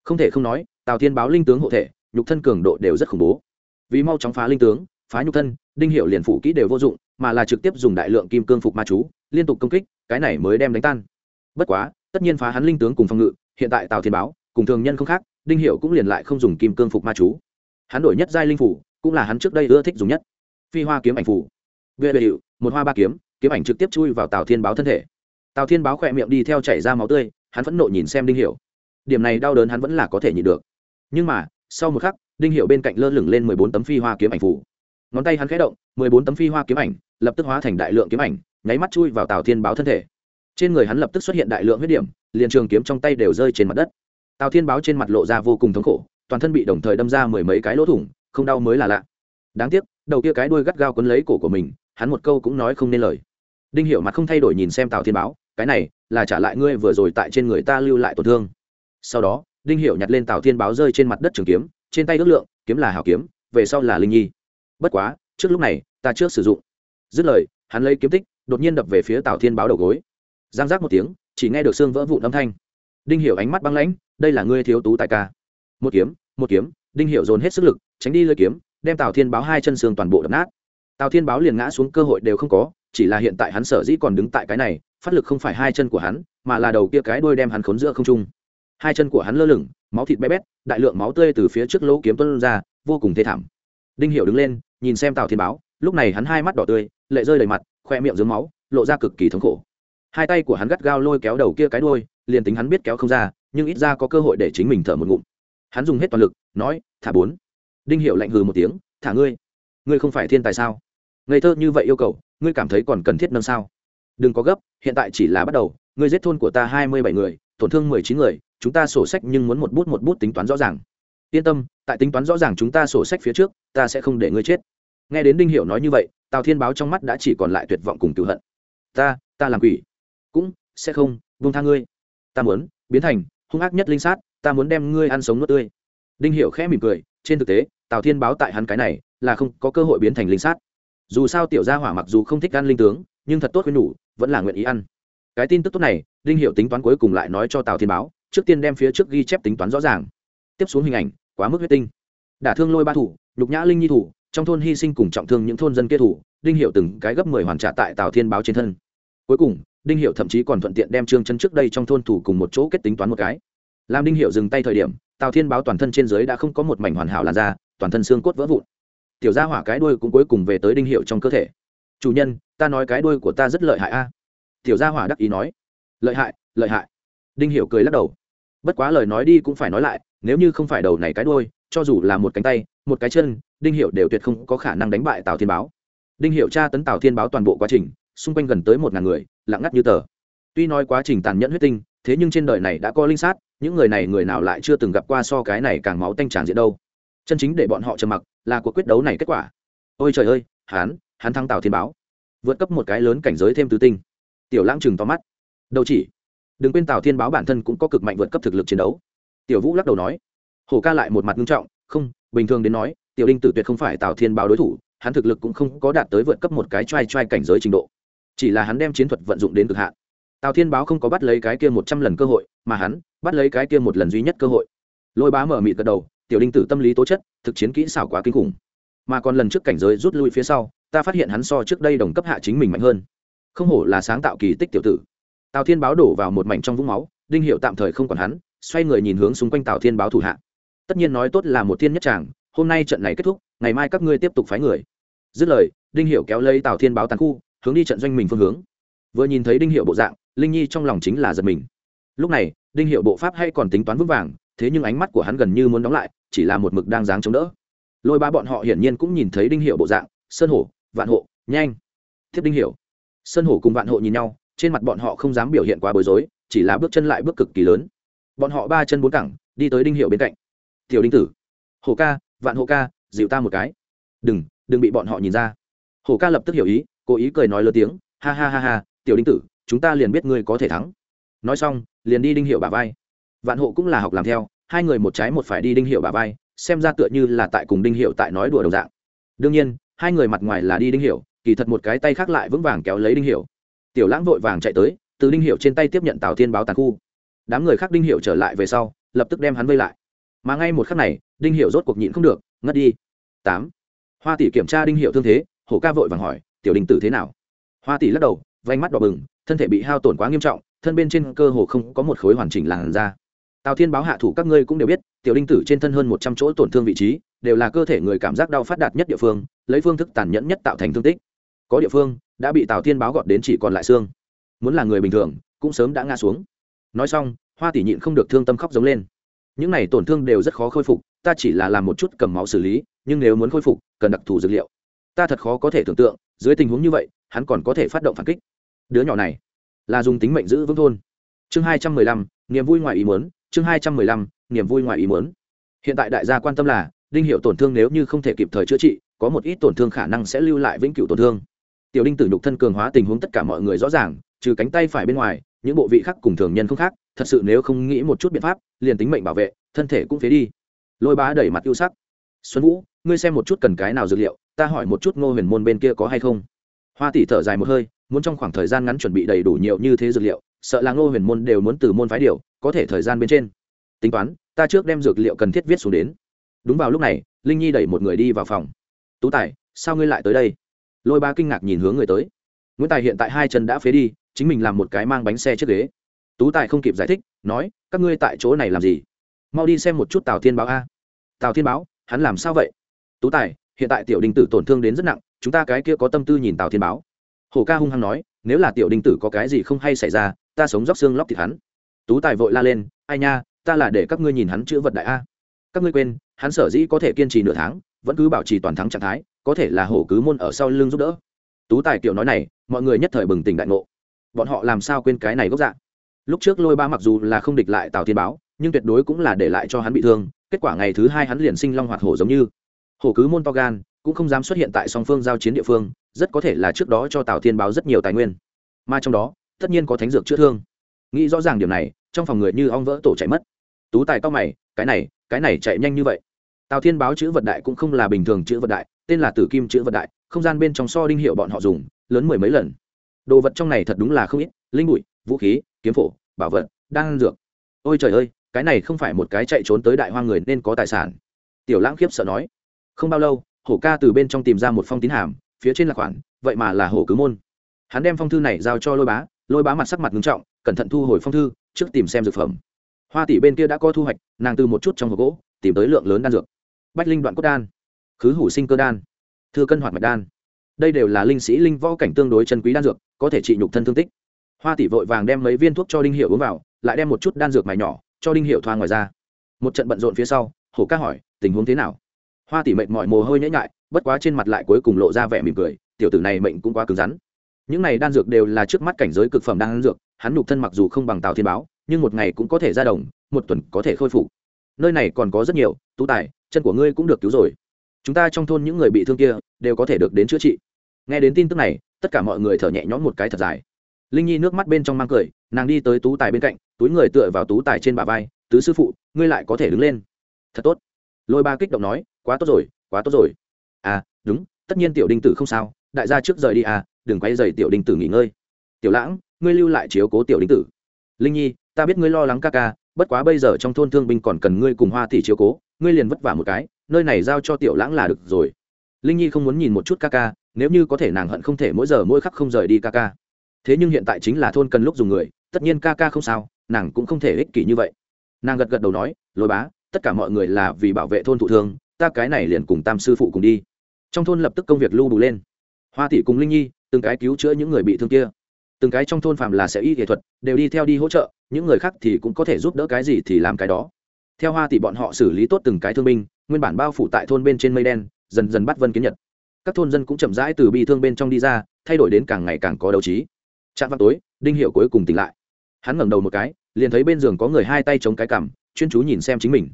Không thể không nói, tào thiên báo linh tướng hộ thể nhục thân cường độ đều rất khủng bố. Vì mau chóng phá linh tướng, phá nhục thân, đinh hiệu liền phủ kỹ đều vô dụng, mà là trực tiếp dùng đại lượng kim cương phục ma chú, liên tục công kích, cái này mới đem đánh tan. Bất quá, tất nhiên phá hắn linh tướng cùng phòng ngự, hiện tại tào thiên báo, cùng thường nhân không khác, đinh hiệu cũng liền lại không dùng kim cương phục ma chú. Hắn đổi nhất giai linh phủ, cũng là hắn trước đây ưa thích dùng nhất. Phi hoa kiếm ảnh phủ. Vệ bệ hiệu một hoa ba kiếm kiếm ảnh trực tiếp chui vào tào thiên báo thân thể. Tào thiên báo khỏe miệng đi theo chảy ra máu tươi, hắn phẫn nộ nhìn xem đinh hiểu. Điểm này đau đớn hắn vẫn là có thể nhịn được. Nhưng mà sau một khắc, đinh hiểu bên cạnh lơ lửng lên mười bốn tấm phi hoa kiếm ảnh phủ ngón tay hắn khẽ động, mười bốn tấm phi hoa kiếm ảnh lập tức hóa thành đại lượng kiếm ảnh, nháy mắt chui vào tào thiên báo thân thể. Trên người hắn lập tức xuất hiện đại lượng huyết điểm, liền trường kiếm trong tay đều rơi trên mặt đất. Tào thiên báo trên mặt lộ ra vô cùng thống khổ, toàn thân bị đồng thời đâm ra mười mấy cái lỗ thủng, không đau mới là lạ. Đáng tiếc, đầu kia cái đuôi gắt gao quấn lấy cổ của mình, hắn một câu cũng nói không nên lời. Đinh hiểu mặt không thay đổi nhìn xem tào thiên báo, cái này là trả lại ngươi vừa rồi tại trên người ta lưu lại tổn thương. Sau đó đinh hiểu nhặt lên tào thiên báo rơi trên mặt đất trường kiếm, trên tay ước lượng, kiếm là hảo kiếm, về sau là linh nhi. Bất quá, trước lúc này, ta trước sử dụng. Dứt lời, hắn lấy kiếm tích, đột nhiên đập về phía tào thiên báo đầu gối. Giang giác một tiếng, chỉ nghe được xương vỡ vụn âm thanh. Đinh hiểu ánh mắt băng lãnh, đây là ngươi thiếu tú tài ca. Một kiếm một kiếm, đinh hiểu dồn hết sức lực, tránh đi lưỡi kiếm, đem tào thiên báo hai chân xương toàn bộ đập nát. Tào thiên báo liền ngã xuống, cơ hội đều không có, chỉ là hiện tại hắn sở dĩ còn đứng tại cái này, phát lực không phải hai chân của hắn, mà là đầu kia cái đuôi đem hắn khốn giữa không trung hai chân của hắn lơ lửng, máu thịt bé bét, đại lượng máu tươi từ phía trước lỗ kiếm tuôn ra, vô cùng thê thảm. Đinh hiểu đứng lên, nhìn xem tào thiên báo, lúc này hắn hai mắt đỏ tươi, lệ rơi đầy mặt, khoe miệng dưới máu, lộ ra cực kỳ thống khổ. Hai tay của hắn gắt gao lôi kéo đầu kia cái đuôi, liền tính hắn biết kéo không ra, nhưng ít ra có cơ hội để chính mình thở một ngụm. Hắn dùng hết toàn lực, nói, thả bốn. Đinh hiệu lạnh hừ một tiếng, thả ngươi. Ngươi không phải thiên tài sao? Ngây thơ như vậy yêu cầu, ngươi cảm thấy còn cần thiết nâng sao? Đừng có gấp, hiện tại chỉ là bắt đầu, ngươi giết thôn của ta hai mươi bảy người, tổn thương mười chín người chúng ta sổ sách nhưng muốn một bút một bút tính toán rõ ràng. Yên tâm, tại tính toán rõ ràng chúng ta sổ sách phía trước, ta sẽ không để ngươi chết. Nghe đến đinh Hiểu nói như vậy, tào thiên báo trong mắt đã chỉ còn lại tuyệt vọng cùng cựu hận. Ta ta làm quỷ. Cũng, sẽ không vung tha ngươi. Ta muốn, biến thành hung ác nhất linh sát, ta muốn đem ngươi ăn sống nuốt tươi. Đinh Hiểu khẽ mỉm cười, trên thực tế, tào thiên báo tại hắn cái này là không có cơ hội biến thành linh sát. Dù sao tiểu gia hỏa mặc dù không thích ăn linh tướng, nhưng thật tốt khuyên nhủ, vẫn là nguyện ý ăn. Cái tin tức tốt này, đinh Hiểu tính toán cuối cùng lại nói cho tào thiên báo trước tiên đem phía trước ghi chép tính toán rõ ràng. Tiếp xuống hình ảnh, quá mức huyết tinh. Đả thương lôi ba thủ, nhục nhã linh nhi thủ, trong thôn hy sinh cùng trọng thương những thôn dân kia thủ, đinh hiệu từng cái gấp mười hoàn trả tại tào thiên báo trên thân. Cuối cùng, đinh hiệu thậm chí còn thuận tiện đem trương chân trước đây trong thôn thủ cùng một chỗ kết tính toán một cái. Làm đinh hiệu dừng tay thời điểm, tào thiên báo toàn thân trên dưới đã không có một mảnh hoàn hảo làn da, toàn thân xương cốt vỡ vụn. Tiểu gia hỏa cái đuôi cũng cuối cùng về tới đinh hiệu trong cơ thể. Chủ nhân, ta nói cái đuôi của ta rất lợi hại a. Tiểu gia hỏa đắc ý nói. Lợi hại lợi hại. Đinh hiệu cười lắc đầu bất quá lời nói đi cũng phải nói lại, nếu như không phải đầu này cái đuôi, cho dù là một cánh tay, một cái chân, đinh hiệu đều tuyệt không có khả năng đánh bại tào thiên báo. Đinh hiệu tra tấn tào thiên báo toàn bộ quá trình, xung quanh gần tới một ngàn người, lặng ngắt như tờ. Tuy nói quá trình tàn nhẫn huyết tinh, thế nhưng trên đời này đã có linh sát, những người này người nào lại chưa từng gặp qua so cái này càng máu tanh tràn diện đâu. Chân chính để bọn họ trầm mặc là cuộc quyết đấu này kết quả. Ôi trời ơi hán hắn thắng tào thiên báo. Vượt cấp một cái lớn cảnh giới thêm tứ tinh. Tiểu lãng chừng to mắt. Đâu chỉ đừng quên tào thiên báo bản thân cũng có cực mạnh vượt cấp thực lực chiến đấu. Tiểu vũ lắc đầu nói. Hồ ca lại một mặt nghiêm trọng. Không, bình thường đến nói, tiểu đinh tử tuyệt không phải tào thiên báo đối thủ, hắn thực lực cũng không có đạt tới vượt cấp một cái t r a i t r a i cảnh giới trình độ. Chỉ là hắn đem chiến thuật vận dụng đến cực hạn. Tào thiên báo không có bắt lấy cái kia một trăm lần cơ hội, mà hắn bắt lấy cái kia một lần duy nhất cơ hội. Lôi bá mở mịt gật đầu, tiểu đinh tử tâm lý tố chất, thực chiến kỹ xảo quá kinh khủng. Mà còn lần trước cảnh giới rút lui phía sau, ta phát hiện hắn so trước đây đồng cấp hạ chính mình mạnh hơn. Không hổ là sáng tạo kỳ tích tiểu tử tào thiên báo đổ vào một mảnh trong vũng máu, đinh hiệu tạm thời không còn hắn, xoay người nhìn hướng xung quanh tào thiên báo thủ hạ. Tất nhiên nói tốt là một thiên nhất tràng, hôm nay trận này kết thúc, ngày mai các ngươi tiếp tục phái người. Dứt lời, đinh hiệu kéo lấy tào thiên báo tàn khu, hướng đi trận doanh mình phương hướng. Vừa nhìn thấy đinh hiệu bộ dạng, linh nhi trong lòng chính là giật mình. Lúc này, đinh hiệu bộ pháp hay còn tính toán vững vàng, thế nhưng ánh mắt của hắn gần như muốn đóng lại, chỉ là một mực đang dáng chống đỡ. Lôi ba bọn họ hiển nhiên cũng nhìn thấy đinh hiệu bộ dạng, sơn hổ, vạn hộ, nhanh. Tiếp đinh hiệu sơn hổ cùng vạn hộ nhìn nhau trên mặt bọn họ không dám biểu hiện quá bối rối, chỉ là bước chân lại bước cực kỳ lớn. Bọn họ ba chân bốn cẳng, đi tới đinh hiệu bên cạnh. Tiểu đinh tử. Hổ ca, vạn hồ ca, dịu ta một cái. Đừng đừng bị bọn họ nhìn ra. Hổ ca lập tức hiểu ý, cố ý cười nói lớn tiếng, ha ha ha ha, tiểu đinh tử, chúng ta liền biết ngươi có thể thắng. Nói xong, liền đi đinh hiệu bà vai. Vạn hộ cũng là học làm theo, hai người một trái một phải đi đinh hiệu bà vai, xem ra tựa như là tại cùng đinh hiệu tại nói đùa đồng dạng. Đương nhiên, hai người mặt ngoài là đi đinh hiệu, kỳ thật một cái tay khác lại vững vàng kéo lấy đinh hiệu tiểu lãng vội vàng chạy tới, từ đinh hiệu trên tay tiếp nhận tào thiên báo tàn khu. Đám người khác đinh hiệu trở lại về sau, lập tức đem hắn vây lại. Mà ngay một khắc này, đinh hiệu rốt cuộc nhịn không được, ngất đi. Tám. Hoa tỷ kiểm tra đinh hiệu thương thế, hổ ca vội vàng hỏi, tiểu đình tử thế nào? Hoa tỷ lắc đầu vanh mắt đỏ bừng, thân thể bị hao tổn quá nghiêm trọng, thân bên trên cơ hồ không có một khối hoàn chỉnh làn da. Tào thiên báo hạ thủ các ngươi cũng đều biết, tiểu đinh tử trên thân hơn một trăm chỗ tổn thương vị trí, đều là cơ thể người cảm giác đau phát đạt nhất địa phương, lấy phương thức tàn nhẫn nhất tạo thành thương tích có địa phương đã bị tào thiên báo gọt đến chỉ còn lại xương muốn là người bình thường cũng sớm đã ngã xuống nói xong hoa tỷ nhịn không được thương tâm khóc giống lên những này tổn thương đều rất khó khôi phục ta chỉ là làm một chút cầm máu xử lý nhưng nếu muốn khôi phục cần đặc thù dược liệu ta thật khó có thể tưởng tượng dưới tình huống như vậy hắn còn có thể phát động phản kích đứa nhỏ này là dùng tính mệnh giữ vững thôn chương hai trăm mười lăm niềm vui ngoài ý muốn chương hai trăm mười lăm niềm vui ngoài ý muốn hiện tại đại gia quan tâm là đinh hiệu tổn thương nếu như không thể kịp thời chữa trị có một ít tổn thương khả năng sẽ lưu lại vĩnh cửu tổn thương tiểu đinh tử nhục thân cường hóa tình huống tất cả mọi người rõ ràng, trừ cánh tay phải bên ngoài, những bộ vị khác cùng thường nhân không khác, thật sự nếu không nghĩ một chút biện pháp, liền tính mệnh bảo vệ, thân thể cũng phế đi. Lôi bá đẩy mặt yêu sắc. Xuân vũ, ngươi xem một chút cần cái nào dược liệu, ta hỏi một chút ngô huyền môn bên kia có hay không. Hoa tỷ thở dài một hơi, muốn trong khoảng thời gian ngắn chuẩn bị đầy đủ nhiều như thế dược liệu, sợ là ngô huyền môn đều muốn từ môn phái điều, có thể thời gian bên trên. Tính toán, ta trước đem dược liệu cần thiết viết xuống đến. Đúng vào lúc này, linh nhi đẩy một người đi vào phòng. Tú tài, sao ngươi lại tới đây? Lôi ba kinh ngạc nhìn hướng người tới. Nguyễn tài hiện tại hai chân đã phế đi, chính mình làm một cái mang bánh xe trước ghế. Tú tài không kịp giải thích, nói, các ngươi tại chỗ này làm gì? Mau đi xem một chút tào thiên báo a. Tào thiên báo? Hắn làm sao vậy? Tú tài, hiện tại tiểu đình tử tổn thương đến rất nặng, chúng ta cái kia có tâm tư nhìn tào thiên báo. Hồ ca hung hăng nói, nếu là tiểu đình tử có cái gì không hay xảy ra, ta sống róc xương lóc thịt hắn. Tú tài vội la lên, ai nha, ta là để các ngươi nhìn hắn chữ vật đại a. Các ngươi quên, hắn sở dĩ có thể kiên trì nửa tháng, vẫn cứ bảo trì toàn thắng trạng thái có thể là hổ cứ môn ở sau lưng giúp đỡ. Tú tài kiểu nói này, mọi người nhất thời bừng tỉnh đại ngộ. Bọn họ làm sao quên cái này gốc dạng lúc trước lôi ba mặc dù là không địch lại tào thiên báo, nhưng tuyệt đối cũng là để lại cho hắn bị thương, kết quả ngày thứ hai hắn liền sinh long hoạt hổ giống như. Hổ cứ môn to gan, cũng không dám xuất hiện tại song phương giao chiến địa phương, rất có thể là trước đó cho tào thiên báo rất nhiều tài nguyên. Mà trong đó, tất nhiên có thánh dược chữa thương. Nghĩ rõ ràng điều này, trong phòng người như ong vỡ tổ chạy mất. Tú tài cao mày, cái này cái này chạy nhanh như vậy. Tào thiên báo chữ vật đại cũng không là bình thường chữ vật đại tên là tử kim chữ vật đại, không gian bên trong so đinh hiệu bọn họ dùng, lớn mười mấy lần. Đồ vật trong này thật đúng là không ít, linh bụi, vũ khí, kiếm phổ, bảo vật đang dược. Ôi trời ơi, cái này không phải một cái chạy trốn tới đại hoa người nên có tài sản. Tiểu lãng khiếp sợ nói. Không bao lâu, hổ ca từ bên trong tìm ra một phong tín hàm, phía trên là khoản, vậy mà là hổ cứ môn. Hắn đem phong thư này giao cho lôi bá lôi bá mặt sắc mặt ngưng trọng, cẩn thận thu hồi phong thư, trước tìm xem dược phẩm. Hoa tỷ bên kia đã có thu hoạch, nàng từ một chút trong hộp gỗ, tìm tới lượng lớn đan dược. Bách linh đoạn cốt đan khứ hủ sinh cơ đan. Thư cân hoạt mạch đan. Đây đều là linh sĩ linh võ cảnh tương đối chân quý đan dược, có thể trị nhục thân thương tích. Hoa tỷ vội vàng đem mấy viên thuốc cho đinh hiệu uống vào, lại đem một chút đan dược mài nhỏ, cho đinh hiệu thoa ngoài ra. Một trận bận rộn phía sau, hổ ca hỏi, tình huống thế nào? Hoa tỷ mệnh mọi mồ hôi nhễ nhại, bất quá trên mặt lại cuối cùng lộ ra vẻ mỉm cười, tiểu tử này mệnh cũng quá cứng rắn. Những này đan dược đều là trước mắt cảnh giới cực phẩm đan dược, hắn nhục thân mặc dù không bằng tào thiên báo, nhưng một ngày cũng có thể ra đồng, một tuần có thể khôi phục. Nơi này còn có rất nhiều, tú tài, chân của ngươi cũng được cứu rồi chúng ta trong thôn những người bị thương kia đều có thể được đến chữa trị. Nghe đến tin tức này, tất cả mọi người thở nhẹ nhõm một cái thật dài. Linh nhi nước mắt bên trong mang cười, nàng đi tới tú tài bên cạnh, túi người tựa vào tú tài trên bà vai, tứ sư phụ, ngươi lại có thể đứng lên. Thật tốt. Lôi ba kích động nói, quá tốt rồi, quá tốt rồi. À đúng, tất nhiên tiểu đinh tử không sao, đại gia trước rời đi à đừng quay dày tiểu đinh tử nghỉ ngơi. Tiểu lãng, ngươi lưu lại chiếu cố tiểu đinh tử. Linh nhi, ta biết ngươi lo lắng ca ca, bất quá bây giờ trong thôn thương binh còn cần ngươi cùng hoa tỷ chiếu cố, ngươi liền vất vả một cái nơi này giao cho tiểu lãng là được rồi. Linh nhi không muốn nhìn một chút ca ca, nếu như có thể nàng hận không thể mỗi giờ mỗi khắc không rời đi ca ca. Thế nhưng hiện tại chính là thôn cần lúc dùng người, tất nhiên ca ca không sao, nàng cũng không thể ích kỷ như vậy. Nàng gật gật đầu nói lối bá, tất cả mọi người là vì bảo vệ thôn thụ thương, ta cái này liền cùng tam sư phụ cùng đi. Trong thôn lập tức công việc lưu đủ lên. Hoa tỷ cùng linh nhi, từng cái cứu chữa những người bị thương kia. Từng cái trong thôn phạm là sẽ y nghệ thuật, đều đi theo đi hỗ trợ, những người khác thì cũng có thể giúp đỡ cái gì thì làm cái đó theo hoa tỷ bọn họ xử lý tốt từng cái thương binh, nguyên bản bao phủ tại thôn bên trên mây đen, dần dần bắt vân kiến nhật. Các thôn dân cũng chậm rãi từ bi thương bên trong đi ra, thay đổi đến càng ngày càng có đấu trí. Trạm vào tối, đinh hiệu cuối cùng tỉnh lại. Hắn ngẩng đầu một cái, liền thấy bên giường có người hai tay chống cái cằm, chuyên chú nhìn xem chính mình.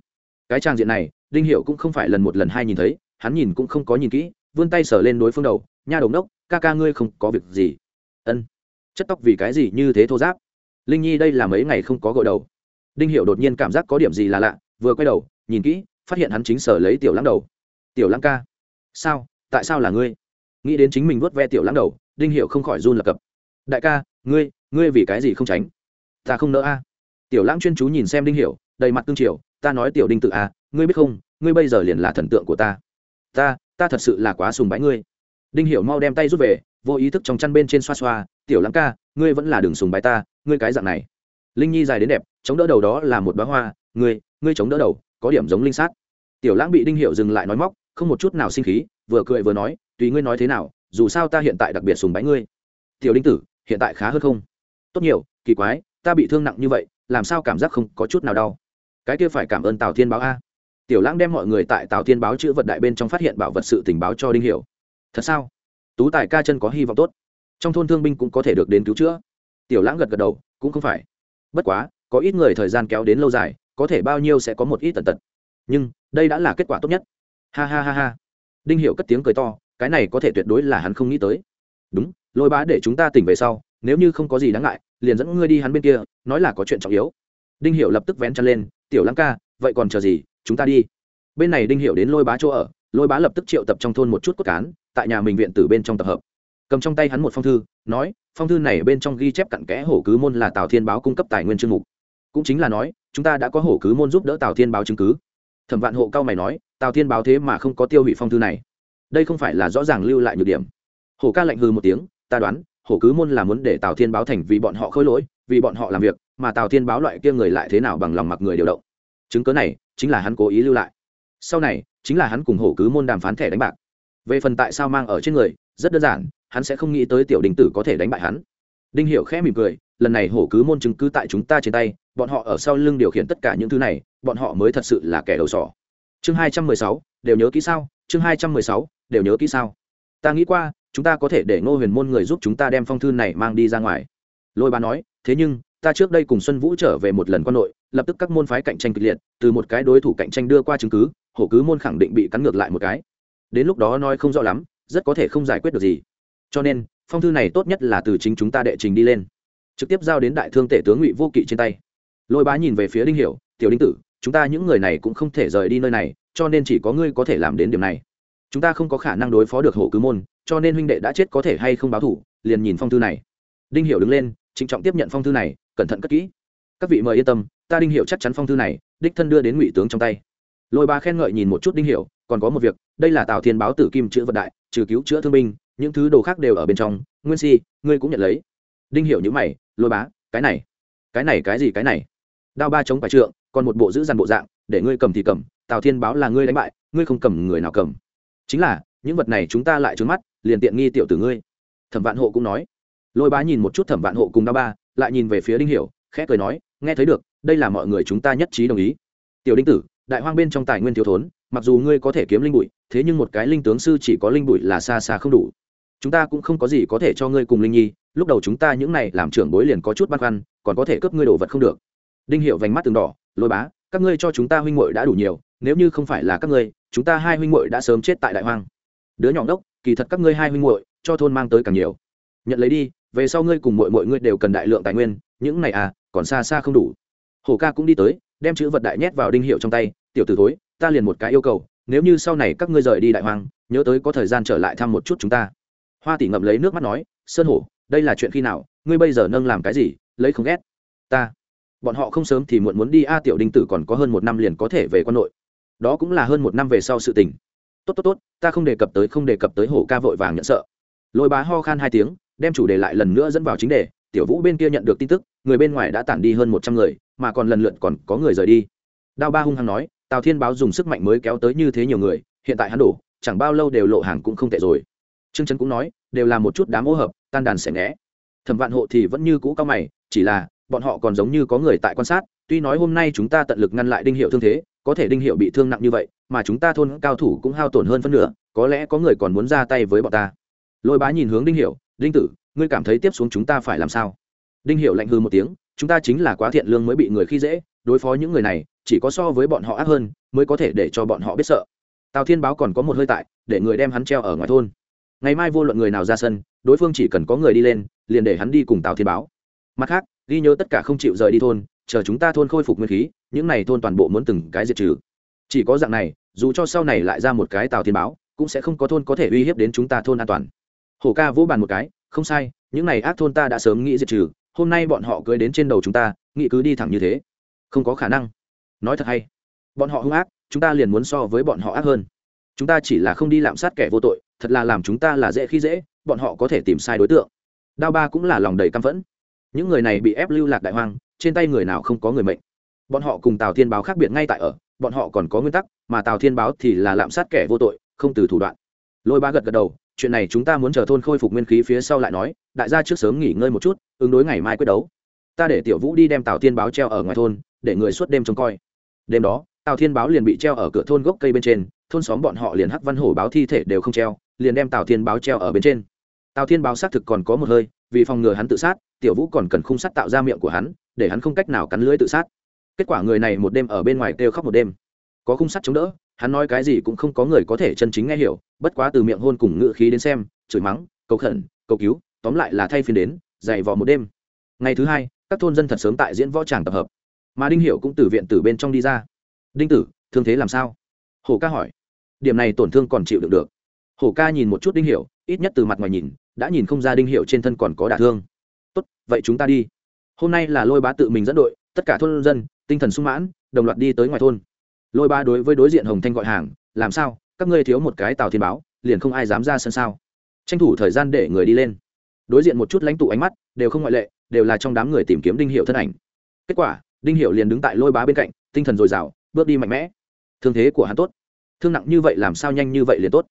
Cái trang diện này, đinh hiệu cũng không phải lần một lần hai nhìn thấy, hắn nhìn cũng không có nhìn kỹ, vươn tay sờ lên đối phương đầu, nha đầu nốc ca ca ngươi không có việc gì. Ân. Chất tóc vì cái gì như thế thô giáp? Linh nhi đây là mấy ngày không có gội đầu đinh hiệu đột nhiên cảm giác có điểm gì là lạ, vừa quay đầu, nhìn kỹ, phát hiện hắn chính sở lấy tiểu lãng đầu. Tiểu lãng ca, sao? Tại sao là ngươi? Nghĩ đến chính mình vuốt ve tiểu lãng đầu, đinh hiệu không khỏi run lập cập. Đại ca, ngươi ngươi vì cái gì không tránh? Ta không nỡ a. Tiểu lãng chuyên chú nhìn xem đinh hiệu đầy mặt tương triều, ta nói tiểu đinh tự a, ngươi biết không, ngươi bây giờ liền là thần tượng của ta. Ta ta thật sự là quá sùng bái ngươi. Đinh hiểu mau đem tay rút về, vô ý thức trong chăn bên trên xoa xoa, tiểu lãng ca, ngươi vẫn là đường sùng bái ta, ngươi cái dạng này linh nhi dài đến đẹp, chống đỡ đầu đó là một bá hoa. Ngươi ngươi chống đỡ đầu, có điểm giống linh sát. Tiểu lãng bị đinh hiệu dừng lại nói móc, không một chút nào sinh khí, vừa cười vừa nói, tùy ngươi nói thế nào, dù sao ta hiện tại đặc biệt sùng bái ngươi. Tiểu đinh tử, hiện tại khá hơn không? Tốt nhiều, kỳ quái, ta bị thương nặng như vậy, làm sao cảm giác không có chút nào đau? Cái kia phải cảm ơn tào thiên báo a. Tiểu lãng đem mọi người tại tào thiên báo chữ vật đại bên trong phát hiện bảo vật sự tình báo cho đinh hiểu. Thật sao? Tú tài ca chân có hy vọng tốt. Trong thôn thương binh cũng có thể được đến cứu chữa. Tiểu lãng gật gật đầu, cũng không phải bất quá, có ít người thời gian kéo đến lâu dài, có thể bao nhiêu sẽ có một ít tần tật. Nhưng, đây đã là kết quả tốt nhất. Ha ha ha ha. Đinh hiệu cất tiếng cười to, cái này có thể tuyệt đối là hắn không nghĩ tới. Đúng, lôi bá để chúng ta tỉnh về sau, nếu như không có gì đáng ngại, liền dẫn ngươi đi hắn bên kia, nói là có chuyện trọng yếu. Đinh hiệu lập tức vén chân lên, tiểu lãng ca, vậy còn chờ gì? Chúng ta đi. Bên này đinh hiệu đến lôi bá chỗ ở, lôi bá lập tức triệu tập trong thôn một chút cốt cán, tại nhà mình viện từ bên trong tập hợp cầm trong tay hắn một phong thư, nói, phong thư này bên trong ghi chép cặn kẽ hổ cứ môn là tào thiên báo cung cấp tài nguyên chương mục. Cũng chính là nói, chúng ta đã có hổ cứ môn giúp đỡ tào thiên báo chứng cứ. Thẩm vạn hộ cao mày nói, tào thiên báo thế mà không có tiêu hủy phong thư này. Đây không phải là rõ ràng lưu lại nhược điểm. Hổ ca lạnh hư một tiếng, ta đoán, hổ cứ môn là muốn để tào thiên báo thành vì bọn họ khôi lỗi, vì bọn họ làm việc, mà tào thiên báo loại kia người lại thế nào bằng lòng mặc người điều động. Chứng cớ này chính là hắn cố ý lưu lại. Sau này, chính là hắn cùng hổ cứ môn đàm phán thẻ đánh bạc. Về phần tại sao mang ở trên người, rất đơn giản hắn sẽ không nghĩ tới tiểu đình tử có thể đánh bại hắn. Đinh hiểu khẽ mỉm cười, lần này hổ cứ môn chứng cứ tại chúng ta trên tay, bọn họ ở sau lưng điều khiển tất cả những thứ này, bọn họ mới thật sự là kẻ đầu sỏ. Chương hai trăm mười sáu, đều nhớ kỹ sao? Chương hai trăm mười sáu, đều nhớ kỹ sao? Ta nghĩ qua, chúng ta có thể để ngô huyền môn người giúp chúng ta đem phong thư này mang đi ra ngoài. Lôi ba nói, thế nhưng, ta trước đây cùng xuân vũ trở về một lần quan nội, lập tức các môn phái cạnh tranh kịch liệt, từ một cái đối thủ cạnh tranh đưa qua chứng cứ, hổ cứ môn khẳng định bị cắn ngược lại một cái. Đến lúc đó nói không rõ lắm, rất có thể không giải quyết được gì cho nên, phong thư này tốt nhất là từ chính chúng ta đệ trình đi lên. Trực tiếp giao đến đại thương tể tướng ngụy vô kỵ trên tay. Lôi bá nhìn về phía đinh hiểu, tiểu đinh tử, chúng ta những người này cũng không thể rời đi nơi này, cho nên chỉ có ngươi có thể làm đến điểm này. Chúng ta không có khả năng đối phó được hổ cứ môn, cho nên huynh đệ đã chết có thể hay không báo thủ, liền nhìn phong thư này. Đinh hiểu đứng lên, trịnh trọng tiếp nhận phong thư này, cẩn thận cất kỹ. Các vị mời yên tâm, ta đinh hiểu chắc chắn phong thư này, đích thân đưa đến ngụy tướng trong tay. Lôi ba khen ngợi nhìn một chút đinh hiểu, còn có một việc, đây là tào thiên báo tử kim chữa vật đại, trừ cứu chữa thương binh những thứ đồ khác đều ở bên trong, nguyên si, ngươi cũng nhận lấy. Đinh hiểu những mày, lôi bá, cái này cái này cái gì cái này? Đao ba chống phải trượng, còn một bộ giữ dằn bộ dạng, để ngươi cầm thì cầm, tào thiên báo là ngươi đánh bại, ngươi không cầm người nào cầm. Chính là, những vật này chúng ta lại trướng mắt, liền tiện nghi tiểu tử ngươi. Thẩm vạn hộ cũng nói. Lôi bá nhìn một chút thẩm vạn hộ cùng đao ba, lại nhìn về phía đinh hiểu, khẽ cười nói, nghe thấy được, đây là mọi người chúng ta nhất trí đồng ý. Tiểu đinh tử, đại hoang bên trong tài nguyên thiếu thốn, mặc dù ngươi có thể kiếm linh bụi, thế nhưng một cái linh tướng sư chỉ có linh bụi là xa xa không đủ chúng ta cũng không có gì có thể cho ngươi cùng linh nhi, lúc đầu chúng ta những này làm trưởng bối liền có chút băn khoăn, còn có thể cướp ngươi đồ vật không được. Đinh hiệu vành mắt từng đỏ, lôi bá, các ngươi cho chúng ta huynh muội đã đủ nhiều, nếu như không phải là các ngươi, chúng ta hai huynh muội đã sớm chết tại đại hoang. Đứa nhỏ đốc kỳ thật các ngươi hai huynh muội, cho thôn mang tới càng nhiều. Nhận lấy đi, về sau ngươi cùng muội muội ngươi đều cần đại lượng tài nguyên, những này à còn xa xa không đủ. Hổ ca cũng đi tới, đem chữ vật đại nhét vào đinh hiệu trong tay, tiểu tử thối, ta liền một cái yêu cầu, nếu như sau này các ngươi rời đi đại hoang, nhớ tới có thời gian trở lại thăm một chút chúng ta hoa tỷ ngậm lấy nước mắt nói, sơn hổ, đây là chuyện khi nào? Ngươi bây giờ nâng làm cái gì? Lấy không ghét ta. Bọn họ không sớm thì muộn muốn đi a tiểu đinh tử còn có hơn một năm liền có thể về quân nội. Đó cũng là hơn một năm về sau sự tình. Tốt tốt tốt, ta không đề cập tới, không đề cập tới hổ ca vội vàng nhận sợ. Lôi bá ho khan hai tiếng, đem chủ đề lại lần nữa dẫn vào chính đề. Tiểu vũ bên kia nhận được tin tức, người bên ngoài đã tản đi hơn một trăm người, mà còn lần lượt còn có người rời đi. Đao ba hung hăng nói, tào thiên báo dùng sức mạnh mới kéo tới như thế nhiều người, hiện tại hắn đổ, chẳng bao lâu đều lộ hàng cũng không tệ rồi trương trấn cũng nói, đều là một chút đám ô hợp, tan đàn sẽ nghẽ thẩm vạn hộ thì vẫn như cũ cao mày, chỉ là, bọn họ còn giống như có người tại quan sát, tuy nói hôm nay chúng ta tận lực ngăn lại đinh hiệu thương thế, có thể đinh hiệu bị thương nặng như vậy, mà chúng ta thôn cao thủ cũng hao tổn hơn phân nửa, có lẽ có người còn muốn ra tay với bọn ta. Lôi bá nhìn hướng đinh hiệu, đinh tử, ngươi cảm thấy tiếp xuống chúng ta phải làm sao? Đinh hiệu lạnh hư một tiếng, chúng ta chính là quá thiện lương mới bị người khi dễ, đối phó những người này, chỉ có so với bọn họ ác hơn, mới có thể để cho bọn họ biết sợ. Tào thiên báo còn có một hơi tại, để người đem hắn treo ở ngoài thôn ngày mai vô luận người nào ra sân, đối phương chỉ cần có người đi lên, liền để hắn đi cùng tào thiên báo. Mặt khác, ghi nhớ tất cả không chịu rời đi thôn, chờ chúng ta thôn khôi phục nguyên khí, những n à y thôn toàn bộ muốn từng cái diệt trừ. Chỉ có dạng này, dù cho sau này lại ra một cái tào thiên báo, cũng sẽ không có thôn có thể uy hiếp đến chúng ta thôn an toàn. Hổ ca vỗ bàn một cái, không sai, những n à y ác thôn ta đã sớm nghĩ diệt trừ, hôm nay bọn họ cưới đến trên đầu chúng ta, nghĩ cứ đi thẳng như thế. Không có khả năng. Nói thật hay. Bọn họ hung ác, chúng ta liền muốn so với bọn họ ác hơn. Chúng ta chỉ là không đi lạm sát kẻ vô tội thật là làm chúng ta là dễ khi dễ, bọn họ có thể tìm sai đối tượng. Đao ba cũng là lòng đầy căm phẫn. Những người này bị ép lưu lạc đại hoang, trên tay người nào không có người mệnh. Bọn họ cùng tào thiên báo khác biệt ngay tại ở, bọn họ còn có nguyên tắc, mà tào thiên báo thì là lạm sát kẻ vô tội, không từ thủ đoạn. Lôi ba gật gật đầu, chuyện này chúng ta muốn chờ thôn khôi phục nguyên khí phía sau lại nói, đại gia trước sớm nghỉ ngơi một chút, ứng đối ngày mai quyết đấu. Ta để tiểu vũ đi đem tào thiên báo treo ở ngoài thôn, để người suốt đêm trông coi. Đêm đó, tào thiên báo liền bị treo ở cửa thôn gốc cây bên trên, thôn xóm bọn họ liền hắc văn hổ báo thi thể đều không treo liền đem tào thiên báo treo ở bên trên. Tào thiên báo xác thực còn có một hơi, vì phòng ngừa hắn tự sát, tiểu vũ còn cần khung sắt tạo ra miệng của hắn, để hắn không cách nào cắn lưới tự sát. Kết quả người này một đêm ở bên ngoài kêu khóc một đêm. Có khung sắt chống đỡ, hắn nói cái gì cũng không có người có thể chân chính nghe hiểu, bất quá từ miệng hôn cùng ngự khí đến xem, chửi mắng, cầu khẩn, cầu cứu, tóm lại là thay phiên đến, dày vò một đêm. Ngày thứ hai, các thôn dân thật sớm tại diễn võ tràng tập hợp. Mà đinh Hiểu cũng từ viện từ bên trong đi ra. Đinh tử, thương thế làm sao? Hồ ca hỏi. Điểm này tổn thương còn chịu được được hổ ca nhìn một chút đinh hiểu, ít nhất từ mặt ngoài nhìn, đã nhìn không ra đinh hiểu trên thân còn có đả thương. Tốt, vậy chúng ta đi. Hôm nay là lôi bá tự mình dẫn đội, tất cả thôn dân, tinh thần sung mãn, đồng loạt đi tới ngoài thôn. Lôi bá đối với đối diện hồng thanh gọi hàng, làm sao? Các ngươi thiếu một cái tàu thiên báo, liền không ai dám ra sân sao? Tranh thủ thời gian để người đi lên. Đối diện một chút lãnh tụ ánh mắt, đều không ngoại lệ, đều là trong đám người tìm kiếm đinh hiệu thân ảnh. Kết quả, đinh hiệu liền đứng tại lôi bá bên cạnh, tinh thần dồi dào, bước đi mạnh mẽ. Thương thế của hắn tốt. Thương nặng như vậy làm sao nhanh như vậy liền tốt?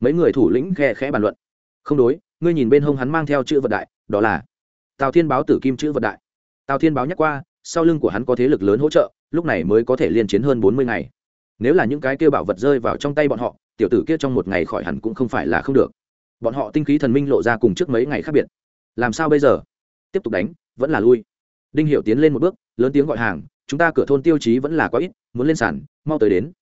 Mấy người thủ lĩnh khe khẽ bàn luận. Không đối, ngươi nhìn bên hông hắn mang theo chữ vật đại, đó là tào thiên báo tử kim chữ vật đại. Tào thiên báo nhắc qua, sau lưng của hắn có thế lực lớn hỗ trợ, lúc này mới có thể liên chiến hơn bốn mươi ngày. Nếu là những cái kêu bảo vật rơi vào trong tay bọn họ, tiểu tử kia trong một ngày khỏi hẳn cũng không phải là không được. Bọn họ tinh khí thần minh lộ ra cùng trước mấy ngày khác biệt. Làm sao bây giờ? Tiếp tục đánh, vẫn là lui. Đinh hiệu tiến lên một bước, lớn tiếng gọi hàng, chúng ta cửa thôn tiêu chí vẫn là quá ít, muốn lên sàn, mau tới đến.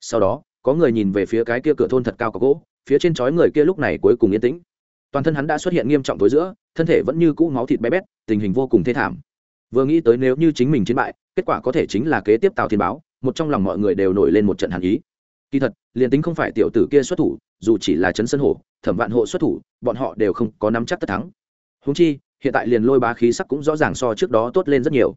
Sau đó, có người nhìn về phía cái kia cửa thôn thật cao có gỗ phía trên chói người kia lúc này cuối cùng yên tĩnh. Toàn thân hắn đã xuất hiện nghiêm trọng tối giữa, thân thể vẫn như cũ máu thịt bé bét, tình hình vô cùng thê thảm. Vừa nghĩ tới nếu như chính mình chiến bại, kết quả có thể chính là kế tiếp tào thiên báo, một trong lòng mọi người đều nổi lên một trận hàn ý. Kỳ thật, liền tính không phải tiểu tử kia xuất thủ, dù chỉ là chấn sân hổ, thẩm vạn hộ xuất thủ, bọn họ đều không có nắm chắc tất thắng. Húng chi, hiện tại liền lôi bá khí sắc cũng rõ ràng so trước đó tốt lên rất nhiều.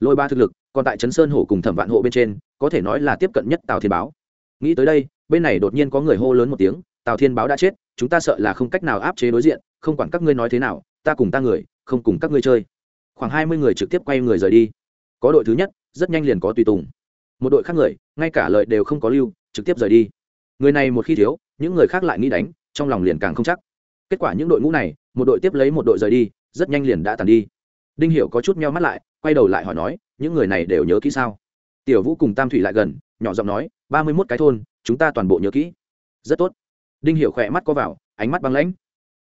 Lôi ba thực lực, còn tại trấn sơn hổ cùng thẩm vạn hộ bên trên, có thể nói là tiếp cận nhất tào thiên báo. Nghĩ tới đây, bên này đột nhiên có người hô lớn một tiếng tào thiên báo đã chết, chúng ta sợ là không cách nào áp chế đối diện, không quản các ngươi nói thế nào, ta cùng ta người, không cùng các ngươi chơi. Khoảng hai mươi người trực tiếp quay người rời đi. Có đội thứ nhất, rất nhanh liền có tùy tùng. Một đội khác người, ngay cả lợi đều không có lưu, trực tiếp rời đi. Người này một khi thiếu, những người khác lại nghĩ đánh, trong lòng liền càng không chắc. Kết quả những đội ngũ này, một đội tiếp lấy một đội rời đi, rất nhanh liền đã tàn đi. Đinh hiểu có chút meo mắt lại, quay đầu lại hỏi nói, những người này đều nhớ kỹ sao? Tiểu vũ cùng tam thủy lại gần, nhỏ giọng nói, ba mươi mốt cái thôn, chúng ta toàn bộ nhớ kỹ. Rất tốt đinh hiểu khỏe mắt có vào ánh mắt băng lãnh.